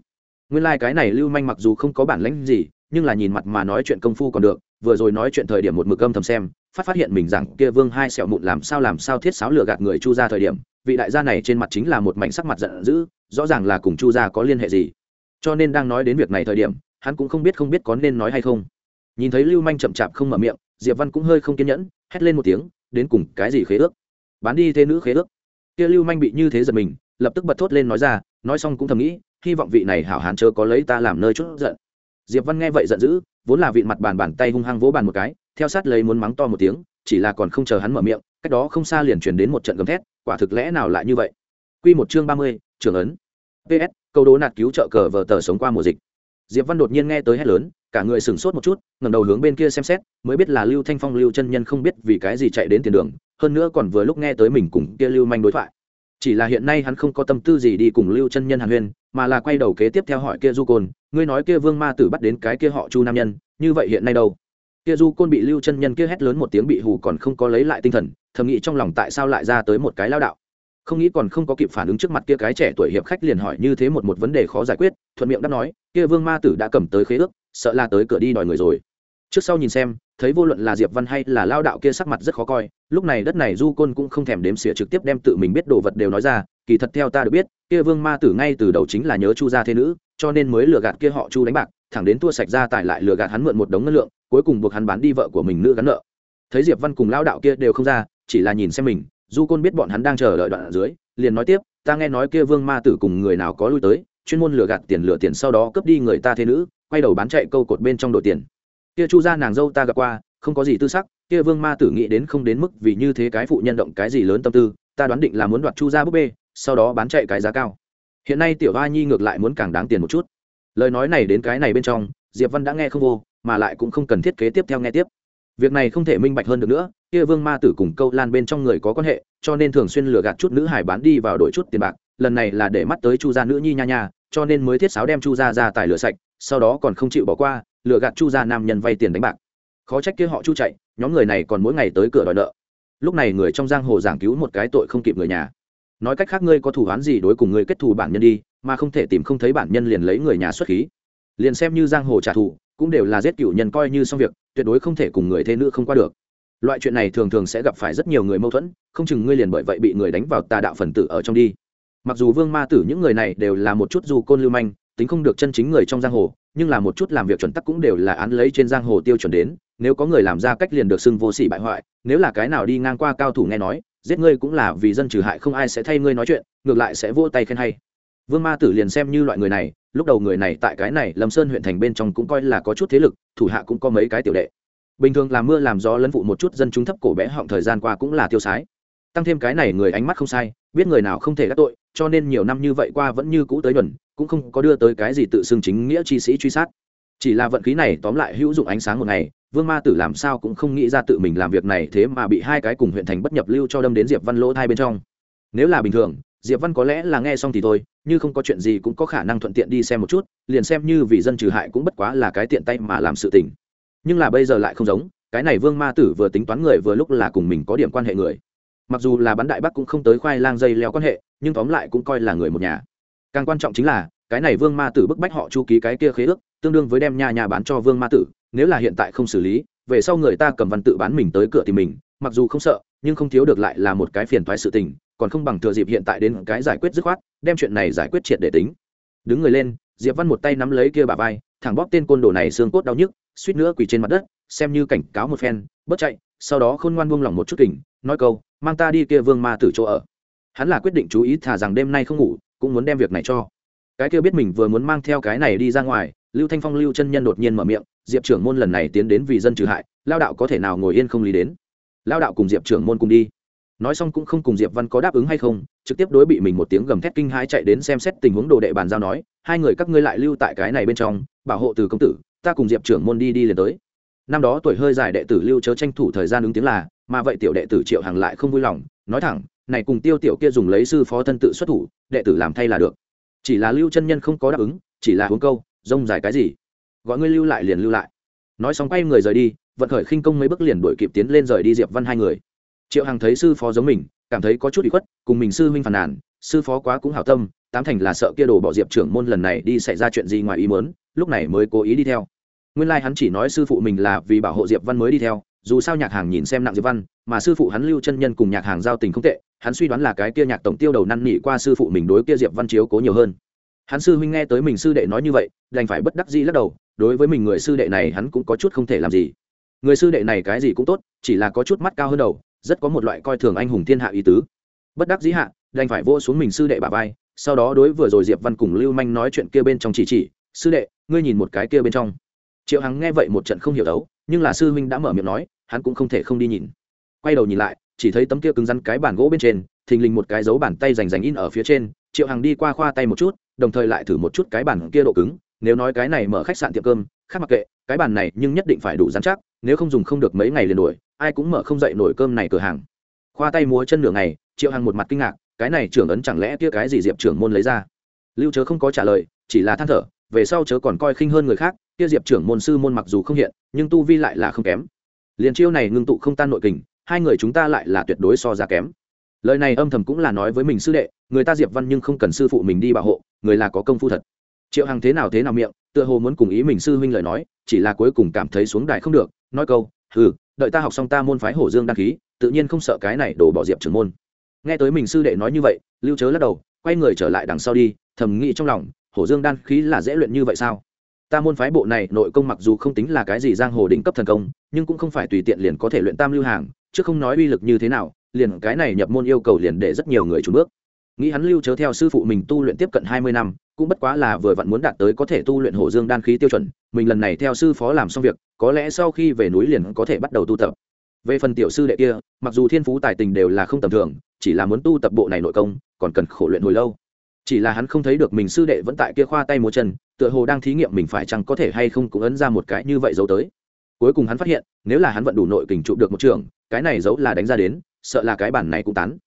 Nguyên lai、like、cái này lưu manh mặc dù không có bản lãnh gì, nhưng là nhìn mặt mà nói chuyện công phu còn được, vừa rồi nói chuyện thời điểm một mực âm thầm xem, phát phát hiện mình rằng kia vương hai sẹo mụn làm sao làm sao thiết sáo lừa gạt người chu ra thời điểm, vị đại gia này trên mặt chính là một mảnh sắc mặt giận dữ, rõ ràng là cùng chu gia có liên hệ gì. Cho nên đang nói đến việc này thời điểm, hắn cũng không biết không biết có nên nói hay không. Nhìn thấy lưu manh chậm chạp không mở miệng, diệp văn cũng hơi không kiên nhẫn, hét lên một tiếng, đến cùng cái gì khế ước? Bán đi thế nữ khế ước kia lưu manh bị như thế giật mình lập tức bật thốt lên nói ra nói xong cũng thầm nghĩ hy vọng vị này hảo hán chớ có lấy ta làm nơi chút giận. Diệp văn nghe vậy giận dữ vốn là vị mặt bàn bàn tay hung hăng vỗ bàn một cái theo sát lấy muốn mắng to một tiếng chỉ là còn không chờ hắn mở miệng cách đó không xa liền truyền đến một trận gầm thét quả thực lẽ nào lại như vậy? Quy một chương ba mươi, trưởng ấn. Ps câu đố nạt cứu trợ cờ vờ tờ sống qua mùa dịch diệp văn đột nhiên nghe tới hét lớn, cả người sửng sốt một chút, ngẩng đầu hướng bên kia xem xét, mới biết là lưu thanh phong, lưu chân nhân không biết vì cái gì chạy đến tiền đường, hơn nữa còn vừa lúc nghe tới mình cùng kia lưu manh đối thoại. Chỉ là hiện nay hắn không có tâm tư gì đi cùng lưu chân nhân hàn huyên, mà là quay đầu kế tiếp theo hỏi kia du côn, ngươi nói kia vương ma tử bắt đến cái kia họ chu nam nhân, như vậy hiện nay đâu? Kia du côn bị lưu chân nhân kia hét lớn một tiếng bị hù còn không có lấy lại tinh thần, thầm nghĩ trong lòng tại sao lại ra tới một cái lao đạo không nghĩ còn không có kịp phản ứng trước mặt kia cái trẻ tuổi hiệp khách liền hỏi như thế một một vấn đề khó giải quyết, thuận miệng đáp nói, kia vương ma tử đã cầm tới khế ước, sợ là tới cửa đi đòi người rồi. Trước sau nhìn xem, thấy vô luận là diệp văn hay là lao đạo kia sắc mặt rất khó coi, lúc này đất này du côn cũng không thèm đếm xỉa trực tiếp đem tự mình biết đồ vật đều nói ra, kỳ thật theo ta được biết, kia vương ma tử ngay từ đầu chính là nhớ chu gia thế nữ, cho nên mới lừa gạt kia họ chu đánh bạc, thẳng đến tua sạch ra tài lại lừa gạt hắn mượn một đống ngân lượng, cuối cùng buộc hắn bán đi vợ của mình nữ gắn nợ. Thấy diệp văn cùng lao đạo kia đều không ra, chỉ là nhìn xem mình du côn biết bọn hắn đang chờ đợi đoạn ở dưới, liền nói tiếp, ta nghe nói kia vương ma tử cùng người nào có lui tới, chuyên môn lừa gạt tiền lừa tiền sau đó cướp đi người ta thế nữ, quay đầu bán chạy câu cột bên trong đội tiền. Kia chu gia nàng dâu ta gặp qua, không có gì tư sắc, kia vương ma tử nghĩ đến không đến mức vì như thế cái phụ nhân động cái gì lớn tâm tư, ta đoán định là muốn đoạt chu gia búp bê, sau đó bán chạy cái giá cao. Hiện nay tiểu a nhi ngược lại muốn càng đáng tiền một chút. Lời nói này đến cái này bên trong, diệp văn đã nghe không vô, mà lại cũng không cần thiết kế tiếp theo nghe tiếp việc này không thể minh bạch hơn được nữa, kia vương ma tử cùng câu lan bên trong người có quan hệ, cho nên thường xuyên lừa gạt chút nữ hải bán đi vào đổi chút tiền bạc, lần này là để mắt tới chu gia nữ nhi nha nha, cho nên mới thiết sáo đem chu gia ra tài lửa sạch, sau đó còn không chịu bỏ qua, lừa gạt chu gia nam nhân vay tiền đánh bạc. Khó trách kia họ chu chạy, nhóm người này còn mỗi ngày tới cửa đòi nợ. Lúc này người trong giang hồ giảng cứu một cái tội không kịp người nhà. Nói cách khác ngươi có thủ án gì đối cùng ngươi kết thù bản nhân đi, mà không thể tìm không thấy bản nhân liền lấy người nhà xuất khí. Liền xem như giang hồ trả thù cũng đều là giết cựu nhân coi như xong việc, tuyệt đối không thể cùng người thế nữ không qua được. Loại chuyện này thường thường sẽ gặp phải rất nhiều người mâu thuẫn, không chừng ngươi liền bởi vậy bị người đánh vào tà đạo phần tử ở trong đi. Mặc dù vương ma tử những người này đều là một chút du côn lưu manh, tính không được chân chính người trong giang hồ, nhưng là một chút làm việc chuẩn tắc cũng đều là án lấy trên giang hồ tiêu chuẩn đến, nếu có người làm ra cách liền được xưng vô sỉ bại hoại, nếu là cái nào đi ngang qua cao thủ nghe nói, giết ngươi cũng là vì dân trừ hại không ai sẽ thay ngươi nói chuyện, ngược lại sẽ vỗ tay khen hay. Vương ma tử liền xem như loại người này lúc đầu người này tại cái này lâm sơn huyện thành bên trong cũng coi là có chút thế lực, thủ hạ cũng có mấy cái tiểu đệ. Bình thường làm mưa làm gió lấn vụ một chút dân chúng thấp cổ bé họng thời gian qua cũng là tiêu sái. Tăng thêm cái này người ánh mắt không sai, biết người nào không thể đắc tội, cho nên nhiều năm như vậy qua vẫn như cũ tới nhuần, cũng không có đưa tới cái gì tự xưng chính nghĩa chi sĩ truy sát. Chỉ là vận khí này tóm lại hữu dụng ánh sáng một ngày, vương ma tử làm sao cũng không nghĩ ra tự mình làm việc này thế mà bị hai cái cùng huyện thành bất nhập lưu cho đâm đến diệp văn lỗ thai bên trong. Nếu là bình thường diệp văn có lẽ là nghe xong thì thôi, như không có chuyện gì cũng có khả năng thuận tiện đi xem một chút, liền xem như vì dân trừ hại cũng bất quá là cái tiện tay mà làm sự tình. Nhưng là bây giờ lại không giống, cái này vương ma tử vừa tính toán người vừa lúc là cùng mình có điểm quan hệ người. Mặc dù là bắn đại bắc cũng không tới khoai lang dây leo quan hệ, nhưng tóm lại cũng coi là người một nhà. Càng quan trọng chính là, cái này vương ma tử bức bách họ chu ký cái kia khế ước, tương đương với đem nhà nhà bán cho vương ma tử, nếu là hiện tại không xử lý, về sau người ta cầm văn tự bán mình tới cửa thì mình, mặc dù không sợ, nhưng không thiếu được lại là một cái phiền toái sự tình còn không bằng thừa dịp hiện tại đến cái giải quyết dứt khoát, đem chuyện này giải quyết triệt để tính. Đứng người lên, diệp văn một tay nắm lấy kia bà vai, thẳng bóp tên côn đồ này xương cốt đau nhức, suýt nữa quỳ trên mặt đất, xem như cảnh cáo một phen, bớt chạy, sau đó khôn ngoan buông lỏng một chút kỉnh nói câu, mang ta đi kia vương ma tử chỗ ở. Hắn là quyết định chú ý thả rằng đêm nay không ngủ, cũng muốn đem việc này cho. Cái kia biết mình vừa muốn mang theo cái này đi ra ngoài, lưu thanh phong, lưu chân nhân đột nhiên mở miệng, diệp trưởng môn lần này tiến đến vì dân trừ hại, lao đạo có thể nào ngồi yên không lý đến? Lao đạo cùng diệp trưởng môn cùng đi nói xong cũng không cùng diệp văn có đáp ứng hay không, trực tiếp đối bị mình một tiếng gầm thét kinh hãi chạy đến xem xét tình huống đồ đệ bàn giao nói, hai người các ngươi lại lưu tại cái này bên trong, bảo hộ từ công tử, ta cùng diệp trưởng môn đi đi liền tới. Năm đó tuổi hơi dài đệ tử lưu chớ tranh thủ thời gian ứng tiếng là, mà vậy tiểu đệ tử triệu hàng lại không vui lòng, nói thẳng, này cùng tiêu tiểu kia dùng lấy sư phó thân tự xuất thủ, đệ tử làm thay là được. Chỉ là lưu chân nhân không có đáp ứng, chỉ là huống câu, rông dài cái gì? Gọi ngươi lưu lại liền lưu lại. Nói xong quay người rời đi, vận khởi khinh công mấy bước liền đuổi kịp tiến lên rời đi diệp văn hai người triệu hằng thấy sư phó giống mình, cảm thấy có chút bị khuất, cùng mình sư huynh phàn nàn, sư phó quá cũng hảo tâm, tám thành là sợ kia đồ bỏ diệp trưởng môn lần này đi xảy ra chuyện gì ngoài ý mớn lúc này mới cố ý đi theo. Nguyên lai、like、hắn chỉ nói sư phụ mình là vì bảo hộ diệp văn mới đi theo, dù sao nhạc hàng nhìn xem nặng diệp văn, mà sư phụ hắn lưu chân nhân cùng nhạc hàng giao tình không tệ, hắn suy đoán là cái kia nhạc tổng tiêu đầu năn nỉ qua sư phụ mình đối kia diệp văn chiếu cố nhiều hơn. Hắn sư huynh nghe tới mình sư đệ nói như vậy, đành phải bất đắc dĩ lắc đầu, đối với mình người sư đệ này hắn cũng có chút không thể làm gì. Người sư đệ này cái gì cũng tốt, chỉ là có chút mắt cao hơn đầu rất có một loại coi thường anh hùng thiên hạ ý tứ. Bất đắc dĩ hạ, đành phải vô xuống mình sư đệ bà vai, sau đó đối vừa rồi diệp văn cùng lưu manh nói chuyện kia bên trong chỉ chỉ, sư đệ, ngươi nhìn một cái kia bên trong. Triệu hằng nghe vậy một trận không hiểu đấu, nhưng là sư huynh đã mở miệng nói, hắn cũng không thể không đi nhìn. Quay đầu nhìn lại, chỉ thấy tấm kia cứng rắn cái bàn gỗ bên trên, thình lình một cái dấu bàn tay rành rành in ở phía trên, triệu hằng đi qua khoa tay một chút, đồng thời lại thử một chút cái bàn kia độ cứng, nếu nói cái này mở khách sạn tiệm cơm, khác mặc kệ, cái bàn này nhưng nhất định phải đủ dán chắc, nếu không dùng không được mấy ngày liền đuổi ai cũng mở không dậy nổi cơm này cửa hàng. Khoa tay múa chân nửa ngày, triệu hằng một mặt kinh ngạc, cái này trưởng ấn chẳng lẽ kia cái gì diệp trưởng môn lấy ra? Lưu chớ không có trả lời, chỉ là than thở, về sau chớ còn coi khinh hơn người khác, kia diệp trưởng môn sư môn mặc dù không hiện, nhưng tu vi lại là không kém. Liền chiêu này ngưng tụ không tan nội kình, hai người chúng ta lại là tuyệt đối so ra kém. Lời này âm thầm cũng là nói với mình sư đệ, người ta diệp văn nhưng không cần sư phụ mình đi bảo hộ, người là có công phu thật. Triệu hằng thế nào thế nào miệng, tựa hồ muốn cùng ý mình sư huynh lời nói, chỉ là cuối cùng cảm thấy xuống đài không được, nói câu ừ đợi ta học xong ta môn phái hổ dương đăng ký, tự nhiên không sợ cái này đổ bỏ diệp trưởng môn. Nghe tới mình sư đệ nói như vậy, lưu chớ lắc đầu, quay người trở lại đằng sau đi, thầm nghĩ trong lòng, hổ dương đan khí là dễ luyện như vậy sao? Ta môn phái bộ này nội công mặc dù không tính là cái gì giang hồ đỉnh cấp thần công, nhưng cũng không phải tùy tiện liền có thể luyện tam lưu hàng, chứ không nói uy lực như thế nào, liền cái này nhập môn yêu cầu liền để rất nhiều người trùn bước. Nghĩ hắn lưu chớ theo sư phụ mình tu luyện tiếp cận hai mươi năm cũng bất quá là vừa vặn muốn đạt tới có thể tu luyện hổ dương đan khí tiêu chuẩn, mình lần này theo sư phó làm xong việc, có lẽ sau khi về núi liền có thể bắt đầu tu tập. Về phần tiểu sư đệ kia, mặc dù thiên phú tài tình đều là không tầm thường, chỉ là muốn tu tập bộ này nội công, còn cần khổ luyện hồi lâu. Chỉ là hắn không thấy được mình sư đệ vẫn tại kia khoa tay múa chân, tựa hồ đang thí nghiệm mình phải chăng có thể hay không cũng ấn ra một cái như vậy giấu tới. Cuối cùng hắn phát hiện, nếu là hắn vận đủ nội kình trụ được một trường, cái này giấu là đánh ra đến, sợ là cái bản này cũng tán.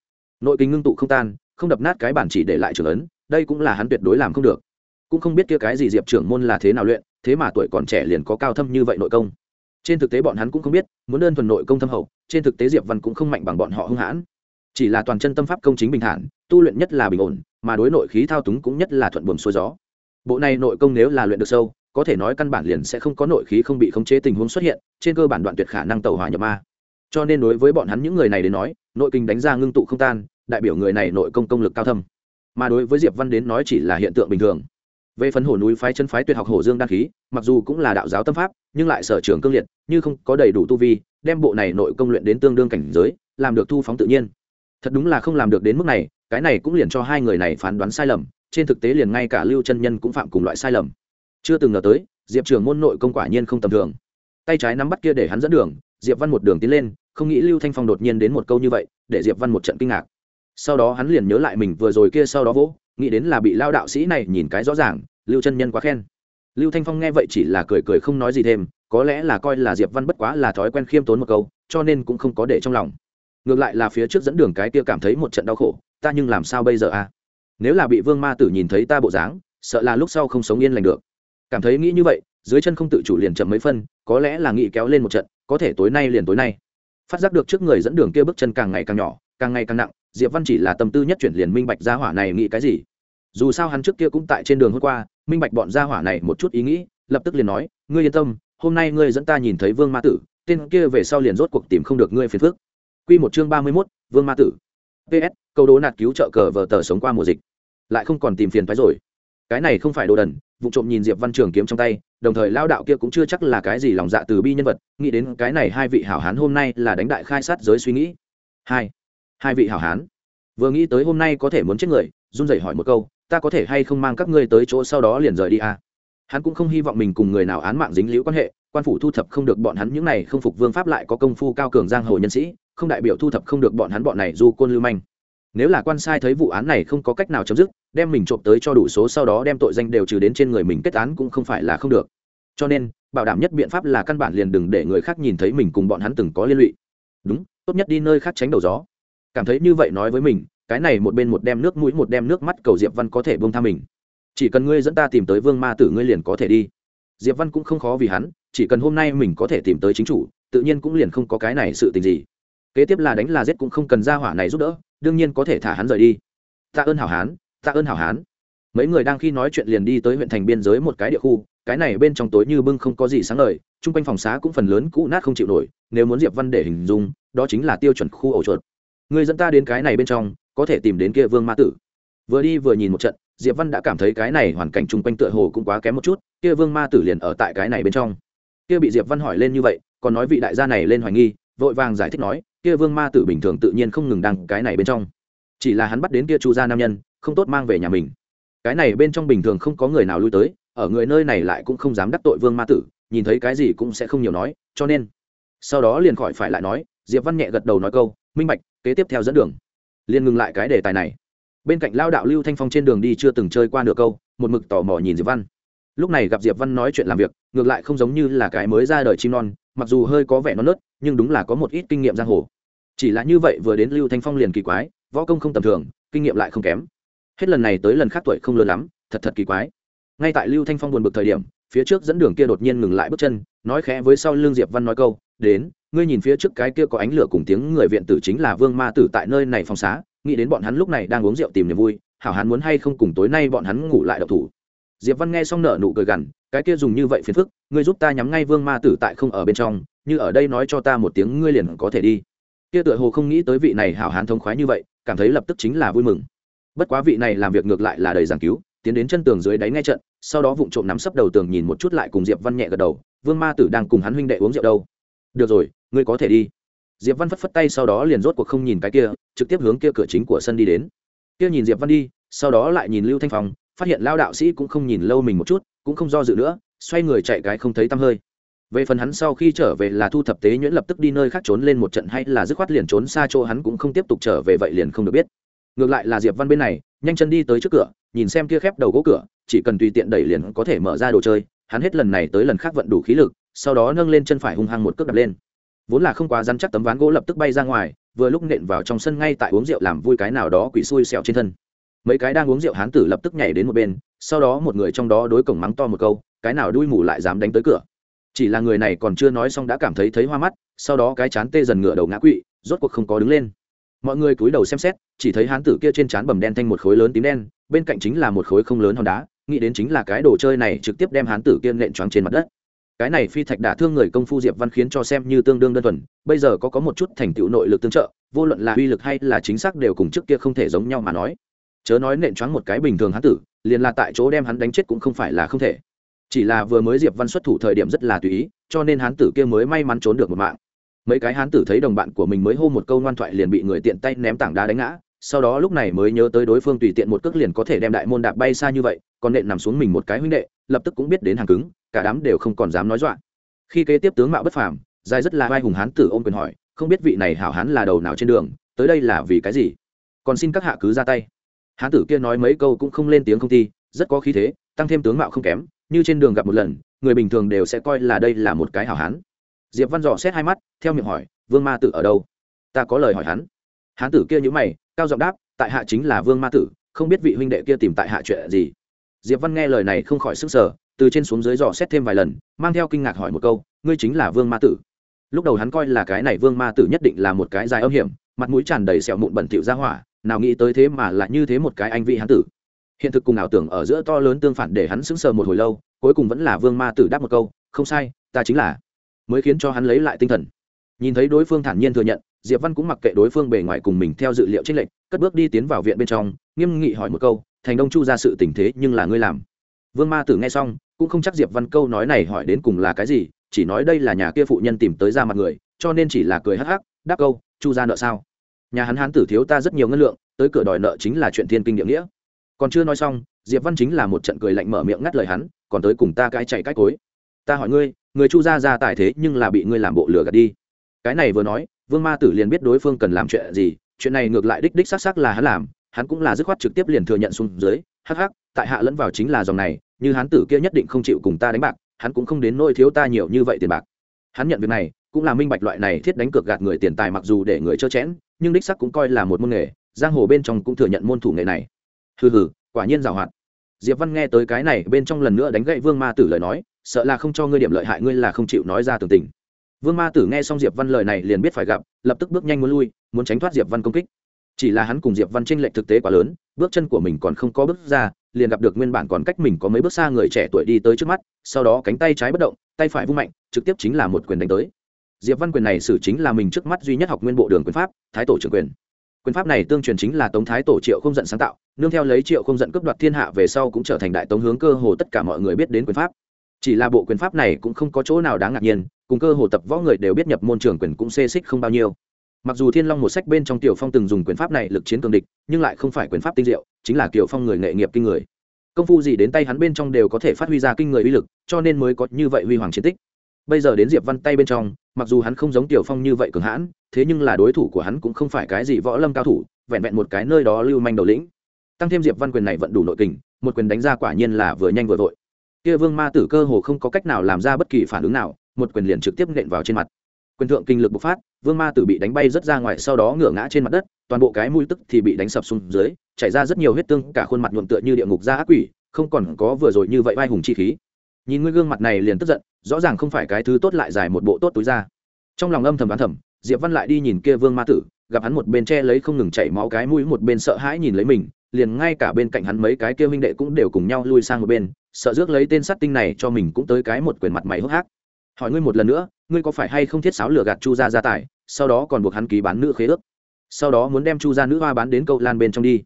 Nội kình ngưng tụ không tan, không đập nát cái bản chỉ để lại trường ấn đây cũng là hắn tuyệt đối làm không được. Cũng không biết kia cái gì diệp trưởng môn là thế nào luyện, thế mà tuổi còn trẻ liền có cao thâm như vậy nội công. Trên thực tế bọn hắn cũng không biết, muốn đơn thuần nội công thâm hậu, trên thực tế diệp văn cũng không mạnh bằng bọn họ hung hãn. Chỉ là toàn chân tâm pháp công chính bình thản, tu luyện nhất là bình ổn, mà đối nội khí thao túng cũng nhất là thuận buồm xuôi gió. Bộ này nội công nếu là luyện được sâu, có thể nói căn bản liền sẽ không có nội khí không bị khống chế tình huống xuất hiện, trên cơ bản đoạn tuyệt khả năng tẩu hỏa nhập ma. Cho nên đối với bọn hắn những người này đến nói, nội kinh đánh ra ngưng tụ không tan, đại biểu người này nội công công lực cao thâm mà đối với diệp văn đến nói chỉ là hiện tượng bình thường về phần hồ núi phái chân phái tuyệt học hồ dương đăng khí mặc dù cũng là đạo giáo tâm pháp nhưng lại sở trường cương liệt như không có đầy đủ tu vi đem bộ này nội công luyện đến tương đương cảnh giới làm được thu phóng tự nhiên thật đúng là không làm được đến mức này cái này cũng liền cho hai người này phán đoán sai lầm trên thực tế liền ngay cả lưu chân nhân cũng phạm cùng loại sai lầm chưa từng ngờ tới diệp trường môn nội công quả nhiên không tầm thường tay trái nắm bắt kia để hắn dẫn đường diệp văn một đường tiến lên không nghĩ lưu thanh phong đột nhiên đến một câu như vậy để diệp văn một trận kinh ngạc sau đó hắn liền nhớ lại mình vừa rồi kia sau đó vỗ, nghĩ đến là bị lao đạo sĩ này nhìn cái rõ ràng, lưu chân nhân quá khen. Lưu thanh phong nghe vậy chỉ là cười cười không nói gì thêm, có lẽ là coi là diệp văn bất quá là thói quen khiêm tốn một câu, cho nên cũng không có để trong lòng. Ngược lại là phía trước dẫn đường cái kia cảm thấy một trận đau khổ, ta nhưng làm sao bây giờ a nếu là bị vương ma tử nhìn thấy ta bộ dáng, sợ là lúc sau không sống yên lành được. Cảm thấy nghĩ như vậy, dưới chân không tự chủ liền chậm mấy phân, có lẽ là nghĩ kéo lên một trận, có thể tối nay liền tối nay. Phát giác được trước người dẫn đường kia bước chân càng ngày càng nhỏ, càng ngày càng nặng diệp văn chỉ là tâm tư nhất chuyển liền minh bạch gia hỏa này nghĩ cái gì. Dù sao hắn trước kia cũng tại trên đường hôm qua, minh bạch bọn gia hỏa này một chút ý nghĩ, lập tức liền nói, ngươi yên tâm, hôm nay ngươi dẫn ta nhìn thấy vương ma tử, tên kia về sau liền rốt cuộc tìm không được ngươi phiền phức. Quy một chương ba mươi mốt, vương ma tử. Ps câu đố nạt cứu trợ cờ vờ tờ sống qua mùa dịch. Lại không còn tìm phiền phái rồi. Cái này không phải đồ đần, vụ trộm nhìn diệp văn trường kiếm trong tay, đồng thời lao đạo kia cũng chưa chắc là cái gì lòng dạ từ bi nhân vật, nghĩ đến cái này hai vị hảo hán hôm nay là đánh đại khai sát giới suy nghĩ. Hai hai vị hảo hán. Vừa nghĩ tới hôm nay có thể muốn chết người, run rẩy hỏi một câu, ta có thể hay không mang các ngươi tới chỗ sau đó liền rời đi à? hắn cũng không hy vọng mình cùng người nào án mạng dính liễu quan hệ, quan phủ thu thập không được bọn hắn, những này không phục vương pháp lại có công phu cao cường giang hồ nhân sĩ, không đại biểu thu thập không được bọn hắn bọn này du côn lưu manh. Nếu là quan sai thấy vụ án này không có cách nào chấm dứt, đem mình trộm tới cho đủ số sau đó đem tội danh đều trừ đến trên người mình, kết án cũng không phải là không được. Cho nên, bảo đảm nhất biện pháp là căn bản liền đừng để người khác nhìn thấy mình cùng bọn hắn từng có liên lụy. Đúng, tốt nhất đi nơi khác tránh đầu gió cảm thấy như vậy nói với mình, cái này một bên một đem nước mũi, một đem nước mắt, cầu diệp văn có thể bông tha mình. Chỉ cần ngươi dẫn ta tìm tới vương ma tử ngươi liền có thể đi. Diệp văn cũng không khó vì hắn, chỉ cần hôm nay mình có thể tìm tới chính chủ, tự nhiên cũng liền không có cái này sự tình gì. Kế tiếp là đánh là giết cũng không cần ra hỏa này giúp đỡ, đương nhiên có thể thả hắn rời đi. Tạ ơn hảo hán, tạ ơn hảo hán. Mấy người đang khi nói chuyện liền đi tới huyện thành biên giới một cái địa khu, cái này bên trong tối như bưng không có gì sáng lời chung quanh phòng xá cũng phần lớn cũ nát không chịu nổi, nếu muốn diệp văn để hình dung, đó chính là tiêu chuẩn khu ổ chuột người dẫn ta đến cái này bên trong, có thể tìm đến kia vương ma tử. Vừa đi vừa nhìn một trận, diệp văn đã cảm thấy cái này hoàn cảnh chung quanh tựa hồ cũng quá kém một chút, kia vương ma tử liền ở tại cái này bên trong. Kia bị diệp văn hỏi lên như vậy, còn nói vị đại gia này lên hoài nghi, vội vàng giải thích nói, kia vương ma tử bình thường tự nhiên không ngừng đăng cái này bên trong. Chỉ là hắn bắt đến kia chu gia nam nhân, không tốt mang về nhà mình. Cái này bên trong bình thường không có người nào lui tới, ở người nơi này lại cũng không dám đắc tội vương ma tử, nhìn thấy cái gì cũng sẽ không nhiều nói, cho nên sau đó liền khỏi phải lại nói, diệp văn nhẹ gật đầu nói câu minh bạch, kế tiếp theo dẫn đường. Liền ngừng lại cái đề tài này. Bên cạnh lao đạo lưu thanh phong trên đường đi chưa từng chơi qua nửa câu, một mực tò mò nhìn diệp văn. Lúc này gặp diệp văn nói chuyện làm việc, ngược lại không giống như là cái mới ra đời chim non, mặc dù hơi có vẻ non nớt, nhưng đúng là có một ít kinh nghiệm giang hồ. Chỉ là như vậy vừa đến lưu thanh phong liền kỳ quái, võ công không tầm thường, kinh nghiệm lại không kém. Hết lần này tới lần khác tuổi không lớn lắm, thật thật kỳ quái. Ngay tại lưu thanh phong buồn bực thời điểm, phía trước dẫn đường kia đột nhiên ngừng lại bước chân, nói khẽ với sau lưng diệp văn nói câu, đến ngươi nhìn phía trước cái kia có ánh lửa cùng tiếng người viện tử chính là vương ma tử tại nơi này phòng xá, nghĩ đến bọn hắn lúc này đang uống rượu tìm niềm vui, hảo hắn muốn hay không cùng tối nay bọn hắn ngủ lại độc thủ. Diệp văn nghe xong nở nụ cười gằn, cái kia dùng như vậy phiền phức, ngươi giúp ta nhắm ngay vương ma tử tại không ở bên trong, như ở đây nói cho ta một tiếng ngươi liền có thể đi. Kia tựa hồ không nghĩ tới vị này hảo hán thông khoái như vậy, cảm thấy lập tức chính là vui mừng. Bất quá vị này làm việc ngược lại là đầy giảng cứu, tiến đến chân tường dưới đáy ngay trận, sau đó vụng trộm nắm sấp đầu tường nhìn một chút lại cùng diệp văn nhẹ gật đầu, vương ma tử đang cùng hắn huynh đệ uống rượu đâu. Được rồi ngươi có thể đi. Diệp văn phất phất tay sau đó liền rốt cuộc không nhìn cái kia, trực tiếp hướng kia cửa chính của sân đi đến. Kia nhìn diệp văn đi, sau đó lại nhìn lưu thanh phong, phát hiện lao đạo sĩ cũng không nhìn lâu mình một chút, cũng không do dự nữa, xoay người chạy cái không thấy tăm hơi. Về phần hắn sau khi trở về là thu thập tế nhuyễn lập tức đi nơi khác trốn lên một trận hay là dứt khoát liền trốn xa chỗ hắn cũng không tiếp tục trở về vậy liền không được biết. Ngược lại là diệp văn bên này, nhanh chân đi tới trước cửa, nhìn xem kia khép đầu gỗ cửa, chỉ cần tùy tiện đẩy liền có thể mở ra đồ chơi, hắn hết lần này tới lần khác vận đủ khí lực, sau đó nâng lên chân phải hung hăng một cước đập lên vốn là không quá dăn chắc tấm ván gỗ lập tức bay ra ngoài, vừa lúc nện vào trong sân ngay tại uống rượu làm vui cái nào đó quỷ xui xẹo trên thân. Mấy cái đang uống rượu hán tử lập tức nhảy đến một bên, sau đó một người trong đó đối cổng mắng to một câu, cái nào đuôi mù lại dám đánh tới cửa. Chỉ là người này còn chưa nói xong đã cảm thấy thấy hoa mắt, sau đó cái chán tê dần ngựa đầu ngã quỵ, rốt cuộc không có đứng lên. Mọi người cúi đầu xem xét, chỉ thấy hán tử kia trên trán bầm đen thanh một khối lớn tím đen, bên cạnh chính là một khối không lớn hòn đá, nghĩ đến chính là cái đồ chơi này trực tiếp đem hán tử kia nện choáng trên mặt đất cái này phi thạch đả thương người công phu diệp văn khiến cho xem như tương đương đơn thuần, bây giờ có có một chút thành tựu nội lực tương trợ, vô luận là uy lực hay là chính xác đều cùng trước kia không thể giống nhau mà nói. Chớ nói nện choáng một cái bình thường hắn tử, liền là tại chỗ đem hắn đánh chết cũng không phải là không thể. Chỉ là vừa mới diệp văn xuất thủ thời điểm rất là tùy ý, cho nên hán tử kia mới may mắn trốn được một mạng. Mấy cái hán tử thấy đồng bạn của mình mới hô một câu ngoan thoại liền bị người tiện tay ném tảng đá đánh ngã sau đó lúc này mới nhớ tới đối phương tùy tiện một cước liền có thể đem đại môn đạp bay xa như vậy, còn nện nằm xuống mình một cái huynh đệ, lập tức cũng biết đến hàng cứng, cả đám đều không còn dám nói dọa. Khi kế tiếp tướng mạo bất phàm, dài rất là vai hùng hán tử ôm quyền hỏi, không biết vị này hảo hán là đầu nào trên đường, tới đây là vì cái gì? Còn xin các hạ cứ ra tay. Hán tử kia nói mấy câu cũng không lên tiếng không thi, rất có khí thế, tăng thêm tướng mạo không kém, như trên đường gặp một lần, người bình thường đều sẽ coi là đây là một cái hảo hán. Diệp văn dò xét hai mắt, theo miệng hỏi, vương ma tử ở đâu? Ta có lời hỏi hắn. Hán tử kia nhữ mày cao giọng đáp, tại hạ chính là vương ma tử, không biết vị huynh đệ kia tìm tại hạ chuyện gì? Diệp văn nghe lời này không khỏi sức sở từ trên xuống dưới dò xét thêm vài lần, mang theo kinh ngạc hỏi một câu, ngươi chính là vương ma tử? Lúc đầu hắn coi là cái này vương ma tử nhất định là một cái dài âm hiểm, mặt mũi tràn đầy sẹo mụn bẩn thỉu ra hỏa, nào nghĩ tới thế mà lại như thế một cái anh vị hắn tử. Hiện thực cùng ảo tưởng ở giữa to lớn tương phản để hắn sững sờ một hồi lâu, cuối cùng vẫn là vương ma tử đáp một câu, không sai, ta chính là. Mới khiến cho hắn lấy lại tinh thần. Nhìn thấy đối phương thản nhiên thừa nhận diệp văn cũng mặc kệ đối phương bề ngoài cùng mình theo dự liệu trích lệnh cất bước đi tiến vào viện bên trong, nghiêm nghị hỏi một câu, thành đông chu ra sự tình thế nhưng là ngươi làm? Vương ma tử nghe xong, cũng không chắc diệp văn câu nói này hỏi đến cùng là cái gì, chỉ nói đây là nhà kia phụ nhân tìm tới ra mặt người, cho nên chỉ là cười hắc hắc, đáp câu, chu ra nợ sao? Nhà hắn hán tử thiếu ta rất nhiều ngân lượng, tới cửa đòi nợ chính là chuyện thiên kinh địa nghĩa. Còn chưa nói xong, diệp văn chính là một trận cười lạnh mở miệng ngắt lời hắn, còn tới cùng ta cái chạy cách cối. Ta hỏi ngươi, người chu gia gia tài thế nhưng là bị ngươi làm bộ lừa gạt đi. Cái này vừa nói vương ma tử liền biết đối phương cần làm chuyện gì, chuyện này ngược lại đích đích xác xác là hắn làm, hắn cũng là dứt khoát trực tiếp liền thừa nhận xuống dưới, hắc hắc, tại hạ lẫn vào chính là dòng này, như hắn tử kia nhất định không chịu cùng ta đánh bạc, hắn cũng không đến nỗi thiếu ta nhiều như vậy tiền bạc. Hắn nhận việc này, cũng là minh bạch loại này thiết đánh cược gạt người tiền tài mặc dù để người trơ chẽn, nhưng đích sắc cũng coi là một môn nghề, giang hồ bên trong cũng thừa nhận môn thủ nghề này. Hừ hừ, quả nhiên giàu hoạt diệp văn nghe tới cái này, bên trong lần nữa đánh gậy vương ma tử lời nói, sợ là không cho ngươi điểm lợi hại, ngươi là không chịu nói ra tường tình vương ma tử nghe xong diệp văn lời này liền biết phải gặp, lập tức bước nhanh muốn lui, muốn tránh thoát diệp văn công kích. Chỉ là hắn cùng diệp văn tranh lệch thực tế quá lớn, bước chân của mình còn không có bước ra, liền gặp được nguyên bản còn cách mình có mấy bước xa người trẻ tuổi đi tới trước mắt, sau đó cánh tay trái bất động, tay phải vung mạnh, trực tiếp chính là một quyền đánh tới. Diệp văn quyền này xử chính là mình trước mắt duy nhất học nguyên bộ đường quyền pháp, thái tổ trưởng quyền. Quyền pháp này tương truyền chính là tống thái tổ triệu không giận sáng tạo, nương theo lấy triệu không giận cướp đoạt thiên hạ về sau cũng trở thành đại tống hướng cơ hồ tất cả mọi người biết đến quyền pháp chỉ là bộ quyền pháp này cũng không có chỗ nào đáng ngạc nhiên, cùng cơ hồ tập võ người đều biết nhập môn trường quyền cũng xê xích không bao nhiêu. Mặc dù thiên long một sách bên trong tiểu phong từng dùng quyền pháp này lực chiến cường địch, nhưng lại không phải quyền pháp tinh diệu, chính là kiểu phong người nghệ nghiệp kinh người. Công phu gì đến tay hắn bên trong đều có thể phát huy ra kinh người uy lực, cho nên mới có như vậy huy hoàng chiến tích. Bây giờ đến diệp văn tay bên trong, mặc dù hắn không giống tiểu phong như vậy cường hãn, thế nhưng là đối thủ của hắn cũng không phải cái gì võ lâm cao thủ, vẹn vẹn một cái nơi đó lưu manh đầu lĩnh. Tăng thêm diệp văn quyền này vẫn đủ nội kình, một quyền đánh ra quả nhiên là vừa nhanh vừa vội kia vương ma tử cơ hồ không có cách nào làm ra bất kỳ phản ứng nào, một quyền liền trực tiếp nện vào trên mặt. Quyền thượng kinh lực bộc phát, vương ma tử bị đánh bay rất ra ngoài, sau đó ngửa ngã trên mặt đất, toàn bộ cái mũi tức thì bị đánh sập xuống dưới, chảy ra rất nhiều huyết tương, cả khuôn mặt nhuộm tựa như địa ngục ra ác quỷ, không còn có vừa rồi như vậy vai hùng chi khí. Nhìn ngươi gương mặt này liền tức giận, rõ ràng không phải cái thứ tốt lại dài một bộ tốt túi ra. Trong lòng âm thầm đoán thầm, diệp văn lại đi nhìn kia vương ma tử, gặp hắn một bên che lấy không ngừng chảy máu cái mũi, một bên sợ hãi nhìn lấy mình, liền ngay cả bên cạnh hắn mấy cái kia minh đệ cũng đều cùng nhau lui sang một bên sợ rước lấy tên sát tinh này cho mình cũng tới cái một quyền mặt mày hốc hác. Hỏi ngươi một lần nữa, ngươi có phải hay không thiết sáo lừa gạt chu gia gia tài, sau đó còn buộc hắn ký bán nữ khế ước? Sau đó muốn đem chu gia nữ hoa bán đến câu lan bên trong đi.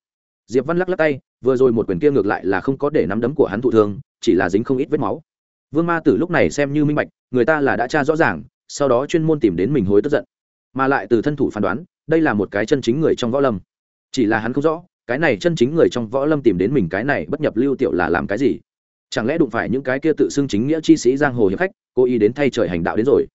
Diệp văn lắc lắc tay, vừa rồi một quyền kia ngược lại là không có để nắm đấm của hắn thụ thương, chỉ là dính không ít vết máu. Vương ma tử lúc này xem như minh bạch, người ta là đã tra rõ ràng, sau đó chuyên môn tìm đến mình hối tức giận. Mà lại từ thân thủ phán đoán, đây là một cái chân chính người trong võ lâm. Chỉ là hắn không rõ, cái này chân chính người trong võ lâm tìm đến mình cái này bất nhập lưu tiểu là làm cái gì chẳng lẽ đụng phải những cái kia tự xưng chính nghĩa chi sĩ giang hồ hiệp khách, cố ý đến thay trời hành đạo đến rồi?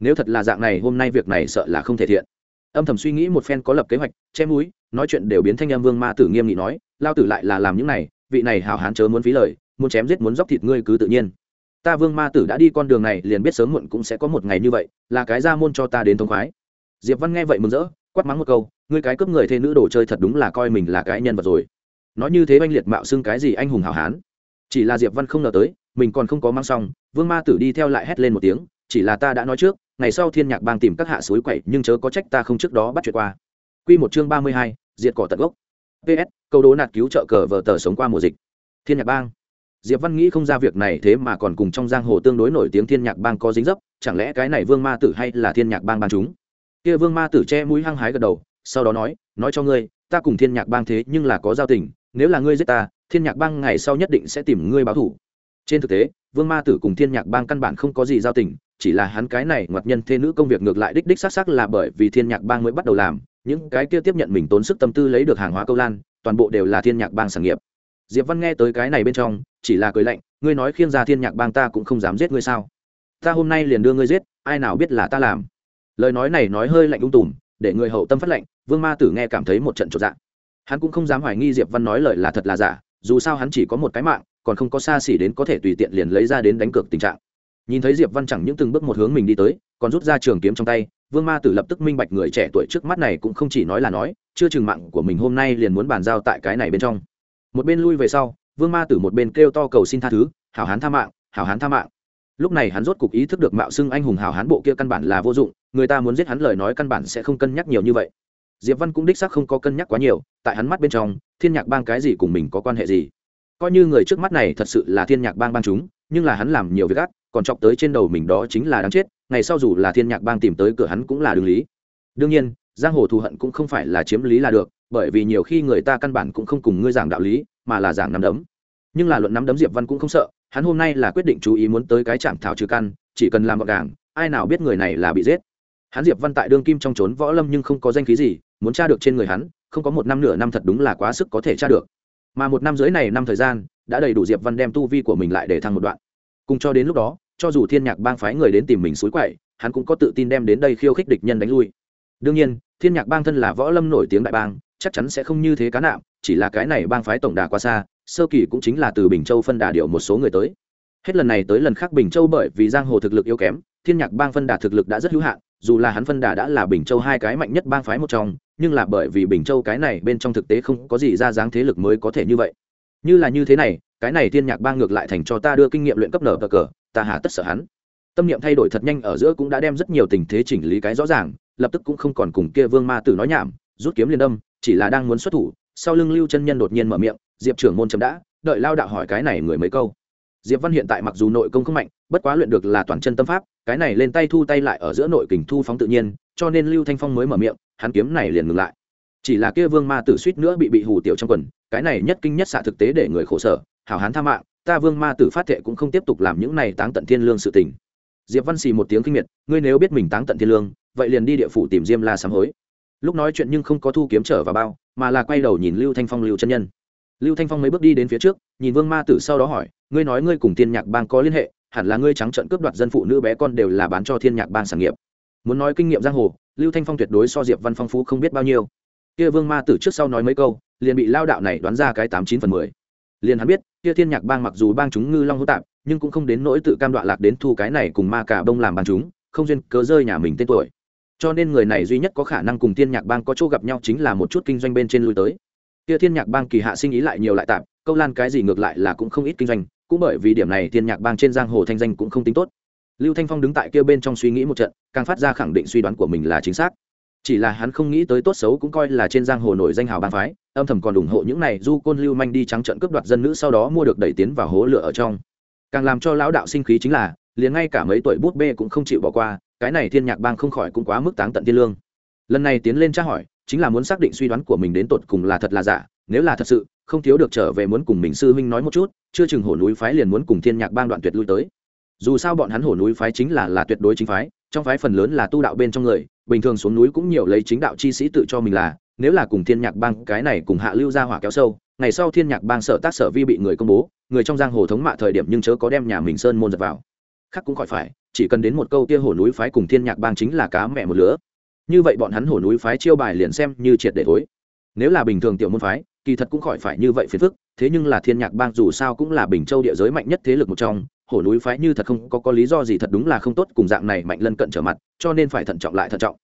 Nếu thật là dạng này, hôm nay việc này sợ là không thể thiện. Âm thầm suy nghĩ một phen có lập kế hoạch, che mũi, nói chuyện đều biến thanh em vương ma tử nghiêm nghị nói, lao tử lại là làm những này, vị này hào hán chớ muốn phí lời, muốn chém giết muốn dóc thịt ngươi cứ tự nhiên. Ta vương ma tử đã đi con đường này, liền biết sớm muộn cũng sẽ có một ngày như vậy, là cái ra môn cho ta đến thông khoái. Diệp văn nghe vậy mừng rỡ, quát mắng một câu, ngươi cái cướp người thê nữ đồ chơi thật đúng là coi mình là cái nhân vật rồi. Nói như thế oanh liệt mạo xưng cái gì anh hùng hào hán? Chỉ là diệp văn không ngờ tới mình còn không có mang xong vương ma tử đi theo lại hét lên một tiếng chỉ là ta đã nói trước ngày sau thiên nhạc bang tìm các hạ suối quậy nhưng chớ có trách ta không trước đó bắt chuyện qua. Quy một chương ba mươi hai, diệt cỏ tận gốc. Ps câu đố nạt cứu trợ cờ vờ tờ sống qua mùa dịch. Thiên nhạc bang. Diệp văn nghĩ không ra việc này thế mà còn cùng trong giang hồ tương đối nổi tiếng thiên nhạc bang có dính dấp chẳng lẽ cái này vương ma tử hay là thiên nhạc bang bang chúng? Kia vương ma tử che mũi hăng hái gật đầu sau đó nói nói cho ngươi ta cùng thiên nhạc bang thế nhưng là có giao tình nếu là ngươi giết ta, thiên nhạc bang ngày sau nhất định sẽ tìm ngươi báo thủ trên thực tế, vương ma tử cùng thiên nhạc bang căn bản không có gì giao tình, chỉ là hắn cái này ngoặt nhân thê nữ công việc ngược lại đích đích xác xác là bởi vì thiên nhạc bang mới bắt đầu làm, những cái kia tiếp nhận mình tốn sức tâm tư lấy được hàng hóa câu lan, toàn bộ đều là thiên nhạc bang sản nghiệp. Diệp văn nghe tới cái này bên trong, chỉ là cười lạnh, ngươi nói khiêng ra thiên nhạc bang ta cũng không dám giết ngươi sao? Ta hôm nay liền đưa ngươi giết, ai nào biết là ta làm? Lời nói này nói hơi lạnh ung tùm, để người hậu tâm phát lạnh vương ma tử nghe cảm thấy một trận trọn dạng hắn cũng không dám hoài nghi diệp văn nói lời là thật là giả, dù sao hắn chỉ có một cái mạng, còn không có xa xỉ đến có thể tùy tiện liền lấy ra đến đánh cược tình trạng. Nhìn thấy diệp văn chẳng những từng bước một hướng mình đi tới, còn rút ra trường kiếm trong tay, vương ma tử lập tức minh bạch người trẻ tuổi trước mắt này cũng không chỉ nói là nói, chưa chừng mạng của mình hôm nay liền muốn bàn giao tại cái này bên trong. Một bên lui về sau, vương ma tử một bên kêu to cầu xin tha thứ, hảo hán tha mạng, hảo hán tha mạng. Lúc này hắn rốt cục ý thức được mạo xưng anh hùng hảo hán bộ kia căn bản là vô dụng, người ta muốn giết hắn lời nói căn bản sẽ không cân nhắc nhiều như vậy diệp văn cũng đích xác không có cân nhắc quá nhiều, tại hắn mắt bên trong, thiên nhạc bang cái gì cùng mình có quan hệ gì? Coi như người trước mắt này thật sự là thiên nhạc bang bang chúng, nhưng là hắn làm nhiều việc ác, còn chọc tới trên đầu mình đó chính là đáng chết, ngày sau dù là thiên nhạc bang tìm tới cửa hắn cũng là đường lý. Đương nhiên, giang hồ thù hận cũng không phải là chiếm lý là được, bởi vì nhiều khi người ta căn bản cũng không cùng ngươi giảng đạo lý, mà là giảng nắm đấm. Nhưng là luận nắm đấm diệp văn cũng không sợ, hắn hôm nay là quyết định chú ý muốn tới cái trạm thảo trừ căn, chỉ cần làm gọn gàng, ai nào biết người này là bị giết hắn diệp văn tại đương kim trong trốn võ lâm nhưng không có danh khí gì, muốn tra được trên người hắn, không có một năm nửa năm thật đúng là quá sức có thể tra được. Mà một năm dưới này năm thời gian, đã đầy đủ diệp văn đem tu vi của mình lại để thăng một đoạn. Cùng cho đến lúc đó, cho dù thiên nhạc bang phái người đến tìm mình suối quậy, hắn cũng có tự tin đem đến đây khiêu khích địch nhân đánh lui. Đương nhiên, thiên nhạc bang thân là võ lâm nổi tiếng đại bang, chắc chắn sẽ không như thế cá nạm, chỉ là cái này bang phái tổng đà quá xa, sơ kỳ cũng chính là từ bình châu phân đà điều một số người tới. Hết lần này tới lần khác bình châu bởi vì giang hồ thực lực yếu kém thiên nhạc bang phân đà thực lực đã rất hữu hạn, dù là hắn phân đà đã là bình châu hai cái mạnh nhất bang phái một trong, nhưng là bởi vì bình châu cái này bên trong thực tế không có gì ra dáng thế lực mới có thể như vậy. Như là như thế này, cái này thiên nhạc bang ngược lại thành cho ta đưa kinh nghiệm luyện cấp nở cờ cờ, ta hà tất sợ hắn. Tâm niệm thay đổi thật nhanh ở giữa cũng đã đem rất nhiều tình thế chỉnh lý cái rõ ràng, lập tức cũng không còn cùng kia vương ma tử nói nhảm, rút kiếm liền đâm, chỉ là đang muốn xuất thủ, sau lưng lưu chân nhân đột nhiên mở miệng, diệp trưởng môn chấm đã, đợi lao đạo hỏi cái này người mấy câu diệp văn hiện tại mặc dù nội công không mạnh, bất quá luyện được là toàn chân tâm pháp, cái này lên tay thu tay lại ở giữa nội kình thu phóng tự nhiên, cho nên lưu thanh phong mới mở miệng, hắn kiếm này liền ngừng lại. Chỉ là kia vương ma tử suýt nữa bị bị hù tiểu trong quần, cái này nhất kinh nhất xạ thực tế để người khổ sở, hảo hán tha mạng, ta vương ma tử phát thệ cũng không tiếp tục làm những này táng tận thiên lương sự tình. Diệp văn xì một tiếng kinh miệt, ngươi nếu biết mình táng tận thiên lương, vậy liền đi địa phủ tìm diêm la sám hối. Lúc nói chuyện nhưng không có thu kiếm trở vào bao, mà là quay đầu nhìn lưu thanh phong lưu chân nhân lưu thanh phong mấy bước đi đến phía trước, nhìn vương ma tử sau đó hỏi, ngươi nói ngươi cùng thiên nhạc bang có liên hệ, hẳn là ngươi trắng trợn cướp đoạt dân phụ nữ bé con đều là bán cho thiên nhạc bang sản nghiệp. Muốn nói kinh nghiệm giang hồ, lưu thanh phong tuyệt đối so diệp văn phong phú không biết bao nhiêu. Kia vương ma tử trước sau nói mấy câu, liền bị lao đạo này đoán ra cái tám chín phần mười. Liền hắn biết, kia thiên nhạc bang mặc dù bang chúng ngư long hữu tạp, nhưng cũng không đến nỗi tự cam đoạn lạc đến thu cái này cùng ma cả bông làm bang chúng, không duyên cớ rơi nhà mình tên tuổi. Cho nên người này duy nhất có khả năng cùng thiên nhạc bang có chỗ gặp nhau chính là một chút kinh doanh bên trên lui tới kia thiên nhạc bang kỳ hạ sinh ý lại nhiều lại tạm, câu lan cái gì ngược lại là cũng không ít kinh doanh, cũng bởi vì điểm này thiên nhạc bang trên giang hồ thanh danh cũng không tính tốt. Lưu thanh phong đứng tại kia bên trong suy nghĩ một trận, càng phát ra khẳng định suy đoán của mình là chính xác. Chỉ là hắn không nghĩ tới tốt xấu cũng coi là trên giang hồ nổi danh hào bang phái, âm thầm còn ủng hộ những này du côn lưu manh đi trắng trận cướp đoạt dân nữ sau đó mua được đẩy tiến vào hố lửa ở trong. Càng làm cho lão đạo sinh khí chính là, liền ngay cả mấy tuổi bút bê cũng không chịu bỏ qua, cái này thiên nhạc bang không khỏi cũng quá mức táng tận thiên lương. Lần này tiến lên tra hỏi chính là muốn xác định suy đoán của mình đến tột cùng là thật là giả, nếu là thật sự, không thiếu được trở về muốn cùng mình sư huynh nói một chút, chưa chừng hổ núi phái liền muốn cùng thiên nhạc bang đoạn tuyệt lui tới. Dù sao bọn hắn hổ núi phái chính là là tuyệt đối chính phái, trong phái phần lớn là tu đạo bên trong người, bình thường xuống núi cũng nhiều lấy chính đạo chi sĩ tự cho mình là, nếu là cùng thiên nhạc bang, cái này cùng hạ lưu ra hỏa kéo sâu, ngày sau thiên nhạc bang sở tác sở vi bị người công bố, người trong giang hồ thống mạ thời điểm nhưng chớ có đem nhà mình sơn môn giật vào. Khác cũng khỏi phải, chỉ cần đến một câu kia hổ núi phái cùng thiên nhạc bang chính là cá mẹ một lứa như vậy bọn hắn hổ núi phái chiêu bài liền xem như triệt để thối. Nếu là bình thường tiểu môn phái, kỳ thật cũng khỏi phải như vậy phiền phức, thế nhưng là thiên nhạc bang dù sao cũng là bình châu địa giới mạnh nhất thế lực một trong, hổ núi phái như thật không có có lý do gì thật đúng là không tốt cùng dạng này mạnh lân cận trở mặt, cho nên phải thận trọng lại thận trọng.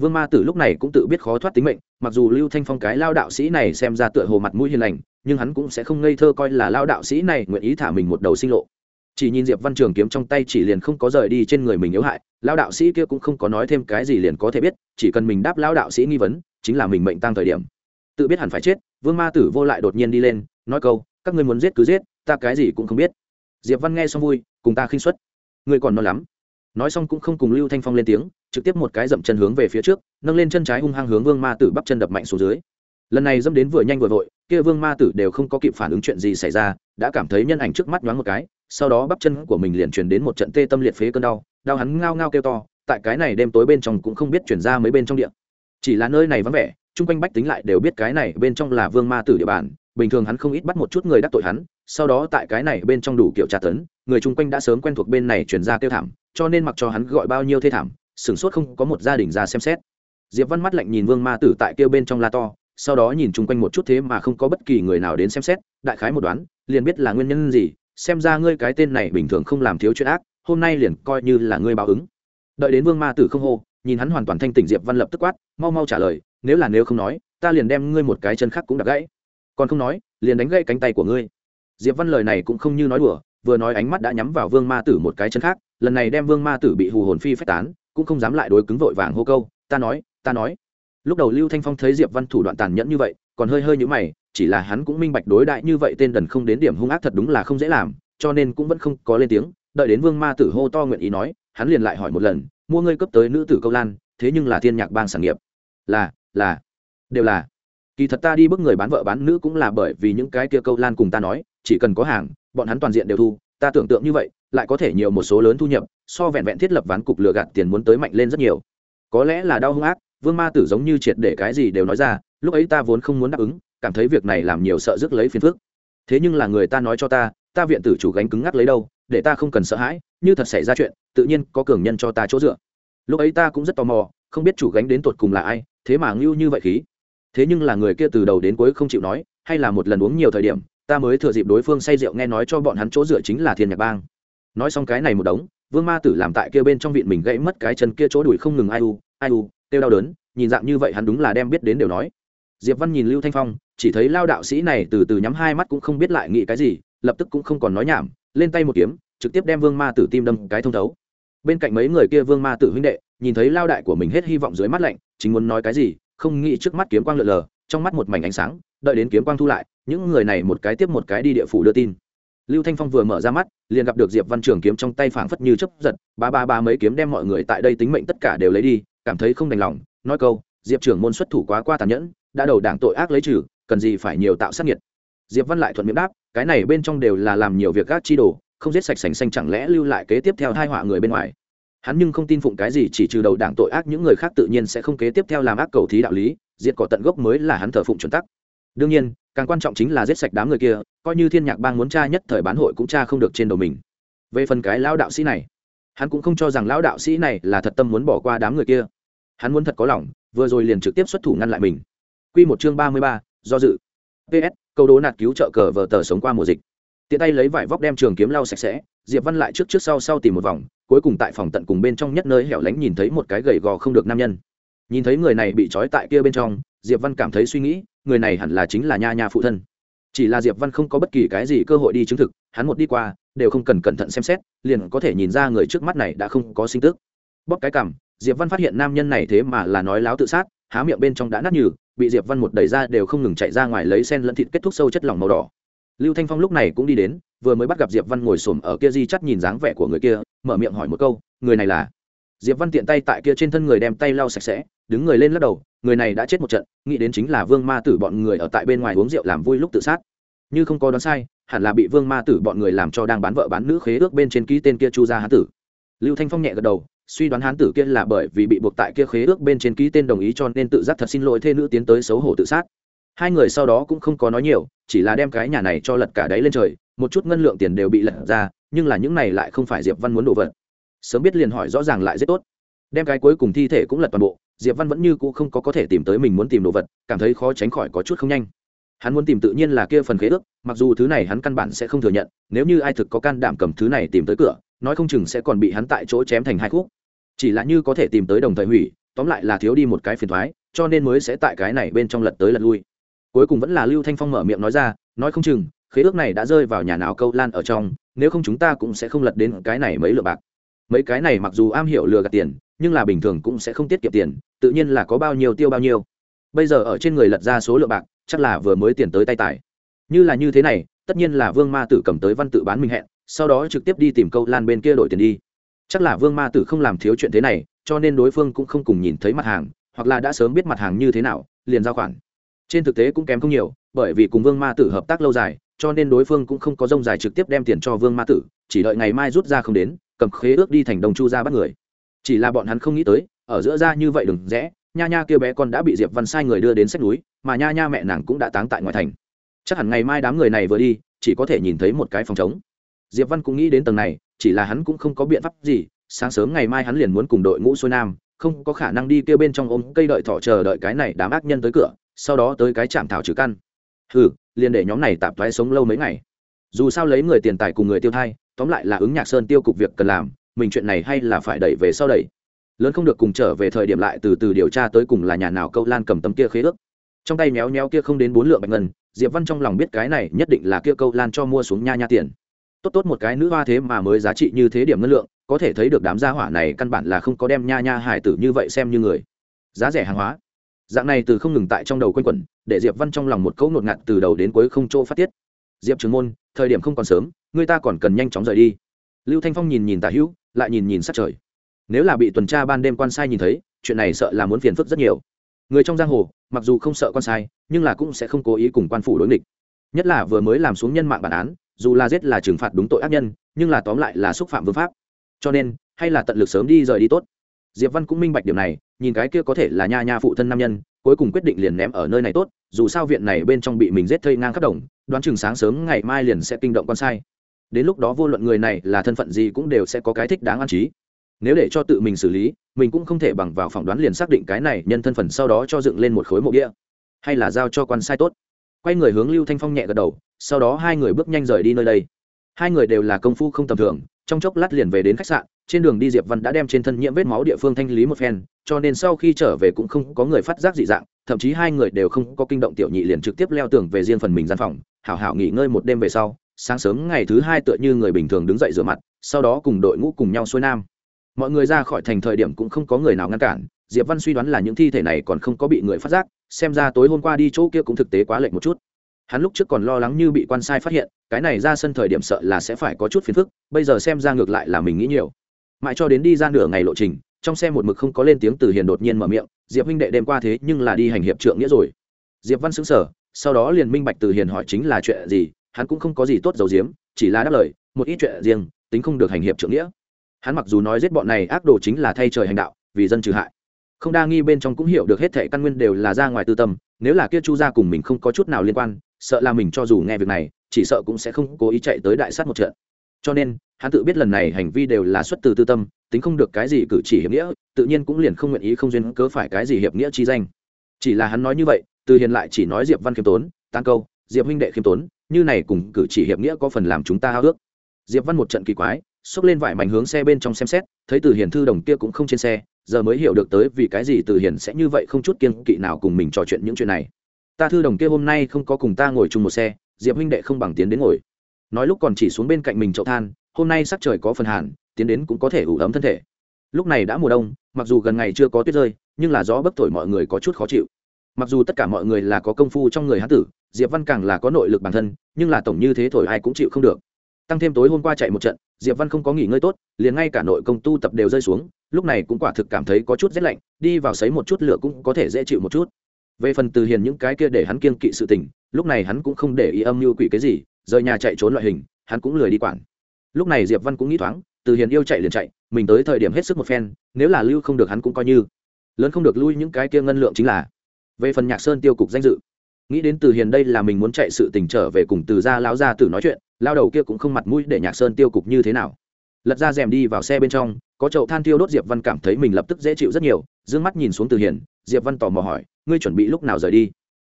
Vương ma tử lúc này cũng tự biết khó thoát tính mệnh, mặc dù lưu thanh phong cái lao đạo sĩ này xem ra tựa hồ mặt mũi hiền lành, nhưng hắn cũng sẽ không ngây thơ coi là lao đạo sĩ này nguyện ý thả mình một đầu sinh lộ chỉ nhìn diệp văn trường kiếm trong tay chỉ liền không có rời đi trên người mình yếu hại lao đạo sĩ kia cũng không có nói thêm cái gì liền có thể biết, chỉ cần mình đáp lao đạo sĩ nghi vấn, chính là mình mệnh tăng thời điểm. Tự biết hẳn phải chết, vương ma tử vô lại đột nhiên đi lên, nói câu, các ngươi muốn giết cứ giết, ta cái gì cũng không biết. Diệp văn nghe xong vui, cùng ta khinh xuất ngươi còn non lắm. Nói xong cũng không cùng lưu thanh phong lên tiếng, trực tiếp một cái dậm chân hướng về phía trước, nâng lên chân trái hung hăng hướng vương ma tử bắp chân đập mạnh xuống dưới. Lần này dâm đến vừa nhanh vừa vội, kia vương ma tử đều không có kịp phản ứng chuyện gì xảy ra, đã cảm thấy nhân ảnh trước mắt nhoáng một cái sau đó bắp chân của mình liền truyền đến một trận tê tâm liệt phế cơn đau đau hắn ngao ngao kêu to, tại cái này đêm tối bên trong cũng không biết chuyển ra mấy bên trong điện chỉ là nơi này vắng vẻ, chung quanh bách tính lại đều biết cái này bên trong là vương ma tử địa bàn, bình thường hắn không ít bắt một chút người đắc tội hắn, sau đó tại cái này bên trong đủ kiểu tra tấn, người chung quanh đã sớm quen thuộc bên này chuyển ra kêu thảm, cho nên mặc cho hắn gọi bao nhiêu thê thảm, sửng sốt không có một gia đình ra xem xét. Diệp văn mắt lạnh nhìn vương ma tử tại kêu bên trong la to, sau đó nhìn chung quanh một chút thế mà không có bất kỳ người nào đến xem xét, đại khái một đoán, liền biết là nguyên nhân gì xem ra ngươi cái tên này bình thường không làm thiếu chuyện ác, hôm nay liền coi như là ngươi báo ứng. Đợi đến vương ma tử không hô, nhìn hắn hoàn toàn thanh tỉnh diệp văn lập tức quát, mau mau trả lời, nếu là nếu không nói, ta liền đem ngươi một cái chân khác cũng đập gãy. Còn không nói, liền đánh gãy cánh tay của ngươi. Diệp văn lời này cũng không như nói đùa, vừa nói ánh mắt đã nhắm vào vương ma tử một cái chân khác, lần này đem vương ma tử bị hù hồn phi phách tán, cũng không dám lại đối cứng vội vàng hô câu, ta nói ta nói. Lúc đầu lưu thanh phong thấy diệp văn thủ đoạn tàn nhẫn như vậy, còn hơi hơi nhũ mày chỉ là hắn cũng minh bạch đối đại như vậy tên đần không đến điểm hung ác thật đúng là không dễ làm, cho nên cũng vẫn không có lên tiếng. Đợi đến vương ma tử hô to nguyện ý nói, hắn liền lại hỏi một lần, mua ngươi cấp tới nữ tử câu lan, thế nhưng là thiên nhạc bang sản nghiệp. Là là, đều là. Kỳ thật ta đi bước người bán vợ bán nữ cũng là bởi vì những cái kia câu lan cùng ta nói, chỉ cần có hàng, bọn hắn toàn diện đều thu. Ta tưởng tượng như vậy, lại có thể nhiều một số lớn thu nhập, so vẹn vẹn thiết lập ván cục lừa gạt tiền muốn tới mạnh lên rất nhiều. Có lẽ là đau hung ác. Vương ma tử giống như triệt để cái gì đều nói ra, lúc ấy ta vốn không muốn đáp ứng cảm thấy việc này làm nhiều sợ rước lấy phiền phức. Thế nhưng là người ta nói cho ta ta viện tử chủ gánh cứng ngắc lấy đâu, để ta không cần sợ hãi, như thật xảy ra chuyện, tự nhiên có cường nhân cho ta chỗ dựa. Lúc ấy ta cũng rất tò mò, không biết chủ gánh đến tột cùng là ai, thế mà ngưu như vậy khí. Thế nhưng là người kia từ đầu đến cuối không chịu nói, hay là một lần uống nhiều thời điểm, ta mới thừa dịp đối phương say rượu nghe nói cho bọn hắn chỗ dựa chính là thiên nhạc bang. Nói xong cái này một đống, vương ma tử làm tại kia bên trong viện mình gãy mất cái chân kia chỗ đuổi không ngừng ai u ai u tiêu đau đớn, nhìn dạng như vậy hắn đúng là đem biết đến đều nói diệp văn nhìn lưu thanh phong, chỉ thấy lao đạo sĩ này từ từ nhắm hai mắt cũng không biết lại nghĩ cái gì, lập tức cũng không còn nói nhảm, lên tay một kiếm, trực tiếp đem vương ma tử tim đâm cái thông thấu. Bên cạnh mấy người kia vương ma tử huynh đệ, nhìn thấy lao đại của mình hết hy vọng dưới mắt lạnh, chính muốn nói cái gì, không nghĩ trước mắt kiếm quang lượn lờ, trong mắt một mảnh ánh sáng, đợi đến kiếm quang thu lại, những người này một cái tiếp một cái đi địa phủ đưa tin. Lưu thanh phong vừa mở ra mắt, liền gặp được diệp văn trường kiếm trong tay phảng phất như chấp giật, ba ba ba mấy kiếm đem mọi người tại đây tính mệnh tất cả đều lấy đi, cảm thấy không đành lòng, nói câu, diệp trưởng môn xuất thủ quá qua tàn nhẫn đã đầu đảng tội ác lấy trừ, cần gì phải nhiều tạo sát nhiệt diệp văn lại thuận miệng đáp, cái này bên trong đều là làm nhiều việc gác chi đồ, không giết sạch sành xanh chẳng lẽ lưu lại kế tiếp theo hai họa người bên ngoài. Hắn nhưng không tin phụng cái gì, chỉ trừ đầu đảng tội ác những người khác tự nhiên sẽ không kế tiếp theo làm ác cầu thí đạo lý, diệt cỏ tận gốc mới là hắn thờ phụng chuẩn tắc. Đương nhiên, càng quan trọng chính là giết sạch đám người kia, coi như thiên nhạc bang muốn tra nhất thời bán hội cũng tra không được trên đầu mình. Về phần cái lão đạo sĩ này, hắn cũng không cho rằng lão đạo sĩ này là thật tâm muốn bỏ qua đám người kia. Hắn muốn thật có lòng, vừa rồi liền trực tiếp xuất thủ ngăn lại mình quy một chương ba mươi ba, do dự. Ps câu đố nạt cứu trợ cờ vở tờ sống qua mùa dịch. Tiện tay lấy vải vóc đem trường kiếm lau sạch sẽ diệp văn lại trước trước sau sau tìm một vòng cuối cùng tại phòng tận cùng bên trong nhất nơi hẻo lánh nhìn thấy một cái gầy gò không được nam nhân. Nhìn thấy người này bị trói tại kia bên trong diệp văn cảm thấy suy nghĩ người này hẳn là chính là nha nha phụ thân. Chỉ là diệp văn không có bất kỳ cái gì cơ hội đi chứng thực hắn một đi qua đều không cần cẩn thận xem xét liền có thể nhìn ra người trước mắt này đã không có sinh tức. Bóp cái cằm diệp văn phát hiện nam nhân này thế mà là nói láo tự sát há miệng bên trong đã nát nhừ bị diệp văn một đẩy ra đều không ngừng chạy ra ngoài lấy sen lẫn thịt kết thúc sâu chất lỏng màu đỏ. Lưu thanh phong lúc này cũng đi đến, vừa mới bắt gặp diệp văn ngồi xổm ở kia di chắt nhìn dáng vẻ của người kia, mở miệng hỏi một câu, người này là? Diệp văn tiện tay tại kia trên thân người đem tay lau sạch sẽ, đứng người lên lắc đầu, người này đã chết một trận, nghĩ đến chính là vương ma tử bọn người ở tại bên ngoài uống rượu làm vui lúc tự sát. Như không có đoán sai, hẳn là bị vương ma tử bọn người làm cho đang bán vợ bán nữ khế ước bên trên ký tên kia chu gia hán tử. Lưu thanh phong nhẹ gật đầu suy đoán hán tử kia là bởi vì bị buộc tại kia khế ước bên trên ký tên đồng ý cho nên tự giác thật xin lỗi thê nữ tiến tới xấu hổ tự sát. Hai người sau đó cũng không có nói nhiều, chỉ là đem cái nhà này cho lật cả đáy lên trời, một chút ngân lượng tiền đều bị lật ra, nhưng là những này lại không phải diệp văn muốn đổ vật. Sớm biết liền hỏi rõ ràng lại rất tốt. Đem cái cuối cùng thi thể cũng lật toàn bộ, diệp văn vẫn như cũ không có có thể tìm tới mình muốn tìm đồ vật, cảm thấy khó tránh khỏi có chút không nhanh. Hắn muốn tìm tự nhiên là kia phần khế ước, mặc dù thứ này hắn căn bản sẽ không thừa nhận, nếu như ai thực có can đảm cầm thứ này tìm tới cửa, nói không chừng sẽ còn bị hắn tại chỗ chém thành hai khúc chỉ là như có thể tìm tới đồng thời hủy, tóm lại là thiếu đi một cái phiền thoái, cho nên mới sẽ tại cái này bên trong lật tới lật lui. Cuối cùng vẫn là lưu thanh phong mở miệng nói ra, nói không chừng, khế ước này đã rơi vào nhà nào câu lan ở trong, nếu không chúng ta cũng sẽ không lật đến cái này mấy lượng bạc. Mấy cái này mặc dù am hiểu lừa gạt tiền, nhưng là bình thường cũng sẽ không tiết kiệm tiền, tự nhiên là có bao nhiêu tiêu bao nhiêu. Bây giờ ở trên người lật ra số lượng bạc, chắc là vừa mới tiền tới tay tài. Như là như thế này, tất nhiên là vương ma tử cầm tới văn tự bán mình hẹn, sau đó trực tiếp đi tìm câu lan bên kia đổi tiền đi chắc là vương ma tử không làm thiếu chuyện thế này, cho nên đối phương cũng không cùng nhìn thấy mặt hàng, hoặc là đã sớm biết mặt hàng như thế nào, liền giao khoản. Trên thực tế cũng kém không nhiều, bởi vì cùng vương ma tử hợp tác lâu dài, cho nên đối phương cũng không có rông dài trực tiếp đem tiền cho vương ma tử, chỉ đợi ngày mai rút ra không đến, cầm khế ước đi thành đồng chu ra bắt người. Chỉ là bọn hắn không nghĩ tới, ở giữa ra như vậy đừng rẽ, nha nha kia bé con đã bị diệp văn sai người đưa đến sách núi, mà nha nha mẹ nàng cũng đã táng tại ngoài thành. Chắc hẳn ngày mai đám người này vừa đi, chỉ có thể nhìn thấy một cái phòng trống. Diệp văn cũng nghĩ đến tầng này chỉ là hắn cũng không có biện pháp gì, sáng sớm ngày mai hắn liền muốn cùng đội ngũ xuôi nam, không có khả năng đi kia bên trong ôm cây đợi thọ chờ đợi cái này đám ác nhân tới cửa, sau đó tới cái chạm thảo trừ căn. Hừ, liền để nhóm này tạm thoái sống lâu mấy ngày. Dù sao lấy người tiền tài cùng người tiêu thai, tóm lại là ứng nhạc sơn tiêu cục việc cần làm, mình chuyện này hay là phải đẩy về sau đẩy. Lớn không được cùng trở về thời điểm lại từ từ điều tra tới cùng là nhà nào câu lan cầm tấm kia khế ước. Trong tay méo méo kia không đến bốn lượng bạch ngân, diệp văn trong lòng biết cái này nhất định là kia câu lan cho mua xuống nha nha tiền tốt tốt một cái nữ hoa thế mà mới giá trị như thế điểm ngân lượng, có thể thấy được đám gia hỏa này căn bản là không có đem nha nha hải tử như vậy xem như người. Giá rẻ hàng hóa. Dạng này từ không ngừng tại trong đầu quanh quẩn, để diệp văn trong lòng một câu ngột ngạt từ đầu đến cuối không chỗ phát tiết. Diệp trường môn, thời điểm không còn sớm, người ta còn cần nhanh chóng rời đi. Lưu thanh phong nhìn nhìn tả hữu, lại nhìn nhìn sát trời. Nếu là bị tuần tra ban đêm quan sai nhìn thấy, chuyện này sợ là muốn phiền phức rất nhiều. Người trong giang hồ, mặc dù không sợ quan sai, nhưng là cũng sẽ không cố ý cùng quan phủ đối nghịch. Nhất là vừa mới làm xuống nhân mạng bản án dù là giết là trừng phạt đúng tội ác nhân, nhưng là tóm lại là xúc phạm vương pháp. Cho nên, hay là tận lực sớm đi rời đi tốt. Diệp văn cũng minh bạch điểm này, nhìn cái kia có thể là nha nha phụ thân nam nhân, cuối cùng quyết định liền ném ở nơi này tốt, dù sao viện này bên trong bị mình giết thây ngang khắp đồng, đoán chừng sáng sớm ngày mai liền sẽ kinh động con sai. Đến lúc đó vô luận người này là thân phận gì cũng đều sẽ có cái thích đáng an trí. Nếu để cho tự mình xử lý, mình cũng không thể bằng vào phỏng đoán liền xác định cái này nhân thân phận sau đó cho dựng lên một khối mộ địa, hay là giao cho quan sai tốt. Quay người hướng lưu thanh phong nhẹ gật đầu sau đó hai người bước nhanh rời đi nơi đây. Hai người đều là công phu không tầm thường, trong chốc lát liền về đến khách sạn, trên đường đi diệp văn đã đem trên thân nhiễm vết máu địa phương thanh lý một phen, cho nên sau khi trở về cũng không có người phát giác dị dạng, thậm chí hai người đều không có kinh động tiểu nhị liền trực tiếp leo tường về riêng phần mình gian phòng, hảo hảo nghỉ ngơi một đêm về sau, sáng sớm ngày thứ hai tựa như người bình thường đứng dậy rửa mặt, sau đó cùng đội ngũ cùng nhau xuôi nam. Mọi người ra khỏi thành thời điểm cũng không có người nào ngăn cản, diệp văn suy đoán là những thi thể này còn không có bị người phát giác, xem ra tối hôm qua đi chỗ kia cũng thực tế quá lệch một chút hắn lúc trước còn lo lắng như bị quan sai phát hiện, cái này ra sân thời điểm sợ là sẽ phải có chút phiền phức, bây giờ xem ra ngược lại là mình nghĩ nhiều. Mãi cho đến đi ra nửa ngày lộ trình, trong xe một mực không có lên tiếng từ hiền đột nhiên mở miệng, diệp huynh đệ đêm qua thế nhưng là đi hành hiệp trượng nghĩa rồi. Diệp văn xứng sở sau đó liền minh bạch từ hiền hỏi chính là chuyện gì, hắn cũng không có gì tốt dầu diếm chỉ là đáp lời, một ít chuyện riêng, tính không được hành hiệp trượng nghĩa. Hắn mặc dù nói giết bọn này ác đồ chính là thay trời hành đạo, vì dân trừ hại. Không đa nghi bên trong cũng hiểu được hết thệ căn nguyên đều là ra ngoài tư tâm, nếu là kia chu gia cùng mình không có chút nào liên quan sợ là mình cho dù nghe việc này, chỉ sợ cũng sẽ không cố ý chạy tới đại sát một trận. Cho nên, hắn tự biết lần này hành vi đều là xuất từ tư tâm, tính không được cái gì cử chỉ hiệp nghĩa, tự nhiên cũng liền không nguyện ý không duyên cớ phải cái gì hiệp nghĩa chi danh. Chỉ là hắn nói như vậy, từ hiền lại chỉ nói diệp văn khiêm tốn tăng câu, diệp huynh đệ khiêm tốn, như này cùng cử chỉ hiệp nghĩa có phần làm chúng ta hao ước diệp văn một trận kỳ quái, xốc lên vải mảnh hướng xe bên trong xem xét, thấy từ hiền thư đồng kia cũng không trên xe, giờ mới hiểu được tới vì cái gì từ hiền sẽ như vậy không chút kiên kỵ nào cùng mình trò chuyện những chuyện này ta thư đồng kia hôm nay không có cùng ta ngồi chung một xe, diệp huynh đệ không bằng tiến đến ngồi. Nói lúc còn chỉ xuống bên cạnh mình chậu than, hôm nay sắc trời có phần hàn, tiến đến cũng có thể ủ ấm thân thể. Lúc này đã mùa đông, mặc dù gần ngày chưa có tuyết rơi, nhưng là gió bấc thổi mọi người có chút khó chịu. Mặc dù tất cả mọi người là có công phu trong người hán tử, diệp văn càng là có nội lực bản thân, nhưng là tổng như thế thổi ai cũng chịu không được. Tăng thêm tối hôm qua chạy một trận, diệp văn không có nghỉ ngơi tốt, liền ngay cả nội công tu tập đều rơi xuống, lúc này cũng quả thực cảm thấy có chút rét lạnh, đi vào sấy một chút lửa cũng có thể dễ chịu một chút về phần từ hiền những cái kia để hắn kiên kỵ sự tình, lúc này hắn cũng không để ý âm mưu quỷ cái gì, rời nhà chạy trốn loại hình, hắn cũng lười đi quản. Lúc này diệp văn cũng nghĩ thoáng, từ hiền yêu chạy liền chạy, mình tới thời điểm hết sức một phen, nếu là lưu không được hắn cũng coi như. Lớn không được lui những cái kia ngân lượng chính là. Về phần nhạc sơn tiêu cục danh dự, nghĩ đến từ hiền đây là mình muốn chạy sự tình trở về cùng từ gia lão gia tử nói chuyện, lao đầu kia cũng không mặt mũi để nhạc sơn tiêu cục như thế nào. Lật ra rèm đi vào xe bên trong, có chậu than tiêu đốt diệp văn cảm thấy mình lập tức dễ chịu rất nhiều, dương mắt nhìn xuống từ hiền diệp văn tò mò hỏi, ngươi chuẩn bị lúc nào rời đi?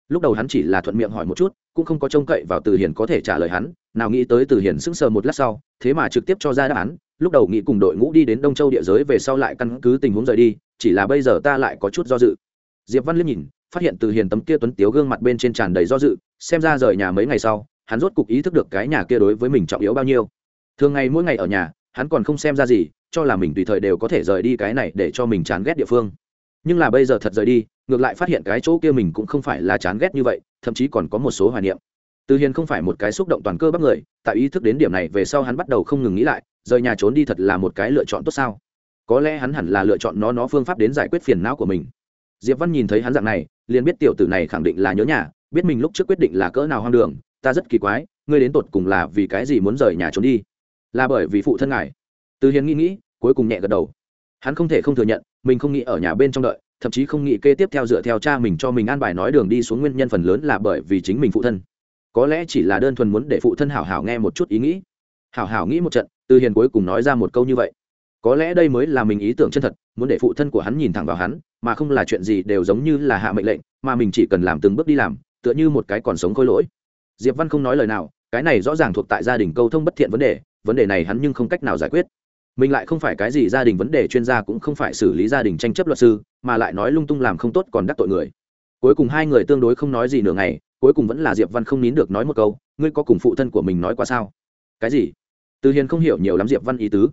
Lúc đầu hắn chỉ là thuận miệng hỏi một chút, cũng không có trông cậy vào từ hiền có thể trả lời hắn, nào nghĩ tới từ hiền sững sờ một lát sau, thế mà trực tiếp cho ra đáp án, lúc đầu nghĩ cùng đội ngũ đi đến đông châu địa giới về sau lại căn cứ tình huống rời đi, chỉ là bây giờ ta lại có chút do dự. Diệp văn liếc nhìn, phát hiện từ hiền tấm kia tuấn tiếu gương mặt bên trên tràn đầy do dự, xem ra rời nhà mấy ngày sau, hắn rốt cục ý thức được cái nhà kia đối với mình trọng yếu bao nhiêu. Thường ngày mỗi ngày ở nhà, hắn còn không xem ra gì, cho là mình tùy thời đều có thể rời đi cái này để cho mình chán ghét địa phương nhưng là bây giờ thật rời đi, ngược lại phát hiện cái chỗ kia mình cũng không phải là chán ghét như vậy, thậm chí còn có một số hoài niệm. Từ hiền không phải một cái xúc động toàn cơ bắp người, tại ý thức đến điểm này về sau hắn bắt đầu không ngừng nghĩ lại, rời nhà trốn đi thật là một cái lựa chọn tốt sao? Có lẽ hắn hẳn là lựa chọn nó nó phương pháp đến giải quyết phiền não của mình. Diệp văn nhìn thấy hắn dạng này, liền biết tiểu tử này khẳng định là nhớ nhà, biết mình lúc trước quyết định là cỡ nào hoang đường, ta rất kỳ quái, ngươi đến tột cùng là vì cái gì muốn rời nhà trốn đi? Là bởi vì phụ thân ngài. Từ hiền nghĩ nghĩ, cuối cùng nhẹ gật đầu hắn không thể không thừa nhận, mình không nghĩ ở nhà bên trong đợi, thậm chí không nghĩ kê tiếp theo dựa theo cha mình cho mình an bài nói đường đi xuống nguyên nhân phần lớn là bởi vì chính mình phụ thân. Có lẽ chỉ là đơn thuần muốn để phụ thân hảo hảo nghe một chút ý nghĩ. Hảo hảo nghĩ một trận, từ hiền cuối cùng nói ra một câu như vậy. Có lẽ đây mới là mình ý tưởng chân thật, muốn để phụ thân của hắn nhìn thẳng vào hắn, mà không là chuyện gì đều giống như là hạ mệnh lệnh, mà mình chỉ cần làm từng bước đi làm, tựa như một cái còn sống khôi lỗi. Diệp văn không nói lời nào, cái này rõ ràng thuộc tại gia đình câu thông bất thiện vấn đề vấn đề này hắn nhưng không cách nào giải quyết mình lại không phải cái gì gia đình vấn đề chuyên gia cũng không phải xử lý gia đình tranh chấp luật sư, mà lại nói lung tung làm không tốt còn đắc tội người. Cuối cùng hai người tương đối không nói gì nửa ngày, cuối cùng vẫn là diệp văn không nín được nói một câu, ngươi có cùng phụ thân của mình nói qua sao? Cái gì? Từ hiền không hiểu nhiều lắm diệp văn ý tứ.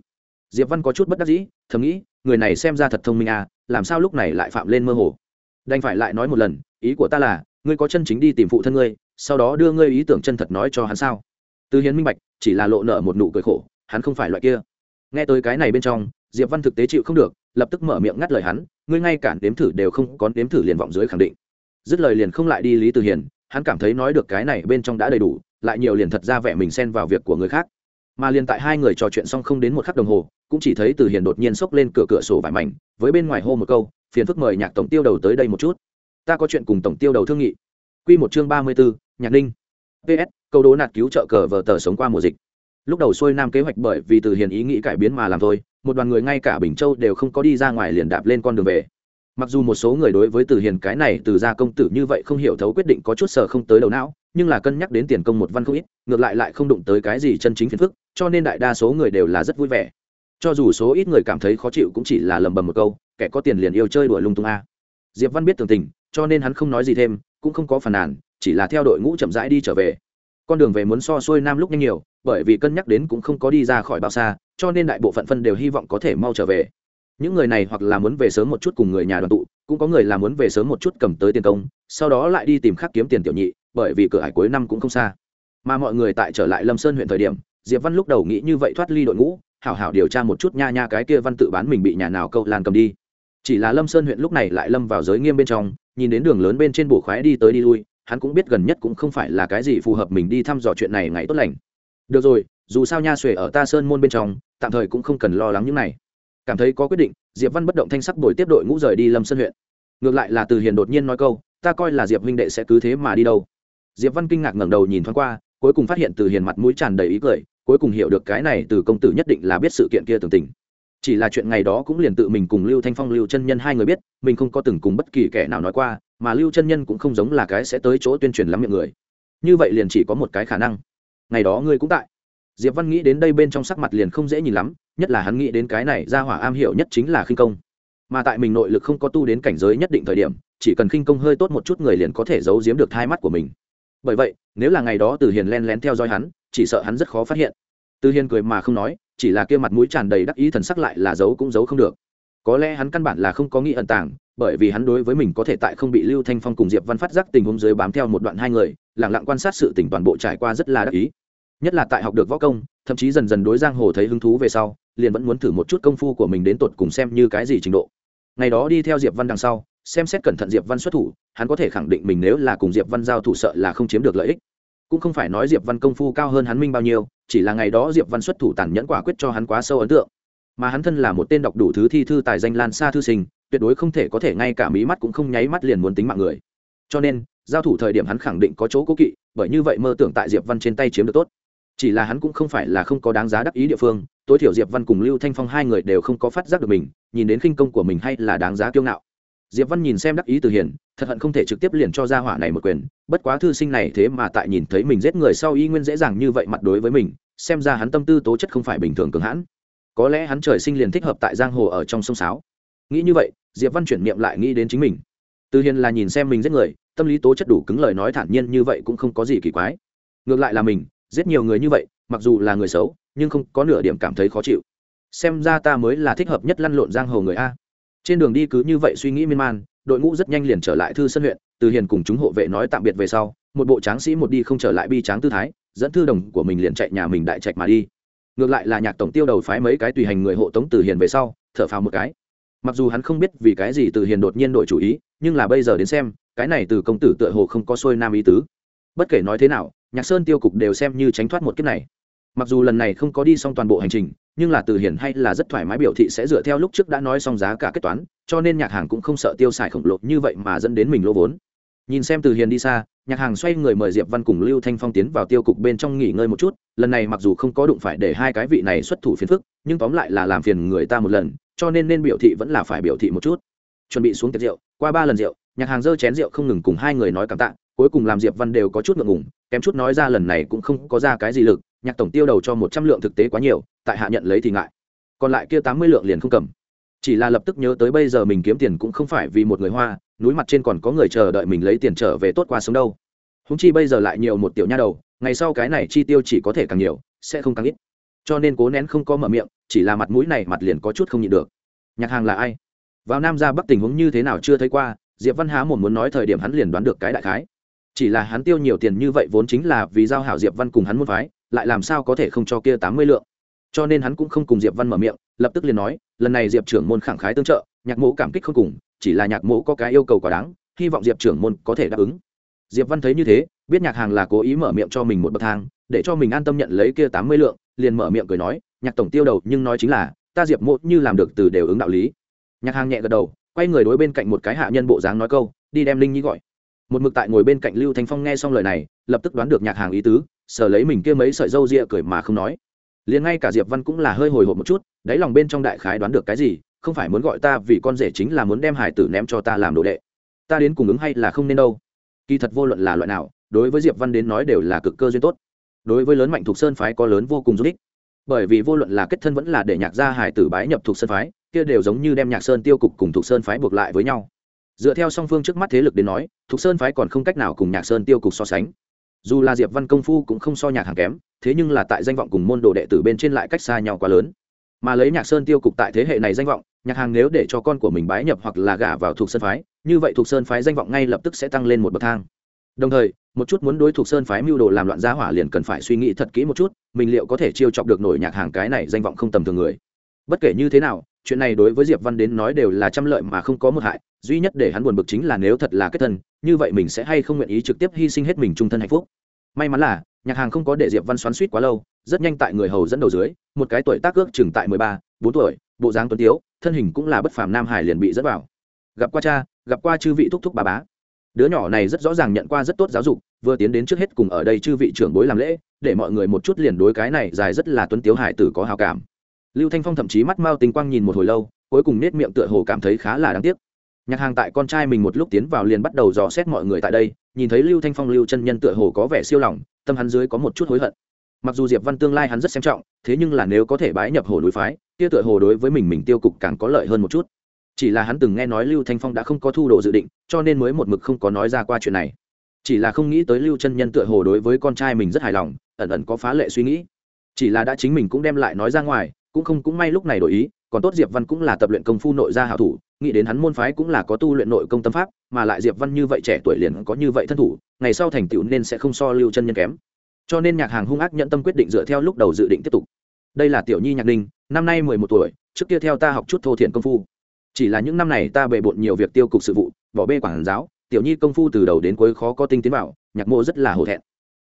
Diệp văn có chút bất đắc dĩ, thầm nghĩ, người này xem ra thật thông minh à làm sao lúc này lại phạm lên mơ hồ? Đành phải lại nói một lần, ý của ta là, ngươi có chân chính đi tìm phụ thân ngươi, sau đó đưa ngươi ý tưởng chân thật nói cho hắn sao? Từ hiền minh bạch, chỉ là lộ nợ một nụ cười khổ, hắn không phải loại kia nghe tới cái này bên trong diệp văn thực tế chịu không được lập tức mở miệng ngắt lời hắn ngươi ngay cả đếm thử đều không có đếm thử liền vọng dưới khẳng định. Dứt lời liền không lại đi lý từ hiền hắn cảm thấy nói được cái này bên trong đã đầy đủ lại nhiều liền thật ra vẻ mình xen vào việc của người khác. Mà liền tại hai người trò chuyện xong không đến một khắc đồng hồ cũng chỉ thấy từ hiền đột nhiên xốc lên cửa cửa sổ vải mảnh với bên ngoài hô một câu phiền phức mời nhạc tổng tiêu đầu tới đây một chút. Ta có chuyện cùng tổng tiêu đầu thương nghị. Quy một chương ba mươi 34, nhạc ninh. Ps câu đố nạt cứu trợ cờ vờ tờ sống qua mùa dịch lúc đầu xuôi nam kế hoạch bởi vì từ hiền ý nghĩ cải biến mà làm thôi, một đoàn người ngay cả bình châu đều không có đi ra ngoài liền đạp lên con đường về. Mặc dù một số người đối với từ hiền cái này từ gia công tử như vậy không hiểu thấu quyết định có chút sở không tới đầu não, nhưng là cân nhắc đến tiền công một văn không ít, ngược lại lại không đụng tới cái gì chân chính phiền phức, cho nên đại đa số người đều là rất vui vẻ. Cho dù số ít người cảm thấy khó chịu cũng chỉ là lầm bầm một câu, kẻ có tiền liền yêu chơi đùa lung tung a. Diệp văn biết tường tình, cho nên hắn không nói gì thêm, cũng không có phàn nàn, chỉ là theo đội ngũ chậm rãi đi trở về con đường về muốn so xuôi nam lúc nhanh nhiều, bởi vì cân nhắc đến cũng không có đi ra khỏi bao xa, cho nên đại bộ phận phân đều hy vọng có thể mau trở về. Những người này hoặc là muốn về sớm một chút cùng người nhà đoàn tụ, cũng có người là muốn về sớm một chút cầm tới tiền công, sau đó lại đi tìm khác kiếm tiền tiểu nhị, bởi vì cửa hải cuối năm cũng không xa. Mà mọi người tại trở lại lâm sơn huyện thời điểm, diệp văn lúc đầu nghĩ như vậy thoát ly đội ngũ, hảo hảo điều tra một chút nha nha cái kia văn tự bán mình bị nhà nào câu lan cầm đi. Chỉ là lâm sơn huyện lúc này lại lâm vào giới nghiêm bên trong, nhìn đến đường lớn bên trên bổ khoái đi tới đi lui hắn cũng biết gần nhất cũng không phải là cái gì phù hợp mình đi thăm dò chuyện này ngày tốt lành. Được rồi, dù sao nha xuề ở ta sơn môn bên trong, tạm thời cũng không cần lo lắng những này. Cảm thấy có quyết định, diệp văn bất động thanh sắc đổi tiếp đội ngũ rời đi lâm sơn huyện. Ngược lại là từ hiền đột nhiên nói câu, ta coi là diệp huynh đệ sẽ cứ thế mà đi đâu. Diệp văn kinh ngạc ngẩng đầu nhìn thoáng qua, cuối cùng phát hiện từ hiền mặt mũi tràn đầy ý cười, cuối cùng hiểu được cái này từ công tử nhất định là biết sự kiện kia tường tình. Chỉ là chuyện ngày đó cũng liền tự mình cùng lưu thanh phong, lưu chân nhân hai người biết, mình không có từng cùng bất kỳ kẻ nào nói qua mà lưu chân nhân cũng không giống là cái sẽ tới chỗ tuyên truyền lắm miệng người. Như vậy liền chỉ có một cái khả năng. Ngày đó ngươi cũng tại. Diệp văn nghĩ đến đây bên trong sắc mặt liền không dễ nhìn lắm, nhất là hắn nghĩ đến cái này ra hỏa am hiểu nhất chính là khinh công. Mà tại mình nội lực không có tu đến cảnh giới nhất định thời điểm, chỉ cần khinh công hơi tốt một chút người liền có thể giấu giếm được hai mắt của mình. Bởi vậy, nếu là ngày đó từ hiền len lén theo dõi hắn, chỉ sợ hắn rất khó phát hiện. Từ hiền cười mà không nói, chỉ là kia mặt mũi tràn đầy đắc ý thần sắc lại là giấu cũng giấu không được có lẽ hắn căn bản là không có nghĩ ẩn tàng, bởi vì hắn đối với mình có thể tại không bị lưu thanh phong cùng diệp văn phát giác tình huống dưới bám theo một đoạn hai người lẳng lặng quan sát sự tình toàn bộ trải qua rất là đắc ý. Nhất là tại học được võ công, thậm chí dần dần đối giang hồ thấy hứng thú về sau, liền vẫn muốn thử một chút công phu của mình đến tột cùng xem như cái gì trình độ. Ngày đó đi theo diệp văn đằng sau, xem xét cẩn thận diệp văn xuất thủ, hắn có thể khẳng định mình nếu là cùng diệp văn giao thủ sợ là không chiếm được lợi ích. Cũng không phải nói diệp văn công phu cao hơn hắn minh bao nhiêu, chỉ là ngày đó diệp văn xuất thủ tàn nhẫn quả quyết cho hắn quá sâu ấn tượng mà hắn thân là một tên đọc đủ thứ thi thư tài danh lan xa thư sinh, tuyệt đối không thể có thể ngay cả mí mắt cũng không nháy mắt liền muốn tính mạng người. Cho nên, giao thủ thời điểm hắn khẳng định có chỗ cố kỵ, bởi như vậy mơ tưởng tại diệp văn trên tay chiếm được tốt. Chỉ là hắn cũng không phải là không có đáng giá đắc ý địa phương, tối thiểu diệp văn cùng lưu thanh phong hai người đều không có phát giác được mình, nhìn đến khinh công của mình hay là đáng giá kiêu ngạo. Diệp văn nhìn xem đắc ý từ hiền, thật hận không thể trực tiếp liền cho ra hỏa này một quyền, bất quá thư sinh này thế mà tại nhìn thấy mình giết người sau y nguyên dễ dàng như vậy mặt đối với mình, xem ra hắn tâm tư tố chất không phải bình thường cường hãn có lẽ hắn trời sinh liền thích hợp tại giang hồ ở trong sông sáo. Nghĩ như vậy, diệp văn chuyển niệm lại nghĩ đến chính mình. Từ hiền là nhìn xem mình giết người, tâm lý tố chất đủ cứng lời nói thản nhiên như vậy cũng không có gì kỳ quái. Ngược lại là mình, giết nhiều người như vậy, mặc dù là người xấu, nhưng không có nửa điểm cảm thấy khó chịu. Xem ra ta mới là thích hợp nhất lăn lộn giang hồ người a. Trên đường đi cứ như vậy suy nghĩ miên man, đội ngũ rất nhanh liền trở lại thư sân huyện, từ hiền cùng chúng hộ vệ nói tạm biệt về sau, một bộ tráng sĩ một đi không trở lại bi tráng tư thái, dẫn thư đồng của mình liền chạy nhà mình đại trạch mà đi ngược lại là nhạc tổng tiêu đầu phái mấy cái tùy hành người hộ tống từ hiền về sau, thở phào một cái. Mặc dù hắn không biết vì cái gì từ hiền đột nhiên đổi chủ ý, nhưng là bây giờ đến xem, cái này từ công tử tựa hồ không có xuôi nam ý tứ. Bất kể nói thế nào, nhạc sơn tiêu cục đều xem như tránh thoát một kiếp này. Mặc dù lần này không có đi xong toàn bộ hành trình, nhưng là từ hiển hay là rất thoải mái biểu thị sẽ dựa theo lúc trước đã nói xong giá cả kết toán, cho nên nhạc hàng cũng không sợ tiêu xài khổng lồ như vậy mà dẫn đến mình lỗ vốn. Nhìn xem từ hiền đi xa nhạc hàng xoay người mời diệp văn cùng lưu thanh phong tiến vào tiêu cục bên trong nghỉ ngơi một chút, lần này mặc dù không có đụng phải để hai cái vị này xuất thủ phiền phức, nhưng tóm lại là làm phiền người ta một lần, cho nên nên biểu thị vẫn là phải biểu thị một chút. Chuẩn bị xuống tiệc rượu, qua ba lần rượu, nhạc hàng dơ chén rượu không ngừng cùng hai người nói cảm tạ, cuối cùng làm diệp văn đều có chút ngượng ngùng, kém chút nói ra lần này cũng không có ra cái gì lực, nhạc tổng tiêu đầu cho một trăm lượng thực tế quá nhiều, tại hạ nhận lấy thì ngại. Còn lại kia tám mươi lượng liền không cầm. Chỉ là lập tức nhớ tới bây giờ mình kiếm tiền cũng không phải vì một người hoa núi mặt trên còn có người chờ đợi mình lấy tiền trở về tốt qua sống đâu. Húng chi bây giờ lại nhiều một tiểu nha đầu, ngày sau cái này chi tiêu chỉ có thể càng nhiều, sẽ không càng ít. Cho nên cố nén không có mở miệng, chỉ là mặt mũi này mặt liền có chút không nhịn được. Nhạc hàng là ai? Vào nam ra bắc tình huống như thế nào chưa thấy qua, diệp văn há một muốn nói thời điểm hắn liền đoán được cái đại khái. Chỉ là hắn tiêu nhiều tiền như vậy vốn chính là vì giao hảo diệp văn cùng hắn muốn phái, lại làm sao có thể không cho kia tám mươi lượng. Cho nên hắn cũng không cùng diệp văn mở miệng, lập tức liền nói, lần này diệp trưởng môn khẳng khái tương trợ, nhạc mộ cảm kích không cùng chỉ là nhạc mộ có cái yêu cầu quá đáng, hy vọng diệp trưởng môn có thể đáp ứng. Diệp văn thấy như thế, biết nhạc hàng là cố ý mở miệng cho mình một bậc thang, để cho mình an tâm nhận lấy kia tám mươi lượng, liền mở miệng cười nói, nhạc tổng tiêu đầu, nhưng nói chính là, ta diệp mộ như làm được từ đều ứng đạo lý. Nhạc hàng nhẹ gật đầu, quay người đối bên cạnh một cái hạ nhân bộ dáng nói câu, đi đem linh nhi gọi. Một mực tại ngồi bên cạnh lưu thanh phong nghe xong lời này, lập tức đoán được nhạc hàng ý tứ sở lấy mình kia mấy sợi râu ria cười mà không nói. Liền ngay cả diệp văn cũng là hơi hồi hộp một chút, đáy lòng bên trong đại khái đoán được cái gì không phải muốn gọi ta vì con rể chính là muốn đem hải tử ném cho ta làm đồ đệ. Ta đến cùng ứng hay là không nên đâu. Kỳ thật vô luận là loại nào, đối với diệp văn đến nói đều là cực cơ duyên tốt. Đối với lớn mạnh thuộc sơn phái có lớn vô cùng giúp ích. Bởi vì vô luận là kết thân vẫn là để nhạc gia hải tử bái nhập thuộc sơn phái, kia đều giống như đem nhạc sơn tiêu cục cùng thuộc sơn phái buộc lại với nhau. Dựa theo song phương trước mắt thế lực đến nói, thuộc sơn phái còn không cách nào cùng nhạc sơn tiêu cục so sánh. Dù là diệp văn công phu cũng không so nhạc hàng kém, thế nhưng là tại danh vọng cùng môn đồ đệ tử bên trên lại cách xa nhau quá lớn mà lấy nhạc sơn tiêu cục tại thế hệ này danh vọng, nhạc hàng nếu để cho con của mình bái nhập hoặc là gả vào thuộc sơn phái, như vậy thuộc sơn phái danh vọng ngay lập tức sẽ tăng lên một bậc thang. Đồng thời, một chút muốn đối thuộc sơn phái mưu đồ làm loạn giá hỏa liền cần phải suy nghĩ thật kỹ một chút, mình liệu có thể chiêu chọc được nổi nhạc hàng cái này danh vọng không tầm thường người. Bất kể như thế nào, chuyện này đối với diệp văn đến nói đều là trăm lợi mà không có một hại, duy nhất để hắn buồn bực chính là nếu thật là kết thân, như vậy mình sẽ hay không nguyện ý trực tiếp hy sinh hết mình trung thân hạnh phúc. May mắn là nhạc hàng không có để diệp văn xoắn suýt quá lâu, rất nhanh tại người hầu dẫn đầu dưới, một cái tuổi tác ước chừng tại mười ba, bốn tuổi, bộ dáng tuấn tiếu, thân hình cũng là bất phàm nam hải liền bị dẫn vào. Gặp qua cha, gặp qua chư vị thúc thúc bà bá. Đứa nhỏ này rất rõ ràng nhận qua rất tốt giáo dục, vừa tiến đến trước hết cùng ở đây chư vị trưởng bối làm lễ, để mọi người một chút liền đối cái này dài rất là tuấn tiếu hải tử có hào cảm. Lưu thanh phong thậm chí mắt mau tinh quang nhìn một hồi lâu, cuối cùng nết miệng tựa hồ cảm thấy khá là đáng tiếc nhạc hàng tại con trai mình một lúc tiến vào liền bắt đầu dò xét mọi người tại đây, nhìn thấy lưu thanh phong, lưu chân nhân tựa hồ có vẻ siêu lòng, tâm hắn dưới có một chút hối hận. Mặc dù diệp văn tương lai hắn rất xem trọng, thế nhưng là nếu có thể bái nhập hồ núi phái, kia tựa hồ đối với mình mình tiêu cục càng có lợi hơn một chút. Chỉ là hắn từng nghe nói lưu thanh phong đã không có thu đồ dự định, cho nên mới một mực không có nói ra qua chuyện này. Chỉ là không nghĩ tới lưu chân nhân tựa hồ đối với con trai mình rất hài lòng, ẩn ẩn có phá lệ suy nghĩ. Chỉ là đã chính mình cũng đem lại nói ra ngoài, cũng không cũng may lúc này đổi ý còn tốt diệp văn cũng là tập luyện công phu nội gia hảo thủ, nghĩ đến hắn môn phái cũng là có tu luyện nội công tâm pháp, mà lại diệp văn như vậy trẻ tuổi liền có như vậy thân thủ, ngày sau thành tựu nên sẽ không so lưu chân nhân kém. Cho nên nhạc hàng hung ác nhận tâm quyết định dựa theo lúc đầu dự định tiếp tục. Đây là tiểu nhi nhạc ninh, năm nay mười một tuổi, trước kia theo ta học chút thô thiện công phu. Chỉ là những năm này ta bề bộn nhiều việc tiêu cục sự vụ, bỏ bê quản giáo, tiểu nhi công phu từ đầu đến cuối khó có tinh tiến bảo nhạc mô rất là hổ thẹn.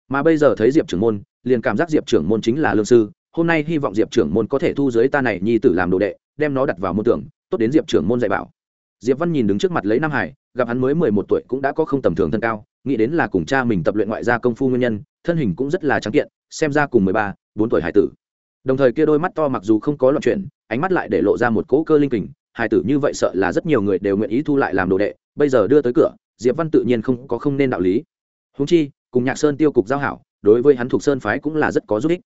Mà bây giờ thấy diệp trưởng môn, liền cảm giác diệp trưởng môn chính là lương sư hôm nay hy vọng diệp trưởng môn có thể thu giới ta này nhi tử làm đồ đệ, đem nó đặt vào môn tưởng, tốt đến diệp trưởng môn dạy bảo. Diệp văn nhìn đứng trước mặt lấy nam hải, gặp hắn mới mười một tuổi cũng đã có không tầm thường thân cao, nghĩ đến là cùng cha mình tập luyện ngoại gia công phu nguyên nhân, thân hình cũng rất là trắng kiện, xem ra cùng mười ba, bốn tuổi hải tử. Đồng thời kia đôi mắt to mặc dù không có loạn chuyện ánh mắt lại để lộ ra một cỗ cơ linh kình, hải tử như vậy sợ là rất nhiều người đều nguyện ý thu lại làm đồ đệ, bây giờ đưa tới cửa, diệp văn tự nhiên không có không nên đạo lý. Húng chi, cùng nhạc sơn tiêu cục giao hảo, đối với hắn thuộc sơn phái cũng là rất có giúp ích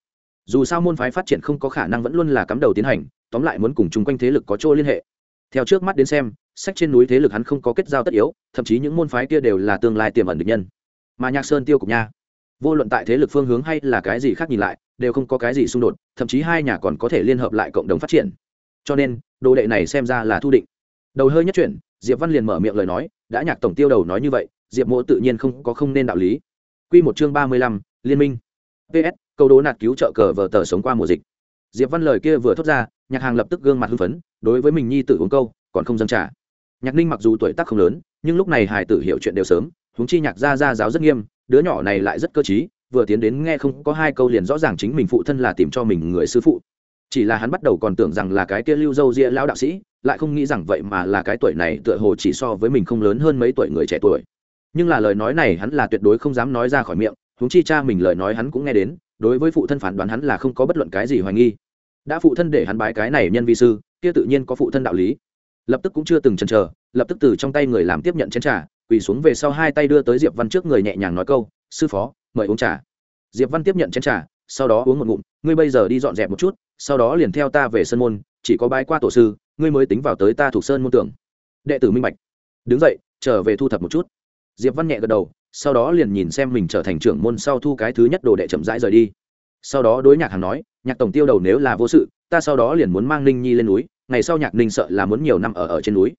dù sao môn phái phát triển không có khả năng vẫn luôn là cắm đầu tiến hành, tóm lại muốn cùng chung quanh thế lực có chỗ liên hệ. Theo trước mắt đến xem, sách trên núi thế lực hắn không có kết giao tất yếu, thậm chí những môn phái kia đều là tương lai tiềm ẩn được nhân. Mà nhạc sơn tiêu cục nha, vô luận tại thế lực phương hướng hay là cái gì khác nhìn lại, đều không có cái gì xung đột, thậm chí hai nhà còn có thể liên hợp lại cộng đồng phát triển. Cho nên, đồ đệ này xem ra là thu định. Đầu hơi nhất chuyển, diệp văn liền mở miệng lời nói, đã nhạc tổng tiêu đầu nói như vậy, diệp mỗ tự nhiên không có không nên đạo lý. Q một chương ba mươi lăm, liên minh. Ps câu đố nạt cứu trợ cờ vờ tờ sống qua mùa dịch. Diệp văn lời kia vừa thốt ra, nhạc hàng lập tức gương mặt hưng phấn, đối với mình nhi tử uống câu, còn không dâng trả nhạc ninh mặc dù tuổi tác không lớn, nhưng lúc này hải tử hiểu chuyện đều sớm, huống chi nhạc gia gia giáo rất nghiêm, đứa nhỏ này lại rất cơ t vừa tiến đến nghe không có hai câu liền rõ ràng chính mình phụ thân là tìm cho mình người sư phụ. Chỉ là hắn bắt đầu còn tưởng rằng là cái kia lưu dâu ria lão đạo sĩ, lại không nghĩ rằng vậy mà là cái tuổi này tựa hồ chỉ so với mình không lớn hơn mấy tuổi người trẻ tuổi. Nhưng là lời nói này hắn là tuyệt đối không dám nói ra khỏi miệng, huống chi cha mình lời nói hắn cũng nghe đến đối với phụ thân phán đoán hắn là không có bất luận cái gì hoài nghi. Đã phụ thân để hắn bái cái này nhân vi sư, kia tự nhiên có phụ thân đạo lý. Lập tức cũng chưa từng chần chờ, lập tức từ trong tay người làm tiếp nhận chén trà, quỳ xuống về sau hai tay đưa tới diệp văn trước người nhẹ nhàng nói câu, sư phó, mời uống trà. Diệp văn tiếp nhận chén trà, sau đó uống một ngụm, ngươi bây giờ đi dọn dẹp một chút, sau đó liền theo ta về sân môn, chỉ có bái qua tổ sư, ngươi mới tính vào tới ta thuộc sơn môn tưởng. Đệ tử minh bạch. Đứng dậy, trở về thu thập một chút. Diệp văn nhẹ gật đầu sau đó liền nhìn xem mình trở thành trưởng môn sau thu cái thứ nhất đồ đệ chậm rãi rời đi. Sau đó đối nhạc hàng nói, nhạc tổng tiêu đầu nếu là vô sự, ta sau đó liền muốn mang ninh nhi lên núi, ngày sau nhạc ninh sợ là muốn nhiều năm ở ở trên núi.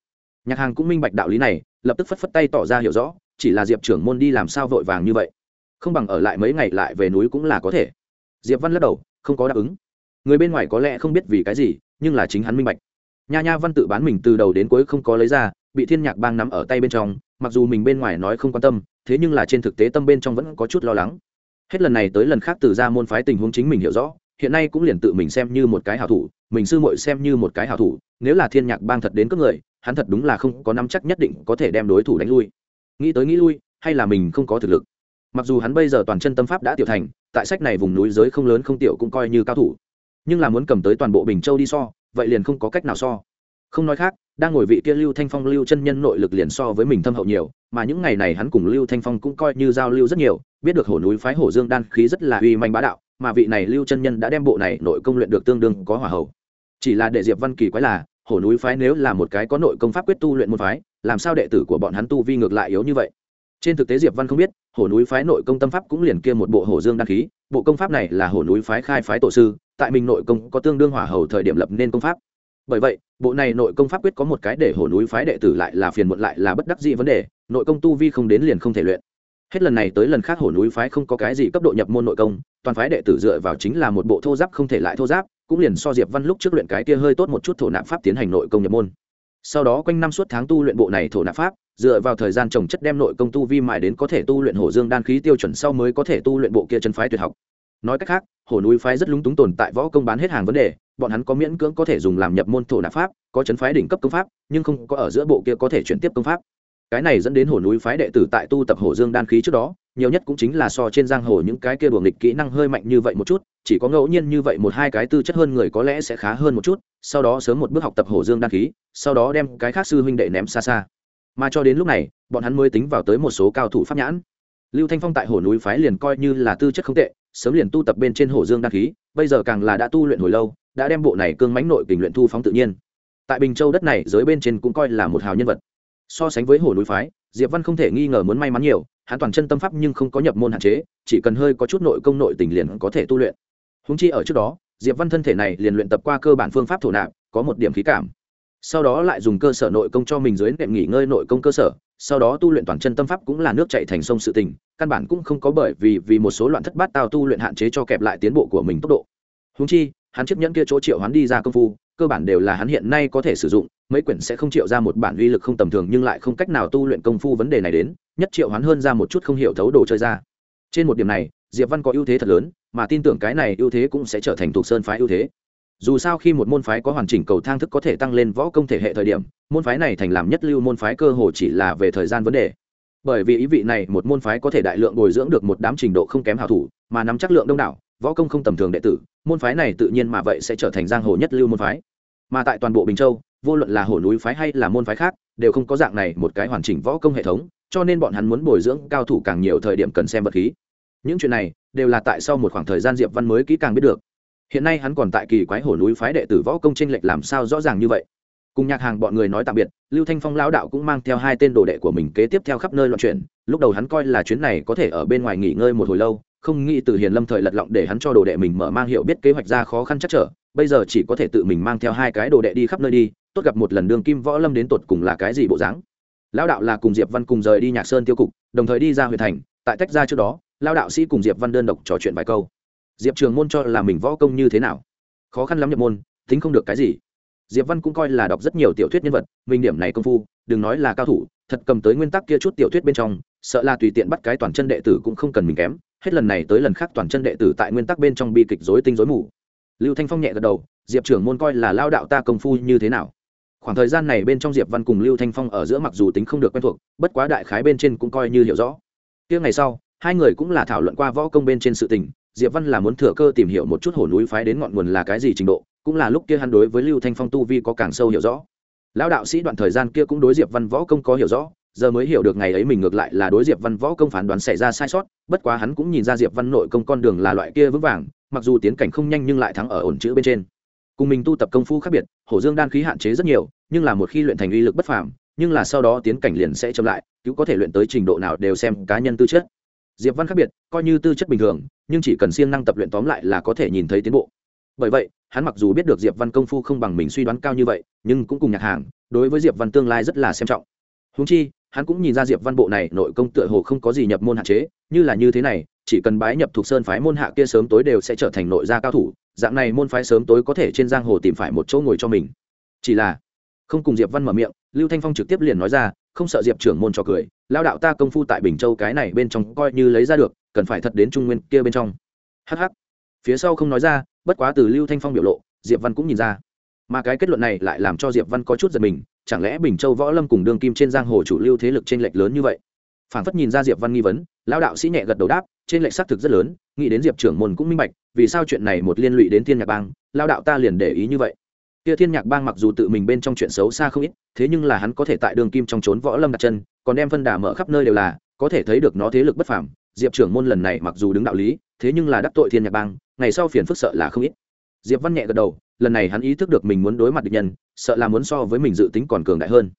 Nhạc hàng cũng minh bạch đạo lý này, lập tức phất phất tay tỏ ra hiểu rõ, chỉ là diệp trưởng môn đi làm sao vội vàng như vậy. Không bằng ở lại mấy ngày lại về núi cũng là có thể. Diệp văn lắc đầu, không có đáp ứng. Người bên ngoài có lẽ không biết vì cái gì, nhưng là chính hắn minh bạch. Nha nha văn tự bán mình từ đầu đến cuối không có lấy ra, bị thiên nhạc bang nắm ở tay bên trong, mặc dù mình bên ngoài nói không quan tâm thế nhưng là trên thực tế tâm bên trong vẫn có chút lo lắng. Hết lần này tới lần khác từ ra môn phái tình huống chính mình hiểu rõ, hiện nay cũng liền tự mình xem như một cái hảo thủ, mình sư muội xem như một cái hảo thủ, nếu là thiên nhạc bang thật đến cướp người, hắn thật đúng là không có nắm chắc nhất định có thể đem đối thủ đánh lui. Nghĩ tới nghĩ lui, hay là mình không có thực lực? Mặc dù hắn bây giờ toàn chân tâm pháp đã tiểu thành, tại sách này vùng núi giới không lớn không tiểu cũng coi như cao thủ. Nhưng là muốn cầm tới toàn bộ bình châu đi so, vậy liền không có cách nào so không nói khác, đang ngồi vị kia lưu thanh phong, lưu chân nhân nội lực liền so với mình thâm hậu nhiều, mà những ngày này hắn cùng lưu thanh phong cũng coi như giao lưu rất nhiều, biết được hổ núi phái hổ dương đan khí rất là uy manh bá đạo, mà vị này lưu chân nhân đã đem bộ này nội công luyện được tương đương có hỏa hậu chỉ là để diệp văn kỳ quái là, hổ núi phái nếu là một cái có nội công pháp quyết tu luyện môn phái, làm sao đệ tử của bọn hắn tu vi ngược lại yếu như vậy? Trên thực tế diệp văn không biết, hổ núi phái nội công tâm pháp cũng liền kia một bộ hổ dương đan khí, bộ công pháp này là hổ núi phái khai phái tổ sư, tại mình nội công có tương đương hỏa hầu thời điểm lập nên công pháp bởi vậy, bộ này nội công pháp quyết có một cái để hổ núi phái đệ tử lại là phiền muộn lại là bất đắc dĩ vấn đề, nội công tu vi không đến liền không thể luyện. Hết lần này tới lần khác hổ núi phái không có cái gì cấp độ nhập môn nội công, toàn phái đệ tử dựa vào chính là một bộ thô giáp không thể lại thô giáp, cũng liền so diệp văn lúc trước luyện cái kia hơi tốt một chút thổ nạp pháp tiến hành nội công nhập môn. Sau đó quanh năm suốt tháng tu luyện bộ này thổ nạp pháp, dựa vào thời gian trồng chất đem nội công tu vi mài đến có thể tu luyện hổ dương đan khí tiêu chuẩn sau mới có thể tu luyện bộ kia chân phái tuyệt học nói cách khác, hổ núi phái rất lúng túng tồn tại võ công bán hết hàng vấn đề, bọn hắn có miễn cưỡng có thể dùng làm nhập môn thổ nạp pháp, có chấn phái đỉnh cấp công pháp, nhưng không có ở giữa bộ kia có thể chuyển tiếp công pháp. Cái này dẫn đến hổ núi phái đệ tử tại tu tập hồ dương đan khí trước đó, nhiều nhất cũng chính là so trên giang hồ những cái kia đùa nghịch kỹ năng hơi mạnh như vậy một chút, chỉ có ngẫu nhiên như vậy một hai cái tư chất hơn người có lẽ sẽ khá hơn một chút, sau đó sớm một bước học tập hồ dương đan khí, sau đó đem cái khác sư huynh đệ ném xa xa. Mà cho đến lúc này, bọn hắn mới tính vào tới một số cao thủ pháp nhãn. Lưu thanh phong tại hồ núi phái liền coi như là tư chất không tệ sớm liền tu tập bên trên hồ dương đăng khí bây giờ càng là đã tu luyện hồi lâu, đã đem bộ này cương mãnh nội tình luyện thu phóng tự nhiên. Tại bình châu đất này dưới bên trên cũng coi là một hào nhân vật. So sánh với hồ núi phái, diệp văn không thể nghi ngờ muốn may mắn nhiều, hắn toàn chân tâm pháp nhưng không có nhập môn hạn chế, chỉ cần hơi có chút nội công nội tình liền có thể tu luyện. Húng chi ở trước đó, diệp văn thân thể này liền luyện tập qua cơ bản phương pháp thổ nạp, có một điểm khí cảm. Sau đó lại dùng cơ sở nội công cho mình dưới nệm nghỉ ngơi nội công cơ sở sau đó tu luyện toàn chân tâm pháp cũng là nước chạy thành sông sự tình, căn bản cũng không có bởi vì vì một số loạn thất bát tao tu luyện hạn chế cho kẹp lại tiến bộ của mình tốc độ. Húng chi, hắn chiếc nhẫn kia chỗ triệu hắn đi ra công phu, cơ bản đều là hắn hiện nay có thể sử dụng, mấy quyển sẽ không triệu ra một bản uy lực không tầm thường nhưng lại không cách nào tu luyện công phu vấn đề này đến, nhất triệu hắn hơn ra một chút không hiểu thấu đồ chơi ra. Trên một điểm này, diệp văn có ưu thế thật lớn, mà tin tưởng cái này ưu thế cũng sẽ trở thành thuộc sơn phái ưu thế dù sao khi một môn phái có hoàn chỉnh cầu thang thức có thể tăng lên võ công thể hệ thời điểm, môn phái này thành làm nhất lưu môn phái cơ hồ chỉ là về thời gian vấn đề. Bởi vì ý vị này, một môn phái có thể đại lượng bồi dưỡng được một đám trình độ không kém hảo thủ, mà nắm chắc lượng đông đảo, võ công không tầm thường đệ tử, môn phái này tự nhiên mà vậy sẽ trở thành giang hồ nhất lưu môn phái. Mà tại toàn bộ bình châu, vô luận là hồ núi phái hay là môn phái khác, đều không có dạng này một cái hoàn chỉnh võ công hệ thống, cho nên bọn hắn muốn bồi dưỡng cao thủ càng nhiều thời điểm cần xem vật khí. Những chuyện này, đều là tại sau một khoảng thời gian diệp văn mới kỹ càng biết được hiện nay hắn còn tại kỳ quái hổ núi phái đệ tử võ công tranh lệch làm sao rõ ràng như vậy. Cùng nhạc hàng bọn người nói tạm biệt, lưu thanh phong lão đạo cũng mang theo hai tên đồ đệ của mình kế tiếp theo khắp nơi loạn chuyển. Lúc đầu hắn coi là chuyến này có thể ở bên ngoài nghỉ ngơi một hồi lâu, không nghĩ từ hiền lâm thời lật lọng để hắn cho đồ đệ mình mở mang hiểu biết kế hoạch ra khó khăn chắc trở. Bây giờ chỉ có thể tự mình mang theo hai cái đồ đệ đi khắp nơi đi, tốt gặp một lần đường kim võ lâm đến tột cùng là cái gì bộ dáng. Lão đạo là cùng diệp văn cùng rời đi nhạc sơn tiêu cục, đồng thời đi ra huyện thành, tại tách ra trước đó lao đạo sĩ cùng diệp văn đơn độc trò chuyện vài câu diệp trường môn cho là mình võ công như thế nào khó khăn lắm nhập môn tính không được cái gì diệp văn cũng coi là đọc rất nhiều tiểu thuyết nhân vật mình điểm này công phu đừng nói là cao thủ thật cầm tới nguyên tắc kia chút tiểu thuyết bên trong sợ là tùy tiện bắt cái toàn chân đệ tử cũng không cần mình kém hết lần này tới lần khác toàn chân đệ tử tại nguyên tắc bên trong bi kịch dối tinh dối mù lưu thanh phong nhẹ gật đầu diệp trưởng môn coi là lao đạo ta công phu như thế nào khoảng thời gian này bên trong diệp văn cùng lưu thanh phong ở giữa mặc dù tính không được quen thuộc bất quá đại khái bên trên cũng coi như hiểu rõ kia ngày sau hai người cũng là thảo luận qua võ công bên trên sự tình diệp văn là muốn thừa cơ tìm hiểu một chút hổ núi phái đến ngọn nguồn là cái gì trình độ, cũng là lúc kia hắn đối với lưu thanh phong tu vi có càng sâu hiểu rõ. Lão đạo sĩ đoạn thời gian kia cũng đối diệp văn võ công có hiểu rõ, giờ mới hiểu được ngày ấy mình ngược lại là đối diệp văn võ công phán đoán xảy ra sai sót, bất quá hắn cũng nhìn ra diệp văn nội công con đường là loại kia vững vàng, mặc dù tiến cảnh không nhanh nhưng lại thắng ở ổn chữ bên trên. Cùng mình tu tập công phu khác biệt, hổ dương đan khí hạn chế rất nhiều, nhưng là một khi luyện thành uy lực bất phàm, nhưng là sau đó tiến cảnh liền sẽ chậm lại cứ có thể luyện tới trình độ nào đều xem cá nhân tư chất diệp văn khác biệt, coi như tư chất bình thường, nhưng chỉ cần siêng năng tập luyện tóm lại là có thể nhìn thấy tiến bộ. Bởi vậy, hắn mặc dù biết được diệp văn công phu không bằng mình suy đoán cao như vậy, nhưng cũng cùng nhạc hàng, đối với diệp văn tương lai rất là xem trọng. Húng chi, hắn cũng nhìn ra diệp văn bộ này nội công tựa hồ không có gì nhập môn hạn chế, như là như thế này, chỉ cần bái nhập thuộc sơn phái môn hạ kia sớm tối đều sẽ trở thành nội gia cao thủ, dạng này môn phái sớm tối có thể trên giang hồ tìm phải một chỗ ngồi cho mình. Chỉ là, không cùng diệp văn mở miệng, lưu thanh phong trực tiếp liền nói ra không sợ diệp trưởng môn cho cười, lao đạo ta công phu tại bình châu cái này bên trong coi như lấy ra được, cần phải thật đến trung nguyên kia bên trong. Hh phía sau không nói ra, bất quá từ lưu thanh phong biểu lộ, diệp văn cũng nhìn ra. Mà cái kết luận này lại làm cho diệp văn có chút giật mình, chẳng lẽ bình châu võ lâm cùng đương kim trên giang hồ chủ lưu thế lực trên lệch lớn như vậy? Phản phất nhìn ra diệp văn nghi vấn, lao đạo sĩ nhẹ gật đầu đáp trên lệch xác thực rất lớn, nghĩ đến diệp trưởng môn cũng minh bạch, vì sao chuyện này một liên lụy đến thiên nhạc bang, lao đạo ta liền để ý như vậy kia thiên nhạc bang mặc dù tự mình bên trong chuyện xấu xa không ít, thế nhưng là hắn có thể tại đường kim trong trốn võ lâm đặt chân, còn đem phân đà mở khắp nơi đều là, có thể thấy được nó thế lực bất phàm. Diệp trưởng môn lần này mặc dù đứng đạo lý, thế nhưng là đắc tội thiên nhạc bang, ngày sau phiền phức sợ là không ít. Diệp văn nhẹ gật đầu, lần này hắn ý thức được mình muốn đối mặt địch nhân, sợ là muốn so với mình dự tính còn cường đại hơn.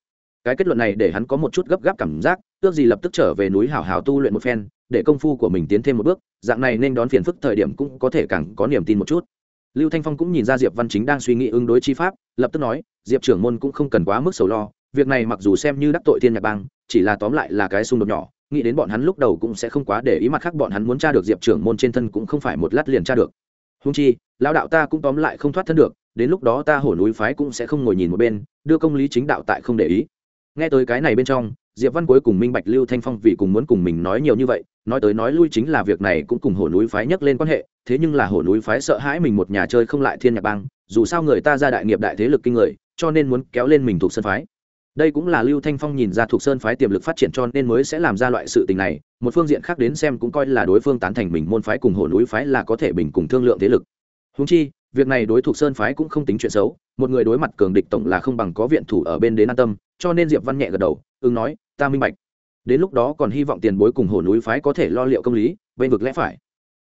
Cái kết luận này để hắn có một chút gấp gáp cảm giác, ước gì lập tức trở về núi hảo hảo tu luyện một phen, để công phu của mình tiến thêm một bước, dạng này nên đón phiền phức thời điểm cũng có thể càng có niềm tin một chút lưu thanh phong cũng nhìn ra diệp văn chính đang suy nghĩ ứng đối chi pháp, lập tức nói, diệp trưởng môn cũng không cần quá mức sầu lo, việc này mặc dù xem như đắc tội thiên nhạc bang, chỉ là tóm lại là cái xung đột nhỏ, nghĩ đến bọn hắn lúc đầu cũng sẽ không quá để ý mặt khác bọn hắn muốn tra được diệp trưởng môn trên thân cũng không phải một lát liền tra được. Húng chi, lão đạo ta cũng tóm lại không thoát thân được, đến lúc đó ta hổ núi phái cũng sẽ không ngồi nhìn một bên, đưa công lý chính đạo tại không để ý. Nghe tới cái này bên trong diệp văn cuối cùng minh bạch lưu thanh phong vì cùng muốn cùng mình nói nhiều như vậy, nói tới nói lui chính là việc này cũng cùng hổ núi phái nhắc lên quan hệ, thế nhưng là hổ núi phái sợ hãi mình một nhà chơi không lại thiên nhạc bang, dù sao người ta ra đại nghiệp đại thế lực kinh người, cho nên muốn kéo lên mình thuộc sơn phái. Đây cũng là lưu thanh phong nhìn ra thuộc sơn phái tiềm lực phát triển cho nên mới sẽ làm ra loại sự tình này, một phương diện khác đến xem cũng coi là đối phương tán thành mình môn phái cùng hổ núi phái là có thể bình cùng thương lượng thế lực. Húng chi, việc này đối thuộc sơn phái cũng không tính chuyện xấu, một người đối mặt cường địch tổng là không bằng có viện thủ ở bên đến an tâm, cho nên diệp văn nhẹ gật đầu, ứng nói ta minh bạch. Đến lúc đó còn hy vọng tiền bối cùng hồ núi phái có thể lo liệu công lý, bên vực lẽ phải.